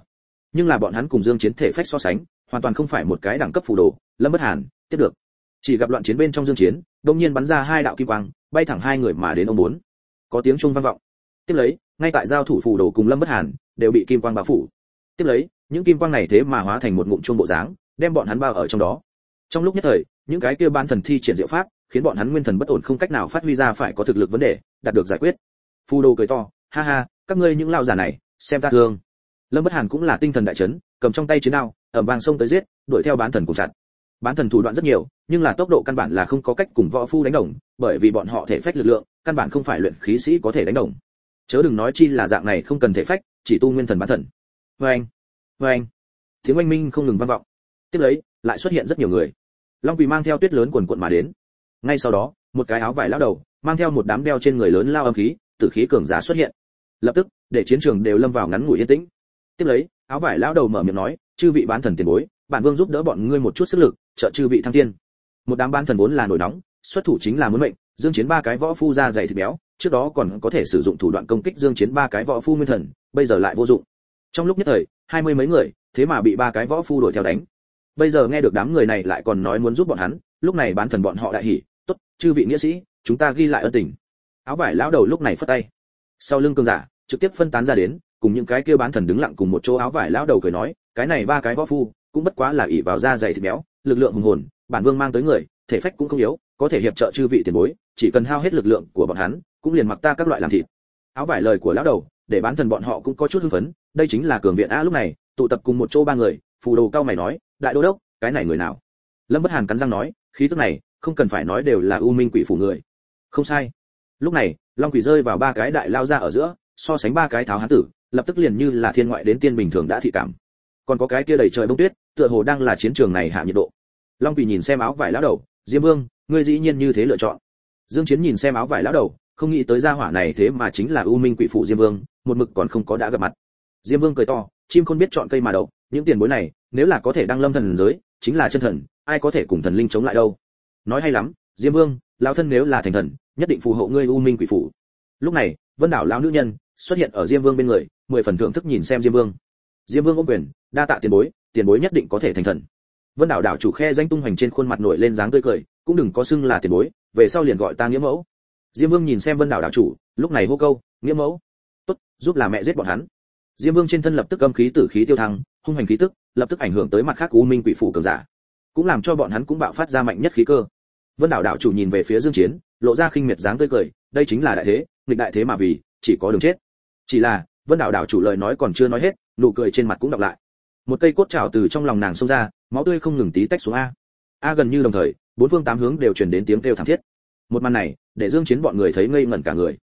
nhưng là bọn hắn cùng dương chiến thể phách so sánh, hoàn toàn không phải một cái đẳng cấp phù đồ, lâm bất hàn, tiếp được. Chỉ gặp loạn chiến bên trong dương chiến, đột nhiên bắn ra hai đạo kim quang, bay thẳng hai người mà đến ông muốn. có tiếng trung vang vọng. Tiếp lấy, ngay tại giao thủ phù đồ cùng lâm bất hàn, đều bị kim quang bao phủ. Tiếp lấy, những kim quang này thế mà hóa thành một ngụm chuông bộ dáng, đem bọn hắn bao ở trong đó trong lúc nhất thời, những cái kia ban thần thi triển diệu pháp, khiến bọn hắn nguyên thần bất ổn không cách nào phát huy ra phải có thực lực vấn đề, đạt được giải quyết. Phù đồ cười to, ha ha, các ngươi những lao giả này, xem ta thương. Lâm bất hàn cũng là tinh thần đại chấn, cầm trong tay chiến đao ẩm vàng sông tới giết, đuổi theo bán thần cùng chặt bán thần thủ đoạn rất nhiều, nhưng là tốc độ căn bản là không có cách cùng võ phu đánh đồng, bởi vì bọn họ thể phách lực lượng, căn bản không phải luyện khí sĩ có thể đánh đồng. Chớ đừng nói chi là dạng này không cần thể phách, chỉ tu nguyên thần bán thần. Vê anh vê anh tiếng oanh minh không ngừng vang vọng. Tiếp lấy lại xuất hiện rất nhiều người. Long quỳ mang theo tuyết lớn quần quận mà đến. Ngay sau đó, một cái áo vải lao đầu, mang theo một đám đeo trên người lớn lao âm khí, tử khí cường giả xuất hiện. Lập tức, để chiến trường đều lâm vào ngắn ngủi yên tĩnh. Tiếp lấy, áo vải lao đầu mở miệng nói, chư vị bán thần tiền bối, bản vương giúp đỡ bọn ngươi một chút sức lực, trợ chư vị thăng tiên một đám bán thần vốn là nổi nóng, xuất thủ chính là muốn mệnh, dương chiến ba cái võ phu ra dày thịt béo, trước đó còn có thể sử dụng thủ đoạn công kích dương chiến ba cái võ phu nguyên thần, bây giờ lại vô dụng. Trong lúc nhất thời, hai mươi mấy người, thế mà bị ba cái võ phu đuổi theo đánh bây giờ nghe được đám người này lại còn nói muốn giúp bọn hắn, lúc này bán thần bọn họ đại hỉ, tốt, chư vị nghĩa sĩ, chúng ta ghi lại ân tình. Áo vải lão đầu lúc này phất tay. Sau lưng cường giả, trực tiếp phân tán ra đến, cùng những cái kia bán thần đứng lặng cùng một chỗ áo vải lão đầu cười nói, cái này ba cái võ phu, cũng bất quá là ỷ vào da dày thịt béo, lực lượng hùng hồn, bản vương mang tới người, thể phách cũng không yếu, có thể hiệp trợ chư vị tiền bối, chỉ cần hao hết lực lượng của bọn hắn, cũng liền mặc ta các loại làm thịt. Áo vải lời của lão đầu, để bán thần bọn họ cũng có chút hưng phấn, đây chính là cường viện a lúc này, tụ tập cùng một chỗ ba người, phù đồ cao mày nói đại đô đốc, cái này người nào? Lâm bất hàn cắn răng nói, khí tức này, không cần phải nói đều là u minh quỷ phủ người. Không sai. Lúc này, long quỷ rơi vào ba cái đại lao ra ở giữa, so sánh ba cái tháo hán tử, lập tức liền như là thiên ngoại đến tiên bình thường đã thị cảm. Còn có cái kia đầy trời bông tuyết, tựa hồ đang là chiến trường này hạ nhiệt độ. Long quỷ nhìn xem áo vải lão đầu, diêm vương, ngươi dĩ nhiên như thế lựa chọn. Dương chiến nhìn xem áo vải lão đầu, không nghĩ tới gia hỏa này thế mà chính là u minh quỷ phụ diêm vương, một mực còn không có đã gặp mặt. Diêm vương cười to, chim không biết chọn cây mà đậu những tiền bối này, nếu là có thể đăng lâm thần giới, chính là chân thần, ai có thể cùng thần linh chống lại đâu? Nói hay lắm, diêm vương, lão thân nếu là thành thần, nhất định phù hộ ngươi u minh quỷ phụ lúc này, vân đảo lão nữ nhân xuất hiện ở diêm vương bên người, mười phần thưởng thức nhìn xem diêm vương. Diêm vương ôm quyền, đa tạ tiền bối tiền bối nhất định có thể thành thần. Vân đảo đảo chủ khe danh tung hoành trên khuôn mặt nổi lên dáng tươi cười, cũng đừng có xưng là tiền bối, về sau liền gọi ta nghĩa mẫu. Diêm vương nhìn xem vân đảo đảo chủ, lúc này hô câu, nghĩa mẫu, tốt, giúp là mẹ giết bọn hắn. Diêm vương trên thân lập tức âm khí tử khí tiêu thăng hung hành khí tức, lập tức ảnh hưởng tới mặt khác u minh quỷ phủ cường giả. Cũng làm cho bọn hắn cũng bạo phát ra mạnh nhất khí cơ. Vân đảo đảo chủ nhìn về phía dương chiến, lộ ra khinh miệt dáng tươi cười, đây chính là đại thế, nghịch đại thế mà vì, chỉ có đường chết. Chỉ là, vân đảo đảo chủ lời nói còn chưa nói hết, nụ cười trên mặt cũng đọc lại. Một cây cốt trào từ trong lòng nàng xông ra, máu tươi không ngừng tí tách xuống a. A gần như đồng thời, bốn phương tám hướng đều truyền đến tiếng kêu thảm thiết. Một màn này, để dương chiến bọn người thấy ngây ngẩn cả người.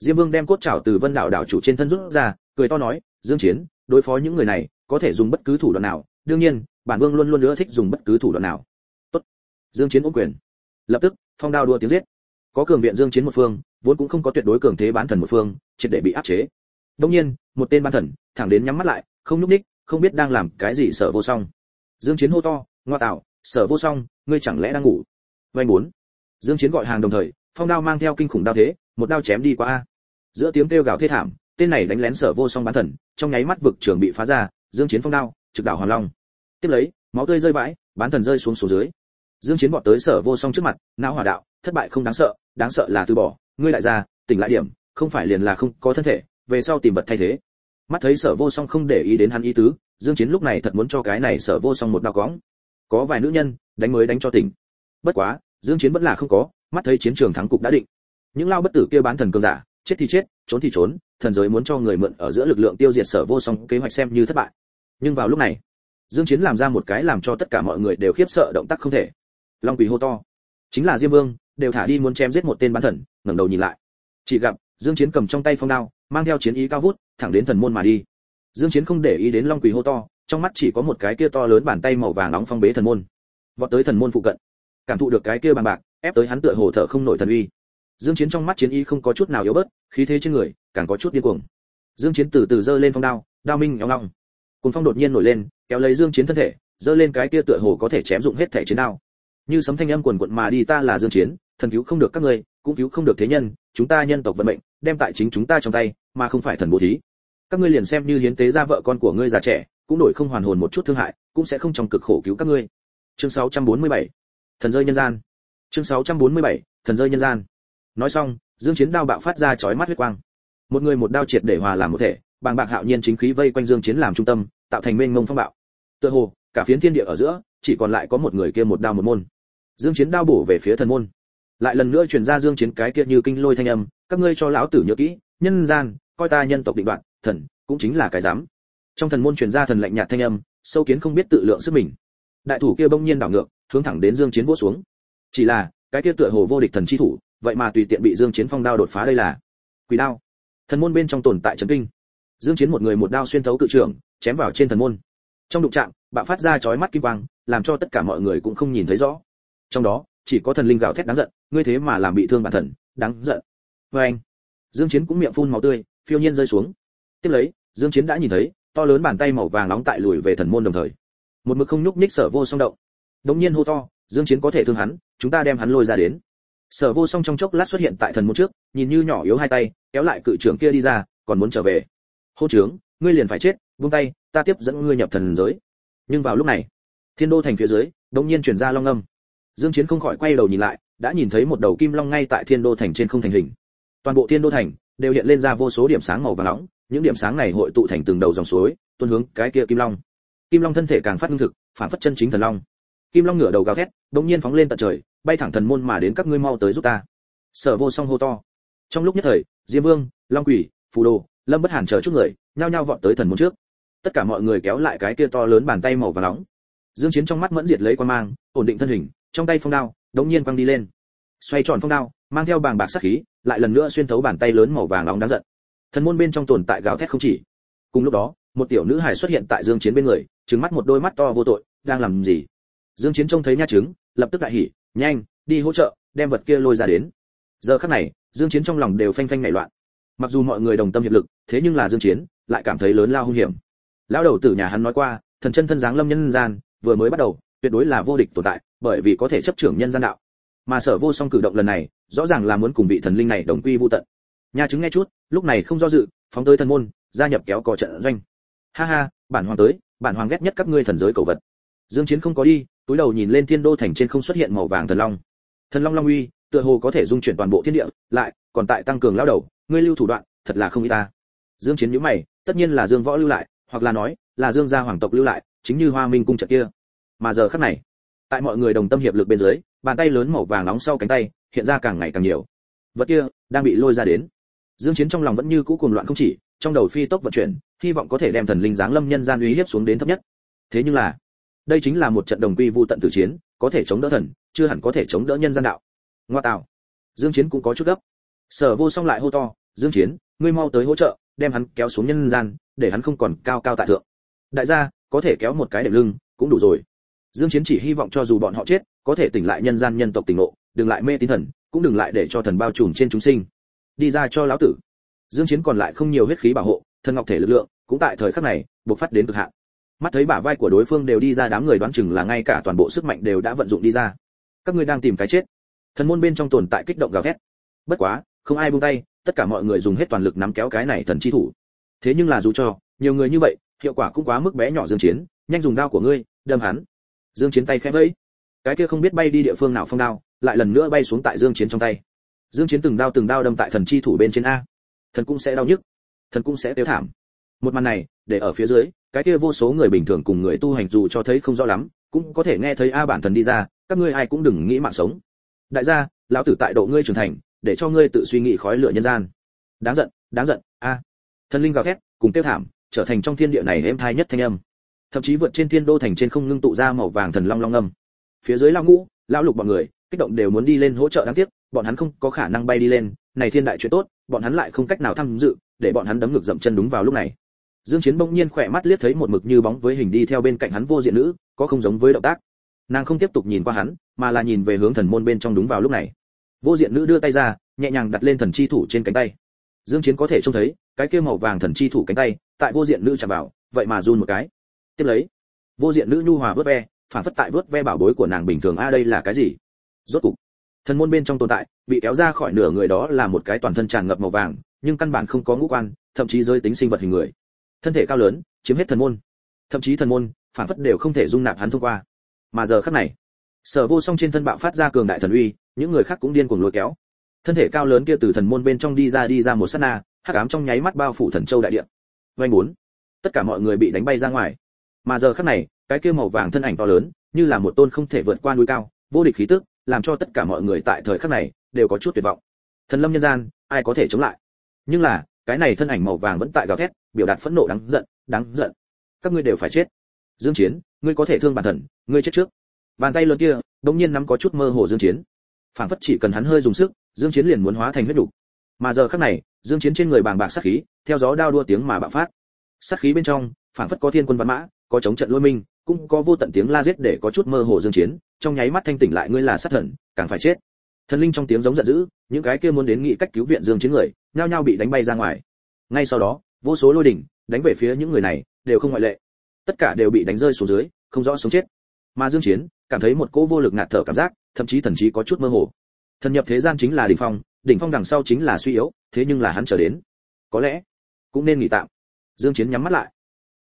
Diêm vương đem cốt trào từ vân đảo đảo chủ trên thân rút ra, cười to nói, dương chiến, đối phó những người này có thể dùng bất cứ thủ đoạn nào, đương nhiên, bản vương luôn luôn ưa thích dùng bất cứ thủ đoạn nào. Tốt. Dương chiến ôm quyền. Lập tức, phong đao đua tiếng giết. Có cường viện dương chiến một phương, vốn cũng không có tuyệt đối cường thế bán thần một phương, triệt để bị áp chế. Đương nhiên, một tên bán thần, thẳng đến nhắm mắt lại, không nhúc ních không biết đang làm cái gì sợ vô song. Dương chiến hô to, ngoa tạo sở vô song, ngươi chẳng lẽ đang ngủ? Vay muốn dương chiến gọi hàng đồng thời, phong đao mang theo kinh khủng đao thế, một đao chém đi qua. A giữa tiếng kêu gào thê thảm, tên này đánh lén sở vô song bán thần, trong nháy mắt vực trường bị phá ra dương chiến phong đao, trực đảo hoàng long. Tiếp lấy, máu tươi rơi vãi, bán thần rơi xuống xuống dưới. Dương chiến vọt tới sở vô song trước mặt, não hỏa đạo, thất bại không đáng sợ đáng sợ là từ bỏ. Ngươi lại ra, tỉnh lại điểm, không phải liền là không có thân thể, về sau tìm vật thay thế. Mắt thấy sở vô song không để ý đến hắn ý tứ, dương chiến lúc này thật muốn cho cái này sở vô song một đao cõng. Có vài nữ nhân, đánh mới đánh cho tỉnh. Bất quá, dương chiến vẫn là không có, mắt thấy chiến trường thắng cục đã định. Những lao bất tử kia bán thần cường giả, chết thì chết, trốn thì trốn, thần giới muốn cho người mượn ở giữa lực lượng tiêu diệt sở vô song, kế hoạch xem như thất bại nhưng vào lúc này, dương chiến làm ra một cái làm cho tất cả mọi người đều khiếp sợ động tác không thể. Long quỷ hô to. Chính là diêm vương, đều thả đi muốn chém giết một tên bán thần, ngẩng đầu nhìn lại. Chỉ gặp, dương chiến cầm trong tay phong đao, mang theo chiến ý cao vút, thẳng đến thần môn mà đi. Dương chiến không để ý đến long quỷ hô to, trong mắt chỉ có một cái kia to lớn bàn tay màu vàng nóng phong bế thần môn. Vọt tới thần môn phụ cận. Cảm thụ được cái kia bằng bạc, ép tới hắn tựa hồ thở không nổi thần uy. Dương chiến trong mắt chiến ý không có chút nào yếu bớt, khí thế trên người, càng có chút điên cuồng. Dương chiến từ từ giơ lên phong đao đao minh nhóng ngọng cùng phong đột nhiên nổi lên, kéo lấy dương chiến thân thể, giơ lên cái kia tựa hồ có thể chém dụng hết thể chiến đao. Như sấm thanh âm quần cuộn mà đi, ta là dương chiến, thần cứu không được các ngươi, cũng cứu không được thế nhân, chúng ta nhân tộc vận mệnh, đem tại chính chúng ta trong tay, mà không phải thần bố thí. Các ngươi liền xem như hiến tế ra vợ con của ngươi già trẻ, cũng đổi không hoàn hồn một chút thương hại, cũng sẽ không trong cực khổ cứu các ngươi. Chương 647 thần rơi nhân gian. Chương 647 thần rơi nhân gian. Nói xong, dương chiến đao bạo phát ra chói mắt huyết quang. Một người một đao triệt để hòa làm một thể, bàng bạc hạo nhiên chính khí vây quanh dương chiến làm trung tâm tạo thành mênh mông phong bạo. Tựa hồ, cả phiến thiên địa ở giữa, chỉ còn lại có một người kia một đao một môn. Dương chiến đao bổ về phía thần môn. Lại lần nữa truyền ra dương chiến cái kia như kinh lôi thanh âm, các ngươi cho lão tử nhớ kỹ, nhân gian, coi ta nhân tộc định đoạn, thần, cũng chính là cái dám trong thần môn truyền ra thần lạnh nhạt thanh âm, sâu kiến không biết tự lượng sức mình. Đại thủ kia bỗng nhiên đảo ngược, hướng thẳng đến dương chiến vỗ xuống. Chỉ là, cái kia tựa hồ vô địch thần chi thủ, vậy mà tùy tiện bị dương chiến phong đao đột phá đây là quỷ đao. Thần môn bên trong tồn tại chấn kinh dương chiến một người một đao xuyên thấu cự trường, chém vào trên thần môn. Trong đụng chạm, bạo phát ra chói mắt kim quang, làm cho tất cả mọi người cũng không nhìn thấy rõ. Trong đó, chỉ có thần linh gào thét đáng giận, ngươi thế mà làm bị thương bản thần đáng giận. Với anh, dương chiến cũng miệng phun máu tươi, phiêu nhiên rơi xuống. Tiếp lấy, dương chiến đã nhìn thấy, to lớn bàn tay màu vàng nóng tại lùi về thần môn đồng thời. Một mực không nhúc nhích sở vô song động. Đống nhiên hô to, dương chiến có thể thương hắn, chúng ta đem hắn lôi ra đến. Sở vô song trong chốc lát xuất hiện tại thần môn trước, nhìn như nhỏ yếu hai tay, kéo lại cự trưởng kia đi ra, còn muốn trở về hô trưởng ngươi liền phải chết, buông tay, ta tiếp dẫn ngươi nhập thần giới. Nhưng vào lúc này, thiên đô thành phía dưới, đống nhiên truyền ra long âm. Dương chiến không khỏi quay đầu nhìn lại, đã nhìn thấy một đầu kim long ngay tại thiên đô thành trên không thành hình. Toàn bộ thiên đô thành đều hiện lên ra vô số điểm sáng màu vàng nóng, những điểm sáng này hội tụ thành từng đầu dòng suối, tuôn hướng cái kia kim long. Kim long thân thể càng phát ngưng thực, phản phất chân chính thần long. Kim long ngửa đầu gào thét, đống nhiên phóng lên tận trời, bay thẳng thần môn mà đến các ngươi mau tới giúp ta. Sở vô song hô to. Trong lúc nhất thời, diêm vương, long quỷ, phù đồ lâm bất hàn chờ chút người, nhao nhao vọt tới thần môn trước. Tất cả mọi người kéo lại cái kia to lớn bàn tay màu vàng nóng. Dương chiến trong mắt mẫn diệt lấy quan mang, ổn định thân hình, trong tay phong đao, đống nhiên quăng đi lên. Xoay tròn phong đao, mang theo bàng bạc sát khí, lại lần nữa xuyên thấu bàn tay lớn màu vàng nóng đáng giận. Thần môn bên trong tồn tại gào thét không chỉ. Cùng lúc đó, một tiểu nữ hài xuất hiện tại dương chiến bên người, trừng mắt một đôi mắt to vô tội, đang làm gì? Dương chiến trông thấy nha trứng, lập tức đại hỉ, nhanh, đi hỗ trợ, đem vật kia lôi ra đến. Giờ khắc này, dương chiến trong lòng đều phanh phanh nảy loạn mặc dù mọi người đồng tâm hiệp lực, thế nhưng là dương chiến lại cảm thấy lớn lao hung hiểm. Lão đầu tử nhà hắn nói qua, thần chân thân dáng lâm nhân gian, vừa mới bắt đầu, tuyệt đối là vô địch tồn tại, bởi vì có thể chấp trưởng nhân gian đạo. Mà sở vô song cử động lần này, rõ ràng là muốn cùng vị thần linh này đồng quy vu tận. Nhà chứng nghe chút, lúc này không do dự, phóng tới thần môn, gia nhập kéo cò trận doanh. Ha ha, bản hoàng tới, bản hoàng ghét nhất các ngươi thần giới cầu vật. Dương chiến không có đi, túi đầu nhìn lên thiên đô thành trên không xuất hiện màu vàng thần long. Thần long long uy, tựa hồ có thể dung chuyển toàn bộ thiên địa, lại còn tại tăng cường lao đầu ngươi lưu thủ đoạn, thật là không ý ta. Dương chiến nhíu mày, tất nhiên là dương võ lưu lại, hoặc là nói, là dương gia hoàng tộc lưu lại, chính như hoa minh cung trận kia. Mà giờ khắc này, tại mọi người đồng tâm hiệp lực bên dưới, bàn tay lớn màu vàng nóng sau cánh tay, hiện ra càng ngày càng nhiều. Vật kia, đang bị lôi ra đến. Dương chiến trong lòng vẫn như cũ cuồng loạn không chỉ, trong đầu phi tốc vận chuyển, hy vọng có thể đem thần linh giáng lâm nhân gian uy hiếp xuống đến thấp nhất. Thế nhưng là, đây chính là một trận đồng quy vu tận tử chiến, có thể chống đỡ thần, chưa hẳn có thể chống đỡ nhân gian đạo. Ngoa tạo. Dương chiến cũng có chút gấp sở vô song lại hô to, dương chiến, ngươi mau tới hỗ trợ, đem hắn kéo xuống nhân gian, để hắn không còn cao cao tại thượng. Đại gia, có thể kéo một cái đệm lưng, cũng đủ rồi. Dương chiến chỉ hy vọng cho dù bọn họ chết, có thể tỉnh lại nhân gian nhân tộc tỉnh ngộ, đừng lại mê tín thần, cũng đừng lại để cho thần bao trùm trên chúng sinh. Đi ra cho lão tử. Dương chiến còn lại không nhiều huyết khí bảo hộ, thần ngọc thể lực lượng, cũng tại thời khắc này, bộc phát đến cực hạn. Mắt thấy bả vai của đối phương đều đi ra, đám người đoán chừng là ngay cả toàn bộ sức mạnh đều đã vận dụng đi ra. Các ngươi đang tìm cái chết. Thần môn bên trong tồn tại kích động gào thét. Bất quá không ai buông tay, tất cả mọi người dùng hết toàn lực nắm kéo cái này thần chi thủ. Thế nhưng là dù cho, nhiều người như vậy, hiệu quả cũng quá mức bé nhỏ dương chiến, nhanh dùng đao của ngươi, đâm hắn. Dương chiến tay khẽ vẫy. Cái kia không biết bay đi địa phương nào phong đao, lại lần nữa bay xuống tại dương chiến trong tay. Dương chiến từng đao từng đao đâm tại thần chi thủ bên trên a. Thần cũng sẽ đau nhức, thần cũng sẽ tiêu thảm. Một màn này, để ở phía dưới, cái kia vô số người bình thường cùng người tu hành dù cho thấy không rõ lắm, cũng có thể nghe thấy a bản thần đi ra, các ngươi ai cũng đừng nghĩ mạng sống. Đại gia, lão tử tại độ ngươi trưởng thành để cho ngươi tự suy nghĩ khói lửa nhân gian. Đáng giận đáng giận, a. Thần linh gào thét, cùng tiêu thảm, trở thành trong thiên địa này êm thai nhất thanh âm. Thậm chí vượt trên thiên đô thành trên không ngưng tụ ra màu vàng thần long long âm. Phía dưới lao ngũ lao lục bọn người, kích động đều muốn đi lên hỗ trợ đáng tiếc, bọn hắn không có khả năng bay đi lên, này thiên đại chuyện tốt, bọn hắn lại không cách nào tham dự, để bọn hắn đấm ngược dậm chân đúng vào lúc này. Dương chiến bỗng nhiên khỏe mắt liếc thấy một mực như bóng với hình đi theo bên cạnh hắn vô diện nữ, có không giống với động tác. Nàng không tiếp tục nhìn qua hắn, mà là nhìn về hướng thần môn bên trong đúng vào lúc này vô diện nữ đưa tay ra, nhẹ nhàng đặt lên thần chi thủ trên cánh tay. Dương chiến có thể trông thấy, cái kia màu vàng thần chi thủ cánh tay, tại vô diện nữ chạm vào, vậy mà run một cái. Tiếp lấy, vô diện nữ nhu hòa vớt ve, phản phất tại vớt ve bảo bối của nàng bình thường, a, đây là cái gì? Rốt cục, thần môn bên trong tồn tại, bị kéo ra khỏi nửa người đó là một cái toàn thân tràn ngập màu vàng, nhưng căn bản không có ngũ quan, thậm chí rơi tính sinh vật hình người. Thân thể cao lớn, chiếm hết thần môn. Thậm chí thần môn, phản phất đều không thể dung nạp hắn thông qua. Mà giờ khắc này, sở vô song trên thân bạo phát ra cường đại thần uy những người khác cũng điên cuồng lôi kéo. Thân thể cao lớn kia từ thần môn bên trong đi ra đi ra một sát na, hắc ám trong nháy mắt bao phủ thần châu đại địa. Vanh bốn, tất cả mọi người bị đánh bay ra ngoài. Mà giờ khắc này, cái kia màu vàng thân ảnh to lớn, như là một tôn không thể vượt qua núi cao, vô địch khí tức, làm cho tất cả mọi người tại thời khắc này đều có chút tuyệt vọng. Thần lâm nhân gian, ai có thể chống lại? Nhưng là, cái này thân ảnh màu vàng vẫn tại gào thét, biểu đạt phẫn nộ đáng giận đáng giận. Các ngươi đều phải chết. Dương chiến, ngươi có thể thương bản thần ngươi chết trước. Bàn tay lớn kia đống nhiên nắm có chút mơ hồ dương chiến phảng phất chỉ cần hắn hơi dùng sức, dương chiến liền muốn hóa thành huyết đủ mà giờ khắc này, dương chiến trên người bàng bạc sát khí, theo gió đao đua tiếng mà bạo phát. Sát khí bên trong, phảng phất có thiên quân văn mã, có chống trận lôi minh, cũng có vô tận tiếng la giết để có chút mơ hồ dương chiến, trong nháy mắt thanh tỉnh lại ngươi là sát thần, càng phải chết. Thần linh trong tiếng giống giận dữ, những cái kia muốn đến nghị cách cứu viện dương chiến người, nhao nhao bị đánh bay ra ngoài. Ngay sau đó, vô số lôi đỉnh đánh về phía những người này, đều không ngoại lệ. Tất cả đều bị đánh rơi xuống dưới, không rõ sống chết. Mà dương chiến cảm thấy một cỗ vô lực ngạt thở cảm giác thậm chí thần trí có chút mơ hồ. Thần nhập thế gian chính là đỉnh phong đỉnh phong đằng sau chính là suy yếu, thế nhưng là hắn trở đến. Có lẽ cũng nên nghỉ tạm. Dương chiến nhắm mắt lại.